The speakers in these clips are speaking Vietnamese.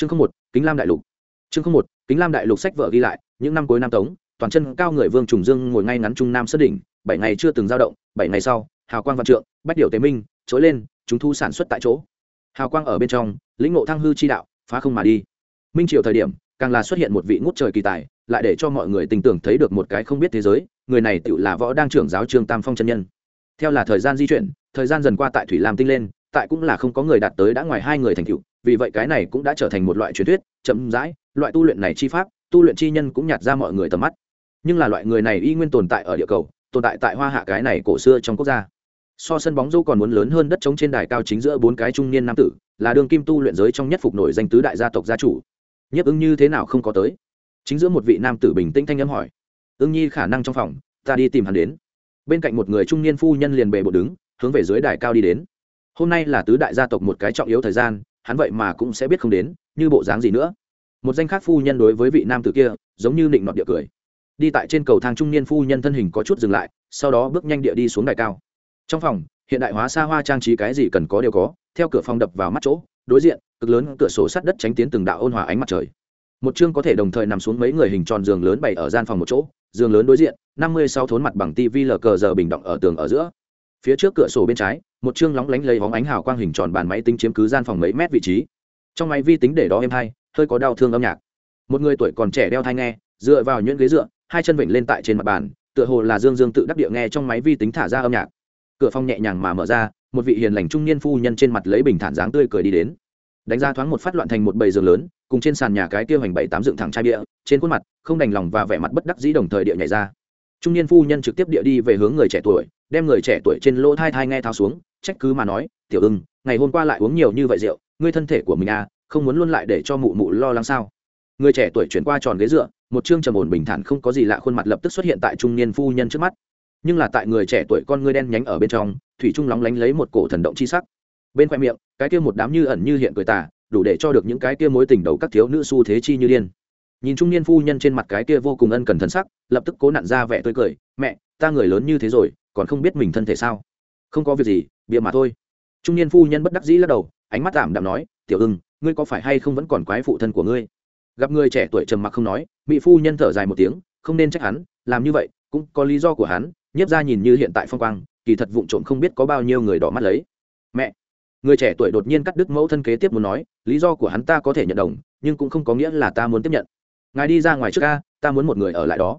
chương không một, kính lam đại lục. Chương không một, kính lam đại lục sách vợ ghi lại, những năm cuối Nam tống, toàn chân cao người vương trùng dương ngồi ngay ngắn trung nam sơn đỉnh, bảy ngày chưa từng dao động, bảy ngày sau, hào quang văn trượng, bách điệu tế minh, trỗi lên, chúng thu sản xuất tại chỗ. Hào quang ở bên trong, lĩnh ngộ thăng hư chi đạo, phá không mà đi. Minh triều thời điểm, càng là xuất hiện một vị ngút trời kỳ tài, lại để cho mọi người tình tưởng thấy được một cái không biết thế giới, người này tự là võ đang trưởng giáo trương tam phong chân nhân. Theo là thời gian di chuyển, thời gian dần qua tại thủy lam tinh lên, tại cũng là không có người đạt tới đã ngoài hai người thành tựu vì vậy cái này cũng đã trở thành một loại truyền thuyết, chậm rãi, loại tu luyện này chi pháp, tu luyện chi nhân cũng nhạt ra mọi người tầm mắt. Nhưng là loại người này y nguyên tồn tại ở địa cầu, tồn tại tại hoa hạ cái này cổ xưa trong quốc gia. So sân bóng dâu còn muốn lớn hơn đất trống trên đài cao chính giữa bốn cái trung niên nam tử, là đường kim tu luyện giới trong nhất phục nổi danh tứ đại gia tộc gia chủ. Nhấp ứng như thế nào không có tới. Chính giữa một vị nam tử bình tĩnh thanh âm hỏi. Ưng nhi khả năng trong phòng, ta đi tìm hắn đến. Bên cạnh một người trung niên phu nhân liền bề bộ đứng, hướng về dưới đài cao đi đến. Hôm nay là tứ đại gia tộc một cái trọng yếu thời gian hắn vậy mà cũng sẽ biết không đến, như bộ dáng gì nữa. Một danh khác phu nhân đối với vị nam tử kia, giống như định nọt địa cười. Đi tại trên cầu thang trung niên phu nhân thân hình có chút dừng lại, sau đó bước nhanh địa đi xuống đài cao. Trong phòng, hiện đại hóa xa hoa trang trí cái gì cần có đều có, theo cửa phòng đập vào mắt chỗ, đối diện, cực lớn cửa sổ sắt đất tránh tiến từng đạo ôn hòa ánh mặt trời. Một chương có thể đồng thời nằm xuống mấy người hình tròn giường lớn bày ở gian phòng một chỗ, giường lớn đối diện, năm mươi sáu thốn mặt bằng tv lờ cờ giờ bình động ở tường ở giữa. Phía trước cửa sổ bên trái một chương lóng lánh lấy hóng ánh hào quang hình tròn bàn máy tính chiếm cứ gian phòng mấy mét vị trí. Trong máy vi tính để đó êm hay hơi có đau thương âm nhạc. Một người tuổi còn trẻ đeo thai nghe, dựa vào nhuyễn ghế dựa, hai chân vịnh lên tại trên mặt bàn, tựa hồ là dương dương tự đắc địa nghe trong máy vi tính thả ra âm nhạc. Cửa phòng nhẹ nhàng mà mở ra, một vị hiền lành trung niên phu nhân trên mặt lấy bình thản dáng tươi cười đi đến. Đánh ra thoáng một phát loạn thành một bầy giường lớn, cùng trên sàn nhà cái tiêu hành bảy tám dựng thẳng chai bia, trên khuôn mặt không đành lòng và vẻ mặt bất đắc dĩ đồng thời địa nhảy ra trung niên phu nhân trực tiếp địa đi về hướng người trẻ tuổi, đem người trẻ tuổi trên lỗ thai thai nghe thao xuống, trách cứ mà nói, tiểu ưng, ngày hôm qua lại uống nhiều như vậy rượu, ngươi thân thể của mình à không muốn luôn lại để cho mụ mụ lo lắng sao? Người trẻ tuổi chuyển qua tròn ghế dựa, một chương trầm ổn bình thản không có gì lạ khuôn mặt lập tức xuất hiện tại trung niên phu nhân trước mắt. Nhưng là tại người trẻ tuổi con ngươi đen nhánh ở bên trong, thủy trung lóng lánh lấy một cổ thần động chi sắc. Bên khoe miệng, cái kia một đám như ẩn như hiện cười tà, đủ để cho được những cái kia mối tình đầu các thiếu nữ xu thế chi như điên nhìn trung niên phu nhân trên mặt cái kia vô cùng ân cần thân sắc, lập tức cố nặn ra vẻ tươi cười, mẹ, ta người lớn như thế rồi, còn không biết mình thân thể sao? Không có việc gì, bịa mà thôi. Trung niên phu nhân bất đắc dĩ lắc đầu, ánh mắt tạm đạm nói, tiểu ưng, ngươi có phải hay không vẫn còn quái phụ thân của ngươi? Gặp người trẻ tuổi trầm mặc không nói, mỹ phu nhân thở dài một tiếng, không nên trách hắn, làm như vậy cũng có lý do của hắn, nhiếp ra nhìn như hiện tại phong quang, kỳ thật vụng trộm không biết có bao nhiêu người đỏ mắt lấy. Mẹ. Người trẻ tuổi đột nhiên cắt đứt mẫu thân kế tiếp muốn nói, lý do của hắn ta có thể nhận đồng, nhưng cũng không có nghĩa là ta muốn tiếp nhận ngài đi ra ngoài trước ca ta muốn một người ở lại đó.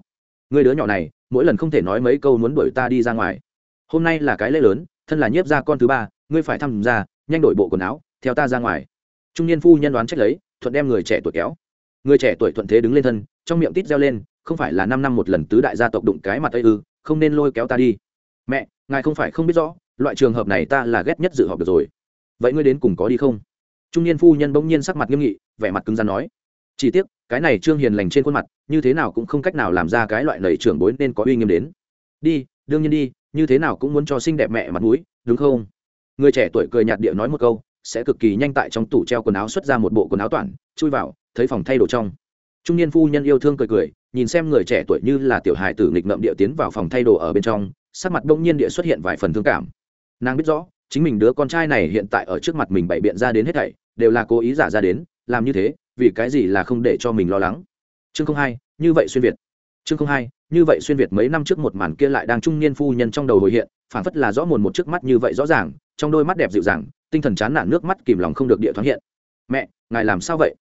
Người đứa nhỏ này, mỗi lần không thể nói mấy câu muốn đuổi ta đi ra ngoài. Hôm nay là cái lễ lớn, thân là nhiếp ra con thứ ba, ngươi phải tham gia nhanh đổi bộ quần áo, theo ta ra ngoài. Trung niên phu nhân đoán trách lấy, thuận đem người trẻ tuổi kéo. Người trẻ tuổi thuận thế đứng lên thân, trong miệng tít reo lên, không phải là năm năm một lần tứ đại gia tộc đụng cái mặt tây ư, không nên lôi kéo ta đi. Mẹ, ngài không phải không biết rõ, loại trường hợp này ta là ghét nhất dự họp được rồi. Vậy ngươi đến cùng có đi không? Trung niên phu nhân bỗng nhiên sắc mặt nghiêm nghị, vẻ mặt cứng rắn nói chỉ tiếc, cái này trương hiền lành trên khuôn mặt, như thế nào cũng không cách nào làm ra cái loại lầy trưởng bối nên có uy nghiêm đến. Đi, đương nhiên đi, như thế nào cũng muốn cho xinh đẹp mẹ mặt mũi, đúng không? Người trẻ tuổi cười nhạt địa nói một câu, sẽ cực kỳ nhanh tại trong tủ treo quần áo xuất ra một bộ quần áo toàn, chui vào, thấy phòng thay đồ trong. Trung niên phu nhân yêu thương cười cười, nhìn xem người trẻ tuổi như là tiểu hài tử nghịch ngợm địa tiến vào phòng thay đồ ở bên trong, sắc mặt đông nhiên địa xuất hiện vài phần thương cảm. Nàng biết rõ, chính mình đứa con trai này hiện tại ở trước mặt mình bày biện ra đến hết thảy, đều là cố ý giả ra đến, làm như thế vì cái gì là không để cho mình lo lắng? Chương không hai, như vậy xuyên việt. Chương không hai, như vậy xuyên việt mấy năm trước một màn kia lại đang trung niên phu nhân trong đầu hồi hiện phản phất là rõ mồn một trước mắt như vậy rõ ràng, trong đôi mắt đẹp dịu dàng, tinh thần chán nản nước mắt kìm lòng không được địa thoáng hiện. Mẹ, ngài làm sao vậy?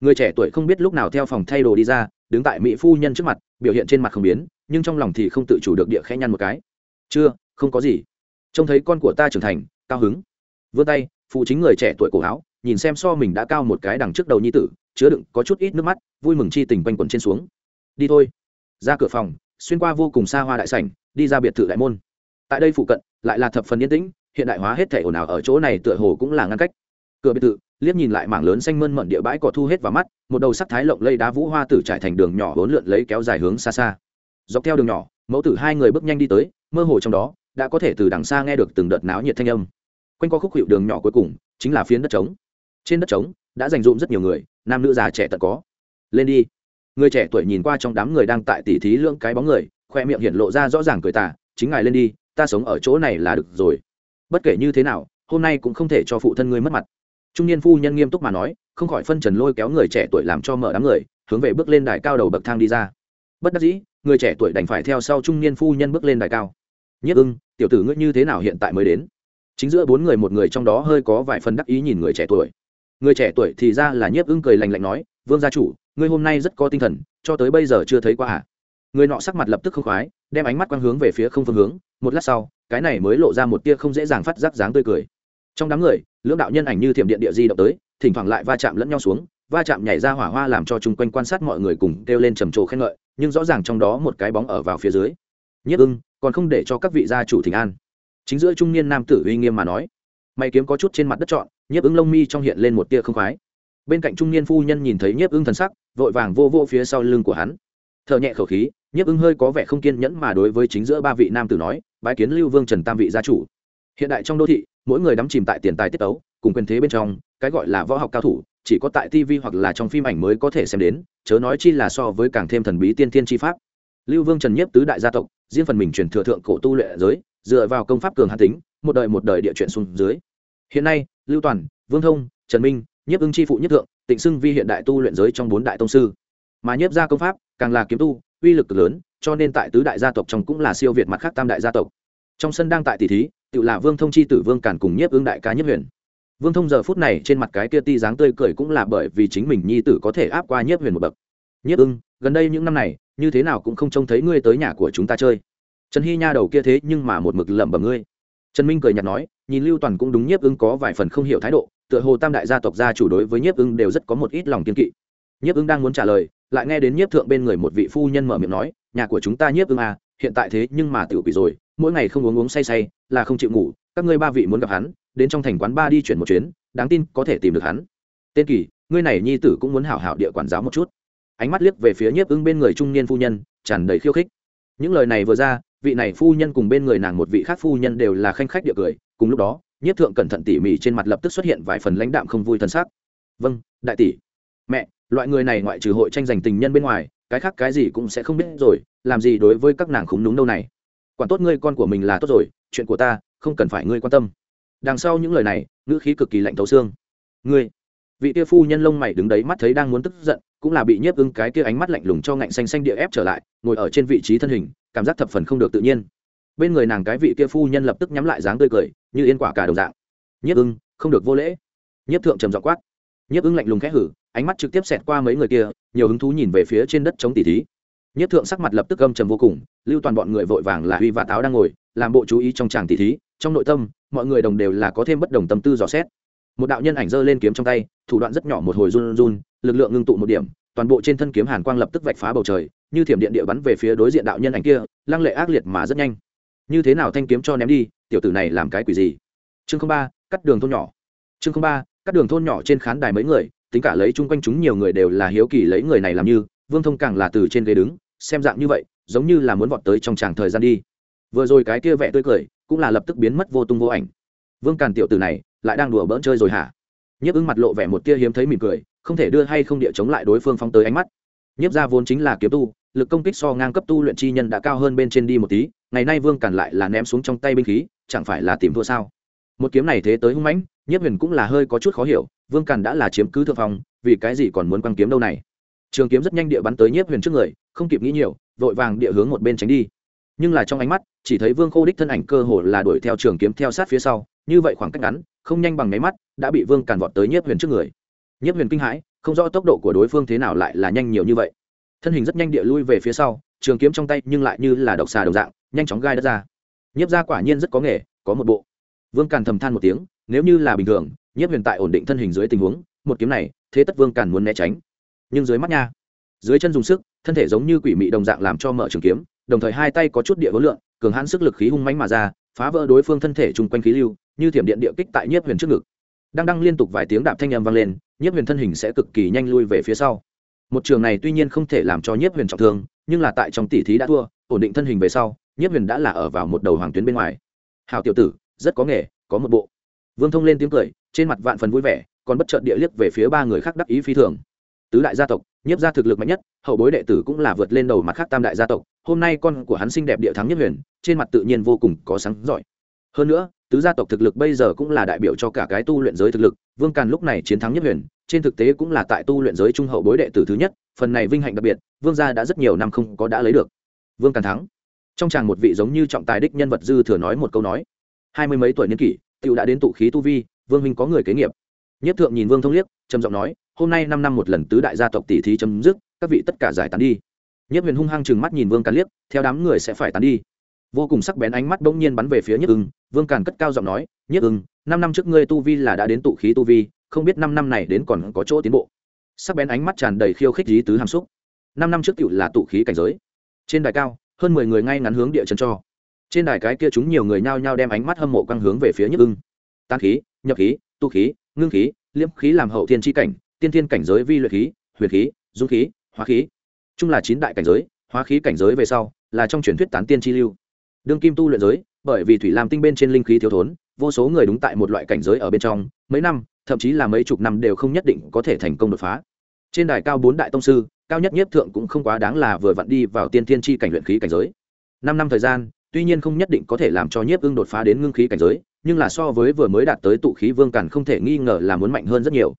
Người trẻ tuổi không biết lúc nào theo phòng thay đồ đi ra, đứng tại mỹ phu nhân trước mặt, biểu hiện trên mặt không biến, nhưng trong lòng thì không tự chủ được địa khẽ nhăn một cái. Chưa, không có gì. Trông thấy con của ta trưởng thành, cao hứng. Vươn tay, phụ chính người trẻ tuổi cổ áo nhìn xem so mình đã cao một cái đằng trước đầu nhi tử, chứa đựng có chút ít nước mắt, vui mừng chi tình quanh quẩn trên xuống. Đi thôi. Ra cửa phòng, xuyên qua vô cùng xa hoa đại sảnh, đi ra biệt thự đại môn. Tại đây phụ cận, lại là thập phần yên tĩnh, hiện đại hóa hết thể ồn ào ở chỗ này tựa hồ cũng là ngăn cách. Cửa biệt thự, liếc nhìn lại mảng lớn xanh mơn mận địa bãi cỏ thu hết vào mắt, một đầu sắc thái lộng lây đá vũ hoa tử trải thành đường nhỏ hỗn lượn lấy kéo dài hướng xa xa. Dọc theo đường nhỏ, mẫu tử hai người bước nhanh đi tới, mơ hồ trong đó, đã có thể từ đằng xa nghe được từng đợt náo nhiệt thanh âm. Quanh qua khúc hiệu đường nhỏ cuối cùng, chính là phiến đất trống trên đất trống, đã dành dụm rất nhiều người, nam nữ già trẻ tận có. Lên đi. Người trẻ tuổi nhìn qua trong đám người đang tại tỉ thí lưỡng cái bóng người, khoe miệng hiện lộ ra rõ ràng cười tả chính ngài lên đi, ta sống ở chỗ này là được rồi. Bất kể như thế nào, hôm nay cũng không thể cho phụ thân ngươi mất mặt. Trung niên phu nhân nghiêm túc mà nói, không khỏi phân trần lôi kéo người trẻ tuổi làm cho mở đám người, hướng về bước lên đài cao đầu bậc thang đi ra. Bất đắc dĩ, người trẻ tuổi đành phải theo sau trung niên phu nhân bước lên đài cao. Nhất ưng, tiểu tử ngươi như thế nào hiện tại mới đến? Chính giữa bốn người một người trong đó hơi có vài phần đắc ý nhìn người trẻ tuổi người trẻ tuổi thì ra là nhiếp ưng cười lành lạnh nói, vương gia chủ, ngươi hôm nay rất có tinh thần, cho tới bây giờ chưa thấy qua à? Người nọ sắc mặt lập tức không khoái, đem ánh mắt quang hướng về phía không phương hướng, một lát sau, cái này mới lộ ra một tia không dễ dàng phát giác dáng tươi cười. Trong đám người, lưỡng đạo nhân ảnh như thiểm điện địa di động tới, thỉnh thoảng lại va chạm lẫn nhau xuống, va chạm nhảy ra hỏa hoa làm cho chung quanh quan sát mọi người cùng kêu lên trầm trồ khen ngợi, nhưng rõ ràng trong đó một cái bóng ở vào phía dưới. Nhất ưng còn không để cho các vị gia chủ thỉnh an. Chính giữa trung niên nam tử uy nghiêm mà nói mày kiếm có chút trên mặt đất trọn, nhiếp ứng lông mi trong hiện lên một tia không khoái. Bên cạnh trung niên phu nhân nhìn thấy nhiếp ứng thần sắc, vội vàng vô vô phía sau lưng của hắn. T h ở nhẹ khẩu khí, nhiếp ứng hơi có vẻ không kiên nhẫn mà đối với chính giữa ba vị nam tử nói, bái kiến lưu vương trần tam vị gia chủ. Hiện đại trong đô thị, mỗi người đắm chìm tại tiền tài tiết tấu, cùng quyền thế bên trong, cái gọi là võ học cao thủ, chỉ có tại tv hoặc là trong phim ảnh mới có thể xem đến, chớ nói chi là so với càng thêm thần bí tiên thiên chi pháp. Lưu vương trần nhiếp tứ đại gia tộc, riêng phần mình truyền thừa thượng cổ tu lệ giới dựa vào công pháp cường hàn tính, một đời một đời địa chuyển xuống dưới. Hiện nay, lưu toàn, vương thông, trần minh, nhiếp ưng chi phụ nhất thượng, tịnh xưng vi hiện đại tu luyện giới trong bốn đại tông sư. Mà nhiếp gia công pháp, càng là kiếm tu, uy lực lớn, cho nên tại tứ đại gia tộc trong cũng là siêu việt mặt khác tam đại gia tộc. Trong sân đang tại tỷ thí, tự là vương thông chi tử vương càn cùng nhiếp ưng đại ca nhiếp huyền. Vương thông giờ phút này trên mặt cái kia ti dáng tươi cười cũng là bởi vì chính mình nhi tử có thể áp qua nhiếp huyền một bậc. Nhiếp ưng, gần đây những năm này, như thế nào cũng không trông thấy ngươi tới nhà của chúng ta chơi trần hy nha đầu kia thế nhưng mà một mực lẩm bẩm ngươi. Trần minh cười nhạt nói, nhìn lưu toàn cũng đúng nhiếp ưng có vài phần không hiểu thái độ, tựa hồ tam đại gia tộc gia chủ đối với nhiếp ưng đều rất có một ít lòng kiên kỵ. Nhiếp ưng đang muốn trả lời, lại nghe đến nhiếp thượng bên người một vị phu nhân mở miệng nói, nhà của chúng ta nhiếp ưng à hiện tại thế nhưng mà tiểu quỷ rồi, mỗi ngày không uống uống say say, là không chịu ngủ, các ngươi ba vị muốn gặp hắn, đến trong thành quán ba đi chuyển một chuyến, đáng tin có thể tìm được hắn. Tên kỳ, ngươi này nhi tử cũng muốn hảo hảo địa quản giáo một chút. Ánh mắt liếc về phía nhiếp ưng bên người trung niên phu nhân, tràn đầy khiêu khích. Những lời này vừa ra vị này phu nhân cùng bên người nàng một vị khác phu nhân đều là khanh khách địa cười. Cùng lúc đó, nhiếp thượng cẩn thận tỉ mỉ trên mặt lập tức xuất hiện vài phần lãnh đạm không vui thân xác vâng đại tỷ. Mẹ, loại người này ngoại trừ hội tranh giành tình nhân bên ngoài, cái khác cái gì cũng sẽ không biết rồi, làm gì đối với các nàng khúng đúng đâu này? Quản tốt ngươi con của mình là tốt rồi, chuyện của ta, không cần phải ngươi quan tâm. Đằng sau những lời này, ngữ khí cực kỳ lạnh thấu xương. Ngươi. Vị kia phu nhân lông mày đứng đấy mắt thấy đang muốn tức giận cũng là bị nhiếp ưng cái kia ánh mắt lạnh lùng cho ngạnh xanh xanh địa ép trở lại, ngồi ở trên vị trí thân hình, cảm giác thập phần không được tự nhiên. Bên người nàng cái vị kia phu nhân lập tức nhắm lại dáng tươi cười, như yên quả cả đồng dạng. Nhiếp ưng, không được vô lễ. Nhiếp thượng trầm dọ quát. Nhiếp ưng lạnh lùng khẽ hử, ánh mắt trực tiếp xẹt qua mấy người kia, nhiều hứng thú nhìn về phía trên đất chống tỉ thí. Nhiếp thượng sắc mặt lập tức âm trầm vô cùng, lưu toàn bọn người vội vàng là huy và táo đang ngồi, làm bộ chú ý trong tràng tỉ thí, trong nội tâm, mọi người đồng đều là có thêm bất đồng tâm tư dò xét. Một đạo nhân ảnh giơ lên kiếm trong tay, thủ đoạn rất nhỏ một hồi run run lực lượng ngưng tụ một điểm, toàn bộ trên thân kiếm hàn quang lập tức vạch phá bầu trời, như thiểm điện địa bắn về phía đối diện đạo nhân ảnh kia, lăng lệ ác liệt mà rất nhanh. Như thế nào thanh kiếm cho ném đi, tiểu tử này làm cái quỷ gì? Chương ba, cắt đường thôn nhỏ. Chương ba, cắt đường thôn nhỏ trên khán đài mấy người, tính cả lấy chung quanh chúng nhiều người đều là hiếu kỳ lấy người này làm như, vương thông càng là từ trên ghế đứng, xem dạng như vậy, giống như là muốn vọt tới trong tràng thời gian đi. Vừa rồi cái kia vẻ tươi cười, cũng là lập tức biến mất vô tung vô ảnh. Vương càn tiểu tử này, lại đang đùa bỡn chơi rồi hả? Nhiếp ưng mặt lộ vẻ một tia hiếm thấy mỉm cười, không thể đưa hay không địa chống lại đối phương phóng tới ánh mắt. Nhiếp ra vốn chính là kiếm tu, lực công kích so ngang cấp tu luyện chi nhân đã cao hơn bên trên đi một tí, ngày nay vương càn lại là ném xuống trong tay binh khí, chẳng phải là tìm thua sao? Một kiếm này thế tới hung mãnh, nhiếp huyền cũng là hơi có chút khó hiểu, vương càn đã là chiếm cứ thượng phòng vì cái gì còn muốn quăng kiếm đâu này? Trường kiếm rất nhanh địa bắn tới nhiếp huyền trước người, không kịp nghĩ nhiều, vội vàng địa hướng một bên tránh đi. Nhưng là trong ánh mắt, chỉ thấy vương khô đích thân ảnh cơ hồ là đuổi theo trường kiếm theo sát phía sau như vậy khoảng cách ngắn, không nhanh bằng máy mắt, đã bị vương càn vọt tới nhiếp huyền trước người. Nhiếp huyền kinh hãi, không rõ tốc độ của đối phương thế nào lại là nhanh nhiều như vậy. Thân hình rất nhanh địa lui về phía sau, trường kiếm trong tay nhưng lại như là độc xà đồng dạng, nhanh chóng gai đất ra. Nhiếp ra quả nhiên rất có nghề, có một bộ. Vương càn thầm than một tiếng, nếu như là bình thường, nhiếp huyền tại ổn định thân hình dưới tình huống, một kiếm này, thế tất vương càn muốn né tránh. Nhưng dưới mắt nha, dưới chân dùng sức, thân thể giống như quỷ mị đồng dạng làm cho mở trường kiếm, đồng thời hai tay có chút địa hối lượng cường hãn sức lực khí hung mãnh mà ra, phá vỡ đối phương thân thể chung quanh khí lưu như thiểm điện địa kích tại nhiếp huyền trước ngực. Đang đăng liên tục vài tiếng đạp thanh âm vang lên, nhiếp huyền thân hình sẽ cực kỳ nhanh lui về phía sau. Một trường này tuy nhiên không thể làm cho nhiếp huyền trọng thương, nhưng là tại trong tỷ thí đã thua, ổn định thân hình về sau, nhiếp huyền đã là ở vào một đầu hoàng tuyến bên ngoài. Hào tiểu tử, rất có nghề, có một bộ. Vương thông lên tiếng cười, trên mặt vạn phần vui vẻ, còn bất chợt địa liếc về phía ba người khác đắc ý phi thường. Tứ đại gia tộc, nhiếp gia thực lực mạnh nhất, hậu bối đệ tử cũng là vượt lên đầu mặt khác tam đại gia tộc. Hôm nay con của hắn xinh đẹp địa thắng nhất huyền, trên mặt tự nhiên vô cùng có sáng giỏi. Hơn nữa tứ gia tộc thực lực bây giờ cũng là đại biểu cho cả cái tu luyện giới thực lực, vương càn lúc này chiến thắng nhất huyền, trên thực tế cũng là tại tu luyện giới trung hậu bối đệ tử thứ nhất, phần này vinh hạnh đặc biệt, vương gia đã rất nhiều năm không có đã lấy được. Vương càn thắng. Trong chàng một vị giống như trọng tài đích nhân vật dư thừa nói một câu nói. Hai mươi mấy tuổi niên kỷ tựu đã đến tụ khí tu vi, vương minh có người kế nghiệp. Nhất thượng nhìn vương thông liếc, trầm giọng nói, hôm nay năm năm một lần tứ đại gia tộc tỷ thí chấm dứt, các vị tất cả giải tán đi. Nhất huyền hung hăng chừng mắt nhìn vương càn liếc, theo đám người sẽ phải tán đi vô cùng sắc bén ánh mắt bỗng nhiên bắn về phía nhất ưng. Vương càn cất cao giọng nói, nhất ưng, năm năm trước ngươi tu vi là đã đến tụ khí tu vi, không biết năm năm này đến còn có chỗ tiến bộ. Sắc bén ánh mắt tràn đầy khiêu khích lý tứ hàm xúc. Năm năm trước cựu là tụ khí cảnh giới. Trên đài cao, hơn mười người ngay ngắn hướng địa chân cho. Trên đài cái kia chúng nhiều người nhao nhao đem ánh mắt hâm mộ căng hướng về phía nhất ưng. Tan khí, nhập khí, tu khí, ngưng khí, liễm khí làm hậu thiên tri cảnh, tiên thiên cảnh giới vi luyện khí, huyền khí, dung khí, hóa khí. Chung là chín đại cảnh giới, hóa khí cảnh giới về sau, là trong truyền thuyết tán tiên chi lưu đương kim tu luyện giới, bởi vì thủy lam tinh bên trên linh khí thiếu thốn, vô số người đúng tại một loại cảnh giới ở bên trong, mấy năm, thậm chí là mấy chục năm đều không nhất định có thể thành công đột phá. Trên đài cao bốn đại tông sư, cao nhất nhất thượng cũng không quá đáng là vừa vặn đi vào tiên thiên chi cảnh luyện khí cảnh giới. Năm năm thời gian, tuy nhiên không nhất định có thể làm cho nhiếp ưng đột phá đến ngưng khí cảnh giới, nhưng là so với vừa mới đạt tới tụ khí vương càn không thể nghi ngờ là muốn mạnh hơn rất nhiều.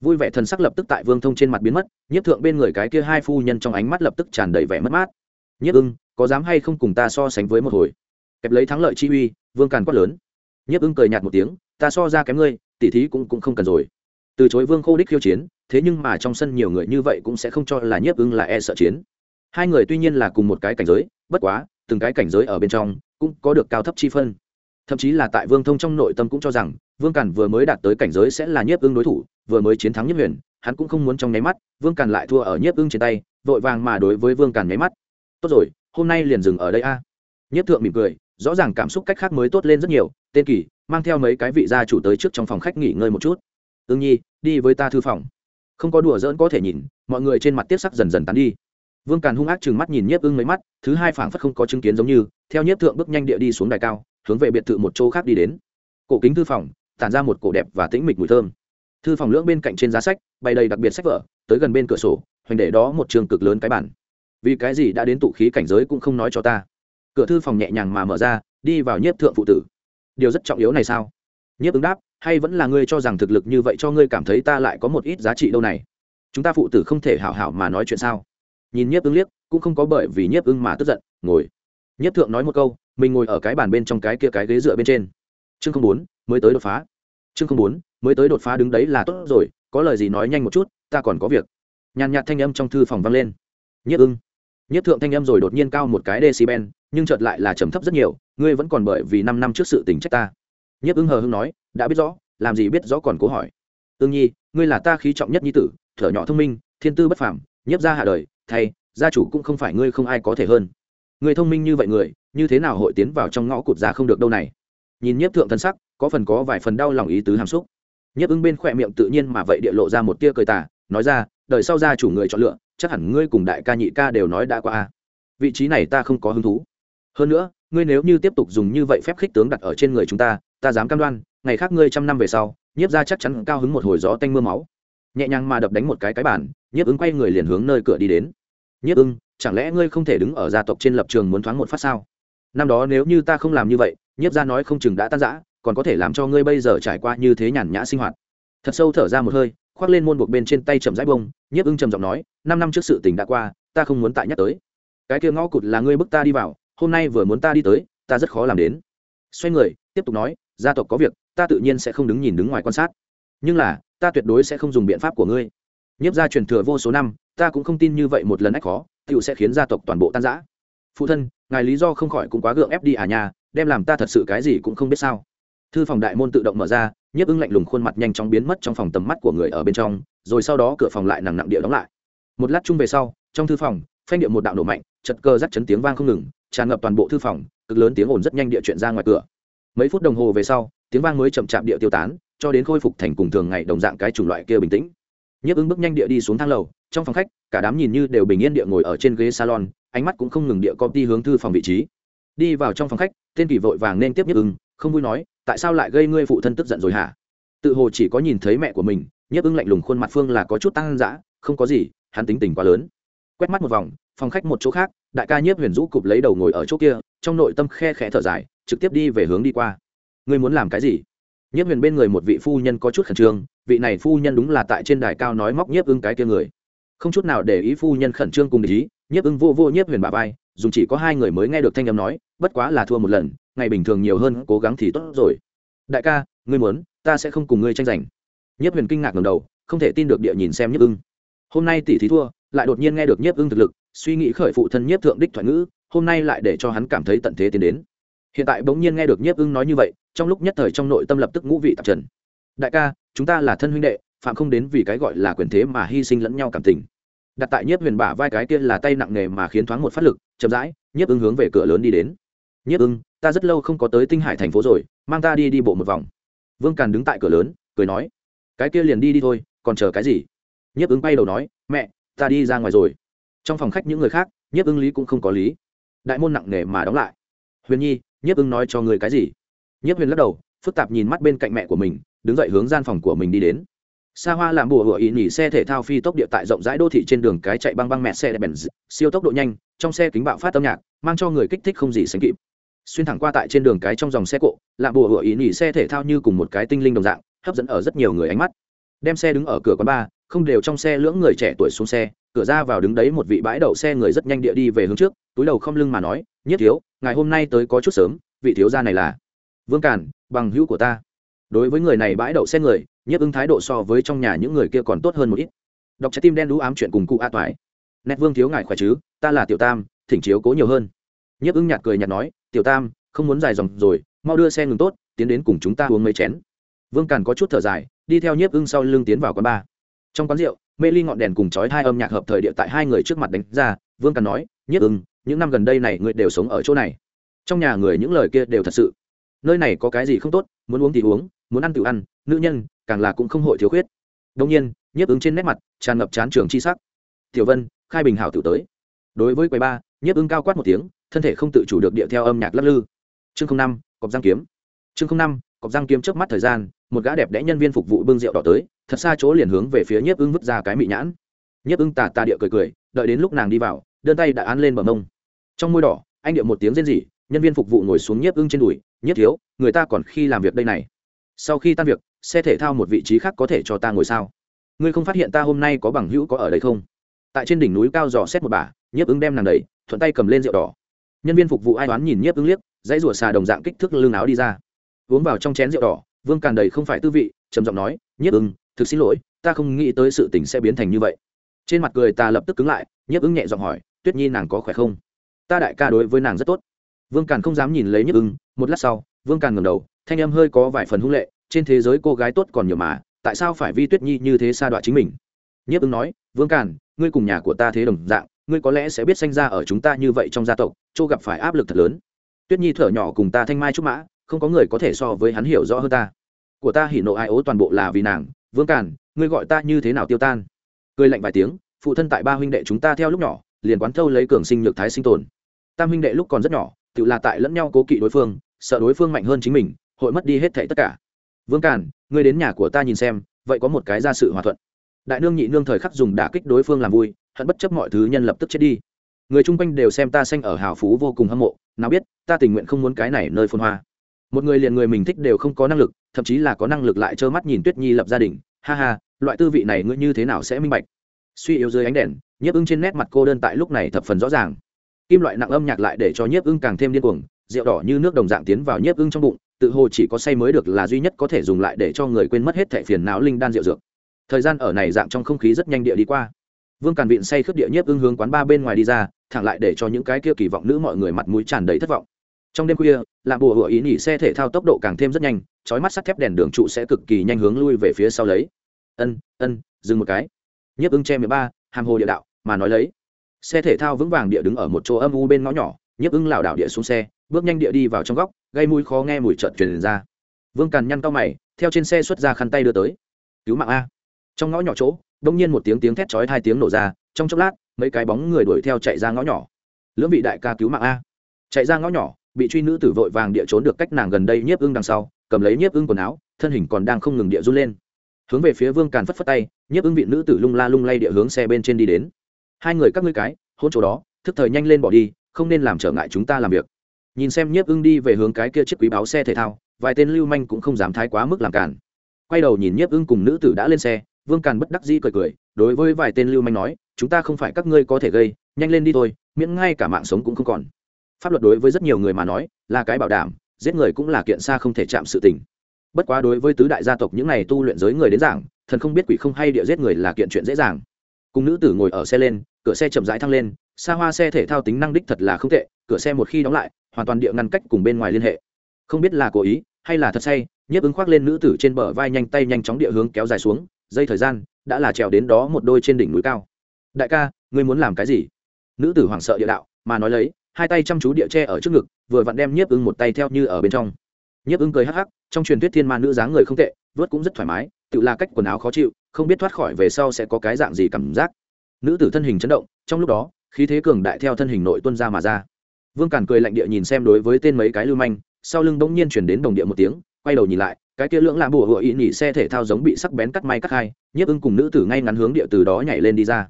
Vui vẻ thần sắc lập tức tại vương thông trên mặt biến mất, nhiếp thượng bên người cái kia hai phu nhân trong ánh mắt lập tức tràn đầy vẻ mất mát. Nhiếp ưng có dám hay không cùng ta so sánh với một hồi? Kẹp lấy thắng lợi chi uy, vương càn quát lớn. Nhiếp ưng cười nhạt một tiếng, ta so ra kém ngươi, tỉ thí cũng cũng không cần rồi. Từ chối vương khô đích khiêu chiến, thế nhưng mà trong sân nhiều người như vậy cũng sẽ không cho là nhiếp ưng là e sợ chiến. Hai người tuy nhiên là cùng một cái cảnh giới, bất quá, từng cái cảnh giới ở bên trong cũng có được cao thấp chi phân. Thậm chí là tại vương thông trong nội tâm cũng cho rằng, vương càn vừa mới đạt tới cảnh giới sẽ là nhiếp ưng đối thủ, vừa mới chiến thắng nhiếp huyền, hắn cũng không muốn trong nháy mắt, vương càn lại thua ở nhiếp ưng trên tay, vội vàng mà đối với vương càn nháy mắt. Tốt rồi hôm nay liền dừng ở đây a. À. thượng mỉm cười, rõ ràng cảm xúc cách khác mới tốt lên rất nhiều, tên kỳ, mang theo mấy cái vị gia chủ tới trước trong phòng khách nghỉ ngơi một chút. Ương nhi, đi với ta thư phòng. Không có đùa dỡn có thể nhìn, mọi người trên mặt tiếp sắc dần dần tán đi. Vương càn hung ác chừng mắt nhìn nhiếp ưng mấy mắt, thứ hai phảng phất không có chứng kiến giống như, theo nhiếp thượng bước nhanh địa đi xuống đài cao, hướng về biệt thự một chỗ khác đi đến. Cổ kính thư phòng, tản ra một cổ đẹp và tĩnh mịch mùi thơm. Thư phòng lưỡng bên cạnh trên giá sách, bày đầy đặc biệt sách vở, tới gần bên cửa sổ, hoành để đó một trường cực lớn cái bản vì cái gì đã đến tụ khí cảnh giới cũng không nói cho ta. Cửa thư phòng nhẹ nhàng mà mở ra, đi vào nhiếp thượng phụ tử. Điều rất trọng yếu này sao? Nhiếp ứng đáp, hay vẫn là ngươi cho rằng thực lực như vậy cho ngươi cảm thấy ta lại có một ít giá trị đâu này? Chúng ta phụ tử không thể hảo hảo mà nói chuyện sao? Nhìn nhiếp ứng liếc, cũng không có bởi vì nhiếp ứng mà tức giận, ngồi. Nhiếp thượng nói một câu, mình ngồi ở cái bàn bên trong cái kia cái ghế dựa bên trên. Chương không bốn, mới tới đột phá. Chương không bốn, mới tới đột phá đứng đấy là tốt rồi, có lời gì nói nhanh một chút, ta còn có việc. Nhàn nhạt thanh âm trong thư phòng vang lên. Nhiếp ưng nhất thượng thanh âm rồi đột nhiên cao một cái decibel, nhưng chợt lại là trầm thấp rất nhiều, ngươi vẫn còn bởi vì năm năm trước sự tình trách ta. Nhất ứng hờ hưng nói, đã biết rõ, làm gì biết rõ còn cố hỏi. Ương nhi, ngươi là ta khí trọng nhất nhi tử, thở nhỏ thông minh, thiên tư bất phàm, nhiếp ra hạ đời, thay, gia chủ cũng không phải ngươi không ai có thể hơn. Người thông minh như vậy người, như thế nào hội tiến vào trong ngõ cụt già không được đâu này? Nhìn nhiếp thượng thân sắc, có phần có vài phần đau lòng ý tứ hàm xúc. Nhiếp ứng bên khỏe miệng tự nhiên mà vậy địa lộ ra một tia cười tà, nói ra, đời sau gia chủ người chọn lựa chắc hẳn ngươi cùng đại ca nhị ca đều nói đã qua a. Vị trí này ta không có hứng thú. Hơn nữa, ngươi nếu như tiếp tục dùng như vậy phép khích tướng đặt ở trên người chúng ta ta dám cam đoan, ngày khác ngươi trăm năm về sau, nhiếp ra chắc chắn cao hứng một hồi gió tanh m ư a máu. Nhẹ nhàng mà đập đánh một cái cái bản nhiếp ứng quay người liền hướng nơi cửa đi đến. Nhiếp ưng chẳng lẽ ngươi không thể đứng ở gia tộc trên lập trường muốn thoáng một phát sao? Năm đó nếu như ta không làm như vậy, nhiếp ra nói không chừng đã tan rã, còn có thể làm cho ngươi bây giờ trải qua như thế nhàn nhã sinh hoạt. Thật sâu thở ra một hơi khoác lên môn buộc bên trên tay trầm rãi bông, nhiếp ưng trầm giọng nói, năm năm trước sự tình đã qua, ta không muốn tại nhắc tới. Cái kia ngõ cụt là ngươi bức ta đi vào, hôm nay vừa muốn ta đi tới, ta rất khó làm đến. Xoay người, tiếp tục nói, gia tộc có việc, ta tự nhiên sẽ không đứng nhìn đứng ngoài quan sát. Nhưng là, ta tuyệt đối sẽ không dùng biện pháp của ngươi. Nhiếp gia truyền thừa vô số năm, ta cũng không tin như vậy một lần ách khó tựu sẽ khiến gia tộc toàn bộ tan rã. Phụ thân, ngài lý do không khỏi cũng quá gượng ép đi à nhà đem làm ta thật sự cái gì cũng không biết sao thư phòng đại môn tự động mở ra, nhiếp ưng lạnh lùng khuôn mặt nhanh chóng biến mất trong phòng tầm mắt của người ở bên trong, rồi sau đó cửa phòng lại nặng nặng địa đóng lại. Một lát chung về sau, trong thư phòng, phanh điệu một đạo nổ mạnh, chật cơ rắc chấn tiếng vang không ngừng, tràn ngập toàn bộ thư phòng, cực lớn tiếng ồn rất nhanh địa chuyện ra ngoài cửa. Mấy phút đồng hồ về sau, tiếng vang mới chậm chạp địa tiêu tán, cho đến khôi phục thành cùng thường ngày đồng dạng cái chủng loại kia bình tĩnh. Nhiếp ứng bước nhanh địa đi xuống thang lầu, trong phòng khách, cả đám nhìn như đều bình yên địa ngồi ở trên ghế salon, ánh mắt cũng không ngừng địa copy hướng thư phòng vị trí. Đi vào trong phòng khách, tên kỳ vội vàng nên tiếp nhiếp ứng không vui nói tại sao lại gây ngươi phụ thân tức giận rồi hả? Tự hồ chỉ có nhìn thấy mẹ của mình, nhiếp ưng lạnh lùng khuôn mặt phương là có chút tăng dã, không có gì, hắn tính tình quá lớn. Quét mắt một vòng, phòng khách một chỗ khác, đại ca nhiếp huyền rũ cụp lấy đầu ngồi ở chỗ kia, trong nội tâm khe khẽ thở dài, trực tiếp đi về hướng đi qua. Ngươi muốn làm cái gì? Nhiếp huyền bên người một vị phu nhân có chút khẩn trương, vị này phu nhân đúng là tại trên đài cao nói móc nhiếp ưng cái kia người. Không chút nào để ý phu nhân khẩn trương cùng ý, nhiếp ưng vô vô nhiếp huyền bà vai dùng chỉ có hai người mới nghe được thanh âm nói, bất quá là thua một lần ngày bình thường nhiều hơn, cố gắng thì tốt rồi. Đại ca, ngươi muốn, ta sẽ không cùng ngươi tranh giành. Nhất huyền kinh ngạc ngầm đầu, không thể tin được địa nhìn xem Nhất ưng. Hôm nay tỷ thí thua, lại đột nhiên nghe được nhiếp ưng thực lực, suy nghĩ khởi phụ thân nhiếp thượng đích thoại ngữ, hôm nay lại để cho hắn cảm thấy tận thế tiến đến. Hiện tại bỗng nhiên nghe được nhiếp ưng nói như vậy, trong lúc nhất thời trong nội tâm lập tức ngũ vị tạp trần. Đại ca, chúng ta là thân huynh đệ, phạm không đến vì cái gọi là quyền thế mà hy sinh lẫn nhau cảm tình. Đặt tại nhiếp huyền bả vai cái kia là tay nặng nề mà khiến thoáng một phát lực, chậm rãi, nhiếp ưng hướng về cửa lớn đi đến. Nhiếp ưng ta rất lâu không có tới tinh hải thành phố rồi, mang ta đi đi bộ một vòng. Vương càn đứng tại cửa lớn, cười nói, cái kia liền đi đi thôi, còn chờ cái gì? Nhiếp ứng bay đầu nói, mẹ, ta đi ra ngoài rồi. Trong phòng khách những người khác, nhiếp ứng lý cũng không có lý. Đại môn nặng nề mà đóng lại. Huyền nhi, nhiếp ứng nói cho người cái gì? Nhiếp huyền lắc đầu, phức tạp nhìn mắt bên cạnh mẹ của mình, đứng dậy hướng gian phòng của mình đi đến. Xa hoa làm bùa hựa ý nhỉ xe thể thao phi tốc địa tại rộng rãi đô thị trên đường cái chạy băng băng mẹ xe đẹp bèn siêu tốc độ nhanh, trong xe kính bạo phát âm nhạc, mang cho người kích thích không gì sánh kịp xuyên thẳng qua tại trên đường cái trong dòng xe cộ làm bùa hựa ý nhỉ xe thể thao như cùng một cái tinh linh đồng dạng, hấp dẫn ở rất nhiều người ánh mắt. Đem xe đứng ở cửa quán bar không đều trong xe lưỡng người trẻ tuổi xuống xe, cửa ra vào đứng đấy một vị bãi đậu xe người rất nhanh địa đi về hướng trước, túi đầu không lưng mà nói, nhất thiếu, ngày hôm nay tới có chút sớm, vị thiếu gia này là vương cản, bằng hữu của ta. Đối với người này bãi đậu xe người, Nhất ứng thái độ so với trong nhà những người kia còn tốt hơn một ít. Đọc trái tim đen đũ ám chuyện cùng cụ a toái nét vương thiếu ngài khỏe chứ? Ta là tiểu tam, thỉnh chiếu cố nhiều hơn. Nhất ứng nhạt cười nhạt nói tiểu tam, không muốn dài dòng rồi, mau đưa xe ngừng tốt, tiến đến cùng chúng ta uống mấy chén. Vương càn có chút thở dài, đi theo nhiếp ưng sau lưng tiến vào quán bar trong quán rượu, mê ly ngọn đèn cùng chói hai âm nhạc hợp thời địa tại hai người trước mặt đánh ra, vương càn nói, nhiếp ưng, những năm gần đây này người đều sống ở chỗ này. Trong nhà người những lời kia đều thật sự. Nơi này có cái gì không tốt, muốn uống thì uống, muốn ăn tự ăn, nữ nhân, càng là cũng không hội thiếu khuyết. Đông nhiên, nhiếp ứng trên nét mặt tràn ngập chán trường chi sắc. Tiểu vân, khai bình hảo tử tới. Đối với quầy ba, nhiếp ứng cao quát một tiếng thân thể không tự chủ được điệu theo âm nhạc lắc lư. Chương năm cọc giang kiếm. Chương năm cọc giang kiếm trước mắt thời gian, một gã đẹp đẽ nhân viên phục vụ bưng rượu đỏ tới, thật xa chỗ liền hướng về phía nhiếp ưng vứt ra cái mị nhãn. Nhiếp ưng tà tà địa cười cười, đợi đến lúc nàng đi vào, đơn tay đã án lên bờ mông. Trong môi đỏ, anh điệu một tiếng rên rỉ, nhân viên phục vụ ngồi xuống nhiếp ưng trên đùi, nhiếp thiếu, người ta còn khi làm việc đây này. Sau khi tan việc, xe thể thao một vị trí khác có thể cho ta ngồi sao? Ngươi không phát hiện ta hôm nay có bằng hữu có ở đây không? Tại trên đỉnh núi cao dò xét một bà, nhiếp ứng đem nàng đẩy, thuận tay cầm lên rượu đỏ nhân viên phục vụ ai đoán nhìn nhiếp ứng liếc dãy rủa xà đồng dạng kích thước lưng áo đi ra. Uống vào trong chén rượu đỏ vương càn đầy không phải tư vị trầm giọng nói nhiếp Ứng, thực xin lỗi ta không nghĩ tới sự tình sẽ biến thành như vậy. Trên mặt cười ta lập tức cứng lại nhiếp Ứng nhẹ giọng hỏi tuyết nhi nàng có khỏe không? Ta đại ca đối với nàng rất tốt. Vương càn không dám nhìn lấy nhiếp Ứng, một lát sau vương càn ngầm đầu thanh em hơi có vài phần hung lệ trên thế giới cô gái tốt còn nhiều mà tại sao phải vi tuyết nhi như thế xa đoạn chính mình? Nhiếp Ứng nói vương càn ngươi cùng nhà của ta thế đồng dạng ngươi có lẽ sẽ biết sanh ra ở chúng ta như vậy trong gia tộc châu gặp phải áp lực thật lớn. Tuyết nhi thở nhỏ cùng ta thanh mai trúc mã, không có người có thể so với hắn hiểu rõ hơn ta. Của ta hỉ nộ ai ố toàn bộ là vì nàng, vương càn, ngươi gọi ta như thế nào tiêu tan? Cười lạnh vài tiếng, phụ thân tại ba huynh đệ chúng ta theo lúc nhỏ, liền quán thâu lấy cường sinh nhược thái sinh tồn. Tam huynh đệ lúc còn rất nhỏ, tự là tại lẫn nhau cố kỵ đối phương, sợ đối phương mạnh hơn chính mình, hội mất đi hết thảy tất cả. Vương càn, ngươi đến nhà của ta nhìn xem, vậy có một cái ra sự hòa thuận đại nương nhị nương thời khắc dùng đả kích đối phương làm vui, hận bất chấp mọi thứ nhân lập tức chết đi. Người chung quanh đều xem ta xanh ở hào phú vô cùng hâm mộ, nào biết, ta tình nguyện không muốn cái này nơi phôn hoa. Một người liền người mình thích đều không có năng lực, thậm chí là có năng lực lại trơ mắt nhìn tuyết nhi lập gia đình. Ha ha, loại tư vị này ngươi như thế nào sẽ minh bạch? Suy yếu dưới ánh đèn, nhiếp ưng trên nét mặt cô đơn tại lúc này thập phần rõ ràng. Kim loại nặng âm nhạc lại để cho nhiếp ưng càng thêm điên cuồng, rượu đỏ như nước đồng dạng tiến vào nhiếp ưng trong bụng, tự hồ chỉ có say mới được là duy nhất có thể dùng lại để cho người quên mất hết thẻ phiền não linh đan rượu dược thời gian ở này dạng trong không khí rất nhanh địa đi qua. Vương càn viện say khướp địa nhiếp ưng hướng quán ba bên ngoài đi ra, thẳng lại để cho những cái kia kỳ vọng nữ mọi người mặt mũi tràn đầy thất vọng. Trong đêm khuya làm bùa hựa ý nhỉ xe thể thao tốc độ càng thêm rất nhanh trói mắt sắt thép đèn đường trụ sẽ cực kỳ nhanh hướng lui về phía sau lấy. Ân ân, dừng một cái. Nhiếp ưng che mười ba, hàm hồ địa đạo, mà nói lấy. Xe thể thao vững vàng địa đứng ở một chỗ âm u bên ngõ nhỏ, nhiếp ưng lảo đảo địa xuống xe, bước nhanh địa đi vào trong góc, gây mũi khó nghe mùi trợt truyền ra. Vương càn nhăn cao mày, theo trên xe xuất ra khăn tay đưa tới. Cứu mạng a trong ngõ nhỏ chỗ, đông nhiên một tiếng tiếng thét chói hai tiếng nổ ra, trong chốc lát, mấy cái bóng người đuổi theo chạy ra ngõ nhỏ. Lưỡng vị đại ca cứu mạng a. Chạy ra ngõ nhỏ, bị truy nữ tử vội vàng địa trốn được cách nàng gần đây nhiếp ưng đằng sau, cầm lấy nhiếp ưng quần áo, thân hình còn đang không ngừng địa run lên. Hướng về phía vương càn phất phất tay, nhiếp ưng vị nữ tử lung la lung lay địa hướng xe bên trên đi đến. Hai người các ngươi cái, hôn chỗ đó, thức thời nhanh lên bỏ đi, không nên làm trở ngại chúng ta làm việc. Nhìn xem nhiếp ưng đi về hướng cái kia chiếc quý báo xe thể thao, vài tên lưu manh cũng không dám thái quá mức làm cản quay đầu nhìn nhiếp ưng cùng nữ tử đã lên xe vương càn bất đắc dĩ cười cười, đối với vài tên lưu manh nói, chúng ta không phải các ngươi có thể gây, nhanh lên đi thôi, miễn ngay cả mạng sống cũng không còn. Pháp luật đối với rất nhiều người mà nói, là cái bảo đảm, giết người cũng là kiện xa không thể chạm sự tình. Bất quá đối với tứ đại gia tộc những này tu luyện giới người đến giảng, thần không biết quỷ không hay địa giết người là kiện chuyện dễ dàng. Cùng nữ tử ngồi ở xe lên, cửa xe chậm rãi thăng lên, xa hoa xe thể thao tính năng đích thật là không tệ, cửa xe một khi đóng lại, hoàn toàn địa ngăn cách cùng bên ngoài liên hệ. Không biết là cố ý, hay là thật say nhiếp ứng khoác lên nữ tử trên bờ vai nhanh tay nhanh chóng địa hướng kéo dài xuống dây thời gian, đã là trèo đến đó một đôi trên đỉnh núi cao. Đại ca, ngươi muốn làm cái gì? Nữ tử hoảng sợ địa đạo, mà nói lấy, hai tay chăm chú địa tre ở trước ngực, vừa vặn đem nhiếp ưng một tay theo như ở bên trong. Nhiếp ưng cười hắc hắc, trong truyền thuyết thiên ma nữ dáng người không tệ, vớt cũng rất thoải mái, tự là cách quần áo khó chịu, không biết thoát khỏi về sau sẽ có cái dạng gì cảm giác. Nữ tử thân hình chấn động, trong lúc đó, khí thế cường đại theo thân hình nội tuân ra mà ra. Vương càn cười lạnh địa nhìn xem đối với tên mấy cái lưu manh, sau lưng bỗng nhiên chuyển đến đồng địa một tiếng, quay đầu nhìn lại cái kia lưỡng làm bùa hựa ý nhỉ xe thể thao giống bị sắc bén cắt may cắt hai, nhiếp ưng cùng nữ tử ngay ngắn hướng địa từ đó nhảy lên đi ra.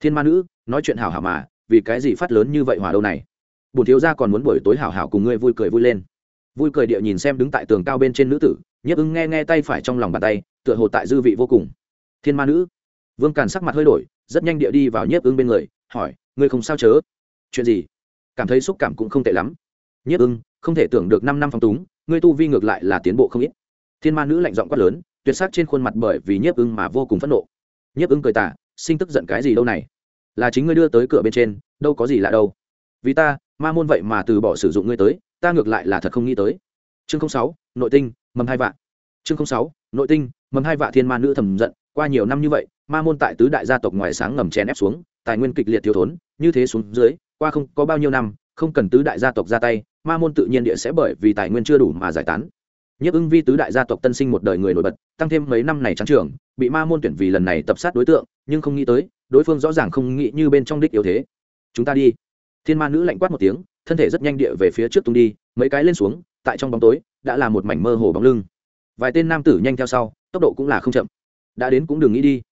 Thiên ma nữ, nói chuyện hảo hảo mà, vì cái gì phát lớn như vậy hòa đâu này? Bùn thiếu gia còn muốn buổi tối hảo hảo cùng ngươi vui cười vui lên. Vui cười địa nhìn xem đứng tại tường cao bên trên nữ tử, nhiếp ưng nghe nghe tay phải trong lòng bàn tay, tựa hồ tại dư vị vô cùng. Thiên ma nữ, vương càn sắc mặt hơi đổi, rất nhanh địa đi vào nhiếp ưng bên người, hỏi, ngươi không sao chớ? Chuyện gì? Cảm thấy xúc cảm cũng không tệ lắm. Nhiếp ưng, không thể tưởng được năm năm phong túng, ngươi tu vi ngược lại là tiến bộ không ít thiên ma nữ lạnh giọng quát lớn, tuyệt sắc trên khuôn mặt bởi vì nhiếp ưng mà vô cùng phẫn nộ. Nhiếp ưng cười tả sinh tức giận cái gì đâu này? Là chính ngươi đưa tới cửa bên trên, đâu có gì lạ đâu. Vì ta, ma môn vậy mà từ bỏ sử dụng ngươi tới, ta ngược lại là thật không nghĩ tới. Chương sáu, nội tinh, mầm hai vạn chương sáu, nội tinh, mầm hai vạ thiên ma nữ thầm giận, qua nhiều năm như vậy, ma môn tại tứ đại gia tộc ngoài sáng ngầm chèn ép xuống, tài nguyên kịch liệt thiếu thốn, như thế xuống dưới, qua không có bao nhiêu năm, không cần tứ đại gia tộc ra tay, ma môn tự nhiên địa sẽ bởi vì tài nguyên chưa đủ mà giải tán nhất ưng vi tứ đại gia tộc tân sinh một đời người nổi bật, tăng thêm mấy năm này trắng trường bị ma môn tuyển vì lần này tập sát đối tượng, nhưng không nghĩ tới, đối phương rõ ràng không nghĩ như bên trong đích yếu thế. Chúng ta đi. Thiên ma nữ lạnh quát một tiếng, thân thể rất nhanh địa về phía trước tung đi, mấy cái lên xuống, tại trong bóng tối, đã là một mảnh mơ hồ bóng lưng. Vài tên nam tử nhanh theo sau, tốc độ cũng là không chậm. Đã đến cũng đừng nghĩ đi.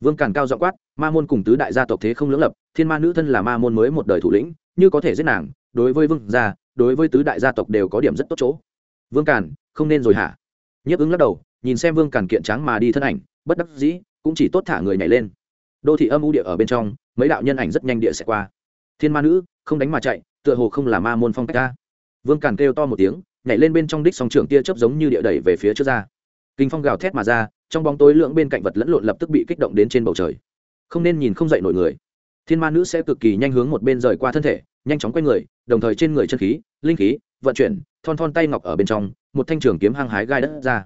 Vương càn cao dọ quát, ma môn cùng tứ đại gia tộc thế không lưỡng lập, thiên ma nữ thân là ma môn mới một đời thủ lĩnh, như có thể giết nàng, đối với vương gia, đối với tứ đại gia tộc đều có điểm rất tốt chỗ. Vương càn không nên rồi hả? Nhiếp ứng lắc đầu, nhìn xem vương càn kiện tráng mà đi thân ảnh, bất đắc dĩ, cũng chỉ tốt thả người nhảy lên. Đô thị âm u địa ở bên trong, mấy đạo nhân ảnh rất nhanh địa sẽ qua. Thiên ma nữ, không đánh mà chạy, tựa hồ không là ma môn phong cách ca vương càn kêu to một tiếng, nhảy lên bên trong đích song trưởng tia chớp giống như địa đẩy về phía trước ra. Kinh phong gào thét mà ra, trong bóng tối lưỡng bên cạnh vật lẫn lộn lập tức bị kích động đến trên bầu trời. Không nên nhìn không dậy nổi người. Thiên ma nữ sẽ cực kỳ nhanh hướng một bên rời qua thân thể, nhanh chóng quay người, đồng thời trên người chân khí, linh khí vận chuyển thon thon tay ngọc ở bên trong, một thanh trường kiếm hăng hái gai đất ra.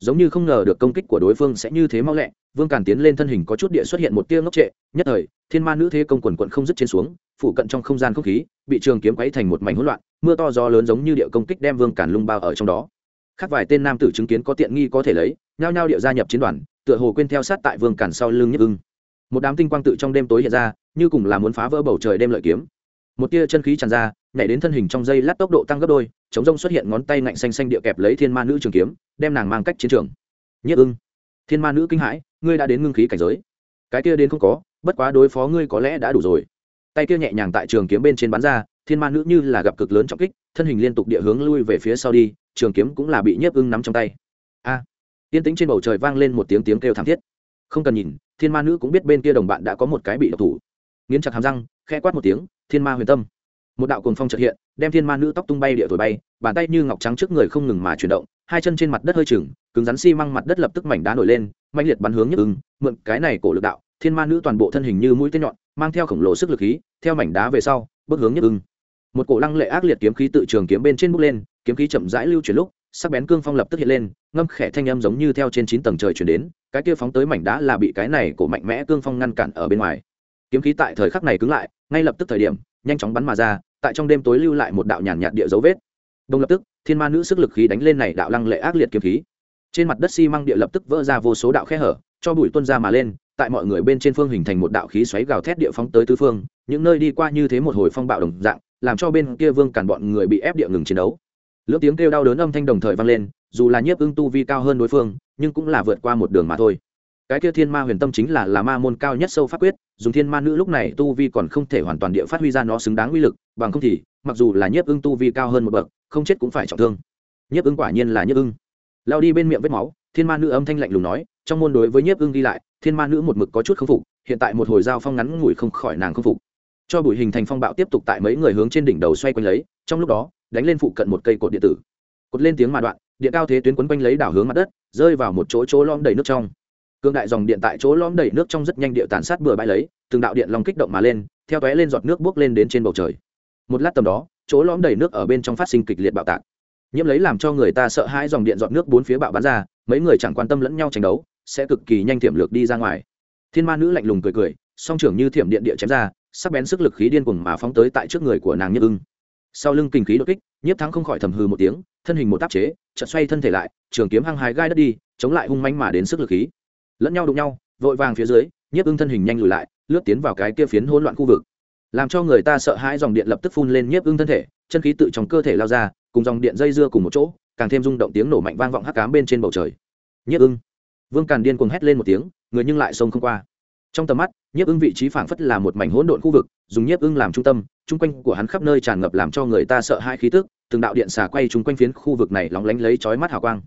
Giống như không ngờ được công kích của đối phương sẽ như thế mau lẹ, vương càn tiến lên thân hình có chút địa xuất hiện một tia ngốc trệ, nhất thời, thiên ma nữ thế công quần quận không dứt trên xuống, phủ cận trong không gian không khí, bị trường kiếm quấy thành một mảnh hỗn loạn, mưa to gió lớn giống như địa công kích đem vương càn lung bao ở trong đó. Khác vài tên nam tử chứng kiến có tiện nghi có thể lấy, nhao nhao địa gia nhập chiến đoàn, tựa hồ quên theo sát tại vương càn sau lưng nhức ưng. Một đám tinh quang tự trong đêm tối hiện ra, như cùng là muốn phá vỡ bầu trời đêm lợi kiếm một tia chân khí tràn ra nhảy đến thân hình trong dây lát tốc độ tăng gấp đôi chống rông xuất hiện ngón tay ngạnh xanh xanh địa kẹp lấy thiên ma nữ trường kiếm đem nàng mang cách chiến trường. Nhất ưng. Thiên ma nữ kinh hãi ngươi đã đến ngưng khí cảnh giới. Cái kia đến không có bất quá đối phó ngươi có lẽ đã đủ rồi. Tay kia nhẹ nhàng tại trường kiếm bên trên bắn ra thiên ma nữ như là gặp cực lớn trọng kích thân hình liên tục địa hướng lui về phía sau đi trường kiếm cũng là bị nhiếp ưng nắm trong tay. A. À, yên tĩnh trên bầu trời vang lên một tiếng tiếng kêu thảm thiết. Không cần nhìn thiên ma nữ cũng biết bên kia đồng bạn đã có một cái bị độc thủ. Nghiến chặt hàm răng khe quát một tiếng thiên ma huyền tâm. Một đạo cuồng phong trợ hiện, đem thiên ma nữ tóc tung bay địa thổi bay, bàn tay như ngọc trắng trước người không ngừng mà chuyển động, hai chân trên mặt đất hơi chừng, cứng rắn xi、si、măng mặt đất lập tức mảnh đá nổi lên mạnh liệt bắn hướng nhức ứng mượn cái này cổ lực đạo, thiên ma nữ toàn bộ thân hình như mũi tên nhọn, mang theo khổng lồ sức lực khí, theo mảnh đá về sau, bước hướng nhức ứng một cổ lăng lệ ác liệt kiếm khí tự trường kiếm bên trên bước lên, kiếm khí chậm rãi lưu chuyển lúc, sắc bén cương phong lập tức hiện lên, ngâm khẽ thanh âm giống như theo trên chín tầng trời chuyển đến, cái kia phóng tới mảnh đá là bị cái này cổ mạnh mẽ cương phong ngăn cản ở bên ngoài. Kiếm khí tại thời khắc này cứng lại ngay lập tức thời điểm, nhanh chóng bắn mà ra, tại trong đêm tối lưu lại một đạo nhàn nhạt địa dấu vết. Đông lập tức, thiên ma nữ sức lực khí đánh lên này đạo lăng lệ ác liệt kiếm khí. Trên mặt đất xi măng địa lập tức vỡ ra vô số đạo khe hở, cho bụi tuôn ra mà lên, tại mọi người bên trên phương hình thành một đạo khí xoáy gào thét địa phóng tới tứ phương, những nơi đi qua như thế một hồi phong bạo đồng dạng, làm cho bên kia vương cản bọn người bị ép địa ngừng chiến đấu. Lưỡng tiếng kêu đau đớn âm thanh đồng thời vang lên, dù là nhiếp ưng tu vi cao hơn đối phương, nhưng cũng là vượt qua một đường mà thôi cái kia thiên ma huyền tâm chính là là ma môn cao nhất sâu pháp quyết, dùng thiên ma nữ lúc này tu vi còn không thể hoàn toàn địa phát huy ra nó xứng đáng uy lực, bằng không thì, mặc dù là nhiếp ưng tu vi cao hơn một bậc, không chết cũng phải trọng thương. Nhiếp ưng quả nhiên là nhiếp ưng. Lao đi bên miệng vết máu, thiên ma nữ âm thanh lạnh lùng nói, trong môn đối với nhiếp ưng đi lại, thiên ma nữ một mực có chút không phục, hiện tại một hồi dao phong ngắn ngủi không khỏi nàng không phục. Cho bụi hình thành phong bạo tiếp tục tại mấy người hướng trên đỉnh đầu xoay quanh lấy, trong lúc đó, đánh lên phụ cận một cây cột điện tử. Cột lên tiếng mà đoạn, điện cao thế tuyến quấn quanh lấy đảo hướng mặt đất, rơi vào một chỗ chỗ lõm đầy nước trong cương đại dòng điện tại chỗ lõm đầy nước trong rất nhanh địa tàn sát bừa bãi lấy, từng đạo điện long kích động mà lên, theo tóe lên giọt nước buốc lên đến trên bầu trời. Một lát tầm đó, chỗ lõm đầy nước ở bên trong phát sinh kịch liệt bạo tạc. Nhiễm lấy làm cho người ta sợ hãi dòng điện giọt nước bốn phía bạo bắn ra, mấy người chẳng quan tâm lẫn nhau tranh đấu, sẽ cực kỳ nhanh tiềm lược đi ra ngoài. Thiên ma nữ lạnh lùng cười cười, song trưởng như thiểm điện địa chém ra, sắc bén sức lực khí điên cuồng mà phóng tới tại trước người của nàng nhiếp ưng. Sau lưng kinh khí đột kích, nhiếp thắng không khỏi thầm hư một tiếng, thân hình một tác chế, chợt xoay thân thể lại, trường kiếm hăng hái gai đất đi, chống lại hung manh mà đến sức lực khí lẫn nhau đụng nhau, vội vàng phía dưới, nhiếp ưng thân hình nhanh lùi lại, lướt tiến vào cái kia phiến hỗn loạn khu vực. Làm cho người ta sợ hãi dòng điện lập tức phun lên nhiếp ưng thân thể, chân khí tự trong cơ thể lao ra, cùng dòng điện dây dưa cùng một chỗ, càng thêm rung động tiếng nổ mạnh vang vọng hắc cám bên trên bầu trời. Nhiếp ưng. Vương càn điên cuồng hét lên một tiếng, người nhưng lại xông không qua. Trong tầm mắt, nhiếp ưng vị trí phảng phất là một mảnh hỗn độn khu vực, dùng nhiếp ưng làm trung tâm, chung quanh của hắn khắp nơi tràn ngập làm cho người ta sợ hai khí tức, từng đạo điện xà quay chung quanh phiến khu vực này lóng lánh lấy chói mắt hào quang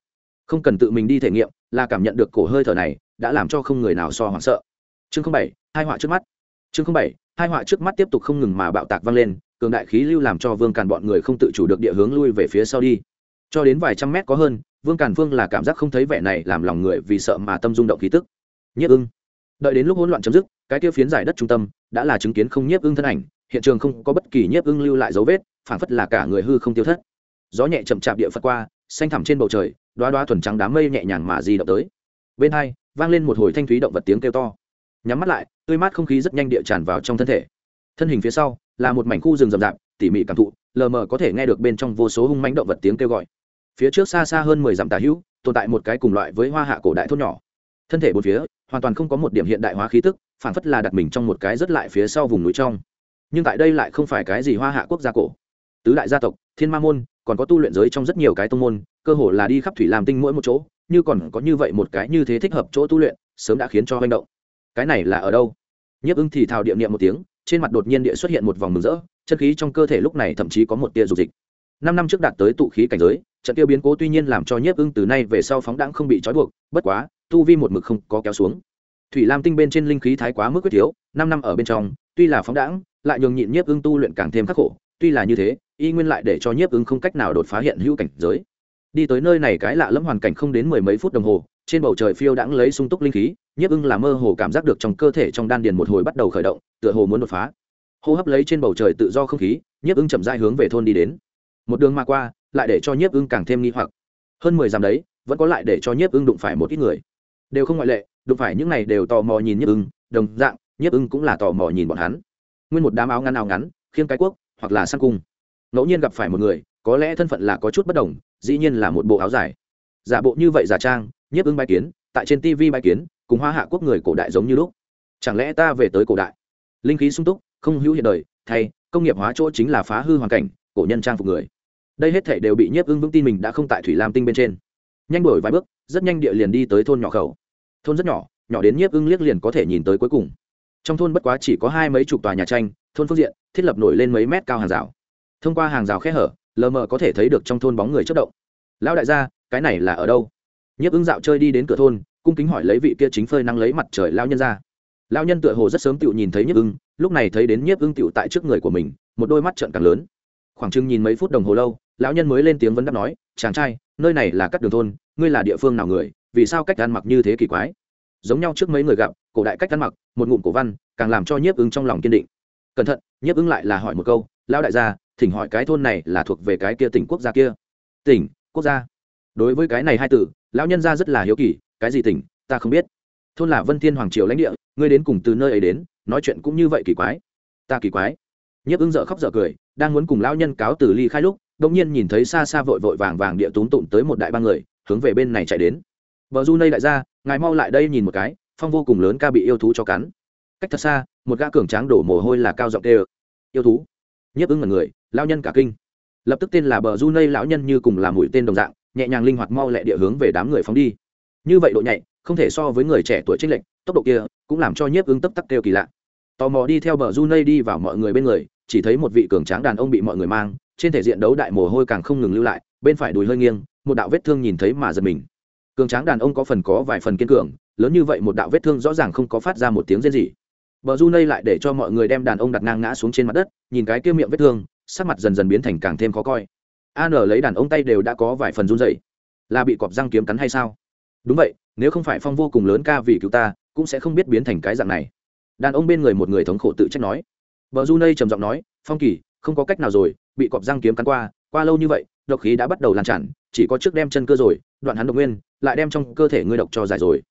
không cần tự mình đi thể nghiệm, là cảm nhận được cổ hơi thở này đã làm cho không người nào so hoảng sợ. Chương bảy, hai họa trước mắt. Chương bảy, hai họa trước mắt tiếp tục không ngừng mà bạo tạc vang lên, cường đại khí lưu làm cho vương càn bọn người không tự chủ được địa hướng lui về phía sau đi. Cho đến vài trăm mét có hơn, vương càn vương là cảm giác không thấy vẻ này làm lòng người vì sợ mà tâm rung động khí tức. Nhiếp ưng. Đợi đến lúc hỗn loạn chấm dứt, cái tiêu phiến giải đất trung tâm đã là chứng kiến không nhiếp ưng thân ảnh, hiện trường không có bất kỳ nhiếp ưng lưu lại dấu vết, phảng phất là cả người hư không tiêu thất. Gió nhẹ chậm chạp địa phật qua, xanh thẳm trên bầu trời đoá đoá thuần trắng đám mây nhẹ nhàng mà di động tới. Bên hai, vang lên một hồi thanh thúy động vật tiếng kêu to. Nhắm mắt lại, tươi mát không khí rất nhanh địa tràn vào trong thân thể. Thân hình phía sau, là một mảnh khu rừng rậm rạp, tỉ mỉ cảm thụ, lờ mờ có thể nghe được bên trong vô số hung mánh động vật tiếng kêu gọi. Phía trước xa xa hơn mười dặm tà hữu, tồn tại một cái cùng loại với hoa hạ cổ đại thốt nhỏ. Thân thể bốn phía, hoàn toàn không có một điểm hiện đại hóa khí tức phản phất là đặt mình trong một cái rất lại phía sau vùng núi trong. Nhưng tại đây lại không phải cái gì hoa hạ quốc gia cổ. Tứ đại gia tộc, thiên ma môn còn có tu luyện giới trong rất nhiều cái tông môn, cơ hồ là đi khắp thủy làm tinh mỗi một chỗ, như còn có như vậy một cái như thế thích hợp chỗ tu luyện, sớm đã khiến cho manh động. Cái này là ở đâu? Nhiếp ưng thì thào điệm niệm một tiếng, trên mặt đột nhiên địa xuất hiện một vòng mừng rỡ, chân khí trong cơ thể lúc này thậm chí có một tia dục dịch. Năm năm trước đạt tới tụ khí cảnh giới, trận tiêu biến cố tuy nhiên làm cho nhiếp ưng từ nay về sau phóng đãng không bị trói buộc, bất quá, tu vi một mực không có kéo xuống. Thủy lam tinh bên trên linh khí thái quá mức quyết thiếu năm năm ở bên trong, tuy là phóng đãng, lại nhường nhịn nhiếp ưng tu luyện càng thêm khắc khổ tuy là như thế, y nguyên lại để cho nhiếp ưng không cách nào đột phá hiện hữu cảnh giới. Đi tới nơi này cái lạ lẫm hoàn cảnh không đến mười mấy phút đồng hồ, trên bầu trời phiêu đãng lấy sung túc linh khí, nhiếp ưng là mơ hồ cảm giác được trong cơ thể trong đan điền một hồi bắt đầu khởi động, tựa hồ muốn đột phá. Hô hấp lấy trên bầu trời tự do không khí, nhiếp ưng chậm dai hướng về thôn đi đến. Một đường mà qua, lại để cho nhiếp ưng càng thêm nghi hoặc. Hơn mười dặm đấy, vẫn có lại để cho nhiếp ưng đụng phải một ít người. Đều không ngoại lệ, đụng phải những này đều tò mò nhìn nhiếp ưng đồng dạng, nhiếp ưng cũng là tò mò nhìn bọn hắn. Nguyên một đám áo ngắn áo ngắn, khiêng cái quốc hoặc là săn cung. Ngẫu nhiên gặp phải một người, có lẽ thân phận là có chút bất đồng, dĩ nhiên là một bộ áo dài. Giả bộ như vậy giả trang, nhiếp ưng bài kiến, tại trên tv bài kiến, cùng hoa hạ quốc người cổ đại giống như lúc. Chẳng lẽ ta về tới cổ đại? Linh khí sung túc, không hữu hiện đời, thay, công nghiệp hóa chỗ chính là phá hư hoàn cảnh, cổ nhân trang phục người. Đây hết thể đều bị nhiếp ưng vững tin mình đã không tại thủy lam tinh bên trên. Nhanh đổi vài bước, rất nhanh địa liền đi tới thôn nhỏ khẩu. Thôn rất nhỏ nhỏ đến nhiếp ưng liếc liền có thể nhìn tới cuối cùng. Trong thôn bất quá chỉ có hai mấy chục tòa nhà tranh thôn phương diện, thiết lập nổi lên mấy mét cao hàng rào. Thông qua hàng rào khe hở, lờ mờ có thể thấy được trong thôn bóng người chất động. Lão đại gia, cái này là ở đâu? Nhiếp ứng dạo chơi đi đến cửa thôn, cung kính hỏi lấy vị kia chính phơi năng lấy mặt trời lao nhân ra. Lao nhân tựa hồ rất sớm tựu nhìn thấy nhiếp ưng lúc này thấy đến nhiếp ưng tựu tại trước người của mình, một đôi mắt trợn càng lớn. Khoảng chừng nhìn mấy phút đồng hồ lâu, lão nhân mới lên tiếng vấn đáp nói, chàng trai, nơi này là các đường thôn, ngươi là địa phương nào người, vì sao cách ăn mặc như thế kỳ quái? Giống nhau trước mấy người gặp, cổ đại cách ăn mặc, một ngụm cổ văn, càng làm cho nhiếp ưng trong lòng kiên định cẩn thận, nhiếp ứng lại là hỏi một câu, lão đại gia, thỉnh hỏi cái thôn này là thuộc về cái kia tỉnh quốc gia kia? Tỉnh, quốc gia. Đối với cái này hai từ, lão nhân gia rất là hiếu kỳ, cái gì tỉnh, ta không biết. Thôn là vân thiên hoàng triều lãnh địa, ngươi đến cùng từ nơi ấy đến, nói chuyện cũng như vậy kỳ quái. Ta kỳ quái. Nhiếp ứng dở khóc dở cười, đang muốn cùng lão nhân cáo từ ly khai lúc, đột nhiên nhìn thấy xa xa vội vội vàng vàng địa túm tụm tới một đại ba người, hướng về bên này chạy đến. Vợ du nây đại gia, ngài mau lại đây nhìn một cái, phong vô cùng lớn ca bị yêu thú cho cắn. Cách thật xa một gã cường tráng đổ mồ hôi là cao giọng tê yêu thú! Nhấp ứng mọi người, lao nhân cả kinh. Lập tức tên là bờ du nây lão nhân như cùng làm mũi tên đồng dạng, nhẹ nhàng linh hoạt mau lẹ địa hướng về đám người phóng đi. Như vậy độ nhạy, không thể so với người trẻ tuổi trinh lệnh tốc độ kia cũng làm cho nhiếp ứng tấp tắc kêu kỳ lạ. Tò mò đi theo bờ du nây đi vào mọi người bên người, chỉ thấy một vị cường tráng đàn ông bị mọi người mang, trên thể diện đấu đại mồ hôi càng không ngừng lưu lại, bên phải đùi hơi nghiêng, một đạo vết thương nhìn thấy mà giật mình. Cường tráng đàn ông có phần có vài phần kiên cường, lớn như vậy một đạo vết thương rõ ràng không có phát ra một tiếng rên gì bờ du nây lại để cho mọi người đem đàn ông đặt ngang ngã xuống trên mặt đất nhìn cái kia miệng vết thương sắc mặt dần dần biến thành càng thêm khó coi. An lấy đàn ông tay đều đã có vài phần run rẩy, là bị cọp răng kiếm cắn hay sao? Đúng vậy nếu không phải phong vô cùng lớn ca vì cứu ta cũng sẽ không biết biến thành cái dạng này. Đàn ông bên người một người thống khổ tự trách nói. Vợ du nây trầm giọng nói phong kỳ không có cách nào rồi bị cọp răng kiếm cắn qua qua lâu như vậy độc khí đã bắt đầu lan tràn chỉ có trước đem chân cơ rồi đoạn hắn độc nguyên lại đem trong cơ thể ngươi độc cho giải rồi.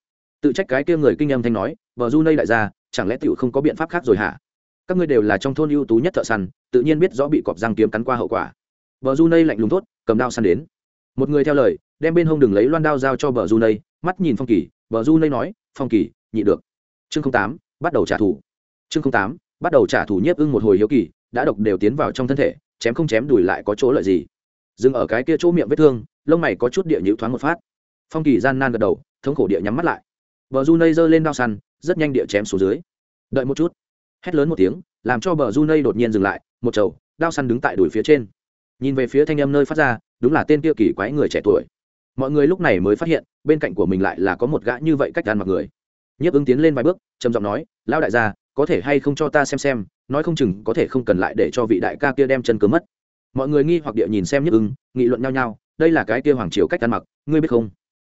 Tự trách cái kia người kinh âm thanh nói vợ du nây đại gia chẳng lẽ tiểu không có biện pháp khác rồi hả? Các ngươi đều là trong thôn ưu tú nhất thợ săn, tự nhiên biết rõ bị cọp răng kiếm cắn qua hậu quả. Vợ du nây lạnh lùng tốt cầm đao săn đến. Một người theo lời, đem bên hông đừng lấy loan đao giao cho bờ du nây, mắt nhìn phong kỳ, bờ du nây nói, phong kỳ, nhị được. Chương tám, bắt đầu trả thù. Chương tám, bắt đầu trả thù nhiếp ưng một hồi hiếu kỳ, đã độc đều tiến vào trong thân thể, chém không chém đùi lại có chỗ lợi gì. Dừng ở cái kia chỗ miệng vết thương, lông mày có chút địa nhữ thoáng một phát. Phong kỳ gian nan gật đầu, thống khổ địa nhắm mắt lại. Bờ du nây giơ lên đao săn rất nhanh địa chém xuống dưới. Đợi một chút. Hét lớn một tiếng, làm cho bờ du nây đột nhiên dừng lại, một chầu, đao săn đứng tại đùi phía trên. Nhìn về phía thanh âm nơi phát ra, đúng là tên kia kỳ quái người trẻ tuổi. Mọi người lúc này mới phát hiện, bên cạnh của mình lại là có một gã như vậy cách ăn mặc người. Nhiếp ứng tiến lên vài bước, trầm giọng nói, lão đại gia, có thể hay không cho ta xem xem, nói không chừng có thể không cần lại để cho vị đại ca kia đem chân cớ mất. Mọi người nghi hoặc địa nhìn xem nhiếp ứng, nghị luận nhau nhau, đây là cái kia hoàng triều cách ăn mặc, ngươi biết không?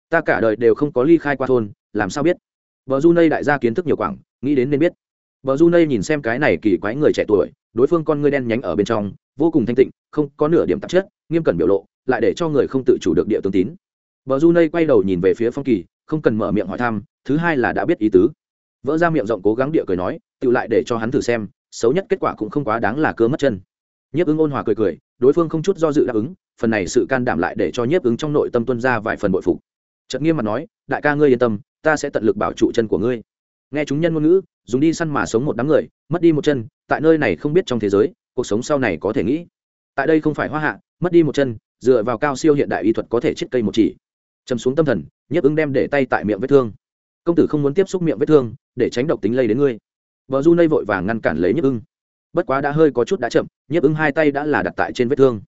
Ta cả đời đều không có ly khai qua thôn, làm sao biết? Bờ du nây đại gia kiến thức nhiều quảng, nghĩ đến nên biết. Bờ du nây nhìn xem cái này kỳ quái người trẻ tuổi, đối phương con ngươi đen nhánh ở bên trong, vô cùng thanh tịnh, không có nửa điểm tạp chất, nghiêm cẩn biểu lộ, lại để cho người không tự chủ được địa tương tín. Bờ du nây quay đầu nhìn về phía phong kỳ, không cần mở miệng hỏi thăm, thứ hai là đã biết ý tứ. Vỡ ra miệng rộng cố gắng địa cười nói tự lại để cho hắn thử xem, xấu nhất kết quả cũng không quá đáng là cơ mất chân. Nhiếp ứng ôn hòa cười cười, đối phương không chút do dự đáp ứng, phần này sự can đảm lại để cho nhiếp ứng trong nội tâm tuân ra vài phần bội phục. Chợt nghiêm mặt nói, đại ca ngươi yên tâm ta sẽ tận lực bảo trụ chân của ngươi. Nghe chúng nhân ngôn ngữ, dùng đi săn mà sống một đám người, mất đi một chân, tại nơi này không biết trong thế giới, cuộc sống sau này có thể nghĩ. Tại đây không phải hoa hạ, mất đi một chân, dựa vào cao siêu hiện đại y thuật có thể chết cây một chỉ. Chầm xuống tâm thần, nhiếp ứng đem để tay tại miệng vết thương. Công tử không muốn tiếp xúc miệng vết thương, để tránh độc tính lây đến ngươi. Vợ du nây vội vàng ngăn cản lấy nhiếp ưng bất quá đã hơi có chút đã chậm, nhiếp ưng hai tay đã là đặt tại trên vết thương.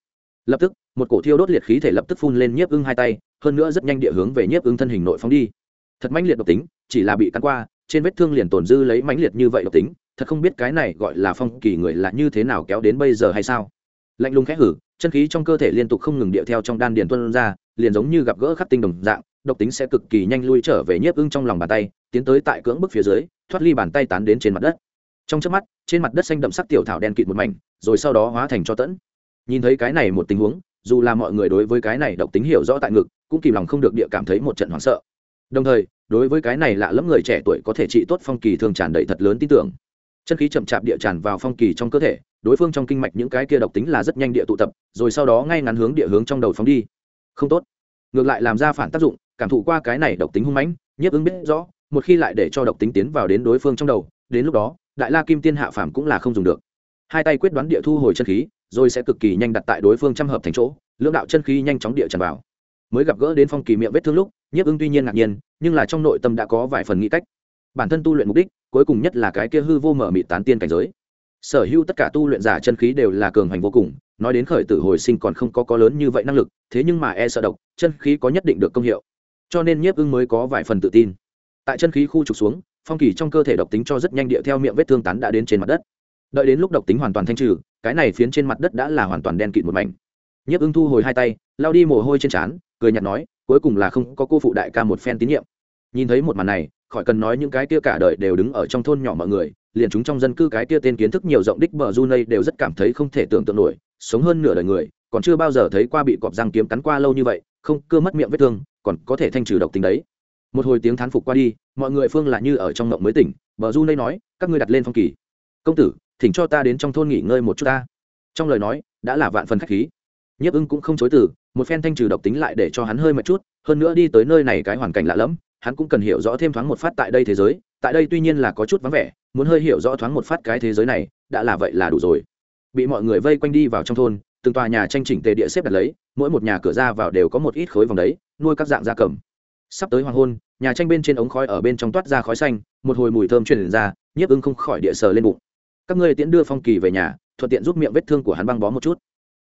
Lập tức, một cổ thiêu đốt liệt khí thể lập tức phun lên nhiếp ưng hai tay, hơn nữa rất nhanh địa hướng về nhiếp ưng thân hình nội phóng đi thật mãnh liệt độc tính, chỉ là bị cắn qua, trên vết thương liền tồn dư lấy mãnh liệt như vậy độc tính, thật không biết cái này gọi là phong kỳ người là như thế nào kéo đến bây giờ hay sao. Lạnh lùng khẽ hử, chân khí trong cơ thể liên tục không ngừng điệu theo trong đan điền tuân ra, liền giống như gặp gỡ khắc tinh đồng dạng, độc tính sẽ cực kỳ nhanh lui trở về nhiếp ưng trong lòng bàn tay, tiến tới tại cưỡng bức phía dưới, thoát ly bàn tay tán đến trên mặt đất. Trong chớp mắt, trên mặt đất xanh đậm sắc tiểu thảo đen kịt một mảnh, rồi sau đó hóa thành cho tẫn. Nhìn thấy cái này một tình huống, dù là mọi người đối với cái này độc tính hiểu rõ tại ngực, cũng kìm lòng không được địa cảm thấy một trận hoảng sợ đồng thời, đối với cái này lạ lẫm người trẻ tuổi có thể trị tốt phong kỳ thường tràn đầy thật lớn tin tưởng. Chân khí chậm chạp địa tràn vào phong kỳ trong cơ thể, đối phương trong kinh mạch những cái kia độc tính là rất nhanh địa tụ tập, rồi sau đó ngay ngắn hướng địa hướng trong đầu phóng đi. Không tốt. Ngược lại làm ra phản tác dụng, cảm thụ qua cái này độc tính hung mãnh, nhiếp ứng biết rõ, một khi lại để cho độc tính tiến vào đến đối phương trong đầu, đến lúc đó, đại la kim tiên hạ phàm cũng là không dùng được. Hai tay quyết đoán địa thu hồi chân khí, rồi sẽ cực kỳ nhanh đặt tại đối phương trăm hợp thành chỗ, lưỡng đạo chân khí nhanh chóng địa tràn vào mới gặp gỡ đến phong kỳ miệng vết thương lúc, nhiếp ưng tuy nhiên ngạc nhiên, nhưng là trong nội tâm đã có vài phần nghĩ cách. Bản thân tu luyện mục đích, cuối cùng nhất là cái kia hư vô mở mị tán tiên cảnh giới. Sở hữu tất cả tu luyện giả chân khí đều là cường hành vô cùng, nói đến khởi tử hồi sinh còn không có có lớn như vậy năng lực, thế nhưng mà e sợ độc, chân khí có nhất định được công hiệu. Cho nên nhiếp ưng mới có vài phần tự tin. Tại chân khí khu trục xuống, phong kỳ trong cơ thể độc tính cho rất nhanh địa theo miệng vết thương tán đã đến trên mặt đất. Đợi đến lúc độc tính hoàn toàn thanh trừ, cái này phiến trên mặt đất đã là hoàn toàn đen kịt một mảnh nhiếp ưng thu hồi hai tay lao đi mồ hôi trên trán, cười nhạt nói, cuối cùng là không có cô phụ đại ca một phen tín nhiệm. Nhìn thấy một màn này, khỏi cần nói những cái kia cả đời đều đứng ở trong thôn nhỏ mọi người, liền chúng trong dân cư cái kia tên kiến thức nhiều rộng đích bờ du nây đều rất cảm thấy không thể tưởng tượng nổi, sống hơn nửa đời người, còn chưa bao giờ thấy qua bị cọp răng kiếm cắn qua lâu như vậy, không, cơ mất miệng vết thương, còn có thể thanh trừ độc tính đấy. Một hồi tiếng thán phục qua đi, mọi người phương là như ở trong mộng mới tỉnh, bờ du nây nói, các ngươi đặt lên phong kỳ. Công tử, thỉnh cho ta đến trong thôn nghỉ ngơi một chút ta. Trong lời nói, đã là vạn phần khách khí nhiếp ưng cũng không chối từ, một phen thanh trừ độc tính lại để cho hắn hơi một chút, hơn nữa đi tới nơi này cái hoàn cảnh lạ lẫm, hắn cũng cần hiểu rõ thêm thoáng một phát tại đây thế giới, tại đây tuy nhiên là có chút vắng vẻ, muốn hơi hiểu rõ thoáng một phát cái thế giới này, đã là vậy là đủ rồi. Bị mọi người vây quanh đi vào trong thôn, từng tòa nhà tranh chỉnh tề địa xếp đặt lấy, mỗi một nhà cửa ra vào đều có một ít khối vòng đấy, nuôi các dạng gia cầm. Sắp tới hoàng hôn, nhà tranh bên trên ống khói ở bên trong toát ra khói xanh, một hồi mùi thơm truyền ra, nhiếp ưng không khỏi địa sờ lên bụng. Các ngươi tiễn đưa phong kỳ về nhà, thuận tiện giúp miệng vết thương của hắn băng bó một chút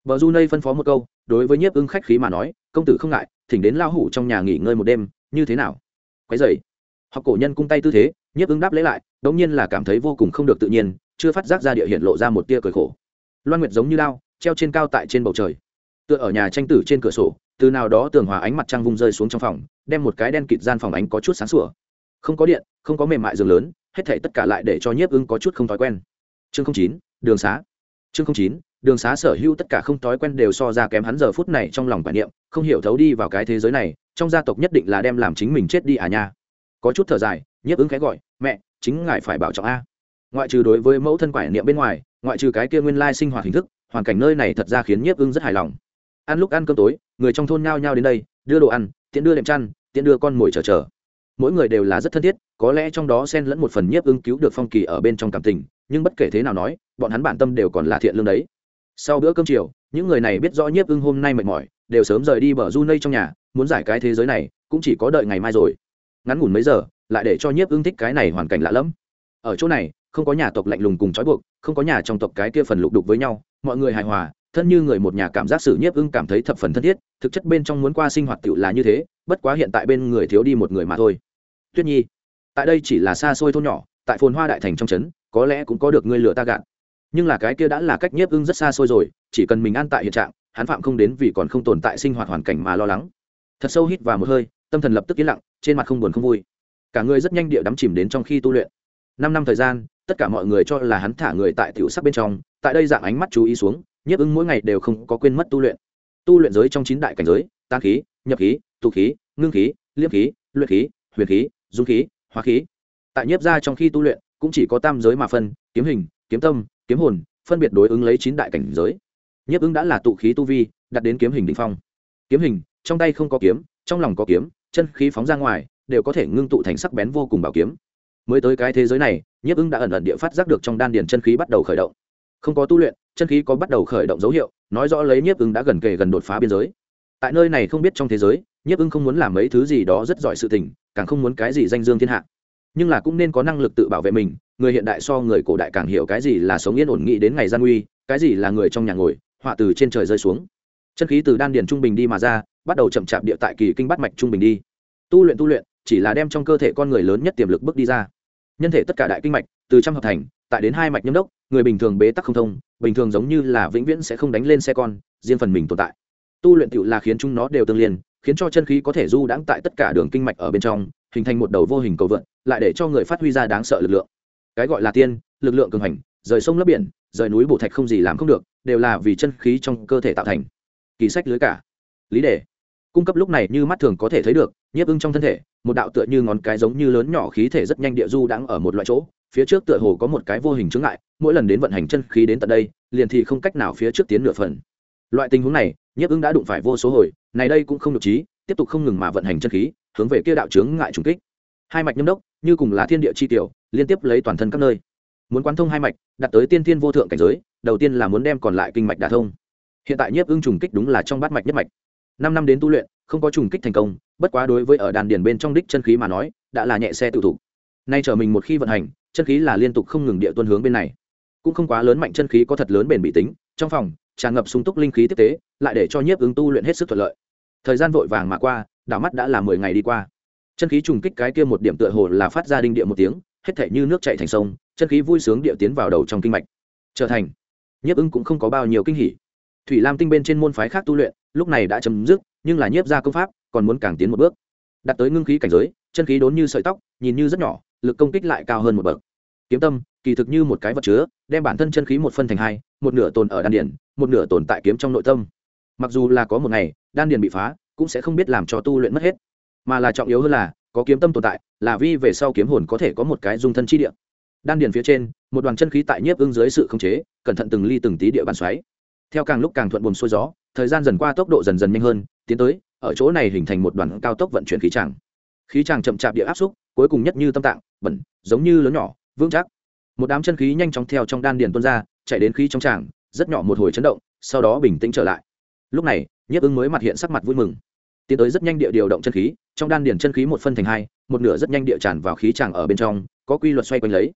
bờ du nây phân phó một câu, đối với nhiếp ưng khách khí mà nói, công tử không ngại, thỉnh đến lao hủ trong nhà nghỉ ngơi một đêm, như thế nào? Quấy dậy. học cổ nhân cung tay tư thế, nhiếp ưng đáp lễ lại, đống nhiên là cảm thấy vô cùng không được tự nhiên, chưa phát giác ra địa hiện lộ ra một tia cười khổ. Loan nguyệt giống như lao treo trên cao tại trên bầu trời. Tựa ở nhà tranh tử trên cửa sổ, từ nào đó tường hòa ánh mặt trăng vung rơi xuống trong phòng, đem một cái đen kịt gian phòng ánh có chút sáng sủa. Không có điện, không có mềm mại giường lớn, hết thảy tất cả lại để cho nhiếp ưng có chút không thói quen. Chương chín, đường xá. Chương chín đường xá sở hữu tất cả không thói quen đều so ra kém hắn giờ phút này trong lòng quản niệm, không hiểu thấu đi vào cái thế giới này, trong gia tộc nhất định là đem làm chính mình chết đi à nha. Có chút thở dài, nhiếp ứng cái gọi, mẹ, chính ngài phải bảo trọng a. Ngoại trừ đối với mẫu thân quản niệm bên ngoài, ngoại trừ cái kia nguyên lai sinh hoạt hình thức, hoàn cảnh nơi này thật ra khiến nhiếp ưng rất hài lòng. Ăn lúc ăn cơm tối, người trong thôn nhao nhao đến đây, đưa đồ ăn, tiện đưa đệm chăn, tiện đưa con mồi chờ chờ. Mỗi người đều là rất thân thiết, có lẽ trong đó xen lẫn một phần nhiếp ưng cứu được phong kỳ ở bên trong cảm tình, nhưng bất kể thế nào nói, bọn hắn bản tâm đều còn là thiện lương đấy sau bữa cơm chiều, những người này biết rõ nhiếp ưng hôm nay mệt mỏi, đều sớm rời đi bờ du nây trong nhà, muốn giải cái thế giới này, cũng chỉ có đợi ngày mai rồi. Ngắn ngủn mấy giờ, lại để cho nhiếp ưng thích cái này hoàn cảnh lạ lẫm. Ở chỗ này, không có nhà tộc lạnh lùng cùng trói buộc, không có nhà trong tộc cái kia phần lục đục với nhau, mọi người hài hòa, thân như người một nhà cảm giác sự nhiếp ưng cảm thấy thập phần thân thiết, thực chất bên trong muốn qua sinh hoạt tựu là như thế, bất quá hiện tại bên người thiếu đi một người mà thôi. Tuyết nhi, tại đây chỉ là xa xôi thôn nhỏ, tại phồn hoa đại thành trong trấn, có lẽ cũng có được ngươi lừa ta gạn nhưng là cái kia đã là cách nhiếp ưng rất xa xôi rồi, chỉ cần mình an tại hiện trạng, hắn phạm không đến vì còn không tồn tại sinh hoạt hoàn cảnh mà lo lắng. Thật sâu hít vào một hơi, tâm thần lập tức yên lặng, trên mặt không buồn không vui. Cả người rất nhanh địa đắm chìm đến trong khi tu luyện. Năm năm thời gian, tất cả mọi người cho là hắn thả người tại tiểu sắc bên trong, tại đây dạng ánh mắt chú ý xuống, nhiếp ưng mỗi ngày đều không có quên mất tu luyện. Tu luyện giới trong chín đại cảnh giới tan khí, nhập khí, tụ khí, ngưng khí liêm khí, luyện khí, huyền khí, dung khí, hóa khí. Tại nhiếp ra trong khi tu luyện, cũng chỉ có tam giới mà phân, kiếm hình, kiếm tâm kiếm hồn, phân biệt đối ứng lấy chín đại cảnh giới. Nhiếp ứng đã là tụ khí tu vi, đặt đến kiếm hình đ ỉ n h phong. Kiếm hình, trong tay không có kiếm, trong lòng có kiếm, chân khí phóng ra ngoài, đều có thể ngưng tụ thành sắc bén vô cùng bảo kiếm. Mới tới cái thế giới này nhiếp ứng đã ẩn ẩn địa phát giác được trong đan điền chân khí bắt đầu khởi động. Không có tu luyện, chân khí có bắt đầu khởi động dấu hiệu, nói rõ lấy nhiếp ứng đã gần kề gần đột phá biên giới. Tại nơi này không biết trong thế giới nhiếp ứng không muốn làm mấy thứ gì đó rất giỏi sự tình, càng không muốn cái gì danh dương thiên hạ nhưng là cũng nên có năng lực tự bảo vệ mình, người hiện đại so người cổ đại càng hiểu cái gì là sống yên ổn nghị đến ngày gian nguy, cái gì là người trong nhà ngồi, họa từ trên trời rơi xuống. Chân khí từ đan điền trung bình đi mà ra, bắt đầu chậm chạp địa tại kỳ kinh bắt mạch trung bình đi. Tu luyện tu luyện, chỉ là đem trong cơ thể con người lớn nhất tiềm lực bước đi ra. Nhân thể tất cả đại kinh mạch, từ trăm hợp thành, tại đến hai mạch nhâm đốc, người bình thường bế tắc không thông, bình thường giống như là vĩnh viễn sẽ không đánh lên xe con, riêng phần mình tồn tại. Tu luyện tựu là khiến chúng nó đều tương liên, khiến cho chân khí có thể du đãng tại tất cả đường kinh mạch ở bên trong, hình thành một đầu vô hình cầu vượn lại để cho người phát huy ra đáng sợ lực lượng. Cái gọi là tiên, lực lượng cường hành, rời sông lấp biển, rời núi bổ thạch không gì làm không được, đều là vì chân khí trong cơ thể tạo thành. Kỳ sách lưới cả. Lý đề. Cung cấp lúc này như mắt thường có thể thấy được, nhiếp ưng trong thân thể, một đạo tựa như ngón cái giống như lớn nhỏ khí thể rất nhanh địa du đang ở một loại chỗ, phía trước tựa hồ có một cái vô hình chướng ngại, mỗi lần đến vận hành chân khí đến tận đây, liền thì không cách nào phía trước tiến nửa phần. Loại tình huống này, nhiếp ưng đã đụng phải vô số hồi, này đây cũng không được trí, tiếp tục không ngừng mà vận hành chân khí, hướng về kia đạo chướng ngại trùng kích. Hai mạch nhâm đốc như cùng là thiên địa chi tiểu, liên tiếp lấy toàn thân các nơi. Muốn quán thông hai mạch đặt tới tiên thiên vô thượng cảnh giới, đầu tiên là muốn đem còn lại kinh mạch đả thông. Hiện tại nhiếp ưng trùng kích đúng là trong bát mạch nhất mạch. Năm năm đến tu luyện, không có trùng kích thành công, bất quá đối với ở đàn điền bên trong đích chân khí mà nói, đã là nhẹ xe tự thủ. Nay trở mình một khi vận hành, chân khí là liên tục không ngừng địa tuân hướng bên này. Cũng không quá lớn mạnh chân khí có thật lớn bền bị tính, trong phòng, tràn ngập sung túc linh khí tiếp tế, lại để cho nhiếp ứng tu luyện hết sức thuận lợi. Thời gian vội vàng mà qua, đảo mắt đã là mười ngày đi qua chân khí trùng kích cái kia một điểm tựa hồ là phát ra đinh địa một tiếng, hết thể như nước chạy thành sông, chân khí vui sướng địa tiến vào đầu trong kinh mạch. Trở thành, nhiếp ưng cũng không có bao nhiêu kinh hỉ. Thủy lam tinh bên trên môn phái khác tu luyện, lúc này đã chấm dứt, nhưng là nhiếp ra công pháp còn muốn càng tiến một bước. Đặt tới ngưng khí cảnh giới, chân khí đốn như sợi tóc, nhìn như rất nhỏ, lực công kích lại cao hơn một bậc. Kiếm tâm, kỳ thực như một cái vật chứa, đem bản thân chân khí một phân thành hai, một nửa tồn ở đan điển một nửa tồn tại kiếm trong nội tâm. Mặc dù là có một ngày, đan điền bị phá, cũng sẽ không biết làm cho tu luyện mất hết mà là trọng yếu hơn là, có kiếm tâm tồn tại, là vi về sau kiếm hồn có thể có một cái dung thân chi địa. Đan điền phía trên, một đoàn chân khí tại nhiếp ưng dưới sự khống chế, cẩn thận từng ly từng tí địa bàn xoáy. Theo càng lúc càng thuận buồm xuôi gió, thời gian dần qua tốc độ dần dần nhanh hơn, tiến tới, ở chỗ này hình thành một đoàn cao tốc vận chuyển khí tràng. Khí tràng chậm chạp địa áp xúc, cuối cùng nhất như tâm tạng, bẩn, giống như lớn nhỏ, vững chắc. Một đám chân khí nhanh chóng theo trong đan điền tuôn ra, chạy đến khí trong tràng, rất nhỏ một hồi chấn động, sau đó bình tĩnh trở lại. Lúc này, nhiếp ưng mới mặt hiện sắc mặt vui mừng tiến tới rất nhanh địa điều động chân khí, trong đan điển chân khí một phân thành hai, một nửa rất nhanh địa tràn vào khí tràng ở bên trong, có quy luật xoay quanh lấy.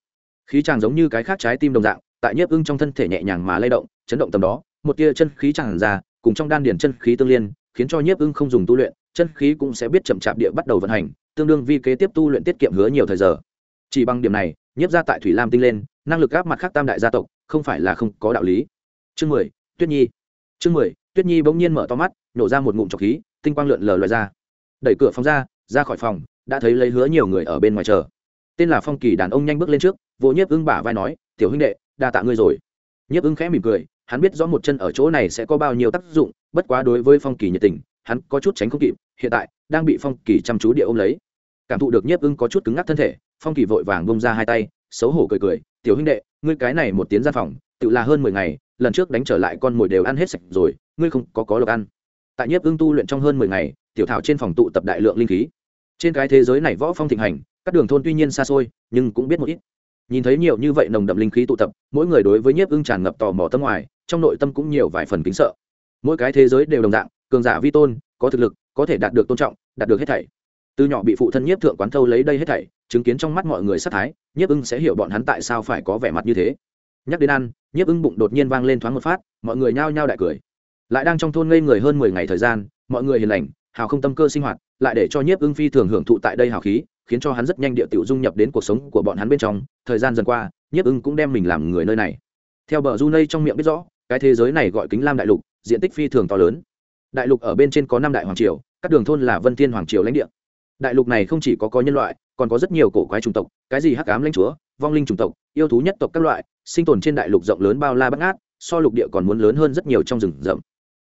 Khí tràng giống như cái khác trái tim đồng dạng, tại nhiếp ưng trong thân thể nhẹ nhàng mà lay động, chấn động tầm đó, một tia chân khí tràn ra, cùng cùng trong đan điển chân khí tương liên, khiến cho nhiếp ưng không dùng tu luyện, chân khí cũng sẽ biết chậm chạp địa bắt đầu vận hành, tương đương vi kế tiếp tu luyện tiết kiệm hứa nhiều thời giờ. Chỉ bằng điểm này, nhiếp ra tại thủy lam tinh lên, năng lực áp mặt khác tam đại gia tộc, không phải là không có đạo lý. Chương mười, tuyết nhi. Chương mười, tuyết nhi bỗng nhiên mở to mắt, nổ ra một ngụm trọc khí tinh quang lượn lờ loại ra. Đẩy cửa phòng ra ra khỏi phòng, đã thấy lấy hứa nhiều người ở bên ngoài chờ. Tên là phong kỳ đàn ông nhanh bước lên trước, vỗ nhiếp ưng bả vai nói, tiểu huynh đệ, đa tạ ngươi rồi. Nhiếp ưng khẽ mỉm cười, hắn biết rõ một chân ở chỗ này sẽ có bao nhiêu tác dụng, bất quá đối với phong kỳ nhiệt tình, hắn có chút tránh không kịp, hiện tại, đang bị phong kỳ chăm chú địa ôm lấy. Cảm thụ được nhiếp ưng có chút cứng ngắc thân thể, phong kỳ vội vàng bông ra hai tay, xấu hổ cười cười, tiểu huynh đệ, ngươi cái này một tiếng gian phòng, tự là hơn mười ngày, lần trước đánh trở lại con mồi đều ăn hết sạch rồi, ngươi không có có lộc ăn tại nhiếp ưng tu luyện trong hơn mười ngày, tiểu thảo trên phòng tụ tập đại lượng linh khí. Trên cái thế giới này võ phong thịnh hành, các đường thôn tuy nhiên xa xôi, nhưng cũng biết một ít. Nhìn thấy nhiều như vậy nồng đậm linh khí tụ tập, mỗi người đối với nhiếp ưng tràn ngập tò mò tâm ngoài, trong nội tâm cũng nhiều vài phần kính sợ. Mỗi cái thế giới đều đồng dạng, cường giả vi tôn, có thực lực, có thể đạt được tôn trọng, đạt được hết thảy. Từ nhỏ bị phụ thân nhiếp thượng quán thâu lấy đây hết thảy, chứng kiến trong mắt mọi người sát thái, nhiếp ưng sẽ hiểu bọn hắn tại sao phải có vẻ mặt như thế. Nhắc đến ăn, nhiếp ưng bụng đột nhiên vang lên thoáng một phát, mọi người nhao nhao đại cười lại đang trong thôn ngây người hơn mười ngày thời gian, mọi người hiền lành, hào không tâm cơ sinh hoạt, lại để cho nhiếp ưng phi thường hưởng thụ tại đây hào khí, khiến cho hắn rất nhanh địa tiểu dung nhập đến cuộc sống của bọn hắn bên trong. Thời gian dần qua, nhiếp ưng cũng đem mình làm người nơi này. Theo bờ du nây trong miệng biết rõ, cái thế giới này gọi kính lam đại lục, diện tích phi thường to lớn. Đại lục ở bên trên có năm đại hoàng triều, các đường thôn là vân thiên hoàng triều lãnh địa. Đại lục này không chỉ có có nhân loại, còn có rất nhiều cổ quái chủng tộc, cái gì hắc ám lãnh chúa, vong linh chủng tộc, yêu thú nhất tộc các loại, sinh tồn trên đại lục rộng lớn bao la bắt ngát, so lục địa còn muốn lớn hơn rất nhiều trong rừng rậm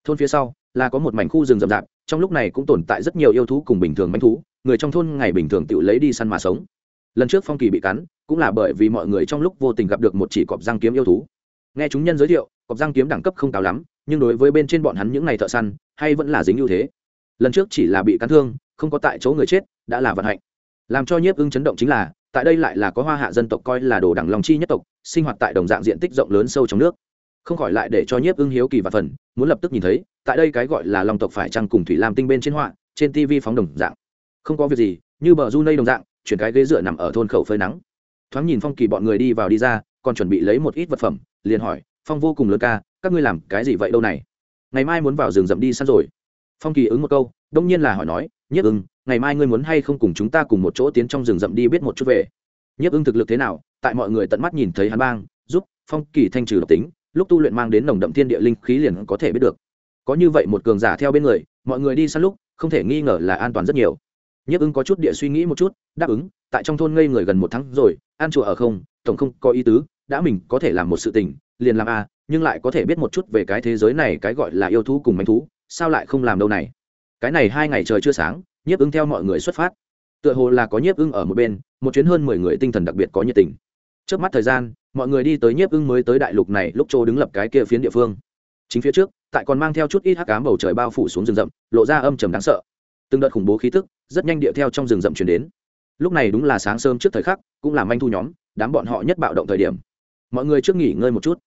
thôn phía sau là có một mảnh khu rừng rậm rạp, trong lúc này cũng tồn tại rất nhiều yêu thú cùng bình thường manh thú, người trong thôn ngày bình thường tự lấy đi săn mà sống. Lần trước phong kỳ bị cắn, cũng là bởi vì mọi người trong lúc vô tình gặp được một chỉ cọp răng kiếm yêu thú. Nghe chúng nhân giới thiệu, cọp răng kiếm đẳng cấp không cao lắm, nhưng đối với bên trên bọn hắn những ngày thợ săn, hay vẫn là dính ưu thế. Lần trước chỉ là bị cắn thương, không có tại chỗ người chết, đã là vận hạnh. Làm cho nhiếp ưng chấn động chính là, tại đây lại là có hoa hạ dân tộc coi là đồ đẳng lòng chi nhất tộc, sinh hoạt tại đồng dạng diện tích rộng lớn sâu trong nước không khỏi lại để cho nhiếp ưng hiếu kỳ và phần, muốn lập tức nhìn thấy, tại đây cái gọi là lòng tộc phải trăng cùng thủy lam tinh bên trên họa, trên tv phóng đồng dạng. Không có việc gì, như bờ du nây đồng dạng, chuyển cái ghế dựa nằm ở thôn khẩu phơi nắng. Thoáng nhìn phong kỳ bọn người đi vào đi ra, còn chuẩn bị lấy một ít vật phẩm, liền hỏi, phong vô cùng lớn ca, các ngươi làm cái gì vậy đâu này? Ngày mai muốn vào rừng rậm đi săn rồi. Phong kỳ ứng một câu, đông nhiên là hỏi nói, nhiếp ưng, ngày mai ngươi muốn hay không cùng chúng ta cùng một chỗ tiến trong rừng rậm đi biết một chút về? Nhiếp ưng thực lực thế nào, tại mọi người tận mắt nhìn thấy hắn bang, giúp phong kỳ thanh trừ độc tính lúc tu luyện mang đến nồng đậm thiên địa linh khí liền có thể biết được. Có như vậy một cường giả theo bên người, mọi người đi săn lúc, không thể nghi ngờ là an toàn rất nhiều. Nhiếp ứng có chút địa suy nghĩ một chút, đáp ứng, tại trong thôn ngây người gần một tháng rồi an chùa ở không, tổng không có ý tứ, đã mình có thể làm một sự tình, liền làm a nhưng lại có thể biết một chút về cái thế giới này cái gọi là yêu thú cùng manh thú, sao lại không làm đâu này. Cái này hai ngày trời chưa sáng, nhiếp ứng theo mọi người xuất phát. Tựa hồ là có nhiếp ưng ở một bên, một chuyến hơn mười người tinh thần đặc biệt có nhiệt tình trước mắt thời gian, mọi người đi tới nhiếp ưng mới tới đại lục này, lúc chỗ đứng lập cái kia phiến địa phương. Chính phía trước, tại còn mang theo chút ít hắc cám bầu trời bao phủ xuống rừng rậm, lộ ra âm trầm đáng sợ. Từng đợt khủng bố khí tức, rất nhanh địa theo trong rừng rậm chuyển đến. Lúc này đúng là sáng sớm trước thời khắc, cũng làm manh thu nhóm, đám bọn họ nhất bạo động thời điểm. Mọi người trước nghỉ ngơi một chút.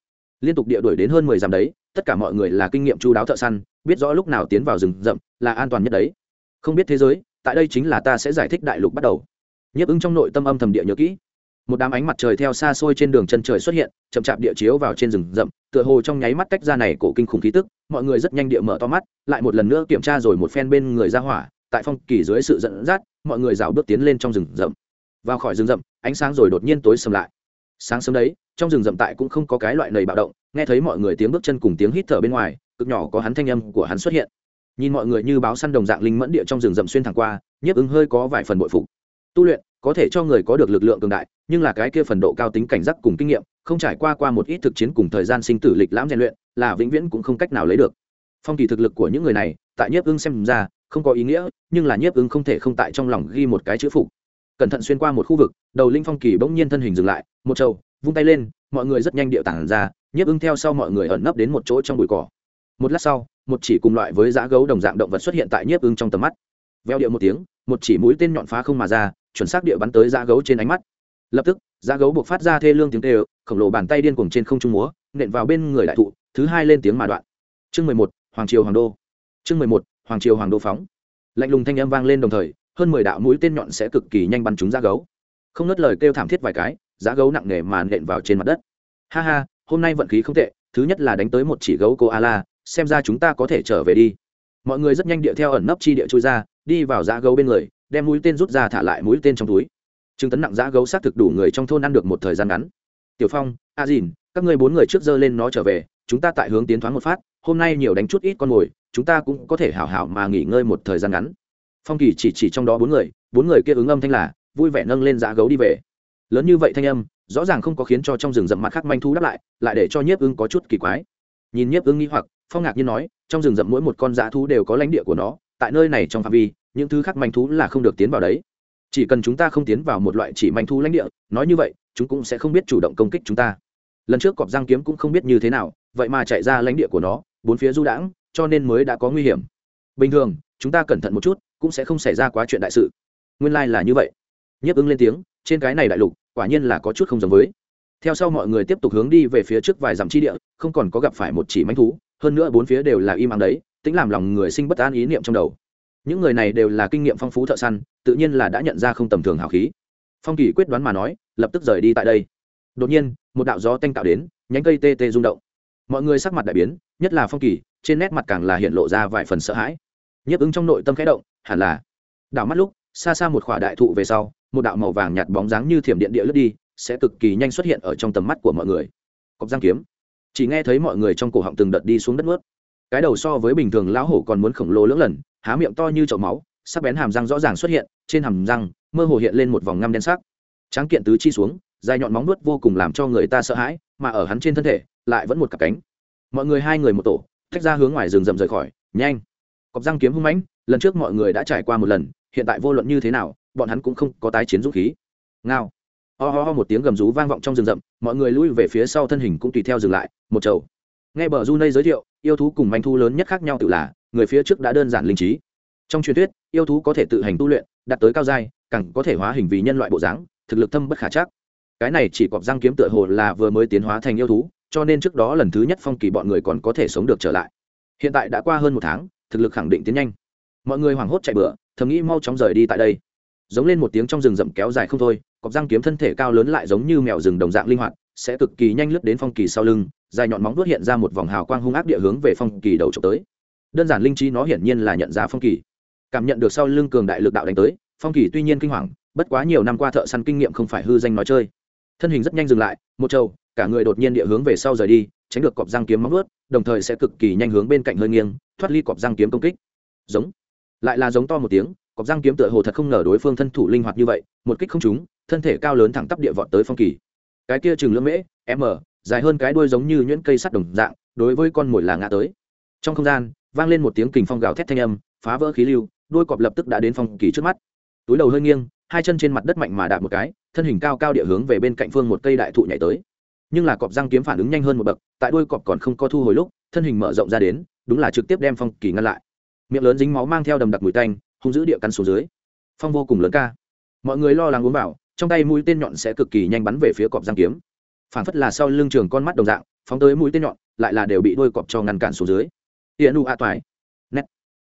Liên tục địa đuổi đến hơn mười dặm đấy, tất cả mọi người là kinh nghiệm chu đáo thợ săn, biết rõ lúc nào tiến vào rừng rậm là an toàn nhất đấy. Không biết thế giới, tại đây chính là ta sẽ giải thích đại lục bắt đầu. Nhấp ứng trong nội tâm âm thầm địa nhớ kỹ một đám ánh mặt trời theo xa xôi trên đường chân trời xuất hiện, chậm chạp địa chiếu vào trên rừng rậm, tựa hồ trong nháy mắt tách ra này cổ kinh khủng khí tức, mọi người rất nhanh địa mở to mắt, lại một lần nữa kiểm tra rồi một phen bên người ra hỏa, tại phong kỳ dưới sự dẫn dắt, mọi người rào bước tiến lên trong rừng rậm. Vào khỏi rừng rậm, ánh sáng rồi đột nhiên tối sầm lại. Sáng sớm đấy, trong rừng rậm tại cũng không có cái loại nầy bạo động, nghe thấy mọi người tiếng bước chân cùng tiếng hít thở bên ngoài, cực nhỏ có hắn thanh âm của hắn xuất hiện. Nhìn mọi người như báo săn đồng dạng linh mẫn địa trong rừng rậm xuyên thẳng qua, nhiếp ứng hơi có vài phần bội phục. Tu luyện có thể cho người có được lực lượng cường đại, nhưng là cái kia phần độ cao tính cảnh giác cùng kinh nghiệm, không trải qua qua một ít thực chiến cùng thời gian sinh tử lịch lãm rèn luyện, là vĩnh viễn cũng không cách nào lấy được. Phong kỳ thực lực của những người này, tại nhiếp ưng xem ra, không có ý nghĩa, nhưng là nhiếp ưng không thể không tại trong lòng ghi một cái chữ phục. Cẩn thận xuyên qua một khu vực, đầu linh phong kỳ bỗng nhiên thân hình dừng lại, một trâu vung tay lên, mọi người rất nhanh điệu tản ra, nhiếp ưng theo sau mọi người ẩn nấp đến một chỗ trong bụi cỏ. Một lát sau, một chỉ cùng loại với dã gấu đồng dạng động vật xuất hiện tại nhiếp ưng trong tầm mắt. Veo điệu một tiếng, một chỉ mũi tên nhọn phá không mà ra chuẩn xác địa bắn tới da gấu trên ánh mắt. Lập tức da gấu buộc phát ra thê lương tiếng tê khổng lồ bàn tay điên cuồng trên không trung múa, nện vào bên người đại thụ, thứ hai lên tiếng mà đoạn. Chương mười một, hoàng triều hoàng đô. Chương mười một, hoàng triều hoàng đô phóng. Lạnh lùng thanh âm vang lên đồng thời, hơn mười đạo mũi tên nhọn sẽ cực kỳ nhanh bắn trúng da gấu. Không nớt lời kêu thảm thiết vài cái giá gấu nặng nề mà nện vào trên mặt đất. Ha ha, hôm nay vận khí không tệ, thứ nhất là đánh tới một chỉ gấu cô a la, xem ra chúng ta có thể trở về đi. Mọi người rất nhanh địa theo ẩn nấp chi địa trôi ra, đi vào da gấu bên người đem mũi tên rút ra thả lại mũi tên trong túi. Chứng tấn nặng giã gấu xác thực đủ người trong thôn ăn được một thời gian ngắn. Tiểu phong, a dìn, các ngươi bốn người trước dơ lên nó trở về, chúng ta tại hướng tiến thoáng một phát, hôm nay nhiều đánh chút ít con mồi, chúng ta cũng có thể hảo hảo mà nghỉ ngơi một thời gian ngắn. Phong kỳ chỉ chỉ trong đó bốn người bốn người kia ứng âm thanh là, vui vẻ nâng lên giã gấu đi về. Lớn như vậy thanh âm, rõ ràng không có khiến cho trong rừng rậm mặt khác manh thú đáp lại lại để cho nhiếp ưng có chút kỳ quái. Nhìn nhiếp ưng nghĩ hoặc, phong ngạc nhiên nói, trong rừng rậm mỗi một con dã thú đều có lãnh địa của nó, tại nơi này trong phạm vi những thứ khác manh thú là không được tiến vào đấy. Chỉ cần chúng ta không tiến vào một loại chỉ manh thú lãnh địa, nói như vậy, chúng cũng sẽ không biết chủ động công kích chúng ta. Lần trước cọp giang kiếm cũng không biết như thế nào, vậy mà chạy ra lãnh địa của nó, bốn phía du đãng, cho nên mới đã có nguy hiểm. Bình thường, chúng ta cẩn thận một chút, cũng sẽ không xảy ra quá chuyện đại sự. Nguyên lai、like、là như vậy. Nhấp ứng lên tiếng, trên cái này đại lục, quả nhiên là có chút không giống với. Theo sau mọi người tiếp tục hướng đi về phía trước vài dặm chi địa, không còn có gặp phải một chỉ manh thú, hơn nữa bốn phía đều là im ắng đấy, tính làm lòng người sinh bất an ý niệm trong đầu những người này đều là kinh nghiệm phong phú thợ săn, tự nhiên là đã nhận ra không tầm thường hào khí. Phong kỳ quyết đoán mà nói, lập tức rời đi tại đây. Đột nhiên, một đạo gió tanh tạo đến, nhánh cây tê tê rung động. Mọi người sắc mặt đại biến, nhất là phong kỳ, trên nét mặt càng là hiện lộ ra vài phần sợ hãi. Nhấp ứng trong nội tâm khẽ động, hẳn là đảo mắt lúc, xa xa một khỏa đại thụ về sau, một đạo màu vàng nhạt bóng dáng như thiểm điện địa lướt đi, sẽ cực kỳ nhanh xuất hiện ở trong tầm mắt của mọi người. Cọc giang kiếm. Chỉ nghe thấy mọi người trong cổ họng từng đợt đi xuống đất nước cái đầu so với bình thường lão hổ còn muốn khổng lồ lưỡng lần há miệng to như chậu máu, sắc bén hàm răng rõ ràng xuất hiện, trên hàm răng, mơ hồ hiện lên một vòng ngăm đen sắc. Tráng kiện tứ chi xuống, dài nhọn móng nuốt vô cùng làm cho người ta sợ hãi, mà ở hắn trên thân thể, lại vẫn một cặp cánh. Mọi người hai người một tổ, tách ra hướng ngoài rừng rậm rời khỏi, nhanh. Cọc răng kiếm hung mãnh, lần trước mọi người đã trải qua một lần, hiện tại vô luận như thế nào, bọn hắn cũng không có tái chiến dũng khí. Ngao. Ho ho ho một tiếng gầm rú vang vọng trong rừng rậm, mọi người lui về phía sau thân hình cũng tùy theo dừng lại, một chầu. Nghe bờ du nây giới thiệu, yêu thú cùng manh thu lớn nhất khác nhau tự là người phía trước đã đơn giản linh trí. Trong truyền thuyết, yêu thú có thể tự hành tu luyện, đạt tới cao giai, càng có thể hóa hình vì nhân loại bộ dáng, thực lực thâm bất khả chắc. Cái này chỉ cọp răng kiếm tựa hồ là vừa mới tiến hóa thành yêu thú, cho nên trước đó lần thứ nhất phong kỳ bọn người còn có thể sống được trở lại. Hiện tại đã qua hơn một tháng, thực lực khẳng định tiến nhanh. Mọi người hoảng hốt chạy bựa thầm nghĩ mau chóng rời đi tại đây. Giống lên một tiếng trong rừng rậm kéo dài không thôi, cọp răng kiếm thân thể cao lớn lại giống như mèo rừng đồng dạng linh hoạt, sẽ cực kỳ nhanh lướt đến phong kỳ sau lưng, dài nhọn móng vuốt hiện ra một vòng hào quang hung ác địa hướng về phong kỳ đầu trộm tới đơn giản linh trí nó hiển nhiên là nhận ra phong kỳ. Cảm nhận được sau lưng cường đại lực đạo đánh tới, phong kỳ tuy nhiên kinh hoàng, bất quá nhiều năm qua thợ săn kinh nghiệm không phải hư danh nói chơi. Thân hình rất nhanh dừng lại, một trâu, cả người đột nhiên địa hướng về sau rời đi, tránh được cọp răng kiếm móng ướt đồng thời sẽ cực kỳ nhanh hướng bên cạnh hơi nghiêng, thoát ly cọp răng kiếm công kích. Giống. Lại là giống to một tiếng, cọp răng kiếm tựa hồ thật không ngờ đối phương thân thủ linh hoạt như vậy, một kích không trúng, thân thể cao lớn thẳng tắp địa vọt tới phong kỳ. Cái kia chừng lưỡng mễ, m, dài hơn cái đuôi giống như nhuyễn cây sắt đồng dạng, đối với con mồi là ngã tới. Trong không gian vang lên một tiếng kình phong gào thét thanh âm, phá vỡ khí lưu đuôi cọp lập tức đã đến phong kỳ trước mắt. Túi đầu hơi nghiêng, hai chân trên mặt đất mạnh mà đạp một cái, thân hình cao cao địa hướng về bên cạnh phương một cây đại thụ nhảy tới. Nhưng là cọp răng kiếm phản ứng nhanh hơn một bậc, tại đuôi cọp còn không có thu hồi lúc, thân hình mở rộng ra đến, đúng là trực tiếp đem phong kỳ ngăn lại. Miệng lớn dính máu mang theo đầm đặc mùi tanh, hung giữ địa cắn xuống dưới. Phong vô cùng lớn ca. Mọi người lo lắng uống vào, trong tay mũi tên nhọn sẽ cực kỳ nhanh bắn về phía cọp răng kiếm. Phản phất là sau lưng trường con mắt đồng dạng, phóng tới mũi tên nhọn, lại là đều bị đuôi cọp cho ngăn cản xuống dưới hiện u a toài. Nét.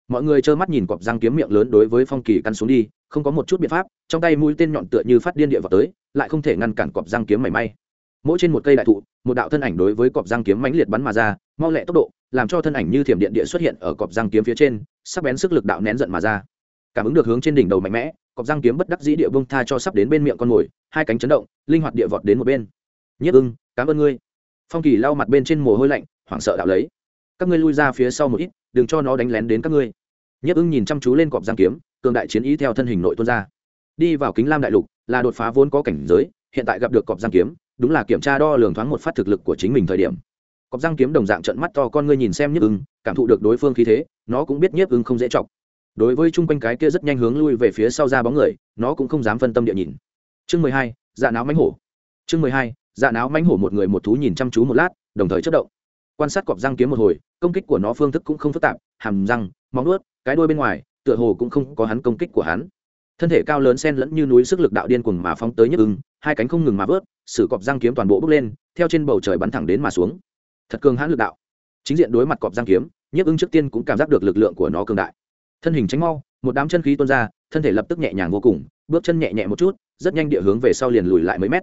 Mọi người trơ mắt nhìn cọp răng kiếm miệng lớn đối với phong kỳ căn xuống đi, không có một chút biện pháp, trong tay mũi tên nhọn tựa như phát điên địa vào tới, lại không thể ngăn cản cọp răng kiếm mảy may. Mỗi trên một cây đại thụ, một đạo thân ảnh đối với cọp răng kiếm mãnh liệt bắn mà ra, mau lẹ tốc độ, làm cho thân ảnh như thiểm điện địa xuất hiện ở cọp răng kiếm phía trên sắp bén sức lực đạo nén giận mà ra. Cảm ứng được hướng trên đỉnh đầu mạnh mẽ, cọp răng kiếm bất đắc dĩ địa bông tha cho sắp đến bên miệng con mồi, hai cánh chấn động, linh hoạt địa vọt đến một bên. Nhất ưng, cảm ơn ngươi. Phong kỳ lau mặt bên trên mồ hôi lạnh, hoảng sợ đạo lấy các ngươi lui ra phía sau một ít, đừng cho nó đánh lén đến các ngươi. Nhất ưng nhìn chăm chú lên cọp giang kiếm, cường đại chiến ý theo thân hình nội tuôn ra. Đi vào kính lam đại lục, là đột phá vốn có cảnh giới, hiện tại gặp được cọp giang kiếm, đúng là kiểm tra đo lường thoáng một phát thực lực của chính mình thời điểm. Cọp giang kiếm đồng dạng trận mắt to, con ngươi nhìn xem nhất ưng cảm thụ được đối phương khí thế, nó cũng biết nhất ưng không dễ chọc. Đối với chung quanh cái kia rất nhanh hướng lui về phía sau ra bóng người, nó cũng không dám phân tâm địa nhìn. Chương mười hai dạ náo mánh hổ. Chương mười hai dạ náo mánh hổ một người một thú nhìn chăm chú một lát, đồng thời chất động quan sát cọp răng kiếm một hồi, công kích của nó phương thức cũng không phức tạp, hàm răng, móng nuốt cái đuôi bên ngoài, tựa hồ cũng không có hắn công kích của hắn. Thân thể cao lớn sen lẫn như núi sức lực đạo điên cuồng mà phóng tới nhức ưng, hai cánh không ngừng mà vớt, sử cọp răng kiếm toàn bộ bước lên, theo trên bầu trời bắn thẳng đến mà xuống. Thật cường hãn lực đạo. Chính diện đối mặt cọp răng kiếm, nhức ưng trước tiên cũng cảm giác được lực lượng của nó cường đại. Thân hình tránh mau, một đám chân khí tuôn ra, thân thể lập tức nhẹ nhàng vô cùng, bước chân nhẹ nhẹ một chút, rất nhanh địa hướng về sau liền lùi lại mấy mét.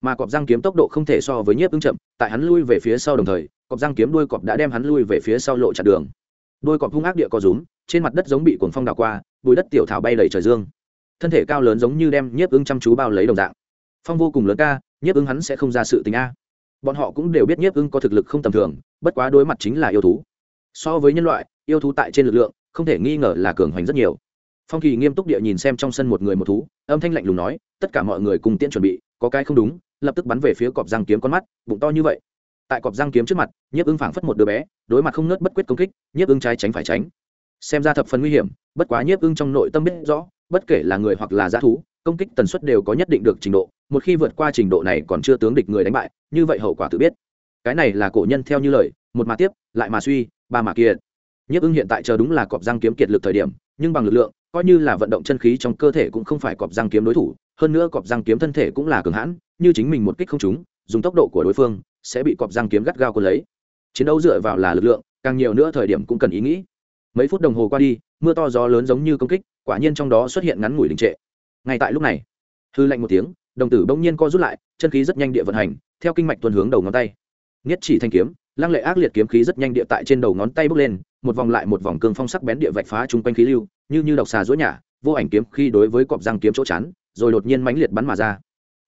Mà cọp răng kiếm tốc độ không thể so với nhiếp ưng chậm, tại hắn lui về phía sau đồng thời cọp răng kiếm đuôi cọp đã đem hắn lui về phía sau lộ chặn đường. Đuôi cọp hung ác địa có rúm, trên mặt đất giống bị cuồng phong đào qua, bùi đất tiểu thảo bay đầy trời dương. Thân thể cao lớn giống như đem nhiếp ứng chăm chú bao lấy đồng dạng. Phong vô cùng lớn ca, nhiếp ứng hắn sẽ không ra sự tình a. Bọn họ cũng đều biết nhiếp ứng có thực lực không tầm thường, bất quá đối mặt chính là yêu thú. So với nhân loại, yêu thú tại trên lực lượng, không thể nghi ngờ là cường hoành rất nhiều. Phong kỳ nghiêm túc địa nhìn xem trong sân một người một thú, âm thanh lạnh lùng nói, tất cả mọi người cùng tiễn chuẩn bị, có cái không đúng, lập tức bắn về phía cọp răng kiếm con mắt, bụng to như vậy tại cọp răng kiếm trước mặt, nhiếp ưng phảng phất một đứa bé, đối mặt không nớt bất quyết công kích, nhiếp ưng trái tránh phải tránh. Xem ra thập phần nguy hiểm, bất quá nhiếp ưng trong nội tâm biết rõ, bất kể là người hoặc là g thú, công kích tần suất đều có nhất định được trình độ, một khi vượt qua trình độ này còn chưa tướng địch người đánh bại, như vậy hậu quả tự biết. Cái này là cổ nhân theo như lời, một mà tiếp, lại mà suy, ba mà kiệt. Nhiếp ưng hiện tại chờ đúng là cọp răng kiếm kiệt lực thời điểm, nhưng bằng lực lượng, coi như là vận động chân khí trong cơ thể cũng không phải cọp răng kiếm đối thủ, hơn nữa cọp răng kiếm thân thể cũng là cường hãn, như chính mình một kích không trúng, dùng tốc độ của đối phương sẽ bị cọp răng kiếm gắt gao cuốn lấy. Chiến đấu dựa vào là lực lượng, càng nhiều nữa thời điểm cũng cần ý nghĩ. Mấy phút đồng hồ qua đi, mưa to gió lớn giống như công kích, quả nhiên trong đó xuất hiện ngắn ngủi đình trệ. Ngay tại lúc này, hư lạnh một tiếng, đồng tử bỗng nhiên co rút lại, chân khí rất nhanh địa vận hành, theo kinh mạch tuần hướng đầu ngón tay. Nhất chỉ thanh kiếm, lăng lệ ác liệt kiếm khí rất nhanh địa tại trên đầu ngón tay bước lên, một vòng lại một vòng cương phong sắc bén địa vạch phá chung quanh khí lưu, như như độc xà dối nhả, vô ảnh kiếm khi đối với cọp răng kiếm chỗ chắn, rồi đột nhiên mãnh liệt bắn mà ra.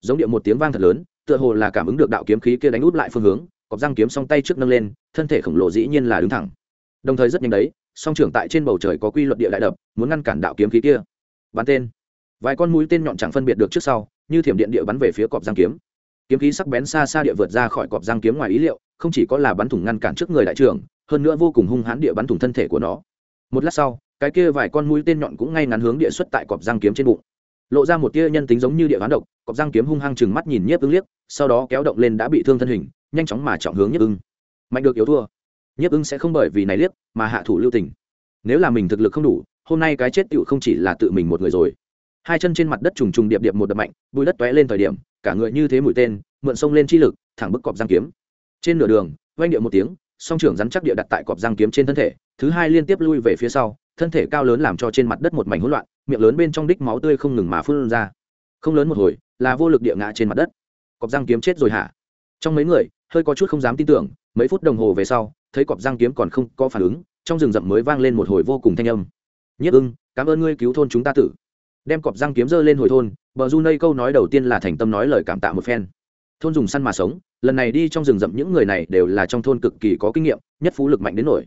Giống địa một tiếng vang thật lớn tựa hồ là cảm ứng được đạo kiếm khí kia đánh út lại phương hướng, cọp răng kiếm song tay trước nâng lên, thân thể khổng lồ dĩ nhiên là đứng thẳng. Đồng thời rất nhanh đấy, song trưởng tại trên bầu trời có quy luật địa đại đập, muốn ngăn cản đạo kiếm khí kia. Bắn tên. Vài con mũi tên nhọn chẳng phân biệt được trước sau, như thiểm điện địa bắn về phía cọp giang kiếm. Kiếm khí sắc bén xa xa địa vượt ra khỏi cọp giang kiếm ngoài ý liệu, không chỉ có là bắn thủng ngăn cản trước người đại trưởng, hơn nữa vô cùng hung hãn địa bắn thủng thân thể của nó. Một lát sau, cái kia vài con mũi tên nhọn cũng ngay ngắn hướng địa xuất tại cọp giang kiếm trên bụng. Lộ ra một tia nhân tính giống như địa bán độc, cọp giang kiếm hung hăng chừng mắt nhìn nhiếp ứng liếc sau đó kéo động lên đã bị thương thân hình, nhanh chóng mà trọng hướng nhiếp ưng. Mạnh được yếu thua. Nhiếp ưng sẽ không bởi vì này liếc mà hạ thủ lưu tình. Nếu là mình thực lực không đủ, hôm nay cái chết tựu không chỉ là tự mình một người rồi. Hai chân trên mặt đất trùng trùng điệp điệp một đập mạnh bùi đất tóe lên thời điểm, cả người như thế mũi tên, mượn sông lên chi lực, thẳng bức cọp giang kiếm. Trên nửa đường oanh điệu một tiếng, song trưởng rắn chắc địa đặt tại cọp giang kiếm trên thân thể, thứ hai liên tiếp lui về phía sau, thân thể cao lớn làm cho trên mặt đất một mảnh hỗn loạn, miệng lớn bên trong đích máu tươi không ngừng mà phun ra. Không lớn một hồi, là vô lực địa ngã trên mặt đất cọp giang kiếm chết rồi hả? Trong mấy người, hơi có chút không dám tin tưởng, mấy phút đồng hồ về sau, thấy cọp giang kiếm còn không có phản ứng, trong rừng rậm mới vang lên một hồi vô cùng thanh âm. Nhất ưng, cảm ơn ngươi cứu thôn chúng ta tử. Đem cọp răng kiếm dơ lên hồi thôn, bờ du nây câu nói đầu tiên là thành tâm nói lời cảm tạ một phen. Thôn dùng săn mà sống, lần này đi trong rừng rậm những người này đều là trong thôn cực kỳ có kinh nghiệm, nhất phú lực mạnh đến nổi.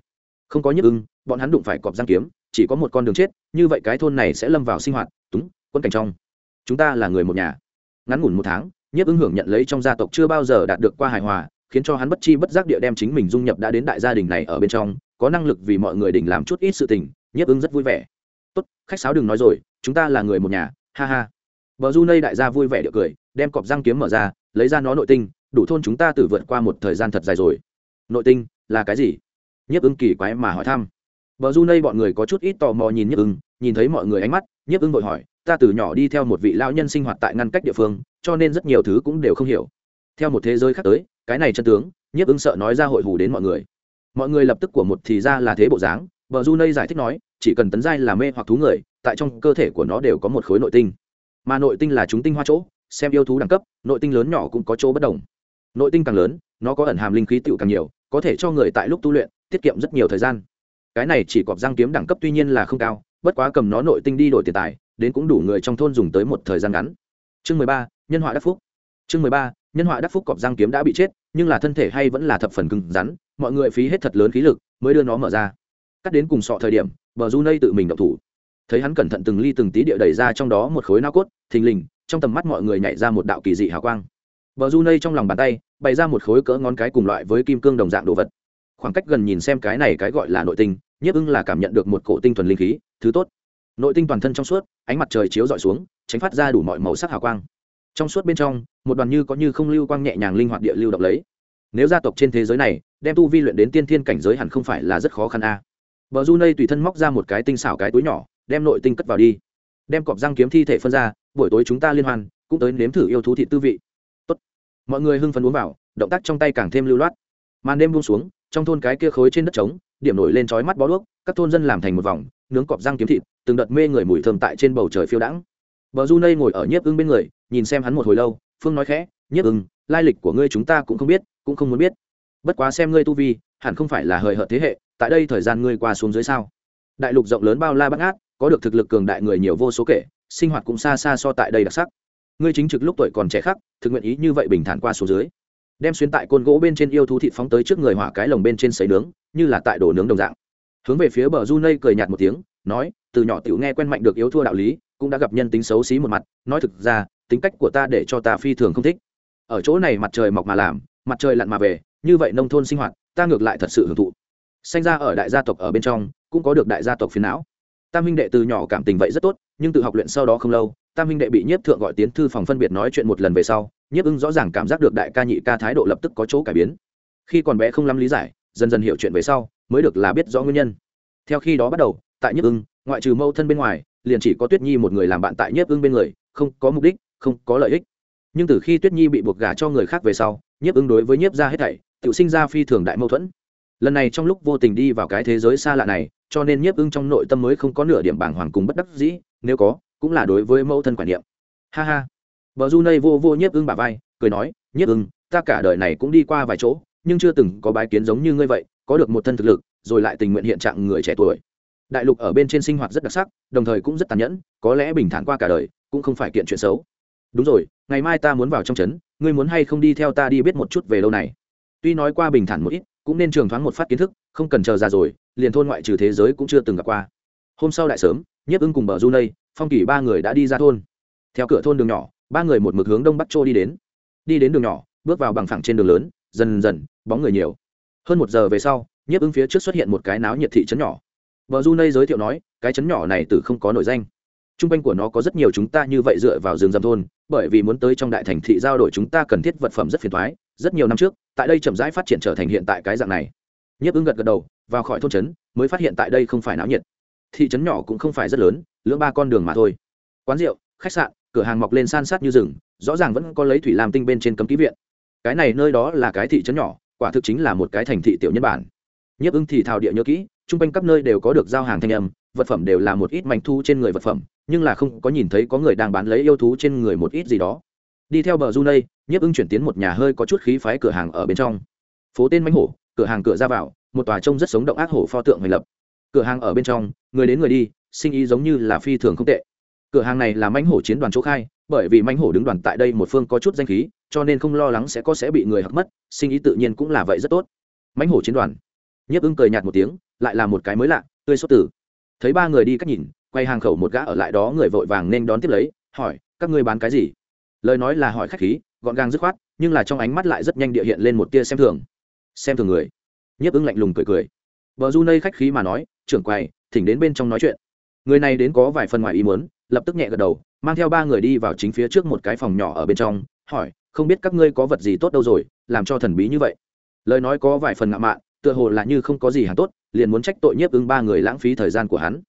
Không có nhất ưng, bọn hắn đụng phải cọp răng kiếm, chỉ có một con đường chết, như vậy cái thôn này sẽ lâm vào sinh hoạt, túng, quân cảnh trong. Chúng ta là người một nhà. Ngắn ngủn một tháng nhất ứng hưởng nhận lấy trong gia tộc chưa bao giờ đạt được qua hài hòa, khiến cho hắn bất chi bất giác địa đem chính mình dung nhập đã đến đại gia đình này ở bên trong, có năng lực vì mọi người đình làm chút ít sự tình, nhiếp ứng rất vui vẻ. Tốt, khách sáo đừng nói rồi, chúng ta là người một nhà, ha ha. Vợ du nây đại gia vui vẻ được cười, đem cọp răng kiếm mở ra, lấy ra nó nội tinh, đủ thôn chúng ta từ vượt qua một thời gian thật dài rồi. Nội tinh, là cái gì? Nhiếp ứng kỳ quái mà hỏi thăm. Vợ du nây bọn người có chút ít tò mò nhìn nhiếp ứng, nhìn thấy mọi người ánh mắt, nhiếp ứng vội hỏi, ta từ nhỏ đi theo một vị lão nhân sinh hoạt tại ngăn cách địa phương cho nên rất nhiều thứ cũng đều không hiểu. Theo một thế giới khác tới, cái này chân tướng, nhiếp ưng sợ nói ra hội hù đến mọi người. Mọi người lập tức của một thì ra là thế bộ dáng vợ du nây giải thích nói, chỉ cần tấn giai là mê hoặc thú người, tại trong cơ thể của nó đều có một khối nội tinh. Mà nội tinh là chúng tinh hoa chỗ, xem yêu thú đẳng cấp, nội tinh lớn nhỏ cũng có chỗ bất đồng. Nội tinh càng lớn, nó có ẩn hàm linh khí tựu càng nhiều, có thể cho người tại lúc tu luyện, tiết kiệm rất nhiều thời gian. Cái này chỉ cọp giang kiếm đẳng cấp tuy nhiên là không cao, bất quá cầm nó nội tinh đi đổi tiền tài, đến cũng đủ người trong thôn dùng tới một thời gian ngắn chương mười ba, nhân họa đắc phúc. Chương mười ba, nhân họa đắc phúc cọp răng kiếm đã bị chết, nhưng là thân thể hay vẫn là thập phần cứng rắn, mọi người phí hết thật lớn khí lực mới đưa nó mở ra. Cắt đến cùng sọ thời điểm, bờ du nây tự mình động thủ. Thấy hắn cẩn thận từng ly từng tí địa đẩy ra trong đó một khối nao cốt, thình lình, trong tầm mắt mọi người nhảy ra một đạo kỳ dị hào quang. Bờ du nây trong lòng bàn tay, bày ra một khối cỡ ngón cái cùng loại với kim cương đồng dạng đồ vật. Khoảng cách gần nhìn xem cái này cái gọi là nội tinh, nhiếp ưng là cảm nhận được một cổ tinh thuần linh khí, thứ tốt nội tinh toàn thân trong suốt, ánh mặt trời chiếu d ọ i xuống, tránh phát ra đủ mọi màu sắc hào quang. Trong suốt bên trong, một đoàn như có như không lưu quang nhẹ nhàng linh hoạt địa lưu động lấy. Nếu gia tộc trên thế giới này, đem tu vi luyện đến tiên thiên cảnh giới hẳn không phải là rất khó khăn a. À. bờ du nây tùy thân móc ra một cái tinh xảo cái túi nhỏ, đem nội tinh cất vào đi. Đem cọp răng kiếm thi thể phân ra, buổi tối chúng ta liên hoan, cũng tới nếm thử yêu thú thị tư vị. Tốt. mọi người hưng phấn uống vào, động tác trong tay càng thêm lưu loát. Màn đêm buông xuống, trong thôn cái kia khối trên đất trống, điểm nổi lên chói mắt bó đuốc, các thôn dân làm thành một vòng, nướng cọp răng kiếm thịt từng đợt mê người mùi thơm tại trên bầu trời phiêu đãng. Bờ du nây ngồi ở nhiếp ưng bên người, nhìn xem hắn một hồi lâu, phương nói khẽ, nhiếp ưng, lai lịch của ngươi chúng ta cũng không biết, cũng không muốn biết. Bất quá xem ngươi tu vi, hẳn không phải là hời hợt thế hệ, tại đây thời gian ngươi qua xuống dưới sao? Đại lục rộng lớn bao la bắt ngát có được thực lực cường đại người nhiều vô số kể, sinh hoạt cũng xa xa so tại đây đặc sắc. Ngươi chính trực lúc tuổi còn trẻ khắc, thực nguyện ý như vậy bình thản qua số dưới. Đem xuyên tại côn gỗ bên trên yêu thú thịt phóng tới trước người hỏa cái lồng bên trên sấy nướng, như là tại đồ nướng đồng dạng. Hướng về phía bờ du nây cười nhạt một tiếng nói, từ nhỏ tiểu nghe quen mạnh được yếu thua đạo lý, cũng đã gặp nhân tính xấu xí một mặt, nói thực ra, tính cách của ta để cho ta phi thường không thích. Ở chỗ này mặt trời mọc mà làm, mặt trời lặn mà về, như vậy nông thôn sinh hoạt, ta ngược lại thật sự hưởng thụ. Sinh ra ở đại gia tộc ở bên trong, cũng có được đại gia tộc phiền não. Tam huynh đệ từ nhỏ cảm tình vậy rất tốt, nhưng tự học luyện sau đó không lâu, tam huynh đệ bị nhiếp thượng gọi tiến thư phòng phân biệt nói chuyện một lần về sau, nhiếp ưng rõ ràng cảm giác được đại ca nhị ca thái độ lập tức có chỗ cải biến. Khi còn bé không lắm lý giải, dần dần hiểu chuyện về sau, mới được là biết rõ nguyên nhân. Theo khi đó bắt đầu tại nhiếp ưng, ngoại trừ mâu thân bên ngoài, liền chỉ có tuyết nhi một người làm bạn tại nhiếp ưng bên người, không có mục đích, không có lợi ích. Nhưng từ khi tuyết nhi bị buộc gả cho người khác về sau, nhiếp ưng đối với nhiếp ra hết thảy tự sinh ra phi thường đại mâu thuẫn. Lần này trong lúc vô tình đi vào cái thế giới xa lạ này, cho nên nhiếp ưng trong nội tâm mới không có nửa điểm bảng hoàng cùng bất đắc dĩ, nếu có, cũng là đối với mẫu thân quản niệm. Ha ha. Vợ du nây vô vô nhiếp ưng bà vai, cười nói, nhiếp ưng, ta cả đời này cũng đi qua vài chỗ, nhưng chưa từng có bái kiến giống như ngươi vậy, có được một thân thực lực, rồi lại tình nguyện hiện trạng người trẻ tuổi đại lục ở bên trên sinh hoạt rất đặc sắc, đồng thời cũng rất tàn nhẫn, có lẽ bình thản qua cả đời, cũng không phải kiện chuyện xấu. Đúng rồi, ngày mai ta muốn vào trong trấn, ngươi muốn hay không đi theo ta đi biết một chút về lâu này? Tuy nói qua bình thản một ít, cũng nên trường thoáng một phát kiến thức, không cần chờ ra rồi, liền thôn ngoại trừ thế giới cũng chưa từng gặp qua. Hôm sau đại sớm, nhiếp ưng cùng bờ du nây, phong kỳ ba người đã đi ra thôn. Theo cửa thôn đường nhỏ, ba người một mực hướng đông bắc trô đi đến. Đi đến đường nhỏ, bước vào bằng phẳng trên đường lớn, dần dần, bóng người nhiều. Hơn một giờ về sau, nhiếp ưng phía trước xuất hiện một cái náo nhiệt thị trấn nhỏ. Bờ du giới thiệu nói, cái trấn nhỏ này từ không có nổi danh. Trung quanh của nó có rất nhiều chúng ta như vậy dựa vào rừng rậm thôn, bởi vì muốn tới trong đại thành thị giao đổi chúng ta cần thiết vật phẩm rất phiền toái. rất nhiều năm trước, tại đây chậm rãi phát triển trở thành hiện tại cái dạng này. Nhiếp ứng gật gật đầu, vào khỏi thôn trấn, mới phát hiện tại đây không phải náo nhiệt. Thị trấn nhỏ cũng không phải rất lớn, lưỡng ba con đường mà thôi. Quán rượu, khách sạn, cửa hàng mọc lên san sát như rừng, rõ ràng vẫn có lấy thủy làm tinh bên trên cấm ký viện. Cái này nơi đó là cái thị trấn nhỏ, quả thực chính là một cái thành thị tiểu nhân bản. Nhiếp ưng thì thào địa nhớ kỹ chung quanh các nơi đều có được giao hàng thanh âm, vật phẩm đều là một ít mảnh thu trên người vật phẩm, nhưng là không có nhìn thấy có người đang bán lấy yêu thú trên người một ít gì đó. Đi theo bờ du nây nhấp ưng chuyển tiến một nhà hơi có chút khí phái cửa hàng ở bên trong. Phố tên mánh hổ, cửa hàng cửa ra vào, một tòa trông rất sống động ác hổ pho tượng thành lập. Cửa hàng ở bên trong, người đến người đi, sinh ý giống như là phi thường không tệ. Cửa hàng này là mánh hổ chiến đoàn chỗ khai, bởi vì mánh hổ đứng đoàn tại đây một phương có chút danh khí, cho nên không lo lắng sẽ có sẽ bị người hặc mất, sinh ý tự nhiên cũng là vậy rất tốt. Mánh hổ chiến đoàn. Nhấp ưng cười nhạt một tiếng lại là một cái mới lạ, tươi sốt tử. Thấy ba người đi cách nhìn, quay hàng khẩu một gã ở lại đó người vội vàng nên đón tiếp lấy, hỏi, các ngươi bán cái gì? Lời nói là hỏi khách khí, gọn gàng dứt khoát, nhưng là trong ánh mắt lại rất nhanh địa hiện lên một tia xem thường. Xem thường người. Nhấp ứng lạnh lùng cười cười. Vợ du nây khách khí mà nói, trưởng quầy, thỉnh đến bên trong nói chuyện. Người này đến có vài phần ngoài ý muốn, lập tức nhẹ gật đầu, mang theo ba người đi vào chính phía trước một cái phòng nhỏ ở bên trong, hỏi, không biết các ngươi có vật gì tốt đâu rồi, làm cho thần bí như vậy? Lời nói có vài phần ngạo mạn, tựa hồ là như không có gì hàng tốt liền muốn trách tội nhiếp ứng ba người lãng phí thời gian của hắn.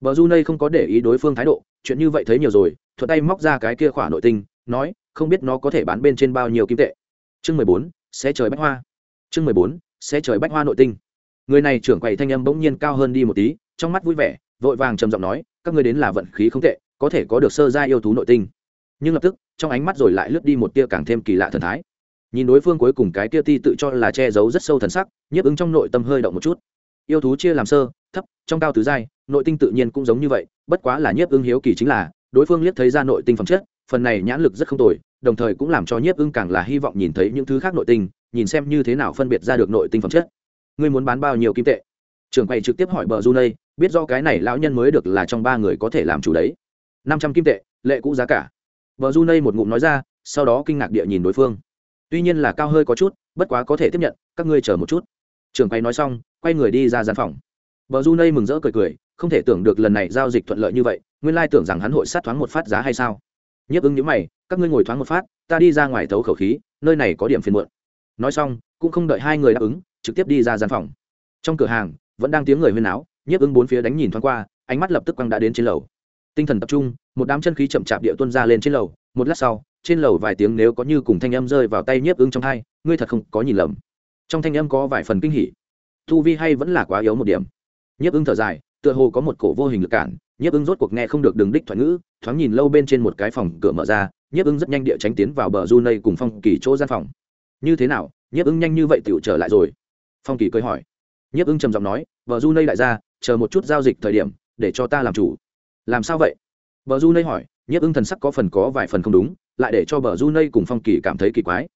Bờ du nây không có để ý đối phương thái độ, chuyện như vậy thấy nhiều rồi, thuận tay móc ra cái kia khỏa nội tinh, nói, không biết nó có thể bán bên trên bao nhiêu kim tệ. Chương mười bốn sẽ trời bách hoa. Chương mười bốn sẽ trời bách hoa nội tinh. Người này trưởng quầy thanh âm bỗng nhiên cao hơn đi một tí, trong mắt vui vẻ, vội vàng trầm giọng nói, các ngươi đến là vận khí không tệ, có thể có được sơ gia yêu thú nội tinh. Nhưng lập tức, trong ánh mắt rồi lại lướt đi một tia càng thêm kỳ lạ thần thái. Nhìn đối phương cuối cùng cái tia ti tự cho là che giấu rất sâu thần sắc, nhiếp ứng trong nội tâm hơi động một chút yêu thú chia làm sơ, thấp, trong cao tứ giai, nội tinh tự nhiên cũng giống như vậy, bất quá là nhiếp ưng hiếu kỳ chính là, đối phương liếc thấy ra nội tinh phẩm chất, phần này nhãn lực rất không tồi, đồng thời cũng làm cho nhiếp ưng càng là hy vọng nhìn thấy những thứ khác nội tinh, nhìn xem như thế nào phân biệt ra được nội tinh phẩm chất. Ngươi muốn bán bao nhiêu kim tệ? Trưởng quầy trực tiếp hỏi bờ du nây biết do cái này lão nhân mới được là trong ba người có thể làm chủ đấy. Năm trăm kim tệ, lệ cũ giá cả. Vợ du nây một ngụm nói ra, sau đó kinh ngạc địa nhìn đối phương. Tuy nhiên là cao hơi có chút, bất quá có thể tiếp nhận, các ngươi chờ một chút trường quay nói xong, quay người đi ra gian phòng. Vợ du nây mừng rỡ cười cười, không thể tưởng được lần này giao dịch thuận lợi như vậy, nguyên lai tưởng rằng hắn hội sát thoáng một phát giá hay sao? Nhấp ứng những mày, các ngươi ngồi thoáng một phát, ta đi ra ngoài thấu khẩu khí, nơi này có điểm phiền muộn. Nói xong, cũng không đợi hai người đáp ứng, trực tiếp đi ra gian phòng. Trong cửa hàng, vẫn đang tiếng người huyên áo nhiếp ứng bốn phía đánh nhìn thoáng qua, ánh mắt lập tức quăng đã đến trên lầu. Tinh thần tập trung, một đám chân khí chậm chạp địa tuân ra lên trên lầu. Một lát sau, trên lầu vài tiếng nếu có như cùng thanh âm rơi vào tay nhiếp ứng trong hai, ngươi thật không có nhìn lầm trong thanh âm có vài phần kinh hỉ. Thu vi hay vẫn là quá yếu một điểm. Nhiếp ưng thở dài, tựa hồ có một cổ vô hình lực cản, nhiếp ưng rốt cuộc nghe không được đường đích thoại ngữ, thoáng nhìn lâu bên trên một cái phòng cửa mở ra, nhiếp ưng rất nhanh địa tránh tiến vào bờ du nây cùng phong kỳ chỗ gian phòng. Như thế nào, nhiếp ưng nhanh như vậy tựu trở lại rồi? Phong kỳ cười hỏi. Nhiếp ưng trầm giọng nói vợ du nây đại gia, chờ một chút giao dịch thời điểm, để cho ta làm chủ. Làm sao vậy? Vợ du nây hỏi, nhiếp ưng thần sắc có phần có vài phần không đúng, lại để cho bờ du nây cùng phong kỳ cảm thấy kỳ quái.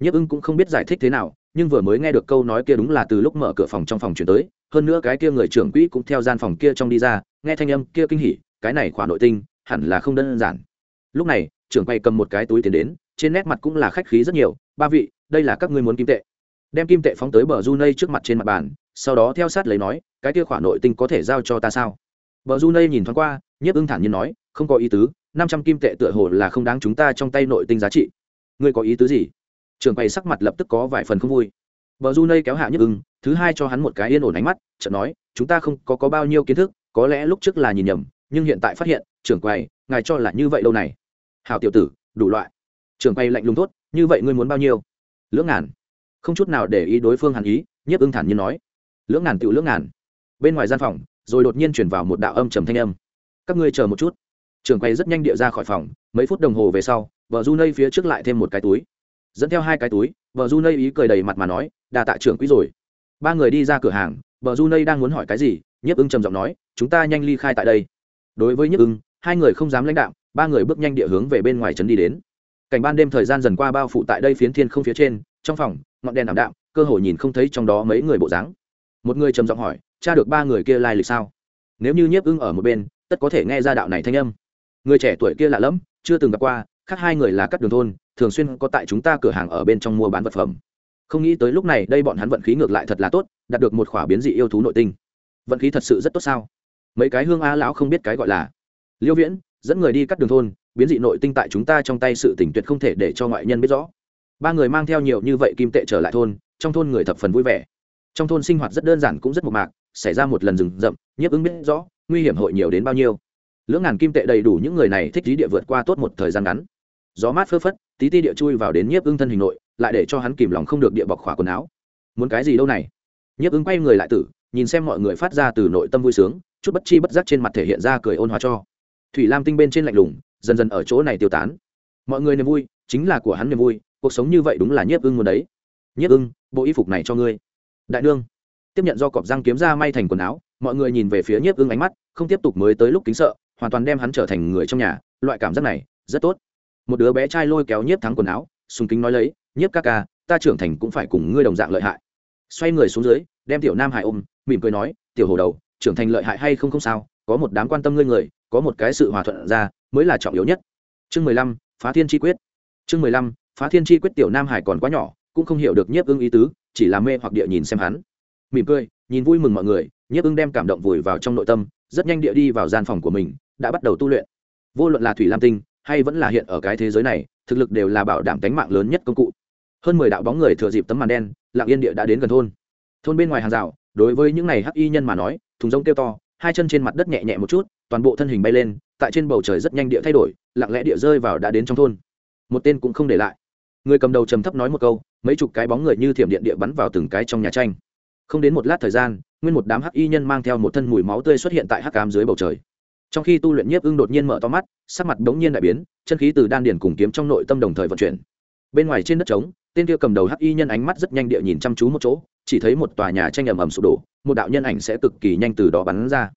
Nhiếp ưng cũng không biết giải thích thế nào nhưng vừa mới nghe được câu nói kia đúng là từ lúc mở cửa phòng trong phòng chuyển tới, hơn nữa cái kia người trưởng quỹ cũng theo gian phòng kia trong đi ra, nghe thanh âm kia kinh hỉ, cái này khoản nội tinh, hẳn là không đơn giản. Lúc này, trưởng quay cầm một cái túi tiền đến, trên nét mặt cũng là khách khí rất nhiều, ba vị, đây là các ngươi muốn kim tệ. Đem kim tệ phóng tới bờ du nây trước mặt trên mặt bàn, sau đó theo sát lấy nói, cái kia khoản nội tinh có thể giao cho ta sao? Bờ du nây nhìn thoáng qua, nhiếp ưng thản nhiên nói, không có ý tứ, năm trăm kim tệ tựa hồ là không đáng chúng ta trong tay nội tinh giá trị. Ngươi có ý tứ gì? Trường quầy sắc mặt lập tức có vài phần không vui. Bờ du nây kéo hạ nhiếp ưng thứ hai cho hắn một cái yên ổn ánh mắt chợt nói chúng ta không có, có bao nhiêu kiến thức có lẽ lúc trước là nhìn nhầm nhưng hiện tại phát hiện trưởng quầy ngài cho là như vậy lâu này. Hảo tiểu tử đủ loại. Trưởng quầy lạnh lùng tốt như vậy ngươi muốn bao nhiêu? Lưỡng ngàn. Không chút nào để ý đối phương hàn ý nhiếp ưng thản nhiên nói lưỡng ngàn tựu lưỡng ngàn. Bên ngoài gian phòng rồi đột nhiên chuyển vào một đạo âm trầm thanh âm. Các ngươi chờ một chút. Trưởng quầy rất nhanh địa ra khỏi phòng mấy phút đồng hồ về sau vợ du nây phía trước lại thêm một cái túi dẫn theo hai cái túi vợ du nây ý cười đầy mặt mà nói đà tạ trưởng quý rồi. Ba người đi ra cửa hàng vợ du nây đang muốn hỏi cái gì, nhiếp ưng trầm giọng nói, chúng ta nhanh ly khai tại đây. Đối với nhiếp ưng, hai người không dám lãnh đạo ba người bước nhanh địa hướng về bên ngoài trấn đi đến. Cảnh ban đêm thời gian dần qua bao phủ tại đây phiến thiên không phía trên, trong phòng, ngọn đèn ảm đạm, cơ hội nhìn không thấy trong đó mấy người bộ dáng. Một người trầm giọng hỏi, cha được ba người kia lai lịch sao? Nếu như nhiếp ưng ở một bên, tất có thể nghe ra đạo này thanh âm. Người trẻ tuổi kia lạ lẫm, chưa từng gặp qua, khác hai người là cắt đường thôn thường xuyên có tại chúng ta cửa hàng ở bên trong mua bán vật phẩm. Không nghĩ tới lúc này đây bọn hắn vận khí ngược lại thật là tốt, đạt được một khỏa biến dị yêu thú nội tinh. Vận khí thật sự rất tốt sao? Mấy cái hương a lão không biết cái gọi là. Liêu viễn, dẫn người đi cắt đường thôn, biến dị nội tinh tại chúng ta trong tay sự tỉnh tuyệt không thể để cho ngoại nhân biết rõ. Ba người mang theo nhiều như vậy kim tệ trở lại thôn, trong thôn người thập phần vui vẻ. Trong thôn sinh hoạt rất đơn giản cũng rất mộc mạc, xảy ra một lần rừng rậm, nhiếp ứng biết rõ, nguy hiểm hội nhiều đến bao nhiêu. Lưỡng ngàn kim tệ đầy đủ những người này thích lý địa vượt qua tốt một thời gian ngắn gió mát phơ phất, tí ti địa chui vào đến nhiếp ưng thân hình nội, lại để cho hắn kìm lòng không được địa bọc khỏa quần áo. Muốn cái gì đâu này? Nhiếp ưng quay người lại tử, nhìn xem mọi người phát ra từ nội tâm vui sướng, chút bất chi bất giác trên mặt thể hiện ra cười ôn hòa cho. Thủy lam tinh bên trên lạnh lùng, dần dần ở chỗ này tiêu tán. Mọi người niềm vui, chính là của hắn niềm vui, cuộc sống như vậy đúng là nhiếp ưng muốn đấy. Nhiếp ưng, bộ y phục này cho ngươi. Đại nương. Tiếp nhận do cọp răng kiếm ra may thành quần áo, mọi người nhìn về phía nhiếp ưng ánh mắt, không tiếp tục mới tới lúc kính sợ, hoàn toàn đem hắn trở thành người trong nhà, loại cảm giác này rất tốt một đứa bé trai lôi kéo nhiếp thắng quần áo, sùng kính nói lấy, nhiếp ca ca, ta trưởng thành cũng phải cùng ngươi đồng dạng lợi hại. Xoay người xuống dưới, đem tiểu nam hải ôm, mỉm cười nói, tiểu hồ đầu, trưởng thành lợi hại hay không không sao, có một đám quan tâm ngươi người, có một cái sự hòa thuận ra, mới là trọng yếu nhất. Chương mười lăm, phá thiên chi quyết. Chương mười lăm, phá thiên chi quyết tiểu nam hải còn quá nhỏ, cũng không hiểu được nhiếp ưng ý tứ, chỉ là mê hoặc địa nhìn xem hắn. Mỉm cười, nhìn vui mừng mọi người, nhiếp ưng đem cảm động vùi vào trong nội tâm, rất nhanh địa đi vào gian phòng của mình, đã bắt đầu tu luyện. Vô luận là thủy lam tinh hay vẫn là hiện ở cái thế giới này, thực lực đều là bảo đảm tính mạng lớn nhất công cụ. Hơn mười đạo bóng người thừa dịp tấm màn đen lạng yên địa đã đến gần thôn. Thôn bên ngoài hàng rào, đối với những này hắc y nhân mà nói, thùng rông kêu to, hai chân trên mặt đất nhẹ nhẹ một chút, toàn bộ thân hình bay lên, tại trên bầu trời rất nhanh địa thay đổi, lặng lẽ địa rơi vào đã đến trong thôn. Một tên cũng không để lại. Người cầm đầu trầm thấp nói một câu, mấy chục cái bóng người như thiểm điện địa bắn vào từng cái trong nhà tranh. Không đến một lát thời gian, nguyên một đám hắc y nhân mang theo một thân mùi máu tươi xuất hiện tại hắc cám dưới bầu trời trong khi tu luyện nhiếp ưng đột nhiên mở to mắt, sắc mặt bỗng nhiên đại biến, chân khí từ đan điển cùng kiếm trong nội tâm đồng thời vận chuyển. Bên ngoài trên đất trống, tên kia cầm đầu hắc y nhân ánh mắt rất nhanh địa nhìn chăm chú một chỗ, chỉ thấy một tòa nhà tranh ầm ầm sụp đổ, một đạo nhân ảnh sẽ cực kỳ nhanh từ đó bắn ra.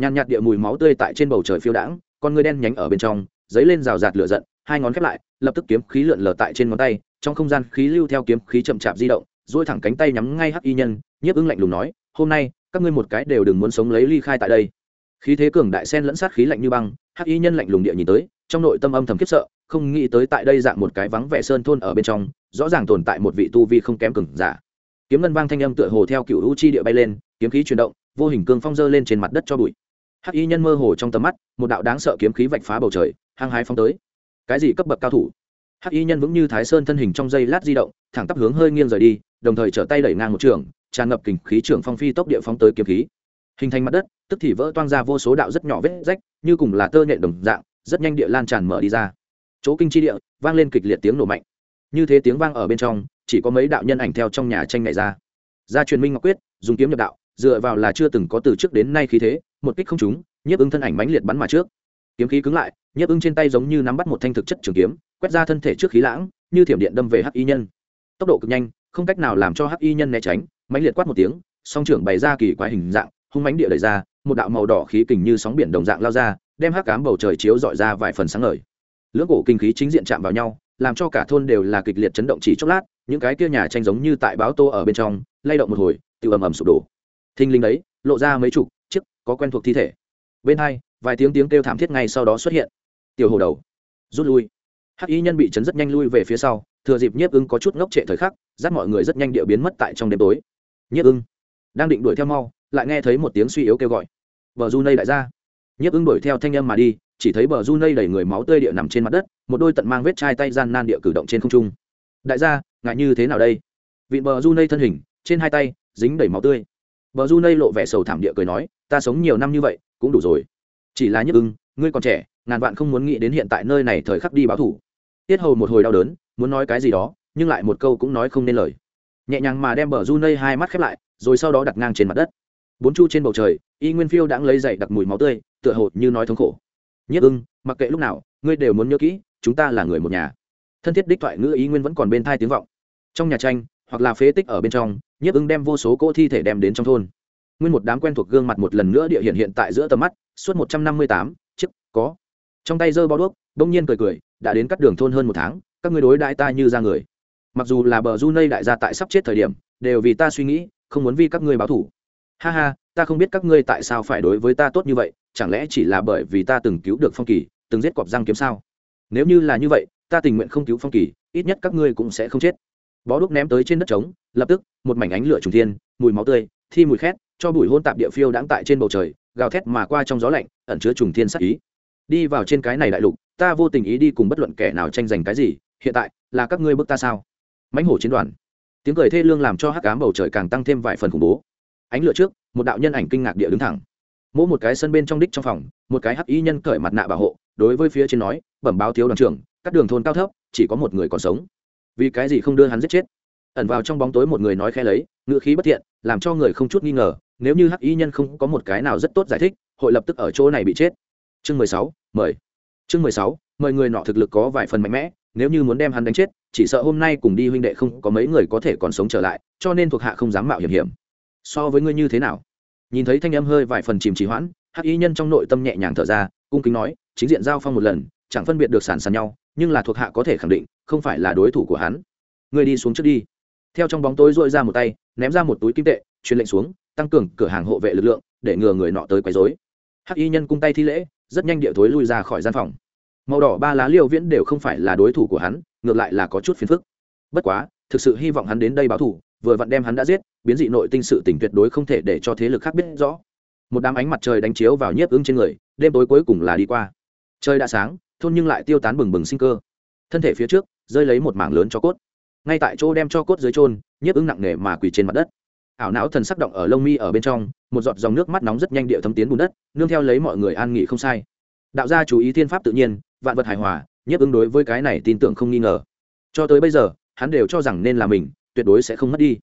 Nhàn nhạt địa mùi máu tươi tại trên bầu trời phiêu đãng, con người đen nhánh ở bên trong dấy lên rào rạt lửa giận, hai ngón khép lại, lập tức kiếm khí lượn lờ tại trên ngón tay, trong không gian khí lưu theo kiếm khí chậm chạp di động dỗi thẳng cánh tay nhắm ngay hắc y nhân, nhiếp ưng lạnh lùng nói, hôm nay, các ngươi một cái đều đừng muốn sống lấy ly khai tại đây khí thế cường đại sen lẫn sát khí lạnh như băng, hắc y nhân lạnh lùng địa nhìn tới, trong nội tâm âm thầm khiếp sợ, không nghĩ tới tại đây dạng một cái vắng vẻ sơn thôn ở bên trong, rõ ràng tồn tại một vị tu vi không kém cường giả. Kiếm ngân vang thanh âm tựa hồ theo cựu u chi địa bay lên, kiếm khí chuyển động, vô hình cương phong dơ lên trên mặt đất cho bụi. Hắc y nhân mơ hồ trong tầm mắt, một đạo đáng sợ kiếm khí vạch phá bầu trời, hăng hái phóng tới. Cái gì cấp bậc cao thủ? Hắc y nhân vững như thái sơn thân hình trong dây lát di động, thẳng tắp hướng hơi nghiêng rời đi, đồng thời trở tay đẩy ngang một trường, tràn ngập kình khí trưởng phong phi tốc địa phóng tới kiếm khí hình thành mặt đất, tức thì vỡ toang ra vô số đạo rất nhỏ vết rách, như cùng là tơ nhện đồng dạng, rất nhanh địa lan tràn mở đi ra. Chỗ kinh chi địa, vang lên kịch liệt tiếng nổ mạnh. Như thế tiếng vang ở bên trong, chỉ có mấy đạo nhân ảnh theo trong nhà tranh này ra. Gia truyền minh ngọc quyết, dùng kiếm nhập đạo, dựa vào là chưa từng có từ trước đến nay khí thế, một kích không trúng, nhiếp ứng thân ảnh mãnh liệt bắn mà trước. Kiếm khí cứng lại, nhiếp ứng trên tay giống như nắm bắt một thanh thực chất trường kiếm, quét ra thân thể trước khí lãng, như thiểm điện đâm về hắc y nhân. Tốc độ cực nhanh, không cách nào làm cho hắc y nhân né tránh, mãnh liệt quát một tiếng, song trưởng bày ra kỳ quái hình dạng hung mãnh địa đẩy ra, một đạo màu đỏ khí kình như sóng biển đồng dạng lao ra, đem hắc cám bầu trời chiếu dọi ra vài phần sáng ngời. Lưỡng cổ kinh khí chính diện chạm vào nhau, làm cho cả thôn đều là kịch liệt chấn động chỉ chốc lát, những cái kia nhà tranh giống như tại báo tô ở bên trong, lay động một hồi, tự ầm ầm sụp đổ. Thinh linh đấy, lộ ra mấy chục chiếc có quen thuộc thi thể. Bên hai, vài tiếng tiếng kêu thảm thiết ngay sau đó xuất hiện. Tiểu hồ đầu, rút lui. Hắc y nhân bị chấn rất nhanh lui về phía sau, thừa dịp nhiếp ưng có chút ngốc trệ thời khắc, dắt mọi người rất nhanh địa biến mất tại trong đêm tối. Nhiếp ưng đang định đuổi theo mau lại nghe thấy một tiếng suy yếu kêu gọi. Bờ du nây đại gia. Nhiếp ưng đuổi theo thanh âm mà đi, chỉ thấy bờ du nây đầy người máu tươi địa nằm trên mặt đất, một đôi tận mang vết chai tay gian nan địa cử động trên không trung. Đại gia, ngại như thế nào đây? Vịn bờ du nây thân hình, trên hai tay, dính đầy máu tươi. Bờ du nây lộ vẻ sầu thảm địa cười nói, ta sống nhiều năm như vậy, cũng đủ rồi. Chỉ là nhiếp ưng ngươi còn trẻ, ngàn vạn không muốn nghĩ đến hiện tại nơi này thời khắc đi báo thủ. Tiết hầu một hồi đau đớn, muốn nói cái gì đó, nhưng lại một câu cũng nói không nên lời. Nhẹ nhàng mà đem bờ du nây hai mắt khép lại, rồi sau đó đặt ngang trên mặt đất bốn chu trên bầu trời, y nguyên phiêu đãng lấy dậy đặc mùi máu tươi, tựa hồ như nói thống khổ. Nhất ưng, mặc kệ lúc nào, ngươi đều muốn nhớ kỹ, chúng ta là người một nhà. Thân thiết đích thoại ngữ ý nguyên vẫn còn bên thai tiếng vọng. Trong nhà tranh, hoặc là phế tích ở bên trong nhiếp ưng đem vô số cỗ thi thể đem đến trong thôn. Nguyên một đám quen thuộc gương mặt một lần nữa địa hiện hiện tại giữa tầm mắt, suốt một trăm năm mươi tám, chiếc, có. Trong tay giơ bao đuốc đông nhiên cười cười, đã đến cắt đường thôn hơn một tháng, các ngươi đối đại ta như ra người. Mặc dù là bờ du nây đại gia tại sắp chết thời điểm, đều vì ta suy nghĩ, không muốn vì các ngươi báo thủ ha ha, ta không biết các ngươi tại sao phải đối với ta tốt như vậy, chẳng lẽ chỉ là bởi vì ta từng cứu được phong kỳ, từng giết cọp răng kiếm sao? Nếu như là như vậy, ta tình nguyện không cứu phong kỳ, ít nhất các ngươi cũng sẽ không chết. Bó đúc ném tới trên đất trống, lập tức, một mảnh ánh lửa trùng thiên, mùi máu tươi, thi mùi khét, cho bụi hôn tạp địa phiêu đãng tại trên bầu trời, gào thét mà qua trong gió lạnh, ẩn chứa trùng thiên sắc ý. Đi vào trên cái này đại lục, ta vô tình ý đi cùng bất luận kẻ nào tranh giành cái gì, hiện tại, là các ngươi bước ta sao? Mãnh hổ chiến đoàn. Tiếng cười thê lương làm cho hắc cám bầu trời càng tăng thêm vài phần khủng bố ánh lửa trước, một đạo nhân ảnh kinh ngạc địa đứng thẳng. Mỗi một cái sân bên trong đích trong phòng, một cái hắc y nhân cởi mặt nạ bảo hộ, đối với phía trên nói, bẩm báo thiếu đoàn trưởng, các đường thôn cao thấp, chỉ có một người còn sống. Vì cái gì không đưa hắn giết chết? Ẩn vào trong bóng tối một người nói khẽ lấy, ngữ khí bất thiện, làm cho người không chút nghi ngờ, nếu như hắc y nhân không có một cái nào rất tốt giải thích, hội lập tức ở chỗ này bị chết. Chương mười sáu, mời. Chương mười sáu, mời người nọ thực lực có vài phần mạnh mẽ, nếu như muốn đem hắn đánh chết, chỉ sợ hôm nay cùng đi huynh đệ không có mấy người có thể còn sống trở lại, cho nên thuộc hạ không dám mạo hiểm hiểm so với ngươi như thế nào? Nhìn thấy thanh âm hơi vài phần chìm trì hoãn, hắc y nhân trong nội tâm nhẹ nhàng thở ra, cung kính nói, chính diện giao phong một lần, chẳng phân biệt được sản sàn nhau, nhưng là thuộc hạ có thể khẳng định, không phải là đối thủ của hắn. Ngươi đi xuống trước đi. Theo trong bóng tối dội ra một tay, ném ra một túi kim tệ, truyền lệnh xuống, tăng cường cửa hàng hộ vệ lực lượng, để ngừa người nọ tới quấy rối. Hắc y nhân cung tay thi lễ, rất nhanh địa thối lui ra khỏi gian phòng. Màu đỏ ba lá liêu viễn đều không phải là đối thủ của hắn, ngược lại là có chút phiền phức. Bất quá, thực sự hy vọng hắn đến đây báo thủ vừa vặn đem hắn đã giết, biến dị nội tinh sự tỉnh tuyệt đối không thể để cho thế lực khác biết rõ. Một đám ánh mặt trời đánh chiếu vào nhiếp ứng trên người, đêm tối cuối cùng là đi qua. Trời đã sáng, thôn nhưng lại tiêu tán bừng bừng sinh cơ. Thân thể phía trước, rơi lấy một mảng lớn cho cốt. Ngay tại chỗ đem cho cốt dưới trôn nhiếp ứng nặng nề mà quỳ trên mặt đất. Ảo não thần sắc động ở lông mi ở bên trong, một giọt dòng nước mắt nóng rất nhanh địa thấm tiến bùn đất, nương theo lấy mọi người an nghỉ không sai. Đạo gia chú ý thiên pháp tự nhiên, vạn vật hài hòa, nhiếp ứng đối với cái này tin tưởng không nghi ngờ. Cho tới bây giờ, hắn đều cho rằng nên là mình tuyệt đối sẽ không mất đi.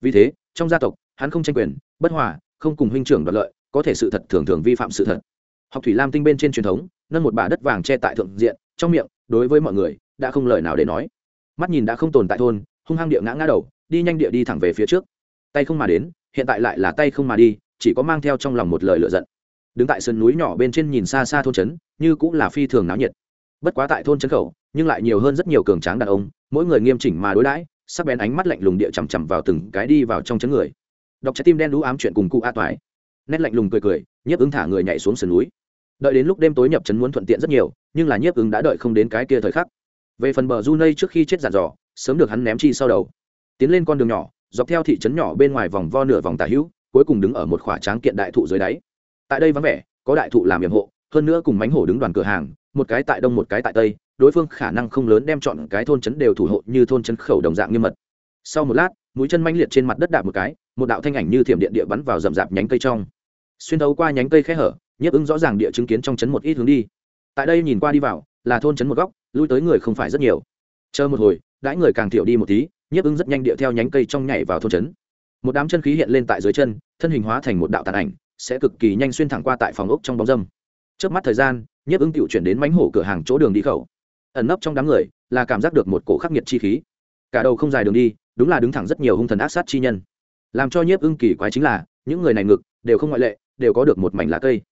Vì thế, trong gia tộc, hắn không tranh quyền, bất hòa, không cùng huynh trưởng đoạt lợi, có thể sự thật thường thường vi phạm sự thật. Học thủy lam tinh bên trên truyền thống, nâng một bà đất vàng che tại thượng diện, trong miệng, đối với mọi người, đã không lời nào để nói. Mắt nhìn đã không tồn tại thôn, hung hăng địa ngã ngã đầu, đi nhanh địa đi thẳng về phía trước. Tay không mà đến, hiện tại lại là tay không mà đi, chỉ có mang theo trong lòng một lời lựa giận. Đứng tại sườn núi nhỏ bên trên nhìn xa xa thôn trấn, như cũng là phi thường náo nhiệt. Bất quá tại thôn trấn khẩu, nhưng lại nhiều hơn rất nhiều cường tráng đàn ông, mỗi người nghiêm chỉnh mà đối đãi sắc bén ánh mắt lạnh lùng địa chằm chằm vào từng cái đi vào trong chấn người. Đọc trái tim đen đũ ám chuyện cùng cụ a toái. Nét lạnh lùng cười cười, nhiếp ứng thả người nhảy xuống sườn núi. Đợi đến lúc đêm tối nhập chấn muốn thuận tiện rất nhiều, nhưng là nhiếp ứng đã đợi không đến cái kia thời khắc. Về phần bờ du nây trước khi chết giàn dò, sớm được hắn ném chi sau đầu. Tiến lên con đường nhỏ, dọc theo thị trấn nhỏ bên ngoài vòng vo nửa vòng tà hữu, cuối cùng đứng ở một khỏa tráng kiện đại thụ dưới đáy. Tại đây vắng vẻ, có đại thụ làm nhiệm hộ, hơn nữa cùng mánh hổ đứng đoàn cửa hàng, một cái tại đông một cái tại tây đối phương khả năng không lớn đem chọn cái thôn trấn đều thủ hộ như thôn trấn khẩu đồng dạng nghiêm mật. Sau một lát, mũi chân manh liệt trên mặt đất đạp một cái, một đạo thanh ảnh như thiểm điện địa bắn vào rậm rạp nhánh cây trong. Xuyên thấu qua nhánh cây khe hở, nhiếp ứng rõ ràng địa chứng kiến trong trấn một ít hướng đi. Tại đây nhìn qua đi vào, là thôn trấn một góc, lui tới người không phải rất nhiều. Chờ một hồi, đãi người càng thiểu đi một tí, nhiếp ứng rất nhanh địa theo nhánh cây trong nhảy vào thôn trấn. Một đám chân khí hiện lên tại dưới chân, thân hình hóa thành một đạo tàn ảnh, sẽ cực kỳ nhanh xuyên thẳng qua tại phòng ốc trong bóng dâm. Trước mắt thời gian, nhiếp ứng tiểu chuyển đến mánh hổ cửa hàng chỗ đường đi khẩu ẩn nấp trong đám người, là cảm giác được một cổ khắc nghiệt chi khí. Cả đầu không dài đường đi, đúng là đứng thẳng rất nhiều hung thần ác sát chi nhân. Làm cho nhiếp ưng kỳ quái chính là, những người này ngực, đều không ngoại lệ, đều có được một mảnh lá cây.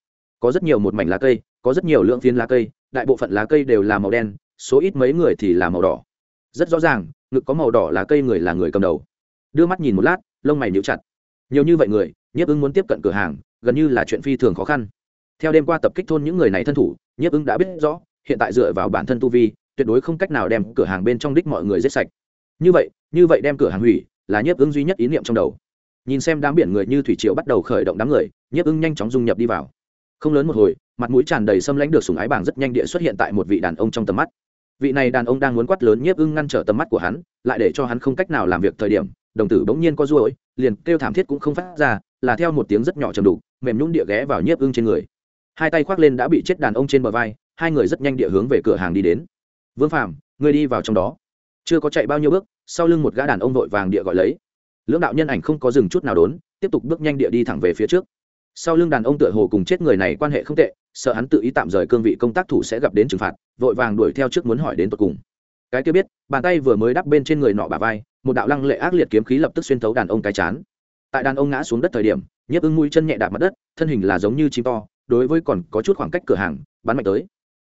Có rất nhiều một mảnh lá cây, có rất nhiều lượng phiến lá cây, đại bộ phận lá cây đều là màu đen, số ít mấy người thì là màu đỏ. Rất rõ ràng, ngực có màu đỏ lá cây người là người cầm đầu. Đưa mắt nhìn một lát, lông mày níu chặt. Nhiều như vậy người, nhiếp ưng muốn tiếp cận cửa hàng, gần như là chuyện phi thường khó khăn. Theo đêm qua tập kích thôn những người này thân thủ, nhiếp ưng đã biết rõ hiện tại dựa vào bản thân tu vi, tuyệt đối không cách nào đem cửa hàng bên trong đích mọi người giết sạch. Như vậy như vậy đem cửa hàng hủy là nhiếp ứng duy nhất ý niệm trong đầu. Nhìn xem đám biển người như thủy triều bắt đầu khởi động đám người, nhiếp ưng nhanh chóng dung nhập đi vào. Không lớn một hồi, mặt mũi tràn đầy xâm lãnh được sùng ái bảng rất nhanh địa xuất hiện tại một vị đàn ông trong tầm mắt. Vị này đàn ông đang muốn quát lớn nhiếp ưng ngăn trở tầm mắt của hắn, lại để cho hắn không cách nào làm việc thời điểm, đồng tử bỗng nhiên có ruỗi liền kêu thảm thiết cũng không phát ra, là theo một tiếng rất nhỏ trầm đục, mềm nhún địa ghé vào nhiếp ưng trên người. Hai tay khoác lên đã bị chết đàn ông trên bờ vai hai người rất nhanh địa hướng về cửa hàng đi đến. Vương phàm người đi vào trong đó. Chưa có chạy bao nhiêu bước, sau lưng một gã đàn ông vội vàng địa gọi lấy. Lưỡng đạo nhân ảnh không có dừng chút nào đốn, tiếp tục bước nhanh địa đi thẳng về phía trước. Sau lưng đàn ông tựa hồ cùng chết người này quan hệ không tệ, sợ hắn tự ý tạm rời cương vị công tác thủ sẽ gặp đến trừng phạt, vội vàng đuổi theo trước muốn hỏi đến tột cùng. Cái kia biết, bàn tay vừa mới đắp bên trên người nọ bà vai, một đạo lăng lệ ác liệt kiếm khí lập tức xuyên thấu đàn ông cái chán. Tại đàn ông ngã xuống đất thời điểm nhiếp ưng mũi chân nhẹ đạp mặt đất, thân hình là giống như chim to, đối với còn có chút khoảng cách cửa hàng, bắn mạnh tới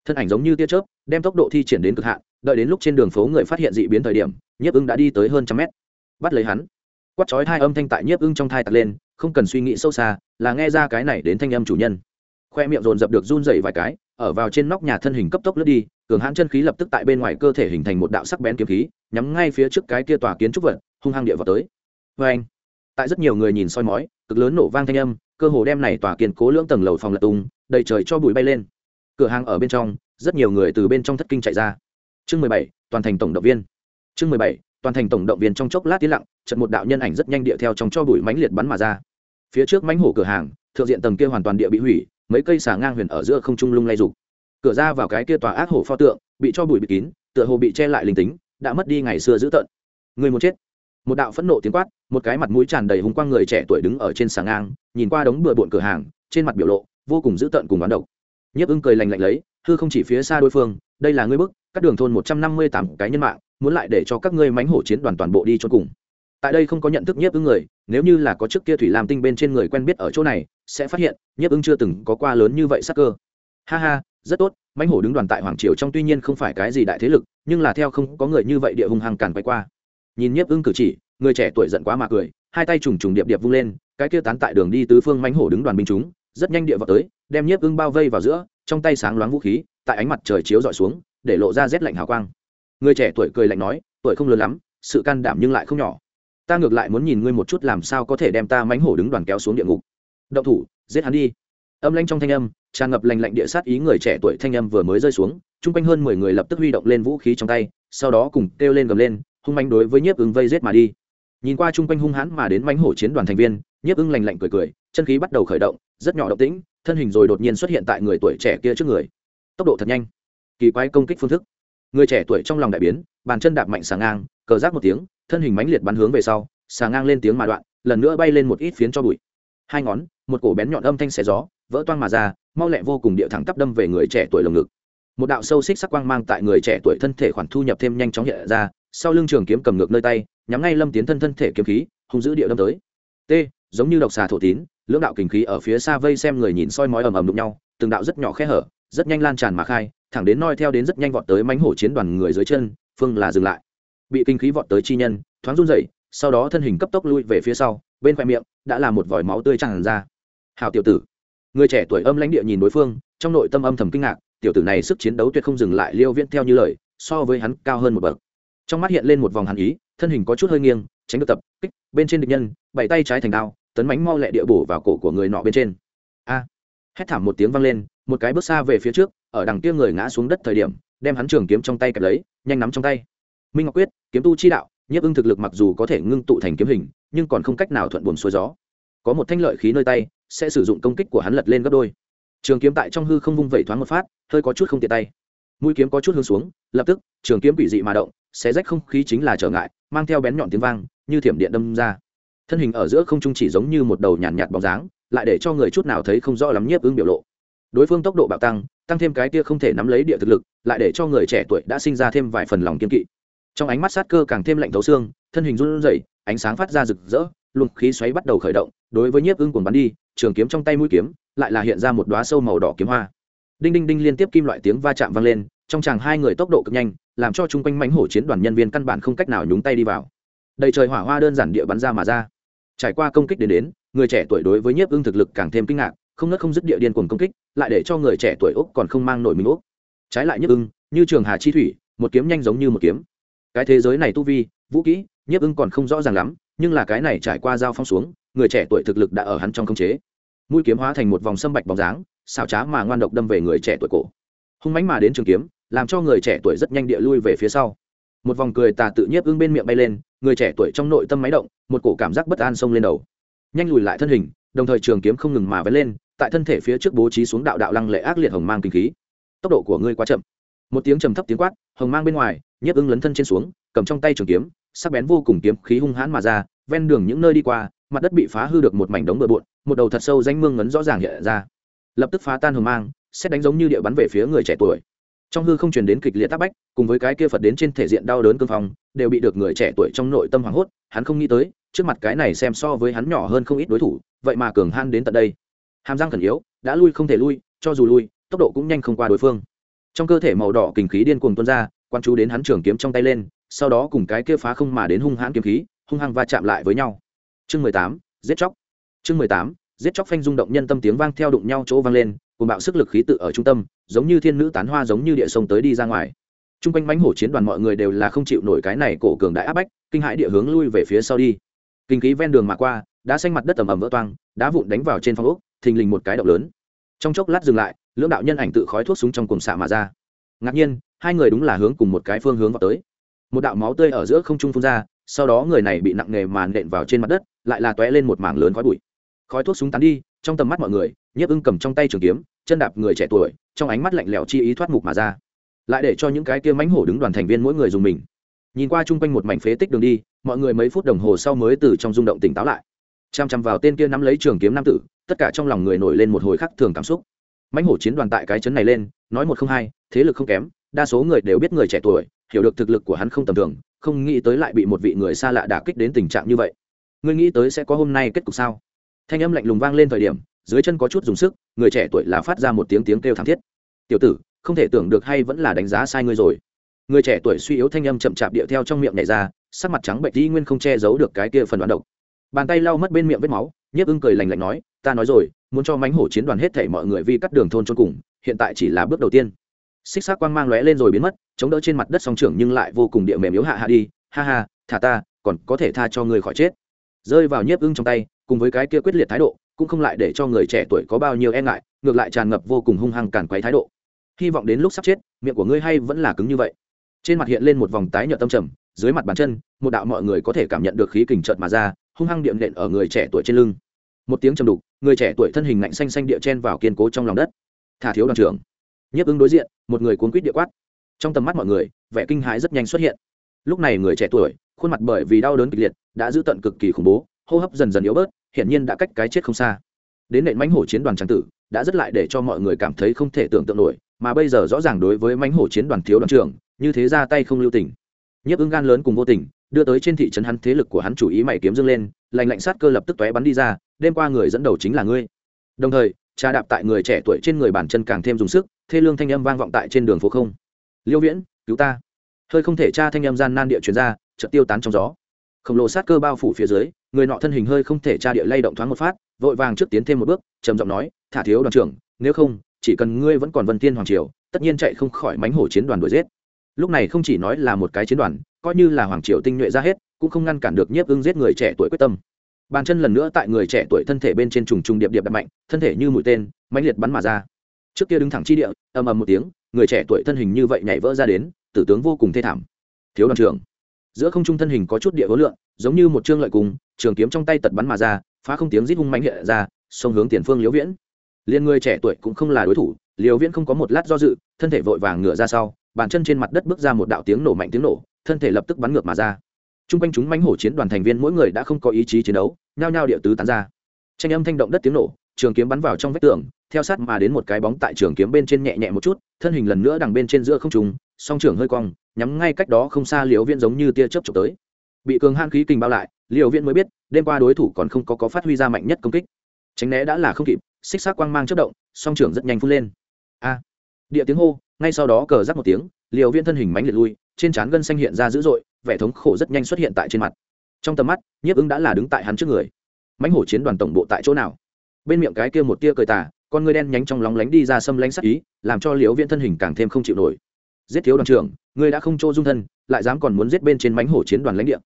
thân ảnh giống như tia chớp, đem tốc độ thi triển đến cực hạn, đợi đến lúc trên đường phố người phát hiện dị biến thời điểm, nhiếp ưng đã đi tới hơn trăm mét. Bắt lấy hắn. Quát chói hai âm thanh tại nhiếp ưng trong thai tạt lên, không cần suy nghĩ sâu xa, là nghe ra cái này đến thanh âm chủ nhân. Khoe miệng dồn dập được run dày vài cái, ở vào trên nóc nhà thân hình cấp tốc lướt đi, cường hãn chân khí lập tức tại bên ngoài cơ thể hình thành một đạo sắc bén kiếm khí, nhắm ngay phía trước cái kia tòa kiến trúc vật, hung hăng địa vào tới. Vê anh. Tại rất nhiều người nhìn soi mói, cực lớn nổ vang thanh âm, cơ hồ đem này tòa kiên cố lưỡng tầng lầu phòng lật tung, đầy trời cho bụi bay lên cửa hàng ở bên trong, rất nhiều người từ bên trong thất kinh chạy ra. Chương mười bảy, toàn thành tổng động viên. Chương mười bảy, toàn thành tổng động viên trong chốc lát tiến lặng trận một đạo nhân ảnh rất nhanh địa theo trong cho bụi mánh liệt bắn mà ra. Phía trước mánh hổ cửa hàng, thượng diện tầng kia hoàn toàn địa bị hủy, mấy cây xà ngang huyền ở giữa không trung lung lay rục cửa ra vào cái kia tòa ác hổ pho tượng, bị cho bụi bịt kín, tựa hồ bị che lại linh tính, đã mất đi ngày xưa dữ tợn. Người muốn chết. Một đạo phẫn nộ tiếng quát, một cái mặt mũi tràn đầy hùng quang người trẻ tuổi đứng ở trên xà ngang, nhìn qua đống bừa bộn cửa hàng, trên mặt biểu lộ vô cùng dữ tợn cùng bán độc nhiếp ưng cười lành lạnh lấy, hư không chỉ phía xa đối phương, đây là ngươi bức, các đường thôn một trăm năm mươi tám cái nhân mạng, muốn lại để cho các ngươi mánh hổ chiến đoàn toàn bộ đi cho cùng. Tại đây không có nhận thức nhiếp ưng người, nếu như là có trước kia thủy lam tinh bên trên người quen biết ở chỗ này, sẽ phát hiện, nhiếp ưng chưa từng có qua lớn như vậy sắc cơ. Ha ha, rất tốt mánh hổ đứng đoàn tại hoàng triều trong tuy nhiên không phải cái gì đại thế lực, nhưng là theo không có người như vậy địa hung hăng càn quay qua. Nhìn nhiếp ưng cử chỉ, người trẻ tuổi giận quá mà cười, hai tay trùng trùng điệp điệp vung lên, cái kia tán tại đường đi tứ phương mánh hổ đứng đoàn binh chúng rất nhanh địa vào tới, đem nhiếp ưng bao vây vào giữa, trong tay sáng loáng vũ khí, tại ánh mặt trời chiếu dọi xuống, để lộ ra rét lạnh hào quang. Người trẻ tuổi cười lạnh nói, tuổi không lớn lắm, sự can đảm nhưng lại không nhỏ. Ta ngược lại muốn nhìn ngươi một chút làm sao có thể đem ta mánh hổ đứng đoàn kéo xuống địa ngục. Động thủ, giết hắn đi. Âm lanh trong thanh âm, tràn ngập lành lạnh địa sát ý người trẻ tuổi thanh âm vừa mới rơi xuống, chung quanh hơn mười người lập tức huy động lên vũ khí trong tay, sau đó cùng kêu lên gầm lên, hung manh đối với nhiếp ứng vây giết mà đi nhìn qua chung quanh hung hãn mà đến mánh hổ chiến đoàn thành viên, nhiếp ưng lành lạnh cười cười, chân khí bắt đầu khởi động, rất nhỏ động tĩnh, thân hình rồi đột nhiên xuất hiện tại người tuổi trẻ kia trước người. Tốc độ thật nhanh. Kỳ quái công kích phương thức. Người trẻ tuổi trong lòng đại biến, bàn chân đạp mạnh xà ngang, cờ rác một tiếng, thân hình mãnh liệt bắn hướng về sau, xà ngang lên tiếng mà đoạn, lần nữa bay lên một ít phiến cho bụi. Hai ngón, một cổ bén nhọn âm thanh xẻ gió, vỡ toang mà ra, mau lẹ vô cùng địa thẳng tắp đâm về người trẻ tuổi lồng ngực. Một đạo sâu xích sắc quang mang tại người trẻ tuổi thân thể khoản thu nhập thêm nhanh chóng hiện ra, sau lưng trường kiếm cầm ngược nơi tay nhắm ngay lâm tiến thân thân thể kiếm khí, hung dữ địa đâm tới. T, giống như độc xà thổ tín, lưỡng đạo kình khí ở phía xa vây xem người nhìn soi mói ầm ầm đụng nhau, từng đạo rất nhỏ khe hở, rất nhanh lan tràn mà khai, thẳng đến noi theo đến rất nhanh vọt tới mánh hổ chiến đoàn người dưới chân, phương là dừng lại. Bị kinh khí vọt tới chi nhân, thoáng run rẩy, sau đó thân hình cấp tốc lui về phía sau, bên khoe miệng đã là một vòi máu tươi tràn ra. Hào tiểu tử. Người trẻ tuổi âm lãnh địa nhìn đối phương, trong nội tâm âm thầm kinh ngạc, tiểu tử này sức chiến đấu tuyệt không dừng lại liêu viễn theo như lời, so với hắn cao hơn một bậc trong mắt hiện lên một vòng hàn ý, thân hình có chút hơi nghiêng, tránh được tập, kích, bên trên địch nhân bảy tay trái thành đao, tấn mánh mau lẹ địa bổ vào cổ của người nọ bên trên. A! Hét thảm một tiếng vang lên, một cái bước xa về phía trước, ở đằng kia người ngã xuống đất thời điểm, đem hắn trường kiếm trong tay kẹp lấy, nhanh nắm trong tay. Minh ngọc quyết, kiếm tu chi đạo, nhiếp ưng thực lực mặc dù có thể ngưng tụ thành kiếm hình, nhưng còn không cách nào thuận buồm xuôi gió. Có một thanh lợi khí nơi tay, sẽ sử dụng công kích của hắn lật lên gấp đôi. Trường kiếm tại trong hư không vung vẩy thoáng một phát, hơi có chút không tiện tay mũi kiếm có chút hướng xuống lập tức trường kiếm quỷ dị mà động xé rách không khí chính là trở ngại mang theo bén nhọn tiếng vang như thiểm điện đâm ra. Thân hình ở giữa không trung chỉ giống như một đầu nhàn nhạt, nhạt bóng dáng lại để cho người chút nào thấy không rõ lắm nhiếp ứng biểu lộ. Đối phương tốc độ bạo tăng tăng thêm cái tia không thể nắm lấy địa thực lực lại để cho người trẻ tuổi đã sinh ra thêm vài phần lòng kiên kỵ. Trong ánh mắt sát cơ càng thêm lạnh thấu xương thân hình run rẩy ánh sáng phát ra rực rỡ luồng khí xoáy bắt đầu khởi động đối với nhiếp ưng cuồng bắn đi trường kiếm trong tay mũi kiếm lại là hiện ra một đóa sâu màu đỏ kiếm hoa đinh đinh đinh liên tiếp kim loại tiếng va chạm vang lên, trong chàng hai người tốc độ cực nhanh, làm cho chung quanh mánh hổ chiến đoàn nhân viên căn bản không cách nào nhúng tay đi vào. Đầy trời hỏa hoa đơn giản địa bắn ra mà ra. Trải qua công kích đến đến, người trẻ tuổi đối với nhiếp ưng thực lực càng thêm kinh ngạc, không nớt không dứt địa điên cuồng công kích, lại để cho người trẻ tuổi úc còn không mang nổi mình úc. Trái lại nhiếp ưng, như trường hà chi thủy, một kiếm nhanh giống như một kiếm. Cái thế giới này tu vi, vũ kỹ, nhiếp ưng còn không rõ ràng lắm, nhưng là cái này trải qua giao phong xuống, người trẻ tuổi thực lực đã ở hắn trong khống chế. Mũi kiếm hóa thành một vòng sâm bạch bóng dáng xảo trá mà ngoan độc đâm về người trẻ tuổi cổ. Hung mánh mà đến trường kiếm, làm cho người trẻ tuổi rất nhanh địa lui về phía sau. Một vòng cười tà tự nhiếp ưng bên miệng bay lên, người trẻ tuổi trong nội tâm máy động, một cổ cảm giác bất an xông lên đầu. Nhanh lùi lại thân hình, đồng thời trường kiếm không ngừng mà vén lên, tại thân thể phía trước bố trí xuống đạo đạo lăng lệ ác liệt hồng mang kinh khí. Tốc độ của ngươi quá chậm. Một tiếng trầm thấp tiếng quát, hồng mang bên ngoài, nhiếp ưng lấn thân trên xuống, cầm trong tay trường kiếm, sắc bén vô cùng kiếm khí hung hãn mà ra, ven đường những nơi đi qua, mặt đất bị phá hư được một mảnh đống bừa bộn, một đầu thật sâu danh mương ngấn rõ ràng hiện ra lập tức phá tan hờ mang, xét đánh giống như địa bắn về phía người trẻ tuổi. Trong hư không truyền đến kịch liệt tác bách, cùng với cái kia phật đến trên thể diện đau đớn cương phong, đều bị được người trẻ tuổi trong nội tâm hoảng hốt, hắn không nghĩ tới, trước mặt cái này xem so với hắn nhỏ hơn không ít đối thủ, vậy mà cường han đến tận đây. Hàm răng khẩn yếu, đã lui không thể lui, cho dù lui, tốc độ cũng nhanh không qua đối phương. Trong cơ thể màu đỏ kình khí điên cuồng tuôn ra, quan chú đến hắn trường kiếm trong tay lên, sau đó cùng cái kia phá không mà đến hung hãn kiếm khí, hung hăng va chạm lại với nhau. Chương mười tám, giết chóc. Chương mười tám giết chóc phanh rung động nhân tâm tiếng vang theo đụng nhau chỗ vang lên cùng bạo sức lực khí tự ở trung tâm, giống như thiên nữ tán hoa giống như địa sông tới đi ra ngoài. T r u n g quanh bánh hổ chiến đoàn mọi người đều là không chịu nổi cái này cổ cường đại áp bách, kinh hãi địa hướng lui về phía sau đi. Kinh khí ven đường mà qua đã xanh mặt đất tầm ầm vỡ toang, đá vụn đánh vào trên phong ốc, thình lình một cái động lớn. Trong chốc lát dừng lại, lưỡng đạo nhân ảnh tự khói thuốc súng trong cùng xạ mà ra. Ngạc nhiên, hai người đúng là hướng cùng một cái phương hướng vào tới. Một đạo máu tươi ở giữa không trung phun ra, sau đó người này bị nặng nề màn nện vào trên mặt đất, lại là t lên một mảng lớn khói bụi khói thuốc súng tán đi, trong tầm mắt mọi người, nhiếp ưng cầm trong tay trường kiếm, chân đạp người trẻ tuổi, trong ánh mắt lạnh lẽo chi ý thoát mục mà ra. Lại để cho những cái kia mánh hổ đứng đoàn thành viên mỗi người dùng mình. Nhìn qua chung quanh một mảnh phế tích đường đi, mọi người mấy phút đồng hồ sau mới từ trong rung động tỉnh táo lại. Chăm chăm vào tên kia nắm lấy trường kiếm nam tử, tất cả trong lòng người nổi lên một hồi khắc thường cảm xúc. Mãnh hổ chiến đoàn tại cái chấn này lên, nói một không hai, thế lực không kém, đa số người đều biết người trẻ tuổi, hiểu được thực lực của hắn không tầm thường, không nghĩ tới lại bị một vị người xa lạ đả kích đến tình trạng như vậy. Ngươi nghĩ tới sẽ có hôm nay kết cục sao? Thanh âm lạnh lùng vang lên thời điểm, dưới chân có chút dùng sức, người trẻ tuổi là phát ra một tiếng tiếng kêu thảm thiết. Tiểu tử, không thể tưởng được hay vẫn là đánh giá sai ngươi rồi. Người trẻ tuổi suy yếu thanh âm chậm chạp điệu theo trong miệng nhảy ra, sắc mặt trắng bệnh đi nguyên không che giấu được cái kia phần đoán độc. Bàn tay lau mất bên miệng vết máu, nhiếp ưng cười lành lạnh nói, ta nói rồi, muốn cho mánh hổ chiến đoàn hết thảy mọi người vi cắt đường thôn trôn cùng, hiện tại chỉ là bước đầu tiên. Xích xác quang mang lóe lên rồi biến mất, chống đỡ trên mặt đất song trưởng nhưng lại vô cùng địa mềm yếu hạ hạ đi, ha ha, thả ta, còn có thể tha cho người khỏi chết. Rơi vào nhiếp ưng trong tay cùng với cái kia quyết liệt thái độ, cũng không lại để cho người trẻ tuổi có bao nhiêu e ngại, ngược lại tràn ngập vô cùng hung hăng càn quấy thái độ. Hy vọng đến lúc sắp chết, miệng của ngươi hay vẫn là cứng như vậy. Trên mặt hiện lên một vòng tái nhợt tâm trầm, dưới mặt bàn chân, một đạo mọi người có thể cảm nhận được khí kình trợt mà ra, hung hăng điệm nện ở người trẻ tuổi trên lưng. Một tiếng trầm đục, người trẻ tuổi thân hình lạnh xanh xanh địa chen vào kiên cố trong lòng đất. Thả thiếu đoàn trưởng. Nhấp ứng đối diện, một người cuốn quýt địa quát. Trong tầm mắt mọi người, vẻ kinh hãi rất nhanh xuất hiện. Lúc này người trẻ tuổi, khuôn mặt bởi vì đau đớn kịch liệt, đã giữ tận cực kỳ khủng bố hô hấp dần dần yếu bớt, hiển nhiên đã cách cái chết không xa. Đến nện mãnh hổ chiến đoàn trang tử, đã rất lại để cho mọi người cảm thấy không thể tưởng tượng nổi, mà bây giờ rõ ràng đối với mãnh hổ chiến đoàn thiếu đoàn trưởng, như thế ra tay không lưu tình. Nhấp ứng gan lớn cùng vô tình, đưa tới trên thị trấn hắn thế lực của hắn chủ ý mày kiếm dâng lên lành lạnh sát cơ lập tức tóe bắn đi ra, đêm qua người dẫn đầu chính là ngươi. Đồng thời, trà đạp tại người trẻ tuổi trên người bàn chân càng thêm dùng sức, thê lương thanh âm vang vọng tại trên đường phố không. Liêu viễn, cứu ta. Hơi không thể tra thanh âm gian nan địa chuyển ra, chợt tiêu tán trong gió khổng lồ sát cơ bao phủ phía dưới, người nọ thân hình hơi không thể tra địa lay động thoáng một phát, vội vàng trước tiến thêm một bước, trầm giọng nói, thả thiếu đoàn trưởng, nếu không, chỉ cần ngươi vẫn còn vân tiên hoàng triều, tất nhiên chạy không khỏi mánh hổ chiến đoàn đuổi giết. Lúc này không chỉ nói là một cái chiến đoàn, coi như là hoàng triều tinh nhuệ ra hết, cũng không ngăn cản được nhiếp ưng giết người trẻ tuổi quyết tâm. Bàn chân lần nữa tại người trẻ tuổi thân thể bên trên trùng trùng điệp điệp đập mạnh, thân thể như mũi tên, mãnh liệt bắn mà ra. Trước kia đứng thẳng chi địa, ầm ầm một tiếng, người trẻ tuổi thân hình như vậy nhảy vỡ ra đến, tử tướng vô cùng thê thảm. Thiếu đoàn trưởng giữa không trung thân hình có chút địa hối lượng giống như một chương lợi cùng, trường kiếm trong tay tật bắn mà ra, phá không tiếng rít hung mạnh hiện ra xông hướng tiền phương liễu viễn. Liên người trẻ tuổi cũng không là đối thủ, liễu viễn không có một lát do dự, thân thể vội vàng ngửa ra sau, bàn chân trên mặt đất bước ra một đạo tiếng nổ mạnh tiếng nổ, thân thể lập tức bắn ngược mà ra. Trung quanh chúng mãnh hổ chiến đoàn thành viên mỗi người đã không có ý chí chiến đấu, nhao nhao địa tứ tán ra. Tranh âm thanh động đất tiếng nổ, trường kiếm bắn vào trong vách tường, theo sát mà đến một cái bóng tại trường kiếm bên trên nhẹ nhẹ một chút, thân hình lần nữa đằng bên trên giữa không trung song trưởng hơi cong nhắm ngay cách đó không xa liều viễn giống như tia chớp trộm tới. Bị cường han khí kình bao lại liều viễn mới biết đêm qua đối thủ còn không có, có phát huy ra mạnh nhất công kích. Tránh né đã là không kịp xích xác quang mang chất động song trưởng rất nhanh phun lên. A! Địa tiếng hô ngay sau đó cờ rắc một tiếng liều viên thân hình mánh liệt lui trên trán gân xanh hiện ra dữ dội vẻ thống khổ rất nhanh xuất hiện tại trên mặt. Trong tầm mắt nhiếp ứng đã là đứng tại hắn trước người. Mãnh hổ chiến đoàn tổng bộ tại chỗ nào? Bên miệng cái kia một tia cười tà con người đen nhánh trong lóng lánh đi ra xâm lánh sắc ý làm cho liễu viên thân hình càng thêm không chịu nổi giết thiếu đoàn trưởng, ngươi đã không chỗ dung thân, lại dám còn muốn giết bên trên mánh hổ chiến đoàn lãnh địa.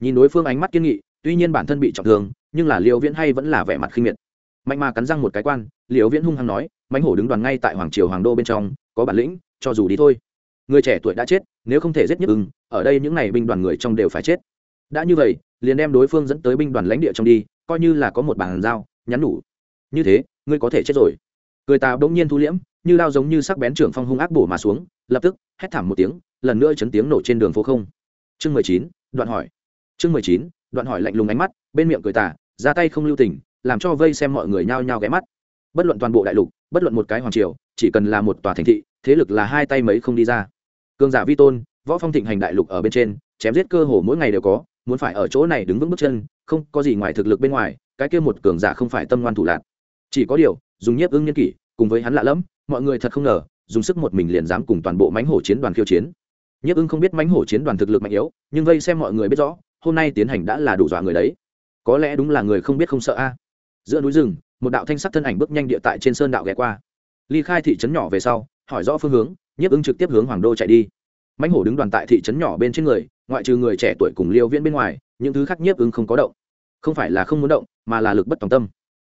Nhìn đối phương ánh mắt kiên nghị, tuy nhiên bản thân bị trọng thương, nhưng là liều viễn hay vẫn là vẻ mặt khinh miệt. Mạnh mà cắn răng một cái quan liều viễn hung hăng nói mánh hổ đứng đoàn ngay tại hoàng triều hoàng đô bên trong, có bản lĩnh, cho dù đi thôi. Người trẻ tuổi đã chết, nếu không thể giết nhất ưng, ở đây những n à y binh đoàn người trong đều phải chết. Đã như vậy, liền đem đối phương dẫn tới binh đoàn lãnh địa trong đi, coi như là có một bàn giao, nhắn đủ như thế, ngươi có thể chết rồi. Người ta bỗng nhiên thu liễm như lao giống như sắc bén trưởng phong hung ác bổ mà xuống, lập tức, hét thảm một tiếng, lần nữa chấn tiếng nổ trên đường phố không. Chương mười chín, đoạn hỏi. Chương mười chín, đoạn hỏi lạnh lùng ánh mắt, bên miệng cười tà, ra tay không lưu tình, làm cho vây xem mọi người nhao nhao ghé mắt. Bất luận toàn bộ đại lục, bất luận một cái hoàng triều, chỉ cần là một tòa thành thị, thế lực là hai tay mấy không đi ra. Cường giả vi tôn, võ phong thịnh hành đại lục ở bên trên, chém giết cơ hồ mỗi ngày đều có, muốn phải ở chỗ này đứng vững bước chân, không có gì ngoài thực lực bên ngoài, cái kia một cường giả không phải tâm ngoan thủ lạc. Chỉ có điều, dùng nhiếp ưng nhân kỷ, cùng với hắn lạ lẫm mọi người thật không ngờ, dùng sức một mình liền dám cùng toàn bộ mãnh hổ chiến đoàn khiêu chiến. Nhiếp ưng không biết mãnh hổ chiến đoàn thực lực mạnh yếu, nhưng vây xem mọi người biết rõ, hôm nay tiến hành đã là đủ dọa người đấy. Có lẽ đúng là người không biết không sợ a. Giữa núi rừng, một đạo thanh sắc thân ảnh bước nhanh địa tại trên sơn đạo ghé qua. Ly khai thị trấn nhỏ về sau, hỏi rõ phương hướng, nhiếp ưng trực tiếp hướng hoàng đô chạy đi. Mãnh hổ đứng đoàn tại thị trấn nhỏ bên trên người, ngoại trừ người trẻ tuổi cùng liêu viễn bên ngoài, những thứ khác nhiếp ưng không có động. Không phải là không muốn động, mà là lực bất tòng tâm.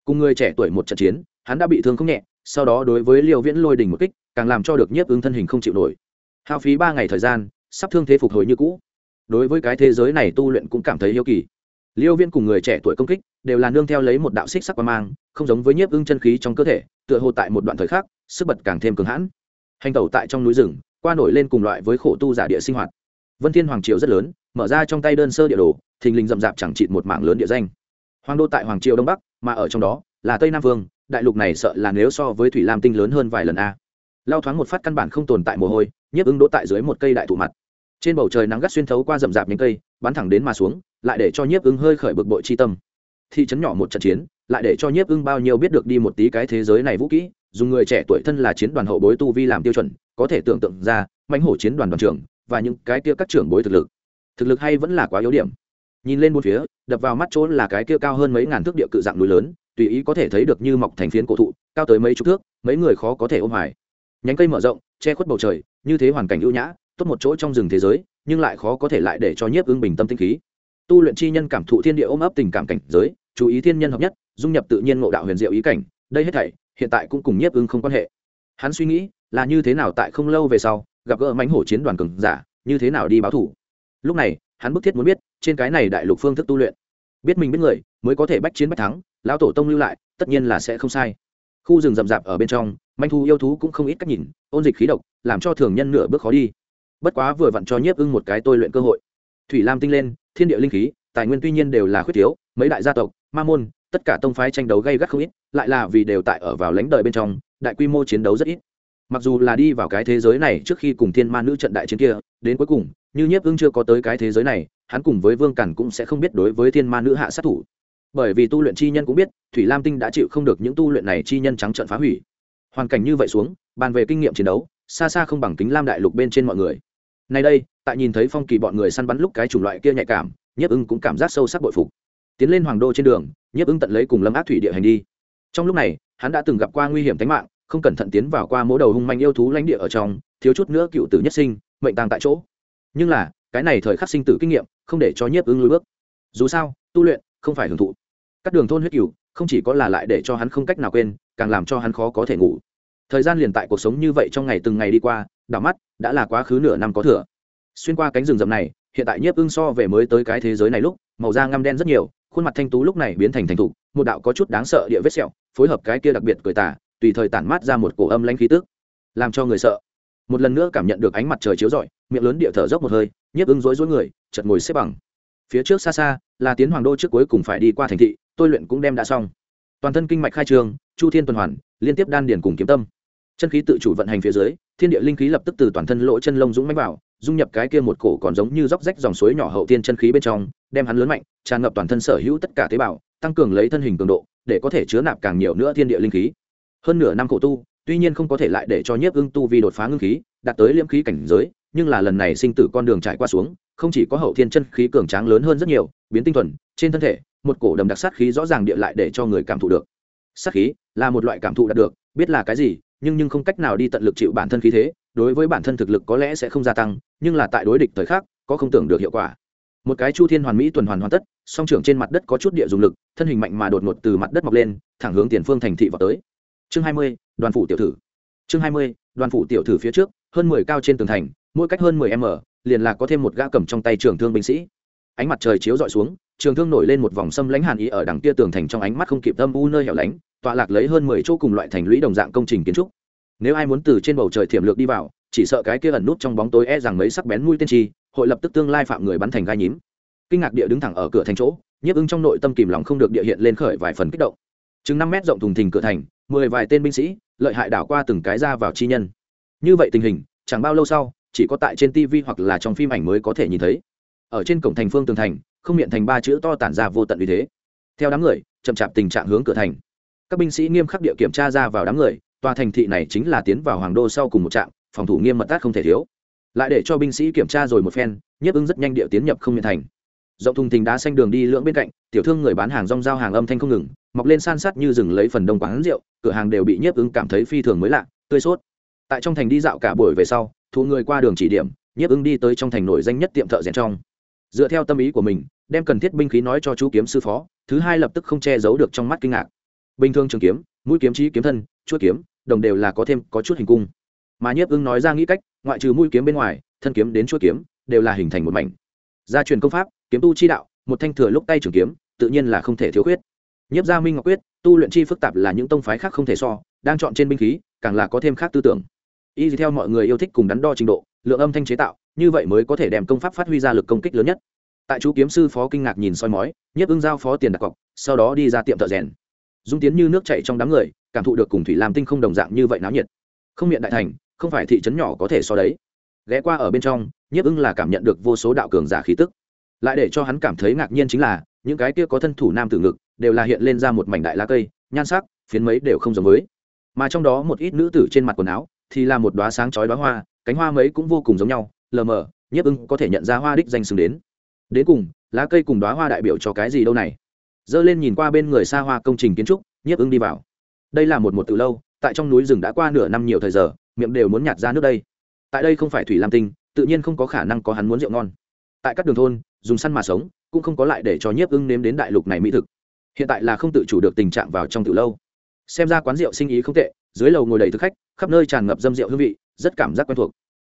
Cùng người trẻ tuổi một trận chiến, hắn đã bị thương không nhẹ sau đó đối với liêu viễn lôi đỉnh một kích, càng làm cho được nhiếp ứng thân hình không chịu nổi. Hao phí ba ngày thời gian, sắp thương thế phục hồi như cũ. Đối với cái thế giới này tu luyện cũng cảm thấy yêu kỳ. Liêu viễn cùng người trẻ tuổi công kích, đều là nương theo lấy một đạo xích sắc qua mang, không giống với nhiếp ưng chân khí trong cơ thể, tựa hồ tại một đoạn thời khắc, sức bật càng thêm cường hãn. Hành tẩu tại trong núi rừng, qua nổi lên cùng loại với khổ tu giả địa sinh hoạt. Vân thiên hoàng triều rất lớn, mở ra trong tay đơn sơ địa đồ, thình lình rậm rạp chẳng trị một mảng lớn địa danh. Hoàng đô tại hoàng triều đông bắc, mà ở trong đó là tây nam vương đại lục này sợ là nếu so với thủy lam tinh lớn hơn vài lần a. Lao thoáng một phát căn bản không tồn tại mồ hôi, nhiếp ứng đỗ tại dưới một cây đại thụ mặt. Trên bầu trời nắng gắt xuyên thấu qua rậm rạp những cây, bắn thẳng đến mà xuống, lại để cho nhiếp ứng hơi khởi bực bội chi tâm. Thị trấn nhỏ một trận chiến, lại để cho nhiếp ưng bao nhiêu biết được đi một tí cái thế giới này vũ kỹ dùng người trẻ tuổi thân là chiến đoàn hậu bối tu vi làm tiêu chuẩn, có thể tưởng tượng ra, mãnh hổ chiến đoàn đoàn trưởng và những cái kia các trưởng bối thực lực. Thực lực hay vẫn là quá yếu điểm. Nhìn lên một phía, đập vào mắt chỗ là cái kia cao hơn mấy ngàn thước địa cự dạng núi lớn tùy ý có thể thấy được như mọc thành phiến cổ thụ, cao tới mấy chục thước, mấy người khó có thể ôm hoài. Nhánh cây mở rộng, che khuất bầu trời, như thế hoàn cảnh ưu nhã, tốt một chỗ trong rừng thế giới, nhưng lại khó có thể lại để cho nhiếp ưng bình tâm tinh khí. Tu luyện chi nhân cảm thụ thiên địa ôm ấp tình cảm cảnh giới, chú ý thiên nhân hợp nhất, dung nhập tự nhiên ngộ đạo huyền diệu ý cảnh, đây hết thảy, hiện tại cũng cùng nhiếp ưng không quan hệ. Hắn suy nghĩ, là như thế nào tại không lâu về sau, gặp gỡ mánh hổ chiến đoàn cường giả, như thế nào đi báo thủ. Lúc này, hắn bức thiết muốn biết, trên cái này đại lục phương thức tu luyện. Biết mình biết người, mới có thể bách chiến bách thắng lão tổ tông lưu lại, tất nhiên là sẽ không sai. Khu rừng rậm rạp ở bên trong, manh thu yêu thú cũng không ít cách nhìn, ôn dịch khí độc, làm cho thường nhân nửa bước khó đi. Bất quá vừa vặn cho nhiếp ưng một cái tôi luyện cơ hội. Thủy lam tinh lên, thiên địa linh khí, tài nguyên tuy nhiên đều là khuyết thiếu, mấy đại gia tộc, ma môn, tất cả tông phái tranh đấu gây gắt không ít, lại là vì đều tại ở vào lãnh đời bên trong, đại quy mô chiến đấu rất ít. Mặc dù là đi vào cái thế giới này trước khi cùng thiên ma nữ trận đại chiến kia, đến cuối cùng, như nhiếp ưng chưa có tới cái thế giới này, hắn cùng với vương cản cũng sẽ không biết đối với thiên ma nữ hạ sát thủ bởi vì tu luyện chi nhân cũng biết, thủy lam tinh đã chịu không được những tu luyện này chi nhân trắng trợn phá hủy. Hoàn cảnh như vậy xuống, bàn về kinh nghiệm chiến đấu, xa xa không bằng kính lam đại lục bên trên mọi người. Nay đây, tại nhìn thấy phong kỳ bọn người săn bắn lúc cái chủng loại kia nhạy cảm, nhiếp ưng cũng cảm giác sâu sắc bội phục. Tiến lên hoàng đô trên đường, nhiếp ưng tận lấy cùng lâm ác thủy địa hành đi. Trong lúc này, hắn đã từng gặp qua nguy hiểm tính mạng, không cẩn thận tiến vào qua mỗi đầu hung manh yêu thú lãnh địa ở trong, thiếu chút nữa cựu tử nhất sinh, mệnh tàng tại chỗ. Nhưng là, cái này thời khắc sinh tử kinh nghiệm, không để cho nhiếp ưng lùi bước. Dù sao, tu luyện không phải hưởng thụ các đường thôn huyết cựu không chỉ có là lại để cho hắn không cách nào quên, càng làm cho hắn khó có thể ngủ. Thời gian liền tại cuộc sống như vậy trong ngày từng ngày đi qua, đảo mắt, đã là quá khứ nửa năm có thừa. Xuyên qua cánh rừng rậm này, hiện tại nhiếp ưng so về mới tới cái thế giới này lúc, màu da ngăm đen rất nhiều, khuôn mặt thanh tú lúc này biến thành thành thục, một đạo có chút đáng sợ địa vết sẹo, phối hợp cái kia đặc biệt cười tả tùy thời tản mát ra một cổ âm lanh khí tức, làm cho người sợ. Một lần nữa cảm nhận được ánh mặt trời chiếu rọi, miệng lớn địa thở dốc một hơi, nhiếp ưng rối rối người chật ngồi xếp bằng. Phía trước xa xa, là tiến hoàng đô trước cuối cùng phải đi qua thành thị tôi luyện cũng đem đã xong. Toàn thân kinh mạch khai trường, chu thiên tuần hoàn, liên tiếp đan điền cùng kiếm tâm. Chân khí tự chủ vận hành phía dưới, thiên địa linh khí lập tức từ toàn thân lỗ chân lông dũng mánh vào, dung nhập cái kia một cổ còn giống như róc rách dòng suối nhỏ hậu tiên chân khí bên trong, đem hắn lớn mạnh, tràn ngập toàn thân sở hữu tất cả tế bào, tăng cường lấy thân hình cường độ, để có thể chứa nạp càng nhiều nữa thiên địa linh khí. Hơn nửa năm khổ tu, tuy nhiên không có thể lại để cho nhiếp ưng tu vi đột phá ngưng khí, đạt tới liễm khí cảnh giới, nhưng là lần này sinh tử con đường trải qua xuống, không chỉ có hậu thiên chân khí cường tráng lớn hơn rất nhiều, biến tinh thuần, trên thân thể một cổ đầm đặc sát khí rõ ràng địa lại để cho người cảm thụ được. Sát khí là một loại cảm thụ đạt được, biết là cái gì, nhưng nhưng không cách nào đi tận lực chịu bản thân khí thế, đối với bản thân thực lực có lẽ sẽ không gia tăng, nhưng là tại đối địch thời khắc, có không tưởng được hiệu quả. Một cái chu thiên hoàn mỹ tuần hoàn hoàn tất, song trưởng trên mặt đất có chút địa dùng lực, thân hình mạnh mà đột ngột từ mặt đất mọc lên, thẳng hướng tiền phương thành thị vào tới. Chương hai mươi, đoàn phủ tiểu thử. Chương hai mươi, đoàn phủ tiểu thử phía trước, hơn mười cao trên tường thành, mỗi cách hơn mười m, liền là có thêm một gã cầm trong tay trường thương binh sĩ. Ánh mặt trời chiếu dọi xuống trường thương nổi lên một vòng xâm lãnh hàn ý ở đằng kia tường thành trong ánh mắt không kịp tâm u nơi hẻo lánh, tọa lạc lấy hơn mười chỗ cùng loại thành lũy đồng dạng công trình kiến trúc. Nếu ai muốn từ trên bầu trời thiểm lược đi vào, chỉ sợ cái kia ẩn nút trong bóng tối e rằng mấy sắc bén mũi tên chi hội lập tức tương lai phạm người bắn thành gai nhím. Kinh ngạc địa đứng thẳng ở cửa thành chỗ, nhiếp ưng trong nội tâm kìm lòng không được địa hiện lên khởi vài phần kích động. Chừng năm mét rộng thùng thình cửa thành, mười vài tên binh sĩ, lợi hại đảo qua từng cái ra vào chi nhân. Như vậy tình hình, chẳng bao lâu sau, chỉ có tại trên tv hoặc là trong phim ảnh mới có thể nhìn thấy. Ở trên cổng thành phương tường thành không miệng thành ba chữ to tản ra vô tận vì thế. Theo đám người, chậm chạp tình trạng hướng cửa thành. Các binh sĩ nghiêm khắc địa kiểm tra ra vào đám người, tòa thành thị này chính là tiến vào hoàng đô sau cùng một trạm, phòng thủ nghiêm mật tát không thể thiếu. Lại để cho binh sĩ kiểm tra rồi một phen, nhiếp ứng rất nhanh địa tiến nhập không miệng thành. Rộng thùng thình đá xanh đường đi lưỡng bên cạnh, tiểu thương người bán hàng rong giao hàng âm thanh không ngừng, mọc lên san sát như rừng lấy phần đông quán rượu, cửa hàng đều bị nhiếp ứng cảm thấy phi thường mới lạ, tươi sốt. Tại trong thành đi dạo cả buổi về sau, thu người qua đường chỉ điểm, nhiếp ứng đi tới trong thành nổi danh nhất tiệm thợ rèn trong dựa theo tâm ý của mình, đem cần thiết binh khí nói cho chú kiếm sư phó, thứ hai lập tức không che giấu được trong mắt kinh ngạc. Bình thường trường kiếm, mũi kiếm trí kiếm thân chuỗi kiếm, đồng đều là có thêm có chút hình cung. Mà nhiếp ưng nói ra nghĩ cách, ngoại trừ mũi kiếm bên ngoài, thân kiếm đến chuỗi kiếm, đều là hình thành một mảnh. Gia truyền công pháp, kiếm tu chi đạo, một thanh thừa lúc tay trường kiếm, tự nhiên là không thể thiếu khuyết. Nhiếp gia minh ngọc quyết, tu luyện chi phức tạp là những tông phái khác không thể so, đang chọn trên binh khí, càng là có thêm khác tư tưởng. Y theo mọi người yêu thích cùng đắn đo trình độ, lượng âm thanh chế tạo như vậy mới có thể đem công pháp phát huy ra lực công kích lớn nhất. Tại chú kiếm sư phó kinh ngạc nhìn soi mói, nhiếp ưng giao phó tiền đặt cọc, sau đó đi ra tiệm thợ rèn. Dung tiến như nước chạy trong đám người, cảm thụ được cùng thủy làm tinh không đồng dạng như vậy náo nhiệt. Không miệng đại thành, không phải thị trấn nhỏ có thể so đấy. Ghé qua ở bên trong, nhiếp ưng là cảm nhận được vô số đạo cường giả khí tức. Lại để cho hắn cảm thấy ngạc nhiên chính là, những cái kia có thân thủ nam tử ngực, đều là hiện lên ra một mảnh đại lá cây, nhan sắc, phiến mấy đều không giống với. Mà trong đó một ít nữ tử trên mặt quần áo, thì là một đoá sáng chói đoá hoa, cánh hoa mấy cũng vô cùng giống nhau lờ mờ, nhiếp ưng có thể nhận ra hoa đích danh xứng đến. Đến cùng, lá cây cùng đoá hoa đại biểu cho cái gì đâu này? Dơ lên nhìn qua bên người xa hoa công trình kiến trúc, nhiếp ưng đi vào. Đây là một một từ lâu, tại trong núi rừng đã qua nửa năm nhiều thời giờ, miệng đều muốn nhạt ra nước đây. Tại đây không phải thủy lam tinh, tự nhiên không có khả năng có hắn muốn rượu ngon. Tại các đường thôn, dùng săn mà sống, cũng không có lại để cho nhiếp ưng nếm đến đại lục này mỹ thực. Hiện tại là không tự chủ được tình trạng vào trong từ lâu. Xem ra quán rượu sinh ý không tệ, dưới lầu ngồi đầy thực khách, khắp nơi tràn ngập dâm rượu hương vị, rất cảm giác quen thuộc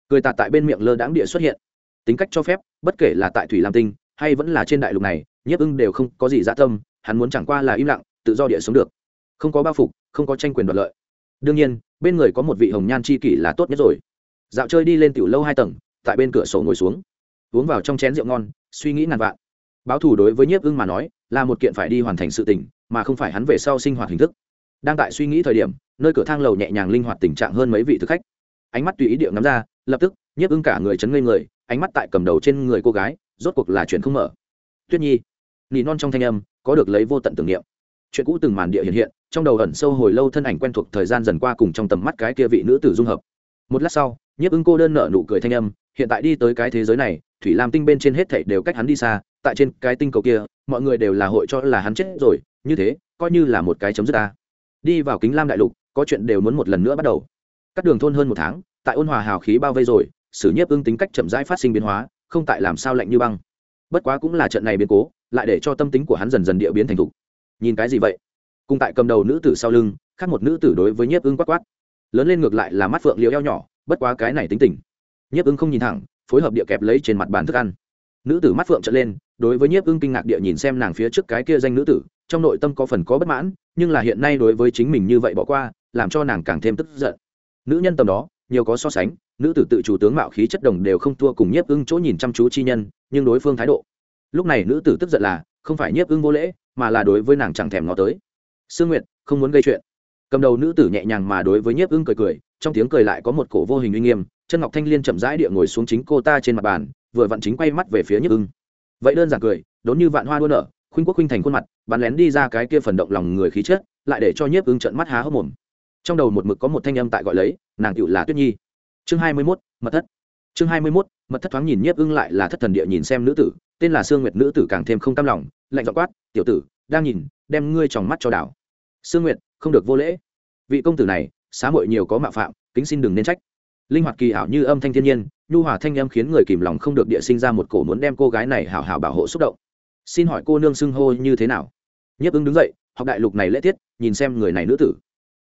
cười tạt tại bên miệng lơ đãng địa xuất hiện. Tính cách cho phép, bất kể là tại thủy lam tinh, hay vẫn là trên đại lục này, nhiếp ưng đều không có gì dã tâm, hắn muốn chẳng qua là im lặng, tự do địa sống được. Không có bao phục, không có tranh quyền đoạt lợi. Đương nhiên, bên người có một vị hồng nhan c h i kỷ là tốt nhất rồi. Dạo chơi đi lên tiểu lâu hai tầng, tại bên cửa sổ ngồi xuống. Uống vào trong chén rượu ngon, suy nghĩ ngàn vạn. Báo thủ đối với nhiếp ưng mà nói, là một kiện phải đi hoàn thành sự tình, mà không phải hắn về sau sinh hoạt hình thức. Đang tại suy nghĩ thời điểm, nơi cửa thang lầu nhẹ nhàng linh hoạt tình trạng hơn mấy vị thực khách ánh mắt tùy ý điệu ngắm ra, lập tức, nhiếp ưng cả người chấn ngây người, ánh mắt tại cầm đầu trên người cô gái, rốt cuộc là chuyện không mở. Tuyết nhi, nỉ non trong thanh âm, có được lấy vô tận tưởng niệm. Chuyện cũ từng màn địa hiện hiện, trong đầu ẩn sâu hồi lâu thân ảnh quen thuộc thời gian dần qua cùng trong tầm mắt cái kia vị nữ tử dung hợp. Một lát sau, nhiếp ưng cô đơn nợ nụ cười thanh âm, hiện tại đi tới cái thế giới này, thủy lam tinh bên trên hết thảy đều cách hắn đi xa, tại trên cái tinh cầu kia, mọi người đều là hội cho là hắn chết rồi, như thế, coi như là một cái chấm dứt ta. Đi vào kính lam đại lục, có chuyện đều muốn một lần nữa bắt đầu cắt đường thôn hơn một tháng, tại ôn hòa hào khí bao vây rồi sử nhiếp ưng tính cách chậm rãi phát sinh biến hóa, không tại làm sao lạnh như băng. Bất quá cũng là trận này biến cố, lại để cho tâm tính của hắn dần dần địa biến thành thục. Nhìn cái gì vậy? Cùng tại cầm đầu nữ tử sau lưng, khác một nữ tử đối với nhiếp ưng quát quát. Lớn lên ngược lại là mắt phượng liều eo nhỏ, bất quá cái này tính tình. Nhiếp ưng không nhìn thẳng, phối hợp địa kẹp lấy trên mặt bàn thức ăn. Nữ tử mắt phượng trở lên, đối với nhiếp ưng kinh ngạc địa nhìn xem nàng phía trước cái kia danh nữ tử, trong nội tâm có phần có bất mãn, nhưng là hiện nay đối với chính mình như vậy bỏ qua, làm cho nàng càng thêm tức giận nữ nhân tầm đó nhiều có so sánh nữ tử tự chủ tướng mạo khí chất đồng đều không thua cùng nhiếp ưng chỗ nhìn chăm chú chi nhân nhưng đối phương thái độ. Lúc này nữ tử tức giận là không phải nhiếp ưng vô lễ mà là đối với nàng chẳng thèm ngó tới. Sương nguyệt không muốn gây chuyện. Cầm đầu nữ tử nhẹ nhàng mà đối với nhiếp ưng cười cười trong tiếng cười lại có một cổ vô hình uy nghiêm chân ngọc thanh liên chậm rãi địa ngồi xuống chính cô ta trên mặt bàn vừa vặn chính quay mắt về phía nhiếp ưng. Vậy đơn giản cười đốn như vạn hoa đua nở khuynh quốc khuynh thành khuôn mặt bắn lén đi ra cái kia phần động lòng người khí chất, lại để cho nhiếp ưng trợn mắt há hốc mồm trong đầu một mực có một thanh âm tại gọi lấy, nàng cựu là tuyết nhi. Chương hai mươi mốt, mật thất. Chương hai mươi mốt, mật thất thoáng nhìn nhiếp ưng lại là thất thần địa nhìn xem nữ tử, tên là sương nguyệt nữ tử càng thêm không cam lòng, lạnh dọ quát, tiểu tử, đang nhìn, đem ngươi tròng mắt cho đảo. Sương nguyệt, không được vô lễ. Vị công tử này, xá muội nhiều có mạo phạm, kính xin đừng nên trách. Linh hoạt kỳ ảo như âm thanh thiên nhiên, nhu hòa thanh âm khiến người kìm lòng không được địa sinh ra một cổ muốn đem cô gái này hảo hảo bảo hộ xúc động. Xin hỏi cô nương xưng hô như thế nào? Nhiếp ưng đứng dậy, học đại lục này lễ tiết, nhìn xem người này nữ tử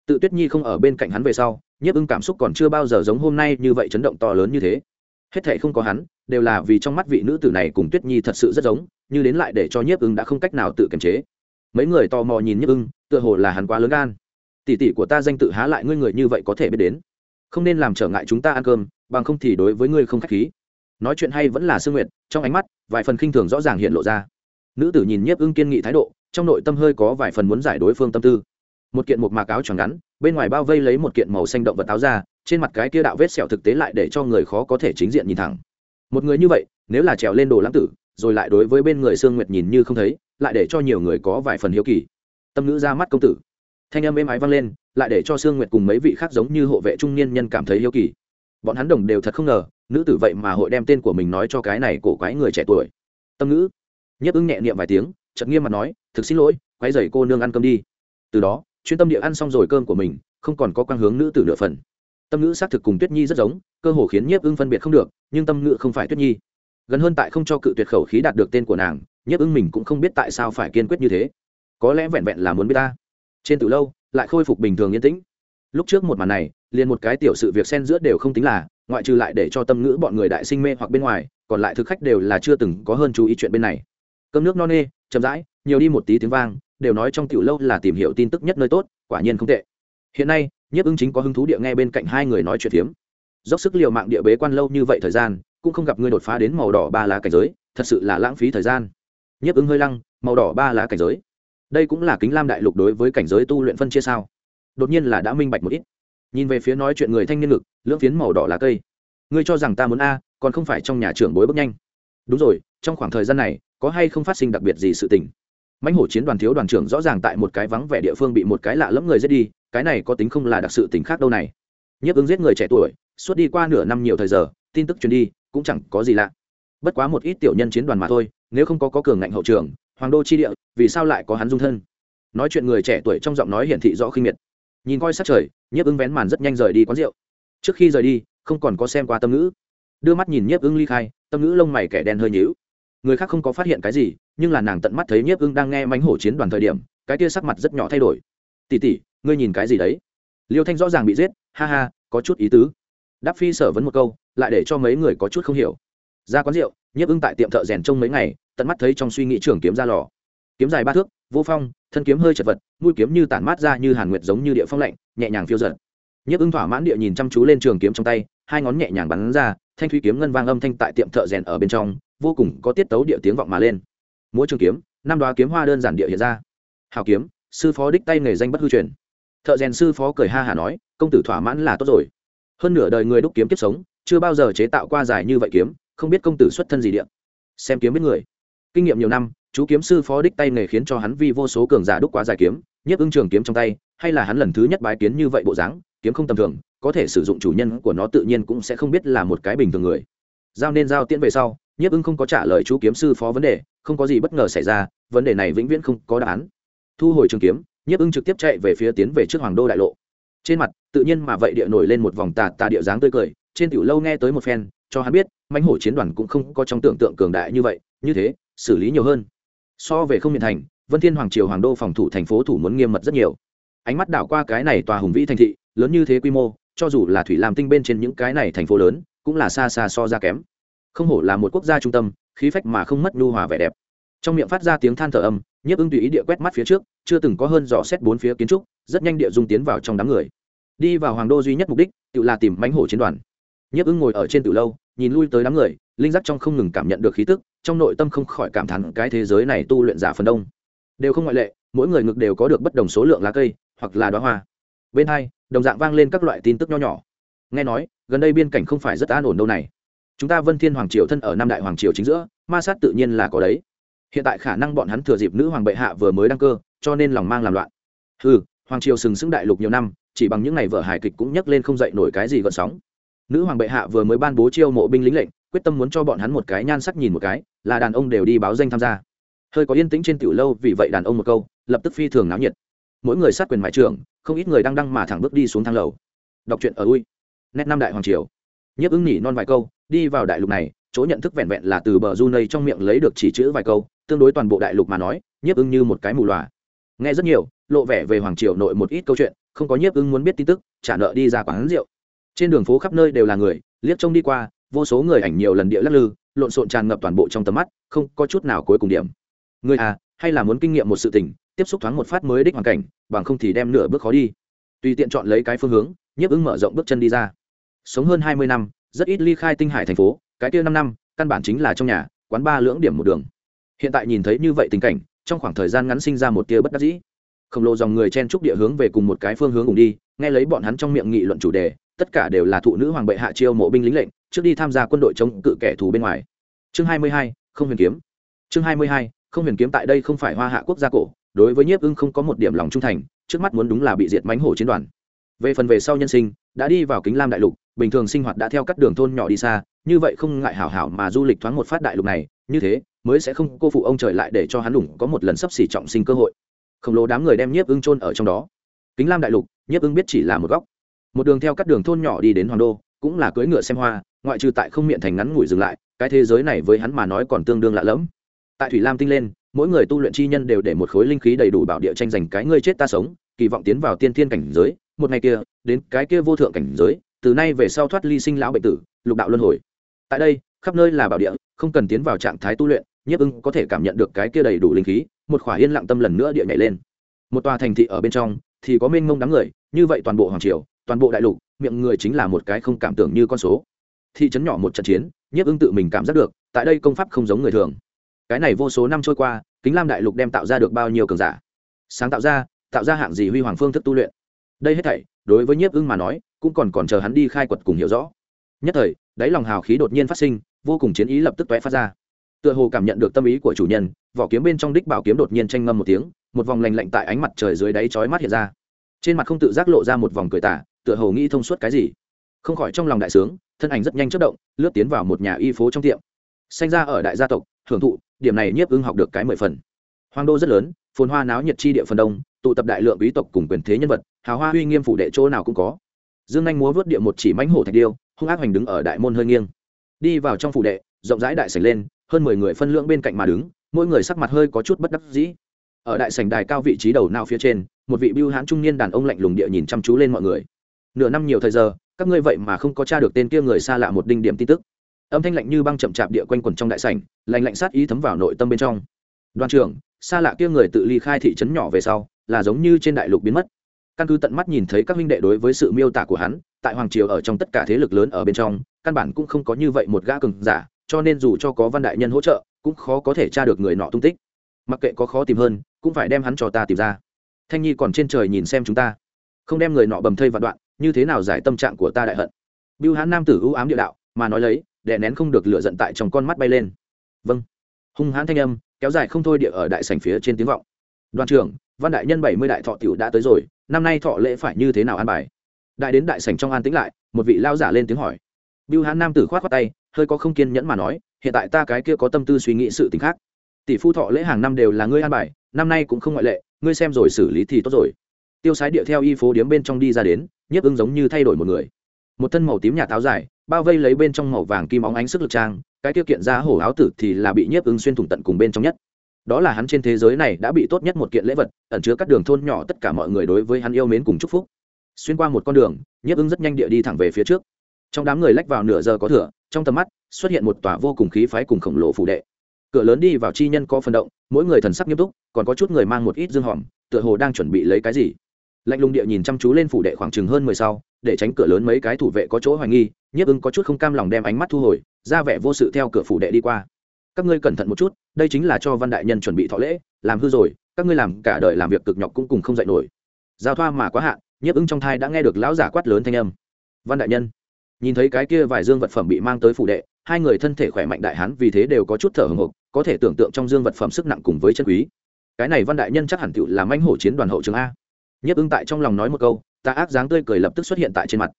tự tuyết nhi không ở bên cạnh hắn về sau, nhiếp ưng cảm xúc còn chưa bao giờ giống hôm nay như vậy chấn động to lớn như thế. Hết thể không có hắn, đều là vì trong mắt vị nữ tử này cùng tuyết nhi thật sự rất giống, như đến lại để cho nhiếp ưng đã không cách nào tự kiềm chế. Mấy người tò mò nhìn nhiếp ưng, tựa hồ là hắn quá lớn gan. Tỷ tỷ của ta danh tự há lại ngươi người như vậy có thể biết đến? Không nên làm trở ngại chúng ta ăn cơm, bằng không thì đối với ngươi không khách khí. Nói chuyện hay vẫn là sương nguyệt, trong ánh mắt, vài phần khinh thường rõ ràng hiện lộ ra. Nữ tử nhìn nhiếp ưng kiên nghị thái độ, trong nội tâm hơi có vài phần muốn giải đối phương tâm tư một kiện một mạc áo tròn ngắn, bên ngoài bao vây lấy một kiện màu xanh động vật áo ra trên mặt cái kia đạo vết sẹo thực tế lại để cho người khó có thể chính diện nhìn thẳng. Một người như vậy, nếu là trèo lên đồ lãng tử, rồi lại đối với bên người sương nguyệt nhìn như không thấy, lại để cho nhiều người có vài phần hiếu kỳ. Tâm nữ ra mắt công tử. Thanh âm êm ái vang lên, lại để cho sương nguyệt cùng mấy vị khác giống như hộ vệ trung niên nhân cảm thấy hiếu kỳ. Bọn hắn đồng đều thật không ngờ, nữ tử vậy mà hội đem tên của mình nói cho cái này cổ quái người trẻ tuổi. Tâm ngữ nhấp ứng nhẹ niệm vài tiếng, chợt nghiêm mặt nói, thực xin lỗi quái dày cô nương ăn cơm đi. Từ đó chuyên tâm địa ăn xong rồi cơm của mình, không còn có quang hướng nữ tử nửa phần. Tâm ngữ xác thực cùng tuyết nhi rất giống, cơ hồ khiến nhiếp ưng phân biệt không được, nhưng tâm ngữ không phải tuyết nhi. Gần hơn tại không cho cự tuyệt khẩu khí đạt được tên của nàng, nhiếp ưng mình cũng không biết tại sao phải kiên quyết như thế. Có lẽ vẹn vẹn là muốn biết ta. Trên từ lâu, lại khôi phục bình thường yên tĩnh. Lúc trước một màn này, liền một cái tiểu sự việc xen giữa đều không tính là, ngoại trừ lại để cho tâm ngữ bọn người đại sinh mê hoặc bên ngoài, còn lại thực khách đều là chưa từng có hơn chú ý chuyện bên này. Cơm nước no nê, chậm rãi, nhiều đi một tí tiếng vang đều nói trong tiểu lâu là tìm hiểu tin tức nhất nơi tốt, quả nhiên không tệ. Hiện nay, nhiếp ứng chính có hứng thú địa nghe bên cạnh hai người nói chuyện phiếm. Dốc sức liều mạng địa bế quan lâu như vậy thời gian, cũng không gặp ngươi đột phá đến màu đỏ ba lá cảnh giới, thật sự là lãng phí thời gian. Nhiếp ứng hơi lăng, màu đỏ ba lá cảnh giới. Đây cũng là kính lam đại lục đối với cảnh giới tu luyện phân chia sao? Đột nhiên là đã minh bạch một ít. Nhìn về phía nói chuyện người thanh niên ngực, lưỡng phiến màu đỏ lá cây. Ngươi cho rằng ta muốn a, còn không phải trong nhà trưởng bối bước nhanh. Đúng rồi, trong khoảng thời gian này, có hay không phát sinh đặc biệt gì sự tình? Mãnh hổ chiến đoàn thiếu đoàn trưởng rõ ràng tại một cái vắng vẻ địa phương bị một cái lạ lẫm người giết đi, cái này có tính không là đặc sự tình khác đâu này. Nhiếp ứng giết người trẻ tuổi, suốt đi qua nửa năm nhiều thời giờ, tin tức truyền đi, cũng chẳng có gì lạ. Bất quá một ít tiểu nhân chiến đoàn mà thôi, nếu không có có cường ngạnh hậu trường, hoàng đô chi địa, vì sao lại có hắn dung thân? Nói chuyện người trẻ tuổi trong giọng nói hiển thị rõ khinh miệt. Nhìn coi sát trời, nhiếp ứng vén màn rất nhanh rời đi quán rượu. Trước khi rời đi, không còn có xem qua tâm ngữ. Đưa mắt nhìn nhiếp ứng ly khai, tâm ngữ lông mày kẻ đen hơi nhíu. Người khác không có phát hiện cái gì nhưng là nàng tận mắt thấy nhiếp ưng đang nghe mánh hổ chiến đoàn thời điểm, cái tia sắc mặt rất nhỏ thay đổi. Tỉ tỉ ngươi nhìn cái gì đấy? Liêu thanh rõ ràng bị giết, ha ha, có chút ý tứ. Đáp phi sở vấn một câu, lại để cho mấy người có chút không hiểu. Ra quán rượu, nhiếp ưng tại tiệm thợ rèn trông mấy ngày, tận mắt thấy trong suy nghĩ trường kiếm ra lò. Kiếm dài ba thước, vô phong, thân kiếm hơi chật vật, mũi kiếm như tản mát ra như hàn nguyệt giống như địa phong lạnh, nhẹ nhàng phiêu giật nhiếp ưng thỏa mãn địa nhìn chăm chú lên trường kiếm trong tay, hai ngón nhẹ nhàng bắn ra, thanh thúy kiếm ngân vang âm thanh tại tiệm thợ rèn ở bên trong, vô cùng có tiết tấu địa tiếng vọng mà lên múa trường kiếm, năm đoá kiếm hoa đơn giản địa hiện ra. Hào kiếm, sư phó đích tay nghề danh bất hư truyền. Thợ rèn sư phó cười ha hả nói, công tử thỏa mãn là tốt rồi. Hơn nửa đời người đúc kiếm kiếp sống, chưa bao giờ chế tạo qua dài như vậy kiếm, không biết công tử xuất thân gì điện xem kiếm biết người. Kinh nghiệm nhiều năm, chú kiếm sư phó đích tay nghề khiến cho hắn vi vô số cường giả đúc quá dài kiếm nhiếp ưng trường kiếm trong tay, hay là hắn lần thứ nhất bái kiến như vậy bộ dáng, kiếm không tầm thường, có thể sử dụng chủ nhân của nó tự nhiên cũng sẽ không biết là một cái bình thường người. Giao nên giao tiễn về sau nhiếp ưng không có trả lời chú kiếm sư phó vấn đề, không có gì bất ngờ xảy ra, vấn đề này vĩnh viễn không có đáp án. Thu hồi trường kiếm, nhiếp ưng trực tiếp chạy về phía tiến về trước hoàng đô đại lộ. Trên mặt, tự nhiên mà vậy địa nổi lên một vòng tà tà địa dáng tươi cười, trên tiểu lâu nghe tới một phen, cho hắn biết, mãnh hổ chiến đoàn cũng không có trong tưởng tượng cường đại như vậy, như thế, xử lý nhiều hơn. So về không miền thành, vân thiên hoàng triều hoàng đô phòng thủ thành phố thủ muốn nghiêm mật rất nhiều. Ánh mắt đảo qua cái này tòa hùng vĩ thành thị, lớn như thế quy mô, cho dù là thủy làm tinh bên trên những cái này thành phố lớn, cũng là xa xa so ra kém không hổ là một quốc gia trung tâm, khí phách mà không mất nhu hòa vẻ đẹp. Trong miệng phát ra tiếng than thở âm, nhiếp ưng tùy ý địa quét mắt phía trước, chưa từng có hơn dò xét bốn phía kiến trúc, rất nhanh địa dung tiến vào trong đám người. Đi vào hoàng đô duy nhất mục đích, tự là tìm mánh hổ chiến đoàn. Nhiếp ưng ngồi ở trên từ lâu, nhìn lui tới đám người, linh giác trong không ngừng cảm nhận được khí tức, trong nội tâm không khỏi cảm thán cái thế giới này tu luyện giả phần đông. Đều không ngoại lệ, mỗi người ngực đều có được bất đồng số lượng lá cây, hoặc là đoá hoa. Bên hai, đồng dạng vang lên các loại tin tức nho nhỏ. Nghe nói, gần đây biên cảnh không phải rất an ổn đâu này chúng ta vân thiên hoàng triều thân ở nam đại hoàng triều chính giữa, ma sát tự nhiên là có đấy. Hiện tại khả năng bọn hắn thừa dịp nữ hoàng bệ hạ vừa mới đăng cơ, cho nên lòng mang làm loạn. Ừ hoàng triều sừng sững đại lục nhiều năm, chỉ bằng những ngày vợ hài kịch cũng nhấc lên không dậy nổi cái gì gợn sóng. Nữ hoàng bệ hạ vừa mới ban bố chiêu mộ binh lính lệnh, quyết tâm muốn cho bọn hắn một cái nhan sắc nhìn một cái, là đàn ông đều đi báo danh tham gia. Hơi có yên tĩnh trên tiểu lâu vì vậy đàn ông một câu, lập tức phi thường náo nhiệt. Mỗi người sát quyền mại trưởng không ít người đang đăng mà thẳng bước đi xuống thang lầu. Đọc truyện ở ui. Nét năm đại hoàng triều nhiếp ưng nhỉ non vài câu, đi vào đại lục này, chỗ nhận thức vẹn vẹn là từ bờ du nây trong miệng lấy được chỉ chữ vài câu, tương đối toàn bộ đại lục mà nói, nhiếp ưng như một cái mù loà. Nghe rất nhiều, lộ vẻ về hoàng triều nội một ít câu chuyện, không có nhiếp ưng muốn biết tin tức, trả nợ đi ra quán rượu. Trên đường phố khắp nơi đều là người, liếc trông đi qua, vô số người ảnh nhiều lần địa lắc lư, lộn xộn tràn ngập toàn bộ trong tầm mắt, không có chút nào cuối cùng điểm. Người à hay là muốn kinh nghiệm một sự tình, tiếp xúc thoáng một phát mới đích hoàn cảnh, bằng không thì đem nửa bước khó đi. Tùy tiện chọn lấy cái phương hướng, nhiếp ưng mở rộng bước chân đi ra sống hơn hai mươi năm, rất ít ly khai tinh hải thành phố, cái kia năm năm, căn bản chính là trong nhà, quán ba lưỡng điểm một đường. Hiện tại nhìn thấy như vậy tình cảnh, trong khoảng thời gian ngắn sinh ra một tia bất đắc dĩ. Khổng lồ dòng người chen trúc địa hướng về cùng một cái phương hướng cùng đi, nghe lấy bọn hắn trong miệng nghị luận chủ đề, tất cả đều là thụ nữ hoàng bệ hạ chiêu mộ binh lính lệnh, trước đi tham gia quân đội chống cự kẻ thù bên ngoài. Chương hai mươi hai, không huyền kiếm. Chương hai mươi hai, không huyền kiếm tại đây không phải hoa hạ quốc gia cổ, đối với nhiếp ưng không có một điểm lòng trung thành, trước mắt muốn đúng là bị diệt mánh hổ chiến đoàn. Về phần về sau nhân sinh, đã đi vào kính lam đại lục bình thường sinh hoạt đã theo các đường thôn nhỏ đi xa, như vậy không ngại hảo hảo mà du lịch thoáng một phát đại lục này, như thế, mới sẽ không cô phụ ông trời lại để cho hắn lủng có một lần sắp xỉ trọng sinh cơ hội. Khổng lồ đám người đem nhiếp ưng trôn ở trong đó. Kính lam đại lục, nhiếp ưng biết chỉ là một góc. Một đường theo các đường thôn nhỏ đi đến hoàng đô, cũng là cưỡi ngựa xem hoa, ngoại trừ tại không miệng thành ngắn ngủi dừng lại, cái thế giới này với hắn mà nói còn tương đương lạ lẫm. Tại thủy lam tinh lên, mỗi người tu luyện chi nhân đều để một khối linh khí đầy đủ bảo địa tranh giành cái ngươi chết ta sống, kỳ vọng tiến vào tiên thiên cảnh giới. Một ngày kia, đến cái kia vô thượng cảnh giới từ nay về sau thoát ly sinh lão bệnh tử, lục đạo luân hồi. Tại đây, khắp nơi là bảo địa, không cần tiến vào trạng thái tu luyện, nhiếp ưng có thể cảm nhận được cái kia đầy đủ linh khí, một khỏa yên lặng tâm lần nữa địa nhảy lên. Một tòa thành thị ở bên trong, thì có mênh mông đám người, như vậy toàn bộ hoàng triều, toàn bộ đại lục, miệng người chính là một cái không cảm tưởng như con số. Thị trấn nhỏ một trận chiến, nhiếp ưng tự mình cảm giác được, tại đây công pháp không giống người thường. Cái này vô số năm trôi qua, kính lam đại lục đem tạo ra được bao nhiêu cường giả? Sáng tạo ra tạo ra hạng gì huy hoàng phương thức tu luyện? Đây hết thảy, đối với nhiếp ưng mà nói cũng còn còn chờ hắn đi khai quật cùng hiểu rõ. Nhất thời, đáy lòng hào khí đột nhiên phát sinh, vô cùng chiến ý lập tức toé phát ra. Tựa hồ cảm nhận được tâm ý của chủ nhân, vỏ kiếm bên trong đích bảo kiếm đột nhiên tranh ngâm một tiếng, một vòng lành lạnh tại ánh mặt trời dưới đáy chói mắt hiện ra. Trên mặt không tự giác lộ ra một vòng cười tả tựa hồ nghĩ thông suốt cái gì. Không khỏi trong lòng đại sướng, thân ảnh rất nhanh chất động, lướt tiến vào một nhà y phố trong tiệm. Sinh ra ở đại gia tộc hưởng thụ, điểm này nhiếp ưng học được cái mười phần. Hoàng đô rất lớn, phồn hoa náo nhiệt chi địa phần đông, tụ tập đại lượng quý tộc cùng quyền thế nhân vật, hào hoa uy nghiêm phủ đệ chỗ nào cũng có dương anh múa vớt địa một chỉ mánh hổ thạch điêu, hung ác hoành đứng ở đại môn hơi nghiêng. Đi vào trong phủ đệ, rộng rãi đại sảnh lên, hơn mười người phân lượng bên cạnh mà đứng, mỗi người sắc mặt hơi có chút bất đắc dĩ. Ở đại sảnh đài cao vị trí đầu nao phía trên, một vị bưu hãn trung niên đàn ông lạnh lùng địa nhìn chăm chú lên mọi người. Nửa năm nhiều thời giờ, các ngươi vậy mà không có tra được tên kia người xa lạ một đinh điểm tin tức. Âm thanh lạnh như băng chậm chạp địa quanh quẩn trong đại sảnh, lạnh lạnh sát ý thấm vào nội tâm bên trong. Đoàn trưởng, xa lạ kia người tự ly khai thị trấn nhỏ về sau, là giống như trên đại lục biến mất căn cứ tận mắt nhìn thấy các huynh đệ đối với sự miêu tả của hắn, tại hoàng triều ở trong tất cả thế lực lớn ở bên trong, căn bản cũng không có như vậy một gã cường giả, cho nên dù cho có văn đại nhân hỗ trợ, cũng khó có thể tra được người nọ tung tích. Mặc kệ có khó tìm hơn, cũng phải đem hắn cho ta tìm ra. Thanh nhi còn trên trời nhìn xem chúng ta. Không đem người nọ bầm thây vạn đoạn, như thế nào giải tâm trạng của ta đại hận? Biêu hãn nam tử ưu ám địa đạo, mà nói lấy, đè nén không được lửa giận tại trong con mắt bay lên. Vâng. Hung hãn thanh âm, kéo dài không thôi địa ở đại sảnh phía trên tiếng vọng. Đoàn trưởng, văn đại nhân bảy mươi đại thọ tiểu đã tới rồi năm nay thọ lễ phải như thế nào an bài? Đại đến đại sảnh trong an tĩnh lại, một vị lao giả lên tiếng hỏi. Bưu hán nam tử khoát khoát tay, hơi có không kiên nhẫn mà nói, hiện tại ta cái kia có tâm tư suy nghĩ sự tình khác. Tỷ phu thọ lễ hàng năm đều là ngươi an bài, năm nay cũng không ngoại lệ, ngươi xem rồi xử lý thì tốt rồi. Tiêu sái địa theo y phố điếm bên trong đi ra đến, nhiếp ưng giống như thay đổi một người. Một thân màu tím nhà táo dài, bao vây lấy bên trong màu vàng kim óng ánh sức lực trang, cái tiêu kiện ra hổ áo tử thì là bị nhiếp ưng xuyên thủng tận cùng bên trong nhất đó là hắn trên thế giới này đã bị tốt nhất một kiện lễ vật, ẩn chứa các đường thôn nhỏ tất cả mọi người đối với hắn yêu mến cùng chúc phúc. Xuyên qua một con đường, nhiếp ứng rất nhanh địa đi thẳng về phía trước. Trong đám người lách vào nửa giờ có thửa trong tầm mắt xuất hiện một tòa vô cùng khí phái cùng khổng lồ phủ đệ. Cửa lớn đi vào chi nhân có phần động, mỗi người thần sắc nghiêm túc, còn có chút người mang một ít dương hòm, tựa hồ đang chuẩn bị lấy cái gì. Lạnh lùng địa nhìn chăm chú lên phủ đệ khoảng chừng hơn mười sau, để tránh cửa lớn mấy cái thủ vệ có chỗ hoài nghi, nhiếp ưng có chút không cam lòng đem ánh mắt thu hồi, ra vẻ vô sự theo cửa phủ đệ đi qua các ngươi cẩn thận một chút, đây chính là cho văn đại nhân chuẩn bị thọ lễ, làm hư rồi, các ngươi làm cả đời làm việc cực nhọc cũng cùng không dạy nổi. Giao thoa mà quá hạn, nhiếp ưng trong thai đã nghe được lão giả quát lớn thanh âm. Văn đại nhân, nhìn thấy cái kia vài dương vật phẩm bị mang tới phủ đệ, hai người thân thể khỏe mạnh đại hán vì thế đều có chút thở hồng hộc, có thể tưởng tượng trong dương vật phẩm sức nặng cùng với chân quý. Cái này văn đại nhân chắc hẳn tựu làm anh hổ chiến đoàn hậu trường a. Nhiếp ưng tại trong lòng nói một câu, ta ác dáng tươi cười lập tức xuất hiện tại trên mặt.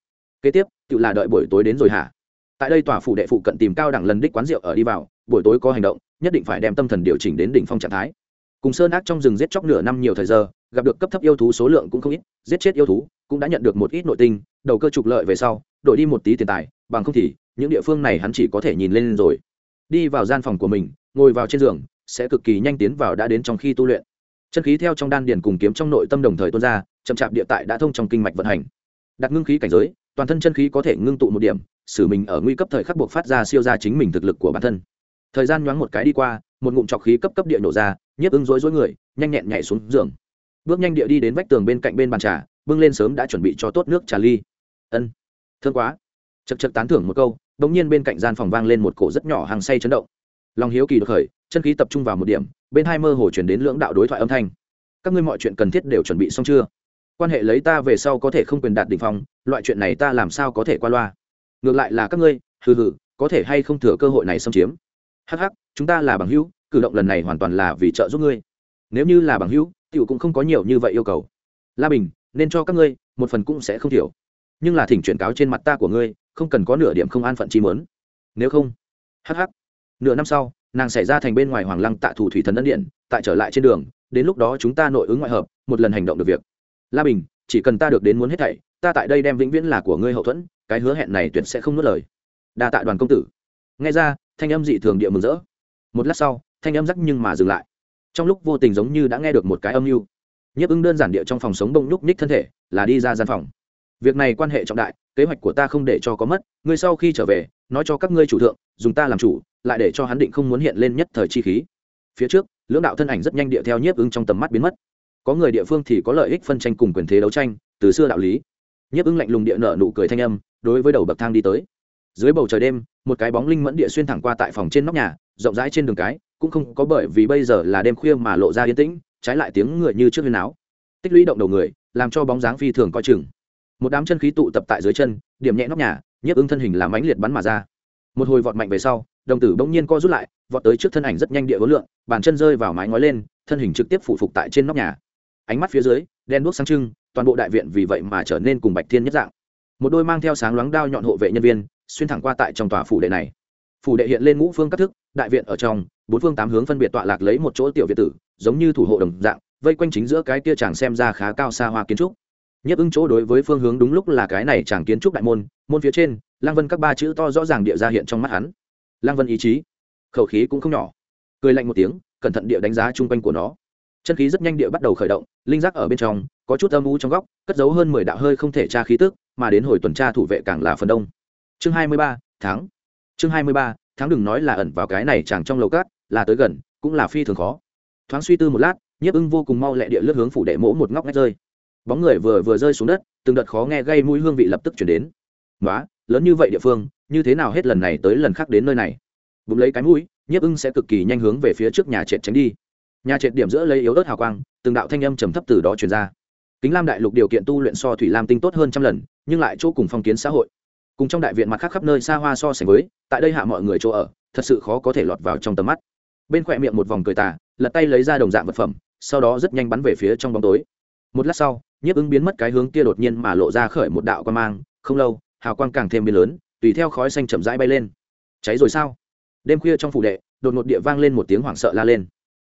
Kế tiếp, tựu là đợi buổi tối đến rồi hả? Tại đây tòa phủ đệ phụ cận tìm cao đẳng lần đích quán rượu ở đi vào buổi tối có hành động, nhất định phải đem tâm thần điều chỉnh đến đỉnh phong trạng thái. Cùng sơn ác trong rừng giết chóc nửa năm nhiều thời giờ, gặp được cấp thấp yêu thú số lượng cũng không ít, giết chết yêu thú cũng đã nhận được một ít nội tinh đầu cơ trục lợi về sau, đổi đi một tí tiền tài, bằng không thì những địa phương này hắn chỉ có thể nhìn lên rồi. Đi vào gian phòng của mình, ngồi vào trên giường, sẽ cực kỳ nhanh tiến vào đã đến trong khi tu luyện. Chân khí theo trong đan điền cùng kiếm trong nội tâm đồng thời tuôn ra, chậm chạp địa tại đã thông trong kinh mạch vận hành. Đặt ngưng khí cảnh giới, toàn thân chân khí có thể ngưng tụ một điểm xử mình ở nguy cấp thời khắc buộc phát ra siêu ra chính mình thực lực của bản thân thời gian nhoáng một cái đi qua, một ngụm trọc khí cấp cấp địa nổ ra, nhiếp ưng rối rối người, nhanh nhẹn nhảy xuống giường. Bước nhanh địa đi đến vách tường bên cạnh bên bàn trà, bưng lên sớm đã chuẩn bị cho tốt nước trà ly. Ân. Thương quá. Chật chật tán thưởng một câu đ ỗ n g nhiên bên cạnh gian phòng vang lên một cổ rất nhỏ hàng say chấn động. Lòng hiếu kỳ được khởi, chân khí tập trung vào một điểm, bên hai mơ hồ chuyển đến lưỡng đạo đối thoại âm thanh. Các ngươi mọi chuyện cần thiết đều chuẩn bị xong chưa? Quan hệ lấy ta về sau có thể không quyền đạt đ ỉ n h phòng loại chuyện này ta làm sao có thể qua loa? Ngược lại là các ngươi, hừ hừ, có thể hay không thừa cơ hội này xâm chiếm? Hh chúng ta là bằng hữu, cử động lần này hoàn toàn là vì trợ giúp ngươi. Nếu như là bằng hữu, Tiểu cũng không có nhiều như vậy yêu cầu. La bình, nên cho các ngươi, một phần cũng sẽ không thiểu. Nhưng là thỉnh chuyển cáo trên mặt ta của ngươi, không cần có nửa điểm không an phận chi mớn nếu không hh nửa năm sau, nàng xảy ra thành bên ngoài hoàng lăng tạ thủ thủy thần ân điện, tại trở lại trên đường, đến lúc đó chúng ta nội ứng ngoại hợp, một lần hành động được việc. La bình, chỉ cần ta được đến muốn hết thảy, ta tại đây đem vĩnh viễn là của ngươi hậu thuẫn, cái hứa hẹn này tuyệt sẽ không nuốt lời. Đa tạ đoàn công tử. Nghe ra thanh âm dị thường địa mừng rỡ. Một lát sau, thanh âm rắc nhưng mà dừng lại. Trong lúc vô tình giống như đã nghe được một cái âm mưu. Nhiếp ứng đơn giản địa trong phòng sống bông nhúc ních thân thể, là đi ra gian phòng. Việc này quan hệ trọng đại, kế hoạch của ta không để cho có mất, ngươi sau khi trở về, nói cho các ngươi chủ thượng, dùng ta làm chủ, lại để cho hắn định không muốn hiện lên nhất thời chi khí. Phía trước, lưỡng đạo thân ảnh rất nhanh địa theo nhiếp ứng trong tầm mắt biến mất. Có người địa phương thì có lợi ích phân tranh cùng quyền thế đấu tranh, từ xưa đạo lý. Nhiếp ứng lạnh lùng địa nở nụ cười thanh âm, đối với đầu bậc thang đi tới dưới bầu trời đêm, một cái bóng linh mẫn địa xuyên thẳng qua tại phòng trên nóc nhà, rộng rãi trên đường cái, cũng không có bởi vì bây giờ là đêm khuya mà lộ ra yên tĩnh, trái lại tiếng người như trước huyên áo. Tích lũy động đầu người, làm cho bóng dáng phi thường coi chừng. Một đám chân khí tụ tập tại dưới chân, điểm nhẹ nóc nhà, nhiếp ứng thân hình làm ánh liệt bắn mà ra. Một hồi vọt mạnh về sau, đồng tử bỗng nhiên co rút lại, vọt tới trước thân ảnh rất nhanh địa hối lượng bàn chân rơi vào mái ngói lên, thân hình trực tiếp phụ phục tại trên nóc nhà. Ánh mắt phía dưới, đen đuốc sáng trưng, toàn bộ đại viện vì vậy mà trở nên cùng bạch thiên nhất dạng. Một đôi mang theo sáng loáng đao nhọn hộ vệ nhân viên xuyên thẳng qua tại trong tòa phủ đệ này. Phủ đệ hiện lên ngũ phương các thức, đại viện ở trong, bốn phương tám hướng phân biệt tọa lạc lấy một chỗ tiểu viện tử, giống như thủ hộ đồng dạng, vây quanh chính giữa cái kia chàng xem ra khá cao xa hoa kiến trúc. Nhất ứng chỗ đối với phương hướng đúng lúc là cái này chàng kiến trúc đại môn môn phía trên lang vân các ba chữ to rõ ràng địa ra hiện trong mắt hắn. Lang vân ý chí, khẩu khí cũng không nhỏ. Cười lạnh một tiếng, cẩn thận địa đánh giá chung quanh của nó. Chân khí rất nhanh địa bắt đầu khởi động, linh giác ở bên trong, có chút âm u trong góc, cất giấu hơn mười đạo hơi không thể tra khí tức, mà đến hồi tuần tra thủ vệ càng là phần đông chương hai mươi ba, tháng. Chương hai mươi ba, tháng đừng nói là ẩn vào cái này chẳng trong lầu cát là tới gần, cũng là phi thường khó. Thoáng suy tư một lát, nhiếp ưng vô cùng mau lẹ địa lướt hướng phủ đệ mỗ một ngóc ngách rơi. Bóng người vừa vừa rơi xuống đất, từng đợt khó nghe gây mũi hương vị lập tức chuyển đến. Nói lớn như vậy địa phương, như thế nào hết lần này tới lần khác đến nơi này? Bụng lấy cái mũi, nhiếp ưng sẽ cực kỳ nhanh hướng về phía trước nhà trệt tránh đi. Nhà trệt điểm giữa lấy yếu ớt hào quang, từng đạo thanh âm trầm thấp từ đó truyền ra. Kính lam đại lục điều kiện tu luyện so thủy lam tinh tốt hơn trăm lần, nhưng lại chỗ cùng phong kiến xã hội cùng trong đại viện mặt khác khắp nơi xa hoa so sánh với, tại đây hạ mọi người chỗ ở, thật sự khó có thể lọt vào trong tầm mắt. Bên khỏe miệng một vòng cười tà, lật tay lấy ra đồng dạng vật phẩm, sau đó rất nhanh bắn về phía trong bóng tối. Một lát sau, nhiếp ứng biến mất cái hướng kia đột nhiên mà lộ ra khởi một đạo quan mang, không lâu, hào quang càng thêm biến lớn, tùy theo khói xanh chậm rãi bay lên. Cháy rồi sao? Đêm khuya trong phủ đệ, đột ngột địa vang lên một tiếng hoảng sợ la lên.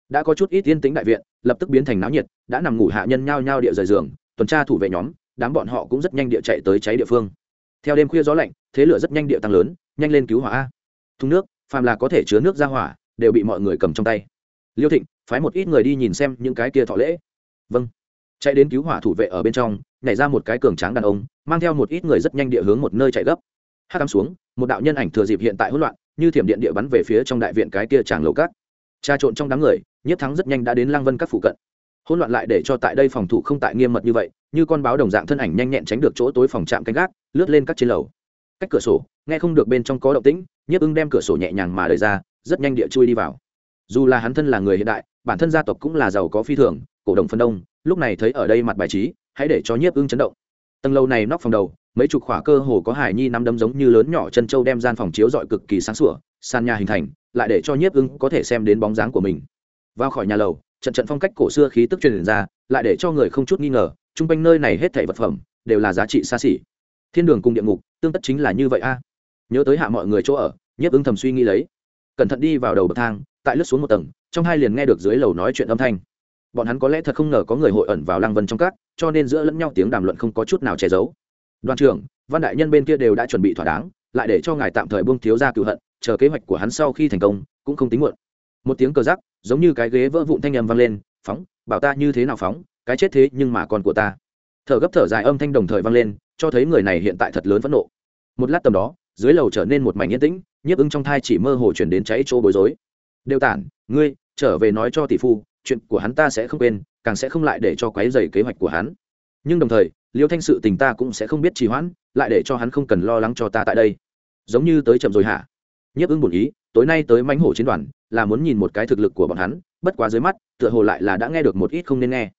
Đã có chút ít yên tĩnh đại viện, lập tức biến thành náo nhiệt, đã nằm ngủ hạ nhân nhao nhao địa rời giường, tuần tra thủ vệ nhóm, đám bọn họ cũng rất nhanh địa chạy tới cháy địa phương theo đêm khuya gió lạnh, thế lửa rất nhanh địa tăng lớn, nhanh lên cứu hỏa a. Thùng nước, phàm là có thể chứa nước ra hỏa, đều bị mọi người cầm trong tay. Liêu thịnh, phái một ít người đi nhìn xem những cái kia thọ lễ. Vâng. Chạy đến cứu hỏa thủ vệ ở bên trong, nhảy ra một cái cường tráng đàn ông, mang theo một ít người rất nhanh địa hướng một nơi chạy gấp. Hát cắm xuống, một đạo nhân ảnh thừa dịp hiện tại hỗn loạn, như thiểm điện địa bắn về phía trong đại viện cái kia tràng lầu cát. Tra trộn trong đám người nhất thắng rất nhanh đã đến Lang vân các phụ cận. Hỗn loạn lại để cho tại đây phòng thủ không tại nghiêm mật như vậy như con báo đồng dạng thân ảnh nhanh nhẹn tránh được chỗ tối phòng trạm canh gác, lướt lên các trên lầu. Cách cửa sổ, nghe không được bên trong có động tĩnh, nhiếp ưng đem cửa sổ nhẹ nhàng mà đẩy ra, rất nhanh địa chui đi vào. Dù là hắn thân là người hiện đại, bản thân gia tộc cũng là giàu có phi thường, cổ động phân đông, lúc này thấy ở đây mặt bài trí, hãy để cho nhiếp ưng chấn động. Tầng lâu này nóc phòng đầu, mấy chục khỏa cơ hồ có hải nhi nắm đấm giống như lớn nhỏ chân trâu đem gian phòng chiếu dọi cực kỳ sáng sủa, sàn nhà hình thành, lại để cho nhiếp ưng có thể xem đến bóng dáng của mình. Vào khỏi nhà lầu, trận trận phong cách cổ xưa khí tức truyền ra, lại để cho người không chút nghi ngờ chung quanh nơi này hết thảy vật phẩm đều là giá trị xa xỉ. Thiên đường cùng địa ngục, tương tất chính là như vậy a. Nhớ tới hạ mọi người chỗ ở, nhiếp ưng thầm suy nghĩ lấy. Cẩn thận đi vào đầu bậc thang, tại lướt xuống một tầng, trong hai liền nghe được dưới lầu nói chuyện âm thanh. Bọn hắn có lẽ thật không ngờ có người hội ẩn vào lăng vân trong các, cho nên giữa lẫn nhau tiếng đàm luận không có chút nào che giấu. Đoàn trưởng, văn đại nhân bên kia đều đã chuẩn bị thỏa đáng, lại để cho ngài tạm thời buông thiếu ra cựu hận, chờ kế hoạch của hắn sau khi thành công, cũng không tính muộn. Một tiếng cờ rắc, giống như cái ghế vỡ vụn thanh âm vang lên, phóng, bảo ta như thế nào phóng? Cái chết thế nhưng mà con của ta. Thở gấp thở dài âm thanh đồng thời vang lên, cho thấy người này hiện tại thật lớn phẫn nộ. Một lát tầm đó, dưới lầu trở nên một mảnh yên tĩnh, nhiếp ứng trong thai chỉ mơ hồ chuyển đến cháy chỗ bối rối. Đều tản, ngươi, trở về nói cho tỷ phu, chuyện của hắn ta sẽ không quên, càng sẽ không lại để cho quấy dày kế hoạch của hắn. Nhưng đồng thời, liêu thanh sự tình ta cũng sẽ không biết trì hoãn, lại để cho hắn không cần lo lắng cho ta tại đây. Giống như tới chậm rồi hả? Nhiếp ứng bổn ý, tối nay tới mánh hổ chiến đoàn, là muốn nhìn một cái thực lực của bọn hắn, bất quá dưới mắt, tựa hồ lại là đã nghe được một ít không nên nghe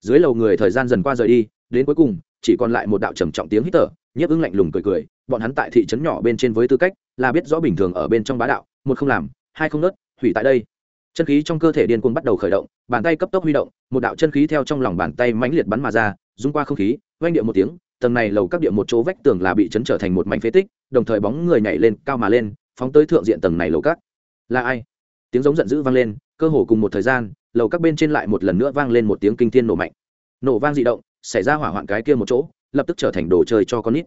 dưới lầu người thời gian dần qua rời đi, đến cuối cùng, chỉ còn lại một đạo trầm trọng tiếng hít thở, nhiếp ứng lạnh lùng cười cười, bọn hắn tại thị trấn nhỏ bên trên với tư cách, là biết rõ bình thường ở bên trong bá đạo, một không làm, hai không nớt, hủy tại đây. Chân khí trong cơ thể điên cuồng bắt đầu khởi động, bàn tay cấp tốc huy động, một đạo chân khí theo trong lòng bàn tay mãnh liệt bắn mà ra dung qua không khí oanh điệu một tiếng, tầng này lầu các địa một chỗ vách tường là bị chấn trở thành một mảnh phế tích, đồng thời bóng người nhảy lên, cao mà lên, phóng tới thượng diện tầng này lầu các. Là ai? Tiếng giống giận dữ vang lên cơ hồ cùng một thời gian, lầu các bên trên lại một lần nữa vang lên một tiếng kinh thiên nổ mạnh. Nổ vang dị động, xảy ra hỏa hoạn cái kia một chỗ, lập tức trở thành đồ chơi cho con nít.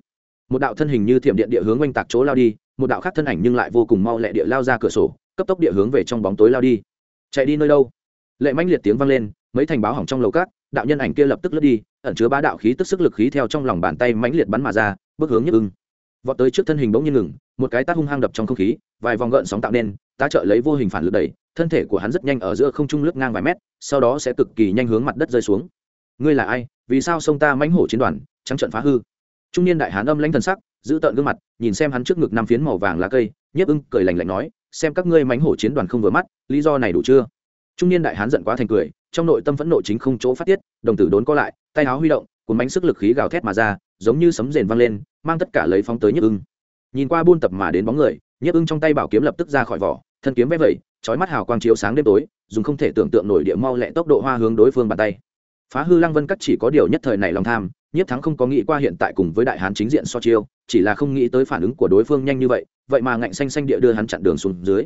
Một đạo thân hình như thiểm điện địa hướng oanh tạc chỗ lao đi, một đạo khác thân ảnh nhưng lại vô cùng mau lẹ địa lao ra cửa sổ, cấp tốc địa hướng về trong bóng tối lao đi. Chạy đi nơi đâu? Lệ mãnh liệt tiếng vang lên, mấy thành báo hỏng trong lầu cát đạo nhân ảnh kia lập tức lướt đi, ẩn chứa bá đạo khí tức sức lực khí theo trong lòng bàn tay mãnh liệt bắn mà ra, bước hướng nhức ưng. Vọt tới trước thân hình bỗng nhiên ngừng, một cái tát hung hăng đập trong không khí, vài vòng gợn sóng tạo nên, tá trợ lấy vô hình phản lực đẩy thân thể của hắn rất nhanh ở giữa không trung lướt ngang vài mét, sau đó sẽ cực kỳ nhanh hướng mặt đất rơi xuống. Ngươi là ai? Vì sao sông ta mãnh hổ chiến đoàn, trắng trận phá hư? Trung niên đại hán âm lãnh thần sắc, giữ tợn gương mặt, nhìn xem hắn trước ngực năm phiến màu vàng lá cây, nhiếp ưng cười lạnh lạnh nói, xem các ngươi mãnh hổ chiến đoàn không vừa mắt, lý do này đủ chưa? Trung niên đại hán giận quá thành cười, trong nội tâm phẫn nộ chính không chỗ phát tiết, đồng tử đốn co lại, tay áo huy động, cuốn bánh sức lực khí gào thét mà ra, giống như sấm rền vang lên, mang tất cả lấy phóng tới nhiếp ưng. Nhìn qua buôn tập mà đến bóng người, nhiếp ưng trong tay bảo kiếm lập tức ra khỏi vỏ, thân kiếm vẽ vẩy chói mắt hào quang chiếu sáng đêm tối, dùng không thể tưởng tượng nổi địa mau lẹ tốc độ hoa hướng đối phương bàn tay. Phá hư lăng vân cắt chỉ có điều nhất thời này lòng tham, nhiếp thắng không có nghĩ qua hiện tại cùng với đại hán chính diện so chiêu, chỉ là không nghĩ tới phản ứng của đối phương nhanh như vậy vậy mà ngạnh xanh xanh địa đưa hắn chặn đường xuống dưới.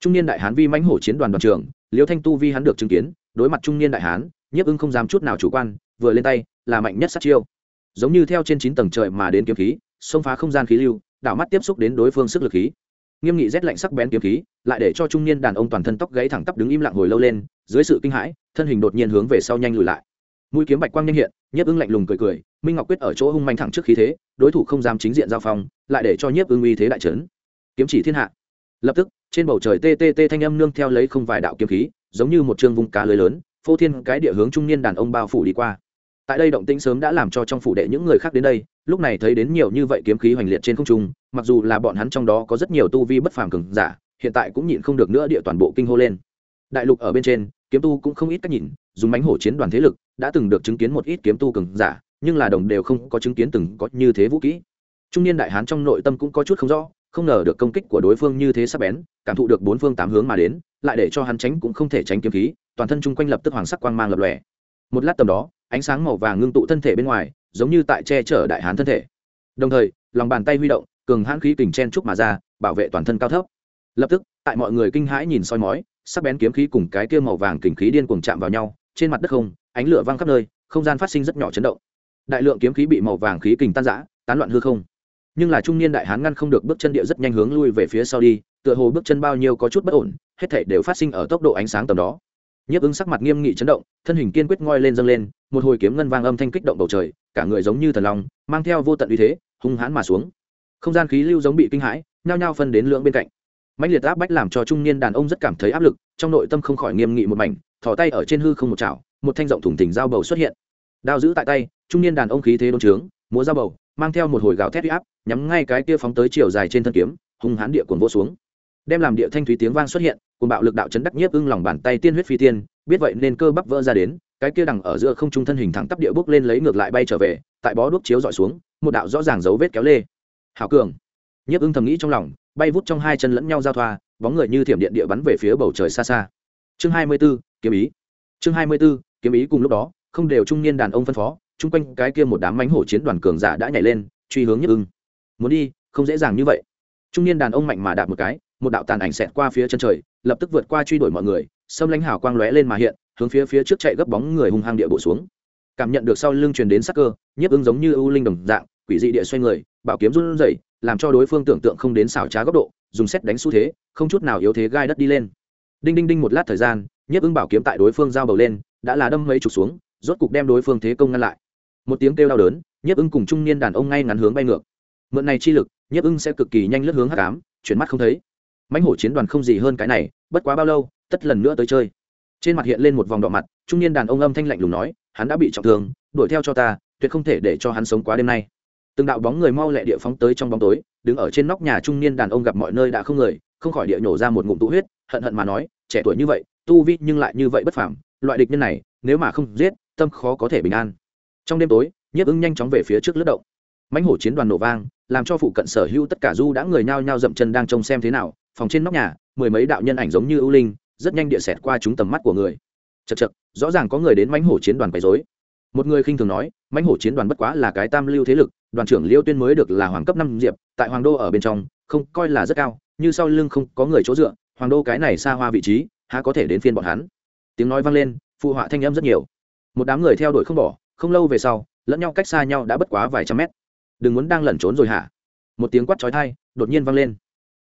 Trung niên đại hán vi mãnh hổ chiến đoàn đoàn trưởng, liêu thanh tu vi hắn được chứng kiến, đối mặt trung niên đại hán, nhiếp ưng không dám chút nào chủ quan, vừa lên tay, là mạnh nhất sát chiêu. Giống như theo trên chín tầng trời mà đến kiếm khí, xông phá không gian khí lưu, đảo mắt tiếp xúc đến đối phương sức lực khí nghiêm nghị rét lạnh sắc bén kiếm khí, lại để cho trung niên đàn ông toàn thân tóc gáy thẳng tắp đứng im lặng hồi lâu lên, dưới sự kinh hãi, thân hình đột nhiên hướng về sau nhanh lùi lại. Mũi kiếm bạch quang nhanh hiện, nhiếp ưng lạnh lùng cười cười, minh ngọc quyết ở chỗ hung manh thẳng trước khí thế, đối thủ không dám chính diện giao phong, lại để cho nhiếp ưng uy thế đại trấn kiếm chỉ thiên hạ. Lập tức, trên bầu trời ttt thanh âm nương theo lấy không vài đạo kiếm khí, giống như một chương vùng cá lưới lớn, phô thiên cái địa hướng trung niên đàn ông bao phủ đi qua. Tại đây động tĩnh sớm đã làm cho trong phủ đệ những người khác đến đây lúc này thấy đến nhiều như vậy kiếm khí hoành liệt trên không trung, mặc dù là bọn hắn trong đó có rất nhiều tu vi bất phàm cường giả, hiện tại cũng nhịn không được nữa địa toàn bộ kinh hô lên. Đại lục ở bên trên, kiếm tu cũng không ít cách nhìn, dùng mánh hổ chiến đoàn thế lực, đã từng được chứng kiến một ít kiếm tu cường giả, nhưng là đồng đều không có chứng kiến từng có như thế vũ kỹ. Trung niên đại hán trong nội tâm cũng có chút không rõ, không ngờ được công kích của đối phương như thế sắp bén, cảm thụ được bốn phương tám hướng mà đến, lại để cho hắn tránh cũng không thể tránh kiếm khí, toàn thân chung quanh lập tức hoàng sắc quang mang lập lòe. Một lát tầm đó, ánh sáng màu vàng ngưng tụ thân thể bên ngoài giống như tại che chở đại hán thân thể. Đồng thời, lòng bàn tay huy động, cường hãn khí kình chen trúc mà ra, bảo vệ toàn thân cao thấp. Lập tức, tại mọi người kinh hãi nhìn soi mói, sắc bén kiếm khí cùng cái kia màu vàng kình khí điên cuồng chạm vào nhau, trên mặt đất không, ánh lửa văng khắp nơi, không gian phát sinh rất nhỏ chấn động. Đại lượng kiếm khí bị màu vàng khí kình tan rã, tán loạn hư không. Nhưng là trung niên đại hán ngăn không được bước chân địa rất nhanh hướng lui về phía sau đi, tựa hồ bước chân bao nhiêu có chút bất ổn, hết thảy đều phát sinh ở tốc độ ánh sáng tầm đó nhiếp ứng sắc mặt nghiêm nghị chấn động, thân hình kiên quyết ngoi lên dâng lên, một hồi kiếm ngân vang âm thanh kích động bầu trời, cả người giống như thần long, mang theo vô tận uy thế, hung hãn mà xuống. Không gian khí lưu giống bị kinh hãi, nhao nhao phân đến lưỡng bên cạnh. Mạnh liệt áp bách làm cho trung niên đàn ông rất cảm thấy áp lực, trong nội tâm không khỏi nghiêm nghị một mảnh, thò tay ở trên hư không một chảo, một thanh rộng thủng tỉnh dao bầu xuất hiện. Đao giữ tại tay, trung niên đàn ông khí thế đôn trướng, múa dao bầu, mang theo một hồi gào thét huy áp, nhắm ngay cái kia phóng tới chiều dài trên thân kiếm, hung hãn địa cuồng vô xuống đem làm địa thanh thúy tiếng vang xuất hiện, cùng bạo lực đạo chấn đắc nhiếp ưng lòng bàn tay tiên huyết phi tiên, biết vậy nên cơ bắp vỡ ra đến, cái kia đằng ở giữa không trung thân hình thẳng tắp địa bước lên lấy ngược lại bay trở về, tại bó đuốc chiếu dọi xuống, một đạo rõ ràng dấu vết kéo lê. Hảo cường. Nhiếp ưng thầm nghĩ trong lòng, bay vút trong hai chân lẫn nhau giao thoa, bóng người như thiểm điện địa bắn về phía bầu trời xa xa. Chương hai mươi b ố kiếm ý. Chương hai mươi b ố kiếm ý cùng lúc đó, không đều trung niên đàn ông phân phó, chung quanh cái kia một đám mánh hổ chiến đoàn cường giả đã nhảy lên, truy hướng nhiếp ưng. Muốn đi, không dễ dàng như vậy. Trung niên đàn ông mạnh mà đạp một cái một đạo tàn ảnh xẹt qua phía chân trời, lập tức vượt qua truy đuổi mọi người xâm lãnh hào quang lóe lên mà hiện, hướng phía phía trước chạy gấp bóng người hung hăng địa bộ xuống. Cảm nhận được sau lưng truyền đến sắc cơ, nhiếp ứng giống như ưu linh đồng dạng, quỷ dị địa xoay người, bảo kiếm run rẩy, làm cho đối phương tưởng tượng không đến xảo trá góc độ, dùng xét đánh xu thế, không chút nào yếu thế gai đất đi lên. Đinh đinh đinh một lát thời gian, nhiếp ứng bảo kiếm tại đối phương giao bầu lên, đã là đâm mấy chục xuống, rốt cục đem đối phương thế công ngăn lại. Một tiếng kêu đau đớn, nhiếp ứng cùng trung niên đàn ông ngay ngắn hướng bay ngược. Mượn này chi lực, nhiếp ứng sẽ cực kỳ nhanh lướt hướng hắc ám, chuyển mắt không thấy mãnh hổ chiến đoàn không gì hơn cái này, bất quá bao lâu, tất lần nữa tới chơi. Trên mặt hiện lên một vòng đỏ mặt, trung niên đàn ông âm thanh lạnh lùng nói, hắn đã bị trọng thương, đuổi theo cho ta, tuyệt không thể để cho hắn sống quá đêm nay. Từng đạo bóng người mau lẹ địa phóng tới trong bóng tối, đứng ở trên nóc nhà trung niên đàn ông gặp mọi nơi đã không người, không khỏi địa nhổ ra một ngụm tụ huyết, hận hận mà nói, trẻ tuổi như vậy, tu vi nhưng lại như vậy bất phàm, loại địch nhân này, nếu mà không giết, tâm khó có thể bình an. Trong đêm tối, nhiếp ứng nhanh chóng về phía trước lướt động. Mãnh hổ chiến đoàn nổ vang, làm cho phụ cận sở hữu tất cả du đã người nhao nhao dậm chân đang trông xem thế nào phòng trên nóc nhà, mười mấy đạo nhân ảnh giống như ưu linh, rất nhanh địa xẹt qua chúng tầm mắt của người. Chật chật rõ ràng có người đến mãnh hổ chiến đoàn quấy dối một người khinh thường nói, mãnh hổ chiến đoàn bất quá là cái tam lưu thế lực, đoàn trưởng liêu tuyên mới được là hoàng cấp năm diệp, tại hoàng đô ở bên trong, không, coi là rất cao, như sau lưng không có người chỗ dựa, hoàng đô cái này xa hoa vị trí, há có thể đến phiên bọn hắn. Tiếng nói vang lên, phụ họa thanh âm rất nhiều. Một đám người theo đuổi không bỏ, không lâu về sau, lẫn nhau cách xa nhau đã bất quá vài trăm mét. Đừng muốn đang lẩn trốn rồi hả? Một tiếng quát trói thai đột nhiên vang lên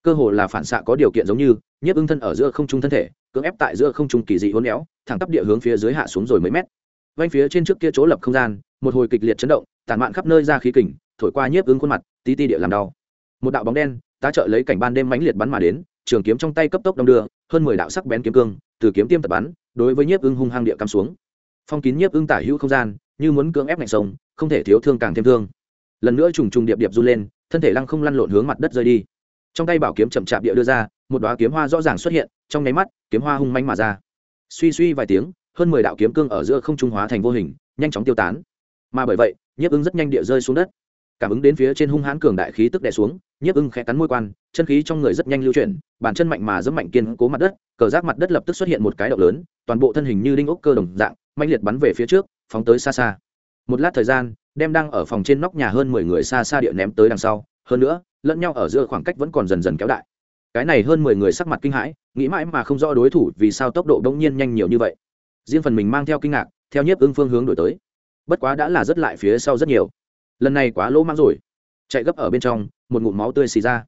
cơ hồ là phản xạ có điều kiện giống như, nhiếp ưng thân ở giữa không trung thân thể, cưỡng ép tại giữa không trung kỳ dị hôn éo, thẳng tắp địa hướng phía dưới hạ xuống rồi mấy mét. Vanh phía trên trước kia chỗ lập không gian, một hồi kịch liệt chấn động tản mạn khắp nơi ra khí kình, thổi qua nhiếp ưng khuôn mặt, tí ti địa làm đau. Một đạo bóng đen, tá trợ lấy cảnh ban đêm mãnh liệt bắn mà đến, trường kiếm trong tay cấp tốc đong đưa, hơn mười đạo sắc bén kiếm cương, từ kiếm tiêm tập bắn, đối với nhiếp ưng hung hăng địa cắm xuống. Phong kín nhiếp ưng tả hữu không gian, như muốn cưỡng ép ngạnh sông, không thể thiếu thương càng thêm thương. Lần nữa trùng trùng điệp điệp run lên, thân thể lăng không lăn lộn hướng mặt đất rơi đi trong tay bảo kiếm chậm chạp địa đưa ra, một đoá kiếm hoa rõ ràng xuất hiện, trong nháy mắt, kiếm hoa hung manh mà ra. Suy suy vài tiếng, hơn mười đạo kiếm cương ở giữa không trung hóa thành vô hình, nhanh chóng tiêu tán. Mà bởi vậy, nhiếp ưng rất nhanh địa rơi xuống đất. Cảm ứng đến phía trên hung hãn cường đại khí tức đè xuống, nhiếp ưng khẽ cắn môi quan, chân khí trong người rất nhanh lưu chuyển, bàn chân mạnh mà dẫm mạnh kiên cố mặt đất, cờ rác mặt đất lập tức xuất hiện một cái động lớn, toàn bộ thân hình như đinh ốc cơ đồng dạng mạnh liệt bắn về phía trước, phóng tới xa xa. Một lát thời gian, đem đang ở phòng trên nóc nhà hơn mười người xa xa địa ném tới đằng sau hơn nữa, lẫn nhau ở giữa khoảng cách vẫn còn dần dần kéo đại. Cái này hơn mười người sắc mặt kinh hãi, nghĩ mãi mà không rõ đối thủ vì sao tốc độ đông nhiên nhanh nhiều như vậy. Riêng phần mình mang theo kinh ngạc, theo nhiếp ưng phương hướng đổi tới. Bất quá đã là rất lại phía sau rất nhiều. Lần này quá lỗ mang rồi. Chạy gấp ở bên trong, một ngụm máu tươi xì ra.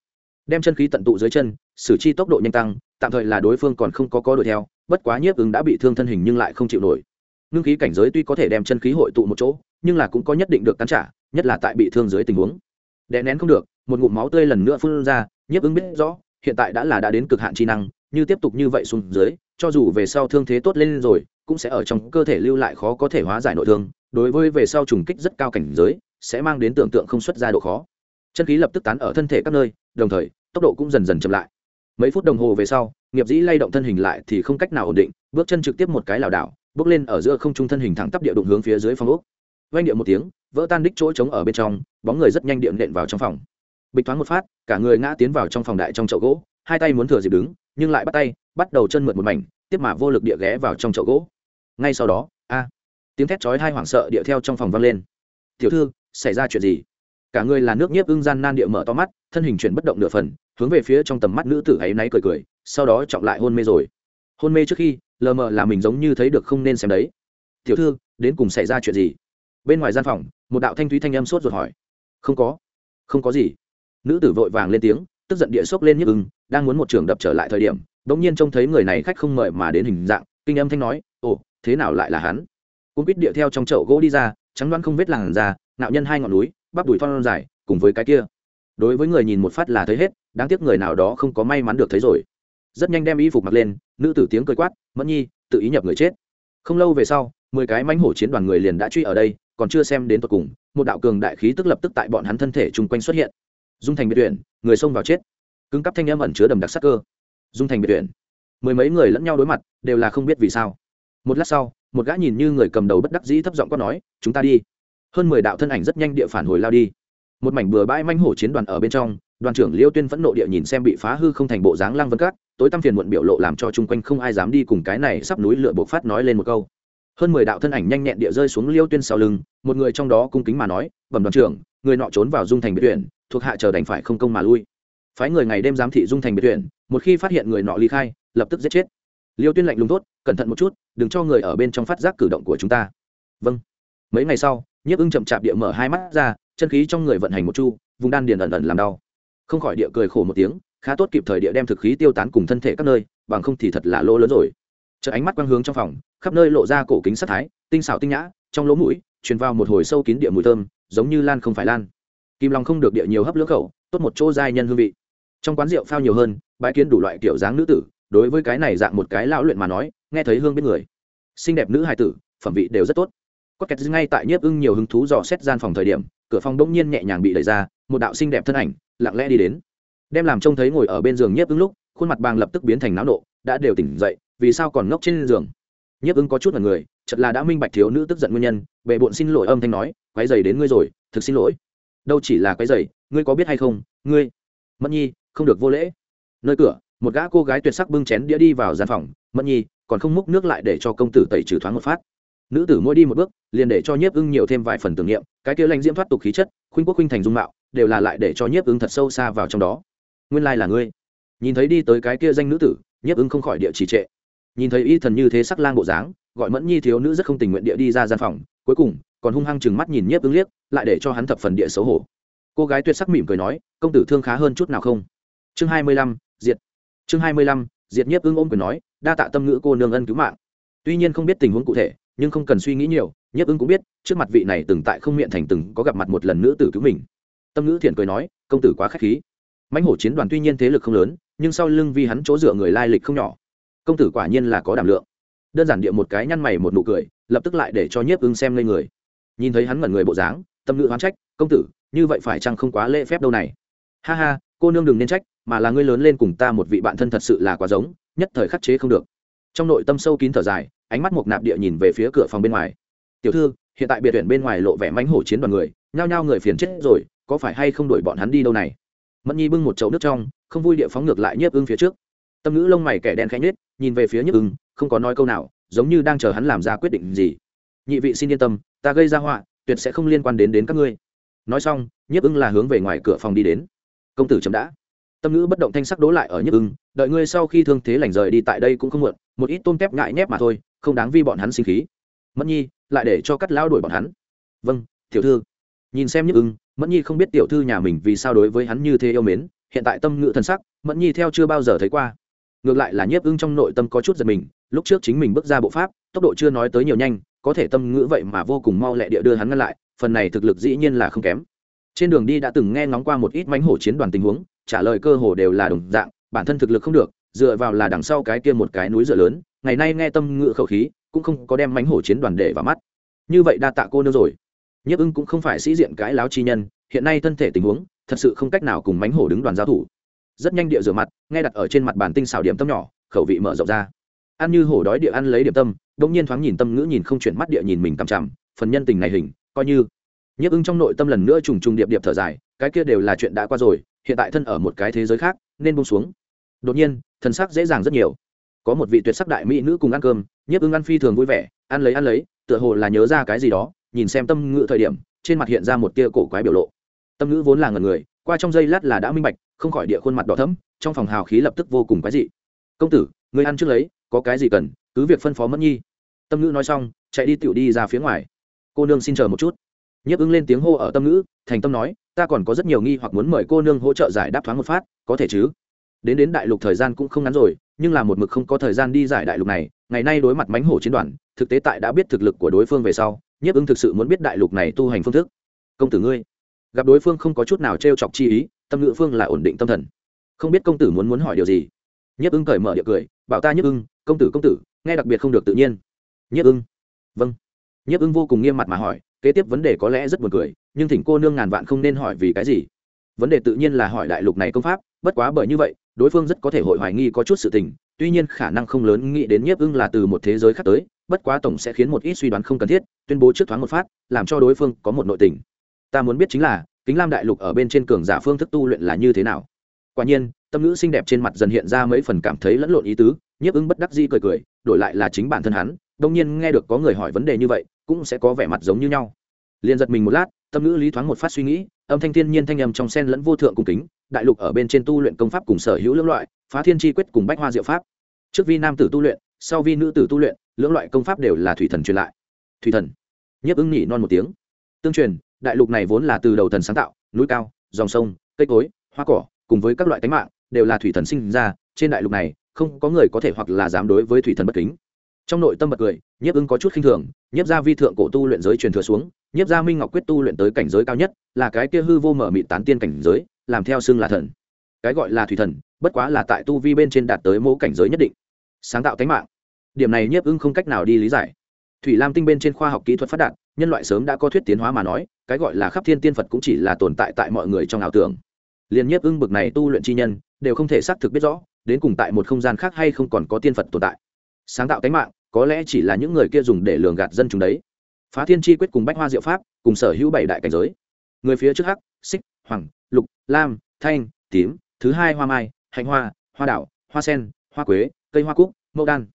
Đem chân khí tận tụ dưới chân, xử chi tốc độ nhanh tăng, tạm thời là đối phương còn không có có đuổi theo, bất quá nhiếp ứng đã bị thương thân hình nhưng lại không chịu nổi. Ngưng khí cảnh giới tuy có thể đem chân khí hội tụ một chỗ, nhưng là cũng có nhất định được cắn trả, nhất là tại bị thương dưới tình huống đè nén không được, một ngụm máu tươi lần nữa phun ra, nhiếp ứng biết rõ, hiện tại đã là đã đến cực hạn chi năng, như tiếp tục như vậy xuống dưới, cho dù về sau thương thế tốt lên rồi, cũng sẽ ở trong cơ thể lưu lại khó có thể hóa giải nội thương, đối với về sau trùng kích rất cao cảnh giới, sẽ mang đến tưởng tượng không xuất ra độ khó. Chân khí lập tức tán ở thân thể các nơi, đồng thời, tốc độ cũng dần dần chậm lại. Mấy phút đồng hồ về sau, nghiệp dĩ lay động thân hình lại thì không cách nào ổn định, bước chân trực tiếp một cái lảo đảo, bước lên ở giữa không trung thân hình thẳng tắp địa đụng hướng phía dưới phòng ốc vang điệu một tiếng, vỡ tan đích chỗ trống ở bên trong, bóng người rất nhanh điện nện vào trong phòng. Bịch thoáng một phát, cả người ngã tiến vào trong phòng đại trong chậu gỗ, hai tay muốn thừa dịp đứng, nhưng lại bắt tay, bắt đầu chân mượt một mảnh, tiếp mà vô lực địa ghé vào trong chậu gỗ. Ngay sau đó, a, tiếng thét chói hai hoảng sợ địa theo trong phòng vang lên. Tiểu thư, xảy ra chuyện gì? Cả người là nước nhiếp ưng gian nan địa mở to mắt, thân hình chuyển bất động nửa phần, hướng về phía trong tầm mắt nữ tử ấy náy cười cười, sau đó trọng lại hôn mê rồi. Hôn mê trước khi, lờ mờ là mình giống như thấy được không nên xem đấy. Tiểu thư, đến cùng xảy ra chuyện gì? Bên ngoài gian phòng, một đạo thanh thúy thanh âm sốt ruột hỏi. Không có. Không có gì. Nữ tử vội vàng lên tiếng, tức giận địa sốc lên nhức ưng, đang muốn một trường đập trở lại thời điểm đ ỗ n g nhiên trông thấy người này khách không mời mà đến hình dạng, kinh âm thanh nói, ồ, thế nào lại là hắn? Cũng biết địa theo trong chậu gỗ đi ra, trắng đoán không vết làn da, nạo nhân hai ngọn núi, bắp đùi thon dài, cùng với cái kia. Đối với người nhìn một phát là thấy hết, đáng tiếc người nào đó không có may mắn được thấy rồi. Rất nhanh đem y phục mặc lên, nữ tử tiếng cười quát, mẫn nhi, tự ý nhập người chết. Không lâu về sau, mười cái mánh hổ chiến đoàn người liền đã truy ở đây còn chưa xem đến tột cùng, một đạo cường đại khí tức lập tức tại bọn hắn thân thể chung quanh xuất hiện. Dung thành biệt tuyển, người xông vào chết. Cứng cắp thanh âm ẩn chứa đầm đặc sắc cơ. Dung thành biệt tuyển. Mười mấy người lẫn nhau đối mặt, đều là không biết vì sao. Một lát sau, một gã nhìn như người cầm đầu bất đắc dĩ thấp giọng có nói, chúng ta đi. Hơn mười đạo thân ảnh rất nhanh địa phản hồi lao đi. Một mảnh bừa bãi manh hổ chiến đoàn ở bên trong, đoàn trưởng liêu tuyên phẫn nộ địa nhìn xem bị phá hư không thành bộ dáng lăng vân cát tối tăm phiền muộn biểu lộ làm cho chung quanh không ai dám đi cùng cái này sắp núi lửa bộc phát nói lên một câu hơn mười đạo thân ảnh nhanh nhẹn địa rơi xuống liêu tuyên sau lưng, một người trong đó cung kính mà nói, bẩm đoàn trưởng, người nọ trốn vào dung thành biệt tuyển thuộc hạ chờ đành phải không công mà lui. Phái người ngày đêm giám thị dung thành biệt tuyển một khi phát hiện người nọ ly khai, lập tức giết chết. Liêu tuyên lạnh lùng tốt cẩn thận một chút, đừng cho người ở bên trong phát giác cử động của chúng ta. Vâng. Mấy ngày sau, nhiếp ưng chậm chạp địa mở hai mắt ra, chân khí trong người vận hành một chu, vùng đan điền ẩn ẩn làm đau. Không khỏi địa cười khổ một tiếng, khá tốt kịp thời địa đem thực khí tiêu tán cùng thân thể các nơi, bằng không thì thật là lỗ lớn rồi chợ ánh mắt quang hướng trong phòng, khắp nơi lộ ra cổ kính sắc thái, tinh xảo tinh nhã, trong lỗ mũi truyền vào một hồi sâu kín địa mùi thơm, giống như lan không phải lan. Kim long không được địa nhiều hấp lưỡng khẩu, tốt một chỗ giai nhân hương vị. Trong quán rượu phao nhiều hơn, bãi kiến đủ loại kiểu dáng nữ tử, đối với cái này dạng một cái lão luyện mà nói, nghe thấy hương biết người. Xinh đẹp nữ hài tử, phẩm vị đều rất tốt. Có kẹt ngay tại nhiếp ưng nhiều hứng thú dò xét gian phòng thời điểm, cửa phòng bỗng nhiên nhẹ nhàng bị đẩy ra, một đạo xinh đẹp thân ảnh, lặng lẽ đi đến. Đem làm trông thấy ngồi ở bên giường nhiếp ưng lúc, khuôn mặt bàng lập tức biến thành náo nộ, đã đều tỉnh dậy vì sao còn ngốc trên giường? Nhiếp ứng có chút là người chật là đã minh bạch thiếu nữ tức giận nguyên nhân bệ bộn xin lỗi âm thanh nói quái dày đến ngươi rồi, thực xin lỗi. Đâu chỉ là quái dày ngươi có biết hay không, ngươi? Mẫn nhi, không được vô lễ. Nơi cửa, một gã cô gái tuyệt sắc bưng chén đĩa đi vào gian phòng. Mẫn nhi, còn không múc nước lại để cho công tử tẩy trừ thoáng một phát. Nữ tử mỗi đi một bước, liền để cho nhiếp ưng nhiều thêm vài phần tưởng niệm, cái kia lanh diễm thoát tục khí chất, khuynh quốc khuynh thành dung mạo, đều là lại để cho nhiếp ưng thật sâu xa vào trong đó. Nguyên lai là ngươi. Nhìn thấy đi tới cái kia danh nữ tử, nhiếp ưng không khỏi địa trì trệ nhìn thấy y thần như thế sắc lang bộ dáng, gọi mẫn nhi thiếu nữ rất không tình nguyện địa đi ra gian phòng, cuối cùng, còn hung hăng chừng mắt nhìn nhiếp ứng liếc, lại để cho hắn thập phần địa xấu hổ. Cô gái tuyệt sắc mỉm cười nói, công tử thương khá hơn chút nào không? Chương hai mươi lăm, diệt. Chương hai mươi lăm, diệt nhiếp ưng ôm quyền nói, đa tạ tâm ngữ cô nương ân cứu mạng. Tuy nhiên không biết tình huống cụ thể, nhưng không cần suy nghĩ nhiều, nhiếp ưng cũng biết, trước mặt vị này từng tại không miệng thành từng có gặp mặt một lần nữ tử cứu mình. Tâm ngữ thiện cười nói, công tử quá k h á c h khí. Mãnh hổ chiến đoàn tuy nhiên thế lực không lớn, nhưng sau lưng vì hắn chỗ dựa người lai lịch không nhỏ công tử quả nhiên là có đảm lượng. Đơn giản địa một cái nhăn mày một nụ cười, lập tức lại để cho nhiếp ưng xem lên người. Nhìn thấy hắn ngẩn người bộ dáng, tâm ngữ hoán trách, công tử, như vậy phải chăng không quá lễ phép đâu này? Ha ha, cô nương đừng nên trách, mà là ngươi lớn lên cùng ta một vị bạn thân thật sự là quá giống, nhất thời khắc chế không được. Trong nội tâm sâu kín thở dài, ánh mắt một nạp địa nhìn về phía cửa phòng bên ngoài. Tiểu thư, hiện tại biệt tuyển bên ngoài lộ vẻ mánh hổ chiến đoàn người, nhao nhao người phiền chết rồi, có phải hay không đuổi bọn hắn đi đâu này? Mẫn nhi bưng một chậu nước trong, không vui địa phóng ngược lại nhiếp ưng phía trước tâm ngữ lông mày kẻ đen khẽ nhết nhìn về phía nhức ưng, không có nói câu nào, giống như đang chờ hắn làm ra quyết định gì. Nhị vị xin yên tâm, ta gây ra họa, tuyệt sẽ không liên quan đến đến các ngươi. Nói xong nhiếp ưng là hướng về ngoài cửa phòng đi đến. Công tử chấm đã. Tâm ngữ bất động thanh sắc đố lại ở nhiếp ưng, đợi ngươi sau khi thương thế lành rời đi tại đây cũng không muộn, một ít tôm tép ngại nhép mà thôi, không đáng vi bọn hắn sinh khí. Mẫn nhi, lại để cho cắt lao đuổi bọn hắn. Vâng tiểu thư. Nhìn xem nhiếp ưng, mẫn nhi không biết tiểu thư nhà mình vì sao đối với hắn như thế yêu mến, hiện tại tâm ngữ thân sắc, mẫn nhi theo chưa bao giờ thấy qua ngược lại là nhiếp ưng trong nội tâm có chút giật mình, lúc trước chính mình bước ra bộ pháp, tốc độ chưa nói tới nhiều nhanh, có thể tâm ngữ vậy mà vô cùng mau lẹ địa đưa hắn ngăn lại, phần này thực lực dĩ nhiên là không kém. Trên đường đi đã từng nghe ngóng qua một ít mánh hổ chiến đoàn tình huống, trả lời cơ hồ đều là đồng dạng, bản thân thực lực không được, dựa vào là đằng sau cái kia một cái núi dựa lớn, ngày nay nghe tâm ngữ khẩu khí, cũng không có đem mánh hổ chiến đoàn để vào mắt. Như vậy đa tạ cô nương rồi. Nhiếp ưng cũng không phải sĩ diện cái láo chi nhân, hiện nay thân thể tình huống, thật sự không cách nào cùng mánh hổ đứng đoàn giao thủ rất nhanh địa rửa mặt, nghe đặt ở trên mặt bàn tinh xảo điểm tâm nhỏ, khẩu vị mở rộng ra. Ăn như hổ đói địa ăn lấy điểm tâm đông nhiên thoáng nhìn tâm ngữ nhìn không chuyển mắt địa nhìn mình tằm chằm, phần nhân tình này hình, coi như. Nhiếp ưng trong nội tâm lần nữa trùng trùng điệp điệp thở dài, cái kia đều là chuyện đã qua rồi, hiện tại thân ở một cái thế giới khác, nên bông xuống. Đột nhiên thân sắc dễ dàng rất nhiều. Có một vị tuyệt sắc đại mỹ nữ cùng ăn cơm, nhiếp ưng ăn phi thường vui vẻ, ăn lấy ăn lấy, tựa hồ là nhớ ra cái gì đó, nhìn xem tâm ngữ thời điểm, trên mặt hiện ra một tia cổ quái biểu lộ. Tâm ngữ vốn là ngần người qua trong giây lát là đã minh bạch, không khỏi địa khuôn mặt đỏ thấm trong phòng hào khí lập tức vô cùng quái dị. Công tử, người ăn trước lấy, có cái gì cần, cứ việc phân phó mất nhi. Tâm ngữ nói xong, chạy đi tựu đi ra phía ngoài. Cô nương xin chờ một chút. Nhiếp ứng lên tiếng hô ở tâm ngữ, thành tâm nói, ta còn có rất nhiều nghi hoặc muốn mời cô nương hỗ trợ giải đáp thoáng một phát, có thể chứ? Đến đến đại lục thời gian cũng không ngắn rồi, nhưng là một mực không có thời gian đi giải đại lục này, ngày nay đối mặt mánh hổ chiến đoàn, thực tế tại đã biết thực lực của đối phương về sau, nhiếp ứng thực sự muốn biết đại lục này tu hành phương thức. Công tử ngươi gặp đối phương không có chút nào t r e o chọc chi ý, tâm ngữ phương là ổn định tâm thần. Không biết công tử muốn muốn hỏi điều gì. Nhất ưng cởi mở địa cười, bảo ta nhất ưng, công tử công tử, nghe đặc biệt không được tự nhiên. Nhất ưng. Vâng. Nhất ưng vô cùng nghiêm mặt mà hỏi, kế tiếp vấn đề có lẽ rất buồn cười, nhưng thỉnh cô nương ngàn vạn không nên hỏi vì cái gì. Vấn đề tự nhiên là hỏi đại lục này công pháp, bất quá bởi như vậy, đối phương rất có thể hội hoài nghi có chút sự tình, tuy nhiên khả năng không lớn nghĩ đến nhiếp ưng là từ một thế giới khác tới, bất quá tổng sẽ khiến một ít suy đoán không cần thiết, tuyên bố trước thoáng một phát, làm cho đối phương có một nội tình ta muốn biết chính là, kính lam đại lục ở bên trên cường giả phương thức tu luyện là như thế nào? Quả nhiên, tâm ngữ xinh đẹp trên mặt dần hiện ra mấy phần cảm thấy lẫn lộn ý tứ, nhiếp ứng bất đắc di cười cười, đổi lại là chính bản thân hắn, đông nhiên nghe được có người hỏi vấn đề như vậy, cũng sẽ có vẻ mặt giống như nhau. Liền giật mình một lát, tâm ngữ lý thoáng một phát suy nghĩ, âm thanh thiên nhiên thanh âm trong sen lẫn vô thượng cùng kính, đại lục ở bên trên tu luyện công pháp cùng sở hữu lưỡng loại, phá thiên chi quyết cùng bách hoa diệu pháp. Trước vi nam tử tu luyện, sau vi nữ tử tu luyện, lưỡng loại công pháp đều là thủy thần truyền lại. Thủy thần. Nhiếp ứng nhỉ non một tiếng. Tương truyền đại lục này vốn là từ đầu thần sáng tạo, núi cao, dòng sông, cây cối, hoa cỏ, cùng với các loại tánh mạng, đều là thủy thần sinh ra, trên đại lục này, không có người có thể hoặc là dám đối với thủy thần bất kính. Trong nội tâm bật cười, nhiếp Ưng có chút khinh thường, nhiếp gia vi thượng cổ tu luyện giới truyền thừa xuống, nhiếp gia minh ngọc quyết tu luyện tới cảnh giới cao nhất, là cái kia hư vô mở mị tán tiên cảnh giới, làm theo xưng là thần. Cái gọi là thủy thần, bất quá là tại tu vi bên trên đạt tới mẫu cảnh giới nhất định. Sáng tạo tánh mạng. Điểm này nhiếp ưng không cách nào đi lý giải. Thủy lam tinh bên trên khoa học kỹ thuật phát đạt nhân loại sớm đã có thuyết tiến hóa mà nói, cái gọi là khắp thiên tiên phật cũng chỉ là tồn tại tại mọi người trong ảo tưởng. Liền nhiếp ưng bực này tu luyện chi nhân, đều không thể xác thực biết rõ, đến cùng tại một không gian khác hay không còn có tiên phật tồn tại. Sáng tạo tánh mạng, có lẽ chỉ là những người kia dùng để lường gạt dân chúng đấy. Phá thiên chi quyết cùng bách hoa diệu pháp, cùng sở hữu bảy đại cảnh giới. Người phía trước hắc, xích, hoàng, lục, lam, thanh, tím, thứ hai hoa mai, hạnh hoa hoa đảo, hoa sen, hoa quế, cây hoa cúc, mẫu đan.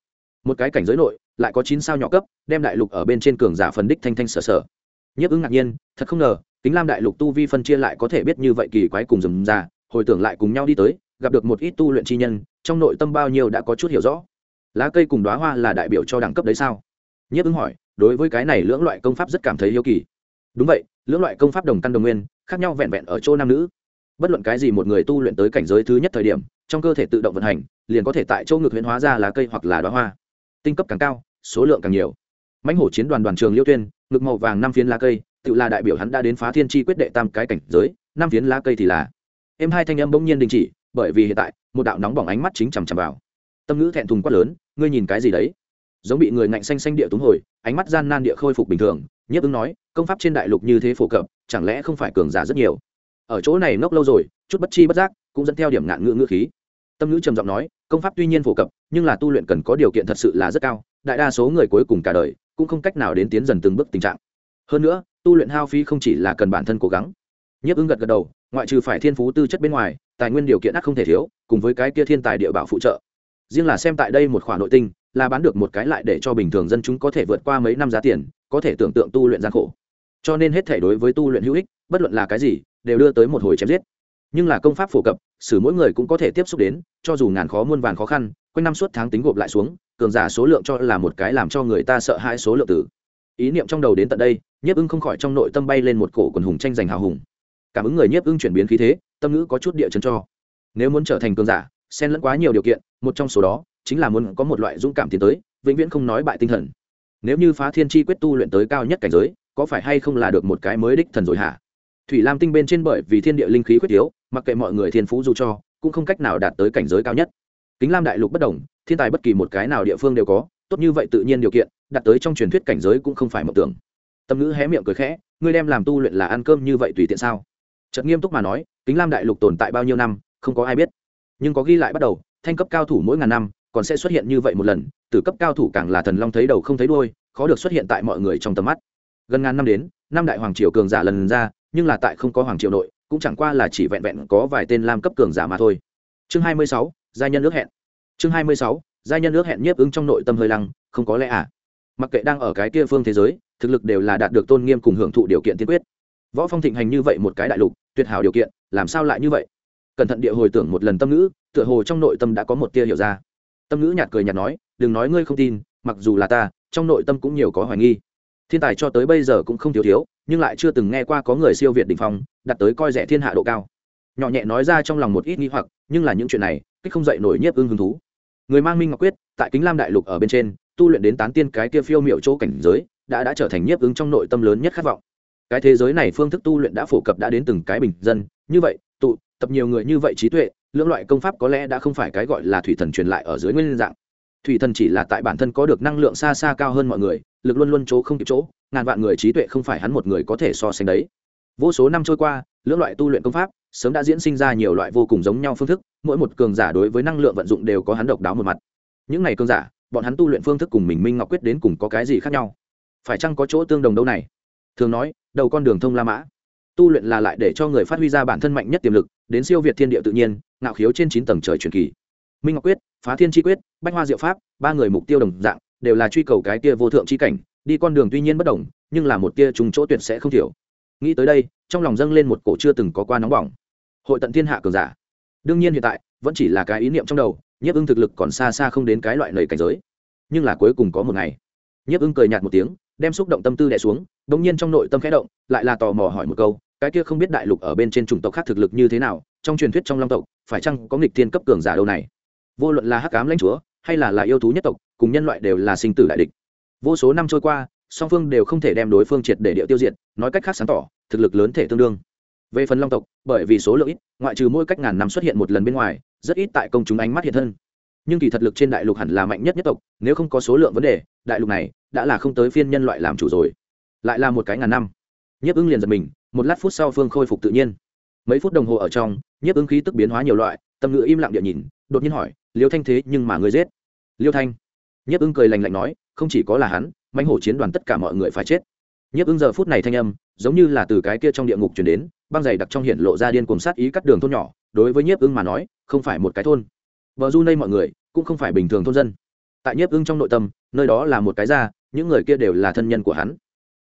Một cái cảnh giới nội lại có chín sao nhỏ cấp, đem đại lục ở bên trên cường giả phần đích thanh thanh sở sở. Nhấp ứng ngạc nhiên, thật không ngờ, kính lam đại lục tu vi phân chia lại có thể biết như vậy kỳ quái cùng dầm ra hồi tưởng lại cùng nhau đi tới, gặp được một ít tu luyện chi nhân, trong nội tâm bao nhiêu đã có chút hiểu rõ. Lá cây cùng đoá hoa là đại biểu cho đẳng cấp đấy sao? Nhiếp ứng hỏi, đối với cái này lưỡng loại công pháp rất cảm thấy yêu kỳ. Đúng vậy, lưỡng loại công pháp đồng căn đồng nguyên, khác nhau vẹn vẹn ở chỗ nam nữ. Bất luận cái gì một người tu luyện tới cảnh giới thứ nhất thời điểm, trong cơ thể tự động vận hành, liền có thể tại chỗ ngực huyễn hóa ra lá cây hoặc là đoá hoa. Tinh cấp càng cao số lượng càng nhiều. Mãnh hổ chiến đoàn đoàn trường liêu tuyên, ngực màu vàng năm phiến lá cây, tự là đại biểu hắn đã đến phá thiên tri quyết đệ tam cái cảnh giới, năm phiến lá cây thì là. Em hai thanh âm bỗng nhiên đình chỉ, bởi vì hiện tại, một đạo nóng bỏng ánh mắt chính chằm chằm vào. Tâm ngữ thẹn thùng quát lớn, ngươi nhìn cái gì đấy? Giống bị người ngạnh xanh xanh địa túng hồi, ánh mắt gian nan địa khôi phục bình thường, nhiếp ứng nói, công pháp trên đại lục như thế phổ cập, chẳng lẽ không phải cường giả rất nhiều? Ở chỗ này ngốc lâu rồi, chút bất chi bất giác, cũng dẫn theo điểm ngạn ngữ ngữ khí. Tâm ngữ trầm giọng nói, công pháp tuy nhiên phổ cập, nhưng là tu luyện cần có điều kiện thật sự là rất cao đại đa số người cuối cùng cả đời cũng không cách nào đến tiến dần từng bước tình trạng. Hơn nữa, tu luyện hao phí không chỉ là cần bản thân cố gắng. Nhiếp ứng gật gật đầu, ngoại trừ phải thiên phú tư chất bên ngoài, tài nguyên điều kiện ác không thể thiếu, cùng với cái kia thiên tài địa bảo phụ trợ. Riêng là xem tại đây một khoản nội tinh, là bán được một cái lại để cho bình thường dân chúng có thể vượt qua mấy năm giá tiền, có thể tưởng tượng tu luyện gian khổ. Cho nên hết thể đối với tu luyện hữu ích, bất luận là cái gì, đều đưa tới một hồi chém giết. Nhưng là công pháp phổ cập, xử mỗi người cũng có thể tiếp xúc đến, cho dù ngàn khó muôn vàn khó khăn quanh năm suốt tháng tính gộp lại xuống, cường giả số lượng cho là một cái làm cho người ta sợ hai số lượng tử ý niệm trong đầu đến tận đây, nhiếp ưng không khỏi trong nội tâm bay lên một cổ quần hùng tranh giành hào hùng. Cảm ứng người nhiếp ưng chuyển biến khí thế, tâm ngữ có chút địa chấn cho. Nếu muốn trở thành cường giả, xen lẫn quá nhiều điều kiện, một trong số đó chính là muốn có một loại dũng cảm tiến tới, vĩnh viễn không nói bại tinh thần. Nếu như phá thiên chi quyết tu luyện tới cao nhất cảnh giới, có phải hay không là được một cái mới đích thần rồi hả? Thủy lam tinh bên trên bởi vì thiên địa linh khí quyết yếu, mặc kệ mọi người thiên phú dù cho, cũng không cách nào đạt tới cảnh giới cao nhất kính lam đại lục bất đồng, thiên tài bất kỳ một cái nào địa phương đều có, tốt như vậy tự nhiên điều kiện, đặt tới trong truyền thuyết cảnh giới cũng không phải mộng tưởng. Tâm ngữ hé miệng cười khẽ, ngươi đem làm tu luyện là ăn cơm như vậy tùy tiện sao? Trận nghiêm túc mà nói, kính lam đại lục tồn tại bao nhiêu năm, không có ai biết. Nhưng có ghi lại bắt đầu, thanh cấp cao thủ mỗi ngàn năm, còn sẽ xuất hiện như vậy một lần, từ cấp cao thủ càng là thần long thấy đầu không thấy đuôi, khó được xuất hiện tại mọi người trong tầm mắt. Gần ngàn năm đến, năm đại hoàng triều cường giả lần ra, nhưng là tại không có hoàng triều nội, cũng chẳng qua là chỉ vẹn vẹn có vài tên lam cấp cường giả mà thôi. Chương hai mươi sáu giai nhân ước hẹn. Chương hai mươi sáu giai nhân ước hẹn nhiếp ứng trong nội tâm hơi lăng, không có lẽ à? Mặc kệ đang ở cái kia phương thế giới, thực lực đều là đạt được tôn nghiêm cùng hưởng thụ điều kiện tiên quyết. Võ phong thịnh hành như vậy một cái đại lục, tuyệt hảo điều kiện, làm sao lại như vậy? Cẩn thận địa hồi tưởng một lần tâm ngữ, tựa hồ trong nội tâm đã có một tia hiểu ra. Tâm ngữ nhạt cười nhạt nói, đừng nói ngươi không tin, mặc dù là ta, trong nội tâm cũng nhiều có hoài nghi. Thiên tài cho tới bây giờ cũng không thiếu thiếu, nhưng lại chưa từng nghe qua có người siêu việt đ ỉ n h phong đặt tới coi rẻ thiên hạ độ cao. Nhỏ nhẹ nói ra trong lòng một ít nghi hoặc, nhưng là những chuyện này kích không dậy nổi nhiếp ưng hứng thú. Người mang minh ngọc quyết, tại kính lam đại lục ở bên trên, tu luyện đến tán tiên cái kia phiêu m i ệ u chỗ cảnh giới, đã đã trở thành nhiếp ứng trong nội tâm lớn nhất khát vọng. Cái thế giới này phương thức tu luyện đã phổ cập đã đến từng cái bình dân, như vậy, tụ, tập nhiều người như vậy trí tuệ, lưỡng loại công pháp có lẽ đã không phải cái gọi là thủy thần truyền lại ở dưới nguyên dạng. Thủy thần chỉ là tại bản thân có được năng lượng xa xa cao hơn mọi người, lực luôn luôn chỗ không kịp chỗ, ngàn vạn người trí tuệ không phải hắn một người có thể so sánh đấy vô số năm trôi qua, lưỡng loại tu luyện công pháp, sớm đã diễn sinh ra nhiều loại vô cùng giống nhau phương thức, mỗi một cường giả đối với năng lượng vận dụng đều có hắn độc đáo một mặt. Những này cường giả, bọn hắn tu luyện phương thức cùng mình minh ngọc quyết đến cùng có cái gì khác nhau? Phải chăng có chỗ tương đồng đâu này? Thường nói, đầu con đường thông la mã. Tu luyện là lại để cho người phát huy ra bản thân mạnh nhất tiềm lực, đến siêu việt thiên địa tự nhiên, ngạo khiếu trên chín tầng trời truyền kỳ. Minh ngọc quyết, phá thiên chi quyết, bách hoa diệu pháp, ba người mục tiêu đồng dạng, đều là truy cầu cái kia vô thượng chi cảnh, đi con đường tuy nhiên bất đồng, nhưng là một tia trùng chỗ tuyệt sẽ không thiểu nghĩ tới đây, trong lòng dâng lên một cổ chưa từng có qua nóng bỏng. Hội tận thiên hạ cường giả. Đương nhiên hiện tại, vẫn chỉ là cái ý niệm trong đầu, nhiếp ưng thực lực còn xa xa không đến cái loại lầy cảnh giới. Nhưng là cuối cùng có một ngày, nhiếp ưng cười nhạt một tiếng, đem xúc động tâm tư đẻ xuống đ ỗ n g nhiên trong nội tâm khẽ động, lại là tò mò hỏi một câu, cái kia không biết đại lục ở bên trên chủng tộc khác thực lực như thế nào, trong truyền thuyết trong long tộc, phải chăng có nghịch thiên cấp cường giả đâu này? Vô luận là hắc cám lãnh chúa, hay là là yêu thú nhất tộc, cùng nhân loại đều là sinh tử đại địch. Vô số năm trôi qua song phương đều không thể đem đối phương triệt để địa tiêu diệt, nói cách khác sáng tỏ, thực lực lớn thể tương đương. Về phần long tộc, bởi vì số lượng ít, ngoại trừ mỗi cách ngàn năm xuất hiện một lần bên ngoài, rất ít tại công chúng ánh mắt hiện thân. Nhưng kỳ thật lực trên đại lục hẳn là mạnh nhất nhất tộc, nếu không có số lượng vấn đề, đại lục này đã là không tới phiên nhân loại làm chủ rồi. Lại là một cái ngàn năm. Nhiếp ưng liền giật mình, một lát phút sau phương khôi phục tự nhiên. Mấy phút đồng hồ ở trong, nhiếp ưng khí tức biến hóa nhiều loại, tâm ngữ im lặng địa nhìn, đột nhiên hỏi, liêu thanh thế nhưng mà ngươi giết? Liêu thanh? Nhiếp ưng cười lành lạnh nói, không chỉ có là hắn manh hổ chiến đoàn tất cả mọi người phải chết. Nhiếp ứng giờ phút này thanh âm, giống như là từ cái kia trong địa ngục chuyển đến, băng dày đặc trong hiện lộ ra điên cuồng sát ý cắt đường thôn nhỏ, đối với nhiếp ứng mà nói, không phải một cái thôn. Vợ du nây mọi người, cũng không phải bình thường thôn dân. Tại nhiếp ứng trong nội tâm, nơi đó là một cái ra những người kia đều là thân nhân của hắn.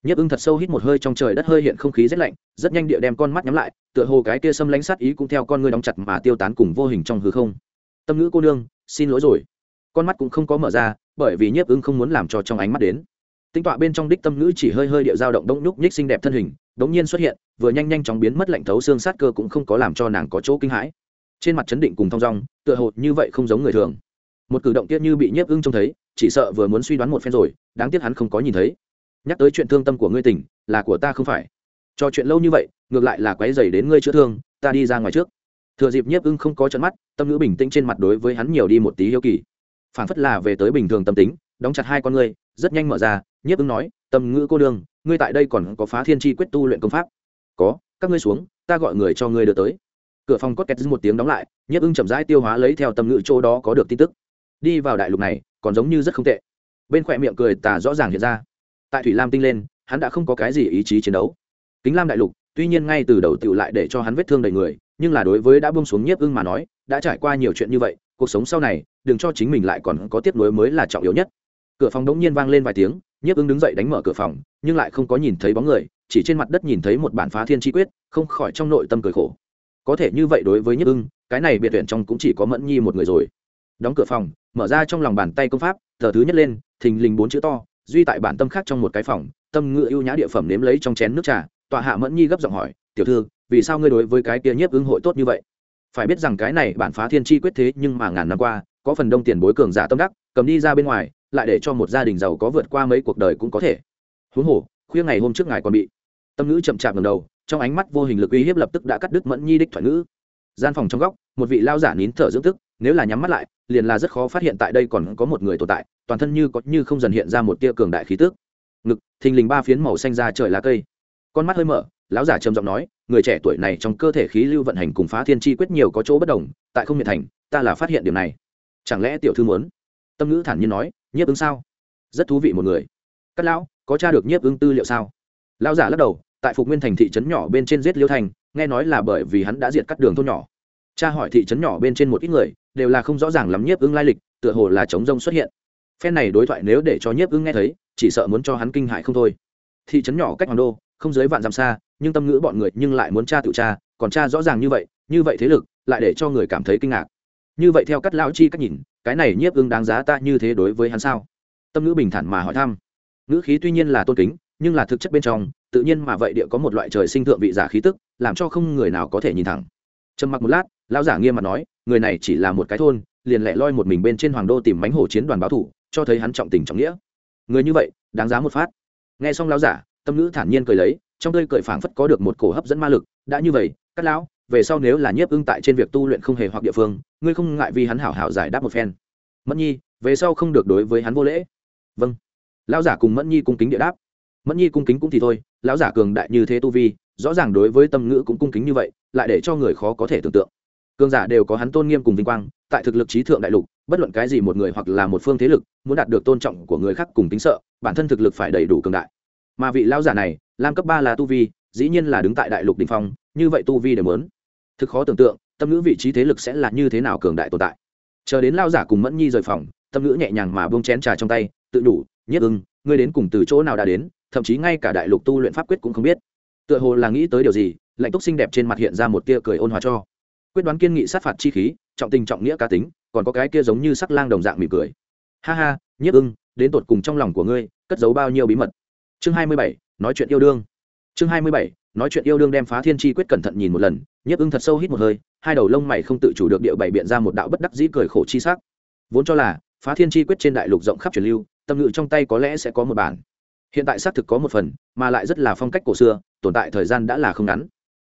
Nhiếp ứng thật sâu hít một hơi trong trời đất hơi hiện không khí rét lạnh, rất nhanh địa đem con mắt nhắm lại, tựa hồ cái kia xâm lánh sát ý cũng theo con ngươi đóng chặt mà tiêu tán cùng vô hình trong hư không. Tâm ngữ cô nương, xin lỗi rồi. Con mắt cũng không có mở ra, bởi vì nhiếp ứng không muốn làm cho trong ánh mắt đến tính tọa bên trong đích tâm ngữ chỉ hơi hơi điệu dao động đông nhúc nhích xinh đẹp thân hình, đống nhiên xuất hiện, vừa nhanh nhanh chóng biến mất lạnh thấu xương sát cơ cũng không có làm cho nàng có chỗ kinh hãi. Trên mặt chấn định cùng thong dong, tựa hồ như vậy không giống người thường. Một cử động tiết như bị nhiếp ưng trông thấy, chỉ sợ vừa muốn suy đoán một phen rồi, đáng tiếc hắn không có nhìn thấy. Nhắc tới chuyện thương tâm của ngươi tỉnh là của ta không phải. Cho chuyện lâu như vậy, ngược lại là quấy dày đến ngươi chữa thương, ta đi ra ngoài trước. Thừa dịp nhiếp ưng không có trận mắt, tâm ngữ bình tĩnh trên mặt đối với hắn nhiều đi một tí hiếu kỳ. Phản phất là về tới bình thường tâm tính, đóng chặt hai con ngươi rất nhanh mở ra, nhiếp ứng nói, tâm ngữ cô đương ngươi tại đây còn có phá thiên chi quyết tu luyện công pháp. Có, các ngươi xuống, ta gọi người cho ngươi đưa tới. Cửa phòng cốt két một tiếng đóng lại, nhiếp ứng chậm rãi tiêu hóa lấy theo tâm ngữ chỗ đó có được tin tức. Đi vào đại lục này, còn giống như rất không tệ. Bên khỏe miệng cười tà rõ ràng hiện ra. Tại thủy lam tinh lên, hắn đã không có cái gì ý chí chiến đấu. Kính lam đại lục, tuy nhiên ngay từ đầu tựu lại để cho hắn vết thương đầy người, nhưng là đối với đã bông xuống nhiếp ưng mà nói, đã trải qua nhiều chuyện như vậy, cuộc sống sau này, đừng cho chính mình lại còn có tiếp nối mới là trọng yếu nhất cửa phòng đống nhiên vang lên vài tiếng, nhiếp ứng đứng dậy đánh mở cửa phòng, nhưng lại không có nhìn thấy bóng người, chỉ trên mặt đất nhìn thấy một bản phá thiên chi quyết, không khỏi trong nội tâm cười khổ. Có thể như vậy đối với nhiếp ưng cái này biệt tuyển trong cũng chỉ có mẫn nhi một người rồi. Đóng cửa phòng, mở ra trong lòng bàn tay công pháp tờ thứ nhất lên, thình lình bốn chữ to, duy tại bản tâm khác trong một cái phòng, tâm ngựa ưu nhã địa phẩm nếm lấy trong chén nước trà, tọa hạ mẫn nhi gấp giọng hỏi, tiểu thư, vì sao ngươi đối với cái kia nhiếp ứng hội tốt như vậy? Phải biết rằng cái này bản phá thiên chi quyết thế nhưng mà ngàn năm qua, có phần đông tiền bối cường giả tâm đắc, cầm đi ra bên ngoài lại để cho một gia đình giàu có vượt qua mấy cuộc đời cũng có thể. Huống hồ, khuya ngày hôm trước ngài còn bị tâm ngữ chậm chạp ngầm đầu, trong ánh mắt vô hình lực uy hiếp lập tức đã cắt đứt mẫn nhi đích thoại ngữ. Gian phòng trong góc, một vị lao giả nín thở dưỡng tức, nếu là nhắm mắt lại, liền là rất khó phát hiện tại đây còn có một người tồn tại, toàn thân như có như không dần hiện ra một tia cường đại khí tước ngực, thình lình ba phiến màu xanh ra trời lá cây. Con mắt hơi mở, lão giả trầm giọng nói, người trẻ tuổi này trong cơ thể khí lưu vận hành cùng phá thiên chi quyết nhiều có chỗ bất đồng, tại không miệt thành, ta là phát hiện điều này. Chẳng lẽ tiểu thư muốn? Tâm ngữ thản nhiên nói nhiếp ứng sao? Rất thú vị một người. Cắt lão, có tra được nhiếp ứng tư liệu sao? Lão giả lắc đầu, tại phục nguyên thành thị trấn nhỏ bên trên giết liêu thành, nghe nói là bởi vì hắn đã diệt cắt đường thôn nhỏ. Cha hỏi thị trấn nhỏ bên trên một ít người, đều là không rõ ràng lắm nhiếp ứng lai lịch, tựa hồ là chống rông xuất hiện. Phen này đối thoại nếu để cho nhiếp ứng nghe thấy, chỉ sợ muốn cho hắn kinh hại không thôi. Thị trấn nhỏ cách hoàng đô, không dưới vạn dặm xa, nhưng tâm ngữ bọn người nhưng lại muốn cha tự cha còn cha rõ ràng như vậy như vậy thế lực, lại để cho người cảm thấy kinh ngạc. Như vậy theo cắt lão chi cách nhìn cái này nhiếp ưng đáng giá ta như thế đối với hắn sao? Tâm ngữ bình thản mà hỏi thăm. Ngữ khí tuy nhiên là tôn kính, nhưng là thực chất bên trong, tự nhiên mà vậy địa có một loại trời sinh thượng vị giả khí tức, làm cho không người nào có thể nhìn thẳng. Trầm mặc một lát, lão giả nghiêm mặt nói, người này chỉ là một cái thôn, liền lẻ loi một mình bên trên hoàng đô tìm bánh hổ chiến đoàn báo thủ, cho thấy hắn trọng tình trọng nghĩa. Người như vậy, đáng giá một phát. Nghe xong lão giả, tâm ngữ thản nhiên cười lấy, trong tươi cười phảng phất có được một cổ hấp dẫn ma lực, đã như vậy, các lão về sau nếu là nhiếp ưng tại trên việc tu luyện không hề hoặc địa phương, ngươi không ngại vì hắn hảo hảo giải đáp một phen. Mẫn nhi, về sau không được đối với hắn vô lễ. Vâng. Lão giả cùng mẫn nhi cung kính địa đáp. Mẫn nhi cung kính cũng thì thôi, lão giả cường đại như thế tu vi, rõ ràng đối với tâm ngữ cũng cung kính như vậy, lại để cho người khó có thể tưởng tượng. Cường giả đều có hắn tôn nghiêm cùng vinh quang, tại thực lực trí thượng đại lục, bất luận cái gì một người hoặc là một phương thế lực, muốn đạt được tôn trọng của người khác cùng tính sợ, bản thân thực lực phải đầy đủ cường đại. Mà vị lão giả này, lam cấp ba là tu vi, dĩ nhiên là đứng tại đại lục đình phong, như vậy tu vi đều muốn thực khó tưởng tượng, tâm ngữ vị trí thế lực sẽ là như thế nào cường đại tồn tại. Chờ đến lao giả cùng mẫn nhi rời phòng, tâm ngữ nhẹ nhàng mà bông chén trà trong tay, tự đủ, nhất ưng, ngươi đến cùng từ chỗ nào đã đến, thậm chí ngay cả đại lục tu luyện pháp quyết cũng không biết. Tựa hồ là nghĩ tới điều gì, lạnh túc xinh đẹp trên mặt hiện ra một tia cười ôn hòa cho. Quyết đoán kiên nghị sát phạt chi khí, trọng tình trọng nghĩa cá tính, còn có cái kia giống như sắc lang đồng dạng mỉm cười. Ha ha nhiếp ưng, đến tột cùng trong lòng của ngươi, cất giấu bao nhiêu bí mật? Chương hai mươi bảy, nói chuyện yêu đương. Chương hai mươi bảy nói chuyện yêu đương đem phá thiên chi quyết cẩn thận nhìn một lần, nhiếp ưng thật sâu hít một hơi, hai đầu lông mày không tự chủ được điệu bày biện ra một đạo bất đắc dĩ cười khổ chi sắc. Vốn cho là, phá thiên chi quyết trên đại lục rộng khắp truyền lưu, tâm ngự trong tay có lẽ sẽ có một bản. Hiện tại xác thực có một phần, mà lại rất là phong cách cổ xưa, tồn tại thời gian đã là không ngắn.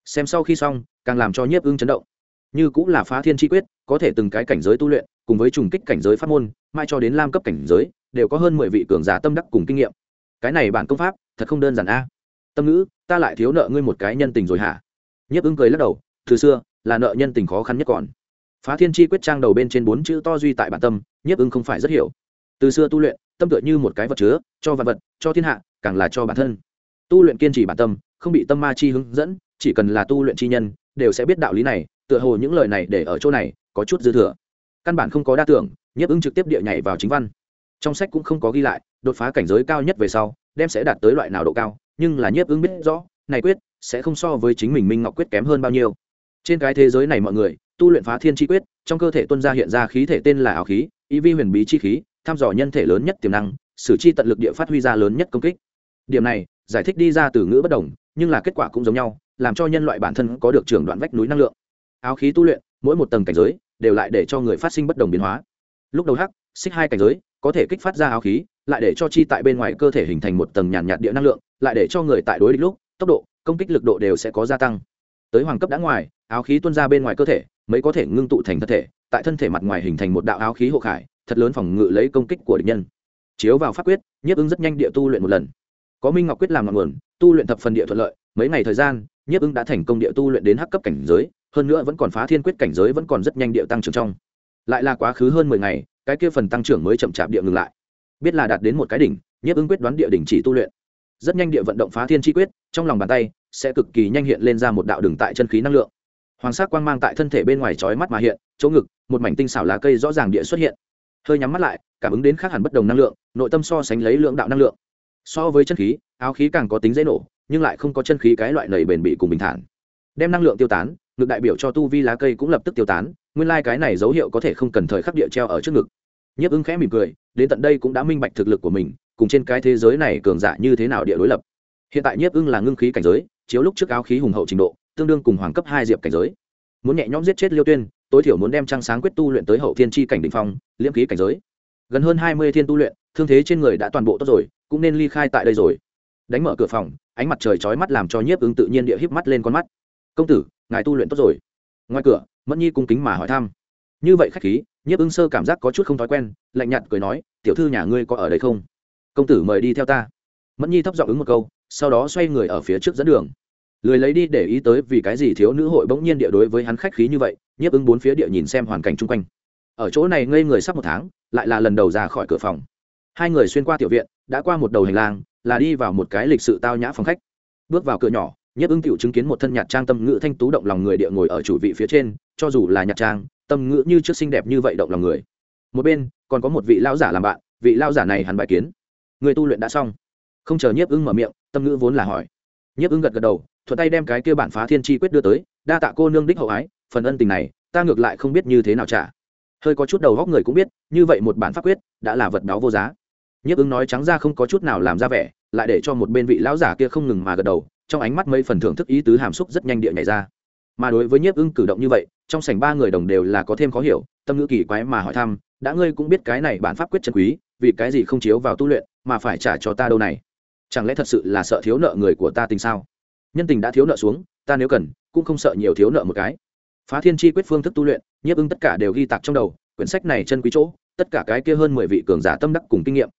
Xem sau khi xong, càng làm cho nhiếp ưng chấn động. Như cũng là phá thiên chi quyết, có thể từng cái cảnh giới tu luyện, cùng với trùng kích cảnh giới pháp môn, mai cho đến lam cấp cảnh giới, đều có hơn mười vị cường giả tâm đắc cùng kinh nghiệm. Cái này bản công pháp, thật không đơn giản a. Tâm ngữ ta lại thiếu nợ ngươi một cái nhân tình rồi hả? Nhiếp ưng cười lắc đầu, từ xưa, là nợ nhân tình khó khăn nhất còn. Phá thiên chi quyết trang đầu bên trên bốn chữ to duy tại bản tâm, nhiếp ưng không phải rất hiểu. Từ xưa tu luyện, tâm tựa như một cái vật chứa, cho vật vật, cho thiên hạ, càng là cho bản thân. Tu luyện kiên trì bản tâm, không bị tâm ma chi hướng dẫn, chỉ cần là tu luyện chi nhân, đều sẽ biết đạo lý này, tựa hồ những lời này để ở chỗ này, có chút dư thừa. Căn bản không có đa tưởng, nhiếp ưng trực tiếp địa nhảy vào chính văn. Trong sách cũng không có ghi lại, đột phá cảnh giới cao nhất về sau đem sẽ đạt tới loại nào độ cao, nhưng là nhiếp ứng biết rõ, này quyết sẽ không so với chính mình minh ngọc quyết kém hơn bao nhiêu. Trên cái thế giới này mọi người, tu luyện phá thiên chi quyết, trong cơ thể tuân ra hiện ra khí thể tên là ảo khí, ý vi huyền bí chi khí, thăm dò nhân thể lớn nhất tiềm năng sử chi tận lực địa phát huy ra lớn nhất công kích. Điểm này, giải thích đi ra từ ngữ bất đồng, nhưng là kết quả cũng giống nhau, làm cho nhân loại bản thân có được trường đoạn vách núi năng lượng. Áo khí tu luyện, mỗi một tầng cảnh giới, đều lại để cho người phát sinh bất đồng biến hóa. Lúc đầu hắc, xích hai cảnh giới có thể kích phát ra áo khí, lại để cho chi tại bên ngoài cơ thể hình thành một tầng nhàn nhạt địa năng lượng, lại để cho người tại đối địch lúc, tốc độ, công kích lực độ đều sẽ có gia tăng. Tới hoàng cấp đã ngoài, áo khí tuôn ra bên ngoài cơ thể, mới có thể ngưng tụ thành thân thể, tại thân thể mặt ngoài hình thành một đạo áo khí hộ khải, thật lớn phòng ngự lấy công kích của địch nhân. Chiếu vào pháp quyết, nhiếp ứng rất nhanh địa tu luyện một lần. Có minh ngọc quyết làm ngọn nguồn, tu luyện thập phần địa thuận lợi, mấy ngày thời gian, nhiếp ứng đã thành công địa tu luyện đến hắc cấp cảnh giới, hơn nữa vẫn còn phá thiên quyết cảnh giới vẫn còn rất nhanh địa tăng trưởng trong. Lại là quá khứ hơn mười ngày cái kia phần tăng trưởng mới chậm chạp địa ngừng lại. Biết là đạt đến một cái đỉnh, nhiếp ứng quyết đoán địa đỉnh chỉ tu luyện. Rất nhanh địa vận động phá thiên chi quyết, trong lòng bàn tay sẽ cực kỳ nhanh hiện lên ra một đạo đường tại chân khí năng lượng. Hoàng sắc quang mang tại thân thể bên ngoài chói mắt mà hiện, chỗ ngực, một mảnh tinh xảo lá cây rõ ràng địa xuất hiện. Hơi nhắm mắt lại, cảm ứng đến khác hẳn bất đồng năng lượng, nội tâm so sánh lấy lượng đạo năng lượng. So với chân khí, áo khí càng có tính dễ nổ, nhưng lại không có chân khí cái loại lầy bền bị cùng bình thản đem năng lượng tiêu tán, ngực đại biểu cho tu vi lá cây cũng lập tức tiêu tán, nguyên lai、like、cái này dấu hiệu có thể không cần thời khắc địa treo ở trước ngực. Nhiếp ứng khẽ mỉm cười, đến tận đây cũng đã minh bạch thực lực của mình, cùng trên cái thế giới này cường giả như thế nào địa đối lập. Hiện tại nhiếp ưng là ngưng khí cảnh giới, chiếu lúc trước áo khí hùng hậu trình độ, tương đương cùng hoàng cấp hai diệp cảnh giới. Muốn nhẹ nhõm giết chết liêu tuyên, tối thiểu muốn đem trăng sáng quyết tu luyện tới hậu thiên tri cảnh định phong, liễm khí cảnh giới. Gần hơn hai mươi thiên tu luyện, thương thế trên người đã toàn bộ tốt rồi, cũng nên ly khai tại đây rồi. Đánh mở cửa phòng, ánh mặt trời chói mắt làm cho nhiếp ứng tự nhiên địa híp mắt lên con mắt công tử, ngài tu luyện tốt rồi. Ngoài cửa, mẫn nhi cung kính mà hỏi thăm. Như vậy khách khí, nhiếp Ưng sơ cảm giác có chút không thói quen, lạnh nhạt cười nói, tiểu thư nhà ngươi có ở đây không? Công tử mời đi theo ta. Mẫn nhi thấp giọng ứng một câu, sau đó xoay người ở phía trước dẫn đường. Lười lấy đi để ý tới vì cái gì thiếu nữ hội bỗng nhiên địa đối với hắn khách khí như vậy, nhiếp Ưng bốn phía địa nhìn xem hoàn cảnh chung quanh. Ở chỗ này ngây người sắp một tháng, lại là lần đầu ra khỏi cửa phòng. Hai người xuyên qua tiểu viện, đã qua một đầu hành lang, là đi vào một cái lịch sự tao nhã phòng khách. Bước vào cửa nhỏ nhiếp ứng tiểu chứng kiến một thân nhạt trang tâm ngữ thanh tú động lòng người địa ngồi ở chủ vị phía trên, cho dù là nhạt trang, tâm ngữ như trước xinh đẹp như vậy động lòng người. Một bên, còn có một vị lão giả làm bạn, vị lão giả này hắn bài kiến. Người tu luyện đã xong. Không chờ nhiếp ưng mở miệng, tâm ngữ vốn là hỏi. Nhiếp ưng gật gật đầu, thuận tay đem cái kia bản phá thiên chi quyết đưa tới, đa tạ cô nương đích hậu ái, phần ân tình này, ta ngược lại không biết như thế nào trả. Hơi có chút đầu góc người cũng biết, như vậy một bản pháp quyết, đã là vật đó vô giá. Nhiếp ứng nói trắng ra không có chút nào làm ra vẻ, lại để cho một bên vị lão giả kia không ngừng mà gật đầu trong ánh mắt mấy phần thưởng thức ý tứ hàm xúc rất nhanh địa nhảy ra. Mà đối với nhiếp ưng cử động như vậy, trong sảnh ba người đồng đều là có thêm khó hiểu, tâm ngữ kỳ quái mà hỏi thăm, đã ngươi cũng biết cái này bản pháp quyết chân quý, vì cái gì không chiếu vào tu luyện, mà phải trả cho ta đâu này? Chẳng lẽ thật sự là sợ thiếu nợ người của ta tình sao? Nhân tình đã thiếu nợ xuống, ta nếu cần, cũng không sợ nhiều thiếu nợ một cái. Phá thiên chi quyết phương thức tu luyện, nhiếp ưng tất cả đều ghi tạc trong đầu, quyển sách này chân quý chỗ, tất cả cái kia hơn mười vị cường giả tâm đắc cùng kinh nghiệm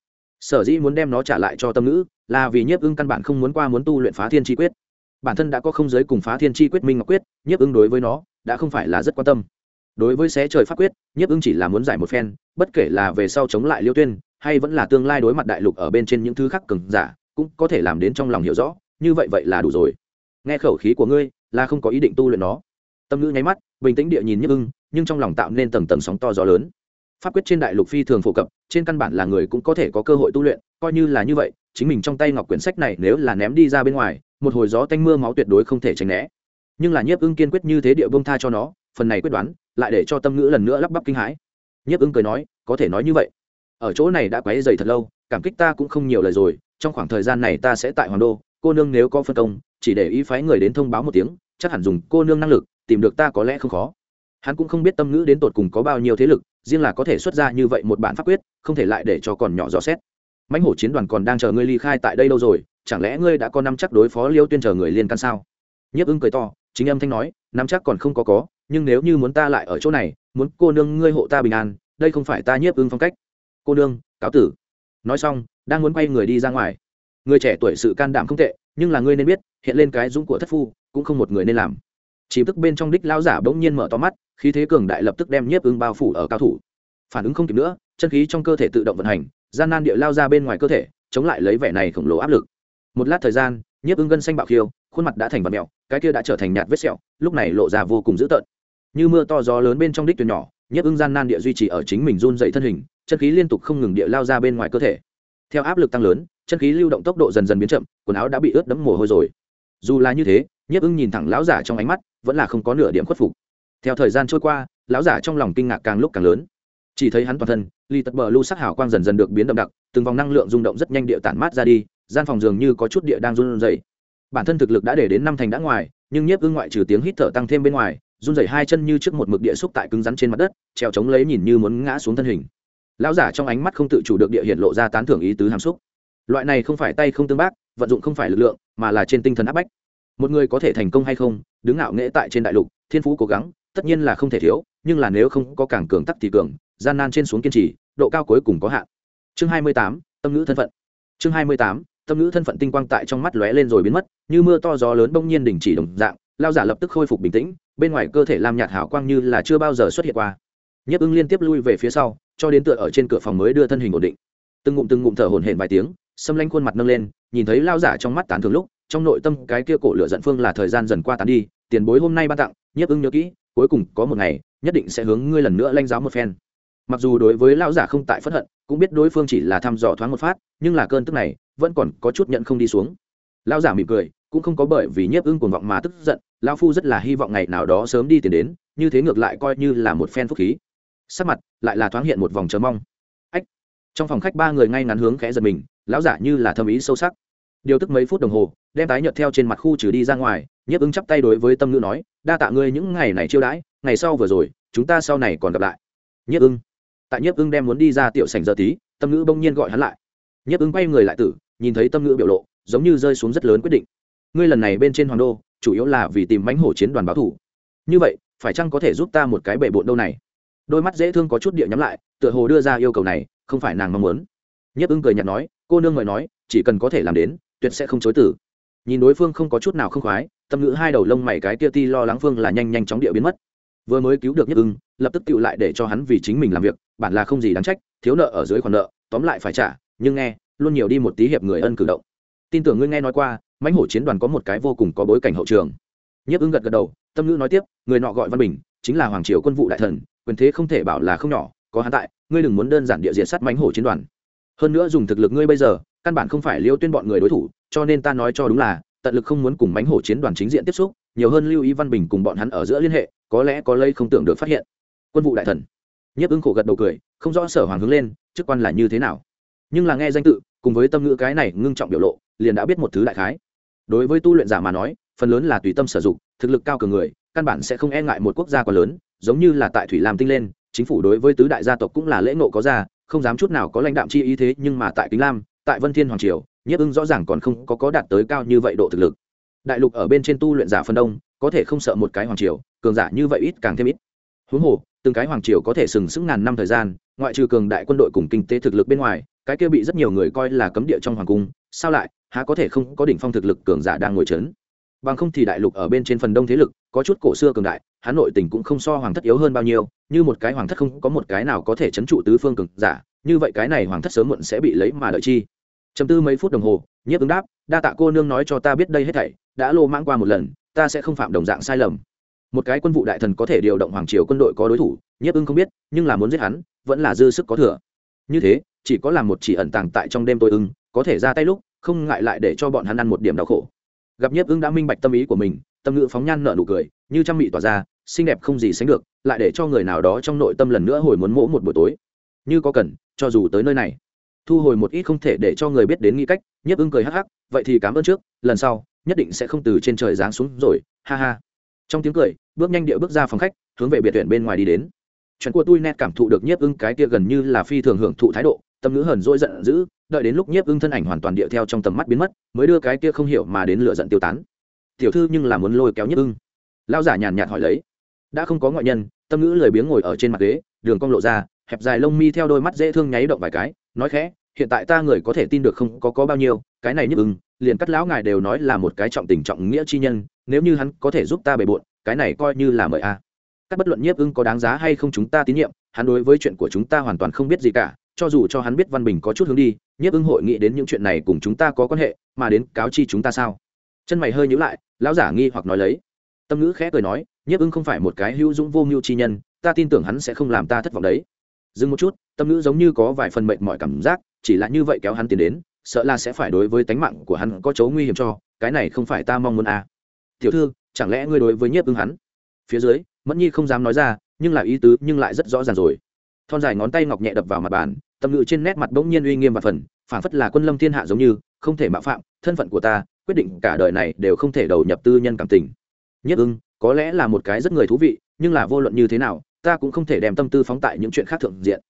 sở dĩ muốn đem nó trả lại cho tâm nữ là vì nhiếp ưng căn bản không muốn qua muốn tu luyện phá thiên chi quyết. Bản thân đã có không giới cùng phá thiên chi quyết minh ngọc quyết, nhiếp ưng đối với nó đã không phải là rất quan tâm. Đối với xé trời pháp quyết, nhiếp ưng chỉ là muốn giải một phen, bất kể là về sau chống lại liêu tuyên, hay vẫn là tương lai đối mặt đại lục ở bên trên những thứ khác cường giả, cũng có thể làm đến trong lòng hiểu rõ, như vậy vậy là đủ rồi. Nghe khẩu khí của ngươi, là không có ý định tu luyện nó. Tâm ngữ nháy mắt, bình tĩnh địa nhìn nhiếp ưng, nhưng trong lòng tạo nên tầng tầng sóng to gió lớn pháp quyết trên đại lục phi thường phổ cập, trên căn bản là người cũng có thể có cơ hội tu luyện, coi như là như vậy, chính mình trong tay ngọc quyển sách này nếu là ném đi ra bên ngoài, một hồi gió tanh mưa máu tuyệt đối không thể tránh né. Nhưng là nhiếp ưng kiên quyết như thế địa bông tha cho nó, phần này quyết đoán, lại để cho tâm ngữ lần nữa lắp bắp kinh hãi. Nhiếp ưng cười nói, có thể nói như vậy. Ở chỗ này đã quấy dày thật lâu, cảm kích ta cũng không nhiều lời rồi, trong khoảng thời gian này ta sẽ tại hoàng đô, cô nương nếu có phân công, chỉ để ý phái người đến thông báo một tiếng, chắc hẳn dùng cô nương năng lực, tìm được ta có lẽ không khó. Hắn cũng không biết tâm ngữ đến tột cùng có bao nhiêu thế lực riêng là có thể xuất ra như vậy một bản pháp quyết, không thể lại để cho còn nhỏ rõ xét. Mãnh hổ chiến đoàn còn đang chờ ngươi ly khai tại đây đâu rồi, chẳng lẽ ngươi đã có năm chắc đối phó liêu tuyên chờ người liên can sao? Nhiếp ưng cười to, chính âm thanh nói năm chắc còn không có có, nhưng nếu như muốn ta lại ở chỗ này, muốn cô nương ngươi hộ ta bình an, đây không phải ta nhiếp ưng phong cách. Cô nương, cáo tử. Nói xong, đang muốn quay người đi ra ngoài. Người trẻ tuổi sự can đảm không tệ, nhưng là ngươi nên biết, hiện lên cái dũng của thất phu, cũng không một người nên làm chỉ tức bên trong đích lao giả bỗng nhiên mở to mắt, khí thế cường đại lập tức đem nhiếp ưng bao phủ ở cao thủ. Phản ứng không kịp nữa, chân khí trong cơ thể tự động vận hành, gian nan địa lao ra bên ngoài cơ thể, chống lại lấy vẻ này khổng lồ áp lực. Một lát thời gian, nhiếp ưng gân xanh bạo khiêu, khuôn mặt đã thành vật mẹo cái kia đã trở thành nhạt vết sẹo, lúc này lộ ra vô cùng dữ tợn. Như mưa to gió lớn bên trong đích tuyển nhỏ, nhiếp ưng gian nan địa duy trì ở chính mình run dậy thân hình, chân khí liên tục không ngừng địa lao ra bên ngoài cơ thể. Theo áp lực tăng lớn, chân khí lưu động tốc độ dần dần biến chậm, quần áo đã bị ướt đẫm mồ hôi rồi. Dù là như thế, nhiếp ưng nhìn thẳng lão giả trong ánh mắt vẫn là không có nửa điểm khuất phục. Theo thời gian trôi qua, lão giả trong lòng kinh ngạc càng lúc càng lớn. Chỉ thấy hắn toàn thân ly tật bờ lưu sắc hảo quang dần dần được biến đậm đặc, từng vòng năng lượng rung động rất nhanh địa tản mát ra đi, gian phòng dường như có chút địa đang run rẩy. Bản thân thực lực đã để đến năm thành đã ngoài, nhưng nhiếp ưng ngoại trừ tiếng hít thở tăng thêm bên ngoài, run rẩy hai chân như trước một mực địa xúc tại cứng rắn trên mặt đất, treo chống lấy nhìn như muốn ngã xuống thân hình. Lão giả trong ánh mắt không tự chủ được địa hiện lộ ra tán thưởng ý tứ hàm xúc. Loại này không phải tay không tương bác, vận dụng không phải lực lượng, mà là trên tinh thần áp bách một người có thể thành công hay không, đứng ngạo nghễ tại trên đại lục, thiên phú cố gắng, tất nhiên là không thể thiếu, nhưng là nếu không có càng cường tắc thì cường, gian nan trên xuống kiên trì, độ cao cuối cùng có hạn. Chương hai mươi tám, tâm ngữ thân phận. Chương hai mươi tám, tâm ngữ thân phận tinh quang tại trong mắt lóe lên rồi biến mất, như mưa to gió lớn bỗng nhiên đình chỉ đồng dạng, lao giả lập tức khôi phục bình tĩnh, bên ngoài cơ thể làm nhạt hào quang như là chưa bao giờ xuất hiện qua. Nhấp ưng liên tiếp lui về phía sau, cho đến tựa ở trên cửa phòng mới đưa thân hình ổn định. Từng ngụm từng ngụm thở hổn hển vài tiếng, xâm lanh khuôn mặt nâng lên, nhìn thấy lao giả trong mắt tán thường lúc trong nội tâm cái kia cổ lửa giận phương là thời gian dần qua tán đi, tiền bối hôm nay ban tặng, nhiếp ưng nhớ kỹ, cuối cùng có một ngày, nhất định sẽ hướng ngươi lần nữa lanh giáo một phen. Mặc dù đối với lão giả không tại phất hận, cũng biết đối phương chỉ là thăm dò thoáng một phát, nhưng là cơn tức này, vẫn còn có chút nhận không đi xuống. Lão giả mỉm cười, cũng không có bởi vì nhiếp ưng cuồng vọng mà tức giận, lão phu rất là hy vọng ngày nào đó sớm đi tiền đến, như thế ngược lại coi như là một phen phúc khí. Sắc mặt lại là thoáng hiện một vòng chờ mong. Ách, trong phòng khách ba người ngay ngắn hướng khẽ giật mình, lão giả như là thâm ý sâu sắc điều tức mấy phút đồng hồ, đem tái nhợt theo trên mặt khu trừ đi ra ngoài, nhiếp ứng chắp tay đối với tâm ngữ nói, đa tạ ngươi những ngày này chiêu đãi, ngày sau vừa rồi, chúng ta sau này còn gặp lại. Nhiếp ưng tại nhiếp ưng đem muốn đi ra tiểu sảnh giờ tí, tâm ngữ bỗng nhiên gọi hắn lại. Nhiếp ưng quay người lại tử, nhìn thấy tâm ngữ biểu lộ, giống như rơi xuống rất lớn quyết định. Ngươi lần này bên trên hoàng đô, chủ yếu là vì tìm mánh hổ chiến đoàn báo thủ. Như vậy, phải chăng có thể giúp ta một cái bể bộn đâu này? Đôi mắt dễ thương có chút địa nhắm lại, tựa hồ đưa ra yêu cầu này, không phải nàng mong muốn. Nhiếp ưng cười nhạt nói, cô nương ngợi nói, chỉ cần có thể làm đến tuyệt sẽ không chối tử nhìn đối phương không có chút nào không khoái, tâm ngữ hai đầu lông mày cái kia ti lo lắng phương là nhanh nhanh chóng địa biến mất. Vừa mới cứu được nhất ưng, lập tức tựu lại để cho hắn vì chính mình làm việc, bản là không gì đáng trách, thiếu nợ ở dưới khoản nợ, tóm lại phải trả, nhưng nghe, luôn nhiều đi một tí hiệp người ân cử động. Tin tưởng ngươi nghe nói qua, mãnh hổ chiến đoàn có một cái vô cùng có bối cảnh hậu trường. Nhất ưng gật gật đầu, tâm ngữ nói tiếp, người nọ gọi văn bình, chính là hoàng triều quân vụ đại thần, quyền thế không thể bảo là không nhỏ, có hắn tại, ngươi đừng muốn đơn giản địa diện sát mãnh hổ chiến đoàn. Hơn nữa dùng thực lực ngươi bây giờ căn bản không phải liêu tuyên bọn người đối thủ, cho nên ta nói cho đúng là, tận lực không muốn cùng mánh hổ chiến đoàn chính diện tiếp xúc, nhiều hơn lưu ý văn bình cùng bọn hắn ở giữa liên hệ, có lẽ có lây không tưởng được phát hiện. Quân vụ đại thần. Nhiếp ứng khổ gật đầu cười, không rõ sở hoàng hướng lên, chức quan là như thế nào. Nhưng là nghe danh tự, cùng với tâm ngữ cái này ngưng trọng biểu lộ, liền đã biết một thứ đại khái. Đối với tu luyện giả mà nói, phần lớn là tùy tâm sử dụng, thực lực cao cường người, căn bản sẽ không e ngại một quốc gia quá lớn, giống như là tại thủy làm tinh lên, chính phủ đối với tứ đại gia tộc cũng là lễ ngộ có ra, không dám chút nào có lãnh đạm chi ý thế, nhưng mà tại kính lam tại vân thiên hoàng triều, nhiếp ưng rõ ràng còn không có có đạt tới cao như vậy độ thực lực đại lục ở bên trên tu luyện giả phân đông, có thể không sợ một cái hoàng triều, cường giả như vậy ít càng thêm ít huống hồ, từng cái hoàng triều có thể sừng sững ngàn năm thời gian, ngoại trừ cường đại quân đội cùng kinh tế thực lực bên ngoài, cái kia bị rất nhiều người coi là cấm địa trong hoàng cung, sao lại, há có thể không có đỉnh phong thực lực cường giả đang ngồi chấn? bằng không thì đại lục ở bên trên phần đông thế lực, có chút cổ xưa cường đại hắn nội tình cũng không so hoàng thất yếu hơn bao nhiêu, như một cái hoàng thất không có một cái nào có thể chấn trụ tứ phương cường giả, như vậy cái này hoàng thất sớm muộn sẽ bị lấy mà đợi chi. Chấm tư mấy phút đồng hồ, nhiếp ứng đáp, đa tạ cô nương nói cho ta biết đây hết thảy, đã lô mãng qua một lần, ta sẽ không phạm đồng dạng sai lầm. Một cái quân vụ đại thần có thể điều động hoàng triều quân đội có đối thủ, nhiếp ưng không biết, nhưng là muốn giết hắn, vẫn là dư sức có thừa. Như thế, chỉ có làm một chỉ ẩn tàng tại trong đêm tôi ưng, có thể ra tay lúc, không ngại lại để cho bọn hắn ăn một điểm đau khổ. Gặp nhiếp ưng đã minh bạch tâm ý của mình tâm ngữ phóng nhan nợ nụ cười, như trăm mị tỏa ra, xinh đẹp không gì sánh được, lại để cho người nào đó trong nội tâm lần nữa hồi muốn mỗ một buổi tối. Như có cần, cho dù tới nơi này. Thu hồi một ít không thể để cho người biết đến nghĩ cách, nhiếp ưng cười hắc hắc, vậy thì cảm ơn trước, lần sau, nhất định sẽ không từ trên trời giáng xuống rồi, ha ha. Trong tiếng cười, bước nhanh điệu bước ra phòng khách, hướng về biệt tuyển bên ngoài đi đến. Chuyện của tôi nét cảm thụ được nhiếp ưng cái kia gần như là phi thường hưởng thụ thái độ, tâm ngữ hờn dỗi giận dữ, đợi đến lúc nhiếp ưng thân ảnh hoàn toàn điệu theo trong tầm mắt biến mất, mới đưa cái kia không hiểu mà đến lựa giận tiêu tán tiểu thư nhưng là muốn lôi kéo nhất ưng. Lao giả nhàn nhạt hỏi lấy. Đã không có ngoại nhân, tâm ngữ lười biếng ngồi ở trên mặt ghế, đường cong lộ ra, hẹp dài lông mi theo đôi mắt dễ thương nháy động vài cái, nói khẽ, hiện tại ta người có thể tin được không có có bao nhiêu, cái này nhất ưng, liền cắt lão ngài đều nói là một cái trọng tình trọng nghĩa chi nhân, nếu như hắn có thể giúp ta bề bộn, cái này coi như là mời a. Các bất luận nhiếp ưng có đáng giá hay không chúng ta tín nhiệm, hắn đối với chuyện của chúng ta hoàn toàn không biết gì cả, cho dù cho hắn biết văn bình có chút hướng đi, nhiếp ưng hội nghĩ đến những chuyện này cùng chúng ta có quan hệ, mà đến cáo chi chúng ta sao? Chân mày hơi nhữ lại, lão giả nghi hoặc nói lấy. Tâm ngữ khẽ cười nói, nhiếp ưng không phải một cái hữu dũng vô mưu chi nhân, ta tin tưởng hắn sẽ không làm ta thất vọng đấy. Dừng một chút, tâm ngữ giống như có vài phần mệnh mọi cảm giác, chỉ là như vậy kéo hắn tiến đến, sợ là sẽ phải đối với tánh mạng của hắn có chấu nguy hiểm cho, cái này không phải ta mong muốn à. tiểu thư, chẳng lẽ ngươi đối với nhiếp ưng hắn? Phía dưới, mẫn nhi không dám nói ra, nhưng là ý tứ nhưng lại rất rõ ràng rồi. Thon dài ngón tay ngọc nhẹ đập vào mặt bàn, tâm ngữ trên nét mặt bỗng nhiên uy nghiêm và phần phản phất là quân lâm thiên hạ giống như, không thể mạo phạm, thân phận của ta quyết định cả đời này đều không thể đầu nhập tư nhân cảm tình. Nhất ưng, có lẽ là một cái rất người thú vị, nhưng là vô luận như thế nào, ta cũng không thể đem tâm tư phóng tại những chuyện khác thượng diện.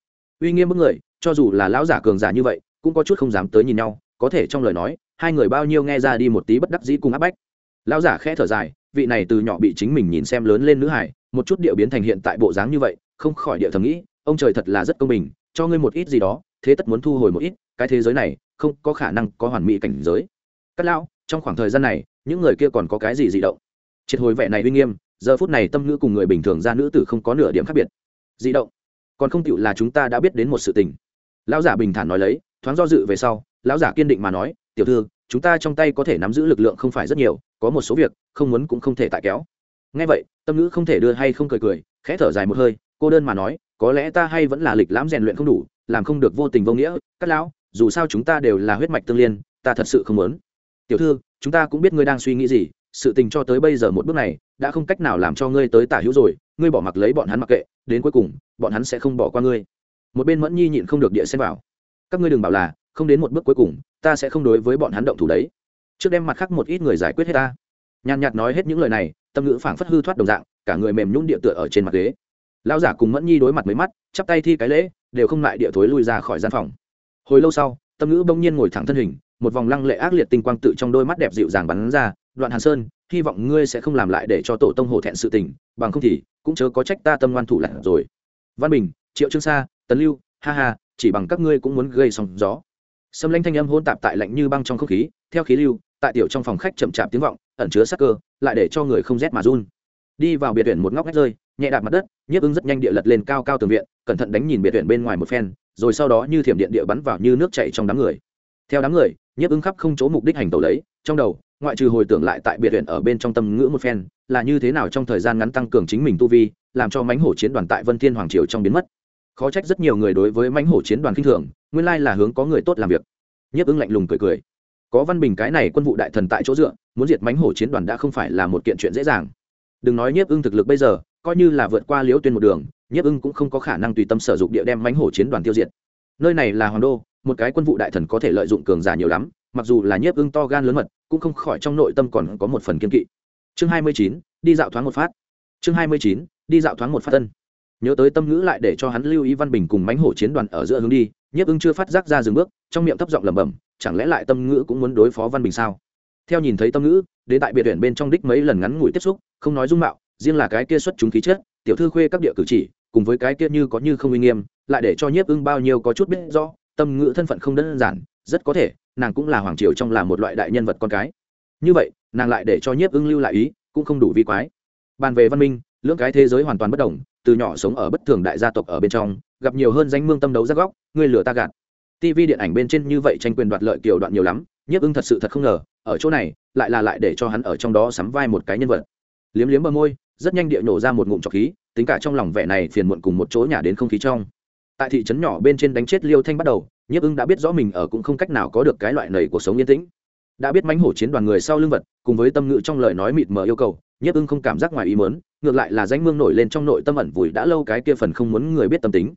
Uy nghiêm bức người, cho dù là lão giả cường giả như vậy, cũng có chút không dám tới nhìn nhau, có thể trong lời nói, hai người bao nhiêu nghe ra đi một tí bất đắc dĩ cùng áp bách. Lão giả khẽ thở dài, vị này từ nhỏ bị chính mình nhìn xem lớn lên nữ hải, một chút điệu biến thành hiện tại bộ dáng như vậy, không khỏi điệu thầm nghĩ, ông trời thật là rất công bình, cho ngươi một ít gì đó, thế tất muốn thu hồi một ít, cái thế giới này, không có khả năng có hoàn mỹ cảnh giới. Cắt lão trong khoảng thời gian này, những người kia còn có cái gì dị động? Triệt hồi vẻ này uy nghiêm, giờ phút này tâm ngữ cùng người bình thường ra nữ tử không có nửa điểm khác biệt. Dị động? Còn không tựu là chúng ta đã biết đến một sự tình. Lão giả bình thản nói lấy, thoáng do dự về sau, lão giả kiên định mà nói, tiểu thư, chúng ta trong tay có thể nắm giữ lực lượng không phải rất nhiều, có một số việc, không muốn cũng không thể tại kéo. Ngay vậy, tâm ngữ không thể đưa hay không cười cười, khẽ thở dài một hơi, cô đơn mà nói, có lẽ ta hay vẫn là lịch lãm rèn luyện không đủ, làm không được vô tình vô nghĩa, các lão, dù sao chúng ta đều là huyết mạch tương liên, ta thật sự không muốn tiểu thư, chúng ta cũng biết ngươi đang suy nghĩ gì, sự tình cho tới bây giờ một bước này, đã không cách nào làm cho ngươi tới tả hữu rồi, ngươi bỏ mặc lấy bọn hắn mặc kệ, đến cuối cùng, bọn hắn sẽ không bỏ qua ngươi. Một bên mẫn nhi nhịn không được địa xem vào. Các ngươi đừng bảo là, không đến một bước cuối cùng, ta sẽ không đối với bọn hắn động thủ đấy. Trước đem mặt khác một ít người giải quyết hết ta. Nhàn nhạt nói hết những lời này, tâm ngữ phảng phất hư thoát đồng dạng, cả người mềm nhún địa tựa ở trên mặt ghế. Lão giả cùng mẫn nhi đối mặt mấy mắt, chắp tay thi cái lễ, đều không lại địa thối lui ra khỏi gian phòng. Hồi lâu sau, tâm ngữ bỗng nhiên ngồi thẳng thân hình một vòng lăng lệ ác liệt tinh quang tự trong đôi mắt đẹp dịu dàng bắn ra, đoạn hàn sơn, hy vọng ngươi sẽ không làm lại để cho tổ tông hổ thẹn sự tình, bằng không thì cũng chớ có trách ta tâm ngoan thủ lạc rồi. Văn bình, triệu trương sa tấn lưu, ha ha, chỉ bằng các ngươi cũng muốn gây sóng gió. Xâm lanh thanh âm hôn tạp tại lạnh như băng trong không khí, theo khí lưu, tại tiểu trong phòng khách chậm chạp tiếng vọng, ẩn chứa sắc cơ, lại để cho người không rét mà run. Đi vào biệt viện một ngóc ngách rơi, nhẹ đạp mặt đất, nhiếp ứng rất nhanh địa lật lên cao cao tường viện, cẩn thận đánh nhìn biệt viện bên ngoài một phen, rồi sau đó như thiểm điện địa bắn vào như nước chảy trong đám người theo đám người, nhiếp ưng khắp không chỗ mục đích hành tẩu lấy, trong đầu, ngoại trừ hồi tưởng lại tại biệt viện ở bên trong tâm ngữ một phen, là như thế nào trong thời gian ngắn tăng cường chính mình tu vi, làm cho mãnh hổ chiến đoàn tại vân thiên hoàng triều trong biến mất. Khó trách rất nhiều người đối với mãnh hổ chiến đoàn kinh thường, nguyên lai là hướng có người tốt làm việc. Nhiếp ưng lạnh lùng cười cười. Có văn bình cái này quân vụ đại thần tại chỗ dựa, muốn diệt mãnh hổ chiến đoàn đã không phải là một kiện chuyện dễ dàng. Đừng nói nhiếp ưng thực lực bây giờ, coi như là vượt qua liễu tuyên một đường, nhiếp ưng cũng không có khả năng tùy tâm sử dụng địa đem mãnh hổ chiến đoàn tiêu diệt nơi này là hoàng đô, một cái quân vụ đại thần có thể lợi dụng cường giả nhiều lắm, mặc dù là nhiếp ưng to gan lớn mật, cũng không khỏi trong nội tâm còn có một phần kiên kỵ. Chương hai mươi chín, đi dạo thoáng một phát. Chương hai mươi chín, đi dạo thoáng một phát tân nhớ tới tâm ngữ lại để cho hắn lưu ý văn bình cùng mánh hổ chiến đoàn ở giữa hướng đi, nhiếp ưng chưa phát giác ra dừng bước, trong miệng thấp giọng lẩm bẩm, chẳng lẽ lại tâm ngữ cũng muốn đối phó văn bình sao? Theo nhìn thấy tâm ngữ, đến tại biệt tuyển bên trong đích mấy lần ngắn ngủi tiếp xúc, không nói dung mạo, riêng là cái kia xuất chúng khí chất, tiểu thư khuê các địa cử chỉ, cùng với cái kia như có như không uy nghiêm lại để cho nhiếp ưng bao nhiêu có chút biết rõ tâm ngữ thân phận không đơn giản rất có thể nàng cũng là hoàng triều trong là một loại đại nhân vật con cái. Như vậy nàng lại để cho nhiếp ưng lưu lại ý cũng không đủ vi quái. Bàn về văn minh lưỡng cái thế giới hoàn toàn bất đồng từ nhỏ sống ở bất thường đại gia tộc ở bên trong gặp nhiều hơn danh mương tâm đấu ra góc ngươi lừa ta gạt. Tv điện ảnh bên trên như vậy tranh quyền đoạt lợi kiểu đoạn nhiều lắm nhiếp ưng thật sự thật không ngờ ở chỗ này lại là lại để cho hắn ở trong đó sắm vai một cái nhân vật. Liếm liếm bờ môi rất nhanh địa nổ ra một ngụm trọc khí tính cả trong lòng vẻ này phiền muộn cùng một chỗ nhả đến không khí trong tại thị trấn nhỏ bên trên đánh chết liêu thanh bắt đầu, nhiếp ưng đã biết rõ mình ở cũng không cách nào có được cái loại nầy cuộc sống yên tĩnh. Đã biết mánh hổ chiến đoàn người sau lưng vật, cùng với tâm ngữ trong lời nói mịt mờ yêu cầu, nhiếp ưng không cảm giác ngoài ý mớn ngược lại là danh mương nổi lên trong nội tâm ẩn vùi đã lâu cái kia phần không muốn người biết tâm tính.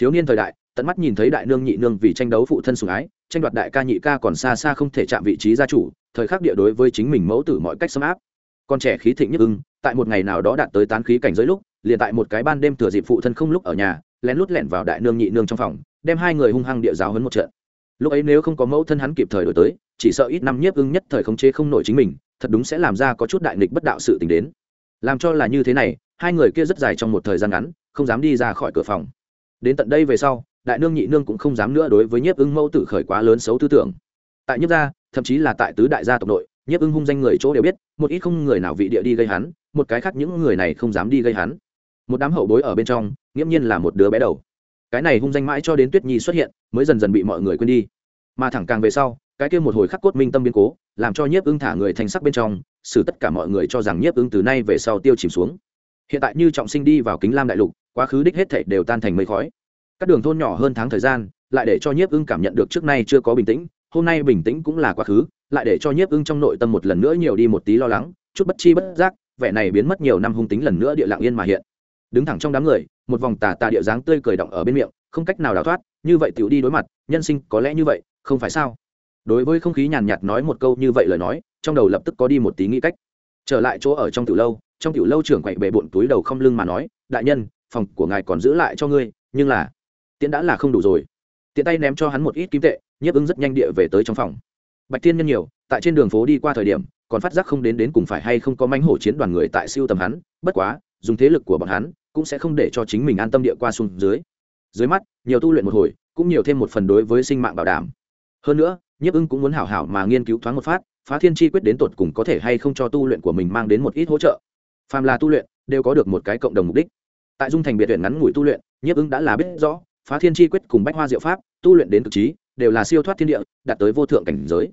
Thiếu niên thời đại, tận mắt nhìn thấy đại nương nhị nương vì tranh đấu phụ thân sùng ái, tranh đoạt đại ca nhị ca còn xa xa không thể chạm vị trí gia chủ, thời khắc địa đối với chính mình mẫu tử mọi cách xâm áp. Con trẻ khí thịnh nhất ưng, tại một ngày nào đó đạt tới tán khí cảnh giới lúc, liền tại một cái ban đêm thừa dịp phụ thân không lúc ở nhà lén lút lẻn vào đại nương nhị nương trong phòng, đem hai người hung hăng địa giáo hấn một trận. Lúc ấy nếu không có mẫu thân hắn kịp thời đổi tới, chỉ sợ ít năm nhiếp ưng nhất thời khống chế không nổi chính mình, thật đúng sẽ làm ra có chút đại nghịch bất đạo sự tình đến. Làm cho là như thế này, hai người kia rất dài trong một thời gian ngắn, không dám đi ra khỏi cửa phòng. Đến tận đây về sau, đại nương nhị nương cũng không dám nữa đối với nhiếp ưng mẫu tử khởi quá lớn xấu tư tưởng. Tại nhiếp gia, thậm chí là tại tứ đại gia tộc nội, nhiếp ưng hung danh người chỗ đều biết, một ít không người nào vị địa đi gây hắn, một cái khác những người này không dám đi gây hắn. Một đám hậu bối ở bên trong nghiễm nhiên là một đứa bé đầu. Cái này hung danh mãi cho đến tuyết nhi xuất hiện, mới dần dần bị mọi người quên đi. Mà thẳng càng về sau, cái kia một hồi khắc cốt minh tâm biến cố, làm cho nhiếp ưng thả người thành sắc bên trong, xử tất cả mọi người cho rằng nhiếp ưng từ nay về sau tiêu chìm xuống. Hiện tại như trọng sinh đi vào kính lam đại lục, quá khứ đích hết thảy đều tan thành mây khói. Các đường thôn nhỏ hơn tháng thời gian, lại để cho nhiếp ưng cảm nhận được trước nay chưa có bình tĩnh, hôm nay bình tĩnh cũng là quá khứ, lại để cho nhiếp ưng trong nội tâm một lần nữa nhiều đi một tí lo lắng, chút bất chi bất giác, vẻ này biến mất nhiều năm hung tính lần nữa địa lạng yên mà hiện. Đứng thẳng trong đám người một vòng tà tà địa dáng tươi cười động ở bên miệng, không cách nào đào thoát, như vậy tiểu đi đối mặt, nhân sinh có lẽ như vậy, không phải sao? Đối với không khí nhàn nhạt nói một câu như vậy lời nói, trong đầu lập tức có đi một tí nghĩ cách. Trở lại chỗ ở trong tiểu lâu, trong tiểu lâu trưởng quậy bệ bộn túi đầu không lưng mà nói, đại nhân, phòng của ngài còn giữ lại cho ngươi, nhưng là tiễn đã là không đủ rồi. Tiện tay ném cho hắn một ít kim tệ, nhiếp ứng rất nhanh địa về tới trong phòng. Bạch thiên nhân nhiều, tại trên đường phố đi qua thời điểm, còn phát giác không đến đến cùng phải hay không có manh hổ chiến đoàn người tại siêu tầm hắn, bất quá, dùng thế lực của bọn hắn cũng sẽ không để cho chính mình an tâm địa qua xuống dưới. Dưới mắt, nhiều tu luyện một hồi, cũng nhiều thêm một phần đối với sinh mạng bảo đảm. Hơn nữa, nhiếp ưng cũng muốn hảo hảo mà nghiên cứu thoáng một phát, phá thiên chi quyết đến tột cùng có thể hay không cho tu luyện của mình mang đến một ít hỗ trợ. Phàm là tu luyện, đều có được một cái cộng đồng mục đích. Tại dung thành biệt luyện ngắn ngủi tu luyện, nhiếp ưng đã là biết rõ, phá thiên chi quyết cùng bách hoa diệu pháp, tu luyện đến cực trí, đều là siêu thoát thiên địa, đạt tới vô thượng cảnh giới.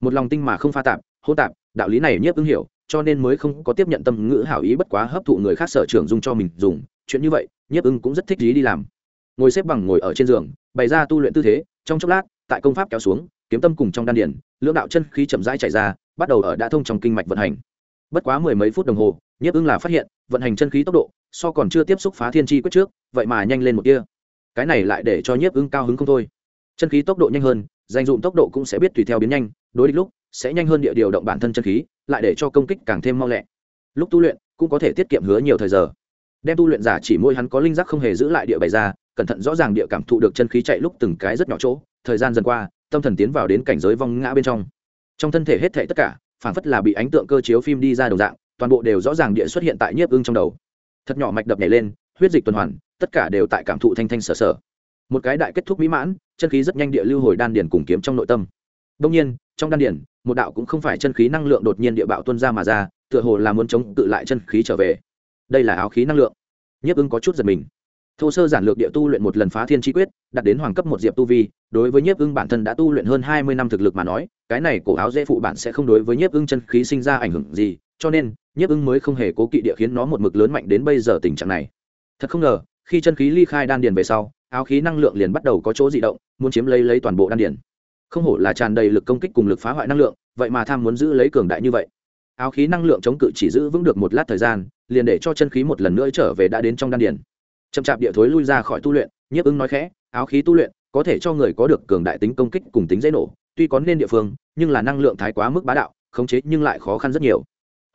Một lòng tinh mà không pha tạp hô tạp, đạo lý này nhiếp ưng hiểu cho nên mới không có tiếp nhận tâm ngữ hảo ý bất quá hấp thụ người khác sở trường dùng cho mình dùng. Chuyện như vậy, nhiếp ưng cũng rất thích lý đi làm. Ngồi xếp bằng ngồi ở trên giường, bày ra tu luyện tư thế, trong chốc lát, tại công pháp kéo xuống, kiếm tâm cùng trong đan điển lưỡng đạo chân khí chậm rãi chảy ra, bắt đầu ở đã thông trong kinh mạch vận hành. Bất quá mười mấy phút đồng hồ, nhiếp ưng là phát hiện, vận hành chân khí tốc độ, so còn chưa tiếp xúc phá thiên chi quyết trước, vậy mà nhanh lên một kia cái này lại để cho nhiếp ưng cao hứng không thôi. Chân khí tốc độ nhanh hơn, danh dụng tốc độ cũng sẽ biết tùy theo biến nhanh, đối địch lúc sẽ nhanh hơn địa điều động bản thân chân khí, lại để cho công kích càng thêm mau lẹ. Lúc tu luyện, cũng có thể tiết kiệm hứa nhiều thời giờ. Đem tu luyện giả chỉ môi hắn có linh giác không hề giữ lại địa bày ra, cẩn thận rõ ràng địa cảm thụ được chân khí chạy lúc từng cái rất nhỏ chỗ. Thời gian dần qua, tâm thần tiến vào đến cảnh giới vong ngã bên trong. Trong thân thể hết thể tất cả phản phất là bị ánh tượng cơ chiếu phim đi ra đồng dạng, toàn bộ đều rõ ràng địa xuất hiện tại nhiếp ưng trong đầu. Thật nhỏ mạch đập nhảy lên, huyết dịch tuần hoàn, tất cả đều tại cảm thụ thanh thanh sở sở. Một cái đại kết thúc mỹ mãn, chân khí rất nhanh địa lưu hồi đan điền cùng kiếm trong nội tâm. Đông nhiên trong đan điền một đạo cũng không phải chân khí năng lượng đột nhiên địa bạo tuân ra mà ra, tựa hồ là muốn chống tự lại chân khí trở về. Đây là áo khí năng lượng. Nhiếp ưng có chút giật mình. Thô sơ giản lược địa tu luyện một lần phá thiên chi quyết, đạt đến hoàng cấp một diệp tu vi, đối với nhiếp ưng bản thân đã tu luyện hơn hai mươi năm thực lực mà nói, cái này cổ áo dễ phụ bản sẽ không đối với nhiếp ưng chân khí sinh ra ảnh hưởng gì, cho nên, nhiếp ưng mới không hề cố kỵ địa khiến nó một mực lớn mạnh đến bây giờ tình trạng này. Thật không ngờ, khi chân khí ly khai đan điền về sau, áo khí năng lượng liền bắt đầu có chỗ di động, muốn chiếm lấy lấy toàn bộ đan điền không hổ là tràn đầy lực công kích cùng lực phá hoại năng lượng, vậy mà tham muốn giữ lấy cường đại như vậy. Áo khí năng lượng chống cự chỉ giữ vững được một lát thời gian, liền để cho chân khí một lần nữa trở về đã đến trong đan điền. Chậm chạp địa thối lui ra khỏi tu luyện, nhiếp ứng nói khẽ, áo khí tu luyện có thể cho người có được cường đại tính công kích cùng tính dễ nổ, tuy có nên địa phương, nhưng là năng lượng thái quá mức bá đạo, khống chế nhưng lại khó khăn rất nhiều.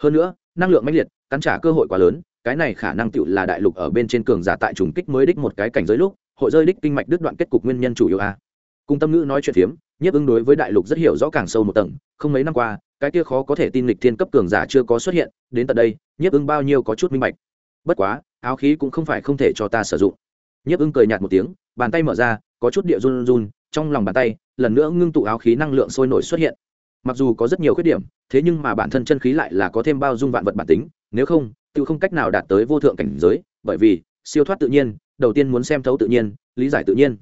Hơn nữa, năng lượng mãnh liệt, cắn trả cơ hội quá lớn, cái này khả năng tựu là đại lục ở bên trên cường giả tại trùng kích mới đích một cái cảnh giới lúc, hội rơi đích kinh mạch đứt đoạn kết cục nguyên nhân chủ yếu a. Cùng tâm ngữ nói chuyện phiếm nhiếp ứng đối với đại lục rất hiểu rõ càng sâu một tầng, không mấy năm qua, cái kia khó có thể tin lịch thiên cấp cường giả chưa có xuất hiện, đến tận đây, nhiếp ứng bao nhiêu có chút minh bạch. Bất quá, áo khí cũng không phải không thể cho ta sử dụng. Nhiếp ưng cười nhạt một tiếng, bàn tay mở ra, có chút địa run run, trong lòng bàn tay, lần nữa ngưng tụ áo khí năng lượng sôi nổi xuất hiện. Mặc dù có rất nhiều khuyết điểm, thế nhưng mà bản thân chân khí lại là có thêm bao dung vạn vật bản tính, nếu không tự không cách nào đạt tới vô thượng cảnh giới, bởi vì, siêu thoát tự nhiên, đầu tiên muốn xem thấu tự nhiên, lý giải tự nhiên.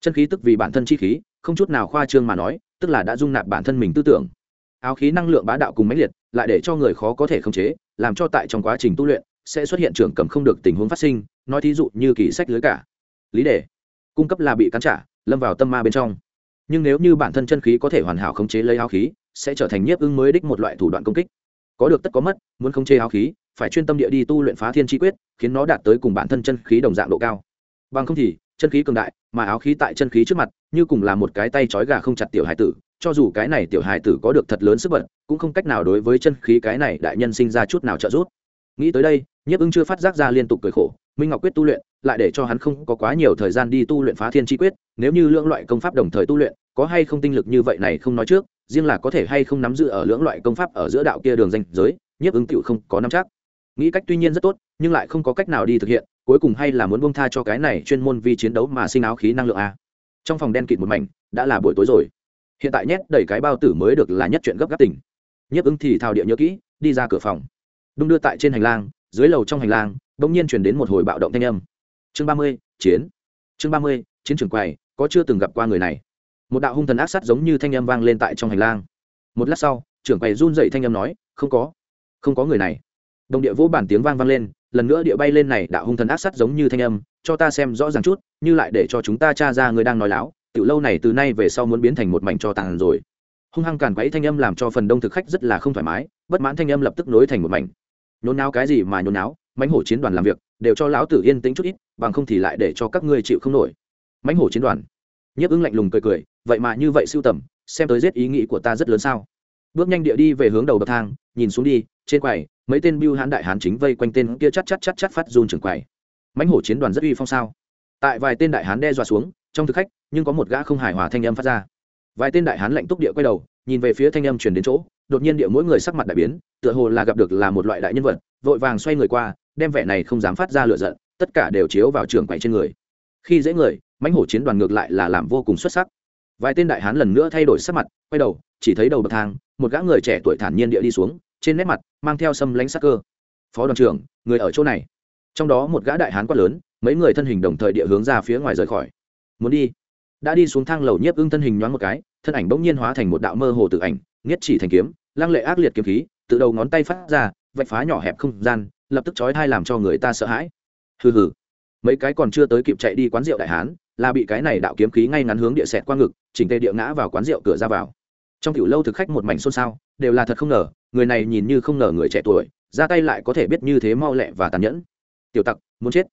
Chân khí tức vì bản thân chi khí không chút nào khoa trương mà nói, tức là đã dung nạp bản thân mình tư tưởng. Áo khí năng lượng bá đạo cùng mãnh liệt, lại để cho người khó có thể khống chế, làm cho tại trong quá trình tu luyện, sẽ xuất hiện trưởng cầm không được tình huống phát sinh, nói thí dụ như kỳ sách lưới cả. Lý đề. Cung cấp là bị cắn trả, lâm vào tâm ma bên trong. Nhưng nếu như bản thân chân khí có thể hoàn hảo khống chế lấy áo khí, sẽ trở thành nhiếp ưng mới đích một loại thủ đoạn công kích. Có được tất có mất, muốn khống chế áo khí, phải chuyên tâm địa đi tu luyện phá thiên chi quyết, khiến nó đạt tới cùng bản thân chân khí đồng dạng độ cao. Bằng không thì chân khí cường đại, mà áo khí tại chân khí trước mặt, như cùng là một cái tay trói gà không chặt tiểu hải tử, cho dù cái này tiểu hải tử có được thật lớn sức bật, cũng không cách nào đối với chân khí cái này đại nhân sinh ra chút nào trợ giúp. Nghĩ tới đây, nhiếp ưng chưa phát giác ra liên tục cười khổ, minh ngọc quyết tu luyện, lại để cho hắn không có quá nhiều thời gian đi tu luyện phá thiên chi quyết, nếu như lưỡng loại công pháp đồng thời tu luyện, có hay không tinh lực như vậy này không nói trước, riêng là có thể hay không nắm giữ ở lưỡng loại công pháp ở giữa đạo kia đường danh giới, nhiếp ứng tựu không có nắm chắc. Nghĩ cách tuy nhiên rất tốt, nhưng lại không có cách nào đi thực hiện cuối cùng hay là muốn buông tha cho cái này chuyên môn vi chiến đấu mà sinh áo khí năng lượng a? Trong phòng đen kịt một mảnh, đã là buổi tối rồi. Hiện tại nhét đầy cái bao tử mới được là nhất chuyện gấp gáp tỉnh nhiếp ứng thì thao địa nhớ kỹ, đi ra cửa phòng. Đung đưa tại trên hành lang, dưới lầu trong hành lang, bỗng nhiên chuyển đến một hồi bạo động thanh âm. Chương ba mươi, chiến. Chương ba mươi, chiến trường quầy, có chưa từng gặp qua người này. Một đạo hung thần ác sát giống như thanh âm vang lên tại trong hành lang. Một lát sau, trưởng quầy run dậy thanh âm nói, không có. Không có người này. Đồng địa vỗ bản tiếng vang vang lên lần nữa địa bay lên này, đạo hung thần ác sát giống như thanh âm, cho ta xem rõ ràng chút, như lại để cho chúng ta tra ra người đang nói láo, tiểu lâu này từ nay về sau muốn biến thành một mảnh cho tàn rồi. Hung hăng càn quấy thanh âm làm cho phần đông thực khách rất là không thoải mái, bất mãn thanh âm lập tức nối thành một mảnh. Nhốn náo cái gì mà nhốn náo, mãnh hổ chiến đoàn làm việc, đều cho lão tử yên tĩnh chút ít, bằng không thì lại để cho các ngươi chịu không nổi. Mãnh hổ chiến đoàn. Nhiếp ứng lạnh lùng cười cười, vậy mà như vậy siêu tầm, xem tới giết ý nghĩ của ta rất lớn sao? Bước nhanh địa đi về hướng đầu bậc thang, nhìn xuống đi, trên quầy, mấy tên bưu hán đại hán chính vây quanh tên kia chắt chắt chắt chắt phát run trường quầy. Mãnh hổ chiến đoàn rất uy phong sao? Tại vài tên đại hán đe dọa xuống, trong thực khách, nhưng có một gã không hài hòa thanh âm phát ra. Vài tên đại hán lạnh túc địa quay đầu, nhìn về phía thanh âm truyền đến chỗ, đột nhiên địa mỗi người sắc mặt đại biến, tựa hồ là gặp được là một loại đại nhân vật, vội vàng xoay người qua, đem vẻ này không dám phát ra lựa giận, tất cả đều chiếu vào trường quầy trên người. Khi dễ người, mãnh hổ chiến đoàn ngược lại là làm vô cùng xuất sắc vài tên đại hán lần nữa thay đổi sắc mặt, quay đầu, chỉ thấy đầu bậc thang, một gã người trẻ tuổi thản nhiên địa đi xuống, trên nét mặt mang theo xâm lánh sắc cơ. Phó đoàn trưởng, người ở chỗ này. Trong đó một gã đại hán quát lớn, mấy người thân hình đồng thời địa hướng ra phía ngoài rời khỏi. Muốn đi. Đã đi xuống thang lầu nhiếp ưng thân hình nhoáng một cái, thân ảnh bỗng nhiên hóa thành một đạo mơ hồ tự ảnh, nghiết chỉ thành kiếm, lăng lệ ác liệt kiếm khí, từ đầu ngón tay phát ra, vạch phá nhỏ hẹp không gian, lập tức chói thai làm cho người ta sợ hãi. Hừ hừ. Mấy cái còn chưa tới kịp chạy đi quán rượu đại hán là bị cái này đạo kiếm khí ngay ngắn hướng địa sẹt qua ngực, chỉnh tề địa ngã vào quán rượu cửa ra vào. Trong tiểu lâu thực khách một mảnh xôn xao, đều là thật không ngờ, người này nhìn như không ngờ người trẻ tuổi, ra tay lại có thể biết như thế mau lẹ và tàn nhẫn. Tiểu tặc, muốn chết.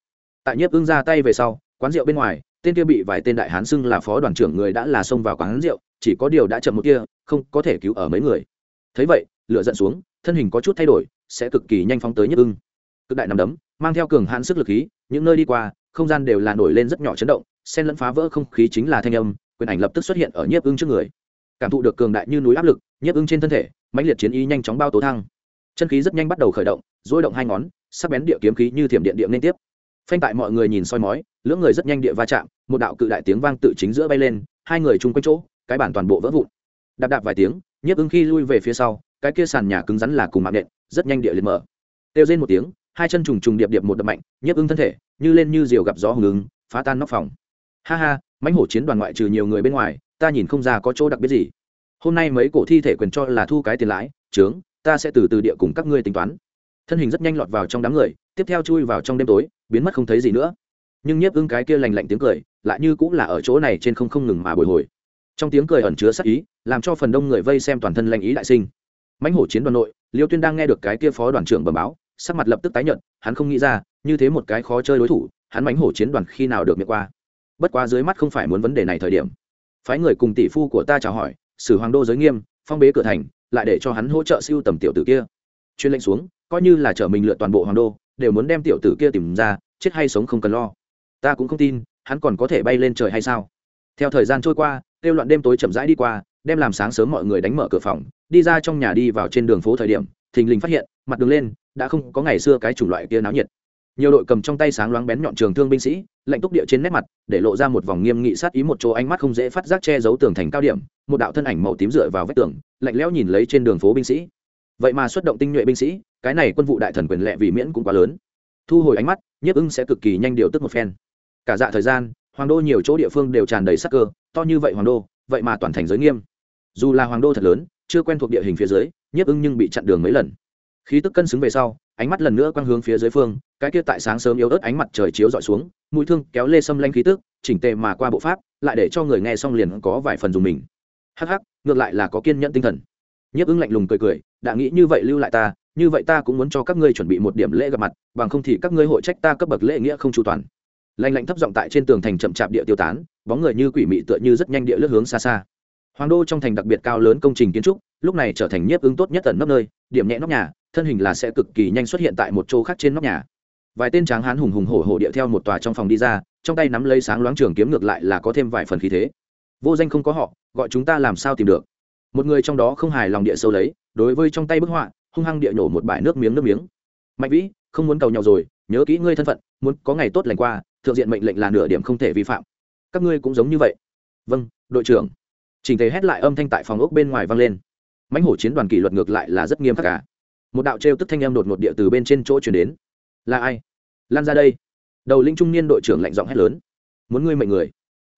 Tại nhiếp ưng ra tay về sau, quán rượu bên ngoài, tên kia bị vài tên đại hán xưng là phó đoàn trưởng người đã là xông vào quán rượu, chỉ có điều đã chậm một kia không có thể cứu ở mấy người. Thấy vậy, lửa giận xuống, thân hình có chút thay đổi, sẽ cực kỳ nhanh phóng tới nhiếp ưng. Cực đại nằm đấm, mang theo cường hãn sức lực khí, những nơi đi qua, không gian đều là nổi lên rất nhỏ chấn động sen lẫn phá vỡ không khí chính là thanh âm, quyền ảnh lập tức xuất hiện ở nhiếp ưng trước người. Cảm thụ được cường đại như núi áp lực, nhiếp ưng trên thân thể, mãnh liệt chiến ý nhanh chóng bao tố thăng. Chân khí rất nhanh bắt đầu khởi động dối động hai ngón, sắc bén địa kiếm khí như thiểm điện điện liên tiếp. Phanh tại mọi người nhìn soi mói, lưỡng người rất nhanh địa va chạm, một đạo cự đại tiếng vang tự chính giữa bay lên, hai người chung quanh chỗ, cái bản toàn bộ vỡ vụn. Đạp đạp vài tiếng, nhiếp ưng khi lui về phía sau, cái kia sàn nhà cứng rắn là cùng mạng nện, rất nhanh địa liệt mở. Têu rên một tiếng, hai chân trùng trùng điệp điệp một đập mạnh, nhiếp ưng thân thể, như lên như diều gặp gió hùng ứng, phá tan nóc phòng ha ha, mãnh hổ chiến đoàn ngoại trừ nhiều người bên ngoài, ta nhìn không ra có chỗ đặc biệt gì. Hôm nay mấy cổ thi thể quyền cho là thu cái tiền lãi, trướng, ta sẽ từ từ địa cùng các ngươi tính toán. Thân hình rất nhanh lọt vào trong đám người, tiếp theo chui vào trong đêm tối, biến mất không thấy gì nữa. Nhưng nhiếp ưng cái kia lành lạnh tiếng cười, lại như cũng là ở chỗ này trên không không ngừng mà bồi hồi. Trong tiếng cười ẩn chứa sắc ý, làm cho phần đông người vây xem toàn thân lành ý đại sinh. Mãnh hổ chiến đoàn nội, liêu tuyên đang nghe được cái kia phó đoàn trưởng bẩm báo, sắc mặt lập tức tái nhận hắn không nghĩ ra, như thế một cái khó chơi đối thủ, hắn mãnh hổ chiến đoàn khi nào được miệng qua bất quá dưới mắt không phải muốn vấn đề này thời điểm. Phái người cùng tỷ phu của ta chào hỏi xử hoàng đô giới nghiêm, phong bế cửa thành, lại để cho hắn hỗ trợ siêu tầm tiểu tử kia. Chuyên lệnh xuống, coi như là chở mình lựa toàn bộ hoàng đô, đều muốn đem tiểu tử kia tìm ra, chết hay sống không cần lo. Ta cũng không tin, hắn còn có thể bay lên trời hay sao? Theo thời gian trôi qua, kêu loạn đêm tối chậm rãi đi qua, đem làm sáng sớm mọi người đánh mở cửa phòng, đi ra trong nhà đi vào trên đường phố thời điểm, thình lình phát hiện, mặt đường lên, đã không có ngày xưa cái chủng loại kia náo nhiệt nhiều đội cầm trong tay sáng loáng bén nhọn trường thương binh sĩ, lạnh túc địa trên nét mặt, để lộ ra một vòng nghiêm nghị sát ý một chỗ ánh mắt không dễ phát giác che giấu tường thành cao điểm, một đạo thân ảnh màu tím dựa vào vách tường, lạnh lẽo nhìn lấy trên đường phố binh sĩ. Vậy mà xuất động tinh nhuệ binh sĩ, cái này quân vụ đại thần quyền lệ vì miễn cũng quá lớn. Thu hồi ánh mắt, nhiếp ưng sẽ cực kỳ nhanh điều tức một phen. Cả dạ thời gian, hoàng đô nhiều chỗ địa phương đều tràn đầy sắc cơ, to như vậy hoàng đô, vậy mà toàn thành giới nghiêm. Dù là hoàng đô thật lớn, chưa quen thuộc địa hình phía dưới, nhiếp ưng nhưng bị chặn đường mấy lần. Khí tức cân xứng về sau, ánh mắt lần nữa quang hướng phía dưới phương cái kia tại sáng sớm yếu ớt ánh mặt trời chiếu dọi xuống, mũi thương kéo lê xâm lanh khí tức, chỉnh tề mà qua bộ pháp, lại để cho người nghe xong liền có vài phần dùng mình. Hắc hắc, ngược lại là có kiên nhẫn tinh thần. Nhiếp ưng lạnh lùng cười cười, đã nghĩ như vậy lưu lại ta, như vậy ta cũng muốn cho các ngươi chuẩn bị một điểm lễ gặp mặt, bằng không thì các ngươi hội trách ta cấp bậc lễ nghĩa không chu toàn. Lạnh lạnh thấp giọng tại trên tường thành chậm chạp địa tiêu tán, bóng người như quỷ mị tựa như rất nhanh địa lướt hướng xa xa. Hoàng đô trong thành đặc biệt cao lớn công trình kiến trúc, lúc này trở thành nhiếp ứng tốt nhất tận nấp nơi, điểm nhẹ nóc nhà, thân hình là sẽ cực kỳ nhanh xuất hiện tại một chỗ khác trên nóc nhà vài tên tráng hán hùng hùng hổ hổ địa theo một tòa trong phòng đi ra, trong tay nắm lấy sáng loáng trường kiếm ngược lại là có thêm vài phần khí thế. Vô danh không có họ, gọi chúng ta làm sao tìm được? Một người trong đó không hài lòng địa sâu lấy, đối với trong tay bức họa, hung hăng địa nổ một bãi nước miếng nước miếng. Mạnh vĩ, không muốn cầu nhau rồi, nhớ kỹ ngươi thân phận, muốn có ngày tốt lành qua, thượng diện mệnh lệnh là nửa điểm không thể vi phạm. Các ngươi cũng giống như vậy. Vâng đội trưởng. Trình thế hét lại âm thanh tại phòng ốc bên ngoài vang lên. Mãnh hổ chiến đoàn kỷ luật ngược lại là rất nghiêm khắc cả. Một đạo trêu tức thanh âm đột ngột địa từ bên trên chỗ chuyển đến. Là ai? Lan ra đây. Đầu linh trung niên đội trưởng lạnh giọng hét lớn. Muốn ngươi mệnh người.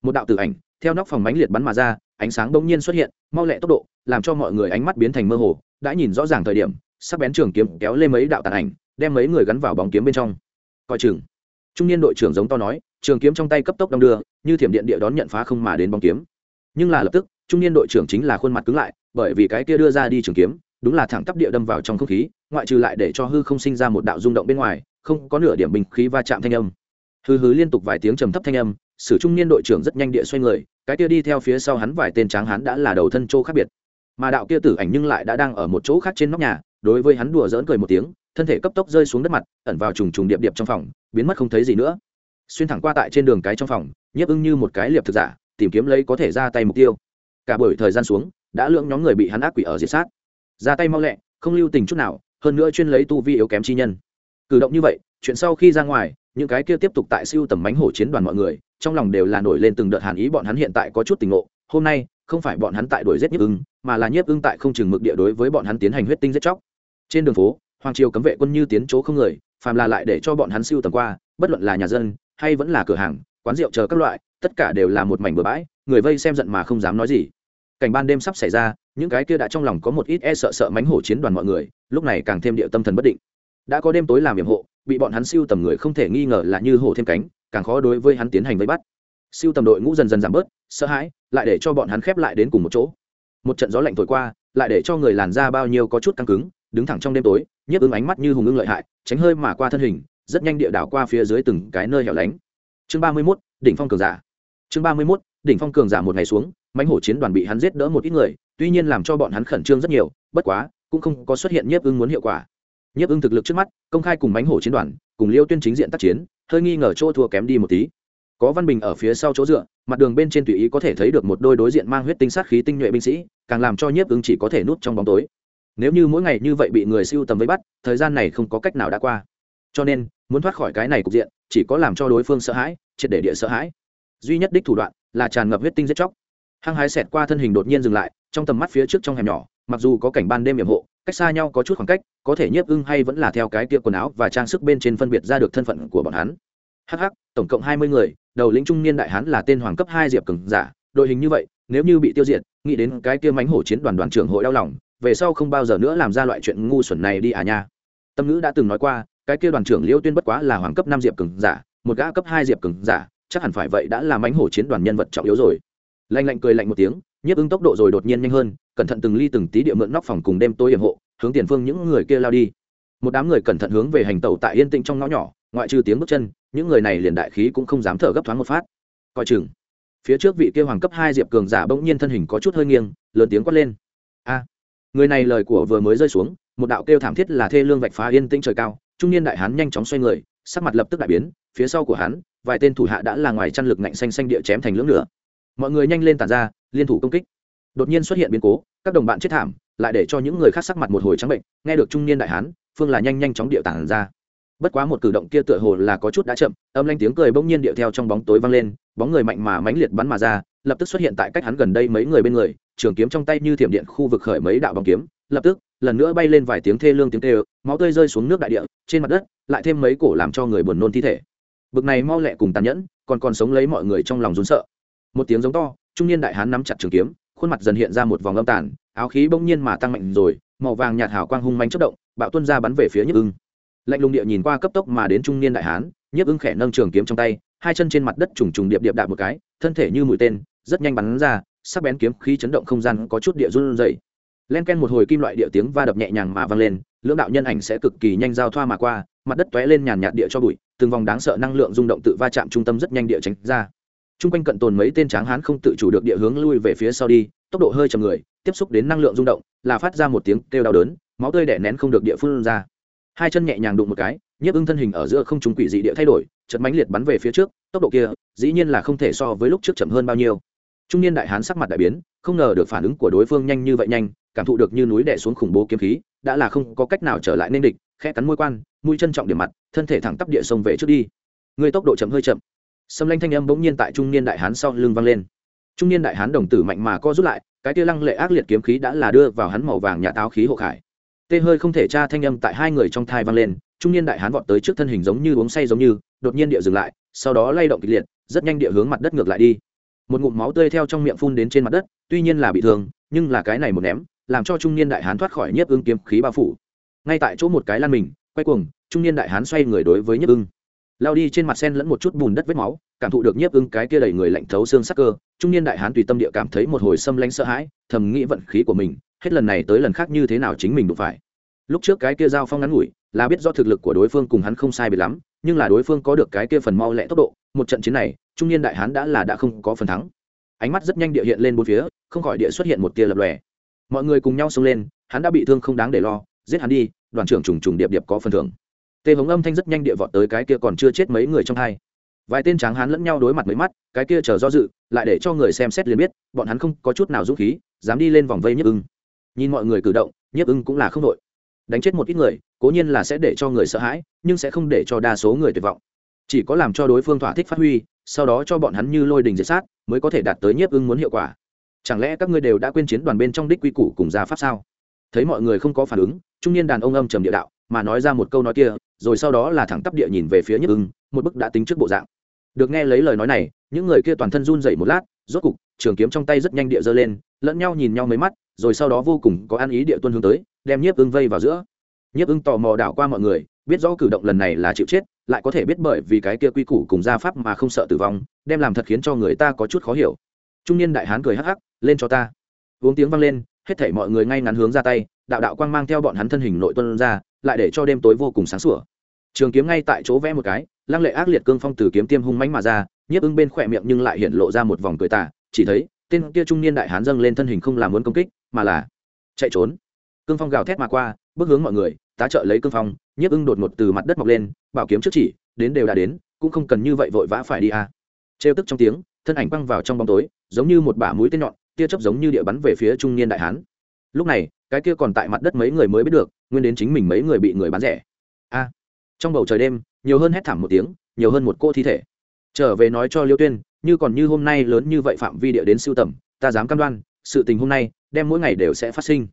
Một đạo tử ảnh, theo nóc phòng mánh liệt bắn mà ra, ánh sáng bỗng nhiên xuất hiện, mau lẹ tốc độ, làm cho mọi người ánh mắt biến thành mơ hồ, đã nhìn rõ ràng thời điểm, sắc bén trường kiếm kéo lên mấy đạo tàn ảnh, đem mấy người gắn vào bóng kiếm bên trong. Coi chừng. Trung niên đội trưởng giống to nói, trường kiếm trong tay cấp tốc đong đưa, như thiểm điện địa đón nhận phá không mà đến bóng kiếm. Nhưng là lập tức, trung niên đội trưởng chính là khuôn mặt cứng lại, bởi vì cái kia đưa ra đi trường kiếm, đúng là thẳng tắp địa đâm vào trong không khí, ngoại trừ lại để cho hư không sinh ra một đạo rung động bên ngoài không có nửa điểm bình khí va chạm thanh âm. Hư hứ liên tục vài tiếng trầm thấp thanh âm, sử trung niên đội trưởng rất nhanh địa xoay người, cái kia đi theo phía sau hắn vài tên tráng hắn đã là đầu thân chỗ khác biệt. Mà đạo kia tử ảnh nhưng lại đã đang ở một chỗ khác trên nóc nhà, đối với hắn đùa dỡn cười một tiếng, thân thể cấp tốc rơi xuống đất mặt, ẩn vào trùng trùng điệp điệp trong phòng, biến mất không thấy gì nữa. Xuyên thẳng qua tại trên đường cái trong phòng, nhiếp ưng như một cái liệp thực giả, tìm kiếm lấy có thể ra tay mục tiêu. Cả buổi thời gian xuống, đã lượng nhóm người bị hắn ác quỷ ở diệt sát. Ra tay mau lẹ, không lưu tình chút nào, hơn nữa chuyên lấy tu vi yếu kém chi nhân cử động như vậy, chuyện sau khi ra ngoài, những cái kia tiếp tục tại siêu tầm mánh hổ chiến đoàn mọi người, trong lòng đều là nổi lên từng đợt hàn ý, bọn hắn hiện tại có chút tình ngộ, hôm nay, không phải bọn hắn tại đuổi giết nhiếp ưng, mà là nhiếp ưng tại không chừng mực địa đối với bọn hắn tiến hành huyết tinh giết chóc. Trên đường phố, hoàng triều cấm vệ quân như tiến chỗ không người, phàm là lại để cho bọn hắn siêu tầm qua, bất luận là nhà dân, hay vẫn là cửa hàng, quán rượu chờ các loại, tất cả đều là một mảnh bừa bãi, người vây xem giận mà không dám nói gì. Cảnh ban đêm sắp xảy ra, những cái kia đã trong lòng có một ít e sợ sợ mánh hổ chiến đoàn mọi người, lúc này càng thêm địa tâm thần bất định đã có đêm tối làm nhiệm hộ, bị bọn hắn siêu tầm người không thể nghi ngờ là như hổ thêm cánh, càng khó đối với hắn tiến hành vây bắt. Siêu tầm đội ngũ dần dần giảm bớt, sợ hãi, lại để cho bọn hắn khép lại đến cùng một chỗ. Một trận gió lạnh thổi qua, lại để cho người làn da bao nhiêu có chút căng cứng, đứng thẳng trong đêm tối nhấp ứng ánh mắt như hùng ưng lợi hại, tránh hơi mà qua thân hình, rất nhanh địa đảo qua phía dưới từng cái nơi hẻo lánh. Chương ba mươi mốt, đỉnh phong cường giả. Chương ba mươi mốt, đỉnh phong cường giả một ngày xuống, mãnh hổ chiến đoàn bị hắn giết đỡ một ít người, tuy nhiên làm cho bọn hắn khẩn trương rất nhiều, bất quá, cũng không có xuất hiện nhiếp ưng muốn hiệu quả nhiếp ưng thực lực trước mắt, công khai cùng bánh hổ chiến đoàn, cùng liêu tuyên chính diện tác chiến, hơi nghi ngờ chỗ thua kém đi một tí. Có văn bình ở phía sau chỗ dựa, mặt đường bên trên tùy ý có thể thấy được một đôi đối diện mang huyết tinh sát khí tinh nhuệ binh sĩ, càng làm cho nhiếp ưng chỉ có thể nút trong bóng tối. Nếu như mỗi ngày như vậy bị người siêu tầm vây bắt, thời gian này không có cách nào đã qua. Cho nên, muốn thoát khỏi cái này cục diện, chỉ có làm cho đối phương sợ hãi, triệt để địa sợ hãi. Duy nhất đích thủ đoạn là tràn ngập huyết tinh giết chóc. Hăng hái xẹt qua thân hình đột nhiên dừng lại, trong tầm mắt phía trước trong hẻm nhỏ, mặc dù có cảnh ban đêm hiểm hộ cách xa nhau có chút khoảng cách, có thể nhiếp ưng hay vẫn là theo cái kia quần áo và trang sức bên trên phân biệt ra được thân phận của bọn hắn. Hh tổng cộng hai mươi người, đầu lĩnh trung niên đại hán là tên hoàng cấp hai diệp cường giả, đội hình như vậy, nếu như bị tiêu diệt, nghĩ đến cái kia mánh hổ chiến đoàn đoàn trưởng hội đau lòng, về sau không bao giờ nữa làm ra loại chuyện ngu xuẩn này đi à nha. Tâm ngữ đã từng nói qua, cái kia đoàn trưởng liêu tuyên bất quá là hoàng cấp năm diệp cường giả, một gã cấp hai diệp cường giả, chắc hẳn phải vậy đã là mánh hổ chiến đoàn nhân vật trọng yếu rồi. Lạnh lạnh cười lạnh một tiếng, nhiếp ứng tốc độ rồi đột nhiên nhanh hơn cẩn thận từng ly từng tí địa mượn nóc phòng cùng đêm tối hiểm hộ, hướng tiền phương những người kia lao đi. Một đám người cẩn thận hướng về hành tàu tại yên tĩnh trong ngõ nhỏ, ngoại trừ tiếng bước chân, những người này liền đại khí cũng không dám thở gấp thoáng một phát. Coi chừng, phía trước vị kia hoàng cấp hai diệp cường giả bỗng nhiên thân hình có chút hơi nghiêng, lớn tiếng quát lên. A, người này lời của vừa mới rơi xuống, một đạo kêu thảm thiết là thê lương vạch phá yên tĩnh trời cao, trung niên đại hán nhanh chóng xoay người, sắc mặt lập tức đại biến, phía sau của hắn, vài tên thủ hạ đã là ngoài chăn lực ngạnh xanh xanh địa chém thành lưỡng lửa mọi người nhanh lên tàn ra, liên thủ công kích đột nhiên xuất hiện biến cố, các đồng bạn chết thảm, lại để cho những người khác sắc mặt một hồi trắng bệnh, nghe được trung niên đại hán, phương là nhanh nhanh chóng địa tản ra. Bất quá một cử động kia tựa hồ là có chút đã chậm, âm lanh tiếng cười bỗng nhiên điệu theo trong bóng tối vang lên, bóng người mạnh mà mãnh liệt bắn mà ra, lập tức xuất hiện tại cách hắn gần đây mấy người bên người, trường kiếm trong tay như thiểm điện khu vực khởi mấy đạo bóng kiếm, lập tức, lần nữa bay lên vài tiếng thê lương tiếng tê máu tươi rơi xuống nước đại địa, trên mặt đất, lại thêm mấy cổ làm cho người buồn nôn thi thể. Bực này mau lẹ cùng tàn nhẫn, còn còn sống lấy mọi người trong lòng rốn sợ. Một tiếng giống to, trung niên đại hán nắm chặt trường kiếm khuôn mặt dần hiện ra một vòng âm tàn, áo khí bỗng nhiên mà tăng mạnh rồi, màu vàng nhạt hào quang hung manh chất động, bạo tuân ra bắn về phía nhức ưng. Lạnh lùng địa nhìn qua cấp tốc mà đến trung niên đại hán, nhiếp ưng khẽ nâng trường kiếm trong tay, hai chân trên mặt đất trùng trùng điệp điệp đạp một cái, thân thể như mũi tên, rất nhanh bắn ra, sắc bén kiếm khí chấn động không gian có chút địa run dày len ken một hồi kim loại địa tiếng va đập nhẹ nhàng mà vang lên, lưỡng đạo nhân ảnh sẽ cực kỳ nhanh giao thoa mà qua, mặt đất tóe lên nhàn nhạt địa cho bụi, từng vòng đáng sợ năng lượng rung động tự va chạm trung tâm rất nhanh địa tránh ra chung quanh cận tồn mấy tên tráng hán không tự chủ được địa hướng lui về phía sau đi, tốc độ hơi chầm người, tiếp xúc đến năng lượng rung động, là phát ra một tiếng kêu đau đớn, máu tươi đẻ nén không được địa phương ra. Hai chân nhẹ nhàng đụng một cái, nhiếp ưng thân hình ở giữa không trùng quỷ dị địa thay đổi chật mánh liệt bắn về phía trước, tốc độ kia, dĩ nhiên là không thể so với lúc trước chậm hơn bao nhiêu. Trung niên đại hán sắc mặt đại biến, không ngờ được phản ứng của đối phương nhanh như vậy nhanh, cảm thụ được như núi đè xuống khủng bố kiếm khí, đã là không có cách nào trở lại nên địch, khẽ cắn môi quan, mũi chân trọng điểm mặt, thân thể thẳng tắp địa sông về trước đi. Người tốc độ chậm hơi chậm xâm lanh thanh âm bỗng nhiên tại trung niên đại hán sau lưng vang lên. Trung niên đại hán đồng tử mạnh mà co rút lại, cái tia lăng lệ ác liệt kiếm khí đã là đưa vào hắn màu vàng nhà táo khí hộ khải. Tê hơi không thể tra thanh âm tại hai người trong thai vang lên, trung niên đại hán vọt tới trước thân hình giống như uống say giống như, đột nhiên địa dừng lại, sau đó lay động kịch liệt, rất nhanh địa hướng mặt đất ngược lại đi. Một ngụm máu tươi theo trong miệng phun đến trên mặt đất, tuy nhiên là bị thương, nhưng là cái này một ném, làm cho trung niên đại hán thoát khỏi nhiếp ưng kiếm khí bao phủ. Ngay tại chỗ một cái lan mình, quay cuồng, trung niên đại hán xoay người đối với nhiếp ưng lao đi trên mặt sen lẫn một chút bùn đất vết máu, cảm thụ được nhiếp ưng cái kia đầy người lạnh thấu xương sắc cơ, trung niên đại hán tùy tâm địa cảm thấy một hồi xâm lanh sợ hãi, thầm nghĩ vận khí của mình, hết lần này tới lần khác như thế nào chính mình đụng phải. Lúc trước cái kia giao phong ngắn ngủi, là biết do thực lực của đối phương cùng hắn không sai bị lắm, nhưng là đối phương có được cái kia phần mau lẹ tốc độ, một trận chiến này, trung niên đại hán đã là đã không có phần thắng. Ánh mắt rất nhanh địa hiện lên bốn phía, không khỏi địa xuất hiện một tia lập lòe. Mọi người cùng nhau xông lên, hắn đã bị thương không đáng để lo, giết hắn đi, đoàn trưởng trùng trùng điệp điệp có phần thưởng tê hống âm thanh rất nhanh địa vọt tới cái kia còn chưa chết mấy người trong hai. Vài tên tráng hán lẫn nhau đối mặt mấy mắt, cái kia chờ do dự, lại để cho người xem xét liền biết, bọn hắn không có chút nào dũng khí, dám đi lên vòng vây nhiếp ưng. Nhìn mọi người cử động, nhiếp ưng cũng là không đội đánh chết một ít người, cố nhiên là sẽ để cho người sợ hãi, nhưng sẽ không để cho đa số người tuyệt vọng. Chỉ có làm cho đối phương thỏa thích phát huy, sau đó cho bọn hắn như lôi đình diệt sát, mới có thể đạt tới nhiếp ưng muốn hiệu quả. Chẳng lẽ các ngươi đều đã quên chiến đoàn bên trong đích quy củ cùng gia pháp sao? Thấy mọi người không có phản ứng, trung niên đàn ông âm trầm địa đạo mà nói ra một câu nói kia, rồi sau đó là thẳng tắp địa nhìn về phía nhất ưng, một bức đã tính trước bộ dạng. Được nghe lấy lời nói này, những người kia toàn thân run dậy một lát, rốt cục, trường kiếm trong tay rất nhanh địa giơ lên, lẫn nhau nhìn nhau mấy mắt, rồi sau đó vô cùng có ăn ý địa tuân hướng tới, đem nhiếp ưng vây vào giữa. Nhiếp ưng tò mò đảo qua mọi người, biết rõ cử động lần này là chịu chết, lại có thể biết bởi vì cái kia quy củ cùng gia pháp mà không sợ tử vong, đem làm thật khiến cho người ta có chút khó hiểu. Trung niên đại hán cười hắc hắc, lên cho ta. Uống tiếng vang lên hết thảy mọi người ngay ngắn hướng ra tay, đạo đạo quang mang theo bọn hắn thân hình nội tuân ra, lại để cho đêm tối vô cùng sáng sủa trường kiếm ngay tại chỗ vẽ một cái, lăng lệ ác liệt cương phong từ kiếm tiêm hung mãnh mà ra, nhiếp ưng bên khỏe miệng nhưng lại hiện lộ ra một vòng cười tà, chỉ thấy, tên kia trung niên đại hán dâng lên thân hình không làm muốn công kích, mà là chạy trốn cương phong gào thét mà qua, bước hướng mọi người, tá trợ lấy cương phong, nhiếp ưng đột ngột từ mặt đất mọc lên, bảo kiếm trước chỉ, đến đều đã đến, cũng không cần như vậy vội vã phải đi à. trêu tức trong tiếng, thân ảnh băng vào trong bóng tối, giống như một bả mũi tên nhọn tia chớp giống như địa bắn về phía trung niên đại hán. Lúc này, cái kia còn tại mặt đất mấy người mới biết được, nguyên đến chính mình mấy người bị người bán rẻ. A. À, trong bầu trời đêm, nhiều hơn hét thảm một tiếng, nhiều hơn một cô thi thể. Trở về nói cho liêu tuyên, như còn như hôm nay lớn như vậy phạm vi địa đến siêu tầm, ta dám cam đoan, sự tình hôm nay, đem mỗi ngày đều sẽ phát sinh.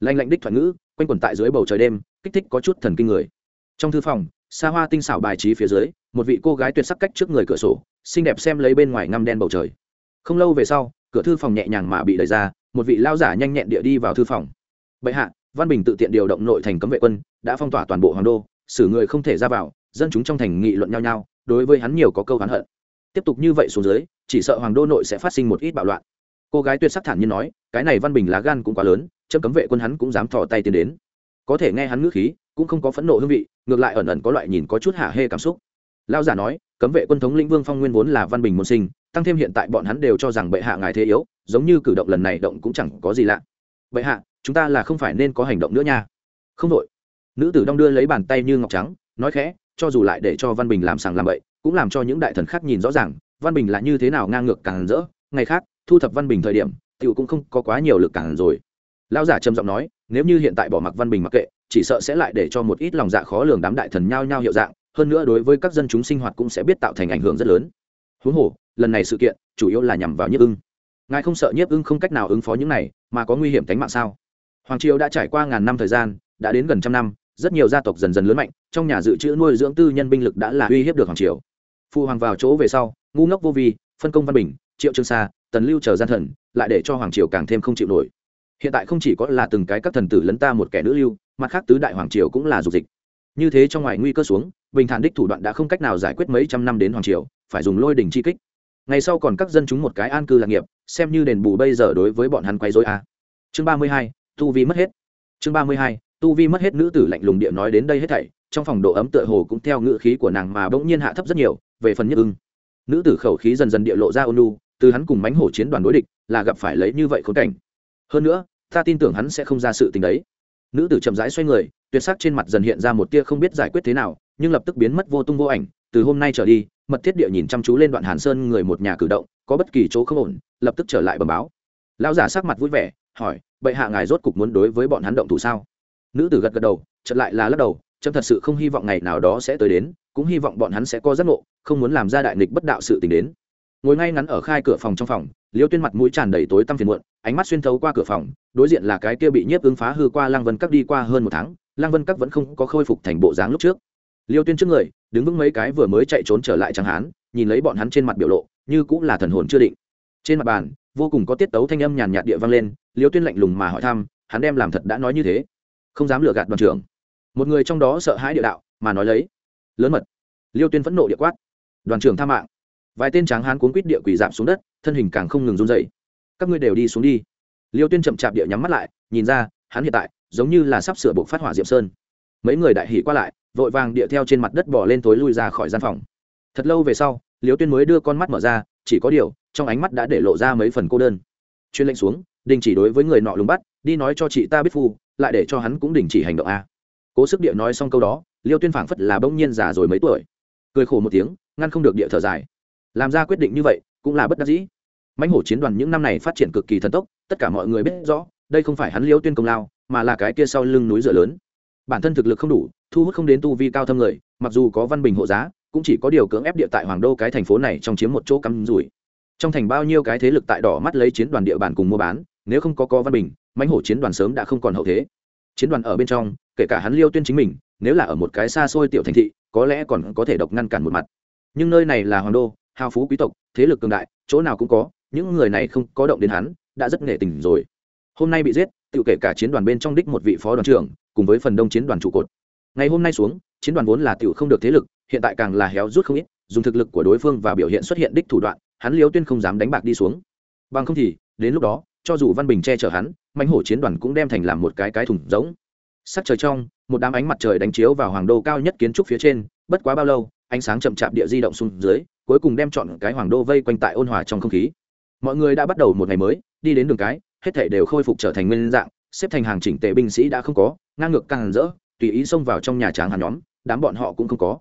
Lanh lạnh đích thoại ngữ, quanh quẩn tại dưới bầu trời đêm, kích thích có chút thần kinh người. Trong thư phòng xa hoa tinh xảo bài trí phía dưới, một vị cô gái tuyệt sắc cách trước người cửa sổ, xinh đẹp xem lấy bên ngoài ngăm đen bầu trời. Không lâu về sau cửa thư phòng nhẹ nhàng mà bị đẩy ra, một vị lao giả nhanh nhẹn địa đi vào thư phòng. Bệ hạ, văn bình tự tiện điều động nội thành cấm vệ quân, đã phong tỏa toàn bộ hoàng đô, xử người không thể ra vào, dân chúng trong thành nghị luận nhau nhau, đối với hắn nhiều có câu hắn hận. Tiếp tục như vậy xuống dưới, chỉ sợ hoàng đô nội sẽ phát sinh một ít bạo loạn. Cô gái tuyệt sắc thản nhiên nói, cái này văn bình lá gan cũng quá lớn, chấm cấm vệ quân hắn cũng dám thò tay tiến đến. Có thể nghe hắn ngữ khí, cũng không có phẫn nộ hương vị, ngược lại ẩn ẩn có loại nhìn có chút hả hê cảm xúc. Lao giả nói, cấm vệ quân thống lĩnh vương phong nguyên vốn là văn bình môn sinh tăng thêm hiện tại bọn hắn đều cho rằng bệ hạ ngài thế yếu, giống như cử động lần này động cũng chẳng có gì lạ. Bệ hạ, chúng ta là không phải nên có hành động nữa nha. Không đội nữ tử đong đưa lấy bàn tay như ngọc trắng, nói khẽ, cho dù lại để cho văn bình làm sàng làm bậy, cũng làm cho những đại thần khác nhìn rõ ràng, văn bình là như thế nào ngang ngược càng rỡ. Ngày khác, thu thập văn bình thời điểm, tiểu cũng không có quá nhiều lực càng rồi. Lão giả trầm giọng nói, nếu như hiện tại bỏ mặc văn bình mặc kệ, chỉ sợ sẽ lại để cho một ít lòng dạ khó lường đám đại thần nhao nhao hiệu dạng, hơn nữa đối với các dân chúng sinh hoạt cũng sẽ biết tạo thành ảnh hưởng rất lớn. Huống hồ lần này sự kiện chủ yếu là nhằm vào nhiếp ưng. Ngài không sợ nhiếp ưng không cách nào ứng phó những này, mà có nguy hiểm tính mạng sao? Hoàng triều đã trải qua ngàn năm thời gian, đã đến gần trăm năm, rất nhiều gia tộc dần dần lớn mạnh, trong nhà dự trữ nuôi dưỡng tư nhân binh lực đã là uy hiếp được hoàng triều. Phu hoàng vào chỗ về sau, ngu ngốc vô vi, phân công văn bình, triệu trương sa, tần lưu chờ gian thần, lại để cho hoàng triều càng thêm không chịu nổi. Hiện tại không chỉ có là từng cái các thần tử lấn ta một kẻ nữ lưu, mặt khác tứ đại hoàng triều cũng là dục dịch. Như thế trong ngoài nguy cơ xuống, bình thản đích thủ đoạn đã không cách nào giải quyết mấy trăm năm đến hoàng triều, phải dùng lôi đình chi kích ngày sau còn các dân chúng một cái an cư lạc nghiệp, xem như đền bù bây giờ đối với bọn hắn quay dối a. Chương ba mươi hai, tu vi mất hết. Chương ba mươi hai, tu vi mất hết nữ tử lạnh lùng địa nói đến đây hết thảy, trong phòng độ ấm tựa hồ cũng theo ngữ khí của nàng mà bỗng nhiên hạ thấp rất nhiều, về phần nhất ưng. Nữ tử khẩu khí dần dần địa lộ ra ôn lu từ hắn cùng mánh hổ chiến đoàn đối địch, là gặp phải lấy như vậy khốn cảnh. Hơn nữa, ta tin tưởng hắn sẽ không ra sự tình đấy. Nữ tử chậm rãi xoay người, tuyệt sắc trên mặt dần hiện ra một tia không biết giải quyết thế nào, nhưng lập tức biến mất vô tung vô ảnh, từ hôm nay trở đi mật thiết địa nhìn chăm chú lên đoạn hàn sơn người một nhà cử động, có bất kỳ chỗ không ổn, lập tức trở lại bẩm báo. Lão giả sắc mặt vui vẻ, hỏi, bệ hạ ngài rốt cục muốn đối với bọn hắn động thủ sao? Nữ tử gật gật đầu chật lại là lắc đầu trâm thật sự không hy vọng ngày nào đó sẽ tới đến, cũng hy vọng bọn hắn sẽ có giấc ngộ, không muốn làm ra đại nghịch bất đạo sự tình đến. Ngồi ngay ngắn ở khai cửa phòng trong phòng, liêu tuyên mặt mũi tràn đầy tối tăm phiền muộn, ánh mắt xuyên thấu qua cửa phòng, đối diện là cái kia bị nhiếp ứng phá hư qua lăng vân các đi qua hơn một tháng, lăng vân các vẫn không có khôi phục thành bộ dáng lúc trước. Liêu tuyên trước người đứng vững mấy cái vừa mới chạy trốn trở lại chẳng hán, nhìn lấy bọn hắn trên mặt biểu lộ, như cũng là thần hồn chưa định. Trên mặt bàn, vô cùng có tiết tấu thanh âm nhàn nhạt địa vang lên, liêu tuyên lạnh lùng mà hỏi thăm, hắn đem làm thật đã nói như thế. Không dám lừa gạt đoàn trưởng. Một người trong đó sợ hãi địa đạo, mà nói lấy. Lớn mật. Liêu tuyên phẫn nộ địa quát. Đoàn trưởng tha mạng. Vài tên tráng hán cuốn quýt địa quỷ giảm xuống đất, thân hình càng không ngừng run dậy các ngươi đều đi xuống đi. Liêu tuyên chậm chạp địa nhắm mắt lại, nhìn ra, hắn hiện tại giống như là sắp sửa buộc phát hỏa diệm sơn. Mấy người đại hỉ qua lại vội vàng địa theo trên mặt đất bỏ lên tối lui ra khỏi gian phòng. Thật lâu về sau liêu tuyên mới đưa con mắt mở ra, chỉ có điều, trong ánh mắt đã để lộ ra mấy phần cô đơn. Chuyên lệnh xuống, đình chỉ đối với người nọ lùng bắt, đi nói cho chị ta biết phu, lại để cho hắn cũng đình chỉ hành động a. Cố sức địa nói xong câu đó liêu tuyên phảng phất là bỗng nhiên già rồi mấy tuổi. Cười khổ một tiếng, ngăn không được địa thở dài. Làm ra quyết định như vậy, cũng là bất đắc dĩ. Mãnh hổ chiến đoàn những năm này phát triển cực kỳ thần tốc, tất cả mọi người biết rõ, đây không phải hắn liêu tuyên công lao, mà là cái kia sau lưng núi rửa lớn bản thân thực lực không đủ, thu hút không đến tu vi cao thâm người, mặc dù có văn bình hộ giá, cũng chỉ có điều cưỡng ép địa tại hoàng đô cái thành phố này trong chiếm một chỗ cắm rủi. Trong thành bao nhiêu cái thế lực tại đỏ mắt lấy chiến đoàn địa bàn cùng mua bán, nếu không có có văn bình, mãnh hổ chiến đoàn sớm đã không còn hậu thế. Chiến đoàn ở bên trong, kể cả hắn liêu tuyên chính mình, nếu là ở một cái xa xôi tiểu thành thị, có lẽ còn có thể độc ngăn cản một mặt. Nhưng nơi này là hoàng đô, hào phú quý tộc, thế lực cường đại, chỗ nào cũng có, những người này không có động đến hắn, đã rất nghệ tình rồi. Hôm nay bị giết, tự kể cả chiến đoàn bên trong đích một vị phó đoàn trưởng cùng với phần đông chiến đoàn trụ cột. Ngày hôm nay xuống, chiến đoàn vốn là tiểu không được thế lực, hiện tại càng là héo rút không ít, dùng thực lực của đối phương và biểu hiện xuất hiện đích thủ đoạn, hắn liêu tuyên không dám đánh bạc đi xuống. Bằng không thì, đến lúc đó, cho dù văn bình che chở hắn, mãnh hổ chiến đoàn cũng đem thành làm một cái cái thùng giống sắc trời trong, một đám ánh mặt trời đánh chiếu vào hoàng đô cao nhất kiến trúc phía trên, bất quá bao lâu, ánh sáng chậm chạp địa di động xuống dưới, cuối cùng đem chọn cái hoàng đô vây quanh tại ôn hòa trong không khí. Mọi người đã bắt đầu một ngày mới, đi đến đường cái, hết thảy đều khôi phục trở thành nguyên dạng xếp thành hàng chỉnh tề binh sĩ đã không có, ngang ngược càng rỡ, tùy ý xông vào trong nhà tráng hàn nhóm, đám bọn họ cũng không có.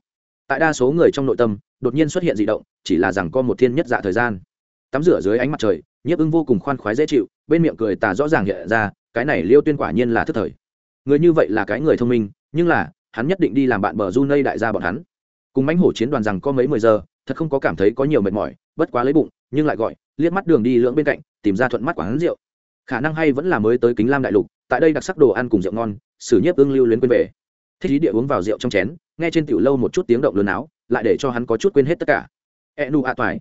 Tại đa số người trong nội tâm, đột nhiên xuất hiện dị động, chỉ là rằng có một thiên nhất dạ thời gian. Tắm rửa dưới ánh mặt trời, nhiếp ưng vô cùng khoan khoái dễ chịu, bên miệng cười tà rõ ràng hiện ra, cái này liêu tuyên quả nhiên là thức thời. Người như vậy là cái người thông minh, nhưng là, hắn nhất định đi làm bạn bờ du nây đại gia bọn hắn. Cùng mãnh hổ chiến đoàn rằng có mấy mười giờ, thật không có cảm thấy có nhiều mệt mỏi, bất quá lấy bụng, nhưng lại gọi, liếc mắt đường đi lưỡng bên cạnh, tìm ra thuận mắt quán rượu khả năng hay vẫn là mới tới kính lam đại lục, tại đây đặc sắc đồ ăn cùng rượu ngon sử nhiếp ưng lưu luyến quên về. Thích ý địa uống vào rượu trong chén, nghe trên tiểu lâu một chút tiếng động lớn áo, lại để cho hắn có chút quên hết tất cả. E nu a toài.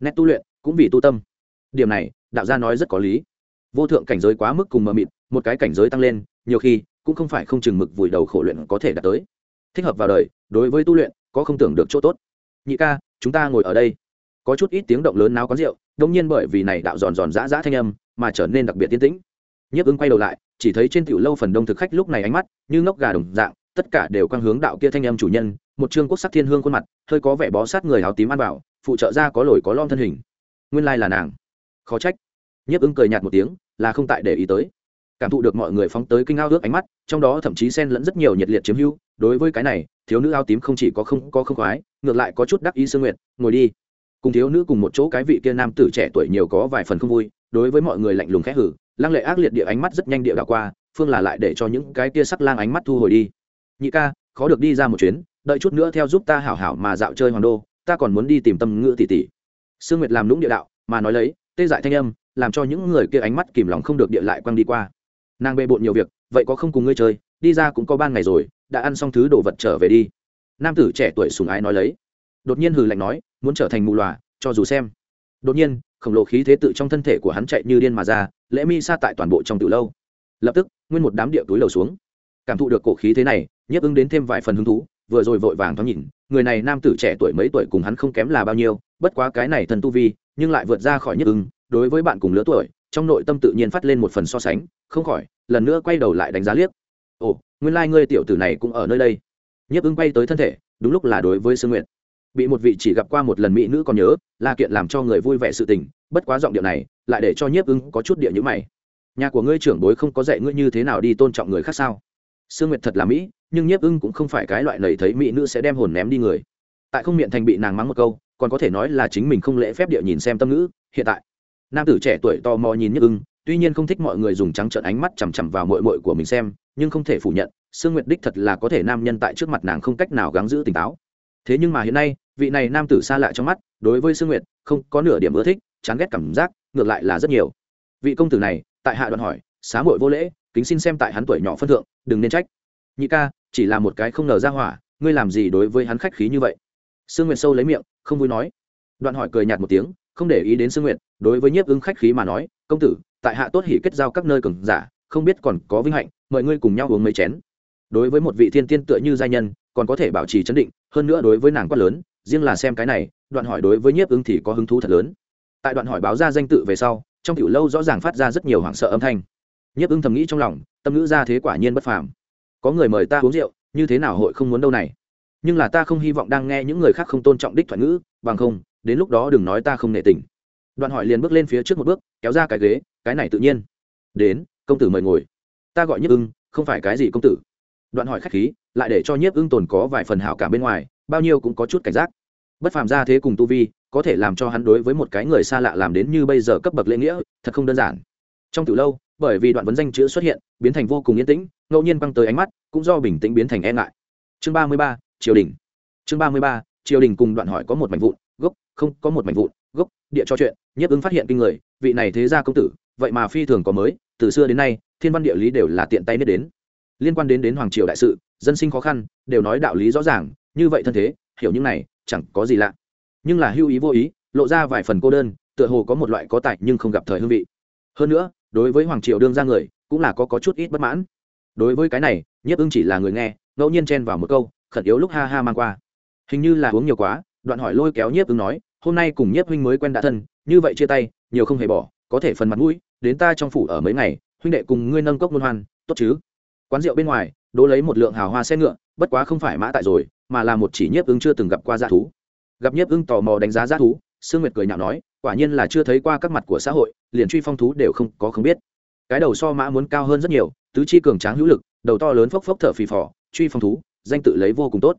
Nét tu luyện, cũng vì tu tâm. Điểm này, đạo gia nói rất có lý. Vô thượng cảnh giới quá mức cùng mờ mịt, một cái cảnh giới tăng lên, nhiều khi, cũng không phải không chừng mực vùi đầu khổ luyện có thể đạt tới. Thích hợp vào đời, đối với tu luyện, có không tưởng được chỗ tốt. Nhị ca, chúng ta ngồi ở đây. Có chút ít tiếng động lớn náo quán rượu, đông nhiên bởi vì này đạo giòn giòn giã giã thanh âm mà trở nên đặc biệt tiến tĩnh. Nhiếp ưng quay đầu lại, chỉ thấy trên tiểu lâu phần đông thực khách lúc này ánh mắt như ngốc gà đồng dạng, tất cả đều quang hướng đạo kia thanh âm chủ nhân, một trương quốc sắc thiên hương khuôn mặt, hơi có vẻ bó sát người áo tím ăn vào, phụ trợ ra có lồi có lon thân hình. Nguyên lai là nàng. Khó trách. Nhiếp ưng cười nhạt một tiếng, là không tại để ý tới. Cảm thụ được mọi người phóng tới kinh ao ước ánh mắt, trong đó thậm chí xen lẫn rất nhiều nhiệt liệt chiếm hưu đối với cái này, thiếu nữ áo tím không chỉ có không có không khoái, ngược lại có chút đắc ý sương nguyệt, ngồi đi. Cùng thiếu nữ cùng một chỗ cái vị kia nam tử trẻ tuổi nhiều có vài phần không vui đối với mọi người lạnh lùng khẽ hử, lăng lệ ác liệt địa ánh mắt rất nhanh địa đạo qua, phương là lại để cho những cái kia sắc lang ánh mắt thu hồi đi. Nhị ca, khó được đi ra một chuyến, đợi chút nữa theo giúp ta hảo hảo mà dạo chơi hoàng đô, ta còn muốn đi tìm tâm ngữ tỷ tỷ. Sương nguyệt làm lũng địa đạo, mà nói lấy, tê dại thanh âm, làm cho những người kia ánh mắt kìm lòng không được địa lại quăng đi qua. Nàng bê bộn nhiều việc, vậy có không cùng ngươi chơi, đi ra cũng có ban ngày rồi, đã ăn xong thứ đồ vật trở về đi. Nam tử trẻ tuổi sùng ái nói lấy. Đột nhiên hừ lạnh nói, muốn trở thành mù lòa cho dù xem. Đột nhiên khổng lồ khí thế tự trong thân thể của hắn chạy như điên mà ra, lễ mi sa tại toàn bộ trong từ lâu. Lập tức, nguyên một đám địa túi lầu xuống. Cảm thụ được cổ khí thế này nhấp ứng đến thêm vài phần hứng thú, vừa rồi vội vàng thoáng nhìn, người này nam tử trẻ tuổi mấy tuổi cùng hắn không kém là bao nhiêu, bất quá cái này thần tu vi, nhưng lại vượt ra khỏi nhấp ứng, đối với bạn cùng lứa tuổi, trong nội tâm tự nhiên phát lên một phần so sánh, không khỏi, lần nữa quay đầu lại đánh giá liếc. Ồ, nguyên lai、like、ngươi tiểu tử này cũng ở nơi đây. Nhấp ứng quay tới thân thể, đúng lúc là đối với sương nguyện bị một vị chỉ gặp qua một lần mỹ nữ còn nhớ là kiện làm cho người vui vẻ sự tình, bất quá giọng điệu này lại để cho nhiếp ứng có chút địa nhữ mày. Nhà của ngươi trưởng bối không có dạy ngươi như thế nào đi tôn trọng người khác sao? Sương nguyệt thật là mỹ, nhưng nhiếp ưng cũng không phải cái loại lầy thấy mỹ nữ sẽ đem hồn ném đi người. Tại không miệng thành bị nàng mắng một câu, còn có thể nói là chính mình không lễ phép địa nhìn xem tâm ngữ, hiện tại. Nam tử trẻ tuổi tò mò nhìn nhiếp ưng, tuy nhiên không thích mọi người dùng trắng trợn ánh mắt chằm chằm vào mội mội của mình xem, nhưng không thể phủ nhận, sương nguyệt đích thật là có thể nam nhân tại trước mặt nàng không cách nào gắng giữ tỉnh táo. Thế nhưng mà hiện nay vị này nam tử xa lạ trong mắt, đối với sương nguyệt, không có nửa điểm ưa thích, chán ghét cảm giác, ngược lại là rất nhiều. Vị công tử này, tại hạ đoạn hỏi, xá muội vô lễ, kính xin xem tại hắn tuổi nhỏ phân thượng, đừng nên trách. Nhị ca, chỉ là một cái không ngờ ra hỏa, ngươi làm gì đối với hắn khách khí như vậy? Sương nguyệt sâu lấy miệng, không vui nói. Đoạn hỏi cười nhạt một tiếng, không để ý đến sương nguyệt, đối với nhiếp ứng khách khí mà nói, công tử, tại hạ tốt hỉ kết giao các nơi cường giả, không biết còn có vinh hạnh, mời ngươi cùng nhau uống mấy chén. Đối với một vị thiên tiên tựa như giai nhân, còn có thể bảo trì chấn định, hơn nữa đối với nàng quát lớn riêng là xem cái này, đoạn hỏi đối với nhiếp ứng thì có hứng thú thật lớn. Tại đoạn hỏi báo ra danh tự về sau, trong tiểu lâu rõ ràng phát ra rất nhiều hoảng sợ âm thanh. Nhiếp ứng thầm nghĩ trong lòng, tâm ngữ ra thế quả nhiên bất phàm. Có người mời ta uống rượu, như thế nào hội không muốn đâu này? Nhưng là ta không hy vọng đang nghe những người khác không tôn trọng đích thoại ngữ, bằng không, đến lúc đó đừng nói ta không nể tình. Đoạn hỏi liền bước lên phía trước một bước, kéo ra cái ghế, cái này tự nhiên. Đến, công tử mời ngồi. Ta gọi nhiếp ưng không phải cái gì công tử. Đoạn hỏi khách khí, lại để cho nhiếp ưng tồn có vài phần hảo cảm bên ngoài bao nhiêu cũng có chút cảnh giác. Bất phàm ra thế cùng tu vi, có thể làm cho hắn đối với một cái người xa lạ làm đến như bây giờ cấp bậc lễ nghĩa, thật không đơn giản. Trong từ lâu, bởi vì đoạn vấn danh chữ xuất hiện, biến thành vô cùng yên tĩnh, ngẫu nhiên băng tới ánh mắt, cũng do bình tĩnh biến thành e ngại. Chương ba mươi ba, triều đình. Chương ba mươi ba, triều đình cùng đoạn hỏi có một mảnh vụn, gốc, không, có một mảnh vụn, gốc, địa cho chuyện, nhiếp ứng phát hiện kinh người, vị này thế gia công tử, vậy mà phi thường có mới, từ xưa đến nay, thiên văn địa lý đều là tiện tay biết đến. Liên quan đến đến hoàng triều đại sự, dân sinh khó khăn, đều nói đạo lý rõ ràng như vậy thân thế hiểu những này chẳng có gì lạ. Nhưng là hưu ý vô ý lộ ra vài phần cô đơn tựa hồ có một loại có tài nhưng không gặp thời hương vị. Hơn nữa đối với hoàng triều đương ra người cũng là có, có chút ít bất mãn. Đối với cái này nhiếp ưng chỉ là người nghe ngẫu nhiên chen vào một câu khẩn yếu lúc ha ha mang qua. Hình như là uống nhiều quá đoạn hỏi lôi kéo nhiếp ưng nói hôm nay cùng nhiếp huynh mới quen đã thân như vậy chia tay nhiều không hề bỏ có thể phần mặt mũi đến ta trong phủ ở mấy ngày huynh đệ cùng ngươi nâng cốc luân hoan tốt chứ? Quán rượu bên ngoài đỗ lấy một lượng hào hoa xe ngựa bất quá không phải mã tại rồi mà là một chỉ nhiếp ưng chưa từng gặp qua g thú. Gặp nhiếp ưng tò mò đánh giá g thú, sương nguyệt cười nhạo nói, quả nhiên là chưa thấy qua các mặt của xã hội, liền truy phong thú đều không có không biết. Cái đầu so mã muốn cao hơn rất nhiều, tứ chi cường tráng hữu lực, đầu to lớn phốc phốc thở phì phò, truy phong thú, danh tự lấy vô cùng tốt.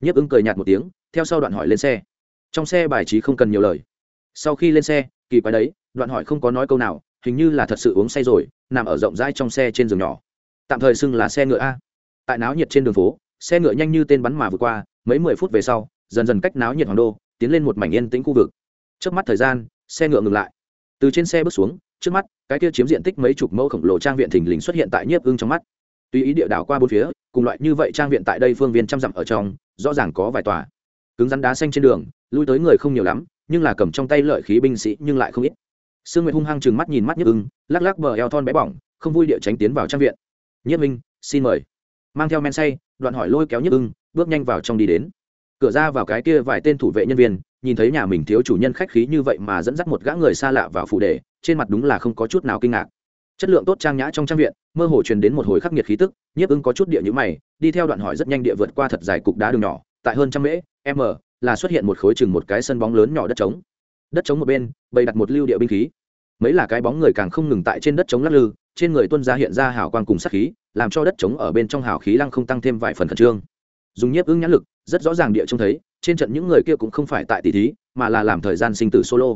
Nhiếp ưng cười nhạt một tiếng, theo sau đoạn hỏi lên xe. Trong xe bài trí không cần nhiều lời. Sau khi lên xe, kỳ quái đấy, đoạn hỏi không có nói câu nào, hình như là thật sự uống say rồi, nằm ở rộng rãi trong xe trên giường nhỏ. Tạm thời xưng là xe ngựa a. Tại náo nhiệt trên đường phố xe ngựa nhanh như tên bắn mà vượt qua, mấy mười phút về sau, dần dần cách náo nhiệt hoàng đô, tiến lên một mảnh yên tĩnh khu vực. Trước mắt thời gian, xe ngựa ngừng lại. Từ trên xe bước xuống, trước mắt, cái kia chiếm diện tích mấy chục mẫu khổng lồ trang viện thình lình xuất hiện tại nhiếp ưng trong mắt. Tuy ý địa đảo qua bốn phía, cùng loại như vậy trang viện tại đây phương viên trăm dặm ở trong, rõ ràng có vài tòa. Cứng rắn đá xanh trên đường, lui tới người không nhiều lắm, nhưng là cầm trong tay lợi khí binh sĩ nhưng lại không ít. Sương nguyệt hung hăng chừng mắt nhìn mắt nhiếp ưng, lắc lắc bờ eo thon bé bỏng, không vui địa tránh tiến vào trang viện. Nhiếp minh xin mời mang theo men say, đoạn hỏi lôi kéo nhức ưng, bước nhanh vào trong đi đến. Cửa ra vào cái kia vài tên thủ vệ nhân viên, nhìn thấy nhà mình thiếu chủ nhân khách khí như vậy mà dẫn dắt một gã người xa lạ vào phủ đề trên mặt đúng là không có chút nào kinh ngạc. Chất lượng tốt trang nhã trong trang viện, mơ hồ truyền đến một hồi khắc nghiệt khí tức nhiếp ưng có chút địa nhữ mày, đi theo đoạn hỏi rất nhanh địa vượt qua thật dài cục đá đường nhỏ, tại hơn trăm mễ, m, là xuất hiện một khối chừng một cái sân bóng lớn nhỏ đất trống. Đất trống một bên, bày đặt một lưu địa binh khí. Mấy là cái bóng người càng không ngừng tại trên đất trống lắc lư, trên người tuân ra hiện ra hào quang cùng sắc khí làm cho đất trống ở bên trong hào khí lăng không tăng thêm vài phần khẩn trương. Dùng nhiếp ứng nhãn lực, rất rõ ràng địa trông thấy, trên trận những người kia cũng không phải tại tỷ thí, mà là làm thời gian sinh tử solo.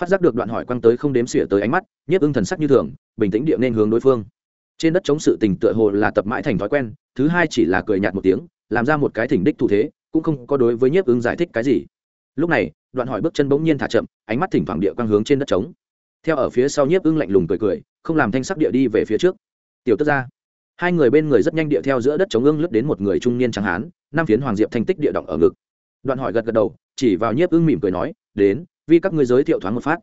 Phát giác được đoạn hỏi quăng tới không đếm xỉa tới ánh mắt, nhiếp ứng thần sắc như thường, bình tĩnh địa nên hướng đối phương. Trên đất chống sự tình tựa hồ là tập mãi thành thói quen, thứ hai chỉ là cười nhạt một tiếng, làm ra một cái thỉnh đích thủ thế, cũng không có đối với nhiếp ứng giải thích cái gì. Lúc này, đoạn hỏi bước chân bỗng nhiên thả chậm, ánh mắt thỉnh thoảng địa quang hướng trên đất trống. Theo ở phía sau nhiếp ưng lạnh lùng cười cười, không làm thanh sắc địa đi về phía trước. Tiểu tức ra hai người bên người rất nhanh địa theo giữa đất chống ương lướt đến một người trung niên trắng hán, năm phiến hoàng diệp thanh tích địa động ở ngực. Đoạn hỏi gật gật đầu, chỉ vào nhiếp ưng mỉm cười nói, đến vì các ngươi giới thiệu thoáng một phát.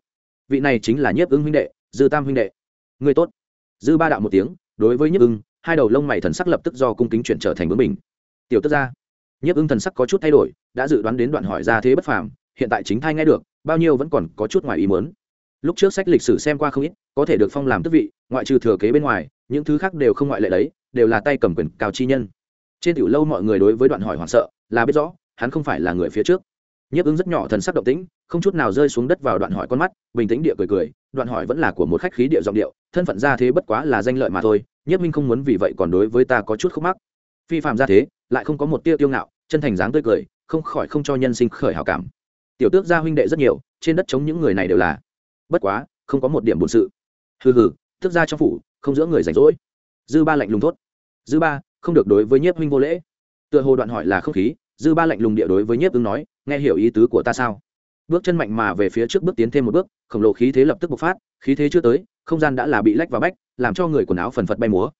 Vị này chính là nhiếp ưng huynh đệ, dư tam huynh đệ. Người tốt. Dư ba đạo một tiếng, đối với nhiếp ưng, hai đầu lông mày thần sắc lập tức do cung kính chuyển trở thành bướng mình tiểu tức ra nhiếp ưng thần sắc có chút thay đổi, đã dự đoán đến đoạn hỏi ra thế bất phàm, hiện tại chính thay nghe được, bao nhiêu vẫn còn có chút ngoài ý muốn lúc trước sách lịch sử xem qua không ít, có thể được phong làm tước vị, ngoại trừ thừa kế bên ngoài, những thứ khác đều không ngoại lệ đấy, đều là tay cầm quyền cao chi nhân. Trên tiểu lâu mọi người đối với đoạn hỏi hoảng sợ, là biết rõ, hắn không phải là người phía trước. Nhiếp ứng rất nhỏ thần sắc động tĩnh, không chút nào rơi xuống đất vào đoạn hỏi con mắt, bình tĩnh địa cười cười, đoạn hỏi vẫn là của một khách khí địa giọng điệu, thân phận ra thế bất quá là danh lợi mà thôi, nhiếp minh không muốn vì vậy còn đối với ta có chút khúc mắc. Phi phạm ra thế, lại không có một tia tiêu ngạo, chân thành dáng tươi cười, không khỏi không cho nhân sinh khởi hảo cảm. Tiểu tước gia huynh đệ rất nhiều, trên đất chống những người này đều là bất quá, không có một điểm bổn sự. Hừ hừ, thức gia trong phủ, không giữa người rảnh rỗi. Dư ba lạnh lùng thốt. Dư ba, không được đối với nhiếp huynh vô lễ. Tựa hồ đoạn hỏi là không khí, dư ba lạnh lùng địa đối với nhiếp ứng nói, nghe hiểu ý tứ của ta sao? Bước chân mạnh mà về phía trước bước tiến thêm một bước, khổng lồ khí thế lập tức bộc phát, khí thế chưa tới, không gian đã là bị lách và bách, làm cho người quần áo phần phật bay múa.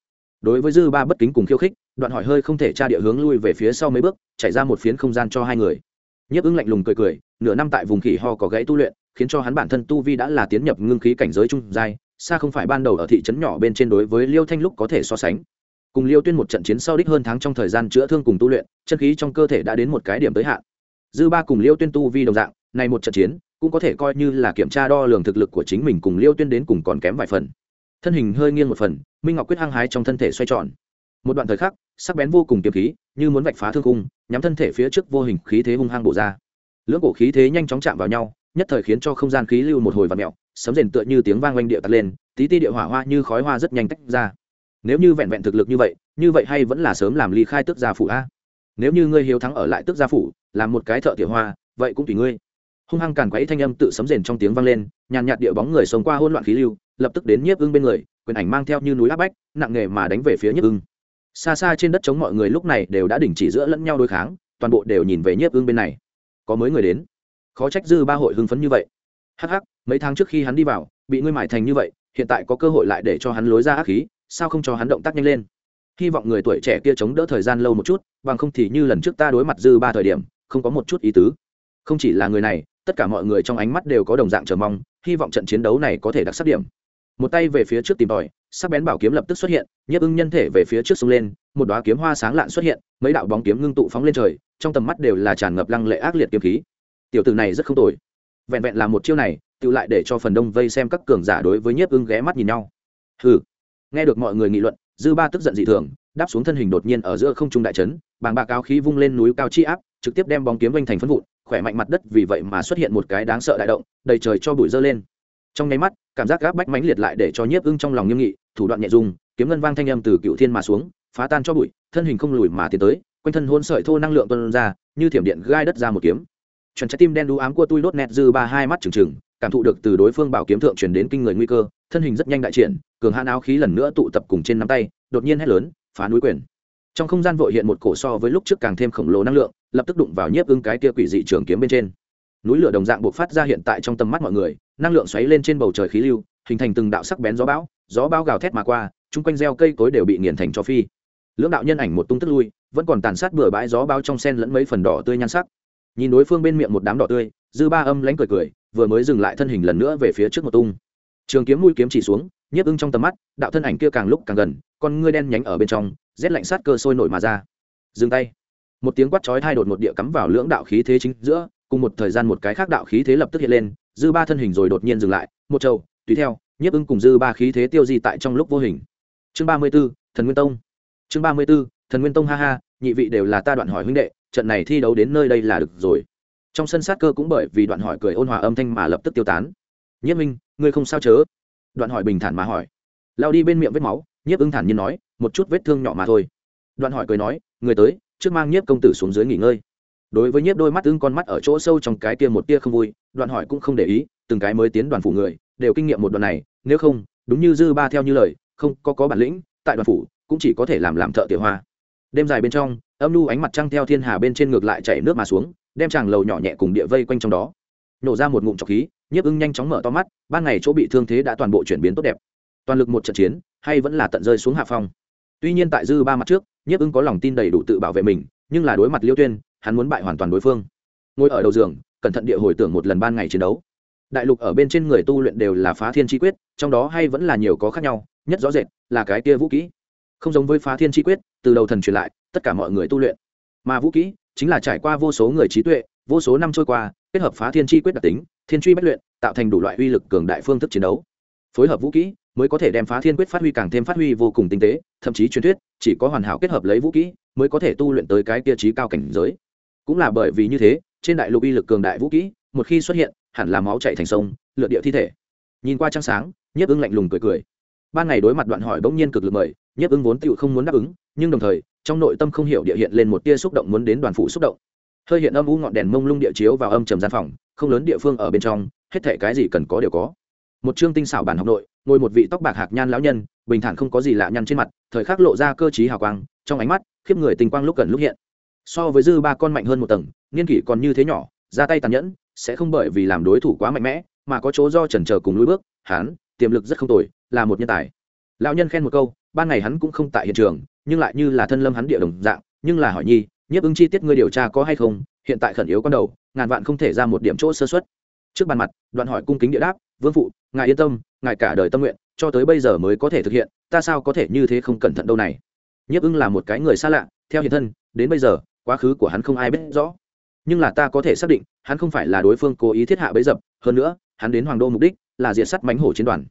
Đối với dư ba bất kính cùng khiêu khích, đoạn hỏi hơi không thể tra địa hướng lui về phía sau mấy bước chạy ra một phiến không gian cho hai người. Nhiếp ứng lạnh lùng cười cười, nửa năm tại vùng khỉ ho có gãy tu luyện khiến cho hắn bản thân tu vi đã là tiến nhập ngưng khí cảnh giới trung giai, xa không phải ban đầu ở thị trấn nhỏ bên trên đối với liêu thanh lúc có thể so sánh. Cùng liêu tuyên một trận chiến sau đích hơn tháng trong thời gian chữa thương cùng tu luyện, chân khí trong cơ thể đã đến một cái điểm tới hạn. Dư ba cùng liêu tuyên tu vi đồng dạng này một trận chiến cũng có thể coi như là kiểm tra đo lường thực lực của chính mình cùng liêu tuyên đến cùng còn kém vài phần. Thân hình hơi nghiêng một phần, minh ngọc quyết hăng hái trong thân thể xoay tròn. Một đoạn thời khắc, sắc bén vô cùng kiếm khí, như muốn vạch phá thương cung nhắm thân thể phía trước vô hình khí thế hung hăng bổ ra. Lưỡng cổ khí thế nhanh chóng chạm vào nhau nhất thời khiến cho không gian khí lưu một hồi và mẹo, sấm rền tựa như tiếng vang oanh địa tắt lên, tí ti địa hỏa hoa như khói hoa rất nhanh tách ra. Nếu như vẹn vẹn thực lực như vậy như vậy hay vẫn là sớm làm ly khai tước gia phủ a? Nếu như ngươi hiếu thắng ở lại tước gia phủ, làm một cái thợ tiểu hoa, vậy cũng tùy ngươi. Hung hăng càn quấy thanh âm tự sấm rền trong tiếng vang lên, nhàn nhạt địa bóng người sống qua hỗn loạn khí lưu, lập tức đến nhiếp ưng bên người, quyền ảnh mang theo như núi áp bách, nặng nghề mà đánh về phía nhiếp ưng. Xa xa trên đất chống mọi người lúc này đều đã đình chỉ giữa lẫn nhau đối kháng, toàn bộ đều nhìn về nhiếp ưng bên này. Có mới người đến khó trách dư ba hội hưng phấn như vậy. Hắc hắc, mấy tháng trước khi hắn đi vào, bị ngươi mải thành như vậy, hiện tại có cơ hội lại để cho hắn lối ra ác khí, sao không cho hắn động tác nhanh lên? Hy vọng người tuổi trẻ kia chống đỡ thời gian lâu một chút, bằng không thì như lần trước ta đối mặt dư ba thời điểm, không có một chút ý tứ. Không chỉ là người này, tất cả mọi người trong ánh mắt đều có đồng dạng chờ mong, hy vọng trận chiến đấu này có thể đặc sắc điểm. Một tay về phía trước tìm tòi, sắc bén bảo kiếm lập tức xuất hiện nhấp ưng nhân thể về phía trước xông lên, một đoá kiếm hoa sáng lạn xuất hiện, mấy đạo bóng kiếm ngưng tụ phóng lên trời, trong tầm mắt đều là tràn ngập lăng lệ ác liệt kiếm khí tiểu tử này rất không tồi. Vẹn vẹn là một chiêu này tự lại để cho phần đông vây xem các cường giả đối với nhiếp ưng ghé mắt nhìn nhau. Hừ. Nghe được mọi người nghị luận, dư ba tức giận dị thường, đáp xuống thân hình đột nhiên ở giữa không trung đại trấn bàng bạc áo khí vung lên núi cao chi áp, trực tiếp đem bóng kiếm vanh thành phân vụn, khỏe mạnh mặt đất vì vậy mà xuất hiện một cái đáng sợ đại động, đầy trời cho bụi dơ lên. Trong nháy mắt, cảm giác gáp bách mãnh liệt lại để cho nhiếp ưng trong lòng nghiêm nghị, thủ đoạn nhẹ dùng, kiếm ngân vang thanh âm từ cựu thiên mà xuống, phá tan cho bụi, thân hình không lùi mà tiến tới, quanh thân hôn sợi thô năng lượng tuân ra, như thiểm điện gai đất ra một kiếm chuẩn trái tim đen đu ám của tôi đốt nét dư ba hai mắt trừng trừng, cảm thụ được từ đối phương bảo kiếm thượng truyền đến kinh người nguy cơ, thân hình rất nhanh đại triển, cường hãn áo khí lần nữa tụ tập cùng trên nắm tay, đột nhiên hét lớn, phá núi quyền. Trong không gian vội hiện một cổ so với lúc trước càng thêm khổng lồ năng lượng, lập tức đụng vào nhiếp ưng cái kia quỷ dị trường kiếm bên trên. Núi lửa đồng dạng buộc phát ra hiện tại trong tầm mắt mọi người, năng lượng xoáy lên trên bầu trời khí lưu, hình thành từng đạo sắc bén gió bão gió bão gào thét mà qua, chung quanh gieo cây cối đều bị nghiền thành cho phi. Lưỡng đạo nhân ảnh một tung tức lui, vẫn còn tàn sát bừa bãi gió bão trong sen lẫn mấy phần đỏ tươi nhan sắc nhìn đối phương bên miệng một đám đỏ tươi, dư ba âm lánh cười cười, vừa mới dừng lại thân hình lần nữa về phía trước một tung. Trường kiếm mũi kiếm chỉ xuống, nhiếp ưng trong tầm mắt, đạo thân ảnh kia càng lúc càng gần, con ngươi đen nhánh ở bên trong, rét lạnh sát cơ sôi nổi mà ra. Dừng tay. Một tiếng quát chói thay đột một địa cắm vào lưỡng đạo khí thế chính giữa, cùng một thời gian một cái khác đạo khí thế lập tức hiện lên, dư ba thân hình rồi đột nhiên dừng lại, một trâu tùy theo, nhiếp ưng cùng dư ba khí thế tiêu di tại trong lúc vô hình. Chương ba mươi b ố thần nguyên tông. Chương ba mươi b ố thần nguyên tông ha ha, nhị vị đều là ta đoạn hỏi huynh đệ trận này thi đấu đến nơi đây là được rồi. Trong sân sát cơ cũng bởi vì đoạn hỏi cười ôn hòa âm thanh mà lập tức tiêu tán. Nhiếp minh, ngươi không sao chớ? Đoạn hỏi bình thản mà hỏi. Lao đi bên miệng vết máu, nhiếp ưng thản nhiên nói, một chút vết thương nhỏ mà thôi. Đoạn hỏi cười nói, người tới, trước mang nhiếp công tử xuống dưới nghỉ ngơi. Đối với nhiếp đôi mắt ưng con mắt ở chỗ sâu trong cái kia một tia không vui, đoạn hỏi cũng không để ý, từng cái mới tiến đoàn phủ người, đều kinh nghiệm một đoạn này, nếu không, đúng như dư ba theo như lời, không có có bản lĩnh, tại đoàn phủ, cũng chỉ có thể làm làm thợ tiểu hoa. Đêm dài bên trong âm lưu ánh mặt trăng theo thiên hà bên trên ngược lại chảy nước mà xuống, đem chàng lầu nhỏ nhẹ cùng địa vây quanh trong đó. Nổ ra một ngụm trọc khí, nhiếp ưng nhanh chóng mở to mắt, ban ngày chỗ bị thương thế đã toàn bộ chuyển biến tốt đẹp. Toàn lực một trận chiến, hay vẫn là tận rơi xuống hạ phong. Tuy nhiên tại dư ba mặt trước, nhiếp ưng có lòng tin đầy đủ tự bảo vệ mình, nhưng là đối mặt liêu tuyên, hắn muốn bại hoàn toàn đối phương. Ngồi ở đầu giường, cẩn thận địa hồi tưởng một lần ban ngày chiến đấu. Đại lục ở bên trên người tu luyện đều là phá thiên chi quyết, trong đó hay vẫn là nhiều có khác nhau, nhất rõ rệt là cái kia vũ kỹ không giống với phá thiên chi quyết, từ đầu thần truyền lại, tất cả mọi người tu luyện. Mà vũ kỹ, chính là trải qua vô số người trí tuệ, vô số năm trôi qua, kết hợp phá thiên chi quyết đặc tính, thiên truy bất luyện, tạo thành đủ loại uy lực cường đại phương thức chiến đấu. Phối hợp vũ kỹ, mới có thể đem phá thiên quyết phát huy càng thêm phát huy vô cùng tinh tế, thậm chí truyền thuyết, chỉ có hoàn hảo kết hợp lấy vũ kỹ, mới có thể tu luyện tới cái kia trí cao cảnh giới. Cũng là bởi vì như thế, trên đại lục uy lực cường đại vũ kỹ, một khi xuất hiện, hẳn là máu chạy thành sông, lượn địa thi thể. Nhìn qua trăng sáng, nhiếp ưng lạnh lùng cười cười. Ban ngày đối mặt đoạn hỏi bỗng nhiên cực lực mời nhiếp ưng vốn tựu không muốn đáp ứng, nhưng đồng thời, trong nội tâm không hiểu địa hiện lên một tia xúc động muốn đến đoàn phủ xúc động. Hơi hiện âm u ngọn đèn mông lung địa chiếu vào âm trầm gian phòng, không lớn địa phương ở bên trong, hết thể cái gì cần có đều có. Một chương tinh xảo bản học nội, ngồi một vị tóc bạc hạc nhan lão nhân, bình thản không có gì lạ nhăn trên mặt, thời khắc lộ ra cơ t hào quang, trong ánh mắt, khiếp người tình quang lúc cần lúc hiện. So với dư ba con mạnh hơn một tầng, niên kỷ còn như thế nhỏ, ra tay tàn nhẫn, sẽ không bởi vì làm đối thủ quá mạnh mẽ, mà có chỗ do chần chờ cùng lùi bước hắn tiềm lực rất không tồi, là một nhân tài. Lão nhân khen một câu ban ngày hắn cũng không tại hiện trường, nhưng lại như là thân lâm hắn địa đồng dạng, nhưng là hỏi nhi, nhiếp ứng chi tiết ngươi điều tra có hay không? Hiện tại khẩn yếu con đầu, ngàn vạn không thể ra một điểm chỗ sơ xuất trước bàn mặt, đoạn hỏi cung kính địa đáp, vương phụ, ngài yên tâm, ngài cả đời tâm nguyện, cho tới bây giờ mới có thể thực hiện, ta sao có thể như thế không cẩn thận đâu này? Nhiếp ưng là một cái người xa lạ, theo hiện thân, đến bây giờ, quá khứ của hắn không ai biết rõ. Nhưng là ta có thể xác định, hắn không phải là đối phương cố ý thiết hạ bấy dập, hơn nữa, hắn đến hoàng đô mục đích là diệt sắt mánh hổ chiến đoàn.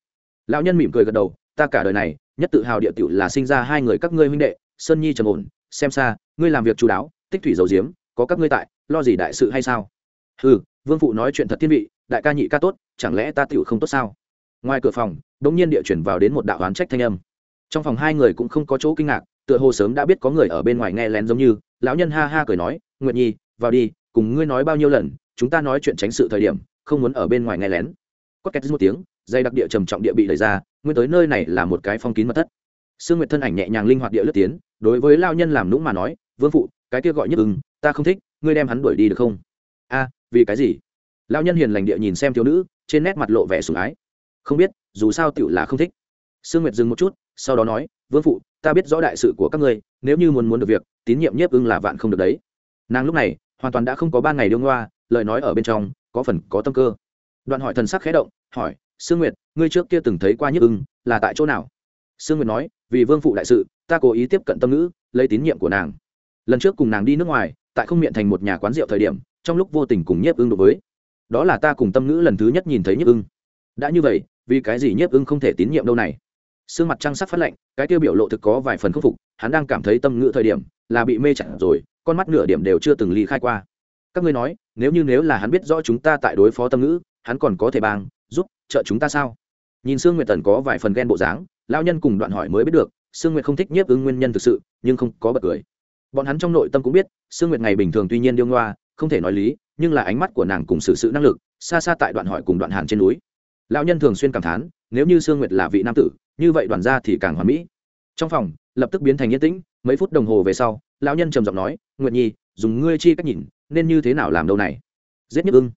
Lão nhân mỉm cười gật đầu, ta cả đời này nhất tự hào địa tiểu là sinh ra hai người các ngươi huynh đệ, sơn nhi trầm ổn, xem xa, ngươi làm việc chú đáo, tích thủy dầu diếm, có các ngươi tại, lo gì đại sự hay sao? Ừ vương phụ nói chuyện thật thiên vị, đại ca nhị ca tốt, chẳng lẽ ta tiểu không tốt sao? Ngoài cửa phòng, đống nhiên địa chuyển vào đến một đạo oán trách thanh âm. Trong phòng hai người cũng không có chỗ kinh ngạc, tựa hồ sớm đã biết có người ở bên ngoài nghe lén giống như, lão nhân ha ha cười nói, nguyệt nhi, vào đi, cùng ngươi nói bao nhiêu lần, chúng ta nói chuyện tránh sự thời điểm, không muốn ở bên ngoài nghe lén. Có két một tiếng dây đặc địa trầm trọng địa bị đẩy ra, nguyên tới nơi này là một cái phong kín mật thất. Sương nguyệt thân ảnh nhẹ nhàng linh hoạt địa lướt tiến, đối với lao nhân làm nũng mà nói, vương phụ, cái kia gọi nhất ưng, ta không thích, ngươi đem hắn đuổi đi được không? A, vì cái gì? Lao nhân hiền lành địa nhìn xem thiếu nữ, trên nét mặt lộ vẻ sủng ái. Không biết, dù sao tựu là không thích. Sương nguyệt dừng một chút, sau đó nói, vương phụ, ta biết rõ đại sự của các ngươi, nếu như muốn muốn được việc, tín nhiệm nhiếp ưng là vạn không được đấy. Nàng lúc này, hoàn toàn đã không có ba ngày đương hoa, lời nói ở bên trong, có phần có tâm cơ. Đoạn hỏi thần sắc khẽ động, hỏi sương nguyệt, ngươi trước kia từng thấy qua nhức ưng, là tại chỗ nào? Sương nguyệt nói, vì vương phụ đại sự, ta cố ý tiếp cận tâm ngữ, lấy tín nhiệm của nàng. Lần trước cùng nàng đi nước ngoài, tại không miệng thành một nhà quán rượu thời điểm, trong lúc vô tình cùng nhiếp ưng đối với. Đó là ta cùng tâm ngữ lần thứ nhất nhìn thấy nhiếp ưng. Đã như vậy, vì cái gì nhiếp ưng không thể tín nhiệm đâu này? Sương mặt trăng sắc phát lạnh, cái tiêu biểu lộ thực có vài phần khắc phục, hắn đang cảm thấy tâm ngữ thời điểm là bị mê chặt rồi, con mắt nửa điểm đều chưa từng ly khai qua. Các ngươi nói, nếu như nếu là hắn biết rõ chúng ta tại đối phó tâm ngữ, hắn còn có thể bang giúp, trợ chúng ta sao? Nhìn sương nguyệt tần có vài phần ghen bộ dáng lao nhân cùng đoạn hỏi mới biết được, sương nguyệt không thích nhiếp ưng nguyên nhân thực sự, nhưng không có bật cười. Bọn hắn trong nội tâm cũng biết, sương nguyệt ngày bình thường tuy nhiên điêu ngoa, không thể nói lý, nhưng là ánh mắt của nàng cùng sự sự năng lực, xa xa tại đoạn hỏi cùng đoạn hàn trên núi. Lão nhân thường xuyên cảm thán, nếu như sương nguyệt là vị nam tử, như vậy đoàn gia thì càng hoàn mỹ. Trong phòng, lập tức biến thành yên tĩnh, mấy phút đồng hồ về sau, lão nhân trầm giọng nói, nguyệt nhi, dùng ngươi chi cách nhìn, nên như thế nào làm đâu này? Giết nhức ưng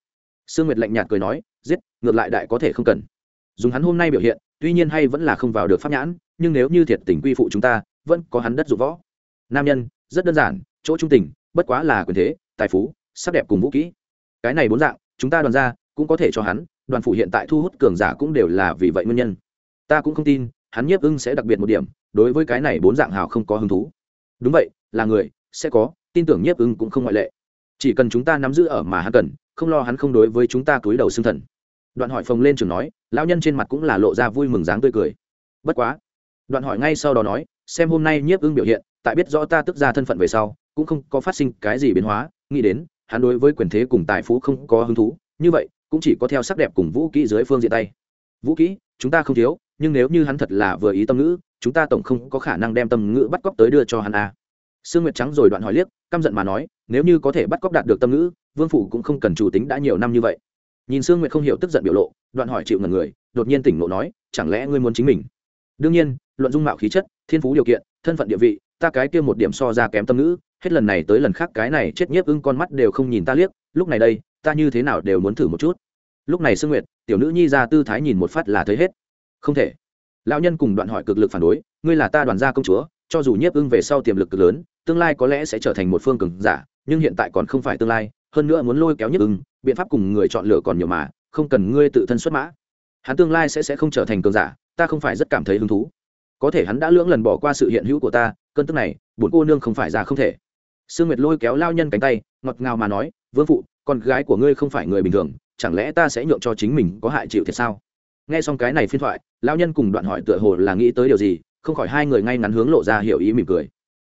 sương nguyệt lạnh nhạt cười nói giết, ngược lại đại có thể không cần. Dùng hắn hôm nay biểu hiện, tuy nhiên hay vẫn là không vào được pháp nhãn, nhưng nếu như thiệt tình quy phụ chúng ta, vẫn có hắn đất dụng võ. Nam nhân, rất đơn giản, chỗ trung tình, bất quá là quyền thế, tài phú, sắc đẹp cùng vũ kỹ. Cái này bốn dạng, chúng ta đoàn ra, cũng có thể cho hắn, đoàn phủ hiện tại thu hút cường giả cũng đều là vì vậy nguyên nhân. Ta cũng không tin, hắn nhiếp ưng sẽ đặc biệt một điểm, đối với cái này bốn dạng hào không có hứng thú. Đúng vậy, là người, sẽ có, tin tưởng nhiếp ưng cũng không ngoại lệ. Chỉ cần chúng ta nắm giữ ở mà hắn cần không lo hắn không đối với chúng ta túi đầu xương thần. Đoạn hỏi phồng lên trường nói, lão nhân trên mặt cũng là lộ ra vui mừng dáng tươi cười. Bất quá, đoạn hỏi ngay sau đó nói, xem hôm nay nhiếp ưng biểu hiện, tại biết rõ ta tức ra thân phận về sau, cũng không có phát sinh cái gì biến hóa, nghĩ đến, hắn đối với quyền thế cùng tài phú không có hứng thú, như vậy, cũng chỉ có theo sắc đẹp cùng vũ kỹ dưới phương diện tay. Vũ kỹ, chúng ta không thiếu, nhưng nếu như hắn thật là vừa ý tâm ngữ, chúng ta tổng không có khả năng đem tâm ngữ bắt cóc tới đưa cho hắn a. À. sương nguyệt trắng rồi đoạn hỏi liếc, căm giận mà nói, nếu như có thể bắt cóc đạt được tâm ngữ vương phủ cũng không cần chủ tính đã nhiều năm như vậy. Nhìn sương nguyệt không hiểu tức giận biểu lộ, đoạn hỏi chịu ngần người, đột nhiên tỉnh ngộ nói, chẳng lẽ ngươi muốn chính mình? Đương nhiên, luận dung mạo khí chất, thiên phú điều kiện, thân phận địa vị, ta cái kia một điểm so ra kém tâm ngữ, hết lần này tới lần khác cái này chết nhiếp ưng con mắt đều không nhìn ta liếc, lúc này đây, ta như thế nào đều muốn thử một chút. Lúc này sương nguyệt, tiểu nữ nhi ra tư thái nhìn một phát là thấy hết. Không thể. Lão nhân cùng đoạn hỏi cực lực phản đối, ngươi là ta đoàn gia công chúa, cho dù nhiếp ưng về sau tiềm lực cực lớn, tương lai có lẽ sẽ trở thành một phương cường giả, nhưng hiện tại còn không phải tương lai hơn nữa muốn lôi kéo nhất ưng, biện pháp cùng người chọn lựa còn nhiều mà, không cần ngươi tự thân xuất mã. Hắn tương lai sẽ sẽ không trở thành cường giả, ta không phải rất cảm thấy hứng thú. Có thể hắn đã lưỡng lần bỏ qua sự hiện hữu của ta, cơn tức này bổn cô nương không phải già không thể. Sương nguyệt lôi kéo lao nhân cánh tay, ngọt ngào mà nói, vương phụ, con gái của ngươi không phải người bình thường, chẳng lẽ ta sẽ nhượng cho chính mình có hại chịu thiệt sao? Nghe xong cái này phiên thoại, lao nhân cùng đoạn hỏi tựa hồ là nghĩ tới điều gì, không khỏi hai người ngay ngắn hướng lộ ra hiểu ý mỉm cười.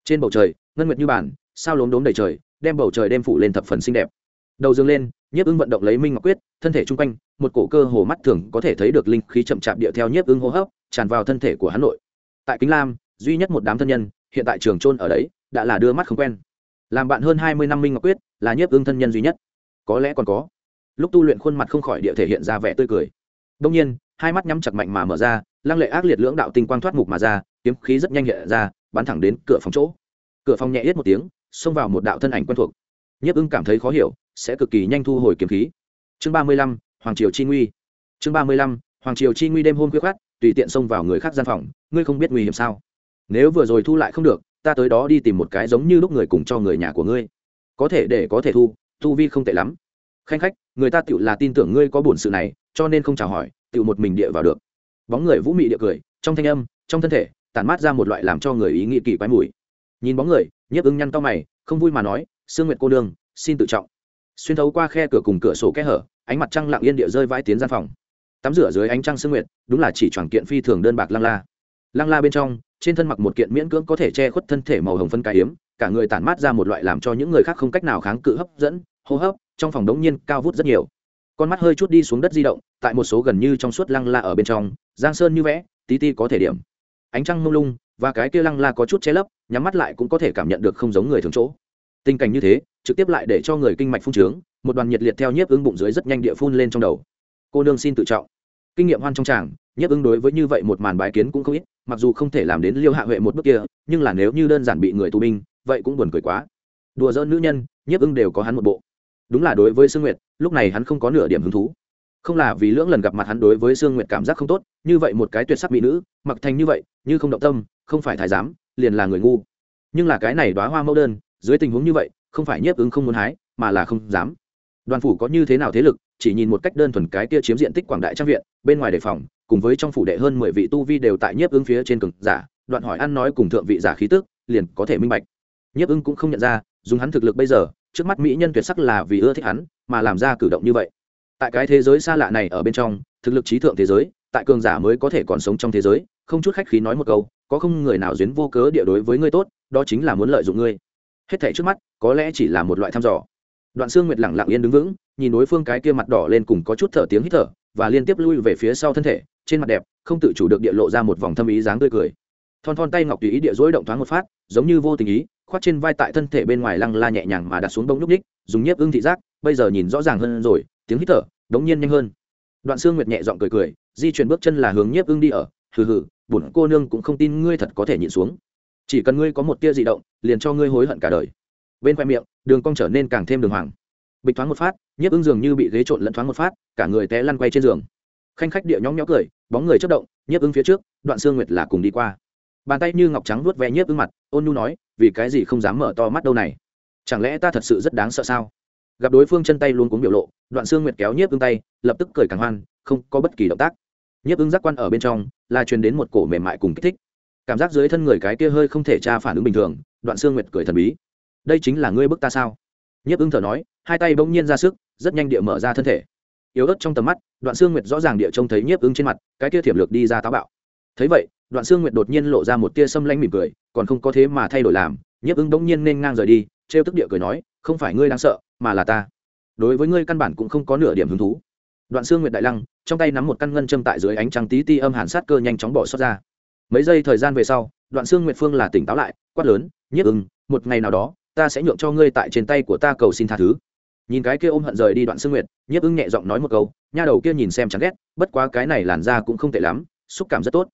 Trên bầu trời, ngân nguyệt như bản sao lốm đốm đầy trời đem bầu trời đem phủ lên thập phần xinh đẹp. Đầu dương lên, nhiếp ưng vận động lấy minh ngọc quyết, thân thể chung quanh, một cổ cơ hồ mắt thường có thể thấy được linh khí chậm chạp địa theo nhiếp ưng hô hấp, tràn vào thân thể của hắn nội. Tại kính lam, duy nhất một đám thân nhân, hiện tại trường trôn ở đấy, đã là đưa mắt không quen. Làm bạn hơn hai mươi năm minh ngọc quyết, là nhiếp ưng thân nhân duy nhất. Có lẽ còn có. Lúc tu luyện khuôn mặt không khỏi địa thể hiện ra vẻ tươi cười. Đông nhiên, hai mắt nhắm chặt mạnh mà mở ra, lăng lệ ác liệt lưỡng đạo tinh quang thoát mục mà ra, kiếm khí rất nhanh hiện ra, bắn thẳng đến cửa phòng chỗ. Cửa phòng nhẹ yết một tiếng xông vào một đạo thân ảnh quen thuộc. Nhiếp ưng cảm thấy khó hiểu, sẽ cực kỳ nhanh thu hồi kiếm khí. Chương ba mươi lăm, hoàng triều chi nguy. Chương ba mươi lăm, hoàng triều chi nguy đêm hôm khuya khát tùy tiện xông vào người khác gian phòng, ngươi không biết nguy hiểm sao? Nếu vừa rồi thu lại không được, ta tới đó đi tìm một cái giống như lúc người cùng cho người nhà của ngươi. Có thể để có thể thu thu vi không tệ lắm. Khanh khách, người ta tựu là tin tưởng ngươi có bổn sự này, cho nên không chào hỏi, tựu một mình địa vào được. Bóng người vũ mị địa cười, trong thanh âm, trong thân thể, tản mát ra một loại làm cho người ý nghĩ kỳ quái mùi nhìn bóng người, nhiếp ứng nhăn to mày, không vui mà nói, sương nguyệt cô đương xin tự trọng. Xuyên thấu qua khe cửa cùng cửa sổ kẽ hở, ánh mặt trăng lặng yên địa rơi vãi tiến gian phòng. Tắm rửa dưới ánh trăng sương nguyệt, đúng là chỉ tròn kiện phi thường đơn bạc lăng la. Lăng la bên trong, trên thân mặc một kiện miễn cưỡng có thể che khuất thân thể màu hồng phân cái hiếm cả người tản mát ra một loại làm cho những người khác không cách nào kháng cự hấp dẫn, hô hấp, trong phòng đống nhiên cao vút rất nhiều. Con mắt hơi chút đi xuống đất di động, tại một số gần như trong suốt lăng la ở bên trong, giang sơn như vẽ, tí ti có thể điểm. Ánh trăng mông lung và cái kia lăng la có chút che lấp, nhắm mắt lại cũng có thể cảm nhận được không giống người thường chỗ. Tình cảnh như thế, trực tiếp lại để cho người kinh mạch phun trướng, một đoàn nhiệt liệt theo nhiếp ứng bụng dưới rất nhanh địa phun lên trong đầu. Cô nương xin tự trọng. Kinh nghiệm hoan trong tràng, nhiếp ứng đối với như vậy một màn bài kiến cũng không ít, mặc dù không thể làm đến liêu hạ huệ một bước kia, nhưng là nếu như đơn giản bị người tù binh, vậy cũng buồn cười quá. Đùa dỡ nữ nhân, nhiếp ứng đều có hắn một bộ. Đúng là đối với sương nguyệt, lúc này hắn không có nửa điểm hứng thú. Không là vì lưỡng lần gặp mặt hắn đối với sương nguyệt cảm giác không tốt, như vậy một cái tuyệt sắc mỹ nữ, mặc thành như vậy, như không động tâm không phải thái giám, liền là người ngu. Nhưng là cái này đoá hoa mẫu đơn, dưới tình huống như vậy, không phải nhiếp ứng không muốn hái, mà là không dám. Đoàn phủ có như thế nào thế lực, chỉ nhìn một cách đơn thuần cái kia chiếm diện tích quảng đại trang viện, bên ngoài đề phòng, cùng với trong phủ đệ hơn mười vị tu vi đều tại nhiếp ứng phía trên cực giả, đoạn hỏi ăn nói cùng thượng vị giả khí tức, liền có thể minh bạch. Nhiếp ứng cũng không nhận ra, dùng hắn thực lực bây giờ, trước mắt mỹ nhân tuyệt sắc là vì ưa thích hắn, mà làm ra cử động như vậy. Tại cái thế giới xa lạ này ở bên trong, thực lực trí thượng thế giới, tại cường giả mới có thể còn sống trong thế giới, không chút khách khí nói một câu có không người nào duyên vô cớ địa đối với ngươi tốt, đó chính là muốn lợi dụng ngươi. Hết thảy trước mắt, có lẽ chỉ là một loại thăm dò. Đoạn xương nguyệt lặng lặng yên đứng vững, nhìn đối phương cái kia mặt đỏ lên cùng có chút thở tiếng hít thở, và liên tiếp lui về phía sau thân thể, trên mặt đẹp, không tự chủ được địa lộ ra một vòng thâm ý dáng tươi cười. Thon thon tay ngọc tùy ý địa dối động thoáng một phát, giống như vô tình ý khoát trên vai tại thân thể bên ngoài lăng la nhẹ nhàng mà đặt xuống bông nhúc ních dùng nhiếp ưng thị giác, bây giờ nhìn rõ ràng hơn rồi, tiếng hít thở, đống nhiên nhanh hơn. Đoạn xương nguyệt nhẹ giọng cười cười, di chuyển bước chân là hướng nhiếp ưng đi ở hừ hừ, bổn cô nương cũng không tin ngươi thật có thể nhịn xuống. Chỉ cần ngươi có một tia dị động, liền cho ngươi hối hận cả đời. Bên khoe miệng, đường cong trở nên càng thêm đường hoàng. Bịch thoáng một phát, nhiếp ưng dường như bị ghế trộn lẫn thoáng một phát, cả người té lăn quay trên giường. Khanh khách địa nhóng nhó cười, bóng người chất động, nhiếp ưng phía trước, đoạn xương nguyệt là cùng đi qua. Bàn tay như ngọc trắng nuốt ve nhiếp ưng mặt, ôn nhu nói, vì cái gì không dám mở to mắt đâu này? Chẳng lẽ ta thật sự rất đáng sợ sao? Gặp đối phương chân tay luôn cuống biểu lộ, đoạn xương nguyệt kéo nhiếp ưng tay, lập tức cười càng hoan, không có bất kỳ động tác nhiếp ứng giác quan ở bên trong, là truyền đến một cổ mềm mại cùng kích thích. Cảm giác dưới thân người cái kia hơi không thể tra phản ứng bình thường, đoạn xương nguyệt cười thần bí. Đây chính là ngươi bức ta sao? Nhiếp ứng thở nói, hai tay bỗng nhiên ra sức, rất nhanh địa mở ra thân thể. Yếu ớt trong tầm mắt, đoạn xương nguyệt rõ ràng địa trông thấy nhiếp ứng trên mặt, cái kia thiểm lược đi ra táo bạo. Thấy vậy, đoạn xương nguyệt đột nhiên lộ ra một tia xâm lanh mỉm cười, còn không có thế mà thay đổi làm, nhiếp ứng bỗng nhiên nên ngang rời đi, trêu tức địa cười nói, không phải ngươi đang sợ, mà là ta. Đối với ngươi căn bản cũng không có nửa điểm hứng thú đoạn xương nguyệt đại lăng, trong tay nắm một căn ngân châm tại dưới ánh trăng tí ti âm hàn sát cơ nhanh chóng bỏ xuất ra. Mấy giây thời gian về sau, đoạn xương nguyệt phương là tỉnh táo lại, quát lớn nhiếp ưng, một ngày nào đó, ta sẽ nhượng cho ngươi tại trên tay của ta cầu xin tha thứ. Nhìn cái kia ôm hận rời đi đoạn xương nguyệt nhiếp ưng nhẹ giọng nói một câu, nha đầu kia nhìn xem chán ghét, bất quá cái này làn da cũng không tệ lắm, xúc cảm rất tốt.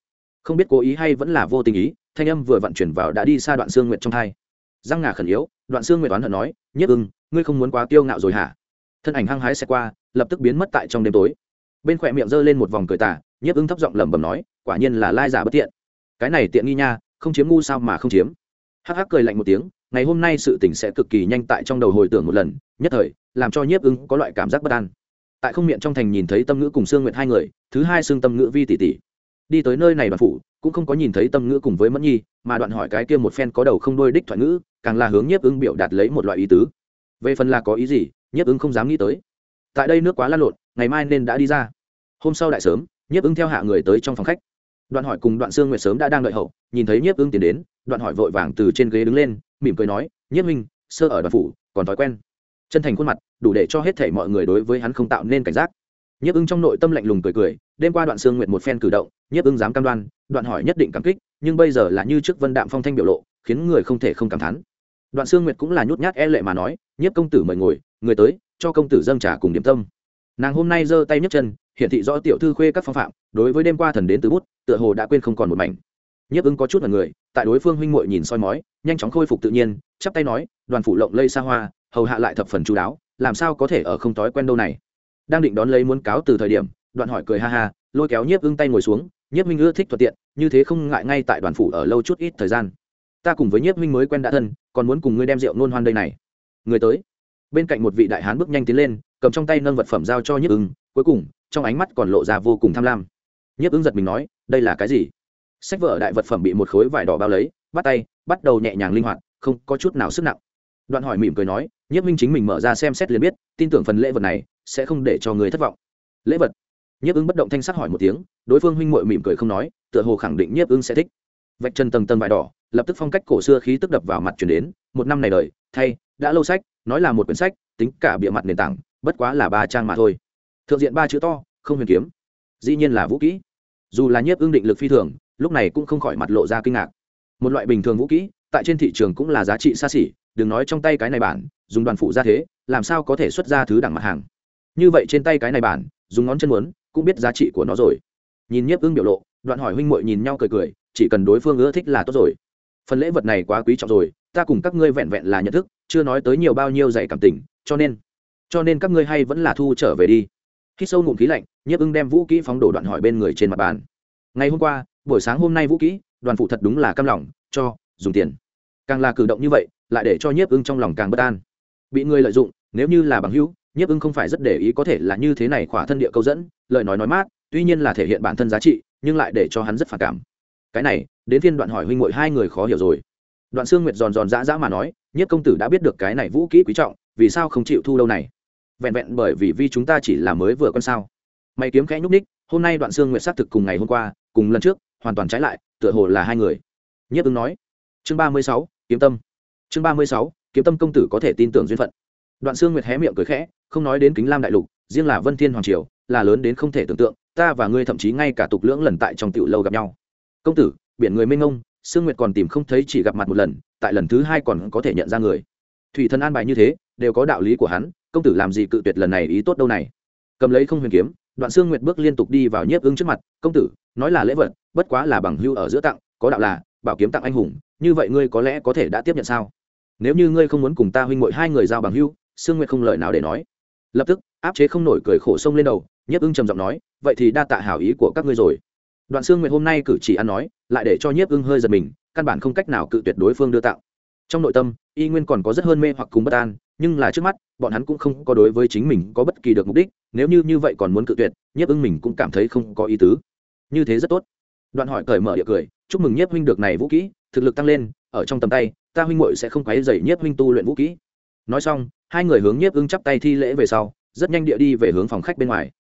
Không biết cố ý hay vẫn là vô tình ý, thanh âm vừa vận chuyển vào đã đi xa đoạn xương nguyệt trong thai. Răng ngà khẩn yếu, đoạn xương nguyệt toán hận nói nhiếp ưng, ngươi không muốn quá kiêu ngạo rồi hả? Thân ảnh hăng hái xe qua lập tức biến mất tại trong đêm tối. Bên khỏe miệng giơ lên một vòng cười tả nhiếp ưng thấp giọng lẩm bẩm nói, quả nhiên là lai giả bất tiện cái này tiện nghi nha, không chiếm ngu sao mà không chiếm. Hắc hắc cười lạnh một tiếng, ngày hôm nay sự tình sẽ cực kỳ nhanh tại trong đầu hồi tưởng một lần, nhất thời, làm cho nhiếp ưng có loại cảm giác bất an. Tại không miệng trong thành nhìn thấy tâm ngữ cùng sương nguyện hai người, thứ hai xương tâm ngữ vi tỷ tỷ. Đi tới nơi này đoàn phủ, cũng không có nhìn thấy tâm ngữ cùng với mẫn nhi, mà đoạn hỏi cái kia một phen có đầu không đôi đích thoại ngữ, càng là hướng nhiếp ưng biểu đạt lấy một loại ý tứ. Về phần là có ý gì, nhiếp ưng không dám nghĩ tới tại đây nước quá lan lộn, ngày mai nên đã đi ra. Hôm sau đại sớm, nhiếp ưng theo hạ người tới trong phòng khách. Đoạn hỏi cùng đoạn sương nguyệt sớm đã đang đợi hậu, nhìn thấy nhiếp ưng tiến đến, đoạn hỏi vội vàng từ trên ghế đứng lên, mỉm cười nói, nhiếp minh sơ ở đoàn phủ, còn thói quen. Chân thành khuôn mặt, đủ để cho hết thể mọi người đối với hắn không tạo nên cảnh giác. Nhiếp ưng trong nội tâm lạnh lùng cười cười, đêm qua đoạn sương nguyệt một phen cử động, nhiếp ưng dám cam đoan, đoạn hỏi nhất định cảm kích, nhưng bây giờ là như trước vân đạm phong thanh biểu lộ, khiến người không thể không cảm thán. Đoạn sương nguyệt cũng là nhút nhát e lệ mà nói, nhiếp công tử mời ngồi, người tới cho công tử dâng trà cùng điểm tâm. Nàng hôm nay giơ tay nhấc chân, hiển thị rõ tiểu thư khuê các phong phạm, đối với đêm qua thần đến từ bút, tựa hồ đã quên không còn một mảnh. Nhiếp ứng có chút là người, tại đối phương huynh muội nhìn soi mói, nhanh chóng khôi phục tự nhiên, chắp tay nói, đoàn phủ lộng lây xa hoa, hầu hạ lại thập phần chú đáo, làm sao có thể ở không thói quen đâu này? Đang định đón lấy muốn cáo từ thời điểm, đoạn hỏi cười ha ha, lôi kéo nhiếp ưng tay ngồi xuống, nhiếp minh ưa thích thuận tiện, như thế không ngại ngay tại đoàn phủ ở lâu chút ít thời gian. Ta cùng với nhiếp minh mới quen đã thân, còn muốn cùng ngươi đem rượu nôn hoan đây này. Người tới bên cạnh một vị đại hán bước nhanh tiến lên, cầm trong tay nâng vật phẩm giao cho nhiếp ứng cuối cùng, trong ánh mắt còn lộ ra vô cùng tham lam. Nhiếp ứng giật mình nói, đây là cái gì? Sách vở đại vật phẩm bị một khối vải đỏ bao lấy, bắt tay, bắt đầu nhẹ nhàng linh hoạt, không có chút nào sức nặng. Đoạn hỏi mỉm cười nói, nhiếp minh chính mình mở ra xem xét liền biết, tin tưởng phần lễ vật này sẽ không để cho người thất vọng. Lễ vật? Nhiếp ứng bất động thanh sắc hỏi một tiếng, đối phương huynh muội mỉm cười không nói, tựa hồ khẳng định nhiếp ứng sẽ thích. Vạch chân tầng tầng vải đỏ, lập tức phong cách cổ xưa khí tức đập vào mặt chuyển đến, một năm này đời thay, đã lâu sách, nói là một quyển sách, tính cả bịa mặt nền tảng, bất quá là ba trang mà thôi. Thượng diện ba chữ to, không huyền kiếm. Dĩ nhiên là vũ kỹ. Dù là nhiếp ương định lực phi thường, lúc này cũng không khỏi mặt lộ ra kinh ngạc. Một loại bình thường vũ kỹ, tại trên thị trường cũng là giá trị xa xỉ, đừng nói trong tay cái này bản, dùng đoàn phụ ra thế, làm sao có thể xuất ra thứ đẳng mặt hàng? Như vậy trên tay cái này bản, dùng ngón chân muốn, cũng biết giá trị của nó rồi. Nhìn nhiếp ưng biểu lộ, đoạn hỏi huynh muội nhìn nhau cười cười, chỉ cần đối phương ưa thích là tốt rồi. Phần lễ vật này quá quý trọng rồi ta cùng các ngươi vẹn vẹn là nhận thức, chưa nói tới nhiều bao nhiêu dạy cảm tình, cho nên cho nên các ngươi hay vẫn là thu trở về đi. Khi sâu ngụm khí lạnh, nhiếp ưng đem vũ kỹ phóng đổ đoạn hỏi bên người trên mặt bàn. Ngày hôm qua, buổi sáng hôm nay vũ kỹ, đoàn phụ thật đúng là căm lòng, cho, dùng tiền. Càng là cử động như vậy, lại để cho nhiếp ưng trong lòng càng bất an. Bị người lợi dụng, nếu như là bằng hữu, nhiếp ưng không phải rất để ý có thể là như thế này khỏa thân địa câu dẫn, lời nói nói mát, tuy nhiên là thể hiện bản thân giá trị, nhưng lại để cho hắn rất phản cảm. Cái này, đến phiên đoạn hỏi huynh mội hai người khó hiểu rồi đoạn xương nguyệt giòn giòn dã dã mà nói, Nhất công tử đã biết được cái này vũ kỹ quý trọng, vì sao không chịu thu lâu này? Vẹn vẹn bởi vì vi chúng ta chỉ là mới vừa con sao. Mày kiếm khẽ nhúc ních hôm nay đoạn xương nguyệt xác thực cùng ngày hôm qua, cùng lần trước, hoàn toàn trái lại, tựa hồ là hai người. Nhất ưng nói, chương ba mươi sáu, kiếm tâm. Chương ba mươi sáu, kiếm tâm công tử có thể tin tưởng duyên phận. Đoạn xương nguyệt hé miệng cười khẽ, không nói đến kính lam đại lục, riêng là vân thiên hoàng triều, là lớn đến không thể tưởng tượng, ta và ngươi thậm chí ngay cả tục lưỡng lần tại trong tiểu lâu gặp nhau. Công tử, biển người mênh ngông sương nguyệt còn tìm không thấy chỉ gặp mặt một lần, tại lần thứ hai còn có thể nhận ra người. Thủy thần an bài như thế, đều có đạo lý của hắn, công tử làm gì cự tuyệt lần này ý tốt đâu này. Cầm lấy không huyền kiếm, đoạn sương nguyệt bước liên tục đi vào nhiếp ưng trước mặt, công tử, nói là lễ vật, bất quá là bằng hưu ở giữa tặng, có đạo là, bảo kiếm tặng anh hùng, như vậy ngươi có lẽ có thể đã tiếp nhận sao? Nếu như ngươi không muốn cùng ta huynh ngội hai người giao bằng hưu, sương nguyệt không lời nào để nói. Lập tức, áp chế không nổi cười khổ sông lên đầu, nhiếp ưng trầm giọng nói, vậy thì đa tạ hảo ý của các ngươi rồi đoạn sương nguyệt hôm nay cử chỉ ăn nói, lại để cho nhiếp ưng hơi giật mình, căn bản không cách nào cự tuyệt đối phương đưa tặng trong nội tâm, y nguyên còn có rất hơn mê hoặc cùng bất an, nhưng là trước mắt, bọn hắn cũng không có đối với chính mình có bất kỳ được mục đích, nếu như như vậy còn muốn cự tuyệt, nhiếp ưng mình cũng cảm thấy không có ý tứ. Như thế rất tốt. Đoạn hỏi cởi mở địa cười, chúc mừng nhiếp huynh được này vũ kỹ, thực lực tăng lên, ở trong tầm tay, ta huynh muội sẽ không quấy dày nhiếp huynh tu luyện vũ kỹ. Nói xong, hai người hướng nhiếp ưng chắp tay thi lễ về sau, rất nhanh địa đi về hướng phòng khách bên ngoài.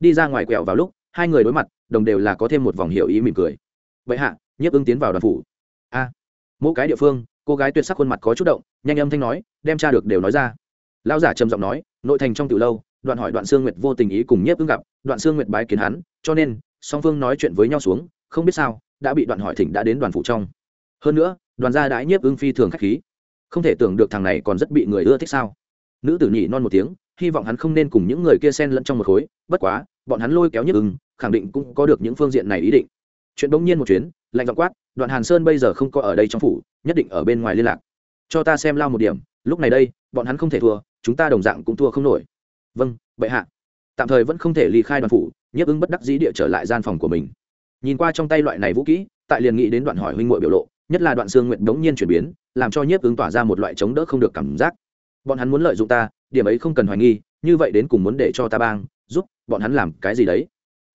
Đi ra ngoài quẹo vào lúc, hai người đối mặt đồng đều là có thêm một vòng hiểu ý mỉm cười. Vậy hạ, nhiếp ưng tiến vào đoàn phủ. A. Mỗi cái địa phương, cô gái tuyệt sắc khuôn mặt có chút động, nhanh âm thanh nói, đem tra được đều nói ra. Lão giả trầm giọng nói, nội thành trong từ lâu, đoạn hỏi đoạn sương nguyệt vô tình ý cùng nhiếp ưng gặp, đoạn sương nguyệt bái kiến hắn, cho nên, song phương nói chuyện với nhau xuống, không biết sao, đã bị đoạn hỏi thỉnh đã đến đoàn phủ trong. Hơn nữa, đoàn gia đãi nhiếp ưng phi thường khách khí. Không thể tưởng được thằng này còn rất bị người ưa thích sao. Nữ tử nhị non một tiếng hy vọng hắn không nên cùng những người kia xen lẫn trong một khối, bất quá, bọn hắn lôi kéo nhức ưng, khẳng định cũng có được những phương diện này ý định. Chuyện bỗng nhiên một chuyến, lạnh vọng quát, đoạn hàn sơn bây giờ không có ở đây trong phủ, nhất định ở bên ngoài liên lạc. Cho ta xem lao một điểm, lúc này đây, bọn hắn không thể thua, chúng ta đồng dạng cũng thua không nổi. Vâng bệ hạ. Tạm thời vẫn không thể ly khai đoàn phủ nhiếp ứng bất đắc dĩ địa trở lại gian phòng của mình. Nhìn qua trong tay loại này vũ kỹ, tại liền nghĩ đến đoạn hỏi huynh muội biểu lộ, nhất là đoạn xương nguyện đống nhiên chuyển biến, làm cho nhiếp ứng tỏa ra một loại chống đỡ không được cảm giác bọn hắn muốn lợi dụng ta, điểm ấy không cần hoài nghi, như vậy đến cùng muốn để cho ta bang, giúp bọn hắn làm cái gì đấy?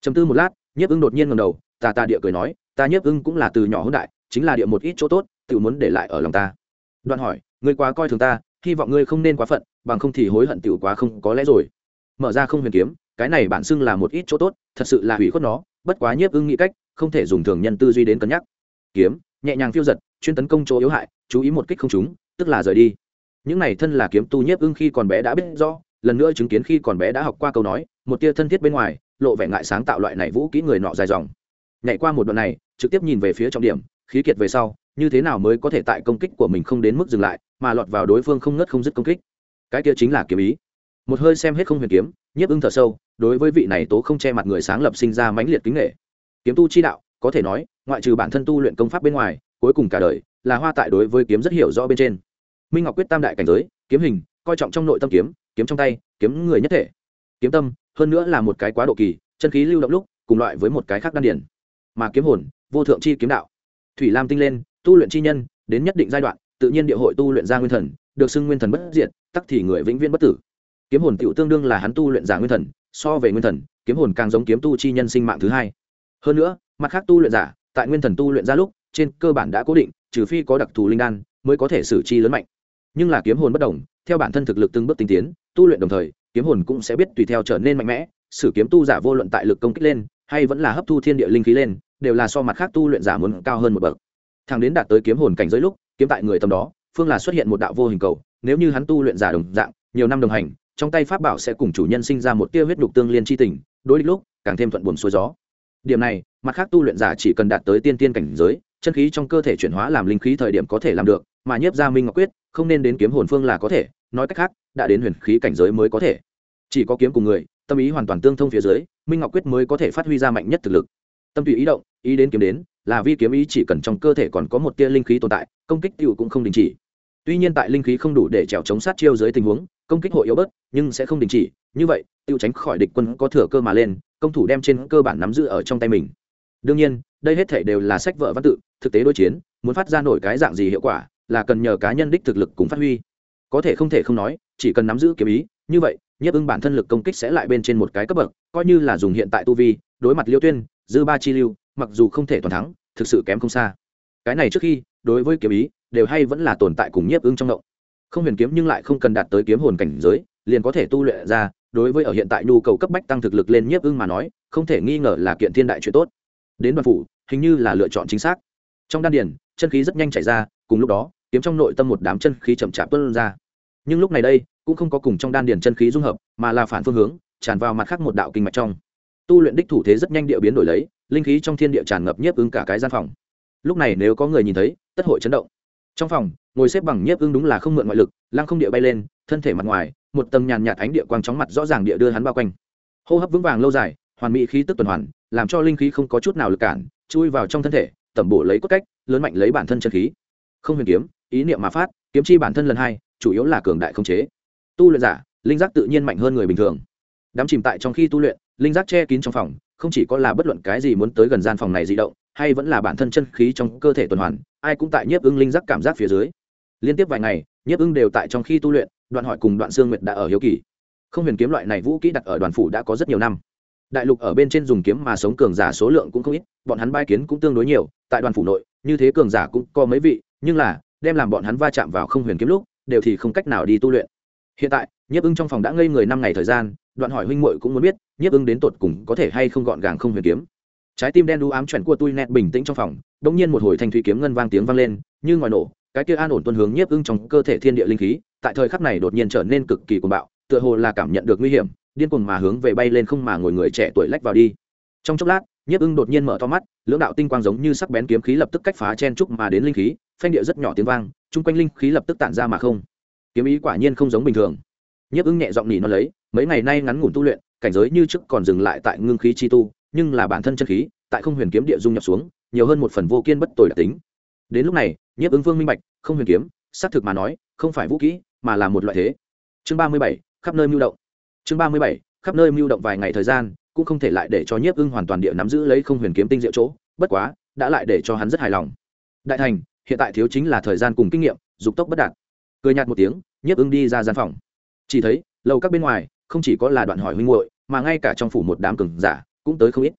Chấm tư một lát, nhiếp ưng đột nhiên ngầm đầu ta ta địa cười nói, ta nhiếp ưng cũng là từ nhỏ hỗn đại, chính là địa một ít chỗ tốt, tự muốn để lại ở lòng ta. Đoạn hỏi, ngươi quá coi thường ta, hy vọng ngươi không nên quá phận, bằng không thì hối hận tiểu quá không có lẽ rồi. Mở ra không huyền kiếm, cái này bản xưng là một ít chỗ tốt, thật sự là hủy khuất nó, bất quá nhiếp ưng nghĩ cách, không thể dùng thường nhân tư duy đến cân nhắc. Kiếm, nhẹ nhàng phiêu giật, chuyên tấn công chỗ yếu hại, chú ý một kích không trúng, tức là rời đi những này thân là kiếm tu nhiếp ưng khi còn bé đã biết rõ, lần nữa chứng kiến khi còn bé đã học qua câu nói, một tia thân thiết bên ngoài, lộ vẻ ngại sáng tạo loại này vũ kỹ người nọ dài dòng. Nhảy qua một đoạn này, trực tiếp nhìn về phía trọng điểm, khí kiệt về sau, như thế nào mới có thể tại công kích của mình không đến mức dừng lại, mà lọt vào đối phương không ngất không dứt công kích. Cái kia chính là kiếm ý. Một hơi xem hết không huyền kiếm, nhiếp ưng thở sâu, đối với vị này tố không che mặt người sáng lập sinh ra mãnh liệt kính nghệ. Kiếm tu chi đạo, có thể nói, ngoại trừ bản thân tu luyện công pháp bên ngoài, cuối cùng cả đời, là hoa tại đối với kiếm rất hiểu rõ bên trên minh ngọc quyết tam đại cảnh giới, kiếm hình, coi trọng trong nội tâm kiếm kiếm trong tay, kiếm người nhất thể. Kiếm tâm, hơn nữa là một cái quá độ kỳ, chân khí lưu động lúc, cùng loại với một cái khác đan điển mà kiếm hồn, vô thượng chi kiếm đạo. Thủy lam tinh lên, tu luyện chi nhân, đến nhất định giai đoạn, tự nhiên địa hội tu luyện ra nguyên thần, được xưng nguyên thần bất diệt, tắc thì người vĩnh viễn bất tử. Kiếm hồn tựu tương đương là hắn tu luyện giả nguyên thần, so về nguyên thần, kiếm hồn càng giống kiếm tu chi nhân sinh mạng thứ hai. Hơn nữa, mặt khác tu luyện giả, tại nguyên thần tu luyện ra lúc, trên cơ bản đã cố định, trừ phi có đặc thù linh đan, mới có thể xử chi lớn mạnh nhưng là kiếm hồn bất đồng, theo bản thân thực lực từng bước tinh tiến, tu luyện đồng thời, kiếm hồn cũng sẽ biết tùy theo trở nên mạnh mẽ, sử kiếm tu giả vô luận tại lực công kích lên, hay vẫn là hấp thu thiên địa linh khí lên, đều là so mặt khác tu luyện giả muốn cao hơn một bậc. Thằng đến đạt tới kiếm hồn cảnh giới lúc, kiếm tại người tầm đó, phương là xuất hiện một đạo vô hình cầu, nếu như hắn tu luyện giả đồng dạng, nhiều năm đồng hành, trong tay pháp bảo sẽ cùng chủ nhân sinh ra một tia huyết đục tương liên chi tình, đối địch lúc, càng thêm thuận buồm xuôi gió. Điểm này, mặt khác tu luyện giả chỉ cần đạt tới tiên tiên cảnh giới, chân khí trong cơ thể chuyển hóa làm linh khí thời điểm có thể làm được, mà nhiếp gia minh ngọc quyết không nên đến kiếm hồn phương là có thể, nói cách khác, đã đến huyền khí cảnh giới mới có thể. Chỉ có kiếm cùng người, tâm ý hoàn toàn tương thông phía dưới, minh ngọc quyết mới có thể phát huy ra mạnh nhất thực lực. Tâm tùy ý động, ý đến kiếm đến, là vi kiếm ý chỉ cần trong cơ thể còn có một tia linh khí tồn tại, công kích tiêu cũng không đình chỉ. Tuy nhiên tại linh khí không đủ để trèo chống sát chiêu dưới tình huống, công kích hội yếu bớt, nhưng sẽ không đình chỉ. Như vậy tiêu tránh khỏi địch quân có thừa cơ mà lên, công thủ đem trên cơ bản nắm giữ ở trong tay mình. Đương nhiên, đây hết thể đều là sách vợ văn tự, thực tế đối chiến, muốn phát ra nổi cái dạng gì hiệu quả là cần nhờ cá nhân đích thực lực cùng phát huy. Có thể không thể không nói, chỉ cần nắm giữ kiếm ý, như vậy, nhiếp ưng bản thân lực công kích sẽ lại bên trên một cái cấp bậc, coi như là dùng hiện tại tu vi, đối mặt liêu tuyên, dư ba chi lưu, mặc dù không thể toàn thắng, thực sự kém không xa. Cái này trước khi, đối với kiếm ý, đều hay vẫn là tồn tại cùng nhiếp ưng trong động. Không huyền kiếm nhưng lại không cần đạt tới kiếm hồn cảnh giới, liền có thể tu luyện ra, đối với ở hiện tại nhu cầu cấp bách tăng thực lực lên nhiếp ưng mà nói, không thể nghi ngờ là kiện thiên đại chuyện tốt. Đến đoàn phủ, hình như là lựa chọn chính xác. Trong đan điền, chân khí rất nhanh chảy ra, cùng lúc đó kiếm trong nội tâm một đám chân khí chậm chạp tuôn ra. Nhưng lúc này đây, cũng không có cùng trong đan điền chân khí dung hợp, mà là phản phương hướng, tràn vào mặt khác một đạo kinh mạch trong. Tu luyện đích thủ thế rất nhanh địa biến đổi lấy, linh khí trong thiên địa tràn ngập nhiếp ứng cả cái gian phòng. Lúc này nếu có người nhìn thấy, tất hội chấn động. Trong phòng, ngồi xếp bằng nhiếp ứng đúng là không mượn ngoại lực, lăng không địa bay lên, thân thể mặt ngoài, một tầng nhàn nhạt ánh địa quang chóng mặt rõ ràng địa đưa hắn bao quanh. Hô hấp vững vàng lâu dài, hoàn mỹ khí tức tuần hoàn, làm cho linh khí không có chút nào lực cản, chui vào trong thân thể, tẩm bổ lấy cốt cách, lớn mạnh lấy bản thân chân khí. Không huyền kiếm ý niệm mà phát, kiếm chi bản thân lần hai, chủ yếu là cường đại không chế. Tu luyện giả, linh giác tự nhiên mạnh hơn người bình thường. Đám chìm tại trong khi tu luyện, linh giác che kín trong phòng, không chỉ có là bất luận cái gì muốn tới gần gian phòng này di động, hay vẫn là bản thân chân khí trong cơ thể tuần hoàn, ai cũng tại nhiếp ưng linh giác cảm giác phía dưới. Liên tiếp vài ngày, nhiếp ưng đều tại trong khi tu luyện, đoạn hỏi cùng đoạn xương nguyệt đã ở hiếu kỳ. Không huyền kiếm loại này vũ kỹ đặt ở đoàn phủ đã có rất nhiều năm. Đại lục ở bên trên dùng kiếm mà sống cường giả số lượng cũng không ít, bọn hắn bai kiến cũng tương đối nhiều, tại đoàn phủ nội, như thế cường giả cũng có mấy vị, nhưng là đem làm bọn hắn va chạm vào không huyền kiếm lúc, đều thì không cách nào đi tu luyện. Hiện tại, nhiếp ưng trong phòng đã ngây người năm ngày thời gian, đoạn hỏi huynh muội cũng muốn biết, nhiếp ưng đến tột cùng có thể hay không gọn gàng không huyền kiếm. Trái tim đen đu ám chuẩn của tôi nét bình tĩnh trong phòng đ nhiên một hồi thanh thủy kiếm ngân vang tiếng vang lên, như ngoài nổ, cái kia an ổn tuân hướng nhiếp ưng trong cơ thể thiên địa linh khí, tại thời khắc này đột nhiên trở nên cực kỳ cuồng bạo, tựa hồ là cảm nhận được nguy hiểm, điên cuồng mà hướng về bay lên không mà ngồi người trẻ tuổi lách vào đi. Trong chốc lát, nhiếp ưng đột nhiên mở to mắt, lưỡng đạo tinh quang giống như sắc bén kiếm khí lập tức cách phá chen trúc mà đến linh khí phanh địa rất nhỏ tiếng vang, chung quanh linh khí lập tức tản ra mà không. Kiếm ý quả nhiên không giống bình thường. Nhiếp ứng nhẹ giọng nỉ nó lấy, mấy ngày nay ngắn ngủn tu luyện, cảnh giới như trước còn dừng lại tại ngưng khí chi tu, nhưng là bản thân chân khí, tại không huyền kiếm địa dung nhập xuống, nhiều hơn một phần vô kiên bất tồi đặc tính. Đến lúc này, nhiếp ứng vương minh bạch, không huyền kiếm, xác thực mà nói, không phải vũ kỹ, mà là một loại thế. Chương ba mươi bảy, khắp nơi mưu động. Chương ba mươi bảy, khắp nơi mưu động vài ngày thời gian, cũng không thể lại để cho nhiếp ưng hoàn toàn địa nắm giữ lấy không huyền kiếm tinh diệu chỗ, bất quá, đã lại để cho hắn rất hài lòng. Đại thành hiện tại thiếu chính là thời gian cùng kinh nghiệm, dục tốc bất đạt. Cười nhạt một tiếng, nhiếp ưng đi ra gian phòng. Chỉ thấy, lầu các bên ngoài, không chỉ có là đoạn hỏi huynh muội, mà ngay cả trong phủ một đám cường giả cũng tới không ít.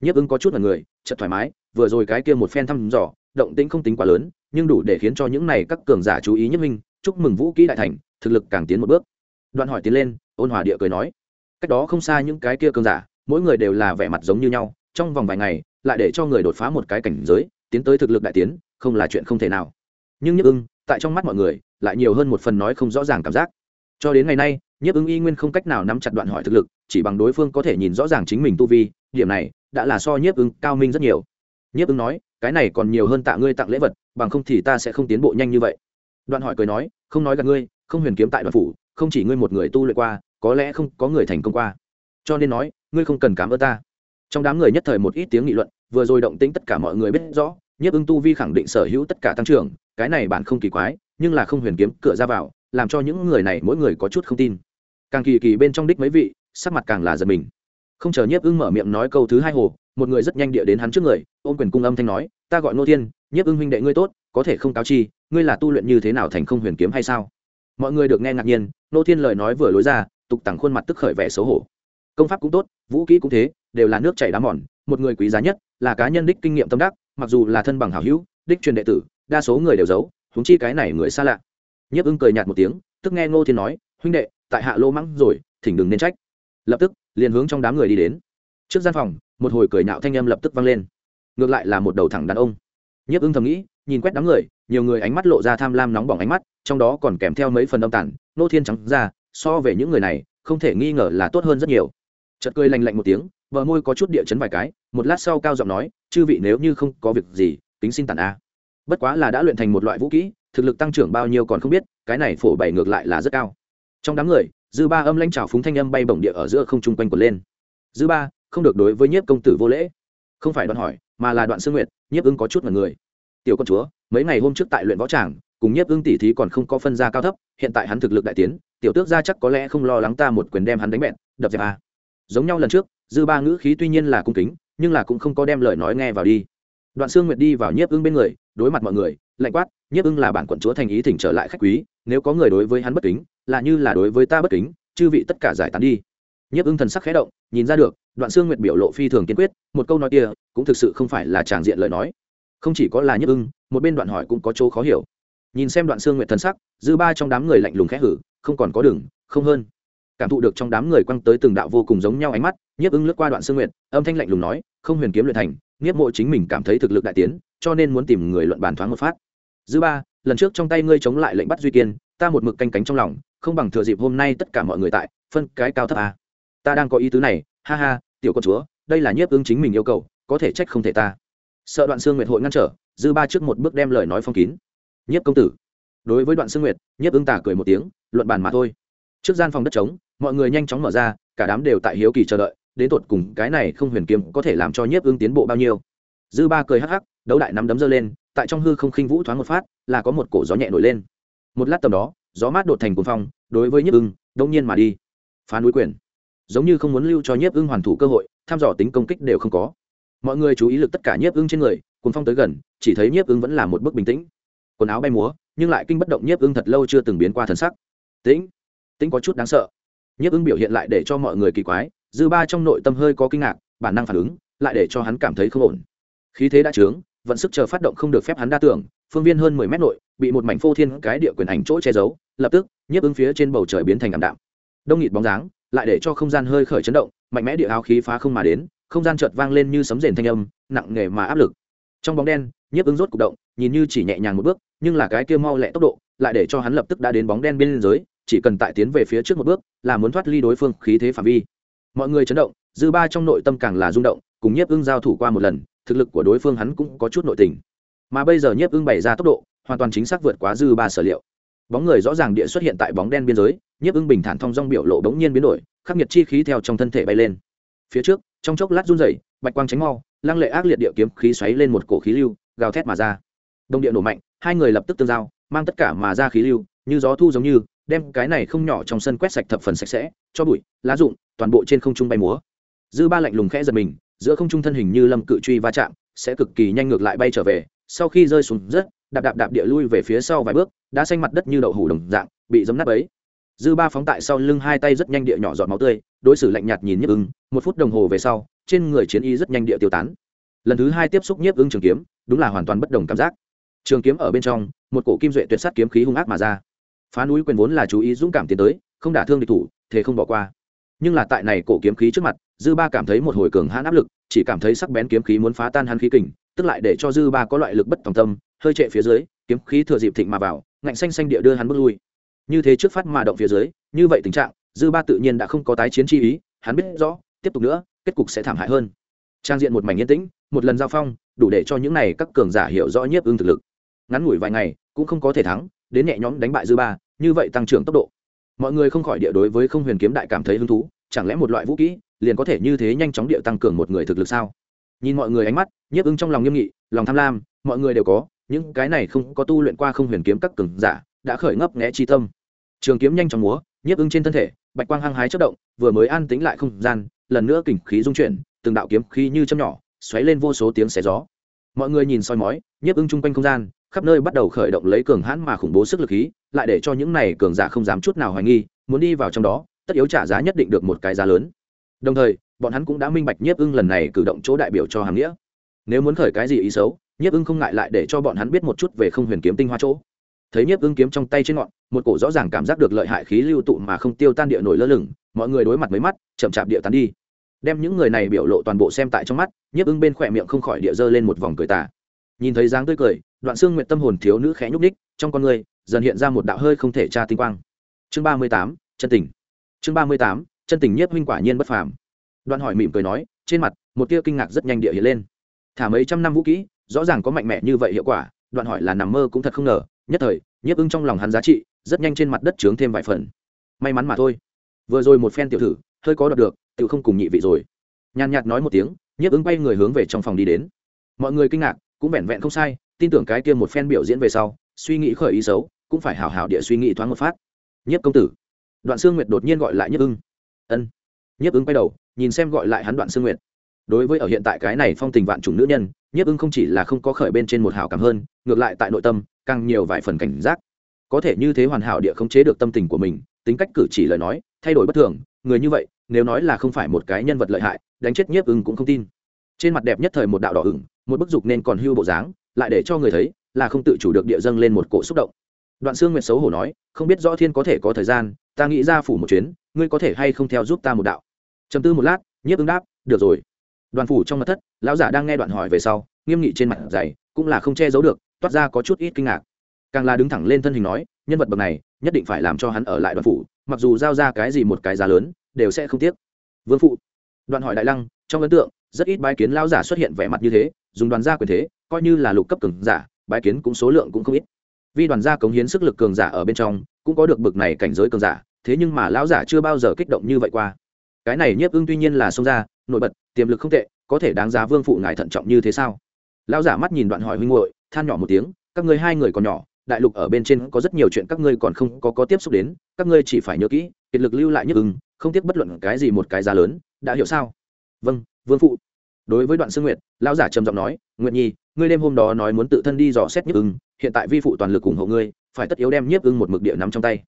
Nhiếp ứng có chút là người chật thoải mái, vừa rồi cái kia một phen thăm dò, động tĩnh không tính quá lớn, nhưng đủ để khiến cho những này các cường giả chú ý nhất minh chúc mừng vũ kỹ đại thành, thực lực càng tiến một bước. Đoạn hỏi tiến lên, ôn hòa địa cười nói, cách đó không xa những cái kia cường giả, mỗi người đều là vẻ mặt giống như nhau, trong vòng vài ngày, lại để cho người đột phá một cái cảnh giới tiến tới thực lực đại tiến, không là chuyện không thể nào. Nhưng nhức ưng, tại trong mắt mọi người, lại nhiều hơn một phần nói không rõ ràng cảm giác. Cho đến ngày nay, nhiếp ưng y nguyên không cách nào nắm chặt đoạn hỏi thực lực, chỉ bằng đối phương có thể nhìn rõ ràng chính mình tu vi, điểm này đã là so nhiếp ưng cao minh rất nhiều. Nhiếp ưng nói, cái này còn nhiều hơn tạ ngươi tặng lễ vật, bằng không thì ta sẽ không tiến bộ nhanh như vậy. Đoạn hỏi cười nói, không nói gặp ngươi, không huyền kiếm tại đoạn phủ, không chỉ ngươi một người tu luyện qua, có lẽ không có người thành công qua. Cho nên nói, ngươi không cần cảm ơn ta. Trong đám người nhất thời một ít tiếng nghị luận vừa rồi động tĩnh tất cả mọi người biết rõ, nhiếp ưng tu vi khẳng định sở hữu tất cả tăng trưởng, cái này bạn không kỳ quái, nhưng là không huyền kiếm cửa ra vào, làm cho những người này mỗi người có chút không tin. Càng kỳ kỳ bên trong đích mấy vị, sắc mặt càng là giật mình. Không chờ nhiếp ưng mở miệng nói câu thứ hai hồ, một người rất nhanh địa đến hắn trước người, ôm quyền cung âm thanh nói, ta gọi nô thiên, nhiếp ưng huynh đệ ngươi tốt, có thể không cáo chi, ngươi là tu luyện như thế nào thành không huyền kiếm hay sao? Mọi người được nghe ngạc nhiên nô thiên lời nói vừa lối ra, tục tẳng khuôn mặt tức khởi vẻ xấu hổ. Công pháp cũng tốt, vũ kỹ cũng thế đều là nước chảy đá mòn, một người quý giá nhất là cá nhân đích kinh nghiệm tâm đắc, mặc dù là thân bằng hảo hữu, đích truyền đệ tử, đa số người đều giấu húng chi cái này người xa lạ. Nhiếp ưng cười nhạt một tiếng, tức nghe ngô thiên nói, huynh đệ, tại hạ lô mắng rồi, thỉnh đừng nên trách. Lập tức, liền hướng trong đám người đi đến. Trước gian phòng, một hồi cười nạo thanh âm lập tức vang lên. Ngược lại là một đầu thẳng đàn ông. Nhiếp ưng thầm nghĩ, nhìn quét đám người, nhiều người ánh mắt lộ ra tham lam nóng bỏng ánh mắt, trong đó còn kèm theo mấy phần âm tản nô thiên trắng ra, so về những người này, không thể nghi ngờ là tốt hơn rất nhiều chật cười lành lạnh một tiếng, bờ môi có chút địa chấn vài cái, một lát sau cao giọng nói, chư vị nếu như không có việc gì tính xin tản a. Bất quá là đã luyện thành một loại vũ kỹ, thực lực tăng trưởng bao nhiêu còn không biết, cái này phổ bày ngược lại là rất cao. Trong đám người, dư ba âm lãnh trào phúng thanh âm bay bổng địa ở giữa không trung quanh quần lên. Dư ba, không được đối với nhiếp công tử vô lễ. Không phải đoạn hỏi, mà là đoạn sương nguyệt, nhiếp ưng có chút mật người. Tiểu con chúa, mấy ngày hôm trước tại luyện võ tràng, cùng nhiếp ưng tỉ thí còn không có phân gia cao thấp, hiện tại hắn thực lực đại tiến, tiểu tước gia chắc có lẽ không lo lắng ta một quyền đem hắn đánh bẹn, đập dẹp a giống nhau lần trước, dư ba ngữ khí tuy nhiên là cung kính, nhưng là cũng không có đem lời nói nghe vào đi. Đoạn sương nguyệt đi vào nhiếp ưng bên người, đối mặt mọi người, lạnh quát, nhiếp ưng là bản quận chúa thành ý thỉnh trở lại khách quý, nếu có người đối với hắn bất kính, là như là đối với ta bất kính, chư vị tất cả giải tán đi. Nhiếp ưng thần sắc khẽ động, nhìn ra được, đoạn sương nguyệt biểu lộ phi thường kiên quyết, một câu nói kia, cũng thực sự không phải là tràng diện lời nói. Không chỉ có là nhiếp ưng, một bên đoạn hỏi cũng có chỗ khó hiểu. Nhìn xem đoạn sương nguyệt thần sắc, dư ba trong đám người lạnh lùng khẽ hử, không còn có đường, không hơn cảm thụ được trong đám người quăng tới từng đạo vô cùng giống nhau ánh mắt, nhiếp ưng lướt qua đoạn sương nguyệt, âm thanh lạnh lùng nói, không huyền kiếm luyện thành, nhiếp mộ chính mình cảm thấy thực lực đại tiến, cho nên muốn tìm người luận bàn thoáng một phát. Dư ba, lần trước trong tay ngươi chống lại lệnh bắt duy kiên, ta một mực canh cánh trong lòng, không bằng thừa dịp hôm nay tất cả mọi người tại, phân cái cao thấp à. ta đang có ý tứ này, ha ha, tiểu con chúa, đây là nhiếp ứng chính mình yêu cầu, có thể trách không thể ta. Sợ đoạn xương nguyệt hội ngăn trở, dư ba trước một bước đem lời nói phong kín. Nhiếp công tử, đối với đoạn xương nguyệt, nhiếp ứng tả cười một tiếng, luận bàn mà thôi trước gian phòng đất trống, mọi người nhanh chóng mở ra, cả đám đều tại hiếu kỳ chờ đợi, đến tột cùng cái này không huyền kiếm có thể làm cho nhiếp ương tiến bộ bao nhiêu. Dư ba cười hắc hắc, đấu đại nắm đấm giơ lên, tại trong hư không khinh vũ thoáng một phát, là có một cổ gió nhẹ nổi lên. Một lát tầm đó, gió mát đột thành cuồng phong, đối với nhiếp ưng, đông nhiên mà đi. Phá núi quyền. Giống như không muốn lưu cho nhiếp ưng hoàn thủ cơ hội, tham dò tính công kích đều không có. Mọi người chú ý lực tất cả nhiếp ưng trên người, cuồng phong tới gần, chỉ thấy nhiếp ưng vẫn là một bức bình tĩnh. Quần áo bay múa, nhưng lại kinh bất động nhiếp ưng thật lâu chưa từng biến qua thần sắc. Tĩnh tĩnh có chút đáng sợ. Nhiếp ứng biểu hiện lại để cho mọi người kỳ quái, dư ba trong nội tâm hơi có kinh ngạc, bản năng phản ứng, lại để cho hắn cảm thấy không ổn. Khí thế đã trướng, vận sức chờ phát động không được phép hắn đa tưởng, phương viên hơn mười mét nội, bị một mảnh phô thiên cái địa quyền ảnh chỗ che giấu, lập tức, nhiếp ứng phía trên bầu trời biến thành ảm đạm. Đông nghịt bóng dáng, lại để cho không gian hơi khởi chấn động, mạnh mẽ địa áo khí phá không mà đến, không gian chợt vang lên như sấm rền thanh âm, nặng nề mà áp lực. Trong bóng đen, nhiếp ứng rốt cục động, nhìn như chỉ nhẹ nhàng một bước, nhưng là cái kia mau lẹ tốc độ, lại để cho hắn lập tức đã đến bóng đen bên dưới chỉ cần tại tiến về phía trước một bước, là muốn thoát ly đối phương khí thế phạm vi. Mọi người chấn động, dư ba trong nội tâm càng là rung động, cùng nhiếp ưng giao thủ qua một lần, thực lực của đối phương hắn cũng có chút nội tình. Mà bây giờ nhiếp ưng bày ra tốc độ, hoàn toàn chính xác vượt quá dư ba sở liệu. Bóng người rõ ràng địa xuất hiện tại bóng đen biên giới, nhiếp ưng bình thản thong dong biểu lộ đống nhiên biến đổi, khắc nghiệt chi khí theo trong thân thể bay lên. Phía trước, trong chốc lát run rẩy, bạch quang tránh mau, lăng lệ ác liệt địa kiếm khí xoáy lên một cổ khí lưu, gào thét mà ra. Đông địa nổ mạnh, hai người lập tức tương giao, mang tất cả mà ra khí lưu, như gió thu giống như đem cái này không nhỏ trong sân quét sạch thập phần sạch sẽ, cho bụi, lá rụng, toàn bộ trên không trung bay múa. Dư ba lạnh lùng khẽ giật mình, giữa không trung thân hình như lâm cự truy va chạm, sẽ cực kỳ nhanh ngược lại bay trở về, sau khi rơi xuống rất, đạp đạp đạp địa lui về phía sau vài bước đã xanh mặt đất như đậu hủ đồng dạng, bị giấm nát ấy dư ba phóng tại sau lưng hai tay rất nhanh địa nhỏ giọt máu tươi, đối xử lạnh nhạt nhìn nhức ứng một phút đồng hồ về sau, trên người chiến y rất nhanh địa tiêu tán. Lần thứ hai tiếp xúc nhiếp ứng trường kiếm, đúng là hoàn toàn bất đồng cảm giác. Trường kiếm ở bên trong, một cổ kim duệ tuyệt sát kiếm khí hung ác mà ra phá núi quyền vốn là chú ý dũng cảm tiến tới, không đả thương địch thủ thế không bỏ qua. Nhưng là tại này cổ kiếm khí trước mặt, dư ba cảm thấy một hồi cường hãn áp lực, chỉ cảm thấy sắc bén kiếm khí muốn phá tan hắn khí kình, tức lại để cho dư ba có loại lực bất tòng tâm, hơi trệ phía dưới, kiếm khí thừa dịp thịnh mà vào, ngạnh xanh xanh địa đưa hắn bước lui. Như thế trước phát mà động phía dưới, như vậy tình trạng, dư ba tự nhiên đã không có tái chiến chi ý, hắn biết rõ, tiếp tục nữa, kết cục sẽ thảm hại hơn. Trang diện một mảnh yên tĩnh, một lần giao phong, đủ để cho những này các cường giả hiểu rõ nhiếp ưng thực lực. Ngắn ngủi vài ngày, cũng không có thể thắng, đến nhẹ nhõm đánh bại dư ba như vậy tăng trưởng tốc độ. Mọi người không khỏi địa đối với không huyền kiếm đại cảm thấy hứng thú, chẳng lẽ một loại vũ kỹ liền có thể như thế nhanh chóng địa tăng cường một người thực lực sao? Nhìn mọi người ánh mắt, nhiếp ứng trong lòng nghiêm nghị, lòng tham lam, mọi người đều có, những cái này không có tu luyện qua không huyền kiếm các cường giả, đã khởi ngấp nghẽ chi tâm. Trường kiếm nhanh chóng múa, nhiếp ứng trên thân thể, bạch quang hăng hái chất động, vừa mới an tĩnh lại không gian, lần nữa kình khí dung chuyển, từng đạo kiếm khí như châm nhỏ, xoáy lên vô số tiếng xé gió. Mọi người nhìn soi mói, nhiếp ứng chung quanh không gian khắp nơi bắt đầu khởi động lấy cường hãn mà khủng bố sức lực khí, lại để cho những này cường giả không dám chút nào hoài nghi, muốn đi vào trong đó, tất yếu trả giá nhất định được một cái giá lớn. Đồng thời, bọn hắn cũng đã minh bạch nhiếp ưng lần này cử động chỗ đại biểu cho hàng nghĩa. Nếu muốn khởi cái gì ý xấu, nhiếp ưng không ngại lại để cho bọn hắn biết một chút về không huyền kiếm tinh hoa chỗ. Thấy nhiếp ưng kiếm trong tay trên ngọn, một cổ rõ ràng cảm giác được lợi hại khí lưu tụ mà không tiêu tan địa nổi lơ lửng, mọi người đối mặt mấy mắt, chậm chạp địa tán đi. Đem những người này biểu lộ toàn bộ xem tại trong mắt, nhiếp ưng bên khỏe miệng không khỏi địa dơ lên một vòng cười tà nhìn thấy dáng tươi cười, đoạn xương nguyện tâm hồn thiếu nữ khẽ nhúc ních trong con người, dần hiện ra một đạo hơi không thể tra tinh quang. Chương ba mươi tám, chân tình. Chương ba mươi tám, chân tình nhiếp huynh quả nhiên bất phàm. Đoạn hỏi mỉm cười nói, trên mặt, một tia kinh ngạc rất nhanh địa hiện lên. Thả mấy trăm năm vũ kỹ, rõ ràng có mạnh mẽ như vậy hiệu quả, đoạn hỏi là nằm mơ cũng thật không ngờ, nhất thời, nhiếp ưng trong lòng hắn giá trị, rất nhanh trên mặt đất trướng thêm vài phần. May mắn mà thôi. Vừa rồi một phen tiểu thử, hơi có đọc được, tự không cùng nhị vị rồi. Nhàn nhạt nói một tiếng, nhiếp ứng bay người hướng về trong phòng đi đến. Mọi người kinh ngạc cũng vẹn vẹn không sai, tin tưởng cái kia một phen biểu diễn về sau, suy nghĩ khởi ý xấu, cũng phải hào hào địa suy nghĩ thoáng một phát. Nhất công tử. Đoạn sương nguyệt đột nhiên gọi lại nhất ưng. Ân. Nhất ứng quay đầu, nhìn xem gọi lại hắn đoạn sương nguyệt. Đối với ở hiện tại cái này phong tình vạn chủng nữ nhân, nhất ưng không chỉ là không có khởi bên trên một hảo cảm hơn, ngược lại tại nội tâm, càng nhiều vài phần cảnh giác. Có thể như thế hoàn hảo địa không chế được tâm tình của mình, tính cách cử chỉ lời nói, thay đổi bất thường, người như vậy, nếu nói là không phải một cái nhân vật lợi hại, đánh chết nhiếp ưng cũng không tin. Trên mặt đẹp nhất thời một đạo đỏ ửng một bức dục nên còn hưu bộ dáng, lại để cho người thấy là không tự chủ được địa dâng lên một cỗ xúc động. Đoạn xương nguyệt xấu hổ nói, không biết rõ thiên có thể có thời gian, ta nghĩ ra phủ một chuyến, ngươi có thể hay không theo giúp ta một đạo. Chầm tư một lát, nhiếp ứng đáp, được rồi. Đoàn phủ trong mặt thất, lão giả đang nghe đoạn hỏi về sau, nghiêm nghị trên mặt dày, cũng là không che giấu được, toát ra có chút ít kinh ngạc. Càng là đứng thẳng lên thân hình nói, nhân vật bậc này, nhất định phải làm cho hắn ở lại đoàn phủ, mặc dù giao ra cái gì một cái giá lớn, đều sẽ không tiếc. Vương phụ. Đoạn hỏi đại lăng, trong ấn tượng rất ít bái kiến lão giả xuất hiện vẻ mặt như thế, dùng đoàn gia quyền thế, coi như là lục cấp cường giả, bái kiến cũng số lượng cũng không ít. Vì đoàn gia cống hiến sức lực cường giả ở bên trong, cũng có được bực này cảnh giới cường giả, thế nhưng mà lão giả chưa bao giờ kích động như vậy qua. Cái này nhiếp ưng tuy nhiên là xông ra nổi bật, tiềm lực không tệ, có thể đáng giá vương phụ ngài thận trọng như thế sao? Lão giả mắt nhìn đoạn hỏi huynh hội than nhỏ một tiếng, các ngươi hai người còn nhỏ, đại lục ở bên trên có rất nhiều chuyện các ngươi còn không có có tiếp xúc đến, các ngươi chỉ phải nhớ kỹ, kiệt lực lưu lại nhất ưng, không tiếc bất luận cái gì một cái giá lớn, đã hiểu sao? Vâng vương phụ đối với đoạn sương nguyệt, lão giả trầm giọng nói nguyện nhi, ngươi đêm hôm đó nói muốn tự thân đi dò xét nhiếp ưng, hiện tại vi phụ toàn lực ủng hộ ngươi, phải tất yếu đem nhiếp ưng một mực địa nắm trong tay.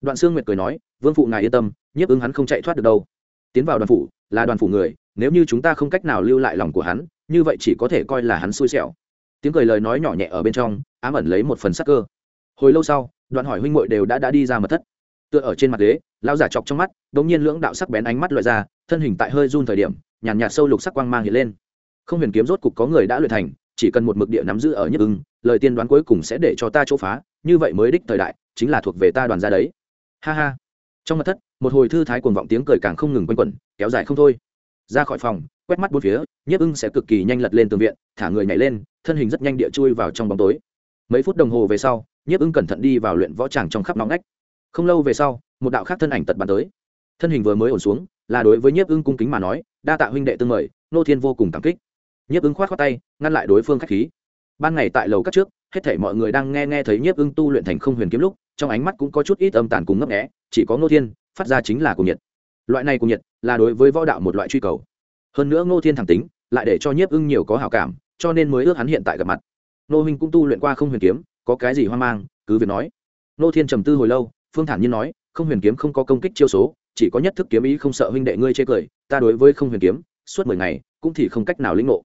Đoạn sương nguyệt cười nói, vương phụ ngài yên tâm, nhiếp ưng hắn không chạy thoát được đâu. Tiến vào đoàn phủ, là đoàn phủ người, nếu như chúng ta không cách nào lưu lại lòng của hắn, như vậy chỉ có thể coi là hắn xui xẻo. Tiếng cười lời nói nhỏ nhẹ ở bên trong, ám ẩn lấy một phần sắc cơ. Hồi lâu sau, đoạn hỏi huynh muội đều đã đã đi ra mật thất tựa ở trên mặt ghế lão giả chọc trong mắt đống nhiên lưỡng đạo sắc bén ánh mắt loại ra thân hình tại hơi run thời điểm nhàn nhạt, nhạt sâu lục sắc quang mang hiện lên. Không huyền kiếm rốt cục có người đã luyện thành chỉ cần một mực địa nắm giữ ở nhất ưng lời tiên đoán cuối cùng sẽ để cho ta chỗ phá như vậy mới đích thời đại chính là thuộc về ta đoàn gia đấy. Ha ha. Trong mặt thất một hồi thư thái cuồng vọng tiếng cười càng không ngừng quanh quẩn kéo dài không thôi. Ra khỏi phòng quét mắt bốn phía nhiếp ưng sẽ cực kỳ nhanh lật lên tường viện thả người nhảy lên thân hình rất nhanh địa chui vào trong bóng tối. Mấy phút đồng hồ về sau nhiếp ưng cẩn thận đi vào luyện võ tràng trong khắp nóng nách không lâu về sau, một đạo khác thân ảnh tật bắn tới. Thân hình vừa mới ổn xuống, là đối với nhiếp ưng cung kính mà nói, đa tạ huynh đệ tương mời, nô thiên vô cùng cảm kích. Nhiếp ưng khoát khoát tay, ngăn lại đối phương khách khí. Ban ngày tại lầu các trước, hết thảy mọi người đang nghe nghe thấy nhiếp ưng tu luyện thành không huyền kiếm lúc, trong ánh mắt cũng có chút ít âm tàn cùng ngấp nghé, chỉ có nô thiên, phát ra chính là cùng nhiệt. Loại này cùng nhiệt là đối với võ đạo một loại truy cầu. Hơn nữa ngô thiên thẳng tính, lại để cho nhiếp ưng nhiều có hảo cảm, cho nên mới ước hắn hiện tại gặp mặt. Nô huynh cũng tu luyện qua không huyền kiếm, có cái gì hoang mang, cứ việc nói. Nô thiên trầm tư hồi lâu phương thản nhiên nói, không huyền kiếm không có công kích chiêu số, chỉ có nhất thức kiếm ý không sợ huynh đệ ngươi chê cười, ta đối với không huyền kiếm, suốt mười ngày, cũng thì không cách nào lĩnh ngộ.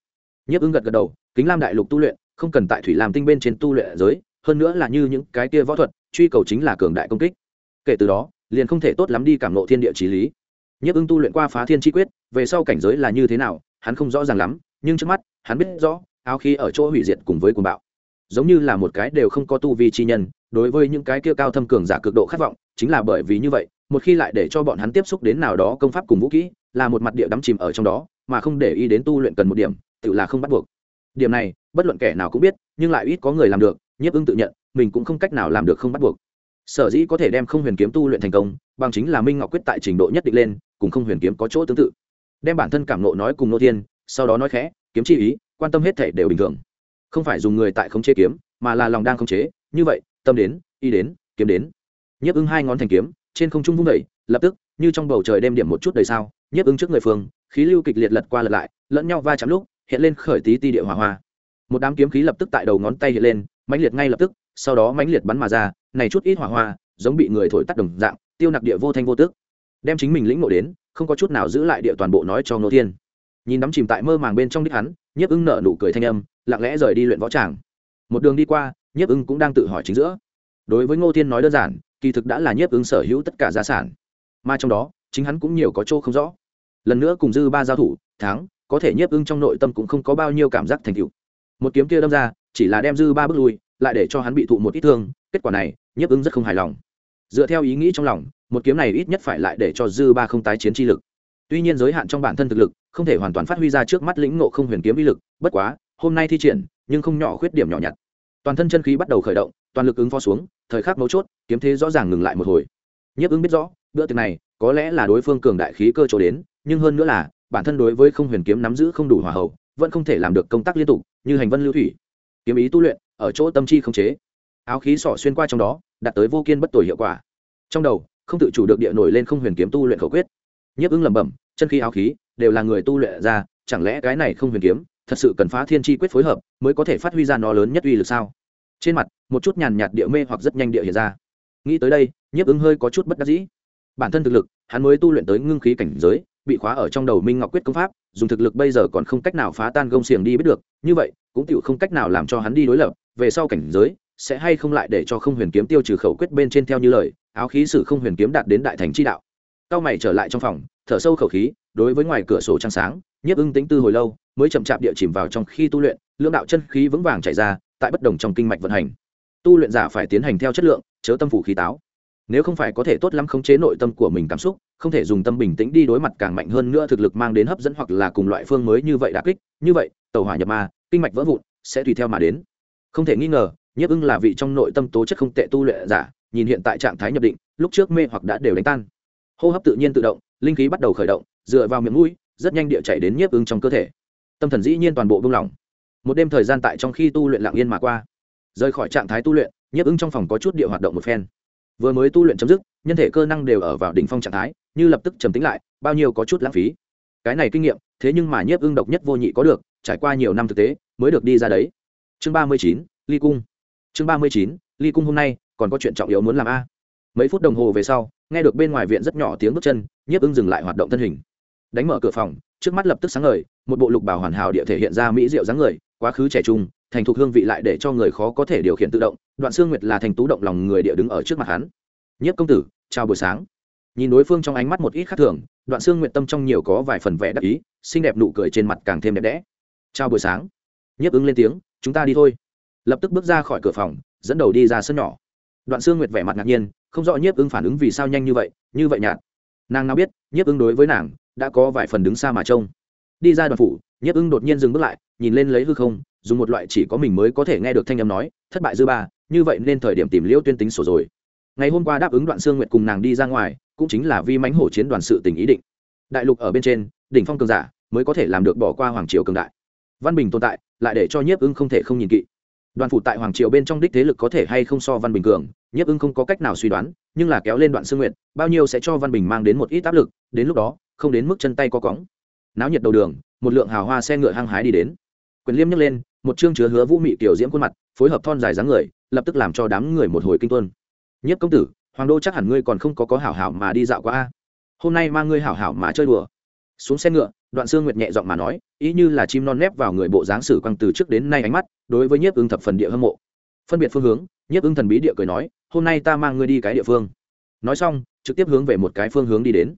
Nhiếp ưng gật gật đầu, kính lam đại lục tu luyện, không cần tại thủy làm tinh bên trên tu luyện giới, hơn nữa là như những cái kia võ thuật, truy cầu chính là cường đại công kích. Kể từ đó, liền không thể tốt lắm đi cảm nộ thiên địa trí lý. Nhiếp ưng tu luyện qua phá thiên chi quyết, về sau cảnh giới là như thế nào, hắn không rõ ràng lắm, nhưng trước mắt, hắn biết rõ, áo khí ở chỗ hủy diệt cùng với cuồng bạo. Giống như là một cái đều không có tu vi chi nhân đối với những cái kia cao thâm cường giả cực độ khát vọng, chính là bởi vì như vậy, một khi lại để cho bọn hắn tiếp xúc đến nào đó công pháp cùng vũ kỹ, là một mặt địa đắm chìm ở trong đó, mà không để ý đến tu luyện cần một điểm, tự là không bắt buộc. Điểm này, bất luận kẻ nào cũng biết, nhưng lại ít có người làm được, nhiếp ưng tự nhận, mình cũng không cách nào làm được không bắt buộc. Sở dĩ có thể đem không huyền kiếm tu luyện thành công, bằng chính là minh ngọc quyết tại trình độ nhất định lên, cùng không huyền kiếm có chỗ tương tự. Đem bản thân cảm nộ nói cùng nô thiên, sau đó nói khẽ, kiếm chi ý, quan tâm hết thể đều bình thường. Không phải dùng người tại khống chế kiếm, mà là lòng đang khống chế, như vậy tâm đến, y đến, kiếm đến. Nhiếp ưng hai ngón thành kiếm, trên không trung vung vẩy lập tức, như trong bầu trời đem điểm một chút đầy sao, nhiếp ưng trước người phương, khí lưu kịch liệt lật qua lật lại, lẫn nhau va chạm lúc, hiện lên khởi tí ti địa hỏa hoa. Một đám kiếm khí lập tức tại đầu ngón tay hiện lên, mãnh liệt ngay lập tức, sau đó mãnh liệt bắn mà ra, này chút ít hỏa hoa, giống bị người thổi tắt đồng dạng, tiêu nặc địa vô thanh vô tước đem chính mình lĩnh ngộ đến, không có chút nào giữ lại địa toàn bộ nói cho ngô thiên. Nhìn đắm chìm tại mơ màng bên trong đích hắn, nhiếp ưng nở nụ cười thanh âm, lặng lẽ rời đi luyện võ tràng. Một đường đi qua nhiếp ưng cũng đang tự hỏi chính giữa. Đối với ngô thiên nói đơn giản, kỳ thực đã là nhiếp ưng sở hữu tất cả gia sản. Mà trong đó, chính hắn cũng nhiều có chỗ không rõ. Lần nữa cùng dư ba giao thủ, thắng, có thể nhiếp ưng trong nội tâm cũng không có bao nhiêu cảm giác thành tựu. Một kiếm kia đâm ra, chỉ là đem dư ba bước lui, lại để cho hắn bị thụ một ít thương, kết quả này, nhiếp ưng rất không hài lòng. Dựa theo ý nghĩ trong lòng, một kiếm này ít nhất phải lại để cho dư ba không tái chiến chi lực. Tuy nhiên giới hạn trong bản thân thực lực, không thể hoàn toàn phát huy ra trước mắt lĩnh ngộ không huyền kiếm uy lực, bất quá, hôm nay thi triển, nhưng không nhỏ khuyết điểm nhỏ nhặt toàn thân chân khí bắt đầu khởi động, toàn lực ứng phó xuống, thời khắc mấu chốt, kiếm thế rõ ràng ngừng lại một hồi. Nhiếp ứng biết rõ, bữa tiệc này, có lẽ là đối phương cường đại khí cơ trổ đến, nhưng hơn nữa là, bản thân đối với không huyền kiếm nắm giữ không đủ hòa hậu, vẫn không thể làm được công tác liên tục, như hành vân lưu thủy. Kiếm ý tu luyện, ở chỗ tâm chi không chế. Áo khí sỏ xuyên qua trong đó, đạt tới vô kiên bất tồi hiệu quả. Trong đầu, không tự chủ được địa nổi lên không huyền kiếm tu luyện khẩu quyết. Nhiếp ứng lẩm bẩm, chân khí áo khí, đều là người tu luyện ra, chẳng lẽ cái này không huyền kiếm thật sự cần phá thiên chi quyết phối hợp mới có thể phát huy ra nó lớn nhất uy lực sao? Trên mặt, một chút nhàn nhạt địa mê hoặc rất nhanh địa hiện ra. Nghĩ tới đây, nhiếp ứng hơi có chút bất đắc dĩ. Bản thân thực lực, hắn mới tu luyện tới ngưng khí cảnh giới, bị khóa ở trong đầu minh ngọc quyết công pháp, dùng thực lực bây giờ còn không cách nào phá tan gông xiềng đi biết được. Như vậy, cũng chịu không cách nào làm cho hắn đi đối lập, về sau cảnh giới, sẽ hay không lại để cho không huyền kiếm tiêu trừ khẩu quyết bên trên theo như lời, áo khí sử không huyền kiếm đạt đến đại thành chi đạo. Cao mày trở lại trong phòng, thở sâu khẩu khí, đối với ngoài cửa sổ trăng sáng, nhiếp ưng tính tư hồi lâu mới chậm chạp địa chìm vào trong khi tu luyện, lưỡng đạo chân khí vững vàng chảy ra, tại bất đồng trong kinh mạch vận hành. Tu luyện giả phải tiến hành theo chất lượng, chớ tâm phủ khí táo. Nếu không phải có thể tốt lắm khống chế nội tâm của mình cảm xúc, không thể dùng tâm bình tĩnh đi đối mặt càng mạnh hơn nữa thực lực mang đến hấp dẫn hoặc là cùng loại phương mới như vậy đà kích. Như vậy, tàu hỏa nhập ma, kinh mạch vỡ vụn, sẽ tùy theo mà đến. Không thể nghi ngờ, nhiếp ưng là vị trong nội tâm tố chất không tệ tu luyện giả, nhìn hiện tại trạng thái nhập định, lúc trước mê hoặc đã đều đánh tan. Hô hấp tự nhiên tự động, linh khí bắt đầu khởi động, dựa vào miệng mũi, rất nhanh địa chạy đến nhiếp ưng trong cơ thể tâm thần dĩ nhiên toàn bộ buông lỏng một đêm thời gian tại trong khi tu luyện lặng yên mà qua. Rời khỏi trạng thái tu luyện, nhiếp ưng trong phòng có chút địa hoạt động một phen. Vừa mới tu luyện chấm dứt, nhân thể cơ năng đều ở vào đỉnh phong trạng thái, như lập tức trầm tính lại, bao nhiêu có chút lãng phí. Cái này kinh nghiệm, thế nhưng mà nhiếp ưng độc nhất vô nhị có được, trải qua nhiều năm thực tế, mới được đi ra đấy. Chương ba mươi chín, ly cung. Chương ba mươi chín, ly cung hôm nay, còn có chuyện trọng yếu muốn làm a. Mấy phút đồng hồ về sau, nghe được bên ngoài viện rất nhỏ tiếng bước chân, nhiếp ưng dừng lại hoạt động thân hình đánh mở cửa phòng, trước mắt lập tức sáng ngời, một bộ lục bảo hoàn hảo địa thể hiện ra mỹ diệu dáng người, quá khứ trẻ trung, thành thục hương vị lại để cho người khó có thể điều khiển tự động, đoạn xương nguyệt là thành tú động lòng người địa đứng ở trước mặt hắn. Nhất công tử, chào buổi sáng. Nhìn đối phương trong ánh mắt một ít khác thường, đoạn xương nguyệt tâm trong nhiều có vài phần vẻ đắc ý, xinh đẹp nụ cười trên mặt càng thêm đẹp đẽ. Chào buổi sáng. Nhiếp ứng lên tiếng, chúng ta đi thôi. Lập tức bước ra khỏi cửa phòng, dẫn đầu đi ra sân nhỏ. Đoạn xương nguyệt vẻ mặt ngạc nhiên, không rõ nhiếp ứng phản ứng vì sao nhanh như vậy như vậy nhạt. Nàng nào biết, nhiếp ứng đối với nàng đã có vài phần đứng xa mà trông. Đi ra đoàn phủ, nhiếp ưng đột nhiên dừng bước lại, nhìn lên lấy hư không, dùng một loại chỉ có mình mới có thể nghe được thanh âm nói, thất bại dư ba, như vậy nên thời điểm tìm liễu tuyên tính sổ rồi. Ngày hôm qua đáp ứng đoạn sương nguyệt cùng nàng đi ra ngoài, cũng chính là vi mãnh hổ chiến đoàn sự tình ý định. Đại lục ở bên trên, đỉnh phong cường giả mới có thể làm được bỏ qua hoàng triều cường đại. Văn bình tồn tại, lại để cho nhiếp ưng không thể không nhìn kỵ đoàn phủ tại hoàng triều bên trong đích thế lực có thể hay không so văn bình cường, nhiếp ưng không có cách nào suy đoán, nhưng là kéo lên đoạn sương nguyệt, bao nhiêu sẽ cho văn bình mang đến một ít áp lực, đến lúc đó không đến mức chân tay co cóng. Náo nhiệt đầu đường, một lượng hào hoa xe ngựa hăng hái đi đến. Quyền liêm nhấc lên, một chương chứa hứa vũ mị tiểu diễm khuôn mặt, phối hợp thon dài dáng người, lập tức làm cho đám người một hồi kinh tuân. Nhất công tử, hoàng đô chắc hẳn ngươi còn không có có hảo hảo mà đi dạo qua a. Hôm nay mang ngươi hảo hảo mà chơi đùa. Xuống xe ngựa, đoạn xương nguyệt nhẹ giọng mà nói, ý như là chim non nép vào người bộ dáng sử quăng từ trước đến nay ánh mắt, đối với nhiếp ưng thập phần địa hâm mộ. Phân biệt phương hướng, nhiếp ưng thần bí địa cười nói, hôm nay ta mang ngươi đi cái địa phương. Nói xong, trực tiếp hướng về một cái phương hướng đi đến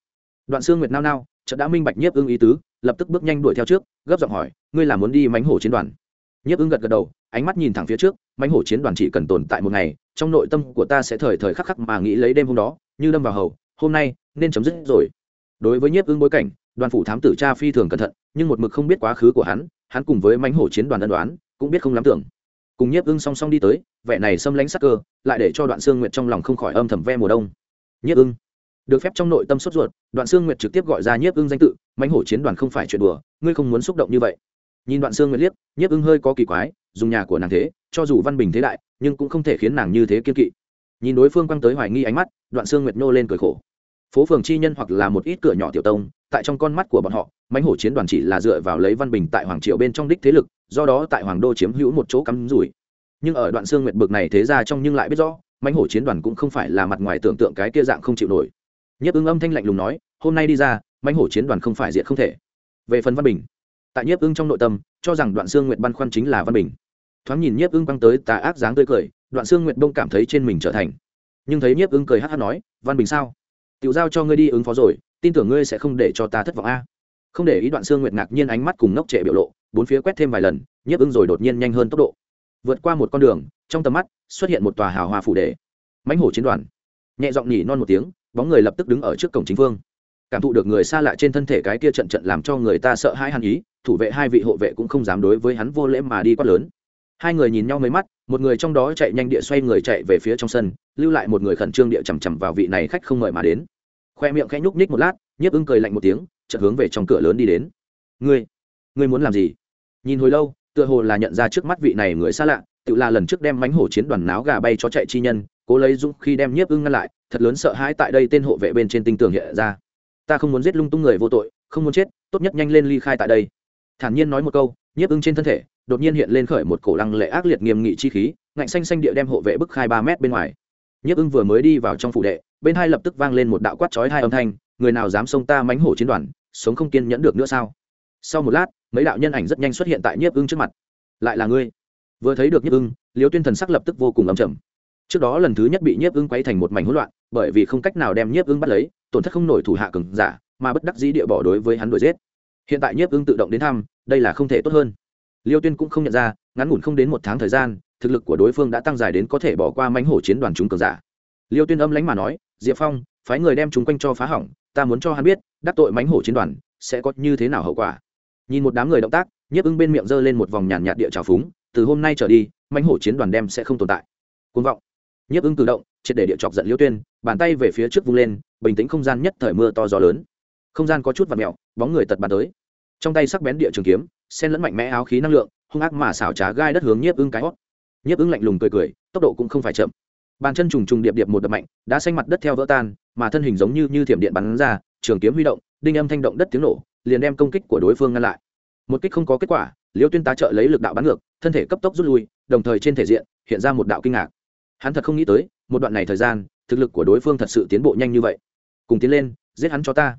đoạn xương nguyệt nao nao, chợt đã minh bạch nhiếp ưng ý tứ, lập tức bước nhanh đuổi theo trước, gấp giọng hỏi, ngươi là muốn đi mánh hổ chiến đoàn? Nhiếp ưng gật gật đầu, ánh mắt nhìn thẳng phía trước mánh hổ chiến đoàn chỉ cần tồn tại một ngày, trong nội tâm của ta sẽ thời thời khắc khắc mà nghĩ lấy đêm hôm đó, như đâm vào hầu, hôm nay nên chấm dứt rồi. Đối với nhiếp ưng bối cảnh, đoàn phủ thám tử cha phi thường cẩn thận, nhưng một mực không biết quá khứ của hắn hắn cùng với mánh hổ chiến đoàn ân đoán cũng biết không lắm tưởng. Cùng nhiếp ưng song song đi tới, vẻ này xâm lánh sắc cơ, lại để cho đoạn xương nguyệt trong lòng không khỏi âm thầm ve mùa đông. Nhiếp ưng được phép trong nội tâm sốt ruột, đoạn xương nguyệt trực tiếp gọi ra nhiếp ưng danh tự mánh hổ chiến đoàn không phải chuyện đùa, ngươi không muốn xúc động như vậy. Nhìn đoạn xương nguyệt liếc, nhiếp ưng hơi có kỳ quái, dùng nhà của nàng thế, cho dù văn bình thế đại, nhưng cũng không thể khiến nàng như thế kiên kỵ. Nhìn đối phương quăng tới hoài nghi ánh mắt, đoạn xương nguyệt nô lên cười khổ. Phố phường chi nhân hoặc là một ít cửa nhỏ tiểu tông, tại trong con mắt của bọn họ, mãnh hổ chiến đoàn chỉ là dựa vào lấy văn bình tại hoàng triều bên trong đích thế lực, do đó tại hoàng đô chiếm hữu một chỗ cắm rủi. Nhưng ở đoạn xương nguyệt bực này thế ra trong nhưng lại biết rõ, mãnh hổ chiến đoàn cũng không phải là mặt ngoài tưởng tượng cái kia dạng không chịu nổi nhiếp ưng âm thanh lạnh lùng nói, hôm nay đi ra, mãnh hổ chiến đoàn không phải diện không thể. Về phần văn bình, tại nhiếp ưng trong nội tâm, cho rằng đoạn xương nguyệt băn khoăn chính là văn bình. Thoáng nhìn nhiếp ưng băng tới, tà ác dáng tươi cười, đoạn xương nguyệt bông cảm thấy trên mình trở thành. Nhưng thấy nhiếp ưng cười hát hát nói, văn bình sao? Tiểu giao cho ngươi đi ứng phó rồi, tin tưởng ngươi sẽ không để cho ta thất vọng a. Không để ý đoạn xương nguyệt ngạc nhiên ánh mắt cùng ngốc trệ biểu lộ, bốn phía quét thêm vài lần, nhiếp ưng rồi đột nhiên nhanh hơn tốc độ. Vượt qua một con đường, trong tầm mắt xuất hiện một tòa hào hoa phủ đề mãnh hổ chiến đoàn. Nhẹ giọng nhỉ non một tiếng bóng người lập tức đứng ở trước cổng chính phương. Cảm thụ được người xa lạ trên thân thể cái kia trận trận làm cho người ta sợ hãi hàn ý, thủ vệ hai vị hộ vệ cũng không dám đối với hắn vô lễ mà đi quát lớn. Hai người nhìn nhau mấy mắt, một người trong đó chạy nhanh địa xoay người chạy về phía trong sân, lưu lại một người khẩn trương địa chằm chằm vào vị này khách không mời mà đến. Khoe miệng khẽ nhúc nhích một lát, nhiếp ưng cười lạnh một tiếng, chợt hướng về trong cửa lớn đi đến. Ngươi ngươi muốn làm gì? Nhìn hồi lâu, tựa hồ là nhận ra trước mắt vị này người xa lạ, tự là lần trước đem mánh hổ chiến đoàn náo gà bay cho chạy chi nhân cố lấy dũng khi đem nhiếp ưng ngăn lại, thật lớn sợ hãi tại đây tên hộ vệ bên trên tinh tường hiện ra. Ta không muốn giết lung tung người vô tội, không muốn chết, tốt nhất nhanh lên ly khai tại đây. Thản nhiên nói một câu, nhiếp ưng trên thân thể, đột nhiên hiện lên khởi một cổ lăng lệ ác liệt nghiêm nghị chi khí, ngạnh xanh xanh địa đem hộ vệ bức khai ba mét bên ngoài. Nhiếp ưng vừa mới đi vào trong phủ đệ, bên hai lập tức vang lên một đạo quát chói hai âm thanh, người nào dám xông ta mánh hổ chiến đoàn, sống không kiên nhẫn được nữa sao? Sau một lát, mấy đạo nhân ảnh rất nhanh xuất hiện tại nhiếp ưng trước mặt. Lại là ngươi. Vừa thấy được nhiếp ưng, liêu tuyên thần sắc lập tức vô cùng ấm chầm trước đó lần thứ nhất bị nhiếp ưng quấy thành một mảnh hỗn loạn, bởi vì không cách nào đem nhiếp ưng bắt lấy, tổn thất không nổi thủ hạ cường giả, mà bất đắc dĩ địa bỏ đối với hắn đuổi giết. Hiện tại nhiếp ưng tự động đến thăm, đây là không thể tốt hơn. Liêu tuyên cũng không nhận ra, ngắn ngủn không đến một tháng thời gian, thực lực của đối phương đã tăng dài đến có thể bỏ qua mánh hổ chiến đoàn chúng cường giả. Liêu tuyên âm lánh mà nói, diệp phong, phái người đem chúng quanh cho phá hỏng, ta muốn cho hắn biết, đắc tội mánh hổ chiến đoàn sẽ có như thế nào hậu quả. Nhìn một đám người động tác, nhiếp ưng bên miệng giơ lên một vòng nhàn nhạt địa trào phúng, từ hôm nay trở đi mánh hổ chiến đoàn đem sẽ không tồn tại. Côn vọng nhiếp ưng cử động, triệt để địa chọc giận liêu tuyên, bàn tay về phía trước vung lên, bình tĩnh không gian nhất thời mưa to gió lớn. Không gian có chút và mẹo bóng người tật bàn tới. Trong tay sắc bén địa trường kiếm sen lẫn mạnh mẽ áo khí năng lượng, hung ác mà xảo trá gai đất hướng nhiếp ưng cái hót. Nhiếp ưng lạnh lùng cười cười, tốc độ cũng không phải chậm. Bàn chân trùng trùng điệp điệp một đập mạnh đã xanh mặt đất theo vỡ tan, mà thân hình giống như như thiểm điện bắn ra, trường kiếm huy động, đinh âm thanh động đất tiếng nổ, liền đem công kích của đối phương ngăn lại. Một kích không có kết quả, liêu tuyên tá trợ lấy lực đạo bắn ngược, thân thể cấp tốc rút lui, đồng thời trên thể diện, hiện ra một đạo kinh ngạc hắn thật không nghĩ tới, một đoạn này thời gian, thực lực của đối phương thật sự tiến bộ nhanh như vậy. Cùng tiến lên, giết hắn cho ta.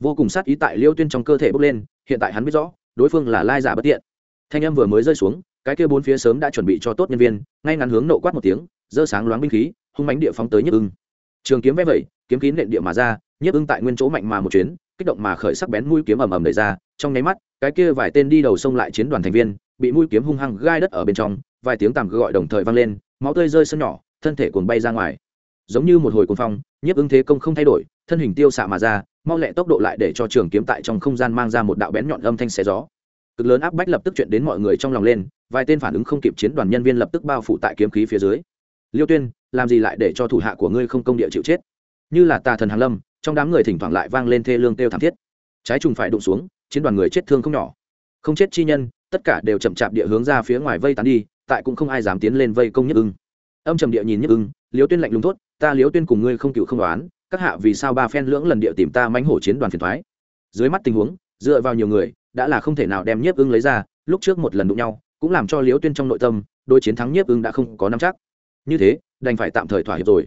Vô cùng sát ý tại liêu tuyên trong cơ thể bốc lên, hiện tại hắn biết rõ, đối phương là lai giả bất tiện. Thanh em vừa mới rơi xuống, cái kia bốn phía sớm đã chuẩn bị cho tốt nhân viên, ngay ngắn hướng nộ quát một tiếng dơ sáng loáng binh khí, hung mánh địa phóng tới nhức ưng. Trường kiếm vẽ vẩy, kiếm kín nện địa mà ra nhức ưng tại nguyên chỗ mạnh mà một chuyến, kích động mà khởi sắc bén mũi kiếm ầm ầm đẩy ra, trong nháy mắt, cái kia vài tên đi đầu sông lại chiến đoàn thành viên, bị mũi kiếm hung hăng gai đất ở bên trong, vài tiếng tạm gọi đồng thời vang lên máu tươi rơi sân nhỏ, thân thể cuồng bay ra ngoài. Giống như một hồi cuồng phong, nhiếp ứng thế công không thay đổi, thân hình tiêu xạ mà ra, mau lẹ tốc độ lại để cho trường kiếm tại trong không gian mang ra một đạo bén nhọn âm thanh xé gió. Cực lớn áp bách lập tức chuyện đến mọi người trong lòng lên, vài tên phản ứng không kịp chiến đoàn nhân viên lập tức bao phủ tại kiếm khí phía dưới. Liêu tuyên, làm gì lại để cho thủ hạ của ngươi không công địa chịu chết? Như là tà thần hàn lâm, trong đám người thỉnh thoảng lại vang lên thê lương kêu thảm thiết. Trái trùng phải đụng xuống, chiến đoàn người chết thương không nhỏ. Không chết chi nhân, tất cả đều chậm chạp địa hướng ra phía ngoài vây tán đi tại cũng không ai dám tiến lên vây công nhất ưng. Âm trầm địa nhìn nhất ưng, liêu tuyên lạnh lùng thốt, ta liêu tuyên cùng ngươi không cựu không đoán, các hạ vì sao ba phen lưỡng lần địa tìm ta mánh hổ chiến đoàn phiền thoái? Dưới mắt tình huống, dựa vào nhiều người, đã là không thể nào đem nhiếp ưng lấy ra, lúc trước một lần đụng nhau, cũng làm cho liễu tuyên trong nội tâm đôi chiến thắng nhiếp ưng đã không có nắm chắc. Như thế, đành phải tạm thời thỏa hiệp rồi.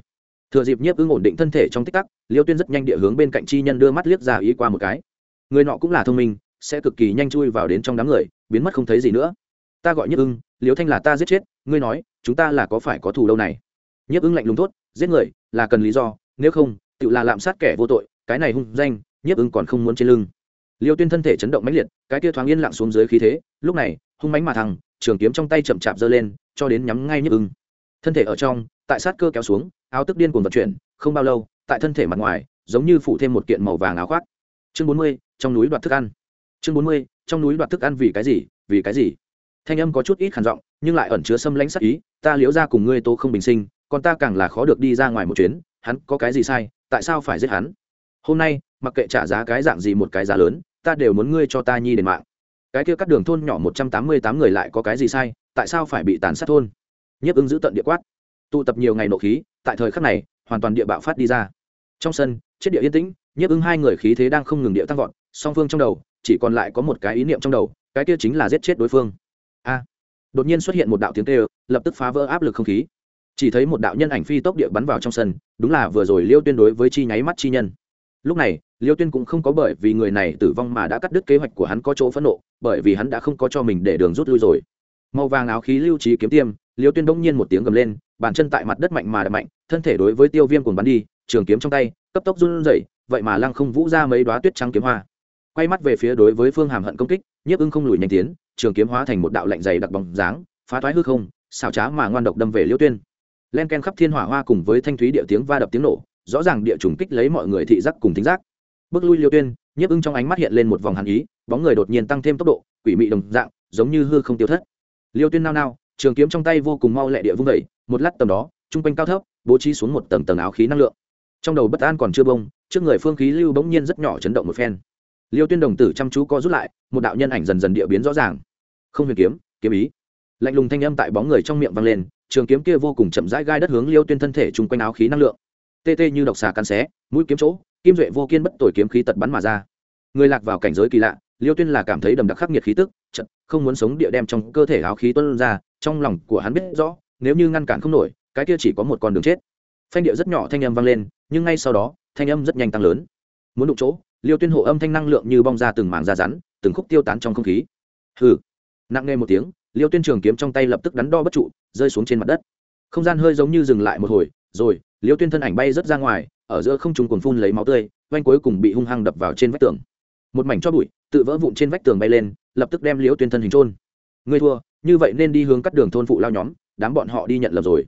Thừa dịp nhiếp ưng ổn định thân thể trong tích tắc, liêu tuyên rất nhanh địa hướng bên cạnh chi nhân đưa mắt liếc ra ý qua một cái. Người nọ cũng là thông minh, sẽ cực kỳ nhanh chui vào đến trong đám người, biến mất không thấy gì nữa. Ta gọi nhiếp ưng liêu thanh là ta giết chết, ngươi nói, chúng ta là có phải có thù đâu này? Nhiếp ứng lạnh lùng tốt giết người là cần lý do, nếu không, tự là lạm sát kẻ vô tội, cái này hung danh, nhiếp ứng còn không muốn trên lưng. Liêu tuyên thân thể chấn động mãnh liệt, cái kia thoáng yên lặng xuống dưới khí thế, lúc này, hung mánh mà thằng trường kiếm trong tay chậm chạp giơ lên, cho đến nhắm ngay nhiếp ứng. Thân thể ở trong, tại sát cơ kéo xuống, áo tức điên cuồng vận chuyển, không bao lâu, tại thân thể mặt ngoài, giống như phủ thêm một kiện màu vàng áo khoác. Chương bốn mươi, trong núi đoạt thức ăn. Chương bốn mươi, trong núi đoạt thức ăn vì cái gì, vì cái gì? Thanh âm có chút ít khản giọng, nhưng lại ẩn chứa xâm lãnh sắc ý, ta liễu ra cùng ngươi tô không bình sinh, còn ta càng là khó được đi ra ngoài một chuyến, hắn có cái gì sai, tại sao phải giết hắn? Hôm nay, mặc kệ trả giá cái dạng gì một cái giá lớn, ta đều muốn ngươi cho ta nhi đền mạng. Cái kia cắt đường thôn nhỏ một trăm tám mươi tám người lại có cái gì sai, tại sao phải bị tàn sát thôn? Nhiếp ứng giữ tận địa quát. Tụ tập nhiều ngày nộ khí, tại thời khắc này, hoàn toàn địa bạo phát đi ra. Trong sân, chết địa yên tĩnh, nhiếp ứng hai người khí thế đang không ngừng địa tăng vọt, song phương trong đầu, chỉ còn lại có một cái ý niệm trong đầu, cái kia chính là giết chết đối phương a. Đột nhiên xuất hiện một đạo tiếng kêu, lập tức phá vỡ áp lực không khí. Chỉ thấy một đạo nhân ảnh phi tốc địa bắn vào trong sân, đúng là vừa rồi liêu tuyên đối với chi nháy mắt chi nhân. Lúc này, liêu tuyên cũng không có bởi vì người này tử vong mà đã cắt đứt kế hoạch của hắn có chỗ phẫn nộ, bởi vì hắn đã không có cho mình để đường rút lui rồi. Màu vàng áo khí lưu trí kiếm tiêm, liêu tuyên bỗng nhiên một tiếng gầm lên, bàn chân tại mặt đất mạnh mà đập mạnh, thân thể đối với tiêu viêm cùng bắn đi, trường kiếm trong tay, cấp tốc run rẩy, vậy mà lăng không vũ ra mấy đoá tuyết trắng kiếm hoa. Quay mắt về phía đối với phương hàm hận công kích, nhiếp ưng không lùi nhanh tiến trường kiếm hóa thành một đạo lạnh dày đặc bóng dáng, phá thoái hư không xào trá mà ngoan độc đâm về liêu tuyên. Len ken khắp thiên hỏa hoa cùng với thanh thúy địa tiếng va đập tiếng nổ, rõ ràng địa trùng kích lấy mọi người thị giác cùng thính giác. Bước lui liêu tuyên, nhiếp ưng trong ánh mắt hiện lên một vòng hàn ý, bóng người đột nhiên tăng thêm tốc độ, quỷ mị đồng dạng, giống như hư không tiêu thất. Liêu tuyên nao nao, trường kiếm trong tay vô cùng mau lẹ địa vung vẩy một lát tầm đó, trung quanh cao thấp, bố trí xuống một tầng tầng áo khí năng lượng. Trong đầu bất an còn chưa bông, trước người phương khí lưu bỗng nhiên rất nhỏ chấn động một phen liêu tuyên đồng tử chăm chú co rút lại, một đạo nhân ảnh dần dần địa biến rõ ràng. Không huyền kiếm kiếm ý. Lạnh lùng thanh âm tại bóng người trong miệng vang lên, trường kiếm kia vô cùng chậm rãi gai đất hướng liêu tuyên thân thể chung quanh áo khí năng lượng. Tê tê như độc xà cắn xé, mũi kiếm chỗ, kim duệ vô kiên bất tội kiếm khí tật bắn mà ra. Người lạc vào cảnh giới kỳ lạ, liêu tuyên là cảm thấy đầm đặc khắc nghiệt khí tức chật không muốn sống địa đem trong cơ thể áo khí tuân ra, trong lòng của hắn biết rõ, nếu như ngăn cản không nổi, cái kia chỉ có một con đường chết. Phanh điệu rất nhỏ thanh âm vang lên, nhưng ngay sau đó, thanh âm rất nhanh tăng lớn. Muốn đụng chỗ liêu tuyên hộ âm thanh năng lượng như bong ra từng mảng da rắn, từng khúc tiêu tán trong không khí. Hừ. Nặng nghe một tiếng, liêu tuyên trường kiếm trong tay lập tức đắn đo bất trụ, rơi xuống trên mặt đất. Không gian hơi giống như dừng lại một hồi, rồi, liêu tuyên thân ảnh bay rớt ra ngoài, ở giữa không trùng cuồng phun lấy máu tươi vanh cuối cùng bị hung hăng đập vào trên vách tường. Một mảnh cho bụi, tự vỡ vụn trên vách tường bay lên, lập tức đem liêu tuyên thân hình trôn ngươi thua, như vậy nên đi hướng cắt đường thôn phụ lao nhóm, đám bọn họ đi nhận lầm rồi.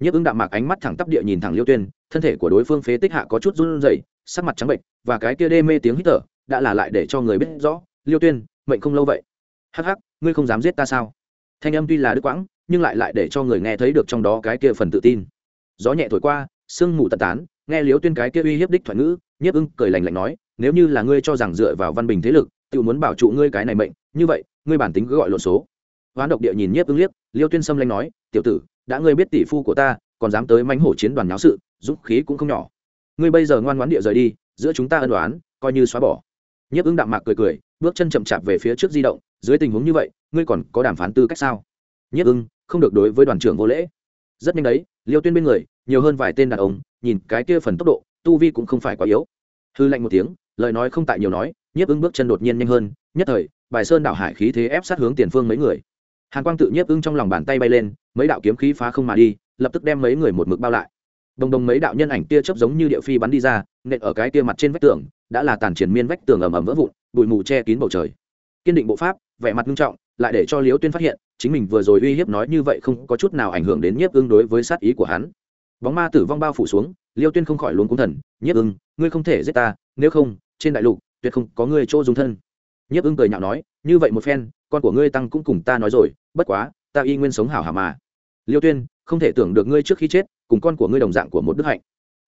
Nhiếp ứng đạm mạc ánh mắt thẳng tắp địa nhìn thẳng liêu tuyên, thân thể của đối phương phế tích hạ có chút run rẩy sắc mặt trắng bệnh, và cái kia đê mê tiếng hít thở, đã là lại để cho người biết rõ, liêu tuyên, mệnh không lâu vậy. Hắc hắc, ngươi không dám giết ta sao? Thanh âm tuy là đứt quãng, nhưng lại lại để cho người nghe thấy được trong đó cái kia phần tự tin. Gió nhẹ thổi qua, sương mù tật tán, nghe Liêu tuyên cái kia uy hiếp đích thoại ngữ, nhiếp ưng cười lành lạnh nói, nếu như là ngươi cho rằng dựa vào văn bình thế lực tự muốn bảo trụ ngươi cái này mệnh, như vậy, ngươi bản tính cứ gọi lộn số. Hoán độc địa nhìn nhiếp ưng liếc, liêu tuyên sâm lanh nói, tiểu tử, đã ngươi biết tỷ phu của ta, còn dám tới mánh hổ chiến đoàn nháo sự, dũng khí cũng không nhỏ ngươi bây giờ ngoan ngoãn địa rời đi, giữa chúng ta ân đoán coi như xóa bỏ. Nhiếp ứng đạm mạc cười cười, bước chân chậm chạp về phía trước di động, dưới tình huống như vậy, ngươi còn có đàm phán tư cách sao? Nhiếp ứng, không được đối với đoàn trưởng vô lễ. Rất nhanh đấy, liêu tuyên bên người, nhiều hơn vài tên đàn ông, nhìn cái kia phần tốc độ, tu vi cũng không phải quá yếu. Hư lạnh một tiếng, lời nói không tại nhiều nói, nhiếp ứng bước chân đột nhiên nhanh hơn, nhất thời, bài sơn đạo hải khí thế ép sát hướng tiền phương mấy người. Hàn quang tự nhiếp ưng trong lòng bàn tay bay lên, mấy đạo kiếm khí phá không mà đi, lập tức đem mấy người một mực bao lại đồng đồng mấy đạo nhân ảnh tia chớp giống như địa phi bắn đi ra, nện ở cái tia mặt trên vách tường, đã là tàn triển miên vách tường ầm ầm vỡ vụn, bụi mù che kín bầu trời. Kiên định bộ pháp, vẻ mặt nghiêm trọng, lại để cho liễu tuyên phát hiện, chính mình vừa rồi uy hiếp nói như vậy không có chút nào ảnh hưởng đến nhiếp ưng đối với sát ý của hắn. Bóng ma tử vong bao phủ xuống liêu tuyên không khỏi luôn cúng thần, nhiếp ưng, ngươi không thể giết ta, nếu không, trên đại lục, tuyệt không có ngươi chỗ dùng thân. Nhiếp ưng cười nhạo nói, như vậy một phen, con của ngươi tăng cũng cùng ta nói rồi, bất quá, ta y nguyên sống hảo hảo mà. Liêu tuyên không thể tưởng được ngươi trước khi chết, cùng con của ngươi đồng dạng của một đức hạnh.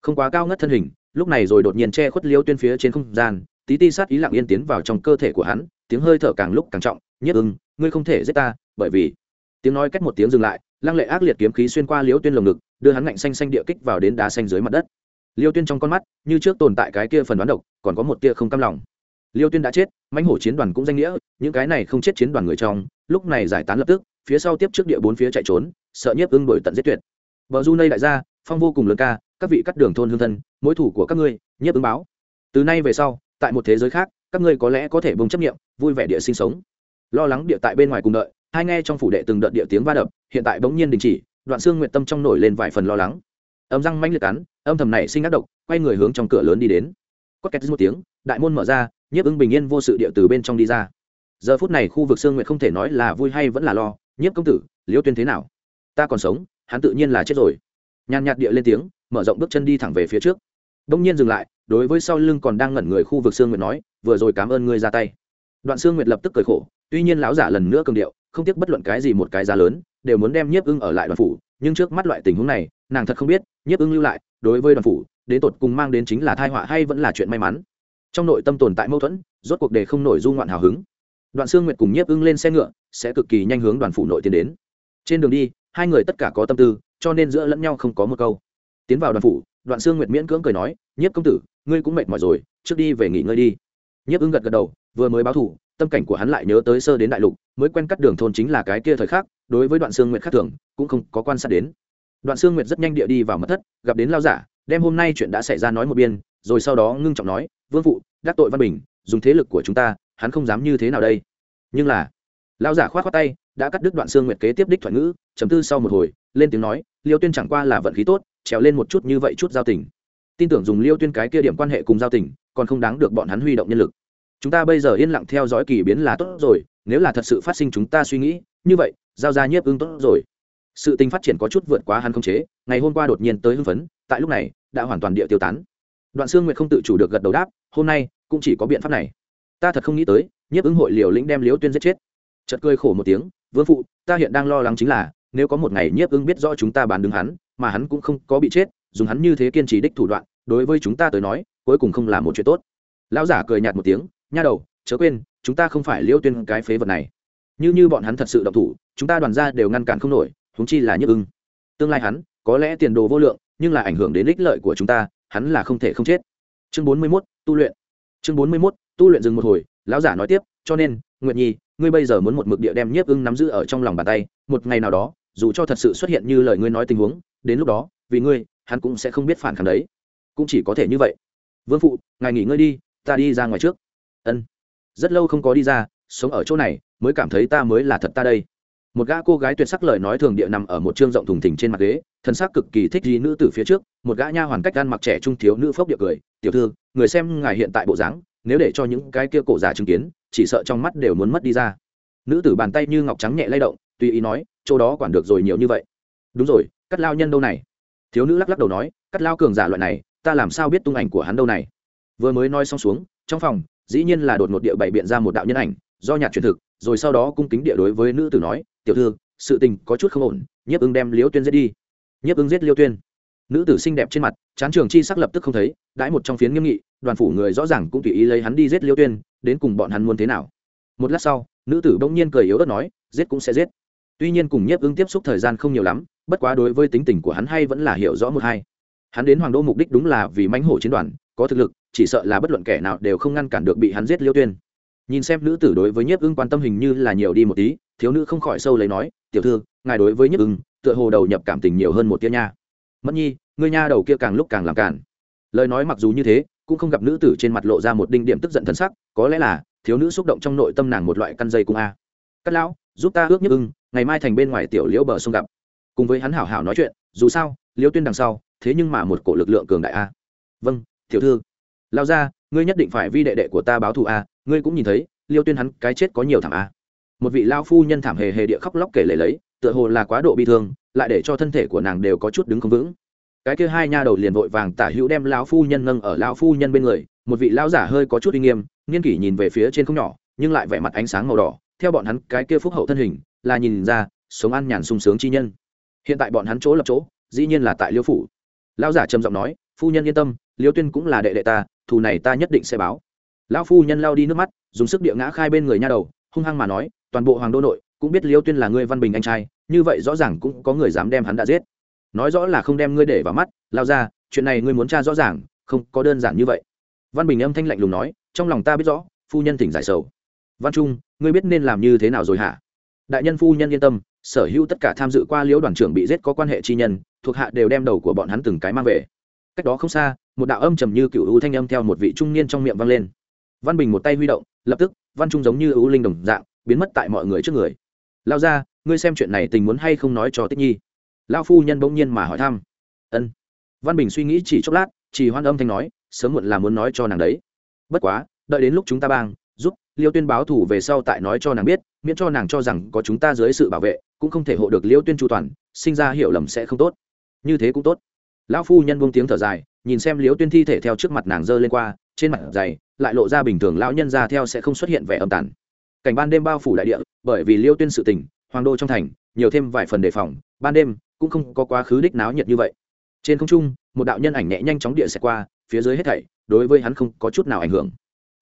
Không quá cao ngất thân hình, lúc này rồi đột nhiên che khuất liêu tuyên phía trên không gian, tí ti sát ý lặng yên tiến vào trong cơ thể của hắn, tiếng hơi thở càng lúc càng trọng, nhất ưng, ngươi không thể giết ta, bởi vì tiếng nói cách một tiếng dừng lại, lăng lệ ác liệt kiếm khí xuyên qua liêu tuyên lồng ngực, đưa hắn ngạnh xanh xanh địa kích vào đến đá xanh dưới mặt đất. Liêu tuyên trong con mắt, như trước tồn tại cái kia phần đoán độc, còn có một tia không cam lòng. Liêu tuyên đã chết, mãnh hổ chiến đoàn cũng danh nghĩa, những cái này không chết chiến đoàn người trong, lúc này giải tán lập tức phía sau tiếp trước địa bốn phía chạy trốn, sợ nhiếp ưng đổi tận giết tuyệt. Bờ du nây đại gia, phong vô cùng lớn ca, các vị cắt đường thôn hương thân, mối thủ của các ngươi, nhiếp ứng báo. Từ nay về sau, tại một thế giới khác, các ngươi có lẽ có thể bông chấp nghiệm vui vẻ địa sinh sống. Lo lắng địa tại bên ngoài cùng đợi, hai nghe trong phủ đệ từng đợt địa tiếng va đập, hiện tại bỗng nhiên đình chỉ, đoạn xương nguyện tâm trong nổi lên vài phần lo lắng. Âm răng manh liệt cắn, âm thầm này sinh ác độc, quay người hướng trong cửa lớn đi đến. Có két một tiếng, đại môn mở ra, nhiếp ứng bình yên vô sự địa từ bên trong đi ra. Giờ phút này khu vực xương nguyện không thể nói là vui hay vẫn là lo nhiếp công tử liễu tuyên thế nào? Ta còn sống, hắn tự nhiên là chết rồi. Nhàn nhạt địa lên tiếng, mở rộng bước chân đi thẳng về phía trước. Đông nhiên dừng lại, đối với sau lưng còn đang ngẩn người khu vực xương nguyệt nói, vừa rồi cảm ơn ngươi ra tay. Đoạn xương nguyệt lập tức cười khổ, tuy nhiên lão giả lần nữa cường điệu, không tiếc bất luận cái gì một cái giá lớn, đều muốn đem nhiếp ưng ở lại đoàn phủ, nhưng trước mắt loại tình huống này, nàng thật không biết, nhiếp ưng lưu lại, đối với đoàn phủ, đến tột cùng mang đến chính là thai họa hay vẫn là chuyện may mắn. Trong nội tâm tồn tại mâu thuẫn, rốt cuộc đề không nổi du ngoạn hào hứng đoạn xương nguyệt cùng nhiếp ưng lên xe ngựa, sẽ cực kỳ nhanh hướng đoàn phủ nội tiến đến. Trên đường đi, hai người tất cả có tâm tư, cho nên giữa lẫn nhau không có một câu. Tiến vào đoàn phủ, đoạn xương nguyệt miễn cưỡng cười nói, nhiếp công tử, ngươi cũng mệt mỏi rồi, trước đi về nghỉ ngơi đi. Nhiếp ưng gật gật đầu, vừa mới báo thủ, tâm cảnh của hắn lại nhớ tới sơ đến đại lục, mới quen cắt đường thôn chính là cái kia thời khắc, đối với đoạn xương nguyệt khác thường, cũng không có quan sát đến. Đoạn xương nguyệt rất nhanh địa đi vào mật thất, gặp đến lao giả, đem hôm nay chuyện đã xảy ra nói một biên rồi sau đó ngưng trọng nói, vương phụ, đắc tội văn bình, dùng thế lực của chúng ta hắn không dám như thế nào đây. Nhưng là, lão giả khoát khoát tay, đã cắt đứt đoạn xương nguyệt kế tiếp đích thoại ngữ chấm tư sau một hồi, lên tiếng nói, liêu tuyên chẳng qua là vận khí tốt, trèo lên một chút như vậy chút giao tình. Tin tưởng dùng liêu tuyên cái kia điểm quan hệ cùng giao tình, còn không đáng được bọn hắn huy động nhân lực. Chúng ta bây giờ yên lặng theo dõi kỳ biến là tốt rồi, nếu là thật sự phát sinh chúng ta suy nghĩ, như vậy, giao ra nhiếp ưng tốt rồi. Sự tình phát triển có chút vượt quá hắn không chế, ngày hôm qua đột nhiên tới hưng phấn, tại lúc này, đã hoàn toàn địa tiêu tán. Đoạn xương nguyệt không tự chủ được gật đầu đáp, hôm nay, cũng chỉ có biện pháp này ta thật không nghĩ tới, nhiếp ứng hội liều lĩnh đem liếu tuyên giết chết. Chật cười khổ một tiếng, vương phụ, ta hiện đang lo lắng chính là, nếu có một ngày nhiếp ứng biết rõ chúng ta bán đứng hắn, mà hắn cũng không có bị chết, dùng hắn như thế kiên trì đích thủ đoạn, đối với chúng ta tới nói, cuối cùng không là một chuyện tốt. Lão giả cười nhạt một tiếng, nha đầu, chớ quên, chúng ta không phải liêu tuyên cái phế vật này. Như như bọn hắn thật sự động thủ, chúng ta đoàn ra đều ngăn cản không nổi húng chi là Nhiếp ưng tương lai hắn, có lẽ tiền đồ vô lượng, nhưng là ảnh hưởng đến ích lợi của chúng ta, hắn là không thể không chết. Chương bốn mươi mốt, tu luyện. Chương bốn mươi mốt tu luyện dừng một hồi, lão giả nói tiếp, cho nên, nguyệt nhi, ngươi bây giờ muốn một mực địa đem nhiếp ưng nắm giữ ở trong lòng bàn tay, một ngày nào đó, dù cho thật sự xuất hiện như lời ngươi nói tình huống, đến lúc đó, vì ngươi, hắn cũng sẽ không biết phản kháng đấy. Cũng chỉ có thể như vậy. Vương phụ, ngài nghỉ ngơi đi, ta đi ra ngoài trước. Ân. Rất lâu không có đi ra, sống ở chỗ này, mới cảm thấy ta mới là thật ta đây. Một gã cô gái tuyệt sắc lời nói thường địa nằm ở một chương rộng thùng thình trên mặt ghế, thân xác cực kỳ thích gì nữ từ phía trước, một gã nha hoàn cách gan mặc trẻ trung thiếu nữ phốc địa cười, tiểu thư, người xem ngài hiện tại bộ dáng nếu để cho những cái kia cổ giả chứng kiến, chỉ sợ trong mắt đều muốn mất đi ra. Nữ tử bàn tay như ngọc trắng nhẹ lay động, tùy ý nói, chỗ đó quản được rồi nhiều như vậy. Đúng rồi, cắt lao nhân đâu này? Thiếu nữ lắc lắc đầu nói, cắt lao cường giả loại này, ta làm sao biết tung ảnh của hắn đâu này? Vừa mới nói xong xuống, trong phòng, dĩ nhiên là đột ngột địa bày biện ra một đạo nhân ảnh, do nhạc truyền thực, rồi sau đó cung kính địa đối với nữ tử nói, tiểu thư, sự tình có chút không ổn, nhiếp ưng đem liễu tuyên giết đi. Nhiếp ưng giết liêu tuyên nữ tử xinh đẹp trên mặt, chán trường chi sắc lập tức không thấy, đãi một trong phiến nghiêm nghị, đoàn phủ người rõ ràng cũng tùy ý lấy hắn đi giết liêu tuyên, đến cùng bọn hắn muốn thế nào. Một lát sau, nữ tử bỗng nhiên cười yếu ớt nói, giết cũng sẽ giết. Tuy nhiên cùng nhiếp ứng tiếp xúc thời gian không nhiều lắm, bất quá đối với tính tình của hắn hay vẫn là hiểu rõ một hai. Hắn đến hoàng đô mục đích đúng là vì mãnh hổ chiến đoàn, có thực lực, chỉ sợ là bất luận kẻ nào đều không ngăn cản được bị hắn giết liêu tuyên. Nhìn xem nữ tử đối với nhiếp ưng quan tâm hình như là nhiều đi một tí, thiếu nữ không khỏi sâu lấy nói, tiểu thư, ngài đối với nhiếp ưng tựa hồ đầu nhập cảm tình nhiều hơn một tia nha. Mẫn nhi người nha đầu kia càng lúc càng làm cản lời nói mặc dù như thế, cũng không gặp nữ tử trên mặt lộ ra một đinh điểm tức giận thần sắc, có lẽ là thiếu nữ xúc động trong nội tâm nàng một loại căn dây cung a. Cắt lão, giúp ta ước nhức ưng, ngày mai thành bên ngoài tiểu liễu bờ sông gặp. Cùng với hắn hảo hảo nói chuyện, dù sao, liễu tuyên đằng sau, thế nhưng mà một cổ lực lượng cường đại a. Vâng tiểu thư. Lao ra ngươi nhất định phải vi đệ đệ của ta báo thù a, ngươi cũng nhìn thấy liêu tuyên hắn cái chết có nhiều thảm a. Một vị lao phu nhân thảm hề hề địa khóc lóc kể lể lấy, tựa hồ là quá độ bi thương lại để cho thân thể của nàng đều có chút đứng không vững. Cái kia hai nha đầu liền vội vàng tả hữu đem lão phu nhân nâng ở lão phu nhân bên người, một vị lão giả hơi có chút uy nghiêm nghiên kỷ nhìn về phía trên không nhỏ, nhưng lại vẻ mặt ánh sáng màu đỏ. Theo bọn hắn, cái kia phúc hậu thân hình, là nhìn ra, sống ăn nhàn sung sướng chi nhân. Hiện tại bọn hắn chỗ lập chỗ, dĩ nhiên là tại liêu phủ. Lão giả trầm giọng nói, phu nhân yên tâm, liêu tuyên cũng là đệ đệ ta, thù này ta nhất định sẽ báo. Lão phu nhân lao đi nước mắt, dùng sức địa ngã khai bên người nha đầu, hung hăng mà nói, toàn bộ hoàng đô nội, cũng biết liêu tuyên là người văn bình anh trai như vậy rõ ràng cũng có người dám đem hắn đã giết. Nói rõ là không đem ngươi để vào mắt, lao ra, chuyện này ngươi muốn tra rõ ràng, không có đơn giản như vậy. Văn bình âm thanh lạnh lùng nói, trong lòng ta biết rõ, phu nhân tỉnh giải sầu. Văn trung, ngươi biết nên làm như thế nào rồi hả? Đại nhân phu nhân yên tâm, sở hữu tất cả tham dự qua liễu đoàn trưởng bị giết có quan hệ chi nhân, thuộc hạ đều đem đầu của bọn hắn từng cái mang về. Cách đó không xa, một đạo âm trầm như cựu ưu thanh âm theo một vị trung niên trong miệng vang lên. Văn bình một tay huy động, lập tức, văn trung giống như ưu linh đồng dạng, biến mất tại mọi người trước người lao ra, ngươi xem chuyện này tình muốn hay không nói cho tích nhi. Lao phu nhân bỗng nhiên mà hỏi thăm. Ân. Văn bình suy nghĩ chỉ chốc lát, chỉ hoan âm thanh nói, sớm muộn là muốn nói cho nàng đấy. Bất quá, đợi đến lúc chúng ta bang, giúp liêu tuyên báo thủ về sau tại nói cho nàng biết, miễn cho nàng cho rằng có chúng ta dưới sự bảo vệ, cũng không thể hộ được liêu tuyên chu toàn, sinh ra hiểu lầm sẽ không tốt. Như thế cũng tốt. Lão phu nhân buông tiếng thở dài, nhìn xem liêu tuyên thi thể theo trước mặt nàng dơ lên qua, trên mặt dày, lại lộ ra bình thường lão nhân ra theo sẽ không xuất hiện vẻ âm tàn cảnh ban đêm bao phủ đại địa, bởi vì liêu tuyên sự tình hoàng đô trong thành, nhiều thêm vài phần đề phòng, ban đêm cũng không có quá khứ đích náo nhiệt như vậy. Trên không trung, một đạo nhân ảnh nhẹ nhanh chóng địa xẹt qua, phía dưới hết thảy, đối với hắn không có chút nào ảnh hưởng.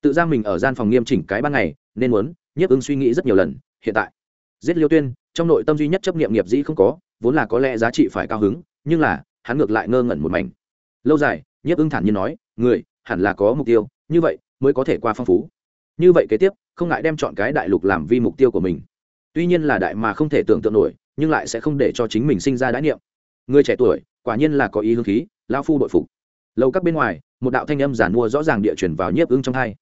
Tự giam mình ở gian phòng nghiêm chỉnh cái ban ngày, nên muốn nhiếp ưng suy nghĩ rất nhiều lần, hiện tại. Giết liêu tuyên, trong nội tâm duy nhất chấp niệm nghiệp dĩ không có, vốn là có lẽ giá trị phải cao hứng, nhưng là, hắn ngược lại ngơ ngẩn một mảnh. Lâu dài, nhiếp ưng thản nhiên nói, người, hẳn là có mục tiêu, như vậy mới có thể qua phong phú. Như vậy kế tiếp không ngại đem chọn cái đại lục làm vi mục tiêu của mình. Tuy nhiên là đại mà không thể tưởng tượng nổi, nhưng lại sẽ không để cho chính mình sinh ra đãi niệm. Người trẻ tuổi, quả nhiên là có ý hương khí lao phu đội phục. Lâu các bên ngoài, một đạo thanh âm giản mua rõ ràng địa chuyển vào nhiếp ưng trong thai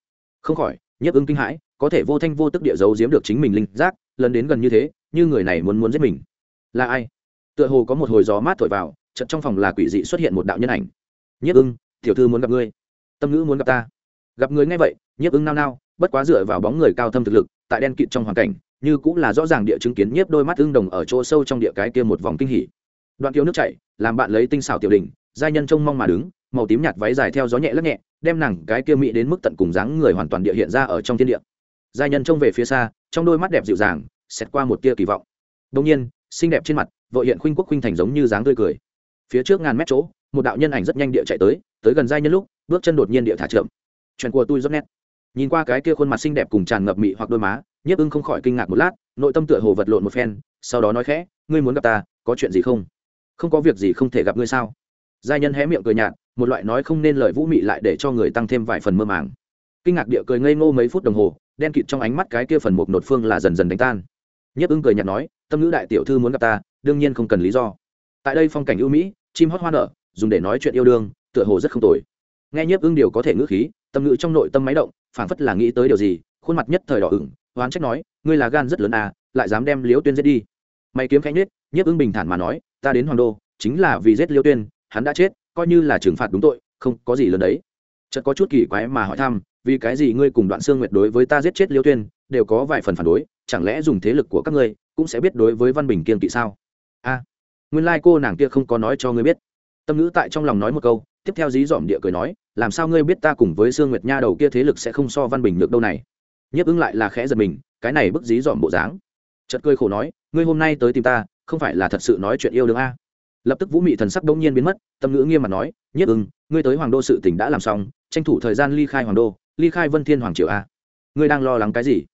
không khỏi, nhiếp ưng kinh hãi, có thể vô thanh vô tức địa giấu giếm được chính mình linh giác, lần đến gần như thế, như người này muốn muốn giết mình. Là ai? Tựa hồ có một hồi gió mát thổi vào, chợt trong phòng là quỷ dị xuất hiện một đạo nhân ảnh. Nhiếp ưng, tiểu thư muốn gặp ngươi. Tâm ngữ muốn gặp ta. Gặp người ngay vậy, nhiếp ưng nao nao bất quá dựa vào bóng người cao thâm thực lực, tại đen kịt trong hoàn cảnh, như cũng là rõ ràng địa chứng kiến nhiếp đôi mắt ưng đồng ở chỗ sâu trong địa cái kia một vòng kinh hỉ. Đoạn thiếu nước chảy, làm bạn lấy tinh xảo tiểu đình giai nhân trông mong mà đứng, màu tím nhạt váy dài theo gió nhẹ lắc nhẹ, đem nàng cái kia mỹ đến mức tận cùng dáng người hoàn toàn địa hiện ra ở trong thiên địa. Giai nhân trông về phía xa, trong đôi mắt đẹp dịu dàng, xẹt qua một tia kỳ vọng. Đông nhiên, xinh đẹp trên mặt vội hiện khuynh quốc khuynh thành giống như dáng tươi cười. Phía trước ngàn mét chỗ, một đạo nhân ảnh rất nhanh địa chạy tới tới gần giai nhân lúc, bước chân đột nhiên địa thả chậm. Chuyện của tôi rất nét nhìn qua cái kia khuôn mặt xinh đẹp cùng tràn ngập mị hoặc đôi má, nhiếp ưng không khỏi kinh ngạc một lát, nội tâm tựa hồ vật lộn một phen, sau đó nói khẽ, ngươi muốn gặp ta, có chuyện gì không? Không có việc gì không thể gặp ngươi sao? Giai nhân hé miệng cười nhạt, một loại nói không nên lời vũ mị lại để cho người tăng thêm vài phần mơ màng. Kinh ngạc địa cười ngây ngô mấy phút đồng hồ, đen kịt trong ánh mắt cái kia phần một nột phương là dần dần đánh tan. Nhiếp ưng cười nhạt nói, tâm ngữ đại tiểu thư muốn gặp ta, đương nhiên không cần lý do. Tại đây phong cảnh ưu mỹ, chim hót hoa nở, dùng để nói chuyện yêu đương, tựa hồ rất không tồi. Nghe nhiếp ưng điều có thể ngữ khí tâm ngữ trong nội tâm máy động, phảng phất là nghĩ tới điều gì, khuôn mặt nhất thời đỏ ửng oán trách nói, ngươi là gan rất lớn à lại dám đem liễu tuyên giết đi. Mày kiếm khánh nết nhiếp ưng bình thản mà nói, ta đến hoàng đô, chính là vì giết liễu tuyên, hắn đã chết, coi như là trừng phạt đúng tội, không có gì lớn đấy. Chợt có chút kỳ quái mà hỏi thăm, vì cái gì ngươi cùng đoạn xương nguyệt đối với ta giết chết liễu tuyên, đều có vài phần phản đối, chẳng lẽ dùng thế lực của các ngươi cũng sẽ biết đối với văn bình kiên kỵ sao? A, nguyên lai cô nàng kia không có nói cho ngươi biết. Tâm ngữ tại trong lòng nói một câu tiếp theo dí dỏm địa cười nói, làm sao ngươi biết ta cùng với sương nguyệt nha đầu kia thế lực sẽ không so văn bình được đâu này? Nhiếp ứng lại là khẽ giật mình, cái này bức dí dỏm bộ dáng. Chật cười khổ nói, ngươi hôm nay tới tìm ta, không phải là thật sự nói chuyện yêu đương a? Lập tức vũ mị thần sắc đông nhiên biến mất, tâm ngữ nghiêm mặt nói nhất ưng, ngươi tới hoàng đô sự tỉnh đã làm xong, tranh thủ thời gian ly khai hoàng đô, ly khai vân thiên hoàng triều a. Ngươi đang lo lắng cái gì?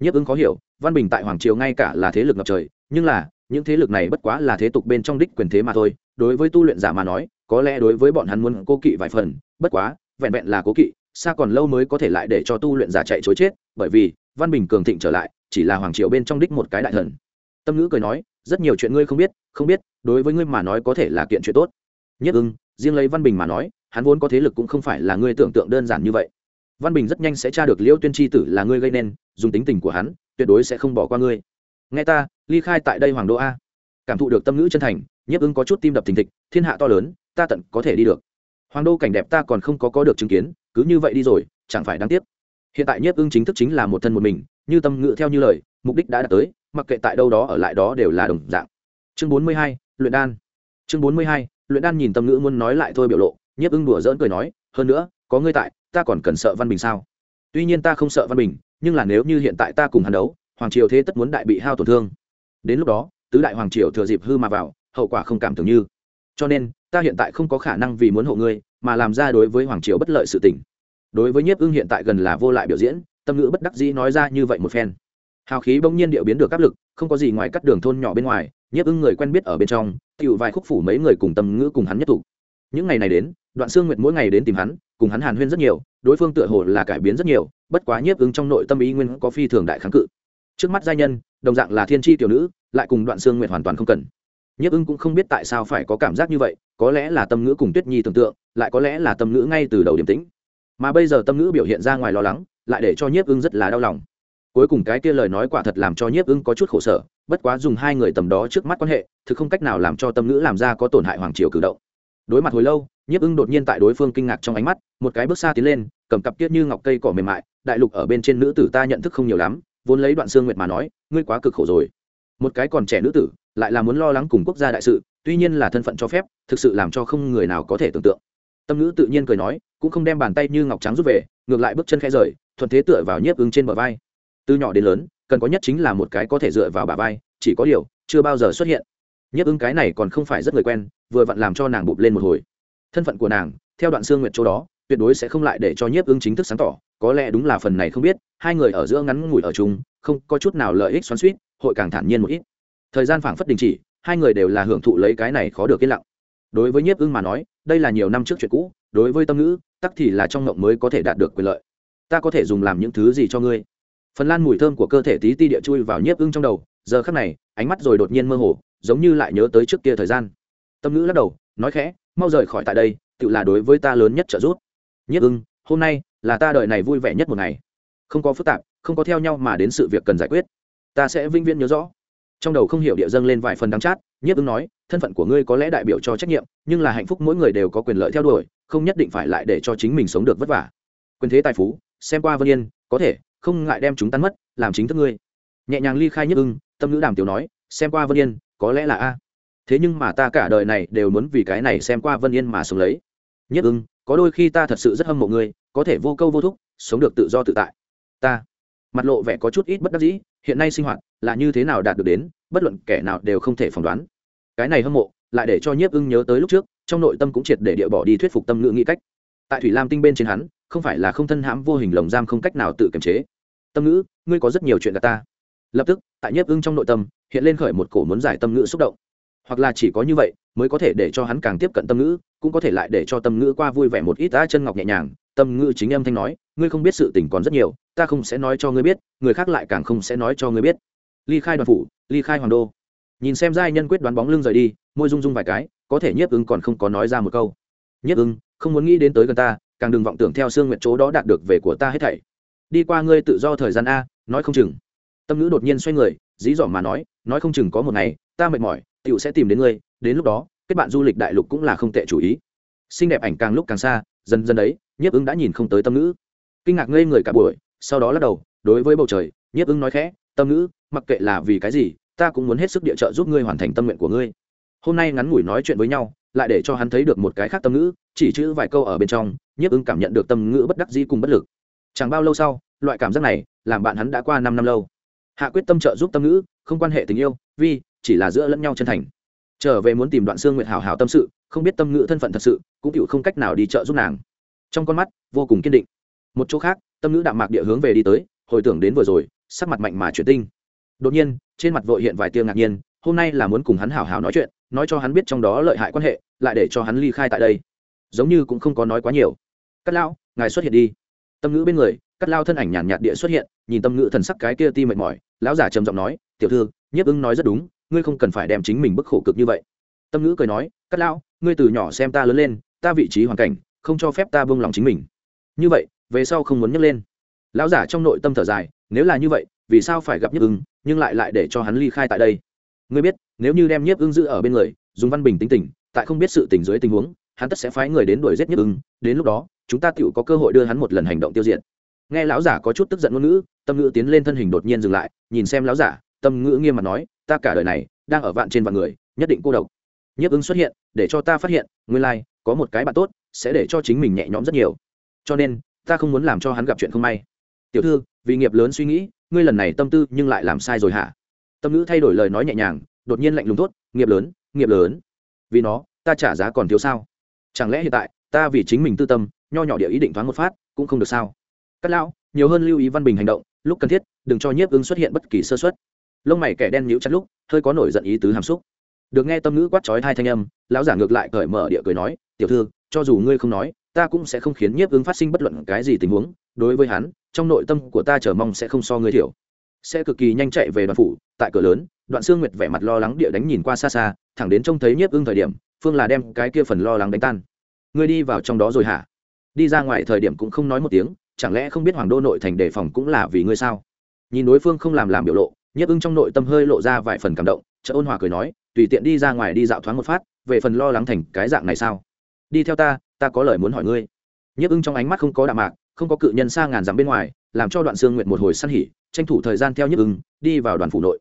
Nhất ưng khó hiểu, văn bình tại hoàng triều ngay cả là thế lực ngập trời, nhưng là, những thế lực này bất quá là thế tục bên trong đích quyền thế mà thôi, đối với tu luyện giả mà nói có lẽ đối với bọn hắn muốn cố kỵ vài phần, bất quá, vẹn vẹn là cố kỵ, xa còn lâu mới có thể lại để cho tu luyện giả chạy chối chết, bởi vì, văn bình cường thịnh trở lại, chỉ là hoàng triều bên trong đích một cái đại thần. Tâm ngữ cười nói, rất nhiều chuyện ngươi không biết không biết, đối với ngươi mà nói có thể là kiện chuyện tốt. Nhất ưng, riêng lấy văn bình mà nói, hắn vốn có thế lực cũng không phải là ngươi tưởng tượng đơn giản như vậy. Văn bình rất nhanh sẽ tra được liễu tuyên tri tử là ngươi gây nên, dùng tính tình của hắn, tuyệt đối sẽ không bỏ qua ngươi. Nghe ta, ly khai tại đây hoàng đô a. Cảm thụ được tâm ngữ chân thành nhiếp ưng có chút tim đập thình thịch, thiên hạ to lớn ta tận có thể đi được. Hoàng đô cảnh đẹp ta còn không có có được chứng kiến, cứ như vậy đi rồi, chẳng phải đáng tiếc. Hiện tại nhiếp ưng chính thức chính là một thân một mình, như tâm ngự theo như lời, mục đích đã đạt tới, mặc kệ tại đâu đó ở lại đó đều là đồng dạng. Chương bốn mươi hai, luyện đan. Chương bốn mươi hai, luyện đan nhìn tâm ngữ muốn nói lại thôi biểu lộ, nhiếp ưng đùa dỡn cười nói, hơn nữa, có ngươi tại, ta còn cần sợ văn bình sao? Tuy nhiên ta không sợ văn bình, nhưng là nếu như hiện tại ta cùng hắn đấu, hoàng triều thế tất muốn đại bị hao tổn thương. Đến lúc đó, tứ đại hoàng triều thừa dịp hư mà vào, hậu quả không cảm tưởng như. Cho nên ta hiện tại không có khả năng vì muốn hộ ngươi, mà làm ra đối với hoàng triều bất lợi sự tình. Đối với nhiếp ưng hiện tại gần là vô lại biểu diễn, tâm ngữ bất đắc dĩ nói ra như vậy một phen. Hào khí bỗng nhiên điệu biến được áp lực, không có gì ngoài cắt đường thôn nhỏ bên ngoài, nhiếp ưng người quen biết ở bên trong tựu vài khúc phủ mấy người cùng tâm ngữ cùng hắn nhất thủ những ngày này đến, đoạn Sương nguyệt mỗi ngày đến tìm hắn, cùng hắn hàn huyên rất nhiều, đối phương tựa hồ là cải biến rất nhiều, bất quá nhiếp ưng trong nội tâm ý nguyên có phi thường đại kháng cự. Trước mắt giai nhân, đồng dạng là thiên tri tiểu nữ, lại cùng đoạn Sương nguyệt hoàn toàn không cần nhiếp ưng cũng không biết tại sao phải có cảm giác như vậy, có lẽ là tâm ngữ cùng tuyết nhi tưởng tượng, lại có lẽ là tâm ngữ ngay từ đầu điểm tĩnh. Mà bây giờ tâm ngữ biểu hiện ra ngoài lo lắng, lại để cho nhiếp ưng rất là đau lòng. Cuối cùng cái kia lời nói quả thật làm cho nhiếp ưng có chút khổ sở, bất quá dùng hai người tầm đó trước mắt quan hệ, thực không cách nào làm cho tâm ngữ làm ra có tổn hại hoàng triều cử động. Đối mặt hồi lâu, nhiếp ưng đột nhiên tại đối phương kinh ngạc trong ánh mắt, một cái bước xa tiến lên, cầm cặp tiết như ngọc cây cỏ mềm mại, đại lục ở bên trên nữ tử ta nhận thức không nhiều lắm, vốn lấy đoạn xương nguyệt mà nói, ngươi quá cực khổ rồi. Một cái còn trẻ nữ tử lại là muốn lo lắng cùng quốc gia đại sự, tuy nhiên là thân phận cho phép, thực sự làm cho không người nào có thể tưởng tượng. Tâm ngữ tự nhiên cười nói, cũng không đem bàn tay như ngọc trắng rút về, ngược lại bước chân khẽ rời, thuận thế tựa vào nhiếp ứng trên bờ vai. Từ nhỏ đến lớn, cần có nhất chính là một cái có thể dựa vào bà vai, chỉ có điều, chưa bao giờ xuất hiện. Nhiếp ứng cái này còn không phải rất người quen, vừa vặn làm cho nàng bụp lên một hồi. Thân phận của nàng, theo đoạn xương nguyệt châu đó, tuyệt đối sẽ không lại để cho nhiếp ứng chính thức sáng tỏ, có lẽ đúng là phần này không biết, hai người ở giữa ngắn ngủi ở chung, không có chút nào lợi ích xoắn suýt hội càng thản nhiên một ít thời gian phảng phất đình chỉ, hai người đều là hưởng thụ lấy cái này khó được yên lặng. Đối với nhiếp ưng mà nói, đây là nhiều năm trước chuyện cũ, đối với tâm ngữ, tắc thì là trong ngộng mới có thể đạt được quyền lợi. Ta có thể dùng làm những thứ gì cho ngươi? Phần lan mùi thơm của cơ thể tí ti địa chui vào nhiếp ưng trong đầu, giờ khắc này, ánh mắt rồi đột nhiên mơ hồ, giống như lại nhớ tới trước kia thời gian. Tâm ngữ lắc đầu, nói khẽ, mau rời khỏi tại đây tự là đối với ta lớn nhất trợ giúp. Nhiếp ưng, hôm nay là ta đợi này vui vẻ nhất một ngày. Không có phức tạp, không có theo nhau mà đến sự việc cần giải quyết. Ta sẽ vinh viễn nhớ rõ trong đầu không hiểu địa dâng lên vài phần đắng chát, nhiếp ứng nói, thân phận của ngươi có lẽ đại biểu cho trách nhiệm, nhưng là hạnh phúc mỗi người đều có quyền lợi theo đuổi, không nhất định phải lại để cho chính mình sống được vất vả. Quyền thế tài phú, xem qua vân yên, có thể, không ngại đem chúng tan mất, làm chính thức ngươi. Nhẹ nhàng ly khai nhiếp ưng, tâm ngữ đàm tiểu nói, xem qua vân yên, có lẽ là a. Thế nhưng mà ta cả đời này đều muốn vì cái này xem qua vân yên mà sống lấy. Nhất ưng, có đôi khi ta thật sự rất hâm mộ ngươi, có thể vô câu vô thúc, sống được tự do tự tại. Ta, mặt lộ vẻ có chút ít bất đắc dĩ hiện nay sinh hoạt là như thế nào đạt được đến, bất luận kẻ nào đều không thể phỏng đoán. Cái này hâm mộ lại để cho nhiếp ưng nhớ tới lúc trước, trong nội tâm cũng triệt để địa bỏ đi thuyết phục tâm ngữ nghĩ cách. Tại thủy lam tinh bên trên hắn, không phải là không thân hãm vô hình lồng giam không cách nào tự kiềm chế. Tâm ngữ, ngươi có rất nhiều chuyện gạt ta. Lập tức, tại nhiếp ưng trong nội tâm, hiện lên khởi một cổ muốn giải tâm ngữ xúc động. Hoặc là chỉ có như vậy mới có thể để cho hắn càng tiếp cận tâm ngữ, cũng có thể lại để cho tâm ngữ qua vui vẻ một ít đã chân ngọc nhẹ nhàng, tâm ngữ chính âm thanh nói ngươi không biết sự tình còn rất nhiều, ta không sẽ nói cho ngươi biết, người khác lại càng không sẽ nói cho ngươi biết. Ly khai đoàn phủ, ly khai hoàng đô. Nhìn xem giai nhân quyết đoán bóng lưng rời đi, môi rung rung vài cái, có thể nhiếp ưng còn không có nói ra một câu. Nhiếp ưng, không muốn nghĩ đến tới gần ta, càng đừng vọng tưởng theo xương nguyện chỗ đó đạt được về của ta hết thảy. Đi qua ngươi tự do thời gian a, nói không chừng. Tâm ngữ đột nhiên xoay người, dí dỏm mà nói nói không chừng có một ngày, ta mệt mỏi tựu sẽ tìm đến ngươi, đến lúc đó, kết bạn du lịch đại lục cũng là không tệ chủ ý. Xinh đẹp ảnh càng lúc càng xa, dần dần đấy, nhiếp ứng đã nhìn không tới tâm ngữ kinh ngạc ngây người cả buổi, sau đó lắc đầu, đối với bầu trời, nhiếp ưng nói khẽ, tâm ngữ, mặc kệ là vì cái gì, ta cũng muốn hết sức địa trợ giúp ngươi hoàn thành tâm nguyện của ngươi. Hôm nay ngắn ngủi nói chuyện với nhau, lại để cho hắn thấy được một cái khác tâm ngữ, chỉ chữ vài câu ở bên trong, nhiếp ưng cảm nhận được tâm ngữ bất đắc dĩ cùng bất lực. Chẳng bao lâu sau, loại cảm giác này làm bạn hắn đã qua năm năm lâu. Hạ quyết tâm trợ giúp tâm ngữ, không quan hệ tình yêu, vì chỉ là giữa lẫn nhau chân thành. Trở về muốn tìm đoạn xương nguyệt hảo hảo tâm sự, không biết tâm ngữ thân phận thật sự, cũng chịu không cách nào đi trợ giúp nàng. Trong con mắt, vô cùng kiên định một chỗ khác tâm ngữ đạm mạc địa hướng về đi tới hồi tưởng đến vừa rồi sắc mặt mạnh mà chuyển tinh. Đột nhiên trên mặt vội hiện vài tiêu ngạc nhiên hôm nay là muốn cùng hắn hảo hảo nói chuyện nói cho hắn biết trong đó lợi hại quan hệ lại để cho hắn ly khai tại đây. Giống như cũng không có nói quá nhiều. Cắt lao ngài xuất hiện đi. Tâm ngữ bên người cắt lao thân ảnh nhàn nhạt địa xuất hiện nhìn tâm ngữ thần sắc cái kia ti mệt mỏi lão giả trầm giọng nói tiểu thư nhiếp ưng nói rất đúng ngươi không cần phải đem chính mình bức khổ cực như vậy. Tâm ngữ cười nói cắt lao, ngươi từ nhỏ xem ta lớn lên ta vị trí hoàn cảnh không cho phép ta buông lòng chính mình. Như vậy về sau không muốn nhấc lên. Lão giả trong nội tâm thở dài nếu là như vậy vì sao phải gặp nhiếp ưng nhưng lại lại để cho hắn ly khai tại đây? Ngươi biết nếu như đem nhiếp ưng giữ ở bên người dùng văn bình tính tình tại không biết sự tình dưới tình huống hắn tất sẽ phái người đến đuổi giết nhiếp ưng đến lúc đó chúng ta tựu có cơ hội đưa hắn một lần hành động tiêu diệt. Nghe lão giả có chút tức giận ngôn ngữ tâm ngữ tiến lên thân hình đột nhiên dừng lại nhìn xem lão giả tâm ngữ nghiêm mặt nói ta cả đời này đang ở vạn trên vạn người nhất định cô độc. Nhiếp ưng xuất hiện để cho ta phát hiện nguyên lai、like, có một cái bạn tốt sẽ để cho chính mình nhẹ nhõm rất nhiều. Cho nên ta không muốn làm cho hắn gặp chuyện không may. Tiểu thư, vì nghiệp lớn suy nghĩ, ngươi lần này tâm tư nhưng lại làm sai rồi hả? Tâm ngữ thay đổi lời nói nhẹ nhàng, đột nhiên lạnh lùng tốt nghiệp lớn nghiệp lớn. Vì nó, ta trả giá còn thiếu sao? Chẳng lẽ hiện tại, ta vì chính mình tư tâm, nho nhỏ địa ý định thoáng một phát, cũng không được sao? Cắt lão, nhiều hơn lưu ý văn bình hành động, lúc cần thiết, đừng cho nhiếp ứng xuất hiện bất kỳ sơ xuất lông mày kẻ đen nhíu chặt lúc, hơi có nổi giận ý tứ hàm xúc. Được nghe tâm ngữ quát chói hai thanh âm, lão giả ngược lại cởi mở địa cười nói, tiểu thư, cho dù ngươi không nói ta cũng sẽ không khiến nhiếp ứng phát sinh bất luận cái gì tình huống, đối với hắn, trong nội tâm của ta chờ mong sẽ không so ngươi thiểu. Sẽ cực kỳ nhanh chạy về đoàn phủ, tại cửa lớn, đoạn xương nguyệt vẻ mặt lo lắng địa đánh nhìn qua xa xa, thẳng đến trông thấy nhiếp ưng thời điểm, phương là đem cái kia phần lo lắng đánh tan. Ngươi đi vào trong đó rồi hả? Đi ra ngoài thời điểm cũng không nói một tiếng, chẳng lẽ không biết hoàng đô nội thành đề phòng cũng là vì ngươi sao? Nhìn đối phương không làm làm biểu lộ, nhiếp ưng trong nội tâm hơi lộ ra vài phần cảm động chợ ôn hòa cười nói, tùy tiện đi ra ngoài đi dạo thoáng một phát, về phần lo lắng thành cái dạng này sao? Đi theo ta ta có lời muốn hỏi ngươi. Nhiếp ưng trong ánh mắt không có đạm mạc, không có cự nhân xa ngàn dặm bên ngoài, làm cho đoạn xương nguyện một hồi săn hỉ, tranh thủ thời gian theo nhiếp ưng đi vào đoàn phủ nội.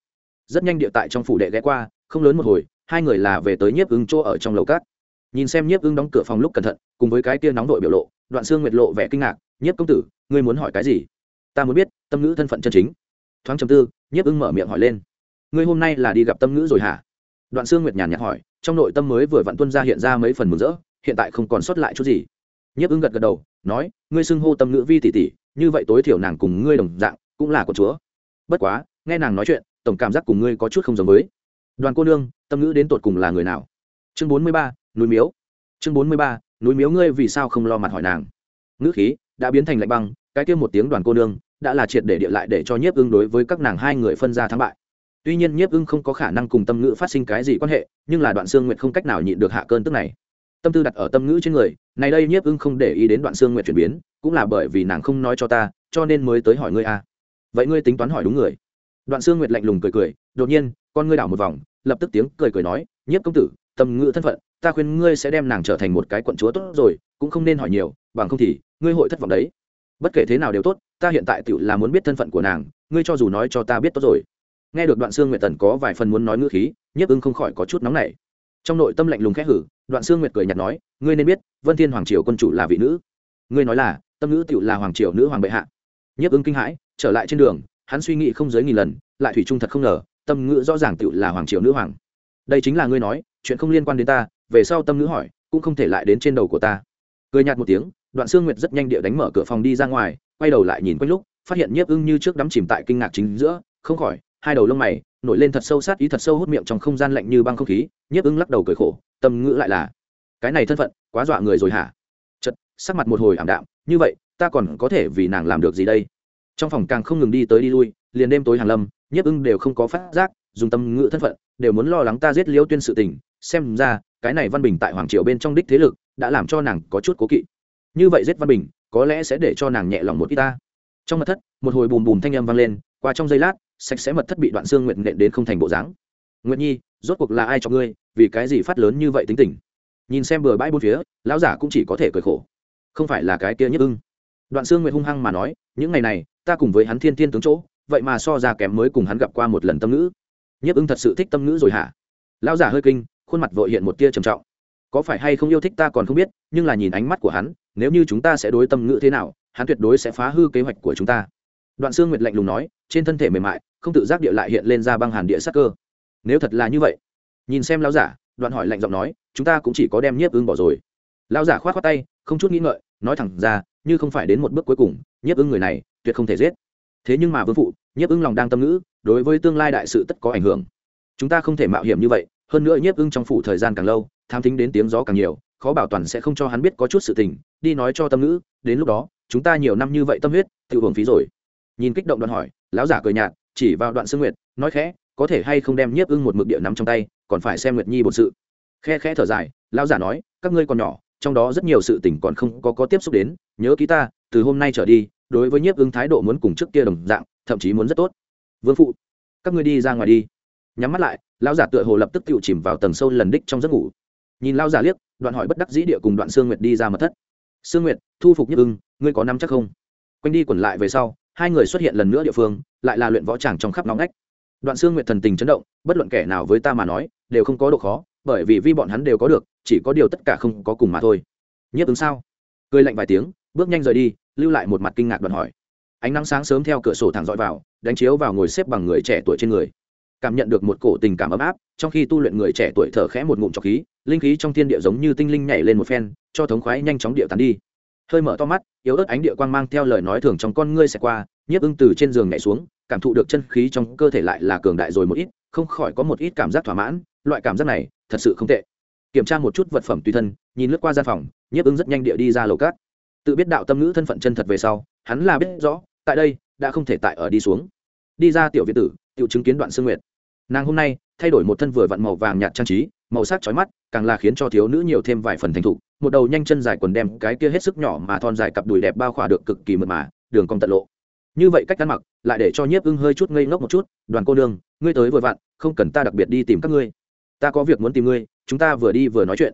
Rất nhanh địa tại trong phủ đệ ghé qua, không lớn một hồi, hai người là về tới nhiếp ưng chỗ ở trong lầu cát nhìn xem nhiếp ưng đóng cửa phòng lúc cẩn thận, cùng với cái tia nóng đội biểu lộ, đoạn xương nguyệt lộ vẻ kinh ngạc, nhiếp công tử, ngươi muốn hỏi cái gì? Ta muốn biết, tâm ngữ thân phận chân chính. Thoáng chầm tư, nhiếp ưng mở miệng hỏi lên, ngươi hôm nay là đi gặp tâm ngữ rồi hả? Đoạn xương nguyệt nhàn nhạt hỏi, trong nội tâm mới vừa vặn tuân ra hiện ra mấy phần mừng rỡ hiện tại không còn sót lại chút gì. Nhiếp ưng gật gật đầu, nói, ngươi xưng hô tâm ngữ vi tỷ tỷ, như vậy tối thiểu nàng cùng ngươi đồng dạng, cũng là của chúa. Bất quá, nghe nàng nói chuyện, tổng cảm giác cùng ngươi có chút không giống với. Đoàn cô nương, tâm ngữ đến tột cùng là người nào? Chương bốn mươi ba, núi miếu. Chương bốn mươi ba, núi miếu ngươi vì sao không lo mặt hỏi nàng? Ngữ khí đã biến thành lạnh băng, cái kia một tiếng đoàn cô nương đã là triệt để địa lại để cho nhiếp ưng đối với các nàng hai người phân ra thắng bại. Tuy nhiên nhiếp ưng không có khả năng cùng tâm ngữ phát sinh cái gì quan hệ, nhưng là đoạn xương nguyện không cách nào nhịn được hạ cơn tức này tâm tư đặt ở tâm ngữ trên người, này đây nhiếp ưng không để ý đến đoạn xương nguyện chuyển biến, cũng là bởi vì nàng không nói cho ta, cho nên mới tới hỏi ngươi a à. vậy ngươi tính toán hỏi đúng người. Đoạn xương nguyệt lạnh lùng cười cười, đột nhiên, con ngươi đảo một vòng, lập tức tiếng cười cười nói, nhiếp công tử, tâm ngữ thân phận, ta khuyên ngươi sẽ đem nàng trở thành một cái quận chúa tốt rồi, cũng không nên hỏi nhiều, bằng không thì, ngươi hội thất vọng đấy. Bất kể thế nào đều tốt, ta hiện tại tự là muốn biết thân phận của nàng, ngươi cho dù nói cho ta biết tốt rồi. Nghe được đoạn xương nguyệt tần có vài phần muốn nói ngữ khí, nhiếp ưng không khỏi có chút nóng nảy. Trong nội tâm lạnh lùng khẽ hử đoạn xương nguyệt cười nhạt nói, ngươi nên biết, vân thiên hoàng triều quân chủ là vị nữ. Ngươi nói là, tâm nữ tựu là hoàng triều nữ hoàng bệ hạ. Nhiếp ứng kinh hãi, trở lại trên đường, hắn suy nghĩ không dưới nghìn lần, lại thủy trung thật không ngờ, tâm ngữ rõ ràng tựu là hoàng triều nữ hoàng. Đây chính là ngươi nói, chuyện không liên quan đến ta, về sau tâm ngữ hỏi, cũng không thể lại đến trên đầu của ta. Cười nhạt một tiếng, đoạn xương nguyệt rất nhanh địa đánh mở cửa phòng đi ra ngoài, quay đầu lại nhìn quanh lúc, phát hiện nhiếp ưng như trước đắm chìm tại kinh ngạc chính giữa, không khỏi hai đầu lông mày nổi lên thật sâu sát ý thật sâu hút miệng trong không gian lạnh như băng không khí, nhiếp ưng lắc đầu cười khổ, tâm ngữ lại là, cái này thân phận, quá dọa người rồi hả? Chật sắc mặt một hồi ảm đạm, như vậy, ta còn có thể vì nàng làm được gì đây? Trong phòng càng không ngừng đi tới đi lui, liền đêm tối hàng lâm, nhiếp ưng đều không có phát giác, dùng tâm ngữ thân phận, đều muốn lo lắng ta giết liêu tuyên sự tình, xem ra, cái này văn bình tại hoàng triều bên trong đích thế lực, đã làm cho nàng có chút cố kỵ. Như vậy giết văn bình, có lẽ sẽ để cho nàng nhẹ lòng một ít ta. Trong mật thất, một hồi bùm bùm thanh âm vang lên, qua trong giây lát sạch sẽ mật thất bị đoạn xương nguyện nện đến không thành bộ dáng. Nguyện nhi, rốt cuộc là ai cho ngươi? Vì cái gì phát lớn như vậy tính tình? Nhìn xem bừa bãi bốn phía, lão giả cũng chỉ có thể cười khổ. Không phải là cái kia nhất ưng. Đoạn xương nguyện hung hăng mà nói, những ngày này, ta cùng với hắn thiên thiên tướng chỗ, vậy mà so ra kém mới cùng hắn gặp qua một lần tâm ngữ. Nhiếp ưng thật sự thích tâm ngữ rồi hả? Lão giả hơi kinh, khuôn mặt vội hiện một tia trầm trọng. Có phải hay không yêu thích ta còn không biết, nhưng là nhìn ánh mắt của hắn, nếu như chúng ta sẽ đối tâm ngữ thế nào, hắn tuyệt đối sẽ phá hư kế hoạch của chúng ta đoạn xương nguyệt lạnh lùng nói, trên thân thể mềm mại, không tự giác địa lại hiện lên ra băng hàn địa sắc cơ. Nếu thật là như vậy, nhìn xem lão giả, đoạn hỏi lạnh giọng nói, chúng ta cũng chỉ có đem nhiếp ưng bỏ rồi. Lão giả khoát khoát tay, không chút nghĩ ngợi, nói thẳng ra, như không phải đến một bước cuối cùng, nhiếp ưng người này, tuyệt không thể giết. Thế nhưng mà vương phụ, nhiếp ưng lòng đang tâm ngữ, đối với tương lai đại sự tất có ảnh hưởng. Chúng ta không thể mạo hiểm như vậy, hơn nữa nhiếp ưng trong phủ thời gian càng lâu, tham thính đến tiếng gió càng nhiều, khó bảo toàn sẽ không cho hắn biết có chút sự tình, đi nói cho tâm ngữ, đến lúc đó, chúng ta nhiều năm như vậy tâm huyết, tự hưởng phí rồi nhìn kích động đoạn hỏi, lão giả cười nhạt, chỉ vào đoạn sương nguyệt, nói khẽ, có thể hay không đem nhiếp ưng một mực địa nắm trong tay, còn phải xem nguyệt nhi bổn sự. Khe khẽ thở dài, lão giả nói, các ngươi còn nhỏ, trong đó rất nhiều sự tình còn không có có tiếp xúc đến, nhớ ký ta, từ hôm nay trở đi, đối với nhiếp ưng thái độ muốn cùng trước kia đồng dạng, thậm chí muốn rất tốt. Vương phụ, các ngươi đi ra ngoài đi. Nhắm mắt lại, lão giả tựa hồ lập tức tự chìm vào tầng sâu lần đích trong giấc ngủ. Nhìn lão giả liếc, đoạn hỏi bất đắc dĩ địa cùng đoạn sương nguyệt đi ra mật thất. Sương nguyệt, thu phục nhiếp ưng, ngươi có năm chắc không? Quanh đi quẩn lại về sau hai người xuất hiện lần nữa địa phương, lại là luyện võ tràng trong khắp nóng nách đoạn xương nguyện thần tình chấn động, bất luận kẻ nào với ta mà nói, đều không có độ khó, bởi vì vi bọn hắn đều có được, chỉ có điều tất cả không có cùng mà thôi. Nhiếp ứng sao? Cười lạnh vài tiếng, bước nhanh rời đi, lưu lại một mặt kinh ngạc đoạn hỏi. Ánh nắng sáng sớm theo cửa sổ thẳng dọi vào, đánh chiếu vào ngồi xếp bằng người trẻ tuổi trên người. Cảm nhận được một cổ tình cảm ấm áp, trong khi tu luyện người trẻ tuổi thở khẽ một ngụm trọc khí, linh khí trong thiên địa giống như tinh linh nhảy lên một phen, cho thống khoái nhanh chóng địa tàn đi hơi mở to mắt, yếu ớt ánh địa quang mang theo lời nói thường trong con ngươi sẽ qua, nhiếp ưng từ trên giường nhảy xuống, cảm thụ được chân khí trong cơ thể lại là cường đại rồi một ít, không khỏi có một ít cảm giác thỏa mãn, loại cảm giác này thật sự không tệ. Kiểm tra một chút vật phẩm tùy thân, nhìn lướt qua gian phòng, nhiếp ưng rất nhanh địa đi ra lầu cát. Tự biết đạo tâm ngữ thân phận chân thật về sau, hắn là biết rõ, tại đây đã không thể tại ở đi xuống. Đi ra tiểu viện tử, tiểu chứng kiến đoạn sương nguyệt. Nàng hôm nay thay đổi một thân vừa vặn màu vàng nhạt trang trí, màu sắc chói mắt, càng là khiến cho thiếu nữ nhiều thêm vài phần thành thục một đầu nhanh chân dài quần đem cái kia hết sức nhỏ mà thon dài cặp đùi đẹp bao khỏa được cực kỳ mượt mà, đường cong tận lộ. Như vậy cách ăn mặc, lại để cho nhiếp ưng hơi chút ngây ngốc một chút, đoàn cô đường ngươi tới vừa vặn, không cần ta đặc biệt đi tìm các ngươi. Ta có việc muốn tìm ngươi, chúng ta vừa đi vừa nói chuyện.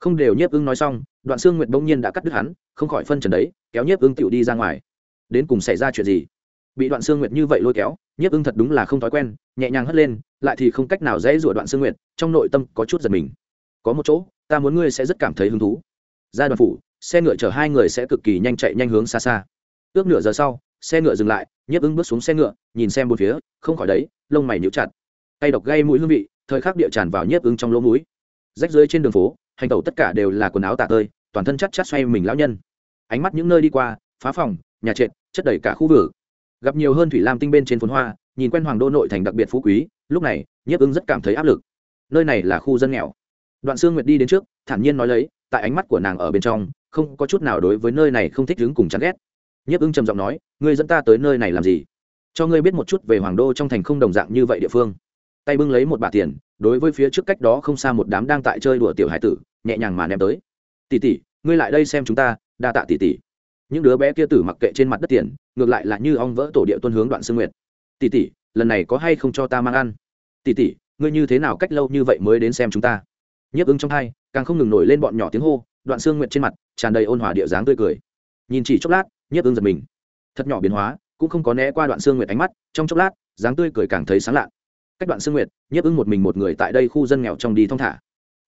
Không đều nhiếp ưng nói xong, đoạn xương nguyệt bỗng nhiên đã cắt đứt hắn, không khỏi phân trần đấy, kéo nhiếp ưng tựu đi ra ngoài. Đến cùng xảy ra chuyện gì? Bị đoạn xương nguyệt như vậy lôi kéo, nhiếp ưng thật đúng là không thói quen, nhẹ nhàng hất lên, lại thì không cách nào dễ rủa đoạn xương nguyệt, trong nội tâm có chút giật mình. Có một chỗ ta muốn ngươi sẽ rất cảm thấy hứng thú. Ra đoàn phủ, xe ngựa chở hai người sẽ cực kỳ nhanh chạy nhanh hướng xa xa. Ước nửa giờ sau, xe ngựa dừng lại, nhiếp ứng bước xuống xe ngựa, nhìn xem bốn phía, không khỏi đấy, lông mày nhíu chặt. Tay độc gây mũi hương vị, thời khắc địa tràn vào nhiếp ứng trong lỗ mũi. Rách dưới trên đường phố, hành tẩu tất cả đều là quần áo tả tơi, toàn thân chắc chắc xoay mình lão nhân. Ánh mắt những nơi đi qua, phá phòng, nhà trệt, chất đầy cả khu vực. Gặp nhiều hơn thủy lam tinh bên trên phồn hoa, nhìn quen hoàng đô nội thành đặc biệt phú quý, lúc này, nhiếp ứng rất cảm thấy áp lực. Nơi này là khu dân nghèo đoạn sương nguyệt đi đến trước, thản nhiên nói lấy, tại ánh mắt của nàng ở bên trong, không có chút nào đối với nơi này không thích đứng cùng chán ghét. Nhiếp ưng trầm giọng nói, ngươi dẫn ta tới nơi này làm gì? Cho ngươi biết một chút về hoàng đô trong thành không đồng dạng như vậy địa phương. Tay bưng lấy một bả tiền, đối với phía trước cách đó không xa một đám đang tại chơi đùa tiểu hải tử, nhẹ nhàng mà ném tới. Tỷ tỷ, ngươi lại đây xem chúng ta, đa tạ tỷ tỷ. Những đứa bé kia tử mặc kệ trên mặt đất tiền, ngược lại là như ong vỡ tổ địa tuân hướng đoạn sương nguyệt. Tỷ tỷ, lần này có hay không cho ta mang ăn? Tỷ tỷ, ngươi như thế nào cách lâu như vậy mới đến xem chúng ta? Nhấp ứng trong hai, càng không ngừng nổi lên bọn nhỏ tiếng hô, đoạn sương nguyệt trên mặt, tràn đầy ôn hòa địa dáng tươi cười. Nhìn chỉ chốc lát nhấp ứng giật mình. Thật nhỏ biến hóa, cũng không có né qua đoạn sương nguyệt ánh mắt, trong chốc lát, dáng tươi cười càng thấy sáng lạ cách đoạn sương nguyệt nhấp ứng một mình một người tại đây khu dân nghèo trong đi thong thả.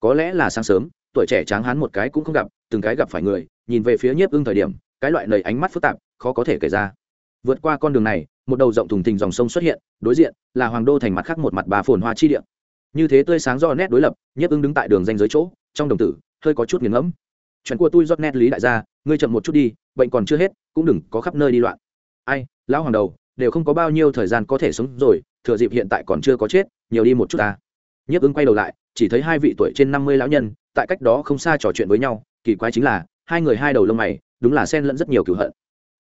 Có lẽ là sáng sớm, tuổi trẻ tráng hán một cái cũng không gặp, từng cái gặp phải người, nhìn về phía nhiếp ưng thời điểm, cái loại lời ánh mắt phức tạp, khó có thể kể ra. Vượt qua con đường này, một đầu rộng thùng thình dòng sông xuất hiện, đối diện là hoàng đô thành mặt khác một mặt bà phồn hoa chi điện như thế tươi sáng do nét đối lập, nhiếp ưng đứng tại đường danh giới chỗ, trong đồng tử, hơi có chút nghiền ngẫm. Chuyện của tôi rót nét lý đại gia, ngươi chậm một chút đi, bệnh còn chưa hết, cũng đừng có khắp nơi đi loạn. Ai, lão hoàng đầu, đều không có bao nhiêu thời gian có thể sống rồi, thừa dịp hiện tại còn chưa có chết, nhiều đi một chút ta. Nhiếp ưng quay đầu lại, chỉ thấy hai vị tuổi trên năm mươi lão nhân, tại cách đó không xa trò chuyện với nhau, kỳ quái chính là, hai người hai đầu lông mày, đúng là xen lẫn rất nhiều cửu hận.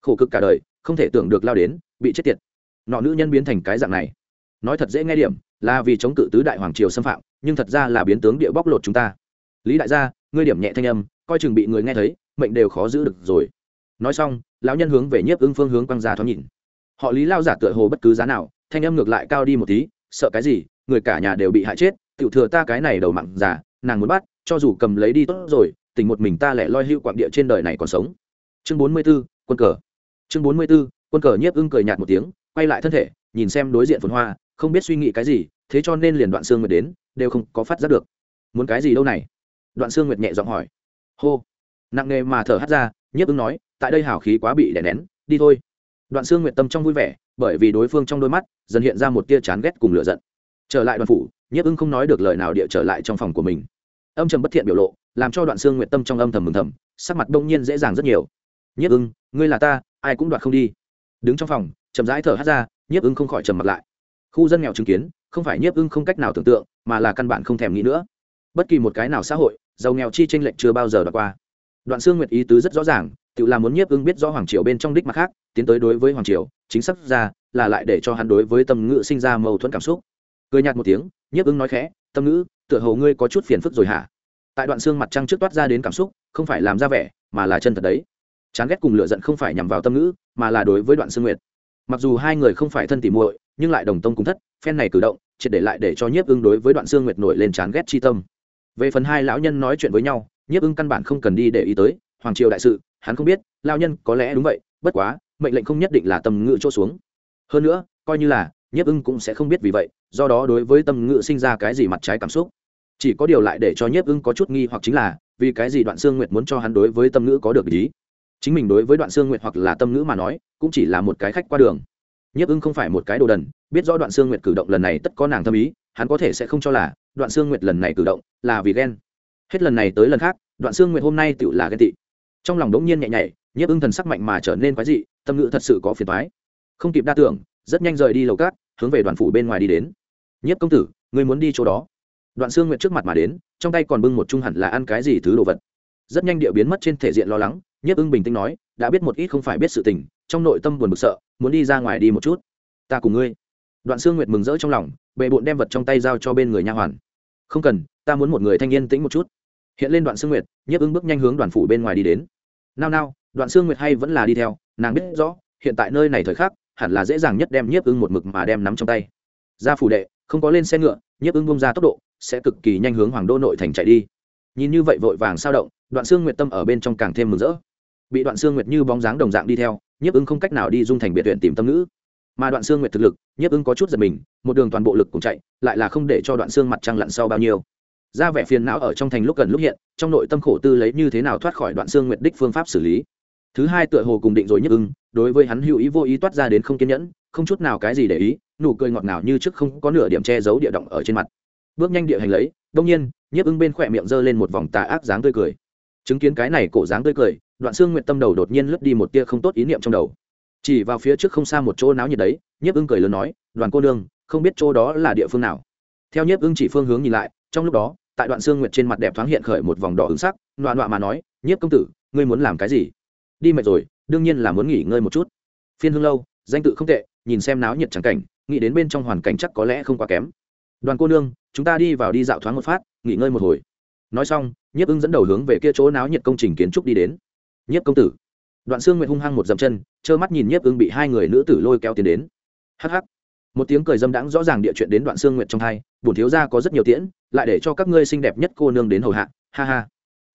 Khổ cực cả đời, không thể tưởng được lao đến, bị chết tiệt. Nọ nữ nhân biến thành cái dạng này nói thật dễ nghe điểm là vì chống cự tứ đại hoàng triều xâm phạm nhưng thật ra là biến tướng địa bóc lột chúng ta. Lý đại gia ngươi điểm nhẹ thanh âm coi chừng bị người nghe thấy mệnh đều khó giữ được rồi. Nói xong lão nhân hướng về nhiếp ưng phương hướng quăng ra thoáng nhìn. Họ lý lao giả tựa hồ bất cứ giá nào thanh âm ngược lại cao đi một tí sợ cái gì người cả nhà đều bị hại chết tiểu thừa ta cái này đầu mặn giả nàng muốn bắt cho dù cầm lấy đi tốt rồi tình một mình ta lẻ loi hưu quạng địa trên đời này còn sống. Chương bốn mươi 44, quân cờ. Chương bốn mươi 44, quân cờ nhiếp ưng cười nhạt một tiếng quay lại thân thể nhìn xem đối diện phồn hoa không biết suy nghĩ cái gì, thế cho nên liền đoạn xương nguyệt đến, đều không có phát giác được. Muốn cái gì đâu này? Đoạn xương nguyệt nhẹ giọng hỏi. Hô. Nặng nề mà thở hắt ra, nhiếp ứng nói, tại đây hào khí quá bị đè nén, đi thôi. Đoạn xương nguyệt tâm trong vui vẻ, bởi vì đối phương trong đôi mắt, dần hiện ra một tia chán ghét cùng lửa giận. Trở lại đoàn phủ, nhiếp ứng không nói được lời nào địa trở lại trong phòng của mình. Âm trầm bất thiện biểu lộ, làm cho đoạn xương nguyệt tâm trong âm thầm mừng thầm, sắc mặt đông nhiên dễ dàng rất nhiều. Nhiếp ứng, ngươi là ta, ai cũng đoạt không đi. Đứng trong phòng, chậm rãi thở hắt ra, nhiếp ứng không khỏi trầm mặt lại khu dân nghèo chứng kiến, không phải nhiếp ưng không cách nào tưởng tượng, mà là căn bản không thèm nghĩ nữa. Bất kỳ một cái nào xã hội, giàu nghèo chi tranh lệch chưa bao giờ đọc qua. Đoạn xương nguyệt ý tứ rất rõ ràng, tự làm muốn nhiếp ưng biết rõ hoàng triều bên trong đích mặt khác, tiến tới đối với hoàng triều, chính xác ra là lại để cho hắn đối với tâm ngữ sinh ra mâu thuẫn cảm xúc. Cười nhạt một tiếng, nhiếp ưng nói khẽ, tâm ngữ, tựa hồ ngươi có chút phiền phức rồi hả? Tại đoạn xương mặt trăng trước toát ra đến cảm xúc, không phải làm ra vẻ, mà là chân thật đấy. Chán ghét cùng lựa giận không phải nhằm vào tâm ngữ, mà là đối với đoạn xương nguyệt mặc dù hai người không phải thân tỉ muội, nhưng lại đồng tông cùng thất, phen này cử động, triệt để lại để cho nhiếp ưng đối với đoạn xương nguyệt nổi lên chán ghét chi tâm. Về phần hai lão nhân nói chuyện với nhau, nhiếp ưng căn bản không cần đi để ý tới, hoàng triều đại sự, hắn không biết lao nhân có lẽ đúng vậy, bất quá, mệnh lệnh không nhất định là tâm ngự chỗ xuống. Hơn nữa, coi như là, nhiếp ưng cũng sẽ không biết vì vậy, do đó đối với tâm ngự sinh ra cái gì mặt trái cảm xúc. Chỉ có điều lại để cho nhiếp ưng có chút nghi hoặc chính là, vì cái gì đoạn xương nguyệt muốn cho hắn đối với tâm ngữ có được ý? Chính mình đối với đoạn xương nguyệt hoặc là tâm ngữ mà nói, cũng chỉ là một cái khách qua đường. Nhiếp ưng không phải một cái đồ đần, biết rõ đoạn xương nguyệt cử động lần này tất có nàng thâm ý, hắn có thể sẽ không cho là đoạn xương nguyệt lần này cử động là vì ghen. Hết lần này tới lần khác, đoạn xương nguyệt hôm nay tự là ghen tị. Trong lòng đống nhiên nhẹ nhảy, nhiếp ưng thần sắc mạnh mà trở nên quái dị, tâm ngữ thật sự có phiền thoái không kịp đa tưởng, rất nhanh rời đi lầu cát, hướng về đoàn phủ bên ngoài đi đến. Nhiếp công tử người muốn đi chỗ đó. Đoạn xương nguyệt trước mặt mà đến, trong tay còn bưng một chung hẳn là ăn cái gì thứ đồ vật. Rất nhanh địa biến mất trên thể diện lo lắng nhiếp ưng bình tĩnh nói, đã biết một ít không phải biết sự tình, trong nội tâm buồn bực sợ, muốn đi ra ngoài đi một chút. Ta cùng ngươi. Đoạn xương nguyệt mừng rỡ trong lòng, bệ bộn đem vật trong tay giao cho bên người nha hoàn. Không cần, ta muốn một người thanh niên tĩnh một chút. Hiện lên đoạn sương nguyệt, nhiếp ưng bước nhanh hướng đoàn phủ bên ngoài đi đến. Nao nao, đoạn sương nguyệt hay vẫn là đi theo, nàng biết rõ, hiện tại nơi này thời khắc, hẳn là dễ dàng nhất đem nhiếp ưng một mực mà đem nắm trong tay. Ra phủ đệ, không có lên xe ngựa, nhiếp ưng bung ra tốc độ, sẽ cực kỳ nhanh hướng hoàng đô nội thành chạy đi. Nhìn như vậy vội vàng sao động, đoạn xương nguyệt tâm ở bên trong càng thêm mừng rỡ bị đoạn xương nguyệt như bóng dáng đồng dạng đi theo, nhiếp ưng không cách nào đi dung thành biệt tuyển tìm tâm ngữ. Mà đoạn xương nguyệt thực lực, nhiếp ưng có chút giật mình, một đường toàn bộ lực cùng chạy, lại là không để cho đoạn xương mặt trăng lặn sau bao nhiêu. Ra vẻ phiền não ở trong thành lúc gần lúc hiện, trong nội tâm khổ tư lấy như thế nào thoát khỏi đoạn xương nguyệt đích phương pháp xử lý. Thứ hai tựa hồ cùng định rồi nhiếp ưng, đối với hắn hữu ý vô ý toát ra đến không kiên nhẫn, không chút nào cái gì để ý, nụ cười ngọt ngào như trước không có nửa điểm che giấu địa động ở trên mặt. Bước nhanh địa hành lấy, đông nhiên, nhiếp ưng bên khỏe miệng giơ lên một vòng tà ác dáng tươi cười. Chứng kiến cái này cổ dáng tươi cười đoạn xương nguyện tâm đầu đột nhiên lướt đi một tia không tốt ý niệm trong đầu. Chỉ vào phía trước không xa một chỗ náo nhiệt đấy, nhiếp ưng cười lớn nói, đoàn cô nương, không biết chỗ đó là địa phương nào? Theo nhiếp ưng chỉ phương hướng nhìn lại, trong lúc đó, tại đoạn xương nguyệt trên mặt đẹp thoáng hiện khởi một vòng đỏ ứng sắc loạn loạn mà nói, nhiếp công tử, ngươi muốn làm cái gì? Đi mệt rồi, đương nhiên là muốn nghỉ ngơi một chút. Phiên hương lâu, danh tự không tệ, nhìn xem náo nhiệt chẳng cảnh, nghĩ đến bên trong hoàn cảnh chắc có lẽ không quá kém. Đoàn cô nương, chúng ta đi vào đi dạo thoáng một phát, nghỉ ngơi một hồi. Nói xong, nhiếp ưng dẫn đầu hướng về kia chỗ náo nhiệt công trình kiến trúc đi đến nhiếp công tử. Đoạn xương nguyệt hung hăng một dậm chân, trơ mắt nhìn nhiếp ưng bị hai người nữ tử lôi kéo tiến đến. Hh một tiếng cười dâm đãng rõ ràng địa chuyện đến đoạn xương nguyệt trong hai, bổn thiếu gia có rất nhiều tiễn, lại để cho các ngươi xinh đẹp nhất cô nương đến hầu hạ. Ha ha.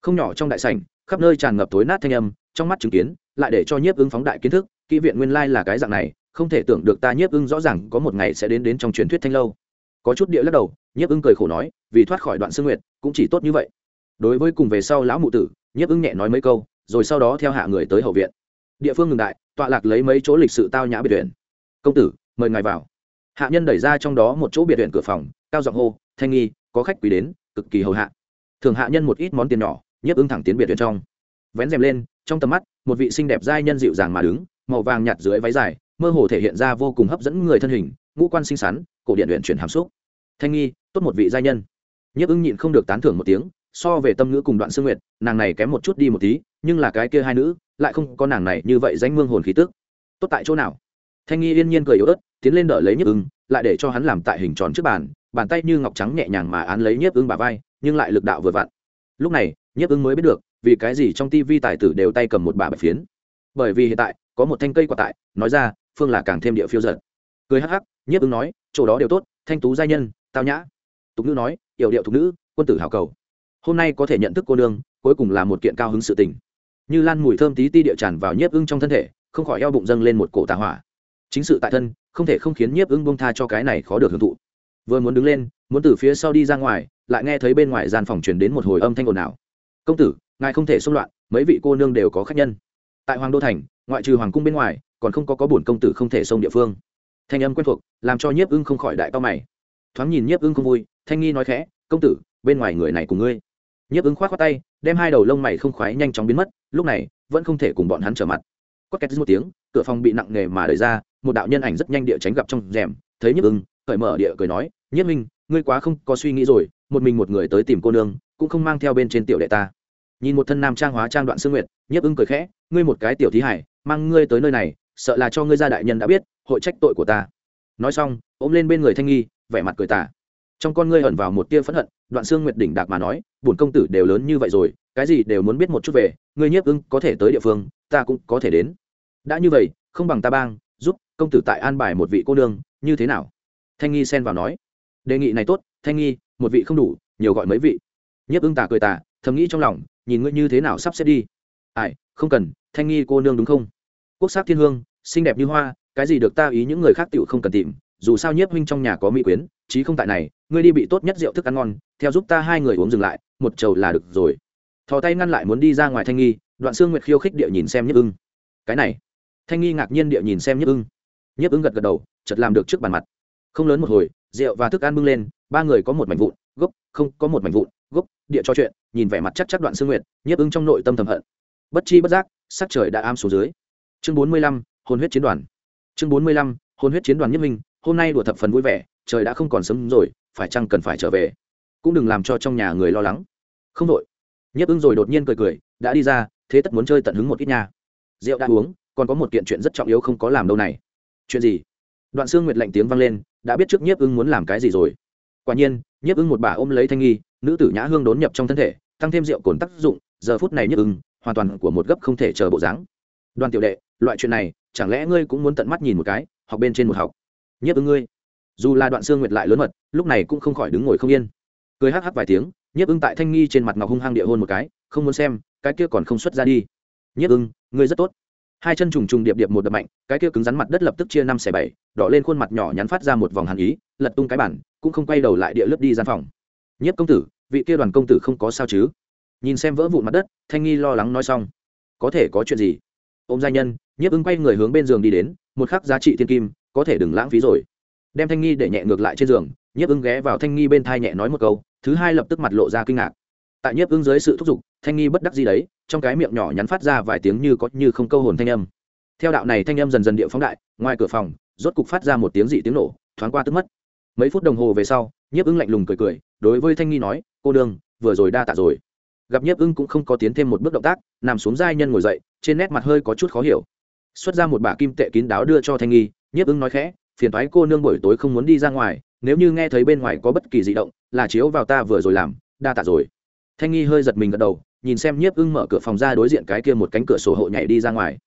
Không nhỏ trong đại sảnh, khắp nơi tràn ngập tối nát thanh âm, trong mắt chứng kiến, lại để cho nhiếp ưng phóng đại kiến thức, kỹ viện nguyên lai là cái dạng này, không thể tưởng được ta nhiếp ưng rõ ràng có một ngày sẽ đến đến trong truyền thuyết thanh lâu. Có chút địa lắc đầu, nhiếp ưng cười khổ nói, vì thoát khỏi đoạn xương nguyệt, cũng chỉ tốt như vậy. Đối với cùng về sau lão mụ tử, nhiếp ưng nhẹ nói mấy câu rồi sau đó theo hạ người tới hậu viện. Địa phương ngừng đại, tọa lạc lấy mấy chỗ lịch sự tao nhã biệt viện. Công tử, mời ngài vào. Hạ nhân đẩy ra trong đó một chỗ biệt viện cửa phòng, cao giọng hô, thanh nghi, có khách quý đến, cực kỳ hầu hạ. Thường hạ nhân một ít món tiền nhỏ, nhấp ứng thẳng tiến biệt viện trong. Vén rèm lên, trong tầm mắt, một vị xinh đẹp giai nhân dịu dàng mà đứng, màu vàng nhạt dưới váy dài, mơ hồ thể hiện ra vô cùng hấp dẫn người thân hình, ngũ quan xinh xắn, cổ điện luyện chuyển hàm xúc. Thanh nghi, tốt một vị giai nhân. Nhiếp ưng nhịn không được tán thưởng một tiếng, so về tâm ngữ cùng đoạn sư nguyệt, nàng này kém một chút đi một tí nhưng là cái kia hai nữ, lại không có nàng này như vậy danh mương hồn khí tức. Tốt tại chỗ nào? Thanh nghi yên nhiên cười yếu ớt, tiến lên đỡ lấy nhiếp ưng, lại để cho hắn làm tại hình tròn trước bàn bàn tay như ngọc trắng nhẹ nhàng mà án lấy nhiếp ưng bà vai, nhưng lại lực đạo vừa vặn. Lúc này, nhiếp ưng mới biết được, vì cái gì trong tivi tài tử đều tay cầm một bà bạch phiến. Bởi vì hiện tại, có một thanh cây quả tại, nói ra, phương là càng thêm địa phiêu giật cười hắc hắc, nhiếp ưng nói, chỗ đó đều tốt, thanh tú giai nhân, tao nhã. Tục nữ nói, yểu điệu thục nữ, quân tử hào cầu. Hôm nay có thể nhận thức cô nương, cuối cùng là một kiện cao hứng sự tình như lan mùi thơm tí ti địa tràn vào nhiếp ưng trong thân thể, không khỏi eo bụng dâng lên một cổ tà hỏa. Chính sự tại thân, không thể không khiến nhiếp ưng bông tha cho cái này khó được hưởng thụ. Vừa muốn đứng lên, muốn từ phía sau đi ra ngoài, lại nghe thấy bên ngoài gian phòng truyền đến một hồi âm thanh ồn ào. Công tử, ngài không thể xung loạn, mấy vị cô nương đều có khách nhân. Tại hoàng đô thành, ngoại trừ hoàng cung bên ngoài, còn không có có bổn công tử không thể xông địa phương. Thanh âm quen thuộc, làm cho nhiếp ưng không khỏi đại cao mày. Thoáng nhìn nhiếp ưng không vui, thanh nghi nói khẽ, công tử, bên ngoài người này cùng ngươi. Nhiếp ưng k h o á t khoác tay, đem hai đầu lông mày không khoái nhanh chóng biến mất lúc này, vẫn không thể cùng bọn hắn trở mặt. Có két một tiếng, cửa phòng bị nặng nề mà đẩy ra, một đạo nhân ảnh rất nhanh địa tránh gặp trong rèm, thấy nhức ưng cởi mở địa cười nói, nhất minh, ngươi quá không có suy nghĩ rồi, một mình một người tới tìm cô nương, cũng không mang theo bên trên tiểu đệ ta. Nhìn một thân nam trang hóa trang đoạn xương nguyệt nhiếp ưng cười khẽ, ngươi một cái tiểu thí hải, mang ngươi tới nơi này, sợ là cho ngươi gia đại nhân đã biết, hội trách tội của ta. Nói xong, ôm lên bên người thanh nghi, vẻ mặt cười tả trong con ngươi ẩn vào một tia phẫn hận, đoạn xương nguyệt đỉnh đạc mà nói, bổn công tử đều lớn như vậy rồi cái gì đều muốn biết một chút về, ngươi nhiếp ưng có thể tới địa phương, ta cũng có thể đến. Đã như vậy, không bằng ta bang, giúp công tử tại an bài một vị cô nương, như thế nào? Thanh nghi xen vào nói. Đề nghị này tốt, thanh nghi, một vị không đủ, nhiều gọi mấy vị. Nhiếp ưng tà cười tà, thầm nghĩ trong lòng, nhìn ngươi như thế nào sắp xếp đi. Ai, không cần, thanh nghi cô nương đúng không? Quốc sắc thiên hương, xinh đẹp như hoa, cái gì được ta ý những người khác tựu không cần tìm, dù sao nhiếp huynh trong nhà có mỹ quyến, chí không tại này, ngươi đi bị tốt nhất rượu thức ăn ngon, theo giúp ta hai người uống dừng lại, một chầu là được rồi thò tay ngăn lại muốn đi ra ngoài thanh nghi, đoạn xương nguyệt khiêu khích địa nhìn xem nhức ưng. Cái này, thanh nghi ngạc nhiên địa nhìn xem nhức ưng. Nhức ưng gật gật đầu chật làm được trước bàn mặt. Không lớn một hồi, rượu và thức ăn bưng lên, ba người có một mảnh vụn, gốc, không, có một mảnh vụn, gốc, địa cho chuyện, nhìn vẻ mặt chắc chắc đoạn xương nguyệt nhức ưng trong nội tâm thầm hận. Bất chi bất giác, sắc trời đã am xuống dưới. Chương bốn mươi lăm hôn huyết chiến đoàn. Chương bốn mươi lăm hôn huyết chiến đoàn nhất minh, hôm nay đùa thập phần vui vẻ, trời đã không còn sớm rồi, phải chăng cần phải trở về? Cũng đừng làm cho trong nhà người lo lắng. Không đội nhiếp ưng rồi đột nhiên cười cười, đã đi ra, thế tất muốn chơi tận hứng một ít nha. Rượu đã uống, còn có một kiện chuyện rất trọng yếu không có làm đâu này. Chuyện gì? Đoạn xương nguyệt lạnh tiếng vang lên, đã biết trước nhiếp ưng muốn làm cái gì rồi. Quả nhiên, nhiếp ưng một bà ôm lấy thanh nghi, nữ tử nhã hương đốn nhập trong thân thể, tăng thêm rượu cồn tác dụng, giờ phút này nhiếp ưng, hoàn toàn của một gấp không thể chờ bộ dáng. Đoàn tiểu đệ, loại chuyện này, chẳng lẽ ngươi cũng muốn tận mắt nhìn một cái, học bên trên một học? Nhiếp ưng ngươi. Dù là đoạn xương nguyệt lại lớn mật, lúc này cũng không khỏi đứng ngồi không yên. Cười hắc hắc vài tiếng nhiếp ưng tại thanh nghi trên mặt ngọc hung hăng địa hôn một cái, không muốn xem, cái kia còn không xuất ra đi. Nhiếp ưng, ngươi rất tốt. Hai chân trùng trùng điệp điệp một đập mạnh, cái kia cứng rắn mặt đất lập tức chia năm xẻ bảy, đỏ lên khuôn mặt nhỏ nhắn phát ra một vòng hàn ý, lật tung cái bản cũng không quay đầu lại địa lướt đi gian phòng. Nhiếp công tử, vị kia đoàn công tử không có sao chứ? Nhìn xem vỡ vụn mặt đất, thanh nghi lo lắng nói xong. Có thể có chuyện gì? Ô m gia nhân, nhiếp ưng quay người hướng bên giường đi đến, một khắc giá trị thiên kim, có thể đừng lãng phí rồi. Đem thanh nghi để nhẹ ngược lại trên giường, nhiếp ưng ghé vào thanh nghi bên thai nhẹ nói một câu thứ hai lập tức mặt lộ ra kinh ngạc. Tại nhiếp ứng dưới sự thúc giục, thanh nghi bất đắc gì đấy, trong cái miệng nhỏ nhắn phát ra vài tiếng như có như không câu hồn thanh âm. Theo đạo này thanh âm dần dần địa phóng đại, ngoài cửa phòng, rốt cục phát ra một tiếng dị tiếng nổ, thoáng qua tức mất. Mấy phút đồng hồ về sau, nhiếp ứng lạnh lùng cười cười, đối với thanh nghi nói, cô đương, vừa rồi đa tạ rồi. Gặp nhiếp ưng cũng không có tiến thêm một bước động tác, nằm xuống giai nhân ngồi dậy, trên nét mặt hơi có chút khó hiểu. Xuất ra một bả kim tệ kín đáo đưa cho thanh nghi, nhiếp ưng nói khẽ, phiền thoái cô nương buổi tối không muốn đi ra ngoài nếu như nghe thấy bên ngoài có bất kỳ di động, là chiếu vào ta vừa rồi làm, đa tạ rồi. Thanh nghi hơi giật mình gật đầu, nhìn xem nhiếp ưng mở cửa phòng ra đối diện cái kia một cánh cửa sổ hộ nhảy đi ra ngoài.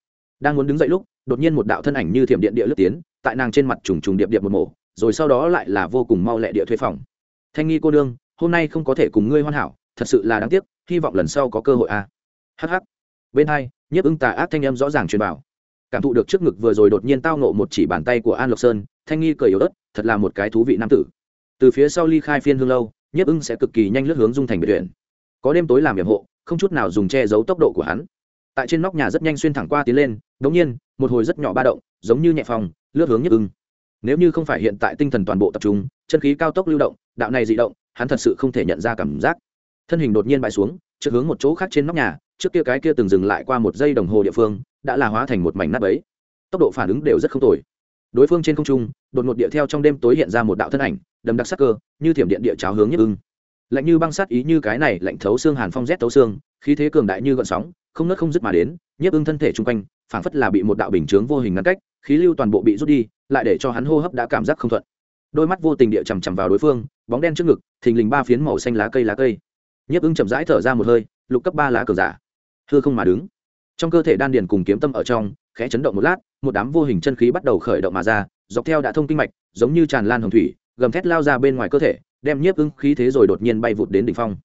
Đang muốn đứng dậy lúc, đột nhiên một đạo thân ảnh như thiểm điện địa lướt tiến, tại nàng trên mặt trùng trùng điệp điệp một mổ, rồi sau đó lại là vô cùng mau lẹ địa thuê phòng. Thanh nghi cô đương hôm nay không có thể cùng ngươi hoàn hảo, thật sự là đáng tiếc, hy vọng lần sau có cơ hội a à. hh bên hai, nhiếp ưng tà ác thanh âm rõ ràng truyền bảo cảm thụ được trước ngực vừa rồi đột nhiên tao nộ một chỉ bàn tay của an lộc sơn thanh nghi cười yếu ớt, thật là một cái thú vị nam tử. Từ phía sau ly khai phiên hương lâu, nhiếp ưng sẽ cực kỳ nhanh lướt hướng dung thành biệt tuyển có đêm tối làm nhiệm hộ, không chút nào dùng che giấu tốc độ của hắn. Tại trên nóc nhà rất nhanh xuyên thẳng qua tiến lên, đống nhiên, một hồi rất nhỏ ba động, giống như nhẹ phòng, lướt hướng nhiếp ưng. Nếu như không phải hiện tại tinh thần toàn bộ tập trung, chân khí cao tốc lưu động, đạo này dị động, hắn thật sự không thể nhận ra cảm giác. Thân hình đột nhiên bại xuống trước hướng một chỗ khác trên nóc nhà, trước kia cái kia từng dừng lại qua một giây đồng hồ địa phương, đã là hóa thành một mảnh nắp ấy tốc độ phản ứng đều rất không tồi đối phương trên không trung, đột ngột địa theo trong đêm tối hiện ra một đạo thân ảnh, đầm đặc sắc cơ, như thiểm điện địa cháo hướng nhất ưng. Lạnh như băng sát ý như cái này lạnh thấu xương hàn phong rét thấu xương, khí thế cường đại như gợn sóng, không nớt không dứt mà đến nhiếp ưng thân thể chung quanh, phảng phất là bị một đạo bình chướng vô hình ngăn cách, khí lưu toàn bộ bị rút đi, lại để cho hắn hô hấp đã cảm giác không thuận. Đôi mắt vô tình địa chằm chằm vào đối phương, bóng đen trước ngực, thình lình ba phiến màu xanh lá cây lá cây. Nhiếp ưng chậm rãi thở ra một hơi, lục cấp ba lá cờ giả. Thưa không mà đứng trong cơ thể đan điền cùng kiếm tâm ở trong, khẽ chấn động một lát, một đám vô hình chân khí bắt đầu khởi động mà ra, dọc theo đã thông kinh mạch, giống như tràn lan hồng thủy, gầm thét lao ra bên ngoài cơ thể, đem nhiếp ưng khí thế rồi đột nhiên bay vụt đến đỉnh phong.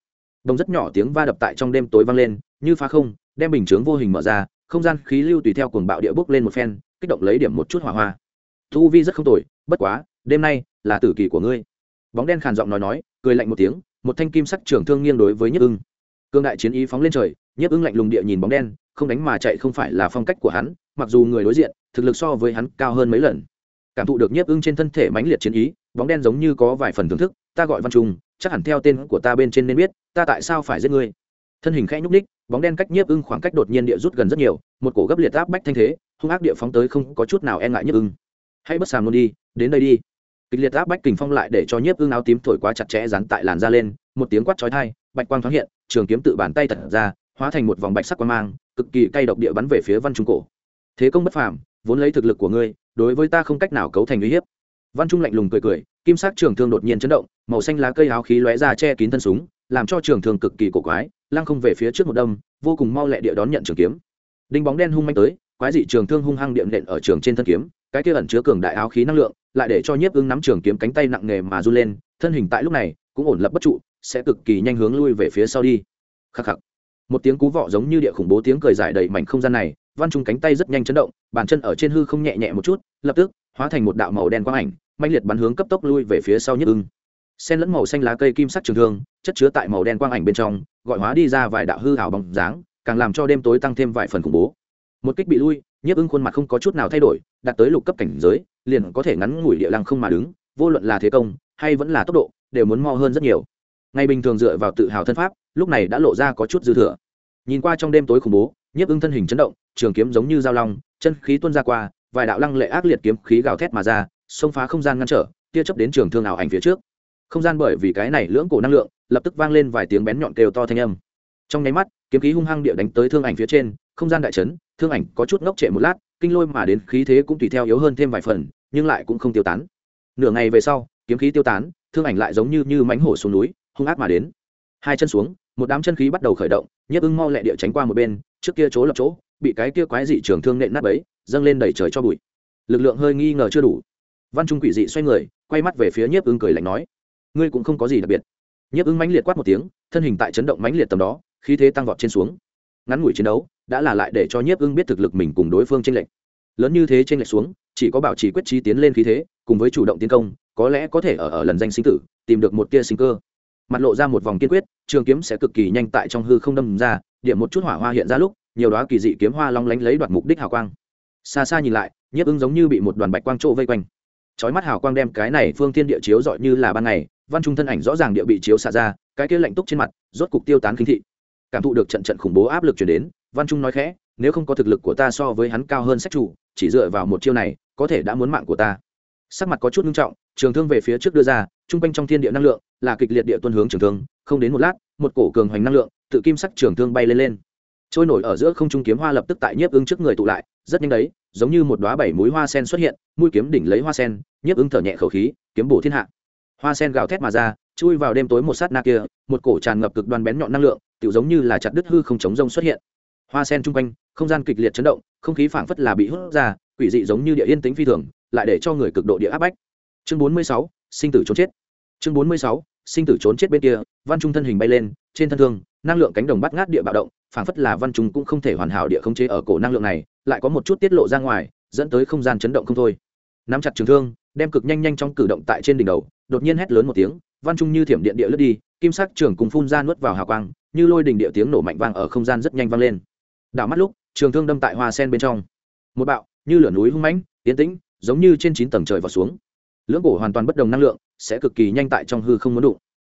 Đông rất nhỏ tiếng va đập tại trong đêm tối vang lên, như phá không, đem bình chướng vô hình mở ra, không gian khí lưu tùy theo cuồng bạo địa bước lên một phen, kích động lấy điểm một chút hỏa hoa. Thu vi rất không tồi, bất quá, đêm nay là tử kỳ của ngươi. Bóng đen khàn giọng nói nói, cười lạnh một tiếng, một thanh kim sắc trưởng thương nghiêng đối với nhiếp ưng cương đại chiến ý phóng lên trời, nhiếp ưng lạnh lùng địa nhìn bóng đen không đánh mà chạy không phải là phong cách của hắn, mặc dù người đối diện, thực lực so với hắn cao hơn mấy lần. Cảm thụ được nhiếp ưng trên thân thể mãnh liệt chiến ý, bóng đen giống như có vài phần thưởng thức, ta gọi văn trung, chắc hẳn theo tên của ta bên trên nên biết, ta tại sao phải giết ngươi? Thân hình khẽ nhúc ních bóng đen cách nhiếp ưng khoảng cách đột nhiên địa rút gần rất nhiều, một cổ gấp liệt áp bách thanh thế, hung ác địa phóng tới không có chút nào e ngại nhiếp ưng. Hãy bất sàm luôn đi, đến đây đi. Kịch liệt áp bách kình phong lại để cho nhiếp ưng áo tím thổi quá chặt chẽ dán tại làn da lên, một tiếng quát chói thai bạch quang thoáng hiện, trường kiếm tự bàn tay thật ra, hóa thành một vòng bạch sắc quang mang cực kỳ cay độc địa bắn về phía văn trung cổ. Thế công bất phàm, vốn lấy thực lực của ngươi, đối với ta không cách nào cấu thành uy hiếp. Văn trung lạnh lùng cười cười, kim sắc trường thương đột nhiên chấn động, màu xanh lá cây áo khí lóe ra che kín thân súng, làm cho trường thương cực kỳ cổ quái, lăng không về phía trước một đâm, vô cùng mau lẹ địa đón nhận trường kiếm. Đinh bóng đen hung manh tới, quái dị trường thương hung hăng điện nện ở trường trên thân kiếm, cái kia ẩn chứa cường đại áo khí năng lượng, lại để cho nhiếp ưng nắm trường kiếm cánh tay nặng nề mà run lên, thân hình tại lúc này cũng ổn lập bất trụ, sẽ cực kỳ nhanh hướng lui về phía sau đi. Khắc khắc một tiếng cú vọ giống như địa khủng bố tiếng cười dài đầy mảnh không gian này, văn trung cánh tay rất nhanh chấn động, bàn chân ở trên hư không nhẹ nhẹ một chút, lập tức, hóa thành một đạo màu đen quang ảnh mạnh liệt bắn hướng cấp tốc lui về phía sau nhất ưng. Sen lẫn màu xanh lá cây kim sắc trường thương, chất chứa tại màu đen quang ảnh bên trong, gọi hóa đi ra vài đạo hư hảo bóng dáng, càng làm cho đêm tối tăng thêm vài phần khủng bố. Một kích bị lui nhiếp ưng khuôn mặt không có chút nào thay đổi, đạt tới lục cấp cảnh giới, liền có thể ngắn ngủi địa lăng không mà đứng, vô luận là thế công, hay vẫn là tốc độ, đều muốn mo hơn rất nhiều ngày bình thường dựa vào tự hào thân pháp, lúc này đã lộ ra có chút dư thừa. Nhìn qua trong đêm tối khủng bố, nhiếp ưng thân hình chấn động, trường kiếm giống như dao long, chân khí tuôn ra qua, vài đạo lăng lệ ác liệt kiếm khí gào thét mà ra, xông phá không gian ngăn trở, tia chấp đến trường thương ảo ảnh phía trước. Không gian bởi vì cái này lưỡng cổ năng lượng, lập tức vang lên vài tiếng bén nhọn kêu to thanh âm. Trong nháy mắt, kiếm khí hung hăng địa đánh tới thương ảnh phía trên, không gian đại chấn, thương ảnh có chút ngốc trệ một lát, kinh lôi mà đến khí thế cũng tùy theo yếu hơn thêm vài phần, nhưng lại cũng không tiêu tán. Nửa ngày về sau, kiếm khí tiêu tán, thương ảnh lại giống như như mánh hổ xuống núi hung ác mà đến. Hai chân xuống, một đám chân khí bắt đầu khởi động, nhiếp ưng mau lẹ địa tránh qua một bên, trước kia chỗ lập chỗ, bị cái kia quái dị trường thương nện nát bấy, dâng lên đẩy trời cho bụi. Lực lượng hơi nghi ngờ chưa đủ. Văn trung quỷ dị xoay người, quay mắt về phía nhiếp ưng cười lạnh nói, ngươi cũng không có gì đặc biệt. Nhiếp ưng mãnh liệt quát một tiếng, thân hình tại chấn động mãnh liệt tầm đó, khí thế tăng vọt trên xuống. Ngắn ngủi chiến đấu, đã là lại để cho nhiếp ưng biết thực lực mình cùng đối phương tranh lệch. Lớn như thế tranh lệch xuống, chỉ có bảo trì quyết trí tiến lên khí thế, cùng với chủ động tiến công, có lẽ có thể ở ở lần danh sinh tử, tìm được một tia sinh cơ mặt lộ ra một vòng kiên quyết, trường kiếm sẽ cực kỳ nhanh tại trong hư không đâm ra, điểm một chút hỏa hoa hiện ra lúc, nhiều đó kỳ dị kiếm hoa long lánh lấy đoạt mục đích hào quang. Xa xa nhìn lại, nhiếp ưng giống như bị một đoàn bạch quang trộ vây quanh. Chói mắt hào quang đem cái này phương thiên địa chiếu dọi như là ban ngày, văn trung thân ảnh rõ ràng địa bị chiếu xả ra, cái kia lạnh túc trên mặt, rốt cục tiêu tán kinh thị. Cảm thụ được trận trận khủng bố áp lực chuyển đến, văn trung nói khẽ, nếu không có thực lực của ta so với hắn cao hơn sách chủ, chỉ dựa vào một chiêu này, có thể đã muốn mạng của ta. Sắc mặt có chút nghiêm trọng trường thương về phía trước đưa ra trung quanh trong thiên địa năng lượng là kịch liệt địa tuân hướng trường thương, không đến một lát, một cổ cường hoành năng lượng, tự kim sắc trường thương bay lên lên. Trôi nổi ở giữa không trung kiếm hoa lập tức tại nhiếp ưng trước người tụ lại, rất nhanh đấy, giống như một đóa bảy mũi hoa sen xuất hiện, mũi kiếm đỉnh lấy hoa sen, nhiếp ưng thở nhẹ khẩu khí, kiếm bổ thiên hạ. Hoa sen gào thét mà ra, chui vào đêm tối một sát na kia, một cổ tràn ngập cực đoan bén nhọn năng lượng tự giống như là chặt đứt hư không chống rông xuất hiện. Hoa sen chung quanh, không gian kịch liệt chấn động, không khí phảng phất là bị hút ra, quỷ dị giống như địa yên tĩnh phi thường, lại để cho người cực độ địa áp bách chương bốn mươi sáu, sinh tử trốn chết. Chương bốn mươi sáu, sinh tử trốn chết bên kia, văn trung thân hình bay lên, trên thân thương, năng lượng cánh đồng bắt ngát địa bạo động, phảng phất là văn trung cũng không thể hoàn hảo địa khống chế ở cổ năng lượng này, lại có một chút tiết lộ ra ngoài, dẫn tới không gian chấn động không thôi. Nắm chặt trường thương, đem cực nhanh nhanh trong cử động tại trên đỉnh đầu, đột nhiên hét lớn một tiếng, văn trung như thiểm điện địa lướt đi, kim sắc trường cùng phun ra nuốt vào hào quang, như lôi đỉnh địa tiếng nổ mạnh vang ở không gian rất nhanh vang lên. Đảo mắt lúc, trường thương đâm tại hoa sen bên trong. Một bạo, như lửa núi hung mãnh tiến tĩnh, giống như trên chín tầng trời vào xuống lưỡng cổ hoàn toàn bất đồng năng lượng, sẽ cực kỳ nhanh tại trong hư không muốn đụng.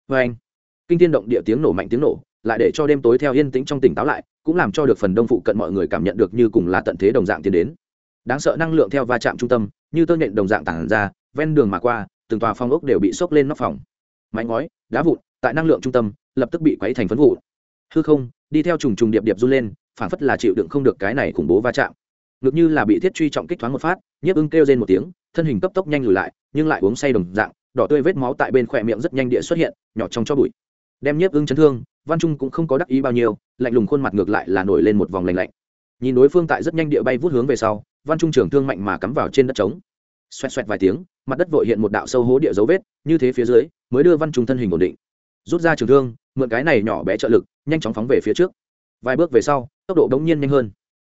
Vê anh, kinh tiên động địa tiếng nổ mạnh tiếng nổ, lại để cho đêm tối theo yên tĩnh trong tỉnh táo lại, cũng làm cho được phần đông phụ cận mọi người cảm nhận được như cùng là tận thế đồng dạng tiến đến. Đáng sợ năng lượng theo va chạm trung tâm, như tơ nhện đồng dạng tản ra, ven đường mà qua, từng tòa phong ốc đều bị sốc lên nóc phòng. Mái ngói, đá vụn, tại năng lượng trung tâm, lập tức bị quấy thành phấn vụ hư không, đi theo trùng trùng điệp điệp run lên phản phất là chịu đựng không được cái này khủng bố va chạm ngược như là bị thiết truy trọng kích thoáng một phát, nhiếp ưng kêu lên một tiếng, thân hình cấp tốc nhanh lùi lại, nhưng lại uống say đồng dạng, đỏ tươi vết máu tại bên khỏe miệng rất nhanh địa xuất hiện, nhỏ trong cho bụi. Đem nhiếp ưng chấn thương, văn trung cũng không có đắc ý bao nhiêu, lạnh lùng khuôn mặt ngược lại là nổi lên một vòng lạnh lạnh. Nhìn đối phương tại rất nhanh địa bay vút hướng về sau, văn trung trưởng thương mạnh mà cắm vào trên đất trống. Xoẹt xoẹt vài tiếng, mặt đất vội hiện một đạo sâu hố địa dấu vết, như thế phía dưới, mới đưa văn trung thân hình ổn định. Rút ra trường thương, mượn cái này nhỏ bé trợ lực, nhanh chóng phóng về phía trước. Vài bước về sau, tốc độ đống nhiên nhanh hơn.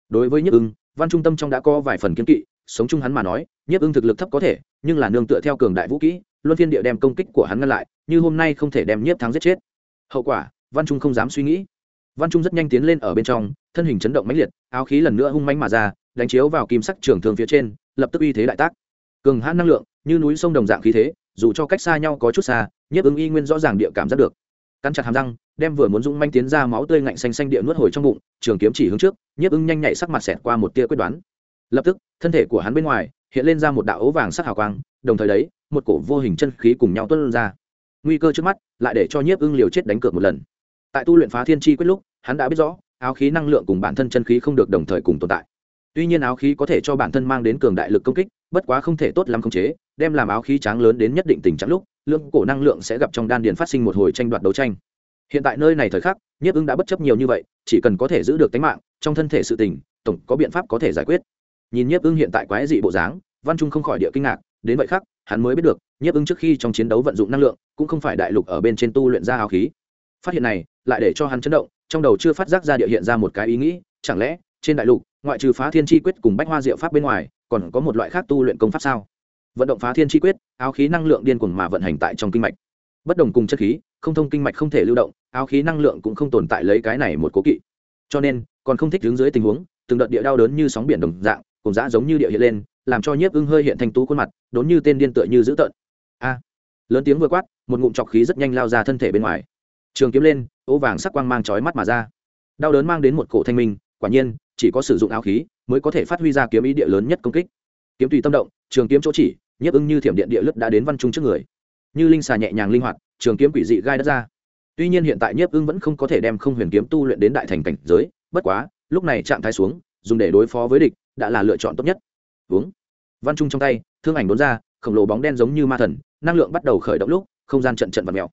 Đối với nhiếp ưng văn trung tâm trong đã có vài phần kiên kỵ, sống chung hắn mà nói, nhiếp ưng thực lực thấp có thể, nhưng là nương tựa theo cường đại vũ kỹ, luân phiên địa đem công kích của hắn ngăn lại, như hôm nay không thể đem nhiếp thắng giết chết. Hậu quả, văn trung không dám suy nghĩ. Văn trung rất nhanh tiến lên ở bên trong, thân hình chấn động mãnh liệt, áo khí lần nữa hung mãnh mà ra, đánh chiếu vào kim sắc trường thường phía trên, lập tức uy thế đại tác. Cường hãn năng lượng, như núi sông đồng dạng khí thế, dù cho cách xa nhau có chút xa, nhiếp ứng y nguyên rõ ràng địa cảm giác được cắn chặt hàm răng, đem vừa muốn dũng manh tiến ra máu tươi ngạnh xanh xanh địa nuốt hồi trong bụng, trường kiếm chỉ hướng trước, nhiếp ưng nhanh nhạy sắc mặt xẹt qua một tia quyết đoán. Lập tức, thân thể của hắn bên ngoài, hiện lên ra một đạo ấu vàng sắc hào quang, đồng thời đấy, một cổ vô hình chân khí cùng nhau tuân ra. Nguy cơ trước mắt, lại để cho nhiếp ưng liều chết đánh cược một lần. Tại tu luyện phá thiên chi quyết lúc, hắn đã biết rõ, áo khí năng lượng cùng bản thân chân khí không được đồng thời cùng tồn tại. Tuy nhiên áo khí có thể cho bản thân mang đến cường đại lực công kích, bất quá không thể tốt lắm khống chế, đem làm áo khí tráng lớn đến nhất định tình trạng lúc lượng cổ năng lượng sẽ gặp trong đan điền phát sinh một hồi tranh đoạt đấu tranh. Hiện tại nơi này thời khắc, nhiếp ưng đã bất chấp nhiều như vậy, chỉ cần có thể giữ được tính mạng, trong thân thể sự tình, tổng có biện pháp có thể giải quyết. Nhìn nhiếp ưng hiện tại quái dị bộ dáng, văn trung không khỏi địa kinh ngạc, đến vậy khắc, hắn mới biết được, nhiếp ưng trước khi trong chiến đấu vận dụng năng lượng, cũng không phải đại lục ở bên trên tu luyện ra áo khí. Phát hiện này, lại để cho hắn chấn động, trong đầu chưa phát giác ra địa hiện ra một cái ý nghĩ, chẳng lẽ, trên đại lục, ngoại trừ phá thiên chi quyết cùng bách hoa diệu pháp bên ngoài, còn có một loại khác tu luyện công pháp sao? Vận động phá thiên chi quyết, áo khí năng lượng điên cuồng mà vận hành tại trong kinh mạch. Bất đồng cùng chất khí, không thông kinh mạch không thể lưu động, áo khí năng lượng cũng không tồn tại lấy cái này một cố kỵ. Cho nên, còn không thích đứng dưới tình huống, từng đợt địa đau đớn như sóng biển đồng dạng, cùng dã giống như địa hiện lên, làm cho nhiếp ưng hơi hiện thành tú khuôn mặt, đốn như tên điên tựa như dữ tợn. A! Lớn tiếng vừa quát, một ngụm trọc khí rất nhanh lao ra thân thể bên ngoài. Trường kiếm lên ố vàng sắc quang mang chói mắt mà ra. Đau đớn mang đến một cổ thanh minh, quả nhiên, chỉ có sử dụng áo khí mới có thể phát huy ra kiếm ý địa lớn nhất công kích. Kiếm tùy tâm động, trường kiếm chỗ chỉ nhiếp ưng như thiểm điện địa lướt đã đến văn trung trước người. Như linh xà nhẹ nhàng linh hoạt, trường kiếm quỷ dị gai đất ra. Tuy nhiên hiện tại nhiếp ưng vẫn không có thể đem không huyền kiếm tu luyện đến đại thành cảnh giới, bất quá, lúc này trạng thái xuống, dùng để đối phó với địch, đã là lựa chọn tốt nhất. Uống. Văn trung trong tay, thương ảnh đốn ra, khổng lồ bóng đen giống như ma thần, năng lượng bắt đầu khởi động lúc, không gian trận trận và mèo.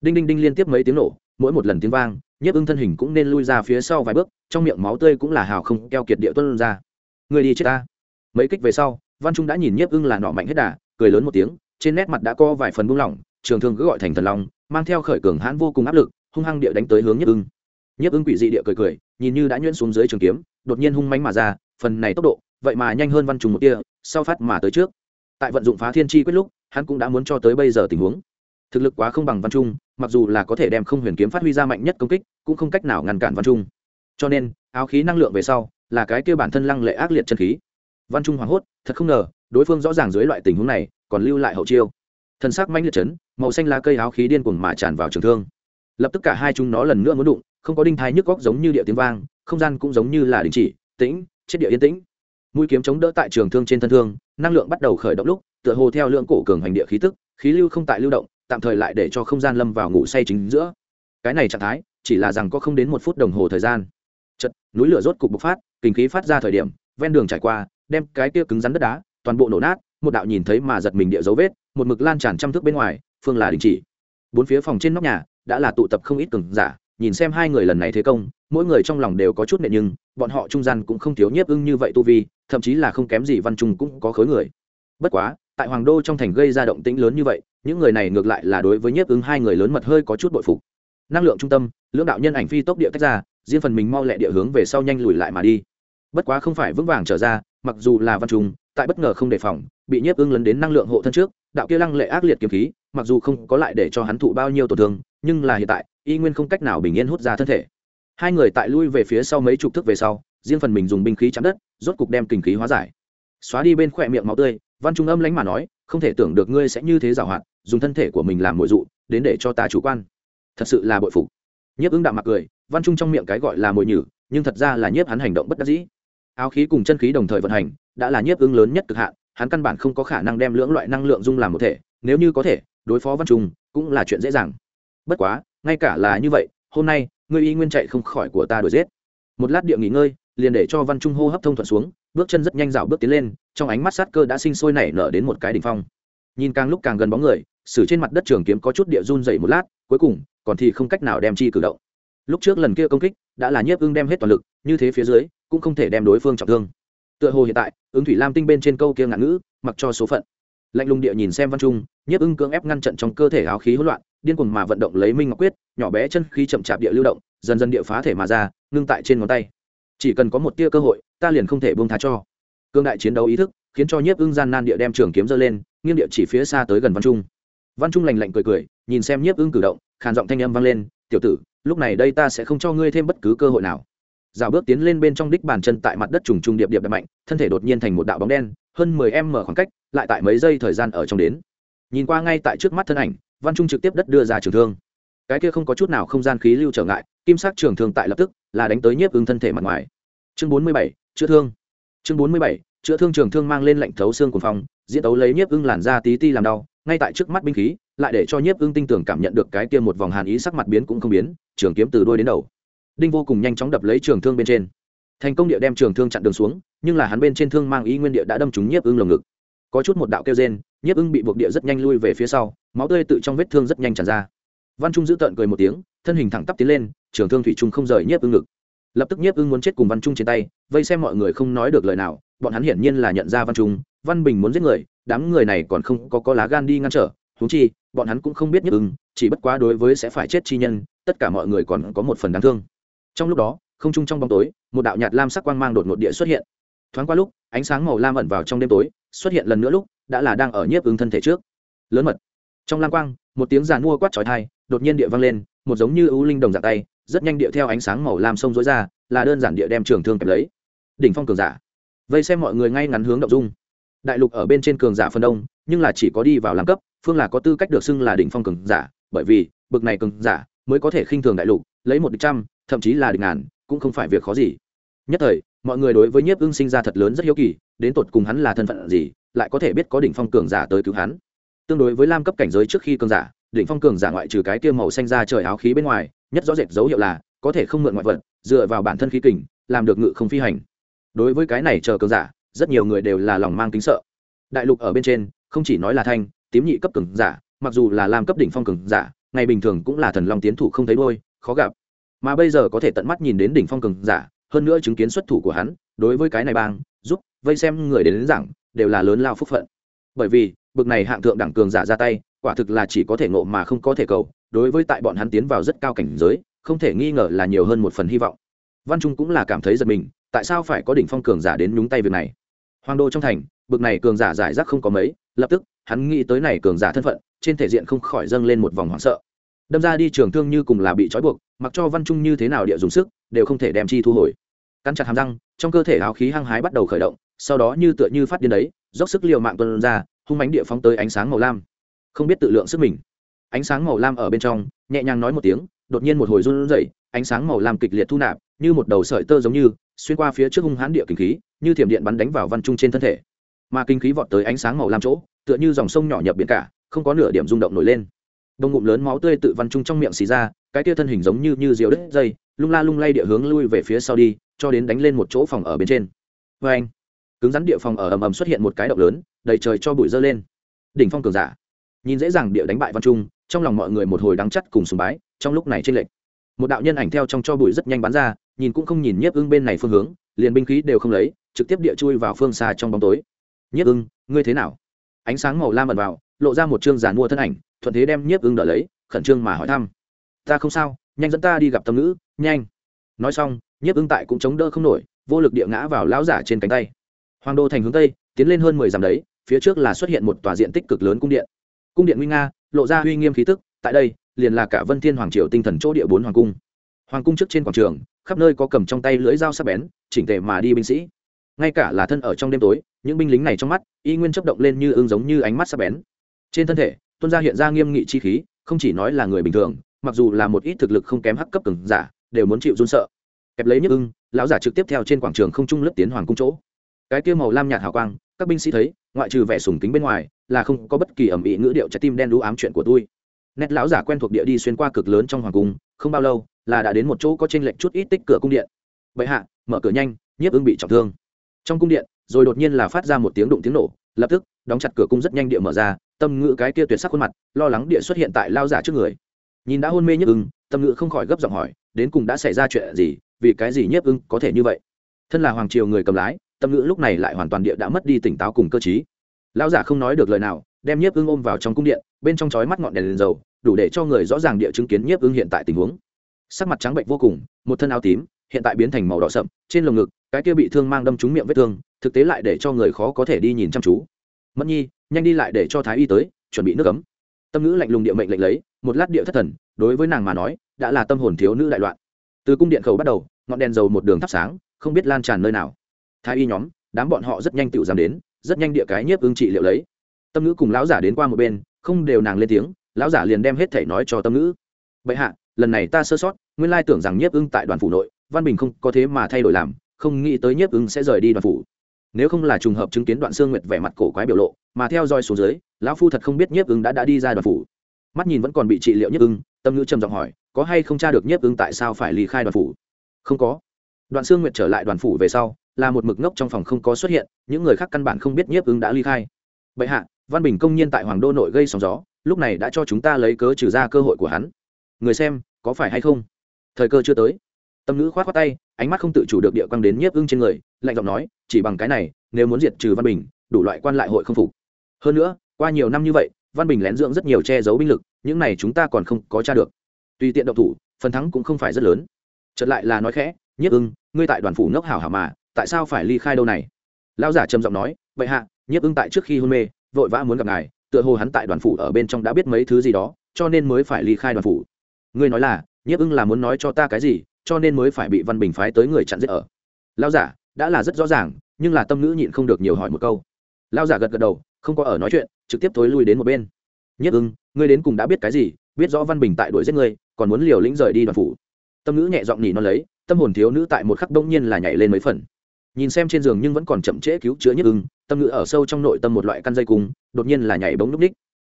Đinh đinh đinh liên tiếp mấy tiếng nổ, mỗi một lần tiếng vang, nhiếp ưng thân hình cũng nên lui ra phía sau vài bước, trong miệng máu tươi cũng là hào không keo kiệt địa tuân ra. Người đi chết ta. Mấy kích về sau văn trung đã nhìn nhiếp ưng là nọ mạnh hết đà, cười lớn một tiếng, trên nét mặt đã co vài phần buông lỏng, trường thương cứ gọi thành thần long, mang theo khởi cường hãn vô cùng áp lực, hung hăng địa đánh tới hướng nhiếp ưng. Nhiếp ưng quỷ dị địa cười cười, nhìn như đã nhuyễn xuống dưới trường kiếm, đột nhiên hung mánh mà ra, phần này tốc độ, vậy mà nhanh hơn văn trùng một tia, sau phát mà tới trước. Tại vận dụng phá thiên chi quyết lúc, hắn cũng đã muốn cho tới bây giờ tình huống. Thực lực quá không bằng văn trung, mặc dù là có thể đem không huyền kiếm phát huy ra mạnh nhất công kích, cũng không cách nào ngăn cản văn trung. Cho nên, áo khí năng lượng về sau, là cái kêu bản thân lăng lệ ác liệt chân khí văn trung hoảng hốt, thật không ngờ, đối phương rõ ràng dưới loại tình huống này, còn lưu lại hậu chiêu. Thân xác manh liệt chấn, màu xanh lá cây áo khí điên cuồng mà tràn vào trường thương. Lập tức cả hai chúng nó lần nữa muốn đụng, không có đinh thai nhức góc giống như địa tiếng vang, không gian cũng giống như là đình chỉ, tĩnh, chết địa yên tĩnh. Mũi kiếm chống đỡ tại trường thương trên thân thương, năng lượng bắt đầu khởi động lúc, tựa hồ theo lượng cổ cường hành địa khí tức, khí lưu không tại lưu động, tạm thời lại để cho không gian lâm vào ngủ say chính giữa. Cái này trạng thái, chỉ là rằng có không đến một phút đồng hồ thời gian. Chật núi lửa rốt cục bộc phát, kinh khí phát ra thời điểm, ven đường trải qua đem cái kia cứng rắn đất đá, toàn bộ nổ nát, một đạo nhìn thấy mà giật mình địa dấu vết, một mực lan tràn trăm thước bên ngoài, phương là đình chỉ. Bốn phía phòng trên nóc nhà đã là tụ tập không ít cường giả, nhìn xem hai người lần này thế công, mỗi người trong lòng đều có chút nệ nhưng, bọn họ trung gian cũng không thiếu nhiếp ưng như vậy tu vi, thậm chí là không kém gì văn trung cũng có khối người. Bất quá, tại hoàng đô trong thành gây ra động tĩnh lớn như vậy, những người này ngược lại là đối với nhiếp ưng hai người lớn mật hơi có chút bội phục. Năng lượng trung tâm, lưỡng đạo nhân ảnh phi tốc địa tách ra, riêng phần mình mau lẹ địa hướng về sau nhanh lùi lại mà đi. Bất quá không phải vững vàng trở ra mặc dù là văn trung, tại bất ngờ không đề phòng, bị nhiếp ưng lấn đến năng lượng hộ thân trước, đạo kia lăng lệ ác liệt kiếm khí, mặc dù không có lại để cho hắn thụ bao nhiêu tổn thương, nhưng là hiện tại, y nguyên không cách nào bình yên hút ra thân thể. Hai người tại lui về phía sau mấy chục thước về sau, riêng phần mình dùng binh khí chắn đất, rốt cục đem kinh khí hóa giải. Xóa đi bên khỏe miệng máu tươi, văn trung âm lánh mà nói, không thể tưởng được ngươi sẽ như thế giảo hoạt, dùng thân thể của mình làm mội dụ, đến để cho ta chủ quan. Thật sự là bội phục. Nhiếp ứng đạm mặc cười, văn trung trong miệng cái gọi là mồi nhử, nhưng thật ra là nhiếp hắn hành động bất đắc dĩ áo khí cùng chân khí đồng thời vận hành, đã là nhiếp ứng lớn nhất cực hạn, hắn căn bản không có khả năng đem lưỡng loại năng lượng dung làm một thể, nếu như có thể, đối phó văn trung cũng là chuyện dễ dàng. Bất quá, ngay cả là như vậy, hôm nay, ngươi y nguyên chạy không khỏi của ta đuổi giết. Một lát địa nghỉ ngơi, liền để cho văn trung hô hấp thông thuận xuống, bước chân rất nhanh dạo bước tiến lên, trong ánh mắt sát cơ đã sinh sôi nảy nở đến một cái đỉnh phong. Nhìn càng lúc càng gần bóng người, xử trên mặt đất trường kiếm có chút địa run dậy một lát, cuối cùng, còn thì không cách nào đem chi cử động. Lúc trước lần kia công kích đã là nhiếp ưng đem hết toàn lực, như thế phía dưới, cũng không thể đem đối phương trọng thương. Tựa hồ hiện tại, ứng thủy lam tinh bên trên câu kia ngạn ngữ, mặc cho số phận. Lạnh lùng địa nhìn xem văn trung, nhiếp ưng cưỡng ép ngăn trận trong cơ thể áo khí hỗn loạn, điên cuồng mà vận động lấy minh ngọc quyết, nhỏ bé chân khí chậm chạp địa lưu động, dần dần địa phá thể mà ra, ngưng tại trên ngón tay. Chỉ cần có một tia cơ hội, ta liền không thể buông tha cho. Cương đại chiến đấu ý thức, khiến cho nhiếp ưng gian nan địa đem trường kiếm giơ lên, nghiêng địa chỉ phía xa tới gần văn trung. Văn trung lành lạnh cười cười, nhìn xem nhiếp ưng cử động, khàn giọng thanh âm vang lên, tiểu tử lúc này đây ta sẽ không cho ngươi thêm bất cứ cơ hội nào. Rào bước tiến lên bên trong đích bàn chân tại mặt đất trùng trùng điệp điệp đập mạnh, thân thể đột nhiên thành một đạo bóng đen, hơn mười em mở khoảng cách, lại tại mấy giây thời gian ở trong đến. Nhìn qua ngay tại trước mắt thân ảnh, văn trung trực tiếp đất đưa ra trường thương. Cái kia không có chút nào không gian khí lưu trở ngại, kim sắc trường thương tại lập tức, là đánh tới nhiếp ứng thân thể mặt ngoài. Chương bốn mươi bảy, chữa thương. Chương bốn mươi bảy, chữa thương trường thương mang lên lệnh thấu xương của phòng diễn tấu lấy nhiếp ưng làn ra tí ti làm đau, ngay tại trước mắt binh khí lại để cho nhiếp ưng tinh tưởng cảm nhận được cái kia một vòng hàn ý sắc mặt biến cũng không biến, trường kiếm từ đôi đến đầu. Đinh vô cùng nhanh chóng đập lấy trường thương bên trên. Thành công địa đem trường thương chặn đường xuống, nhưng là hắn bên trên thương mang ý nguyên địa đã đâm trúng nhiếp ưng lồng ngực. Có chút một đạo kêu rên, nhiếp ưng bị buộc địa rất nhanh lui về phía sau, máu tươi tự trong vết thương rất nhanh tràn ra. Văn trung giữ tợn cười một tiếng, thân hình thẳng tắp tiến lên, trường thương thủy trung không rời nhiếp ưng ngực. Lập tức nhiếp ưng muốn chết cùng văn trung trên tay, vây xem mọi người không nói được lời nào, bọn hắn hiển nhiên là nhận ra văn trung, văn bình muốn giết người, đám người này còn không có có lá gan đi ngăn trở thú chi, bọn hắn cũng không biết nhất ưng, chỉ bất quá đối với sẽ phải chết chi nhân, tất cả mọi người còn có một phần đáng thương. Trong lúc đó, không trung trong bóng tối, một đạo nhạt lam sắc quang mang đột ngột địa xuất hiện. Thoáng qua lúc, ánh sáng màu lam ẩn vào trong đêm tối, xuất hiện lần nữa lúc, đã là đang ở nhiếp ứng thân thể trước. Lớn mật. Trong lam quang, một tiếng giàn mua quát trói thai, đột nhiên địa vang lên, một giống như ưu linh đồng dạng tay, rất nhanh địa theo ánh sáng màu lam sông dối ra, là đơn giản địa đem trường thương kẹp lấy. Đỉnh phong cường giả. Vây xem mọi người ngay ngắn hướng động dung. Đại lục ở bên trên cường giả phân đông nhưng là chỉ có đi vào làm cấp, phương là có tư cách được xưng là đỉnh phong cường giả, bởi vì, bực này cường giả mới có thể khinh thường đại lục, lấy một địch trăm, thậm chí là địch ngàn, cũng không phải việc khó gì. Nhất thời, mọi người đối với nhiếp ưng sinh ra thật lớn rất hiếu kỳ, đến tột cùng hắn là thân phận gì, lại có thể biết có đỉnh phong cường giả tới cứu hắn. Tương đối với lam cấp cảnh giới trước khi cường giả, đỉnh phong cường giả ngoại trừ cái tiêu màu xanh ra trời áo khí bên ngoài, nhất rõ rệt dấu hiệu là có thể không mượn ngoại vật, dựa vào bản thân khí kình, làm được ngự không phi hành. Đối với cái này chờ cường giả, rất nhiều người đều là lòng mang kính sợ. Đại lục ở bên trên không chỉ nói là thanh tím nhị cấp cường giả mặc dù là làm cấp đỉnh phong cường giả ngày bình thường cũng là thần long tiến thủ không thấy đôi khó gặp. Mà bây giờ có thể tận mắt nhìn đến đỉnh phong cường giả hơn nữa chứng kiến xuất thủ của hắn đối với cái này bang giúp vây xem người đến, đến rằng đều là lớn lao phúc phận. Bởi vì bực này hạng thượng đẳng cường giả ra tay quả thực là chỉ có thể ngộ mà không có thể cầu đối với tại bọn hắn tiến vào rất cao cảnh giới không thể nghi ngờ là nhiều hơn một phần hy vọng. Văn trung cũng là cảm thấy giật mình tại sao phải có đỉnh phong cường giả đến nhúng tay việc này? Hoàng đô trong thành bực này cường giả giải rác không có mấy lập tức, hắn nghĩ tới này cường giả thân phận, trên thể diện không khỏi dâng lên một vòng hoảng sợ. Đâm ra đi trường thương như cùng là bị trói buộc, mặc cho văn trung như thế nào địa dùng sức, đều không thể đem chi thu hồi. Cắn chặt hàm răng, trong cơ thể áo khí hăng hái bắt đầu khởi động, sau đó như tựa như phát điên đấy, dốc sức liều mạng tuân ra, hung mánh địa phóng tới ánh sáng màu lam. Không biết tự lượng sức mình. Ánh sáng màu lam ở bên trong, nhẹ nhàng nói một tiếng, đột nhiên một hồi run rẩy, ánh sáng màu lam kịch liệt thu nạp, như một đầu sợi tơ giống như, xuyên qua phía trước hung hãn địa kinh khí, như thiểm điện bắn đánh vào văn trung trên thân thể mà kinh khí vọt tới ánh sáng màu lam chỗ, tựa như dòng sông nhỏ nhập biển cả, không có nửa điểm rung động nổi lên. Đông ngụm lớn máu tươi tự văn trung trong miệng xì ra, cái tia thân hình giống như như diều đứt dây, lung la lung lay địa hướng lui về phía sau đi, cho đến đánh lên một chỗ phòng ở bên trên. Vê anh, cứng rắn địa phòng ở ầm ầm xuất hiện một cái động lớn, đầy trời cho bụi dơ lên. Đỉnh phong cường giả. Nhìn dễ dàng địa đánh bại văn trung, trong lòng mọi người một hồi đắng chắt cùng sùng bái, trong lúc này trên lệch. Một đạo nhân ảnh theo trong cho bụi rất nhanh bắn ra, nhìn cũng không nhìn nhiếp ưng bên này phương hướng, liền binh khí đều không lấy, trực tiếp địa chui vào phương xa trong bóng tối nhiếp ưng, ngươi thế nào? Ánh sáng màu lam ẩn vào, lộ ra một chương giàn mua thân ảnh, thuận thế đem nhiếp ưng đỡ lấy, khẩn trương mà hỏi thăm. Ta không sao, nhanh dẫn ta đi gặp tâm nữ nhanh. Nói xong, nhiếp ưng tại cũng chống đỡ không nổi, vô lực địa ngã vào lão giả trên cánh tay. Hoàng đô thành hướng tây, tiến lên hơn mười dặm đấy, phía trước là xuất hiện một tòa diện tích cực lớn cung điện. Cung điện nguy nga, lộ ra uy nghiêm khí tức, tại đây, liền là cả vân thiên hoàng triều tinh thần chỗ địa bốn hoàng cung. Hoàng cung trước trên quảng trường, khắp nơi có cầm trong tay lưỡi dao sắc bén, chỉnh tề mà đi binh sĩ ngay cả là thân ở trong đêm tối, những binh lính này trong mắt, y nguyên chấp động lên như ương giống như ánh mắt sắc bén. Trên thân thể tuân gia hiện ra nghiêm nghị chi khí, không chỉ nói là người bình thường, mặc dù là một ít thực lực không kém hắc cấp cường giả, đều muốn chịu run sợ. Kẹp lấy nhức ưng, lão giả trực tiếp theo trên quảng trường không trung lướt tiến hoàng cung chỗ. Cái kia màu lam nhạt hào quang, các binh sĩ thấy, ngoại trừ vẻ sùng kính bên ngoài, là không có bất kỳ ẩm ý ngữ điệu trái tim đen đũ ám chuyện của tôi. Nét lão giả quen thuộc địa đi xuyên qua cực lớn trong hoàng cung, không bao lâu, là đã đến một chỗ có t r ê n lệch chút ít tích cửa cung điện. Vậy hạ, mở cửa nhanh, nhiếp ưng bị trọng thương trong cung điện rồi đột nhiên là phát ra một tiếng đụng tiếng nổ lập tức đóng chặt cửa cung rất nhanh địa mở ra tâm ngữ cái kia tuyệt sắc khuôn mặt lo lắng địa xuất hiện tại lao giả trước người. Nhìn đã hôn mê nhức ưng tâm ngữ không khỏi gấp giọng hỏi đến cùng đã xảy ra chuyện gì vì cái gì nhiếp ưng có thể như vậy? Thân là hoàng triều người cầm lái tâm ngữ lúc này lại hoàn toàn địa đã mất đi tỉnh táo cùng cơ t lao giả không nói được lời nào đem nhiếp ưng ôm vào trong cung điện bên trong chói mắt ngọn đèn, lên dầu đủ để cho người rõ ràng địa chứng kiến nhiếp ưng hiện tại tình huống. Sắc mặt trắng bệnh vô cùng một thân áo tím hiện tại biến thành màu đỏ sậm, trên lồng ngực, cái kia bị thương mang đâm trúng miệng vết thương, thực tế lại để cho người khó có thể đi nhìn chăm chú. Mẫn nhi, nhanh đi lại để cho thái y tới, chuẩn bị nước ấm. Tâm ngữ lạnh lùng địa mệnh lệnh lấy, một lát địa thất thần, đối với nàng mà nói, đã là tâm hồn thiếu nữ đại loạn. Từ cung điện khẩu bắt đầu, ngọn đèn dầu một đường thắp sáng, không biết lan tràn nơi nào. Thái y nhóm, đám bọn họ rất nhanh tự dám đến, rất nhanh địa cái nhiếp ưng trị liệu lấy. Tâm ngữ cùng lão giả đến qua một bên, không đều nàng lên tiếng, lão giả liền đem hết thể nói cho tâm ngữ. Bệ hạ, lần này ta sơ sót, nguyên lai tưởng rằng nhiếp ưng tại đoàn phủ nội văn bình không có thế mà thay đổi làm, không nghĩ tới nhiếp ưng sẽ rời đi đoàn phủ. Nếu không là trùng hợp chứng kiến đoạn xương nguyệt vẻ mặt cổ quái biểu lộ, mà theo dõi xuống dưới, lão phu thật không biết nhiếp ưng đã đã đi ra đoàn phủ. Mắt nhìn vẫn còn bị trị liệu nhiếp ưng, tâm ngữ trầm giọng hỏi, có hay không tra được nhiếp ưng tại sao phải ly khai đoàn phủ? Không có. Đoạn xương nguyệt trở lại đoàn phủ về sau, là một mực ngốc trong phòng không có xuất hiện, những người khác căn bản không biết nhiếp ưng đã ly khai. Bệ hạ, văn bình công nhiên tại hoàng đô nội gây sóng gió, lúc này đã cho chúng ta lấy cớ trừ ra cơ hội của hắn. Người xem, có phải hay không? Thời cơ chưa tới tâm ngữ khoát khoát tay, ánh mắt không tự chủ được địa quang đến nhiếp ưng trên người, lạnh giọng nói, chỉ bằng cái này, nếu muốn diệt trừ văn bình, đủ loại quan lại hội không phục. Hơn nữa, qua nhiều năm như vậy, văn bình lén dưỡng rất nhiều che giấu binh lực, những này chúng ta còn không có t r a được. Tùy tiện động thủ, phần thắng cũng không phải rất lớn. Trật lại là nói khẽ, nhiếp ưng, ngươi tại đoàn phủ ngốc hảo hảo mà, tại sao phải ly khai đâu này? Lao giả trầm giọng nói, vậy hạ, nhiếp ưng tại trước khi hôn mê, vội vã muốn gặp ngài, tựa hồ hắn tại đoàn phủ ở bên trong đã biết mấy thứ gì đó, cho nên mới phải ly khai đoàn phủ. Ngươi nói là, nhiếp ưng là muốn nói cho ta cái gì cho nên mới phải bị văn bình phái tới người chặn giết ở. Lao giả, đã là rất rõ ràng, nhưng là tâm ngữ nhịn không được nhiều hỏi một câu. Lao giả gật gật đầu, không có ở nói chuyện, trực tiếp thối lui đến một bên. Nhất ưng, ngươi đến cùng đã biết cái gì, biết rõ văn bình tại đuổi giết ngươi, còn muốn liều lĩnh rời đi đoàn phủ. Tâm ngữ nhẹ giọng nhỉ nó lấy, tâm hồn thiếu nữ tại một khắc đông nhiên là nhảy lên mấy phần. Nhìn xem trên giường nhưng vẫn còn chậm trễ cứu chữa nhất ưng, tâm ngữ ở sâu trong nội tâm một loại căn dây cung đột nhiên là nhảy bóng núp ních.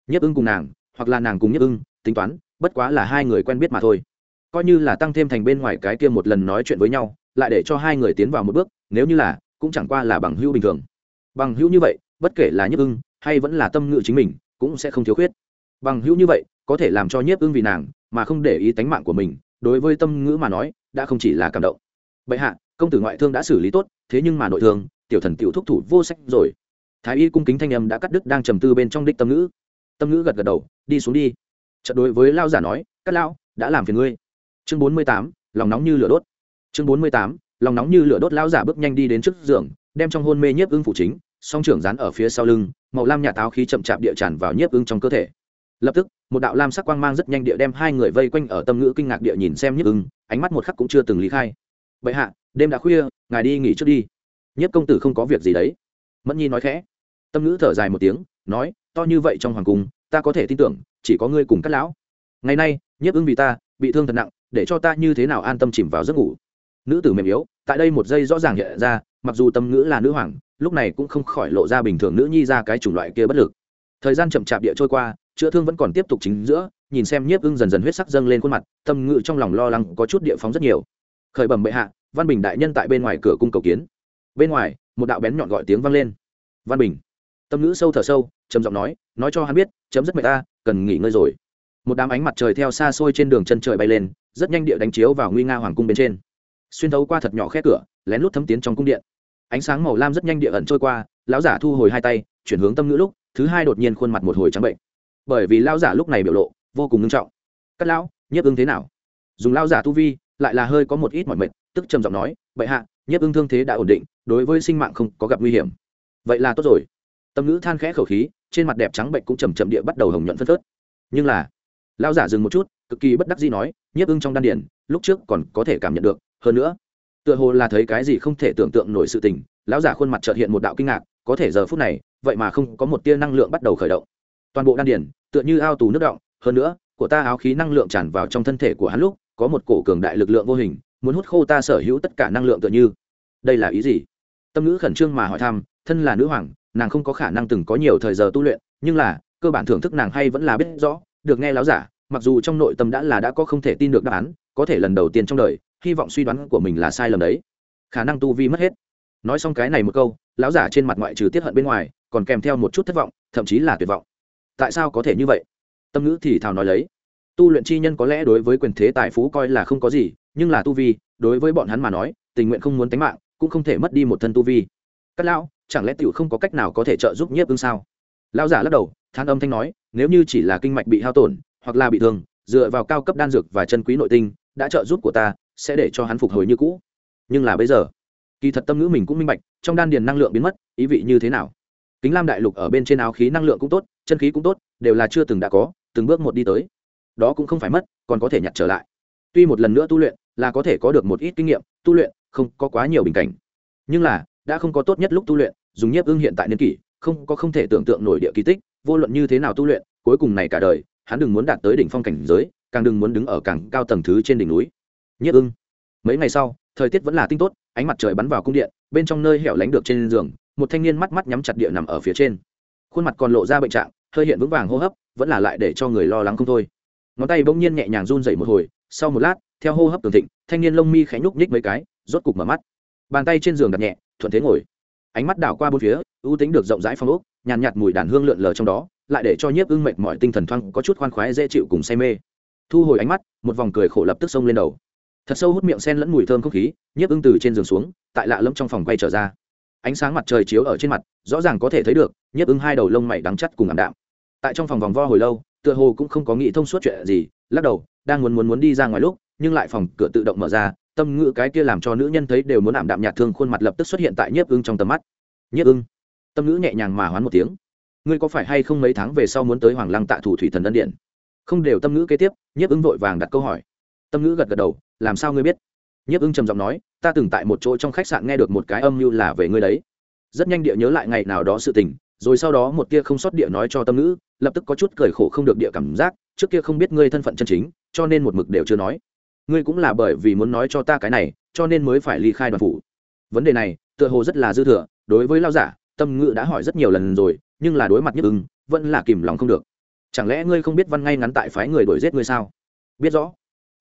Nhất ưng cùng nàng, hoặc là nàng cùng nhất ưng, tính toán, bất quá là hai người quen biết mà thôi coi như là tăng thêm thành bên ngoài cái kia một lần nói chuyện với nhau, lại để cho hai người tiến vào một bước, nếu như là, cũng chẳng qua là bằng hữu bình thường. Bằng hữu như vậy, bất kể là nhiếp ưng, hay vẫn là tâm ngự chính mình, cũng sẽ không thiếu khuyết. Bằng hữu như vậy, có thể làm cho nhiếp ưng vì nàng, mà không để ý tánh mạng của mình, đối với tâm ngữ mà nói, đã không chỉ là cảm động. Bệ hạ, công tử ngoại thương đã xử lý tốt, thế nhưng mà nội thương, tiểu thần tiểu thúc thủ vô sách rồi. Thái y cung kính thanh âm đã cắt đứt đang trầm tư bên trong đích tâm ngữ. Tâm ngữ gật gật đầu, đi xuống đi. Trận đối với lao giả nói cắt lão, đã làm phiền ngươi chương bốn mươi tám, lòng nóng như lửa đốt. Chương bốn mươi tám, lòng nóng như lửa đốt lão giả bước nhanh đi đến trước giường, đem trong hôn mê nhiếp ưng phủ chính, song trưởng dán ở phía sau lưng, màu lam nhà táo khí chậm chạp địa tràn vào nhiếp ưng trong cơ thể. Lập tức, một đạo lam sắc quang mang rất nhanh địa đem hai người vây quanh ở tâm ngữ kinh ngạc địa nhìn xem nhiếp ưng, ánh mắt một khắc cũng chưa từng lý khai. Bệ hạ, đêm đã khuya, ngài đi nghỉ trước đi. Nhiếp công tử không có việc gì đấy. Mẫn nhi nói khẽ. Tâm ngữ thở dài một tiếng, nói, to như vậy trong hoàng cung, ta có thể tin tưởng, chỉ có ngươi cùng các lão. Ngày nay, nhiếp ưng vì ta, bị thương thật nặng để cho ta như thế nào an tâm chìm vào giấc ngủ. Nữ tử mềm yếu, tại đây một giây rõ ràng hiện ra, mặc dù tâm ngữ là nữ hoàng, lúc này cũng không khỏi lộ ra bình thường nữ nhi ra cái chủng loại kia bất lực. Thời gian chậm chạp địa trôi qua, chữa thương vẫn còn tiếp tục chính giữa, nhìn xem nhiếp ưng dần dần huyết sắc dâng lên khuôn mặt, tâm ngữ trong lòng lo lắng có chút địa phóng rất nhiều. Khởi bẩm bệ hạ, văn bình đại nhân tại bên ngoài cửa cung cầu kiến. Bên ngoài, một đạo bén nhọn gọi tiếng vang lên. Văn bình. Tâm ngữ sâu thở sâu, trầm giọng nói nói cho hắn biết, chấm dứt mệt ta, cần nghỉ ngơi rồi. Một đám ánh mặt trời theo xa xôi trên đường chân trời bay lên rất nhanh địa đánh chiếu vào nguy nga hoàng cung bên trên. Xuyên thấu qua thật nhỏ khe cửa, lén lút thấm tiến trong cung điện. Ánh sáng màu lam rất nhanh địa ẩn trôi qua, lão giả thu hồi hai tay, chuyển hướng tâm ngữ lúc, thứ hai đột nhiên khuôn mặt một hồi trắng bệnh. Bởi vì lão giả lúc này biểu lộ, vô cùng nghiêm trọng. Cắt lão, nhiếp ưng thế nào? Dùng lão giả tu vi, lại là hơi có một ít mọi mệt, tức trầm giọng nói, bệ hạ, nhiếp ưng thương thế đã ổn định, đối với sinh mạng không có gặp nguy hiểm. Vậy là tốt rồi. Tâm ngữ than khẽ khẩu khí, trên mặt đẹp trắng bệnh cũng chầm chậm địa bắt đầu hồng nhuận phân phớt. Nhưng là lão giả dừng một chút, cực kỳ bất đắc dĩ nói, nhiếp ưng trong đan điển lúc trước còn có thể cảm nhận được. Hơn nữa, tựa hồ là thấy cái gì không thể tưởng tượng nổi sự tình. Lão giả khuôn mặt trợt hiện một đạo kinh ngạc, có thể giờ phút này, vậy mà không có một tia năng lượng bắt đầu khởi động. Toàn bộ đan điển tựa như ao tù nước động. Hơn nữa, của ta áo khí năng lượng tràn vào trong thân thể của hắn lúc, có một cổ cường đại lực lượng vô hình, muốn hút khô ta sở hữu tất cả năng lượng tựa như. Đây là ý gì? Tâm ngữ khẩn trương mà hỏi thăm, thân là nữ hoàng, nàng không có khả năng từng có nhiều thời giờ tu luyện, nhưng là, cơ bản thưởng thức nàng hay vẫn là biết rõ được nghe láo giả, mặc dù trong nội tâm đã là đã có không thể tin được đáp án, có thể lần đầu tiên trong đời, hy vọng suy đoán của mình là sai lầm đấy. Khả năng tu vi mất hết. Nói xong cái này một câu lão giả trên mặt ngoại trừ tiết hận bên ngoài, còn kèm theo một chút thất vọng, thậm chí là tuyệt vọng. Tại sao có thể như vậy? Tâm ngữ thì thào nói lấy. Tu luyện chi nhân có lẽ đối với quyền thế tài phú coi là không có gì, nhưng là tu vi, đối với bọn hắn mà nói, tình nguyện không muốn tánh mạng, cũng không thể mất đi một thân tu vi. Các lão, chẳng lẽ tiểu không có cách nào có thể trợ giúp nhiếp ưng sao? Lão giả lắc đầu than âm thanh nói nếu như chỉ là kinh mạch bị hao tổn, hoặc là bị thương, dựa vào cao cấp đan dược và chân quý nội tinh, đã trợ giúp của ta sẽ để cho hắn phục hồi như cũ. Nhưng là bây giờ, kỳ thật tâm ngữ mình cũng minh bạch, trong đan điền năng lượng biến mất, ý vị như thế nào? Kính lam đại lục ở bên trên áo khí năng lượng cũng tốt, chân khí cũng tốt, đều là chưa từng đã có, từng bước một đi tới. Đó cũng không phải mất, còn có thể nhặt trở lại. Tuy một lần nữa tu luyện là có thể có được một ít kinh nghiệm, tu luyện không có quá nhiều bình cảnh. Nhưng là, đã không có tốt nhất lúc tu luyện, dùng nhiếp ưng hiện tại niên kỷ, không có không thể tưởng tượng nổi địa kỳ tích vô luận như thế nào tu luyện, cuối cùng này cả đời, hắn đừng muốn đạt tới đỉnh phong cảnh giới, càng đừng muốn đứng ở càng cao tầng thứ trên đỉnh núi. Nhất ưng. Mấy ngày sau, thời tiết vẫn là tinh tốt, ánh mặt trời bắn vào cung điện, bên trong nơi hẻo lánh được trên giường, một thanh niên mắt mắt nhắm chặt địa nằm ở phía trên. Khuôn mặt còn lộ ra bệnh trạng, hơi hiện vững vàng hô hấp, vẫn là lại để cho người lo lắng không thôi. Ngón tay bỗng nhiên nhẹ nhàng run dậy một hồi, sau một lát, theo hô hấp tường thịnh, thanh niên lông mi khẽ nhúc nhích mấy cái, rốt cục mở mắt. Bàn tay trên giường đặt nhẹ, thuận thế ngồi. Ánh mắt đảo qua bốn phía, ưu tính được rộng rãi phong ốc nhàn nhạt mùi đàn hương lượn lờ trong đó, lại để cho nhiếp ưng mệt mọi tinh thần thoang có chút khoan khoái dễ chịu cùng say mê. Thu hồi ánh mắt, một vòng cười khổ lập tức xông lên đầu. Thật sâu hút miệng sen lẫn mùi thơm không khí, nhiếp ưng từ trên giường xuống, tại lạ lẫm trong phòng quay trở ra. Ánh sáng mặt trời chiếu ở trên mặt, rõ ràng có thể thấy được, nhiếp ưng hai đầu lông mày đắng chắt cùng ảm đạm. Tại trong phòng vòng vo hồi lâu, tựa hồ cũng không có nghĩ thông suốt chuyện gì, lắc đầu, đang muốn muốn muốn đi ra ngoài lúc, nhưng lại phòng cửa tự động mở ra, tâm ngữ cái kia làm cho nữ nhân thấy đều muốn ảm đạm nhạt thương khuôn mặt lập tức xuất hiện tại nhiếp ưng trong tầm mắt. Nhiếp ưng tâm ngữ nhẹ nhàng mà hoán một tiếng. Ngươi có phải hay không mấy tháng về sau muốn tới hoàng lăng tạ thủ thủy thần ân điện? Không đều tâm ngữ kế tiếp, nhiếp Ứng vội vàng đặt câu hỏi. Tâm ngữ gật gật đầu, làm sao ngươi biết? Nhiếp Ứng trầm giọng nói, ta từng tại một chỗ trong khách sạn nghe được một cái âm mưu là về ngươi đấy. Rất nhanh địa nhớ lại ngày nào đó sự tình, rồi sau đó một tia không sót địa nói cho tâm ngữ, lập tức có chút cười khổ không được địa cảm giác, trước kia không biết ngươi thân phận chân chính, cho nên một mực đều chưa nói. Ngươi cũng là bởi vì muốn nói cho ta cái này, cho nên mới phải ly khai đoàn phủ. Vấn đề này, tựa hồ rất là dư thừa, đối với lao giả tâm ngữ đã hỏi rất nhiều lần rồi, nhưng là đối mặt nhất ưng, vẫn là kìm lòng không được. Chẳng lẽ ngươi không biết văn ngay ngắn tại phái người đuổi giết ngươi sao? Biết rõ.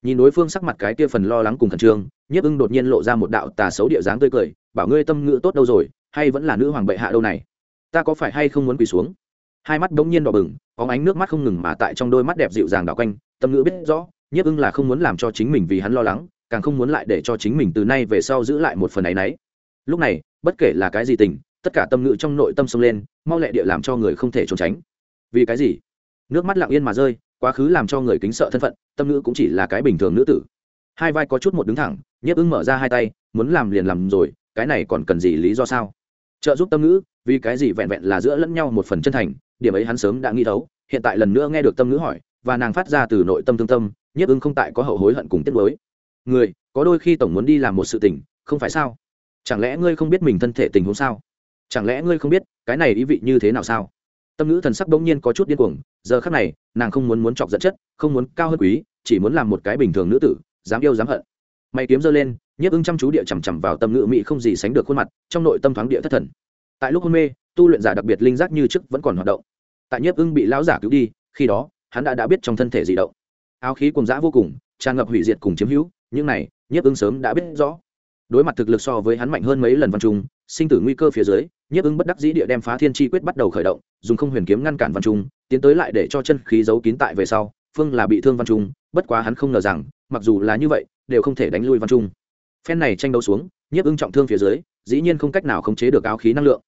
Nhìn đối phương sắc mặt cái kia phần lo lắng cùng khẩn trương, Nhất ưng đột nhiên lộ ra một đạo tà xấu địa dáng tươi cười, bảo ngươi tâm ngữ tốt đâu rồi, hay vẫn là nữ hoàng bệ hạ đâu này? Ta có phải hay không muốn quỳ xuống? Hai mắt bỗng nhiên đỏ bừng, có ánh nước mắt không ngừng mà tại trong đôi mắt đẹp dịu dàng đảo quanh, tâm ngữ biết rõ nhiếp ưng là không muốn làm cho chính mình vì hắn lo lắng, càng không muốn lại để cho chính mình từ nay về sau giữ lại một phần áy náy lúc này, bất kể là cái gì tình tất cả tâm ngữ trong nội tâm sông lên, mau lẹ địa làm cho người không thể trốn tránh. Vì cái gì? Nước mắt lặng yên mà rơi, quá khứ làm cho người kính sợ thân phận, tâm ngữ cũng chỉ là cái bình thường nữ tử. Hai vai có chút một đứng thẳng, nhiếp ứng mở ra hai tay, muốn làm liền làm rồi, cái này còn cần gì lý do sao? Trợ giúp tâm ngữ, vì cái gì vẹn vẹn là giữa lẫn nhau một phần chân thành, điểm ấy hắn sớm đã nghĩ thấu, hiện tại lần nữa nghe được tâm ngữ hỏi, và nàng phát ra từ nội tâm thương tâm, nhiếp ứng không tại có hậu hối hận cùng tiết mới người, có đôi khi tổng muốn đi làm một sự tình, không phải sao? Chẳng lẽ ngươi không biết mình thân thể tình huống sao? Chẳng lẽ ngươi không biết, cái này ý vị như thế nào sao? Tâm ngữ thần sắc bỗng nhiên có chút điên cuồng, giờ khác này, nàng không muốn muốn chọc dẫn chất, không muốn cao hơn quý, chỉ muốn làm một cái bình thường nữ tử, dám yêu dám hận. Mày kiếm giơ lên, nhiếp ưng chăm chú địa chằm chằm vào tâm ngữ mỹ không gì sánh được khuôn mặt, trong nội tâm thoáng địa thất thần. Tại lúc hôn mê, tu luyện giả đặc biệt linh giác như trước vẫn còn hoạt động. Tại nhiếp ưng bị lão giả cứu đi, khi đó, hắn đã đã biết trong thân thể di động. Áo khí cùng dã vô cùng, tràn ngập hủy diệt cùng chiếm hữu, những này, nhiếp ưng sớm đã biết rõ đối mặt thực lực so với hắn mạnh hơn mấy lần văn trung, sinh tử nguy cơ phía dưới, nhiếp ưng bất đắc dĩ địa đem phá thiên chi quyết bắt đầu khởi động, dùng không huyền kiếm ngăn cản văn trung, tiến tới lại để cho chân khí giấu kín tại về sau, phương là bị thương văn trung, bất quá hắn không ngờ rằng, mặc dù là như vậy, đều không thể đánh lui văn trung. Phen này tranh đấu xuống, nhiếp ưng trọng thương phía dưới, dĩ nhiên không cách nào khống chế được áo khí năng lượng.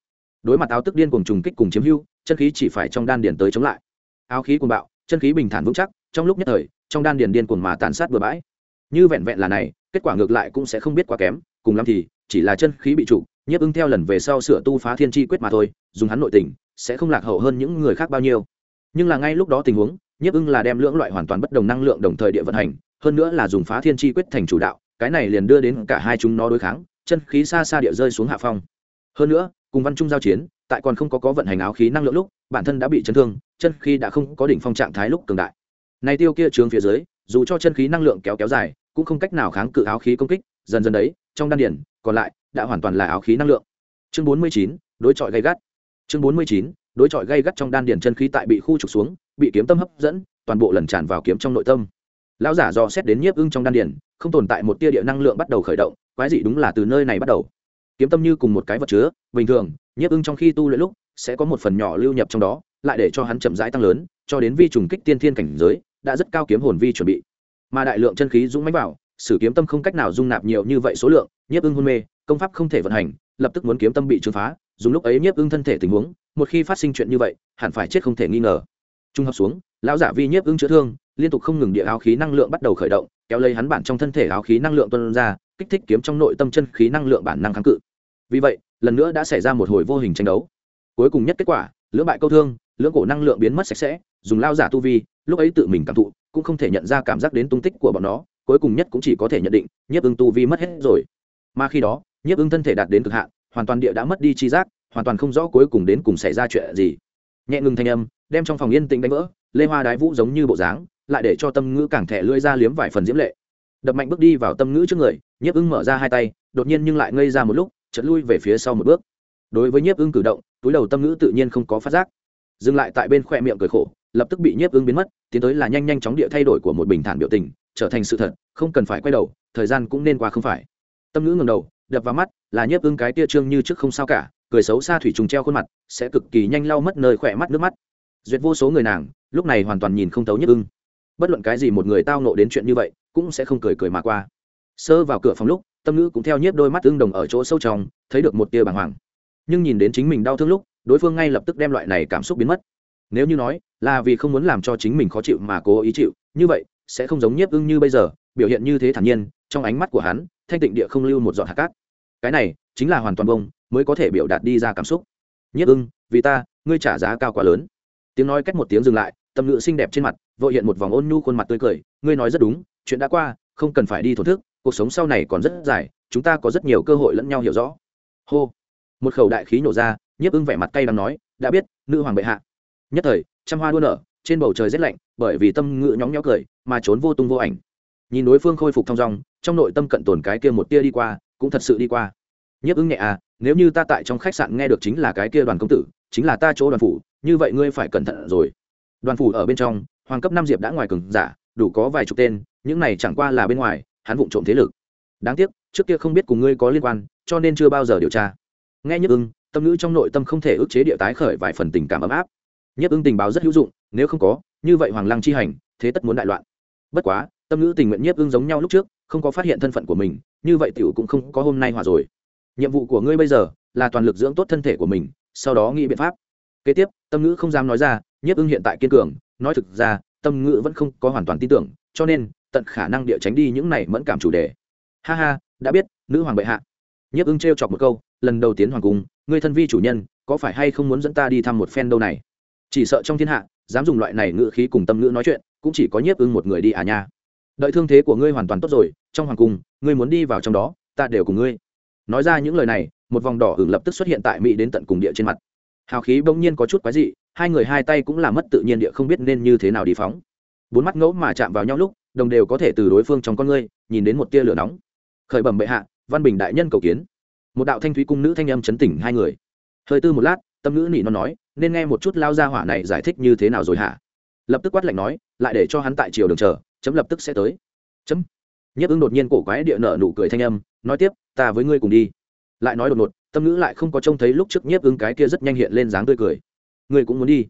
Đối mặt áo tức điên cùng trùng kích cùng chiếm hưu chân khí chỉ phải trong đan điền tới chống lại. Áo khí cuồng bạo, chân khí bình thản vững chắc, trong lúc nhất thời, trong đan điền điên cuồng mà tàn sát bừa bãi. Như vẹn vẹn là này, kết quả ngược lại cũng sẽ không biết quá kém cùng lắm thì chỉ là chân khí bị trụ, nhiếp ưng theo lần về sau sửa tu phá thiên chi quyết mà thôi, dùng hắn nội tình, sẽ không lạc hậu hơn những người khác bao nhiêu. Nhưng là ngay lúc đó tình huống, nhiếp ưng là đem lưỡng loại hoàn toàn bất đồng năng lượng đồng thời địa vận hành, hơn nữa là dùng phá thiên chi quyết thành chủ đạo, cái này liền đưa đến cả hai chúng nó đối kháng, chân khí xa xa địa rơi xuống hạ phong. Hơn nữa, cùng văn trung giao chiến, tại còn không có có vận hành áo khí năng lượng lúc, bản thân đã bị chấn thương, chân khí đã không có đỉnh phong trạng thái lúc cường đại. Này tiêu kia trường phía dưới, dù cho chân khí năng lượng kéo kéo dài, cũng không cách nào kháng cự áo khí công kích, dần dần đấy trong đan điển còn lại đã hoàn toàn là áo khí năng lượng. Chương bốn mươi chín, đối chọi gây gắt. Chương bốn mươi chín, đối chọi gây gắt trong đan điển chân khí tại bị khu trục xuống, bị kiếm tâm hấp dẫn, toàn bộ lần tràn vào kiếm trong nội tâm. Lão giả do xét đến nhiếp ưng trong đan điển không tồn tại một tia địa năng lượng bắt đầu khởi động, quái dị đúng là từ nơi này bắt đầu. Kiếm tâm như cùng một cái vật chứa, bình thường, nhiếp ưng trong khi tu luyện lúc sẽ có một phần nhỏ lưu nhập trong đó, lại để cho hắn chậm rãi tăng lớn, cho đến vi trùng kích tiên thiên cảnh giới, đã rất cao kiếm hồn vi chuẩn bị. Mà đại lượng chân khí dũng mãnh vào sử kiếm tâm không cách nào dung nạp nhiều như vậy số lượng, nhiếp ưng hôn mê, công pháp không thể vận hành, lập tức muốn kiếm tâm bị trừng phá, dùng lúc ấy nhiếp ưng thân thể tình huống, một khi phát sinh chuyện như vậy, hẳn phải chết không thể nghi ngờ. Trung hợp xuống, lão giả vi nhiếp ưng chữa thương, liên tục không ngừng địa áo khí năng lượng bắt đầu khởi động, kéo lấy hắn bản trong thân thể áo khí năng lượng tuân ra, kích thích kiếm trong nội tâm chân khí năng lượng bản năng kháng cự. Vì vậy, lần nữa đã xảy ra một hồi vô hình tranh đấu. Cuối cùng nhất kết quả, lưỡng bại câu thương, lưỡng cổ năng lượng biến mất sạch sẽ, dùng lao giả tu vi, lúc ấy tự mình cảm thụ, cũng không thể nhận ra cảm giác đến tung tích của bọn nó cuối cùng nhất cũng chỉ có thể nhận định, nhiếp ưng tu vi mất hết rồi. Mà khi đó, nhiếp ưng thân thể đạt đến cực hạn, hoàn toàn địa đã mất đi chi giác, hoàn toàn không rõ cuối cùng đến cùng xảy ra chuyện gì. Nhẹ ngừng thanh âm, đem trong phòng yên tĩnh đánh vỡ, lê hoa đái vũ giống như bộ dáng, lại để cho tâm ngữ càng thẻ lưỡi ra liếm vài phần diễm lệ. Đập mạnh bước đi vào tâm ngữ trước người, nhiếp ưng mở ra hai tay, đột nhiên nhưng lại ngây ra một lúc chật lui về phía sau một bước. Đối với nhiếp ưng cử động, túi đầu tâm ngữ tự nhiên không có phát giác. Dừng lại tại bên khoe miệng cười khổ, lập tức bị nhiếp ưng biến mất, tiến tới là nhanh nhanh chóng địa thay đổi của một bình thản biểu tình trở thành sự thật, không cần phải quay đầu, thời gian cũng nên qua không phải. Tâm ngữ ngầm đầu, đập vào mắt, là nhiếp ưng cái tia trương như trước không sao cả, cười xấu xa thủy trùng treo khuôn mặt, sẽ cực kỳ nhanh lau mất nơi khỏe mắt, nước mắt. Duyệt vô số người nàng, lúc này hoàn toàn nhìn không thấu nhiếp ưng. Bất luận cái gì một người tao nộ đến chuyện như vậy, cũng sẽ không cười cười mà qua. Sơ vào cửa phòng lúc, tâm ngữ cũng theo nhiếp đôi mắt tương đồng ở chỗ sâu trong, thấy được một tia bàng hoàng. Nhưng nhìn đến chính mình đau thương lúc, đối phương ngay lập tức đem loại này cảm xúc biến mất. Nếu như nói, là vì không muốn làm cho chính mình khó chịu mà cố ý chịu, như vậy sẽ không giống nhiếp ưng như bây giờ, biểu hiện như thế thản nhiên, trong ánh mắt của hắn, thanh tịnh địa không lưu một giọt hạt cát. Cái này chính là hoàn toàn bông, mới có thể biểu đạt đi ra cảm xúc. Nhiếp ưng, vì ta, ngươi trả giá cao quá lớn. Tiếng nói cách một tiếng dừng lại, tâm ngữ xinh đẹp trên mặt, vội hiện một vòng ôn nhu khuôn mặt tươi cười, ngươi nói rất đúng, chuyện đã qua, không cần phải đi thổn thức, cuộc sống sau này còn rất dài, chúng ta có rất nhiều cơ hội lẫn nhau hiểu rõ. Hô. Một khẩu đại khí nổ ra, nhiếp ưng vẻ mặt cay đắng nói, đã biết, nữ hoàng bệ hạ. Nhất thời, trăm hoa đua nở, trên bầu trời rét lạnh bởi vì tâm ngự nhóng nhó cười, mà trốn vô tung vô ảnh. Nhìn đối phương khôi phục thong dong, trong nội tâm cận tồn cái kia một tia đi qua, cũng thật sự đi qua. Nhấp ứng nhẹ à nếu như ta tại trong khách sạn nghe được chính là cái kia đoàn công tử, chính là ta chỗ đoàn phủ, như vậy ngươi phải cẩn thận rồi. Đoàn phủ ở bên trong, hoàng cấp năm diệp đã ngoài cường giả, đủ có vài chục tên, những này chẳng qua là bên ngoài, hắn vụng trộm thế lực. Đáng tiếc, trước kia không biết cùng ngươi có liên quan, cho nên chưa bao giờ điều tra. Nghe nhấp ưng tâm ngữ trong nội tâm không thể ức chế địa tái khởi vài phần tình cảm ấm áp. Nhấp ưng tình báo rất hữu dụng, nếu không có như vậy hoàng lăng chi hành, thế tất muốn đại loạn. Bất quá, tâm ngữ tình nguyện nhiếp ưng giống nhau lúc trước, không có phát hiện thân phận của mình, như vậy tiểu cũng không có hôm nay hòa rồi. Nhiệm vụ của ngươi bây giờ là toàn lực dưỡng tốt thân thể của mình, sau đó nghĩ biện pháp. Kế tiếp, tâm ngữ không dám nói ra, nhiếp ưng hiện tại kiên cường, nói thực ra, tâm ngữ vẫn không có hoàn toàn tin tưởng, cho nên, tận khả năng địa tránh đi những này mẫn cảm chủ đề. Ha ha, đã biết, nữ hoàng bệ hạ. Nhiếp ưng t chọc một câu, lần đầu tiến hoàng cung, ngươi thân vi chủ nhân, có phải hay không muốn dẫn ta đi thăm một phen đâu này? Chỉ sợ trong thiên hạ dám dùng loại này ngữ khí cùng tâm ngữ nói chuyện, cũng chỉ có nhiếp ưng một người đi à nha. Đợi thương thế của ngươi hoàn toàn tốt rồi, trong hoàng cung, ngươi muốn đi vào trong đó, ta đều cùng ngươi. Nói ra những lời này, một vòng đỏ hưởng lập tức xuất hiện tại mỹ đến tận cùng địa trên mặt. Hào khí bỗng nhiên có chút quái dị, hai người hai tay cũng là mất tự nhiên địa không biết nên như thế nào đi phóng. Bốn mắt ngẫu mà chạm vào nhau lúc, đồng đều có thể từ đối phương trong con ngươi, nhìn đến một tia lửa nóng. Khởi bẩm bệ hạ, văn bình đại nhân cầu kiến. Một đạo thanh thúy cung nữ thanh âm chấn tỉnh hai người. Hơi tư một lát tâm nữ nỉ nó nói, nên nghe một chút lao ra hỏa này giải thích như thế nào rồi hả? Lập tức quát lạnh nói, lại để cho hắn tại chiều đường chờ, chấm lập tức sẽ tới. Chấm. Nhấp ứng đột nhiên cổ quái địa nợ nụ cười thanh âm, nói tiếp, ta với ngươi cùng đi. Lại nói đột ngột, tâm ngữ lại không có trông thấy lúc trước nhiếp ứng cái kia rất nhanh hiện lên dáng tươi cười. Ngươi cũng muốn đi?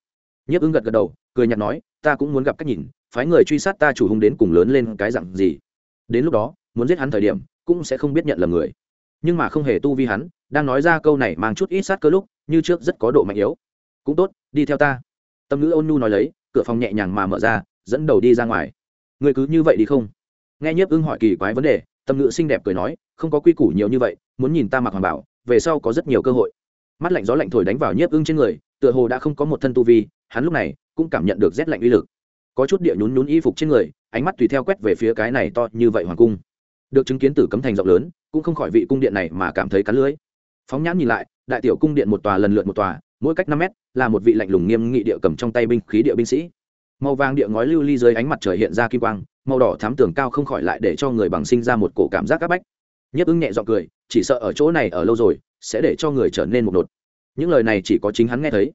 Nhiếp ứng gật gật đầu, cười nhạt nói, ta cũng muốn gặp cách nhìn, phái người truy sát ta chủ hung đến cùng lớn lên cái dặn gì. Đến lúc đó, muốn giết hắn thời điểm, cũng sẽ không biết nhận là người. Nhưng mà không hề tu vi hắn, đang nói ra câu này mang chút ít sát cơ lúc như trước rất có độ mạnh yếu. Cũng tốt, đi theo ta. Tâm ngữ ôn nhu nói lấy, cửa phòng nhẹ nhàng mà mở ra, dẫn đầu đi ra ngoài. Người cứ như vậy đi không? Nghe nhiếp ưng hỏi kỳ quái vấn đề, tâm ngữ xinh đẹp cười nói, không có quy củ nhiều như vậy, muốn nhìn ta mặc hoàng bảo, về sau có rất nhiều cơ hội. Mắt lạnh gió lạnh thổi đánh vào nhiếp ưng trên người, tựa hồ đã không có một thân tu vi, hắn lúc này cũng cảm nhận được rét lạnh uy lực. Có chút địa nhún nhún y phục trên người, ánh mắt tùy theo quét về phía cái này to như vậy hoàng cung. Được chứng kiến tử cấm thành rộng lớn, cũng không khỏi vị cung điện này mà cảm thấy cắn lưới phóng nhãn nhìn lại, đại tiểu cung điện một tòa lần lượt một tòa, mỗi cách năm mét, là một vị lạnh lùng nghiêm nghị địa cầm trong tay binh khí địa binh sĩ. Màu vàng địa ngói lưu ly dưới ánh mặt trời hiện ra kim quang, màu đỏ thám tường cao không khỏi lại để cho người bằng sinh ra một cổ cảm giác áp bách. Nhấp ứng nhẹ g cười, chỉ sợ ở chỗ này ở lâu rồi, sẽ để cho người trở nên một nột. Những lời này chỉ có chính hắn nghe thấy.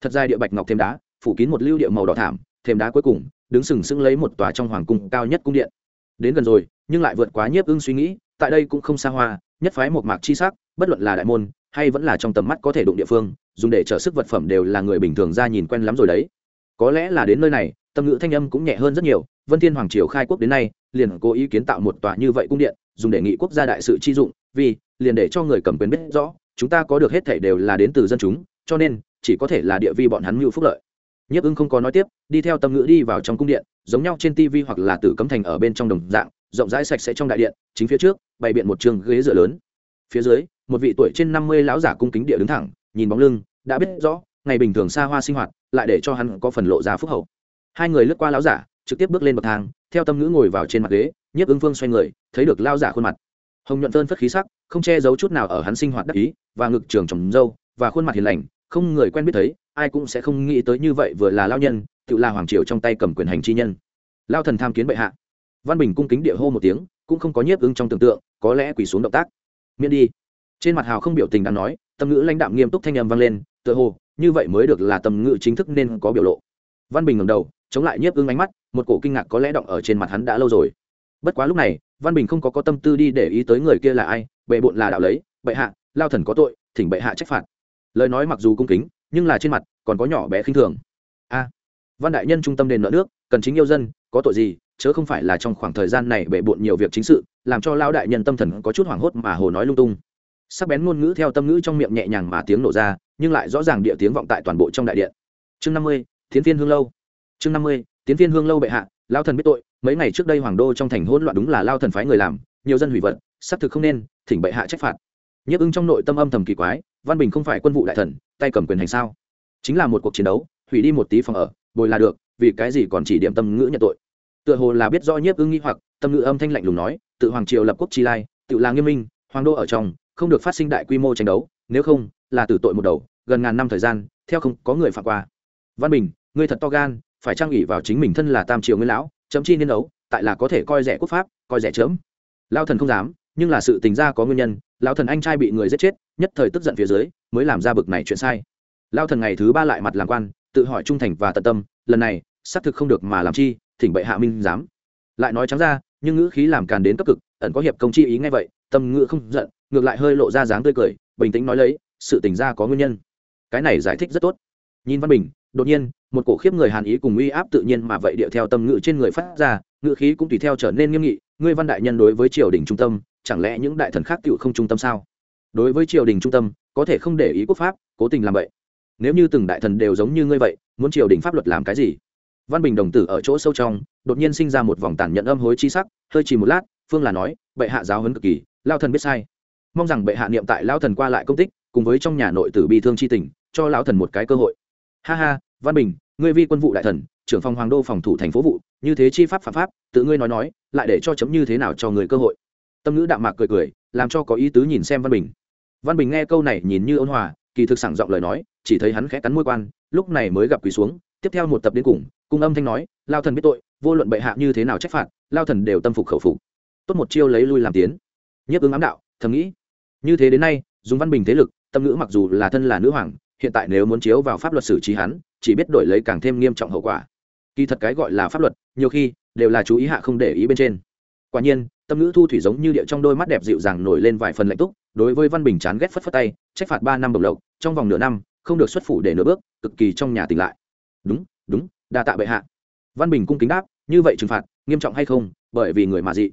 Thật ra địa bạch ngọc thêm đá, phủ kín một lưu địa màu đỏ thảm, thêm đá cuối cùng, đứng sừng sững lấy một tòa trong hoàng cung cao nhất cung điện. Đến gần rồi, nhưng lại vượt quá nhiếp ưng suy nghĩ, tại đây cũng không xa hoa, nhất phái một mạc chi sắc bất luận là đại môn hay vẫn là trong tầm mắt có thể đụng địa phương, dùng để chở sức vật phẩm đều là người bình thường ra nhìn quen lắm rồi đấy. Có lẽ là đến nơi này, tâm ngữ thanh âm cũng nhẹ hơn rất nhiều, vân thiên hoàng triều khai quốc đến nay, liền cố ý kiến tạo một tòa như vậy cung điện, dùng để nghị quốc gia đại sự chi dụng, vì, liền để cho người cầm quyền biết rõ, chúng ta có được hết thể đều là đến từ dân chúng, cho nên, chỉ có thể là địa vi bọn hắn mưu phúc lợi. Nhiếp ưng không có nói tiếp, đi theo tâm ngữ đi vào trong cung điện, giống nhau trên tv hoặc là tử cấm thành ở bên trong đồng dạng, rộng rãi sạch sẽ trong đại điện, chính phía trước, bày biện một trường ghế dựa lớn. Phía dưới một vị tuổi trên năm mươi lão giả cung kính địa đứng thẳng, nhìn bóng lưng, đã biết rõ, ngày bình thường xa hoa sinh hoạt, lại để cho hắn có phần lộ ra phúc hậu. Hai người lướt qua lão giả, trực tiếp bước lên bậc thang, theo tâm ngữ ngồi vào trên mặt ghế, nhiếp ưng phương xoay người, thấy được lao giả khuôn mặt. Hồng nhuận phơn phất khí sắc, không che giấu chút nào ở hắn sinh hoạt đắc ý, và ngực trường trồng dâu và khuôn mặt hiền lành, không người quen biết thấy, ai cũng sẽ không nghĩ tới như vậy vừa là lao nhân, tự là hoàng triều trong tay cầm quyền hành chi nhân. Lao thần tham kiến bệ hạ. Văn bình cung kính địa hô một tiếng, cũng không có nhiếp ứng trong tưởng tượng, có lẽ quỳ xuống động tác. Miễn đi trên mặt hào không biểu tình đang nói, tâm ngữ lãnh đạm nghiêm túc thanh âm vang lên, tựa hồ, như vậy mới được là tâm ngữ chính thức nên có biểu lộ. Văn bình ngầm đầu, chống lại nhiếp ưng ánh mắt, một cổ kinh ngạc có lẽ động ở trên mặt hắn đã lâu rồi. Bất quá lúc này, văn bình không có có tâm tư đi để ý tới người kia là ai, bệ bộn là đạo lấy, bệ hạ, lao thần có tội, thỉnh bệ hạ trách phạt. Lời nói mặc dù cung kính, nhưng là trên mặt còn có nhỏ bé khinh thường. A, văn đại nhân trung tâm đền nợ nước, cần chính yêu dân, có tội gì, chớ không phải là trong khoảng thời gian này bệ bộn nhiều việc chính sự, làm cho lao đại nhân tâm thần có chút hoảng hốt mà hồ nói lung tung sắc bén ngôn ngữ theo tâm ngữ trong miệng nhẹ nhàng mà tiếng nổ ra, nhưng lại rõ ràng địa tiếng vọng tại toàn bộ trong đại điện. Chương năm mươi tiến viên hương lâu. Chương năm mươi tiến viên hương lâu bệ hạ, lao thần biết tội, mấy ngày trước đây hoàng đô trong thành hỗn loạn đúng là lao thần phái người làm, nhiều dân hủy vật xác thực không nên, thỉnh bệ hạ trách phạt. Nhấp ưng trong nội tâm âm thầm kỳ quái, văn bình không phải quân vụ đại thần, tay cầm quyền hành sao? Chính là một cuộc chiến đấu, hủy đi một tí phòng ở, bồi là được, vì cái gì còn chỉ điểm tâm ngữ nhận tội? Tựa hồ là biết rõ nhiếp ưng nghi hoặc, tâm ngữ âm thanh lạnh lùng nói, tự hoàng triều lập quốc chi lai, tự là nghiêm minh, hoàng đô ở trong không được phát sinh đại quy mô tranh đấu, nếu không, là tử tội một đầu, gần ngàn năm thời gian, theo không có người phạm qua. Văn bình, ngươi thật to gan, phải trang ủy vào chính mình thân là tam triều nguyên lão, chấm chi niên đấu, tại là có thể coi rẻ quốc pháp, coi rẻ chớm lao thần không dám, nhưng là sự tình ra có nguyên nhân lao thần anh trai bị người giết chết, nhất thời tức giận phía dưới, mới làm ra bực này chuyện sai. Lao thần ngày thứ ba lại mặt làm quan, tự hỏi trung thành và tận tâm, lần này, xác thực không được mà làm chi, thỉnh bệ hạ minh dám lại nói trắng ra, nhưng ngữ khí làm càn đến cấp cực, ẩn có hiệp công chi ý ngay vậy tâm ngữ không giận, ngược lại hơi lộ ra dáng tươi cười, bình tĩnh nói lấy, sự tình ra có nguyên nhân. Cái này giải thích rất tốt. Nhìn văn bình, đột nhiên, một cổ khiếp người hàn ý cùng uy áp tự nhiên mà vậy điệu theo tâm ngữ trên người phát ra, ngữ khí cũng tùy theo trở nên nghiêm nghị, ngươi văn đại nhân đối với triều đình trung tâm, chẳng lẽ những đại thần khác tựu không trung tâm sao? Đối với triều đình trung tâm, có thể không để ý quốc pháp, cố tình làm vậy. Nếu như từng đại thần đều giống như ngươi vậy, muốn triều đình pháp luật làm cái gì? Văn bình đồng tử ở chỗ sâu trong, đột nhiên sinh ra một vòng tàn nhận âm hối chi sắc, hơi chỉ một lát, phương là nói, bệ hạ giáo huấn cực kỳ lao thần biết sai. Mong rằng bệ hạ niệm tại lao thần qua lại công tích, cùng với trong nhà nội tử bi thương chi tình, cho lão thần một cái cơ hội. Ha ha, văn bình, ngươi vi quân vụ đại thần, trưởng phòng hoàng đô phòng thủ thành phố vụ, như thế chi pháp phạm pháp, tự ngươi nói nói, lại để cho chấm như thế nào cho người cơ hội. Tâm ngữ đạm mạc cười cười, làm cho có ý tứ nhìn xem văn bình. Văn bình nghe câu này nhìn như ôn hòa, kỳ thực sảng giọng lời nói, chỉ thấy hắn khẽ cắn môi quan, lúc này mới gặp quỳ xuống, tiếp theo một tập đến cùng, cung âm thanh nói, lao thần biết tội, vô luận bệ hạ như thế nào trách phạt, lao thần đều tâm phục khẩu phục. Tốt một chiêu lấy lui làm tiến nhiếp ứng ám đạo, thầm nghĩ. Như thế đến nay, dùng văn bình thế lực, tâm ngữ mặc dù là thân là nữ hoàng, hiện tại nếu muốn chiếu vào pháp luật xử trí hắn, chỉ biết đổi lấy càng thêm nghiêm trọng hậu quả. Kỳ thật cái gọi là pháp luật, nhiều khi, đều là chú ý hạ không để ý bên trên. Quả nhiên, tâm ngữ thu thủy giống như địa trong đôi mắt đẹp dịu dàng nổi lên vài phần lạnh túc, đối với văn bình chán ghét phất phất tay, trách phạt ba năm bồng lộc, trong vòng nửa năm, không được xuất phủ để nửa bước, cực kỳ trong nhà tỉnh lại. Đúng đúng, đa tạ bệ hạ. Văn bình cung kính đáp, như vậy trừng phạt, nghiêm trọng hay không, bởi vì người mà dị.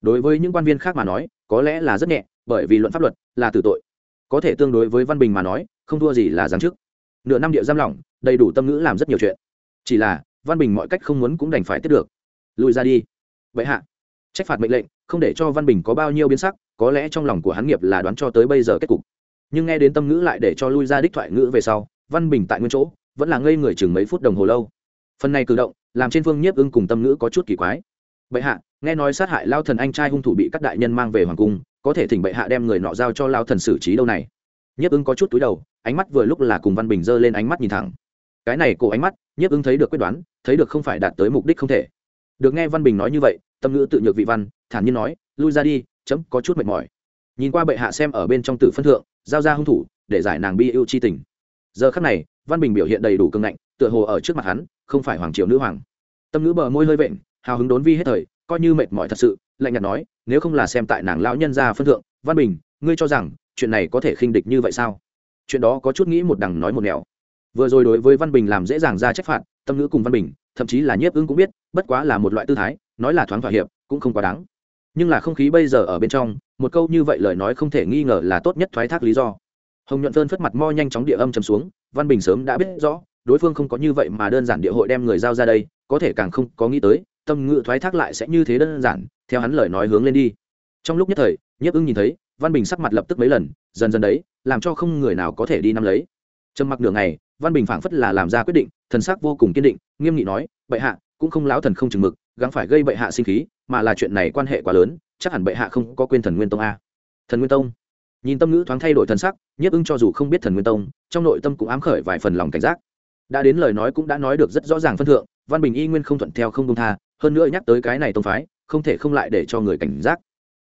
Đối với những quan viên khác mà nói có lẽ là rất nhẹ, bởi vì luận pháp luật là tử tội. Có thể tương đối với văn bình mà nói, không thua gì là giáng chức. Nửa năm địa giam lỏng, đầy đủ tâm ngữ làm rất nhiều chuyện. Chỉ là, văn bình mọi cách không muốn cũng đành phải tiếp được. Lùi ra đi. Vậy hạ. Trách phạt mệnh lệnh, không để cho văn bình có bao nhiêu biến sắc, có lẽ trong lòng của hắn nghiệp là đoán cho tới bây giờ kết cục. Nhưng nghe đến tâm ngữ lại để cho lui ra đích thoại ngữ về sau, văn bình tại nguyên chỗ, vẫn là ngây người chừng mấy phút đồng hồ lâu. Phần này cử động, làm trên phương nhiếp ưng cùng tâm ngữ có chút kỳ quái bệ hạ, nghe nói sát hại lao thần anh trai hung thủ bị các đại nhân mang về hoàng cung, có thể thỉnh bệ hạ đem người nọ giao cho lao thần xử trí đâu này. Nhiếp ứng có chút túi đầu, ánh mắt vừa lúc là cùng văn bình giơ lên ánh mắt nhìn thẳng. Cái này cổ ánh mắt, nhiếp ứng thấy được quyết đoán, thấy được không phải đạt tới mục đích không thể. Được nghe văn bình nói như vậy, tâm ngữ tự nhược vị văn, thản nhiên nói, lui ra đi, chấm có chút mệt mỏi. Nhìn qua bệ hạ xem ở bên trong tử phân thượng, giao ra hung thủ, để giải nàng bi yêu chi tình. Giờ khắc này, văn bình biểu hiện đầy đủ cương ngạnh, tựa hồ ở trước mặt hắn, không phải hoàng triều nữ hoàng. Tâm ngữ bờ môi hơi vện hào hứng đốn vi hết thời, coi như mệt mỏi thật sự, lạnh nhạt nói, nếu không là xem tại nàng lão nhân ra phân thượng, văn bình, ngươi cho rằng, chuyện này có thể khinh địch như vậy sao? Chuyện đó có chút nghĩ một đằng nói một nẻo. Vừa rồi đối với văn bình làm dễ dàng ra trách phạt, tâm ngữ cùng văn bình, thậm chí là nhiếp ứng cũng biết, bất quá là một loại tư thái, nói là thoáng thỏa hiệp, cũng không quá đáng. Nhưng là không khí bây giờ ở bên trong, một câu như vậy lời nói không thể nghi ngờ là tốt nhất thoái thác lý do. Hồng nhuận phơn phất mặt mo nhanh chóng địa âm chấm xuống, văn bình sớm đã biết rõ, đối phương không có như vậy mà đơn giản địa hội đem người giao ra đây, có thể càng không có nghĩ tới tâm ngự thoái thác lại sẽ như thế đơn giản, theo hắn lời nói hướng lên đi. Trong lúc nhất thời, nhiếp ưng nhìn thấy, văn bình sắc mặt lập tức mấy lần, dần dần đấy, làm cho không người nào có thể đi nắm lấy. Trầm mặc đường này văn bình phảng phất là làm ra quyết định, thần sắc vô cùng kiên định, nghiêm nghị nói, bệ hạ, cũng không láo thần không chừng mực, gắng phải gây bệ hạ sinh khí, mà là chuyện này quan hệ quá lớn, chắc hẳn bệ hạ không có quên thần nguyên tông a. Thần nguyên tông? Nhìn tâm ngữ thoáng thay đổi thần sắc, nhiếp ưng cho dù không biết thần nguyên tông, trong nội tâm cũng ám khởi vài phần lòng cảnh giác. Đã đến lời nói cũng đã nói được rất rõ ràng phân thượng, văn bình y nguyên không thuận theo không công tha hơn nữa nhắc tới cái này tông phái, không thể không lại để cho người cảnh giác.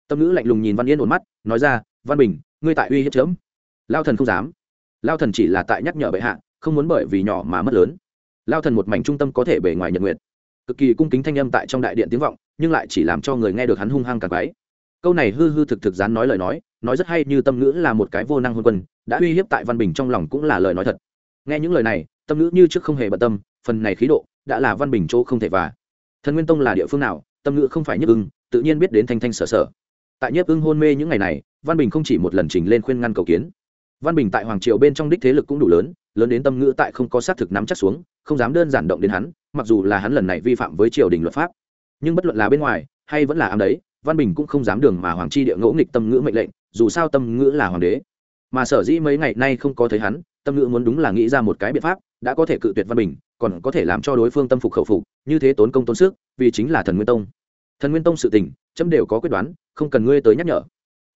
Tâm ngữ lạnh lùng nhìn văn yên ổn mắt, nói ra, văn bình, ngươi tại uy hiếp chớm lao thần không dám. Lao thần chỉ là tại nhắc nhở bệ hạ, không muốn bởi vì nhỏ mà mất lớn. Lao thần một mảnh trung tâm có thể bề ngoài nhật nguyện. Cực kỳ cung kính thanh âm tại trong đại điện tiếng vọng, nhưng lại chỉ làm cho người nghe được hắn hung hăng càng quái câu này hư hư thực thực dán nói lời nói nói rất hay như tâm ngữ là một cái vô năng hôn quân, đã uy hiếp tại văn bình trong lòng cũng là lời nói thật. Nghe những lời này, tâm ngữ như trước không hề bận tâm, phần này khí độ, đã là văn bình chỗ không thể và thần nguyên tông là địa phương nào, tâm ngữ không phải Nhất ưng, tự nhiên biết đến thanh thanh sở sở. Tại nhiếp ưng hôn mê những ngày này, văn bình không chỉ một lần trình lên khuyên ngăn cầu kiến. Văn bình tại hoàng triều bên trong đích thế lực cũng đủ lớn lớn đến tâm ngữ tại không có xác thực nắm chắc xuống, không dám đơn giản động đến hắn, mặc dù là hắn lần này vi phạm với triều đình luật pháp. Nhưng bất luận là bên ngoài, hay vẫn là ám đấy, văn bình cũng không dám đường mà hoàng chi địa ngỗ nghịch tâm ngữ mệnh lệnh, dù sao tâm ngữ là hoàng đế. Mà sở dĩ mấy ngày nay không có thấy hắn, tâm ngữ muốn đúng là nghĩ ra một cái biện pháp, đã có thể cự tuyệt văn bình còn có thể làm cho đối phương tâm phục khẩu phục, như thế tốn công tốn sức, vì chính là thần nguyên tông. Thần nguyên tông sự tình, chấm đều có quyết đoán, không cần ngươi tới nhắc nhở.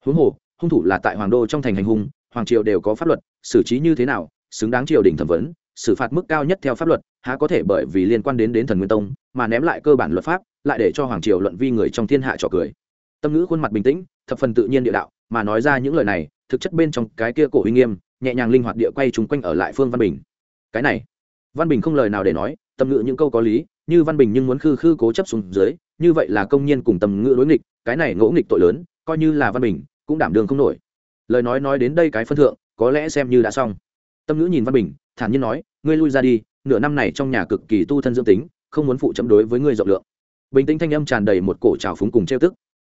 Huống hồ, hung thủ là tại hoàng đô trong thành hành hung, hoàng triều đều có pháp luật, xử trí như thế nào, xứng đáng triều đình thẩm vấn, xử phạt mức cao nhất theo pháp luật, há có thể bởi vì liên quan đến đến thần nguyên tông, mà ném lại cơ bản luật pháp, lại để cho hoàng triều luận vi người trong thiên hạ trò cười. Tâm ngữ khuôn mặt bình tĩnh, thập phần tự nhiên địa đạo, mà nói ra những lời này, thực chất bên trong cái kia cổ uy nghiêm, nhẹ nhàng linh hoạt địa quay chúng quanh ở lại phương văn bình. Cái này văn bình không lời nào để nói, tâm ngữ những câu có lý, như văn bình nhưng muốn khư khư cố chấp xuống dưới, như vậy là công nhiên cùng tâm ngữ đối nghịch, cái này ngỗ nghịch tội lớn, coi như là văn bình, cũng đảm đường không nổi. Lời nói nói đến đây cái phân thượng, có lẽ xem như đã xong. Tâm ngữ nhìn văn bình, thản nhiên nói, ngươi lui ra đi, nửa năm này trong nhà cực kỳ tu thân dưỡng tính, không muốn phụ chấm đối với ngươi rộng lượng. Bình tĩnh thanh âm tràn đầy một cổ trào phúng cùng trêu tức.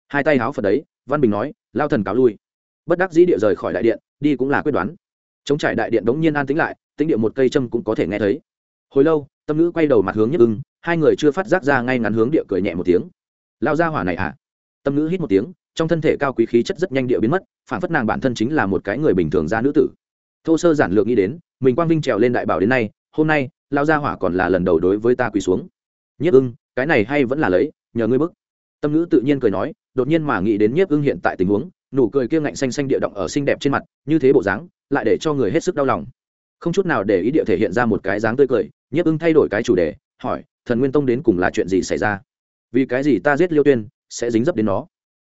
Hai tay háo phật đấy, văn bình nói, lao thần cáo lui. Bất đắc dĩ địa rời khỏi đại điện, đi cũng là quyết đoán. Chống trải đại điện đống nhiên an tĩnh lại, tĩnh địa một cây châm cũng có thể nghe thấy hồi lâu, tâm nữ quay đầu mặt hướng nhất ưng, hai người chưa phát giác ra ngay ngắn hướng địa cười nhẹ một tiếng. Lao ra hỏa này à? Tâm nữ hít một tiếng, trong thân thể cao quý khí chất rất nhanh địa biến mất phản phất nàng bản thân chính là một cái người bình thường ra nữ tử. Thô sơ giản lược nghĩ đến, mình quang vinh trèo lên đại bảo đến nay, hôm nay, lao ra hỏa còn là lần đầu đối với ta quỳ xuống. Nhiếp ưng, cái này hay vẫn là lấy, nhờ ngươi bức. Tâm nữ tự nhiên cười nói, đột nhiên mà nghĩ đến nhiếp ưng hiện tại tình huống, nụ cười kia ngạnh xanh xanh địa động ở xinh đẹp trên mặt, như thế bộ dáng, lại để cho người hết sức đau lòng. Không chút nào để ý địa thể hiện ra một cái dáng tươi cười nhiếp ưng thay đổi cái chủ đề, hỏi, thần nguyên tông đến cùng là chuyện gì xảy ra? Vì cái gì ta giết liêu tuyên, sẽ dính dấp đến nó?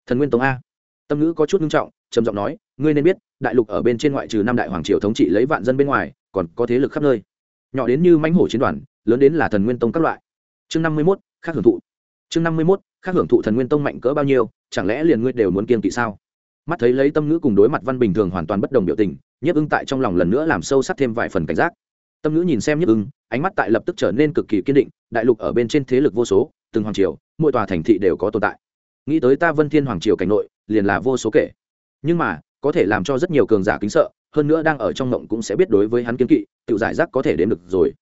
Thần nguyên tông a. Tâm ngữ có chút nghiêm trọng, trầm giọng nói, ngươi nên biết, đại lục ở bên trên ngoại trừ năm đại hoàng triều thống trị lấy vạn dân bên ngoài, còn có thế lực khắp nơi. Nhỏ đến như mãnh hổ chiến đoàn, lớn đến là thần nguyên tông các loại. Chương năm mươi mốt, khác hưởng thụ. Chương năm mươi mốt, khác hưởng thụ thần nguyên tông mạnh cỡ bao nhiêu, chẳng lẽ liền ngươi đều muốn kiên kỵ sao? Mắt thấy lấy tâm ngữ cùng đối mặt văn bình thường hoàn toàn bất đồng biểu tình, nhiếp ưng tại trong lòng lần nữa làm sâu sắc thêm vài phần cảnh giác tâm ngữ nhìn xem nhức ưng, ánh mắt tại lập tức trở nên cực kỳ kiên định, đại lục ở bên trên thế lực vô số, từng hoàng triều, mỗi tòa thành thị đều có tồn tại. Nghĩ tới ta vân thiên hoàng triều cảnh nội, liền là vô số kể. Nhưng mà, có thể làm cho rất nhiều cường giả kính sợ, hơn nữa đang ở trong mộng cũng sẽ biết đối với hắn kiên kỵ, tự giải rác có thể đến được rồi.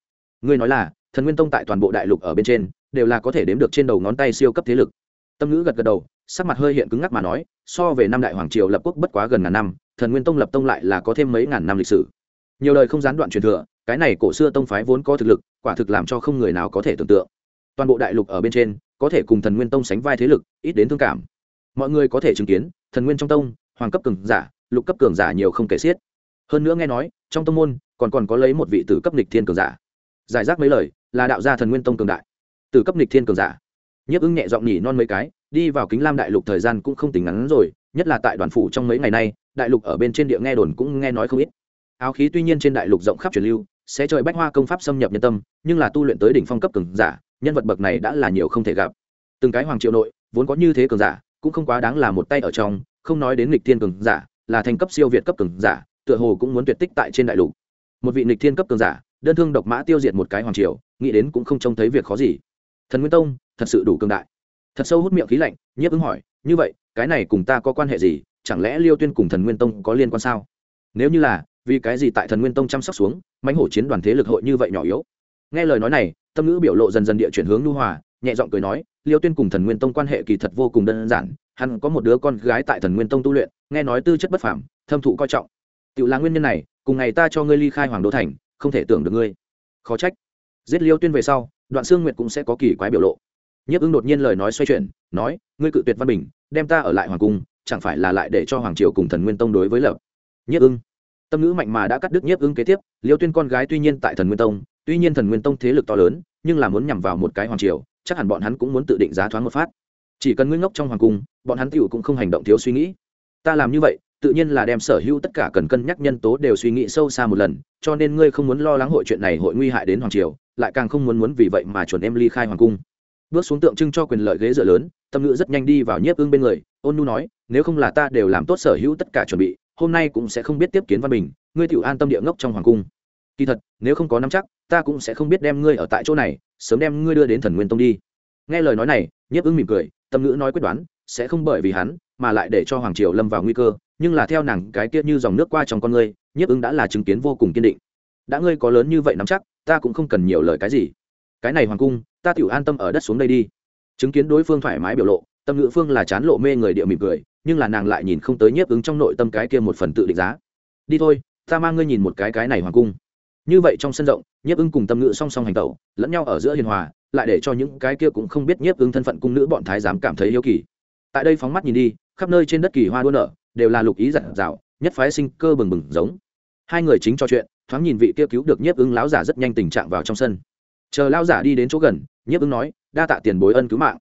Ngươi nói là, thần nguyên tông tại toàn bộ đại lục ở bên trên, đều là có thể đếm được trên đầu ngón tay siêu cấp thế lực. Tâm ngữ gật gật đầu, sắc mặt hơi hiện cứng ngắc mà nói, so về năm đại hoàng triều lập quốc bất quá gần ngàn năm, thần nguyên tông lập tông lại là có thêm mấy ngàn năm lịch sử. Nhiều lời không gián đoạn truyền thừa cái này cổ xưa tông phái vốn có thực lực, quả thực làm cho không người nào có thể tưởng tượng. Toàn bộ đại lục ở bên trên, có thể cùng thần nguyên tông sánh vai thế lực, ít đến thương cảm. Mọi người có thể chứng kiến, thần nguyên trong tông, hoàng cấp cường giả, lục cấp cường giả nhiều không kể xiết. Hơn nữa nghe nói, trong tông môn, còn còn có lấy một vị tử cấp nịch thiên cường giả. Giải rác mấy lời, là đạo gia thần nguyên tông cường đại. Tử cấp nịch thiên cường giả. Nhấp ứng nhẹ giọng nhỉ non mấy cái, đi vào kính lam đại lục thời gian cũng không tính ngắn rồi, nhất là tại đoàn phủ trong mấy ngày nay, đại lục ở bên trên địa nghe đồn cũng nghe nói không ít. Áo khí tuy nhiên trên đại lục rộng khắp truyền lưu sẽ trời bách hoa công pháp xâm nhập nhân tâm, nhưng là tu luyện tới đỉnh phong cấp cường giả, nhân vật bậc này đã là nhiều không thể gặp. Từng cái hoàng triệu nội, vốn có như thế cường giả, cũng không quá đáng là một tay ở trong, không nói đến nghịch thiên cường giả, là thành cấp siêu việt cấp cường giả, tựa hồ cũng muốn tuyệt tích tại trên đại lục. Một vị nghịch thiên cấp cường giả, đơn thương độc mã tiêu diệt một cái hoàng triều, nghĩ đến cũng không trông thấy việc khó gì. Thần nguyên tông, thật sự đủ cường đại. Thật sâu hút miệng khí lạnh, nhiếp ứng hỏi, như vậy, cái này cùng ta có quan hệ gì? Chẳng lẽ liêu tuyên cùng thần nguyên tông có liên quan sao? Nếu như là, vì cái gì tại thần nguyên tông chăm sóc xuống mãnh hổ chiến đoàn thế lực hội như vậy nhỏ yếu. Nghe lời nói này, tâm ngữ biểu lộ dần dần địa chuyển hướng lưu hòa, nhẹ giọng cười nói, liêu tuyên cùng thần nguyên tông quan hệ kỳ thật vô cùng đơn giản, hắn có một đứa con gái tại thần nguyên tông tu luyện, nghe nói tư chất bất phảm thâm thụ coi trọng. Tự là nguyên nhân này, cùng ngày ta cho ngươi ly khai hoàng đô thành, không thể tưởng được ngươi. Khó trách. Giết liêu tuyên về sau, đoạn xương nguyệt cũng sẽ có kỳ quái biểu lộ. Nhiếp ưng đột nhiên lời nói xoay chuyển, nói, ngươi cự tuyệt văn bình, đem ta ở lại hoàng cung, chẳng phải là lại để cho hoàng triều cùng thần nguyên tông đối với lập? Nhiếp ưng tâm ngữ mạnh mà đã cắt đứt nhiếp ưng kế tiếp, liêu tuyên con gái tuy nhiên tại thần nguyên tông, tuy nhiên thần nguyên tông thế lực to lớn, nhưng là muốn nhằm vào một cái hoàng triều, chắc hẳn bọn hắn cũng muốn tự định giá thoáng một phát. Chỉ cần nguyên ngốc trong hoàng cung, bọn hắn tiểu cũng không hành động thiếu suy nghĩ. Ta làm như vậy, tự nhiên là đem sở hữu tất cả cần cân nhắc nhân tố đều suy nghĩ sâu xa một lần, cho nên ngươi không muốn lo lắng hội chuyện này hội nguy hại đến hoàng triều, lại càng không muốn muốn vì vậy mà chuẩn em ly khai hoàng cung. Bước xuống tượng trưng cho quyền lợi ghế dựa lớn, tâm ngữ rất nhanh đi vào nhiếp ưng bên người, ôn nu nói, nếu không là ta đều làm tốt sở hữu tất cả chuẩn bị hôm nay cũng sẽ không biết tiếp kiến văn bình, ngươi tiểu an tâm địa ngốc trong hoàng cung. Kỳ thật, nếu không có nắm chắc, ta cũng sẽ không biết đem ngươi ở tại chỗ này, sớm đem ngươi đưa đến thần nguyên tông đi. Nghe lời nói này, nhiếp ưng mỉm cười, tâm ngữ nói quyết đoán, sẽ không bởi vì hắn, mà lại để cho hoàng triều lâm vào nguy cơ, nhưng là theo nàng cái kia như dòng nước qua trong con ngươi, nhiếp ứng đã là chứng kiến vô cùng kiên định. Đã ngươi có lớn như vậy nắm chắc, ta cũng không cần nhiều lời cái gì. Cái này hoàng cung, ta tiểu an tâm ở đất xuống đây đi. Chứng kiến đối phương thoải mái biểu lộ tâm ngữ phương là chán lộ mê người địa mỉm cười, nhưng là nàng lại nhìn không tới nhiếp ứng trong nội tâm cái kia một phần tự định giá. Đi thôi, ta mang ngươi nhìn một cái cái này hoàng cung. Như vậy trong sân rộng, nhiếp ứng cùng tâm ngữ song song hành tẩu, lẫn nhau ở giữa hiền hòa, lại để cho những cái kia cũng không biết nhiếp ứng thân phận cung nữ bọn thái giám cảm thấy yêu kỳ. Tại đây phóng mắt nhìn đi, khắp nơi trên đất kỳ hoa đua nở, đều là lục ý giặt rào nhất phái sinh cơ bừng bừng giống. Hai người chính trò chuyện, thoáng nhìn vị kia cứu được nhiếp ứng lão giả rất nhanh tình trạng vào trong sân. Chờ lão giả đi đến chỗ gần, nhiếp ứng nói, đa tạ tiền bối ân cứu mạng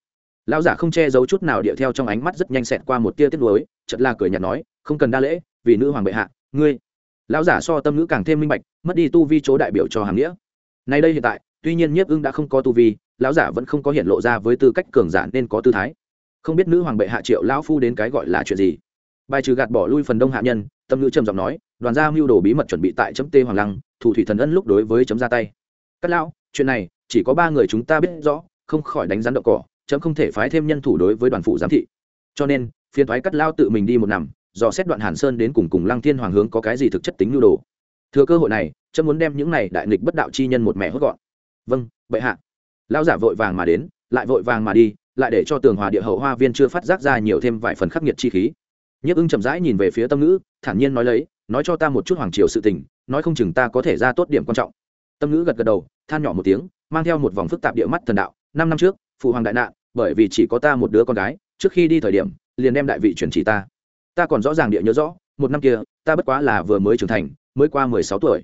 lão giả không che giấu chút nào địa theo trong ánh mắt rất nhanh xẹt qua một tia tiếc nuối chật là cười nhạt nói, không cần đa lễ, vì nữ hoàng bệ hạ, ngươi. Lão giả so tâm ngữ càng thêm minh bạch, mất đi tu vi chỗ đại biểu cho hàng nghĩa. Nay đây hiện tại, tuy nhiên nhiếp ưng đã không có tu vi, lão giả vẫn không có hiện lộ ra với tư cách cường giả nên có tư thái. Không biết nữ hoàng bệ hạ triệu lão phu đến cái gọi là chuyện gì? Bài trừ gạt bỏ lui phần đông hạ nhân, tâm ngữ trầm giọng nói, đoàn gia mưu đồ bí mật chuẩn bị tại chấm tê hoàng lăng, thủ thủy thần ân lúc đối với chấm ra tay. Cắt lão, chuyện này, chỉ có ba người chúng ta biết rõ, không khỏi đánh rắn đậu cỏ chấm không thể phái thêm nhân thủ đối với đoàn phụ giám thị. Cho nên phiên thoái cắt lao tự mình đi một năm, dò xét đoạn hàn sơn đến cùng cùng lăng thiên hoàng hướng có cái gì thực chất tính nhu đồ. Thừa cơ hội này chấm muốn đem những này đại nghịch bất đạo chi nhân một mẹ hốt gọn. Vâng bệ hạ. Lao giả vội vàng mà đến lại vội vàng mà đi lại để cho tường hòa địa hậu hoa viên chưa phát giác ra nhiều thêm vài phần khắc nghiệt chi khí. Nhiếp ưng chậm rãi nhìn về phía tâm ngữ thản nhiên nói lấy nói cho ta một chút hoàng triều sự tình nói không chừng ta có thể ra tốt điểm quan trọng. Tâm ngữ gật gật đầu than nhỏ một tiếng mang theo một vòng phức tạp địa mắt thần đạo. Năm năm trước phụ hoàng đại nạn bởi vì chỉ có ta một đứa con gái, trước khi đi thời điểm, liền đem đại vị chuyển chỉ ta. Ta còn rõ ràng địa nhớ rõ, một năm kia, ta bất quá là vừa mới trưởng thành, mới qua mười sáu tuổi.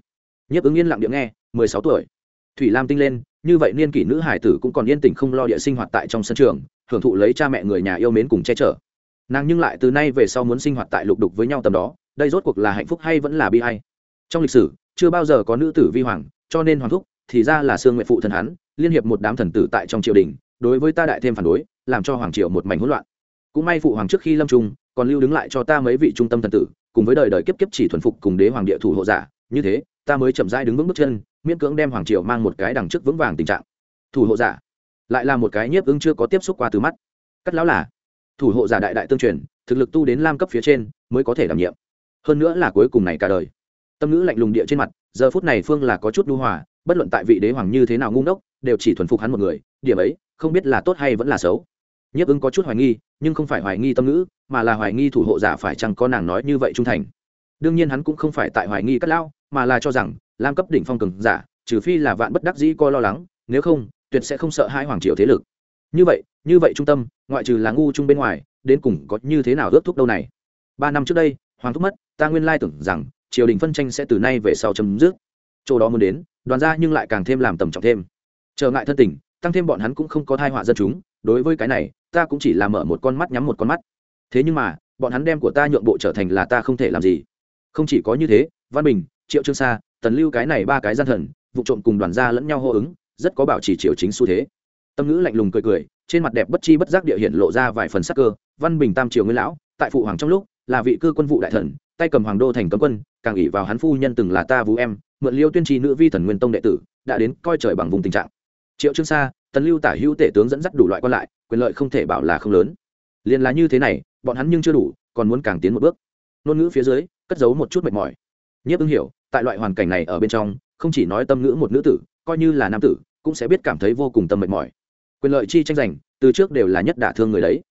Nhiếp ứng yên lặng địa nghe, mười sáu tuổi. Thủy lam tinh lên, như vậy niên kỷ nữ hải tử cũng còn yên tình không lo địa sinh hoạt tại trong sân trường, hưởng thụ lấy cha mẹ người nhà yêu mến cùng che chở. Nàng nhưng lại từ nay về sau muốn sinh hoạt tại lục đục với nhau tầm đó, đây rốt cuộc là hạnh phúc hay vẫn là bi hay trong lịch sử, chưa bao giờ có nữ tử vi hoàng, cho nên hoàng thúc thì ra là sương nguyện phụ thần hắn, liên hiệp một đám thần tử tại trong triều đình đối với ta đại thêm phản đối, làm cho hoàng triều một mảnh hỗn loạn. Cũng may phụ hoàng trước khi lâm trung, còn lưu đứng lại cho ta mấy vị trung tâm thần tử, cùng với đời đời kiếp kiếp chỉ thuần phục cùng đế hoàng địa thủ hộ giả. Như thế, ta mới chậm rãi đứng vững bước chân, miễn cưỡng đem hoàng triều mang một cái đằng trước vững vàng tình trạng. Thủ hộ giả, lại là một cái nhiếp ứng chưa có tiếp xúc qua từ mắt. Cắt lão là, thủ hộ giả đại đại tương truyền, thực lực tu đến lam cấp phía trên, mới có thể đảm nhiệm. Hơn nữa là cuối cùng này cả đời. Tâm ngữ lạnh lùng địa trên mặt, giờ phút này phương là có chút đu hòa, bất luận tại vị đế hoàng như thế nào ngu ngốc đều chỉ thuần phục hắn một người, điểm ấy, không biết là tốt hay vẫn là xấu. Nhiếp ứng có chút hoài nghi, nhưng không phải hoài nghi tâm ngữ, mà là hoài nghi thủ hộ giả phải chăng có nàng nói như vậy trung thành. Đương nhiên hắn cũng không phải tại hoài nghi cắt lao mà là cho rằng, lam cấp đỉnh phong cường giả, trừ phi là vạn bất đắc dĩ coi lo lắng, nếu không, tuyệt sẽ không sợ hai hoàng triều thế lực. Như vậy như vậy trung tâm, ngoại trừ là ngu chung bên ngoài, đến cùng có như thế nào ước thúc đâu này? Ba năm trước đây, hoàng thúc mất, ta nguyên lai tưởng rằng, triều đình phân tranh sẽ từ nay về sau chấm dứt. Chỗ đó muốn đến, đoàn ra nhưng lại càng thêm làm tầm trọng thêm trở ngại thân tình, tăng thêm bọn hắn cũng không có thai họa dân chúng, đối với cái này, ta cũng chỉ là mở một con mắt nhắm một con mắt. Thế nhưng mà, bọn hắn đem của ta nhượng bộ trở thành là ta không thể làm gì. Không chỉ có như thế, văn bình, triệu trương sa, tần lưu cái này ba cái gian thần, vụ trộm cùng đoàn gia lẫn nhau hô ứng, rất có bảo trì triều chính xu thế. Tâm ngữ lạnh lùng cười cười, trên mặt đẹp bất chi bất giác địa hiện lộ ra vài phần sắc cơ. Văn bình tam triều nguyên lão, tại phụ hoàng trong lúc, là vị cư quân vụ đại thần, tay cầm hoàng đô thành cấm quân, càng ỉ vào hắn phu nhân từng là ta vũ em, mượn liêu tuyên trì nữ vi thần nguyên tông đệ tử, đã đến coi trời bằng vùng tình trạng triệu trương sa, tần lưu tả hữu tể tướng dẫn dắt đủ loại quan lại, quyền lợi không thể bảo là không lớn. Liền là như thế này, bọn hắn nhưng chưa đủ, còn muốn càng tiến một bước. Ngôn ngữ phía dưới, cất giấu một chút mệt mỏi. Nhiếp ứng hiểu, tại loại hoàn cảnh này ở bên trong, không chỉ nói tâm ngữ một nữ tử, coi như là nam tử, cũng sẽ biết cảm thấy vô cùng tâm mệt mỏi. Quyền lợi chi tranh giành, từ trước đều là nhất đả thương người đấy.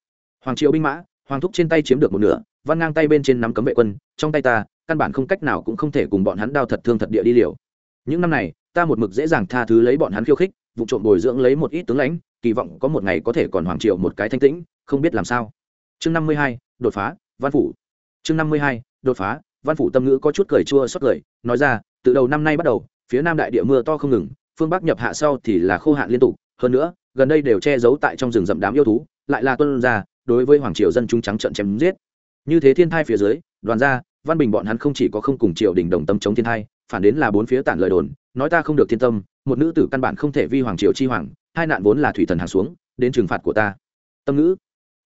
Hoàng triệu binh mã, hoàng thúc trên tay chiếm được một nửa văn ngang tay bên trên nắm cấm vệ quân, trong tay ta, căn bản không cách nào cũng không thể cùng bọn hắn đao thật thương thật địa đi liều. Những năm này, ta một mực dễ dàng tha thứ lấy bọn hắn khiêu khích vụ trộm bồi dưỡng lấy một ít tướng lãnh, kỳ vọng có một ngày có thể còn hoàng triệu một cái thanh tĩnh, không biết làm sao. Chương năm mươi hai, đột phá, văn phủ. Chương năm mươi hai, đột phá, văn phủ tâm ngữ có chút cười chua xót cười, nói ra, từ đầu năm nay bắt đầu, phía nam đại địa mưa to không ngừng, phương bắc nhập hạ sau thì là khô hạn liên tục, hơn nữa, gần đây đều che giấu tại trong rừng rậm đám yêu thú, lại là tuân ra, đối với hoàng triều dân chúng trắng trận chém giết. Như thế thiên thai phía dưới, đoàn gia, văn bình bọn hắn không chỉ có không cùng triều đình đồng tâm chống thiên thai, phản đến là bốn phía tản lời đồn nói ta không được thiên tâm, một nữ tử căn bản không thể vi hoàng triều chi hoàng, hai nạn vốn là thủy thần hàng xuống, đến trừng phạt của ta. Tâm ngữ.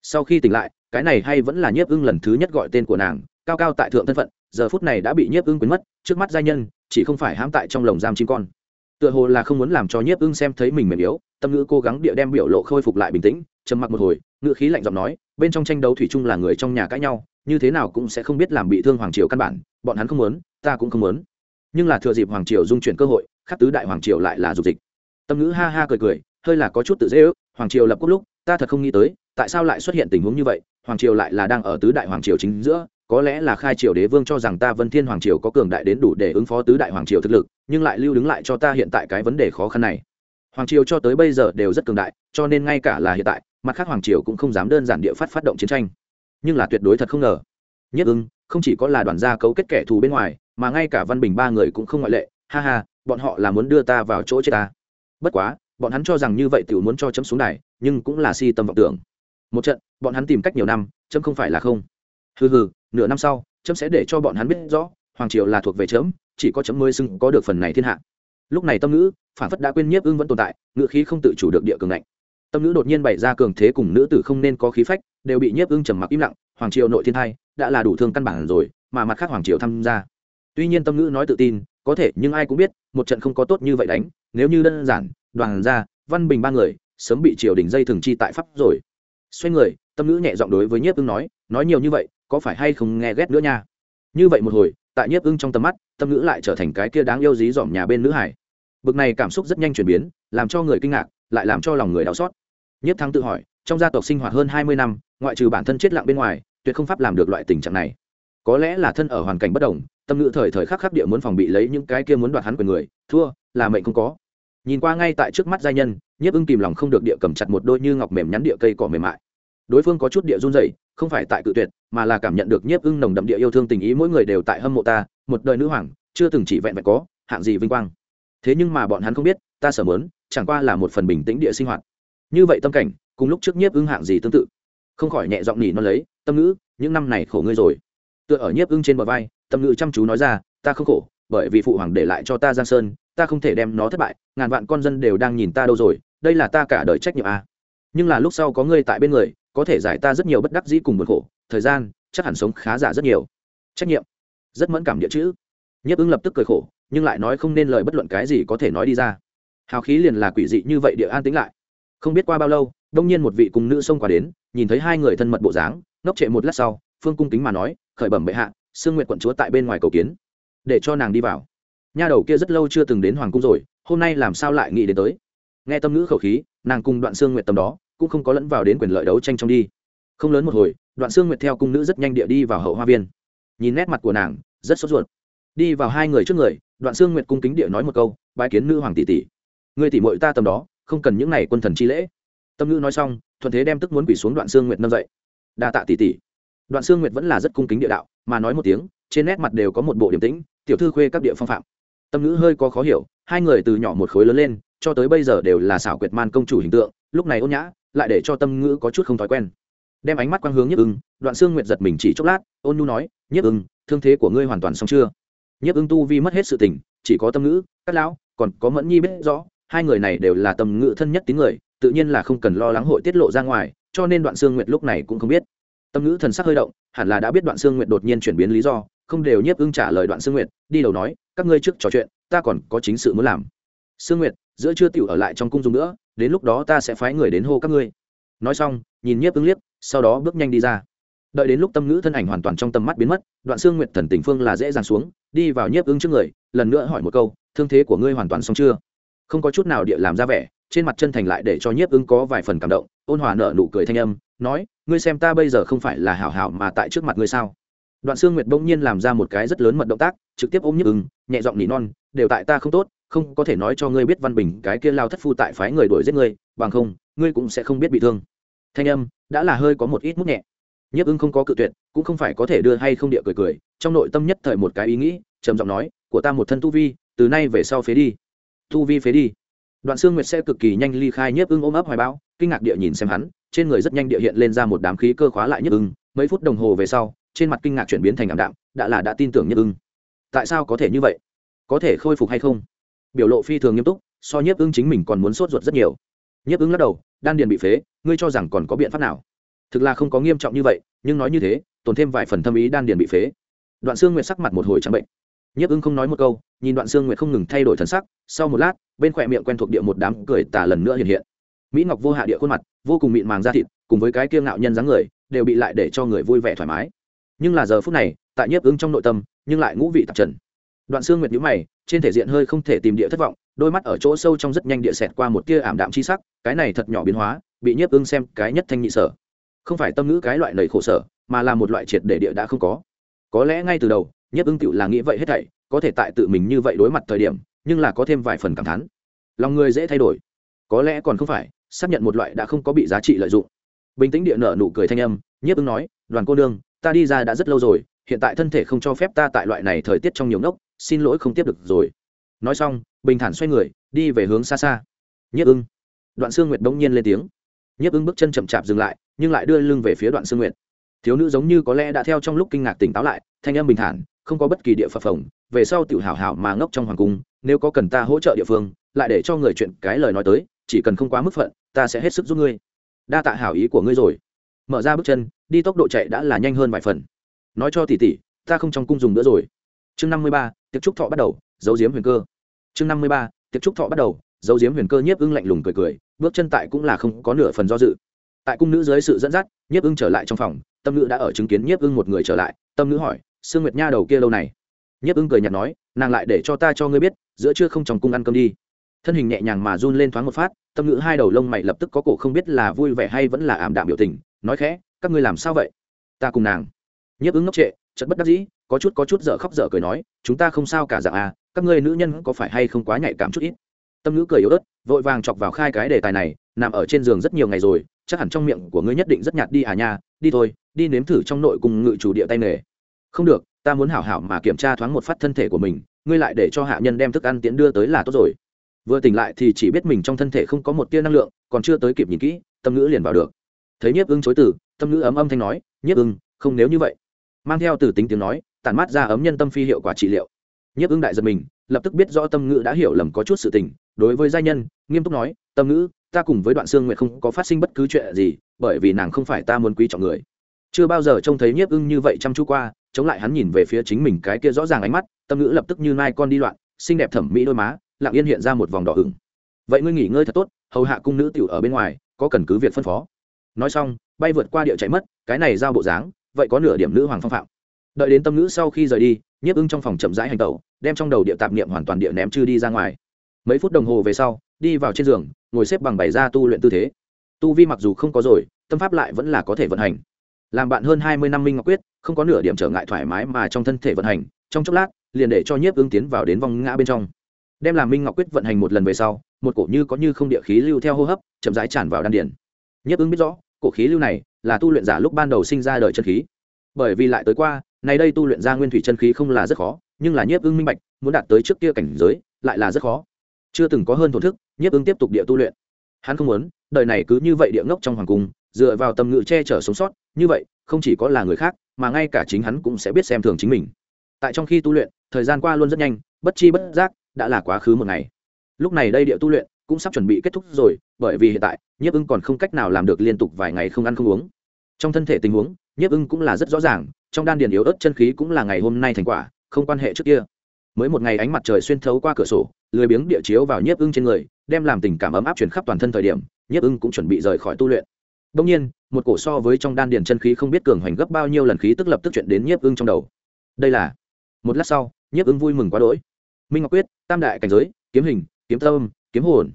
Sau khi tỉnh lại, cái này hay vẫn là nhiếp ưng lần thứ nhất gọi tên của nàng, cao cao tại thượng thân phận, giờ phút này đã bị nhiếp ưng quyến mất, trước mắt giai nhân, chỉ không phải hãm tại trong lồng giam chim con. Tựa hồ là không muốn làm cho nhiếp ưng xem thấy mình mềm yếu, tâm ngữ cố gắng địa đem biểu lộ khôi phục lại bình tĩnh, trầm mặc một hồi, ngữ khí lạnh giọng nói, bên trong tranh đấu thủy chung là người trong nhà cãi nhau, như thế nào cũng sẽ không biết làm bị thương hoàng triều căn bản, bọn hắn không muốn, ta cũng không muốn nhưng là thừa dịp hoàng triều dung chuyển cơ hội khắc tứ đại hoàng triều lại là dục dịch. Tâm ngữ ha ha cười cười, hơi là có chút tự dễ ước, hoàng triều lập quốc lúc, ta thật không nghĩ tới, tại sao lại xuất hiện tình huống như vậy, hoàng triều lại là đang ở tứ đại hoàng triều chính giữa, có lẽ là khai triều đế vương cho rằng ta vân thiên hoàng triều có cường đại đến đủ để ứng phó tứ đại hoàng triều thực lực, nhưng lại lưu đứng lại cho ta hiện tại cái vấn đề khó khăn này. Hoàng triều cho tới bây giờ đều rất cường đại, cho nên ngay cả là hiện tại, mặt khác hoàng triều cũng không dám đơn giản địa phát phát động chiến tranh. Nhưng là tuyệt đối thật không ngờ. Nhất ưng, không chỉ có là đoàn gia cấu kết kẻ thù bên ngoài mà ngay cả văn bình ba người cũng không ngoại lệ, ha ha, bọn họ là muốn đưa ta vào chỗ chết ta. Bất quá, bọn hắn cho rằng như vậy tiểu muốn cho chấm xuống này nhưng cũng là si tâm vọng tưởng. Một trận, bọn hắn tìm cách nhiều năm, chấm không phải là không. Hừ hừ, nửa năm sau, chấm sẽ để cho bọn hắn biết rõ, hoàng triều là thuộc về chấm, chỉ có chấm mới xưng có được phần này thiên hạ. Lúc này tâm ngữ, phản phất đã quên nhiếp ưng vẫn tồn tại, ngữ khí không tự chủ được địa cường ngạnh. Tâm ngữ đột nhiên bày ra cường thế cùng nữ tử không nên có khí phách, đều bị nhiếp ưng trầm mặc im lặng, hoàng triều nội thiên thai, đã là đủ thương căn bản rồi, mà mặt khác hoàng triều tham gia tuy nhiên tâm ngữ nói tự tin, có thể nhưng ai cũng biết, một trận không có tốt như vậy đánh, nếu như đơn giản, đoàn ra, văn bình ba người, sớm bị triều đình dây thường chi tại pháp rồi. Xoay người, tâm ngữ nhẹ giọng đối với nhiếp ưng nói nói nhiều như vậy, có phải hay không nghe ghét nữa nha? Như vậy một hồi, tại nhiếp ưng trong tầm mắt, tâm ngữ lại trở thành cái kia đáng yêu dí dỏm nhà bên nữ hải. Bực này cảm xúc rất nhanh chuyển biến, làm cho người kinh ngạc, lại làm cho lòng người đau xót. Nhiếp thắng tự hỏi, trong gia tộc sinh hoạt hơn hai mươi năm, ngoại trừ bản thân chết lặng bên ngoài, tuyệt không pháp làm được loại tình trạng này. Có lẽ là thân ở hoàn cảnh bất đồng tâm ngữ thời thời khắc khắc địa muốn phòng bị lấy những cái kia muốn đoạt hắn quyền người, thua, là mệnh không có. Nhìn qua ngay tại trước mắt giai nhân, nhiếp ưng kìm lòng không được địa cầm chặt một đôi như ngọc mềm nhắn địa cây cỏ mềm mại. Đối phương có chút địa run dày không phải tại cự tuyệt, mà là cảm nhận được nhiếp ưng nồng đậm địa yêu thương tình ý mỗi người đều tại hâm mộ ta, một đời nữ hoàng, chưa từng chỉ vẹn vẹn có, hạng gì vinh quang. Thế nhưng mà bọn hắn không biết, ta sở mớn chẳng qua là một phần bình tĩnh địa sinh hoạt. Như vậy tâm cảnh, cùng lúc trước nhiếp ưng hạng gì tương tự. Không khỏi nhẹ giọng nhỉ nó lấy, tâm ngữ, những năm này khổ ngươi rồi tựa ở nhiếp ưng trên bờ vai, tâm ngữ chăm chú nói ra, ta không khổ, bởi vì phụ hoàng để lại cho ta giang sơn, ta không thể đem nó thất bại, ngàn vạn con dân đều đang nhìn ta đâu rồi, đây là ta cả đời trách nhiệm à. nhưng là lúc sau có ngươi tại bên người, có thể giải ta rất nhiều bất đắc dĩ cùng buồn khổ, thời gian chắc hẳn sống khá giả rất nhiều. Trách nhiệm. Rất mẫn cảm địa chữ. Nhiếp ưng lập tức cười khổ, nhưng lại nói không nên lời bất luận cái gì có thể nói đi ra. Hào khí liền là quỷ dị như vậy địa an tính lại. Không biết qua bao lâu, đông nhiên một vị cùng nữ xông qua đến, nhìn thấy hai người thân mật bộ dáng, ngốc trệ một lát sau phương cung kính mà nói, khởi bẩm bệ hạ, sương nguyện quận chúa tại bên ngoài cầu kiến, để cho nàng đi vào. Nha đầu kia rất lâu chưa từng đến hoàng cung rồi, hôm nay làm sao lại nghĩ đến tới? Nghe tâm ngữ khẩu khí, nàng cùng đoạn sương nguyện tầm đó, cũng không có lẫn vào đến quyền lợi đấu tranh trong đi. Không lớn một hồi, đoạn sương nguyệt theo cung nữ rất nhanh địa đi vào hậu hoa viên. Nhìn nét mặt của nàng, rất sốt ruột. Đi vào hai người trước người, đoạn sương nguyệt cung kính địa nói một câu, bái kiến nữ hoàng tỷ tỷ. Người tỷ mội ta tầm đó, không cần những ngày quân thần chi lễ. Tâm ngữ nói xong, thuận thế đem tức muốn quỷ xuống đoạn sương nguyệt nâm dậy. Đa tạ tỷ tỷ đoạn sương nguyệt vẫn là rất cung kính địa đạo, mà nói một tiếng, trên nét mặt đều có một bộ điểm tĩnh, tiểu thư khuê các địa phong phạm. Tâm ngữ hơi có khó hiểu, hai người từ nhỏ một khối lớn lên, cho tới bây giờ đều là xảo quyệt man công chủ hình tượng, lúc này ôn nhã, lại để cho tâm ngữ có chút không thói quen. Đem ánh mắt quang hướng nhiếp ưng, đoạn xương nguyệt giật mình chỉ chốc lát, ôn nhu nói, nhiếp ưng, thương thế của ngươi hoàn toàn xong chưa? Nhiếp ưng tu vi mất hết sự tình, chỉ có tâm ngữ, các lão, còn có mẫn nhi biết rõ, hai người này đều là tâm ngữ thân nhất tín người, tự nhiên là không cần lo lắng hội tiết lộ ra ngoài, cho nên đoạn xương nguyệt lúc này cũng không biết tâm ngữ thần sắc hơi động, hẳn là đã biết đoạn xương nguyệt đột nhiên chuyển biến lý do, không đều nhiếp ưng trả lời đoạn xương nguyệt, đi đầu nói, các ngươi trước trò chuyện, ta còn có chính sự muốn làm. Sương nguyệt, giữa chưa tiểu ở lại trong cung dùng nữa, đến lúc đó ta sẽ phái người đến hô các ngươi. Nói xong, nhìn nhiếp ưng liếc, sau đó bước nhanh đi ra. Đợi đến lúc tâm ngữ thân ảnh hoàn toàn trong tầm mắt biến mất, đoạn xương nguyệt thần tình phương là dễ dàng xuống, đi vào nhiếp ưng trước người, lần nữa hỏi một câu, thương thế của ngươi hoàn toàn xong chưa? Không có chút nào địa làm ra vẻ, trên mặt chân thành lại để cho nhiếp ưng có vài phần cảm động, ôn hòa nợ nụ cười thanh âm, nói ngươi xem ta bây giờ không phải là hảo hảo mà tại trước mặt ngươi sao? Đoạn xương nguyệt bỗng nhiên làm ra một cái rất lớn mật động tác, trực tiếp ôm nhức ứng nhẹ giọng nỉ non, đều tại ta không tốt, không có thể nói cho ngươi biết văn bình, cái kia lao thất phu tại phái người đuổi giết ngươi, bằng không, ngươi cũng sẽ không biết bị thương. Thanh âm đã là hơi có một ít mức nhẹ. Nhiếp ưng không có cự tuyệt, cũng không phải có thể đưa hay không địa cười cười, trong nội tâm nhất thời một cái ý nghĩ, trầm giọng nói, của ta một thân tu vi, từ nay về sau phế đi. Tu vi phế đi? Đoạn xương nguyệt sẽ cực kỳ nhanh ly khai nhiếp ưng ôm ấp hoài bão kinh ngạc địa nhìn xem hắn, trên người rất nhanh địa hiện lên ra một đám khí cơ khóa lại nhất ưng, mấy phút đồng hồ về sau, trên mặt kinh ngạc chuyển biến thành ảm đạm, đã là đã tin tưởng nhất ưng. Tại sao có thể như vậy? Có thể khôi phục hay không? Biểu lộ phi thường nghiêm túc, so nhiếp ưng chính mình còn muốn sốt ruột rất nhiều. Nhiếp ưng lắc đầu, đan điền bị phế, ngươi cho rằng còn có biện pháp nào? Thực là không có nghiêm trọng như vậy, nhưng nói như thế tồn thêm vài phần thâm ý đan điền bị phế. Đoạn xương nguyệt sắc mặt một hồi trắng bệnh. Nhiếp ưng không nói một câu, nhìn đoạn xương nguyệt không ngừng thay đổi thần sắc, sau một lát, bên khỏe miệng quen thuộc địa một đám cười tả lần nữa hiện hiện mỹ ngọc vô hạ địa khuôn mặt, vô cùng mịn màng da thịt, cùng với cái kiêng ngạo nhân dáng người, đều bị lại để cho người vui vẻ thoải mái. Nhưng là giờ phút này, tại nhiếp ứng trong nội tâm, nhưng lại ngũ vị tạp trần. Đoạn xương nguyệt nhũ mày, trên thể diện hơi không thể tìm địa thất vọng, đôi mắt ở chỗ sâu trong rất nhanh địa xẹt qua một tia ảm đạm chi sắc, cái này thật nhỏ biến hóa, bị nhiếp ứng xem cái nhất thanh nhị sở. Không phải tâm ngữ cái loại lầy khổ sở, mà là một loại triệt để địa đã không có. Có lẽ ngay từ đầu, nhiếp ứng cựu là nghĩ vậy hết thảy, có thể tại tự mình như vậy đối mặt thời điểm, nhưng là có thêm vài phần cảm thán. Lòng người dễ thay đổi. Có lẽ còn không phải xác nhận một loại đã không có bị giá trị lợi dụng. Bình tĩnh địa nợ nụ cười thanh âm, nhiếp ưng nói, đoàn cô đương ta đi ra đã rất lâu rồi, hiện tại thân thể không cho phép ta tại loại này thời tiết trong nhiều ngốc, xin lỗi không tiếp được rồi. Nói xong, bình thản xoay người, đi về hướng xa xa. Nhiếp ưng đoạn sương nguyệt bỗng nhiên lên tiếng. Nhiếp ưng bước chân chậm chạp dừng lại, nhưng lại đưa lưng về phía đoạn sương nguyệt. Thiếu nữ giống như có lẽ đã theo trong lúc kinh ngạc tỉnh táo lại, thanh âm bình thản, không có bất kỳ địa phật phồng, về sau tiểu hảo hảo mà ngốc trong hoàng cung, nếu có cần ta hỗ trợ địa phương, lại để cho người chuyện cái lời nói tới chỉ cần không quá mức phận, ta sẽ hết sức giúp ngươi. Đa tạ hảo ý của ngươi rồi. Mở ra bước chân, đi tốc độ chạy đã là nhanh hơn vài phần. Nói cho tỷ tỷ, ta không trong cung dùng nữa rồi. Chương năm mươi ba, tiệc trúc thọ bắt đầu, giấu diếm huyền cơ. Chương năm mươi ba, tiệc trúc thọ bắt đầu, giấu diếm huyền cơ nhiếp ưng lạnh lùng cười cười, bước chân tại cũng là không có nửa phần do dự. Tại cung nữ dưới sự dẫn dắt, nhiếp ưng trở lại trong phòng, tâm nữ đã ở chứng kiến nhiếp ưng một người trở lại, tâm nữ hỏi, sương nguyệt nha đầu kia lâu này? Nhiếp ưng cười nhạt nói, nàng lại để cho ta cho ngươi biết, giữa trưa không trong cung ăn cơm đi thân hình nhẹ nhàng mà run lên thoáng một phát, tâm ngữ hai đầu lông mày lập tức có cổ không biết là vui vẻ hay vẫn là ảm đạm biểu tình, nói khẽ, các ngươi làm sao vậy? Ta cùng nàng. Nhiếp ứng ngốc trệ chật bất đắc dĩ, có chút có chút dở khóc dở cười nói, chúng ta không sao cả dạng à các ngươi nữ nhân có phải hay không quá nhạy cảm chút ít? Tâm ngữ cười yếu ớt, vội vàng chọc vào khai cái đề tài này, nằm ở trên giường rất nhiều ngày rồi, chắc hẳn trong miệng của ngươi nhất định rất nhạt đi à nha, đi thôi, đi nếm thử trong nội cùng ngự chủ địa tay nghề. Không được, ta muốn hảo hảo mà kiểm tra thoáng một phát thân thể của mình, ngươi lại để cho hạ nhân đem thức ăn tiễn đưa tới là tốt rồi vừa tỉnh lại thì chỉ biết mình trong thân thể không có một tia năng lượng, còn chưa tới kịp nhìn kỹ, tâm ngữ liền vào được. Thấy nhiếp ưng chối từ, tâm ngữ ấm âm thanh nói, nhiếp ưng, không nếu như vậy. Mang theo từ tính tiếng nói, tản mát ra ấm nhân tâm phi hiệu quả trị liệu. Nhiếp ưng đại giật mình, lập tức biết rõ tâm ngữ đã hiểu lầm có chút sự tình, đối với giai nhân, nghiêm túc nói, tâm ngữ, ta cùng với đoạn xương nguyện không có phát sinh bất cứ chuyện gì, bởi vì nàng không phải ta muốn quý trọng người. Chưa bao giờ trông thấy nhiếp ưng như vậy chăm chú qua, chống lại hắn nhìn về phía chính mình cái kia rõ ràng ánh mắt, tâm ngữ lập tức như nai con đi loạn, xinh đẹp thẩm mỹ đôi má lặng yên hiện ra một vòng đỏ hửng vậy ngươi nghỉ ngơi thật tốt, hầu hạ cung nữ tiểu ở bên ngoài, có cần cứ việc phân phó. Nói xong, bay vượt qua địa chạy mất, cái này giao bộ dáng, vậy có nửa điểm nữ hoàng phong phạm. Đợi đến tâm nữ sau khi rời đi, nhiếp ưng trong phòng chậm rãi hành tẩu, đem trong đầu địa tạp niệm hoàn toàn địa ném chư đi ra ngoài. Mấy phút đồng hồ về sau, đi vào trên giường, ngồi xếp bằng bày ra tu luyện tư thế. Tu vi mặc dù không có rồi, tâm pháp lại vẫn là có thể vận hành. Làm bạn hơn hai mươi năm minh ngọc quyết, không có nửa điểm trở ngại thoải mái mà trong thân thể vận hành, trong chốc lát, liền để cho nhiếp ưng tiến vào đến vòng ngã bên trong đem làm minh ngọc quyết vận hành một lần về sau, một cổ như có như không địa khí lưu theo hô hấp, chậm rãi tràn vào đan điển nhất ứng biết rõ, cổ khí lưu này là tu luyện giả lúc ban đầu sinh ra đời chân khí. Bởi vì lại tới qua nay đây tu luyện ra nguyên thủy chân khí không là rất khó, nhưng là nhiếp ưng minh bạch, muốn đạt tới trước kia cảnh giới, lại là rất khó. Chưa từng có hơn thổn thức, nhiếp ưng tiếp tục địa tu luyện. Hắn không muốn, đời này cứ như vậy địa ngốc trong hoàng cung, dựa vào tầm ngự che chở sống sót, như vậy, không chỉ có là người khác, mà ngay cả chính hắn cũng sẽ biết xem thường chính mình. Tại trong khi tu luyện, thời gian qua luôn rất nhanh, bất chi bất giác đã là quá khứ một ngày. Lúc này đây địa tu luyện cũng sắp chuẩn bị kết thúc rồi, bởi vì hiện tại, nhiếp ưng còn không cách nào làm được liên tục vài ngày không ăn không uống. Trong thân thể tình huống, nhiếp ưng cũng là rất rõ ràng, trong đan điền yếu ớt chân khí cũng là ngày hôm nay thành quả, không quan hệ trước kia. Mới một ngày ánh mặt trời xuyên thấu qua cửa sổ, lười biếng địa chiếu vào nhiếp ưng trên người, đem làm tình cảm ấm áp chuyển khắp toàn thân thời điểm, nhiếp ưng cũng chuẩn bị rời khỏi tu luyện. Đông nhiên, một cổ so với trong đan điền chân khí không biết cường hoành gấp bao nhiêu lần khí tức lập tức chuyện đến nhiếp ưng trong đầu. Đây là, một lát sau, nhiếp ưng vui mừng quá đỗi minh ngọc quyết, tam đại cảnh giới, kiếm hình, kiếm tâm, kiếm hồn.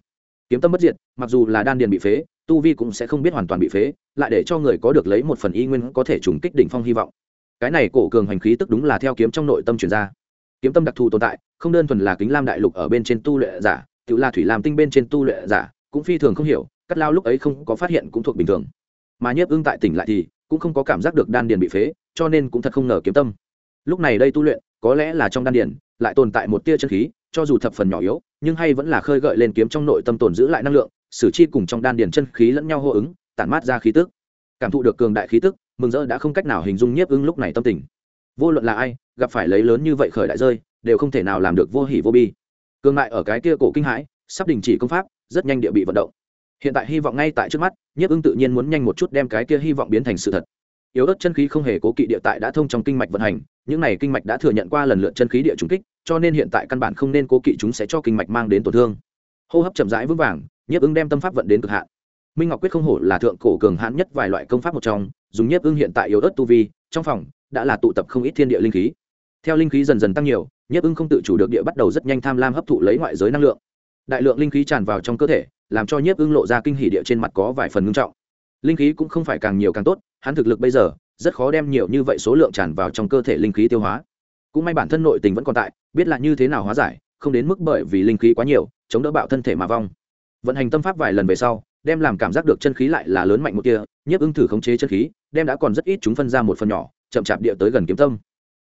Kiếm tâm bất diệt, mặc dù là đan điền bị phế, tu vi cũng sẽ không biết hoàn toàn bị phế, lại để cho người có được lấy một phần y nguyên có thể trùng kích đỉnh phong hy vọng. Cái này cổ cường hành khí tức đúng là theo kiếm trong nội tâm chuyển ra. Kiếm tâm đặc thù tồn tại, không đơn thuần là kính lam đại lục ở bên trên tu luyện giả, tự là thủy làm tinh bên trên tu luyện giả, cũng phi thường không hiểu, cắt lao lúc ấy không có phát hiện cũng thuộc bình thường. Mà nhiếp ưng tại tỉnh lại thì, cũng không có cảm giác được đan điền bị phế, cho nên cũng thật không ngờ kiếm tâm. Lúc này đây tu luyện, có lẽ là trong đan điền lại tồn tại một tia chân khí, cho dù thập phần nhỏ yếu, nhưng hay vẫn là khơi gợi lên kiếm trong nội tâm tồn giữ lại năng lượng, sử chi cùng trong đan điền chân khí lẫn nhau hô ứng, tản mát ra khí tức. Cảm thụ được cường đại khí tức, mừng rỡ đã không cách nào hình dung nhiếp ưng lúc này tâm tình. Vô luận là ai, gặp phải lấy lớn như vậy khởi đại rơi, đều không thể nào làm được vô hỉ vô bi. Cường lại ở cái kia cổ kinh hãi, sắp đình chỉ công pháp, rất nhanh địa bị vận động. Hiện tại hy vọng ngay tại trước mắt, nhiếp ưng tự nhiên muốn nhanh một chút đem cái kia hy vọng biến thành sự thật yếu ớt chân khí không hề cố kỵ địa tại đã thông trong kinh mạch vận hành, những này kinh mạch đã thừa nhận qua lần lượt chân khí địa trùng kích, cho nên hiện tại căn bản không nên cố kỵ chúng sẽ cho kinh mạch mang đến tổn thương. Hô hấp chậm rãi vững vàng, nhiếp ứng đem tâm pháp vận đến cực hạn. Minh ngọc quyết không hổ là thượng cổ cường hãn nhất vài loại công pháp một trong, dùng nhiếp ứng hiện tại yếu ớt tu vi, trong phòng đã là tụ tập không ít thiên địa linh khí. Theo linh khí dần dần tăng nhiều, nhiếp ứng không tự chủ được địa bắt đầu rất nhanh tham lam hấp thụ lấy ngoại giới năng lượng. Đại lượng linh khí tràn vào trong cơ thể, làm cho nhiếp ứng lộ ra kinh hỉ địa trên mặt có vài phần ngưng trọng linh khí cũng không phải càng nhiều càng tốt, hắn thực lực bây giờ, rất khó đem nhiều như vậy số lượng tràn vào trong cơ thể linh khí tiêu hóa. Cũng may bản thân nội tình vẫn còn tại, biết là như thế nào hóa giải, không đến mức bởi vì linh khí quá nhiều, chống đỡ bạo thân thể mà vong. Vận hành tâm pháp vài lần về sau, đem làm cảm giác được chân khí lại là lớn mạnh một kia nhiếp ưng thử khống chế chân khí, đem đã còn rất ít chúng phân ra một phần nhỏ, chậm chạp địa tới gần kiếm tâm.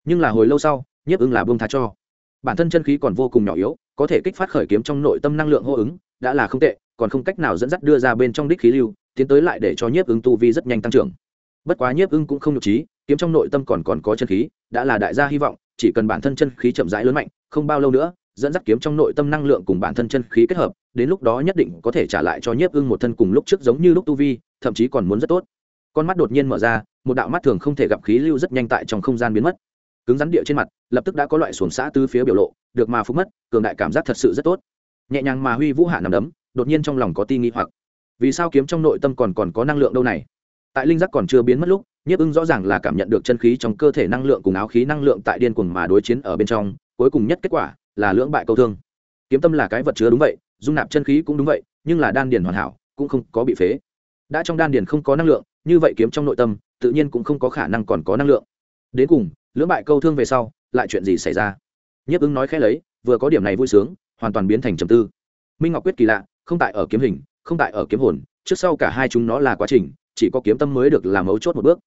Nhưng là hồi lâu sau, nhiếp ưng là buông tha cho. Bản thân chân khí còn vô cùng nhỏ yếu, có thể kích phát khởi kiếm trong nội tâm năng lượng hô ứng, đã là không tệ còn không cách nào dẫn dắt đưa ra bên trong đích khí lưu, tiến tới lại để cho nhiếp ứng tu vi rất nhanh tăng trưởng. Bất quá nhiếp ưng cũng không nhục trí, kiếm trong nội tâm còn còn có chân khí, đã là đại gia hy vọng, chỉ cần bản thân chân khí chậm rãi lớn mạnh, không bao lâu nữa, dẫn dắt kiếm trong nội tâm năng lượng cùng bản thân chân khí kết hợp, đến lúc đó nhất định có thể trả lại cho nhiếp ưng một thân cùng lúc trước giống như lúc tu vi, thậm chí còn muốn rất tốt. Con mắt đột nhiên mở ra, một đạo mắt thường không thể gặp khí lưu rất nhanh tại trong không gian biến mất. Cứng rắn địa trên mặt, lập tức đã có loại xuồng xã tứ phía biểu lộ, được mà phúc mất, cường đại cảm giác thật sự rất tốt. Nhẹ nhàng mà huy vũ hạ nằm đấm đột nhiên trong lòng có ti nghĩ hoặc. Vì sao kiếm trong nội tâm còn còn có năng lượng đâu này? Tại linh giác còn chưa biến mất lúc, nhiếp ưng rõ ràng là cảm nhận được chân khí trong cơ thể năng lượng cùng áo khí năng lượng tại điên cuồng mà đối chiến ở bên trong, cuối cùng nhất kết quả là lưỡng bại câu thương. Kiếm tâm là cái vật chứa đúng vậy, dung nạp chân khí cũng đúng vậy, nhưng là đan điền hoàn hảo, cũng không có bị phế. Đã trong đan điền không có năng lượng, như vậy kiếm trong nội tâm, tự nhiên cũng không có khả năng còn có năng lượng. Đến cùng, lưỡng bại câu thương về sau, lại chuyện gì xảy ra? Nhiếp ứng nói khẽ lấy, vừa có điểm này vui sướng, hoàn toàn biến thành trầm tư. Minh ngọc quyết kỳ lạ không tại ở kiếm hình, không tại ở kiếm hồn, trước sau cả hai chúng nó là quá trình, chỉ có kiếm tâm mới được làm mấu chốt một bước.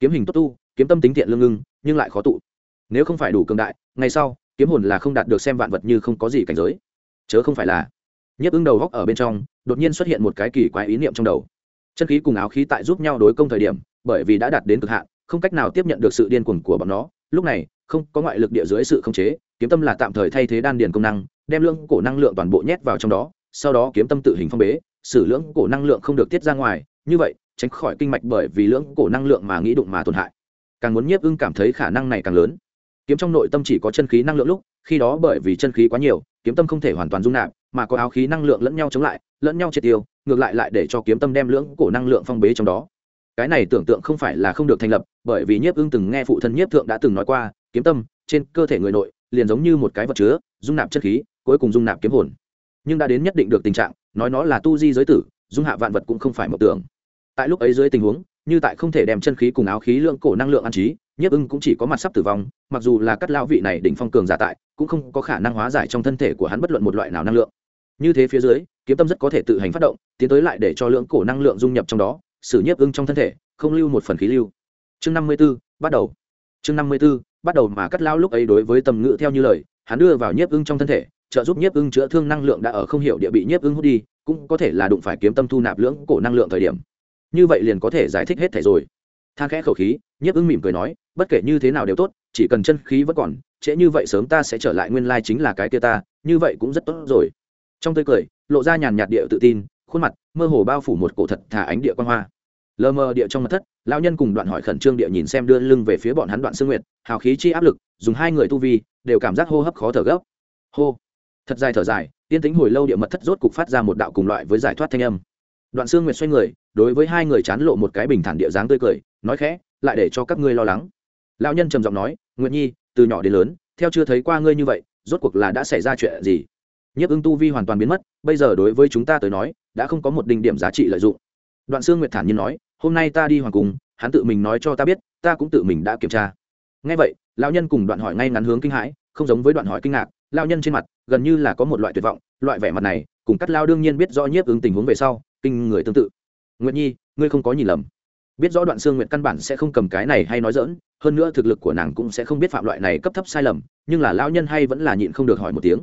Kiếm hình tốt tu, kiếm tâm tính thiện lương ngưng, nhưng lại khó tụ. Nếu không phải đủ cường đại, ngày sau, kiếm hồn là không đạt được xem vạn vật như không có gì cảnh giới. Chớ không phải là nhấp ứng đầu góc ở bên trong, đột nhiên xuất hiện một cái kỳ quái ý niệm trong đầu. Chân khí cùng áo khí tại giúp nhau đối công thời điểm, bởi vì đã đạt đến cực hạn, không cách nào tiếp nhận được sự điên cuồng của bọn nó. Lúc này, không có ngoại lực địa dưới sự khống chế, kiếm tâm là tạm thời thay thế đan điền công năng, đem lượng cổ năng lượng toàn bộ nhét vào trong đó sau đó kiếm tâm tự hình phong bế xử lưỡng cổ năng lượng không được tiết ra ngoài, như vậy, tránh khỏi kinh mạch bởi vì lưỡng cổ năng lượng mà nghĩ đụng mà tổn hại. Càng muốn nhiếp ưng cảm thấy khả năng này càng lớn. Kiếm trong nội tâm chỉ có chân khí năng lượng lúc, khi đó bởi vì chân khí quá nhiều, kiếm tâm không thể hoàn toàn dung nạp, mà có áo khí năng lượng lẫn nhau chống lại, lẫn nhau triệt tiêu, ngược lại lại để cho kiếm tâm đem lưỡng cổ năng lượng phong bế trong đó. Cái này tưởng tượng không phải là không được thành lập, bởi vì nhiếp ưng từng nghe phụ thân nhiếp thượng đã từng nói qua, kiếm tâm, trên cơ thể người nội, liền giống như một cái vật chứa, dung nạp chất khí, cuối cùng dung nạp kiếm hồn nhưng đã đến nhất định được tình trạng, nói nó là tu di giới tử, dung hạ vạn vật cũng không phải một tưởng. Tại lúc ấy dưới tình huống, như tại không thể đem chân khí cùng áo khí lượng cổ năng lượng ăn trí, nhiếp ưng cũng chỉ có mặt sắp tử vong, mặc dù là các lao vị này đỉnh phong cường giả tại, cũng không có khả năng hóa giải trong thân thể của hắn bất luận một loại nào năng lượng. Như thế phía dưới, kiếm tâm rất có thể tự hành phát động, tiến tới lại để cho lượng cổ năng lượng dung nhập trong đó, xử nhiếp ưng trong thân thể, không lưu một phần khí lưu. Chương năm mươi b ố bắt đầu. Chương năm mươi b ố bắt đầu mà cắt lao lúc ấy đối với tầm ngữ theo như lời, hắn đưa vào nhiếp ưng trong thân thể trợ giúp nhiếp ưng chữa thương năng lượng đã ở không hiểu địa bị nhiếp ưng hút đi, cũng có thể là đụng phải kiếm tâm thu nạp lưỡng cổ năng lượng thời điểm. Như vậy liền có thể giải thích hết thể rồi. Than khẽ khẩu khí, nhiếp ưng mỉm cười nói, bất kể như thế nào đều tốt, chỉ cần chân khí vẫn còn, trễ như vậy sớm ta sẽ trở lại nguyên lai chính là cái kia ta, như vậy cũng rất tốt rồi. Trong tươi cười, lộ ra nhàn nhạt địa tự tin, khuôn mặt mơ hồ bao phủ một cổ thật thả ánh địa quan hoa. Lờ mờ địa trong mặt thất, lão nhân cùng đoạn hỏi khẩn trương địa nhìn xem đưa lưng về phía bọn hắn đoạn sương nguyệt, hào khí chi áp lực, dùng hai người tu vi, đều cảm giác hô hấp khó thở gấp. Hô thật dài thở dài, yên tính hồi lâu địa mật thất rốt cục phát ra một đạo cùng loại với giải thoát thanh âm. Đoạn sương nguyệt xoay người, đối với hai người chán lộ một cái bình thản địa dáng tươi cười, nói khẽ, lại để cho các ngươi lo lắng. Lão nhân trầm giọng nói, nguyệt nhi, từ nhỏ đến lớn, theo chưa thấy qua ngươi như vậy, rốt cuộc là đã xảy ra chuyện gì? Nhiếp ưng tu vi hoàn toàn biến mất, bây giờ đối với chúng ta tới nói, đã không có một đỉnh điểm giá trị lợi dụng. Đoạn sương nguyệt thản nhiên nói, hôm nay ta đi hoàng cung, hắn tự mình nói cho ta biết, ta cũng tự mình đã kiểm tra. Ngay vậy, lão nhân cùng đoạn hỏi ngay ngắn hướng kinh hãi, không giống với đoạn hỏi kinh ngạc lão nhân trên mặt gần như là có một loại tuyệt vọng, loại vẻ mặt này, cùng cắt lao đương nhiên biết rõ nhiếp ứng tình huống về sau, kinh người tương tự. Nguyệt nhi, ngươi không có nhìn lầm. Biết rõ đoạn xương nguyện căn bản sẽ không cầm cái này hay nói dỡn hơn nữa thực lực của nàng cũng sẽ không biết phạm loại này cấp thấp sai lầm, nhưng là lao nhân hay vẫn là nhịn không được hỏi một tiếng.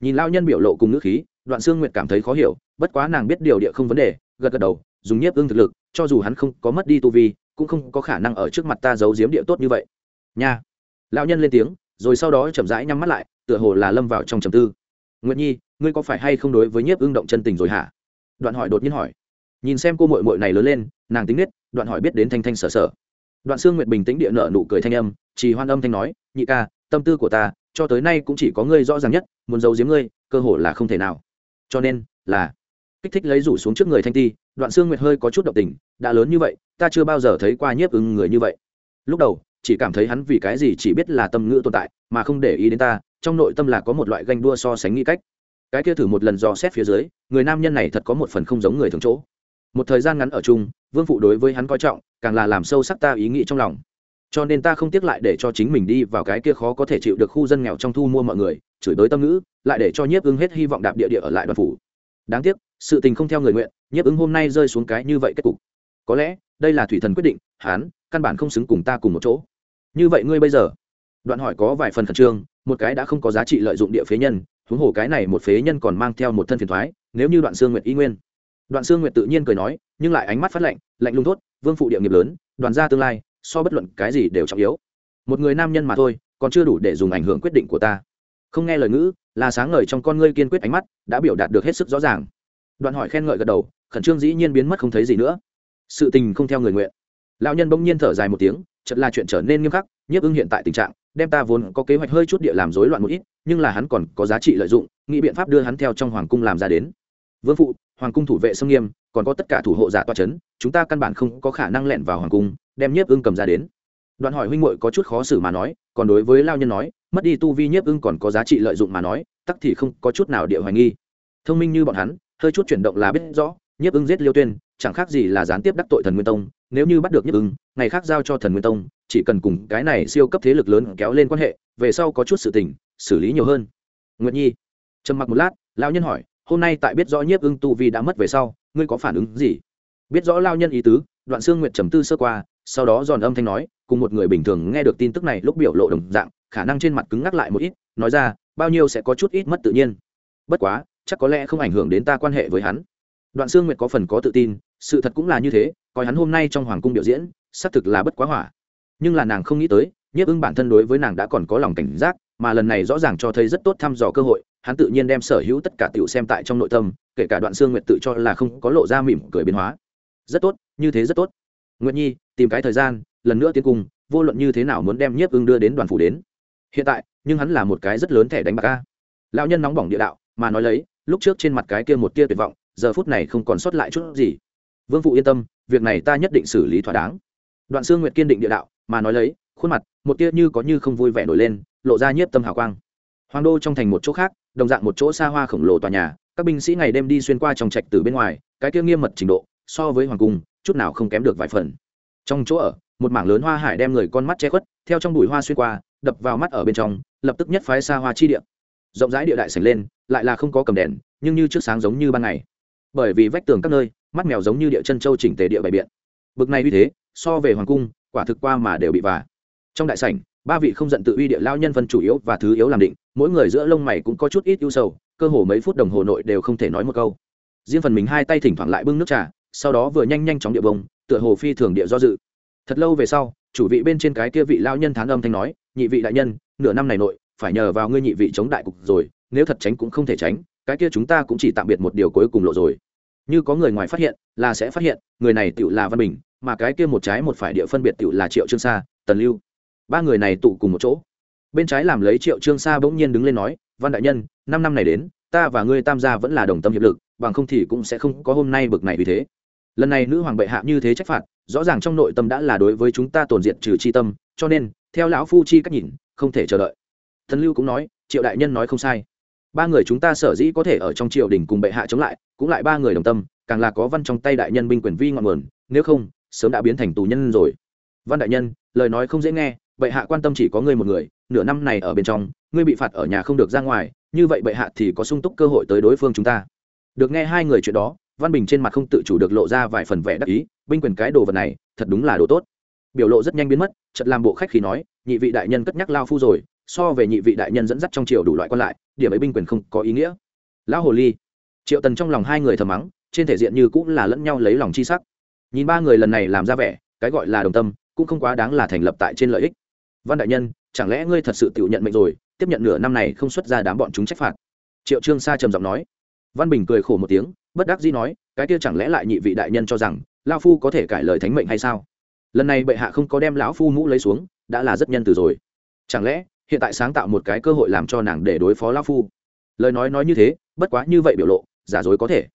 Nhìn lao nhân biểu lộ cùng ngữ khí, đoạn xương nguyện cảm thấy khó hiểu, bất quá nàng biết điều địa không vấn đề, gật gật đầu, dùng nhiếp ương thực lực, cho dù hắn không có mất đi tu vi, cũng không có khả năng ở trước mặt ta giấu giếm địa tốt như vậy. Nha. Lão nhân lên tiếng, rồi sau đó chậm rãi nhắm mắt lại tựa hồ là lâm vào trong trầm tư. Nguyệt nhi, ngươi có phải hay không đối với nhiếp ương động chân tình rồi hả? Đoạn hỏi đột nhiên hỏi. Nhìn xem cô mội mội này lớn lên, nàng tính nết, đoạn hỏi biết đến thanh thanh sở sở. Đoạn xương nguyệt bình tĩnh địa nợ nụ cười thanh âm chỉ hoan âm thanh nói, nhị ca, tâm tư của ta, cho tới nay cũng chỉ có ngươi rõ ràng nhất, muốn giấu giếm ngươi, cơ hồ là không thể nào. Cho nên, là kích thích lấy rủ xuống trước người thanh ti. Đoạn xương nguyệt hơi có chút động tình, đã lớn như vậy, ta chưa bao giờ thấy qua nhiếp ứng người như vậy. Lúc đầu, chỉ cảm thấy hắn vì cái gì chỉ biết là tâm ngữ tồn tại, mà không để ý đến ta trong nội tâm là có một loại ganh đua so sánh nghĩ cách. Cái kia thử một lần dò xét phía dưới, người nam nhân này thật có một phần không giống người thường chỗ. Một thời gian ngắn ở chung, vương phụ đối với hắn coi trọng, càng là làm sâu sắc ta ý nghĩ trong lòng. Cho nên ta không tiếc lại để cho chính mình đi vào cái kia khó có thể chịu được khu dân nghèo trong thu mua mọi người, chửi bới tâm ngữ, lại để cho nhiếp ứng hết hy vọng đạp địa địa ở lại đoàn phủ. Đáng tiếc, sự tình không theo người nguyện, nhiếp ứng hôm nay rơi xuống cái như vậy kết cục. Có lẽ, đây là thủy thần quyết định hán căn bản không xứng cùng ta cùng một chỗ. Như vậy ngươi bây giờ? Đoạn hỏi có vài phần khẩn trương một cái đã không có giá trị lợi dụng địa phế nhân, huống hồ cái này một phế nhân còn mang theo một thân phiền thoái, nếu như đoạn xương nguyệt y nguyên. Đoạn xương nguyệt tự nhiên cười nói, nhưng lại ánh mắt phát lạnh lạnh lung thốt, vương phụ địa nghiệp lớn, đoàn gia tương lai, so bất luận cái gì đều trọng yếu. Một người nam nhân mà thôi, còn chưa đủ để dùng ảnh hưởng quyết định của ta. Không nghe lời ngữ, là sáng ngời trong con ngươi kiên quyết ánh mắt, đã biểu đạt được hết sức rõ ràng. Đoạn hỏi khen ngợi gật đầu, khẩn trương dĩ nhiên biến mất không thấy gì nữa. Sự tình không theo người nguyện. Lão nhân bỗng nhiên thở dài một tiếng chật là chuyện trở nên nghiêm khắc, nhiếp ưng hiện tại tình trạng đem ta vốn có kế hoạch hơi chút địa làm rối loạn một ít, nhưng là hắn còn có giá trị lợi dụng, nghĩ biện pháp đưa hắn theo trong hoàng cung làm ra đến. Vương phụ, hoàng cung thủ vệ sông nghiêm, còn có tất cả thủ hộ giả toa c h ấ n chúng ta căn bản không có khả năng lẹn vào hoàng cung, đem nhiếp ưng cầm ra đến. Đoạn hỏi huynh muội có chút khó xử mà nói, còn đối với lao nhân nói, mất đi tu vi nhiếp ưng còn có giá trị lợi dụng mà nói, tắc thì không có chút nào địa hoài nghi. Thông minh như bọn hắn, hơi chút chuyển động là biết rõ nhiếp ưng giết liêu tuyên, chẳng khác gì là gián tiếp đắc tội thần nguyên tông. Nếu như bắt được nhiếp ưng, ngày khác giao cho thần nguyên tông, chỉ cần cùng cái này siêu cấp thế lực lớn kéo lên quan hệ, về sau có chút sự tình, xử lý nhiều hơn. Nguyệt nhi, trầm mặc một lát, lão nhân hỏi, hôm nay tại biết rõ nhiếp ưng tu vi đã mất về sau, ngươi có phản ứng gì? Biết rõ lao nhân ý tứ. Đoạn xương nguyệt trầm tư sơ qua, sau đó giòn âm thanh nói, cùng một người bình thường nghe được tin tức này lúc biểu lộ đồng dạng, khả năng trên mặt cứng ngắc lại một ít, nói ra, bao nhiêu sẽ có chút ít mất tự nhiên. Bất quá, chắc có lẽ không ảnh hưởng đến ta quan hệ với hắn đoạn sương nguyệt có phần có tự tin sự thật cũng là như thế coi hắn hôm nay trong hoàng cung biểu diễn xác thực là bất quá hỏa. Nhưng là nàng không nghĩ tới nhiếp ưng bản thân đối với nàng đã còn có lòng cảnh giác mà lần này rõ ràng cho thấy rất tốt thăm dò cơ hội hắn tự nhiên đem sở hữu tất cả tiểu xem tại trong nội tâm kể cả đoạn sương nguyệt tự cho là không có lộ ra mỉm cười biến hóa. Rất tốt như thế rất tốt. Nguyệt nhi tìm cái thời gian lần nữa tiến cùng, vô luận như thế nào muốn đem nhiếp ưng đưa đến đoàn phủ đến. Hiện tại nhưng hắn là một cái rất lớn thẻ đánh bạc ca lão nhân nóng bỏng địa đạo mà nói lấy lúc trước trên mặt cái kia một tia tuyệt vọng giờ phút này không còn sót lại chút gì. Vương phụ yên tâm, việc này ta nhất định xử lý thỏa đáng. Đoạn xương nguyệt kiên định địa đạo, mà nói lấy, khuôn mặt, một tia như có như không vui vẻ nổi lên, lộ ra nhiếp tâm hào quang. Hoàng đô trong thành một chỗ khác, đồng dạng một chỗ xa hoa khổng lồ tòa nhà, các binh sĩ ngày đêm đi xuyên qua trong trạch từ bên ngoài, cái kia nghiêm mật trình độ, so với hoàng cung, chút nào không kém được vài phần. Trong chỗ ở, một mảng lớn hoa hải đem người con mắt che khuất, theo trong bụi hoa xuyên qua, đập vào mắt ở bên trong, lập tức nhất phái xa hoa chi địa. Rộng rãi địa đại sảnh lên, lại là không có cầm đèn, nhưng như trước sáng giống như ban ngày bởi vì vách tường các nơi, mắt mèo giống như địa chân châu chỉnh tề địa bày biện. Bực này uy thế, so về hoàng cung, quả thực qua mà đều bị vả. Trong đại sảnh, ba vị không giận tự uy địa lao nhân phân chủ yếu và thứ yếu làm định, mỗi người giữa lông mày cũng có chút ít ưu sầu, cơ hồ mấy phút đồng hồ nội đều không thể nói một câu. Riêng phần mình hai tay thỉnh thoảng lại bưng nước trà, sau đó vừa nhanh nhanh chóng địa bông, tựa hồ phi thường địa do dự. Thật lâu về sau, chủ vị bên trên cái kia vị lao nhân thán âm thanh nói, nhị vị đại nhân, nửa năm này nội, phải nhờ vào ngươi nhị vị chống đại cục rồi, nếu thật tránh cũng không thể tránh cái kia chúng ta cũng chỉ tạm biệt một điều cuối cùng lộ rồi. Như có người ngoài phát hiện, là sẽ phát hiện, người này tựu là văn bình, mà cái kia một trái một phải địa phân biệt tựu là triệu trương sa, tần lưu. Ba người này tụ cùng một chỗ. Bên trái làm lấy triệu trương sa bỗng nhiên đứng lên nói, văn đại nhân, năm năm này đến, ta và ngươi tam gia vẫn là đồng tâm hiệp lực, bằng không thì cũng sẽ không có hôm nay bực này vì thế. Lần này nữ hoàng bệ hạ như thế trách phạt, rõ ràng trong nội tâm đã là đối với chúng ta tồn diệt trừ chi tâm, cho nên, theo lão phu chi cách nhìn, không thể chờ đợi. Thần lưu cũng nói, triệu đại nhân nói không sai ba người chúng ta sở dĩ có thể ở trong triều đình cùng bệ hạ chống lại, cũng lại ba người đồng tâm, càng là có văn trong tay đại nhân binh quyền vi ngọn nguồn, nếu không, sớm đã biến thành tù nhân rồi. Văn đại nhân, lời nói không dễ nghe, bệ hạ quan tâm chỉ có ngươi một người, nửa năm này ở bên trong, ngươi bị phạt ở nhà không được ra ngoài, như vậy bệ hạ thì có sung túc cơ hội tới đối phương chúng ta. Được nghe hai người chuyện đó, văn bình trên mặt không tự chủ được lộ ra vài phần vẻ đắc ý, binh quyền cái đồ vật này, thật đúng là đồ tốt. Biểu lộ rất nhanh biến mất chật làm bộ khách khí nói, nhị vị đại nhân cất nhắc lao phu rồi so về nhị vị đại nhân dẫn dắt trong triều đủ loại quan lại, điểm ấy binh quyền không có ý nghĩa. Lão hồ ly, triệu tần trong lòng hai người thầm mắng, trên thể diện như cũng là lẫn nhau lấy lòng chi sắc. Nhìn ba người lần này làm ra vẻ, cái gọi là đồng tâm, cũng không quá đáng là thành lập tại trên lợi ích. Văn đại nhân, chẳng lẽ ngươi thật sự tự nhận mệnh rồi, tiếp nhận nửa năm này không xuất ra đám bọn chúng trách phạt? Triệu trương sa trầm giọng nói. Văn bình cười khổ một tiếng, bất đắc dĩ nói, cái kia chẳng lẽ lại nhị vị đại nhân cho rằng lao phu có thể cải lời thánh mệnh hay sao? Lần này bệ hạ không có đem lão phu mũ lấy xuống, đã là rất nhân từ rồi. Chẳng lẽ hiện tại sáng tạo một cái cơ hội làm cho nàng để đối phó lão phu. Lời nói nói như thế, bất quá như vậy biểu lộ, giả dối có thể.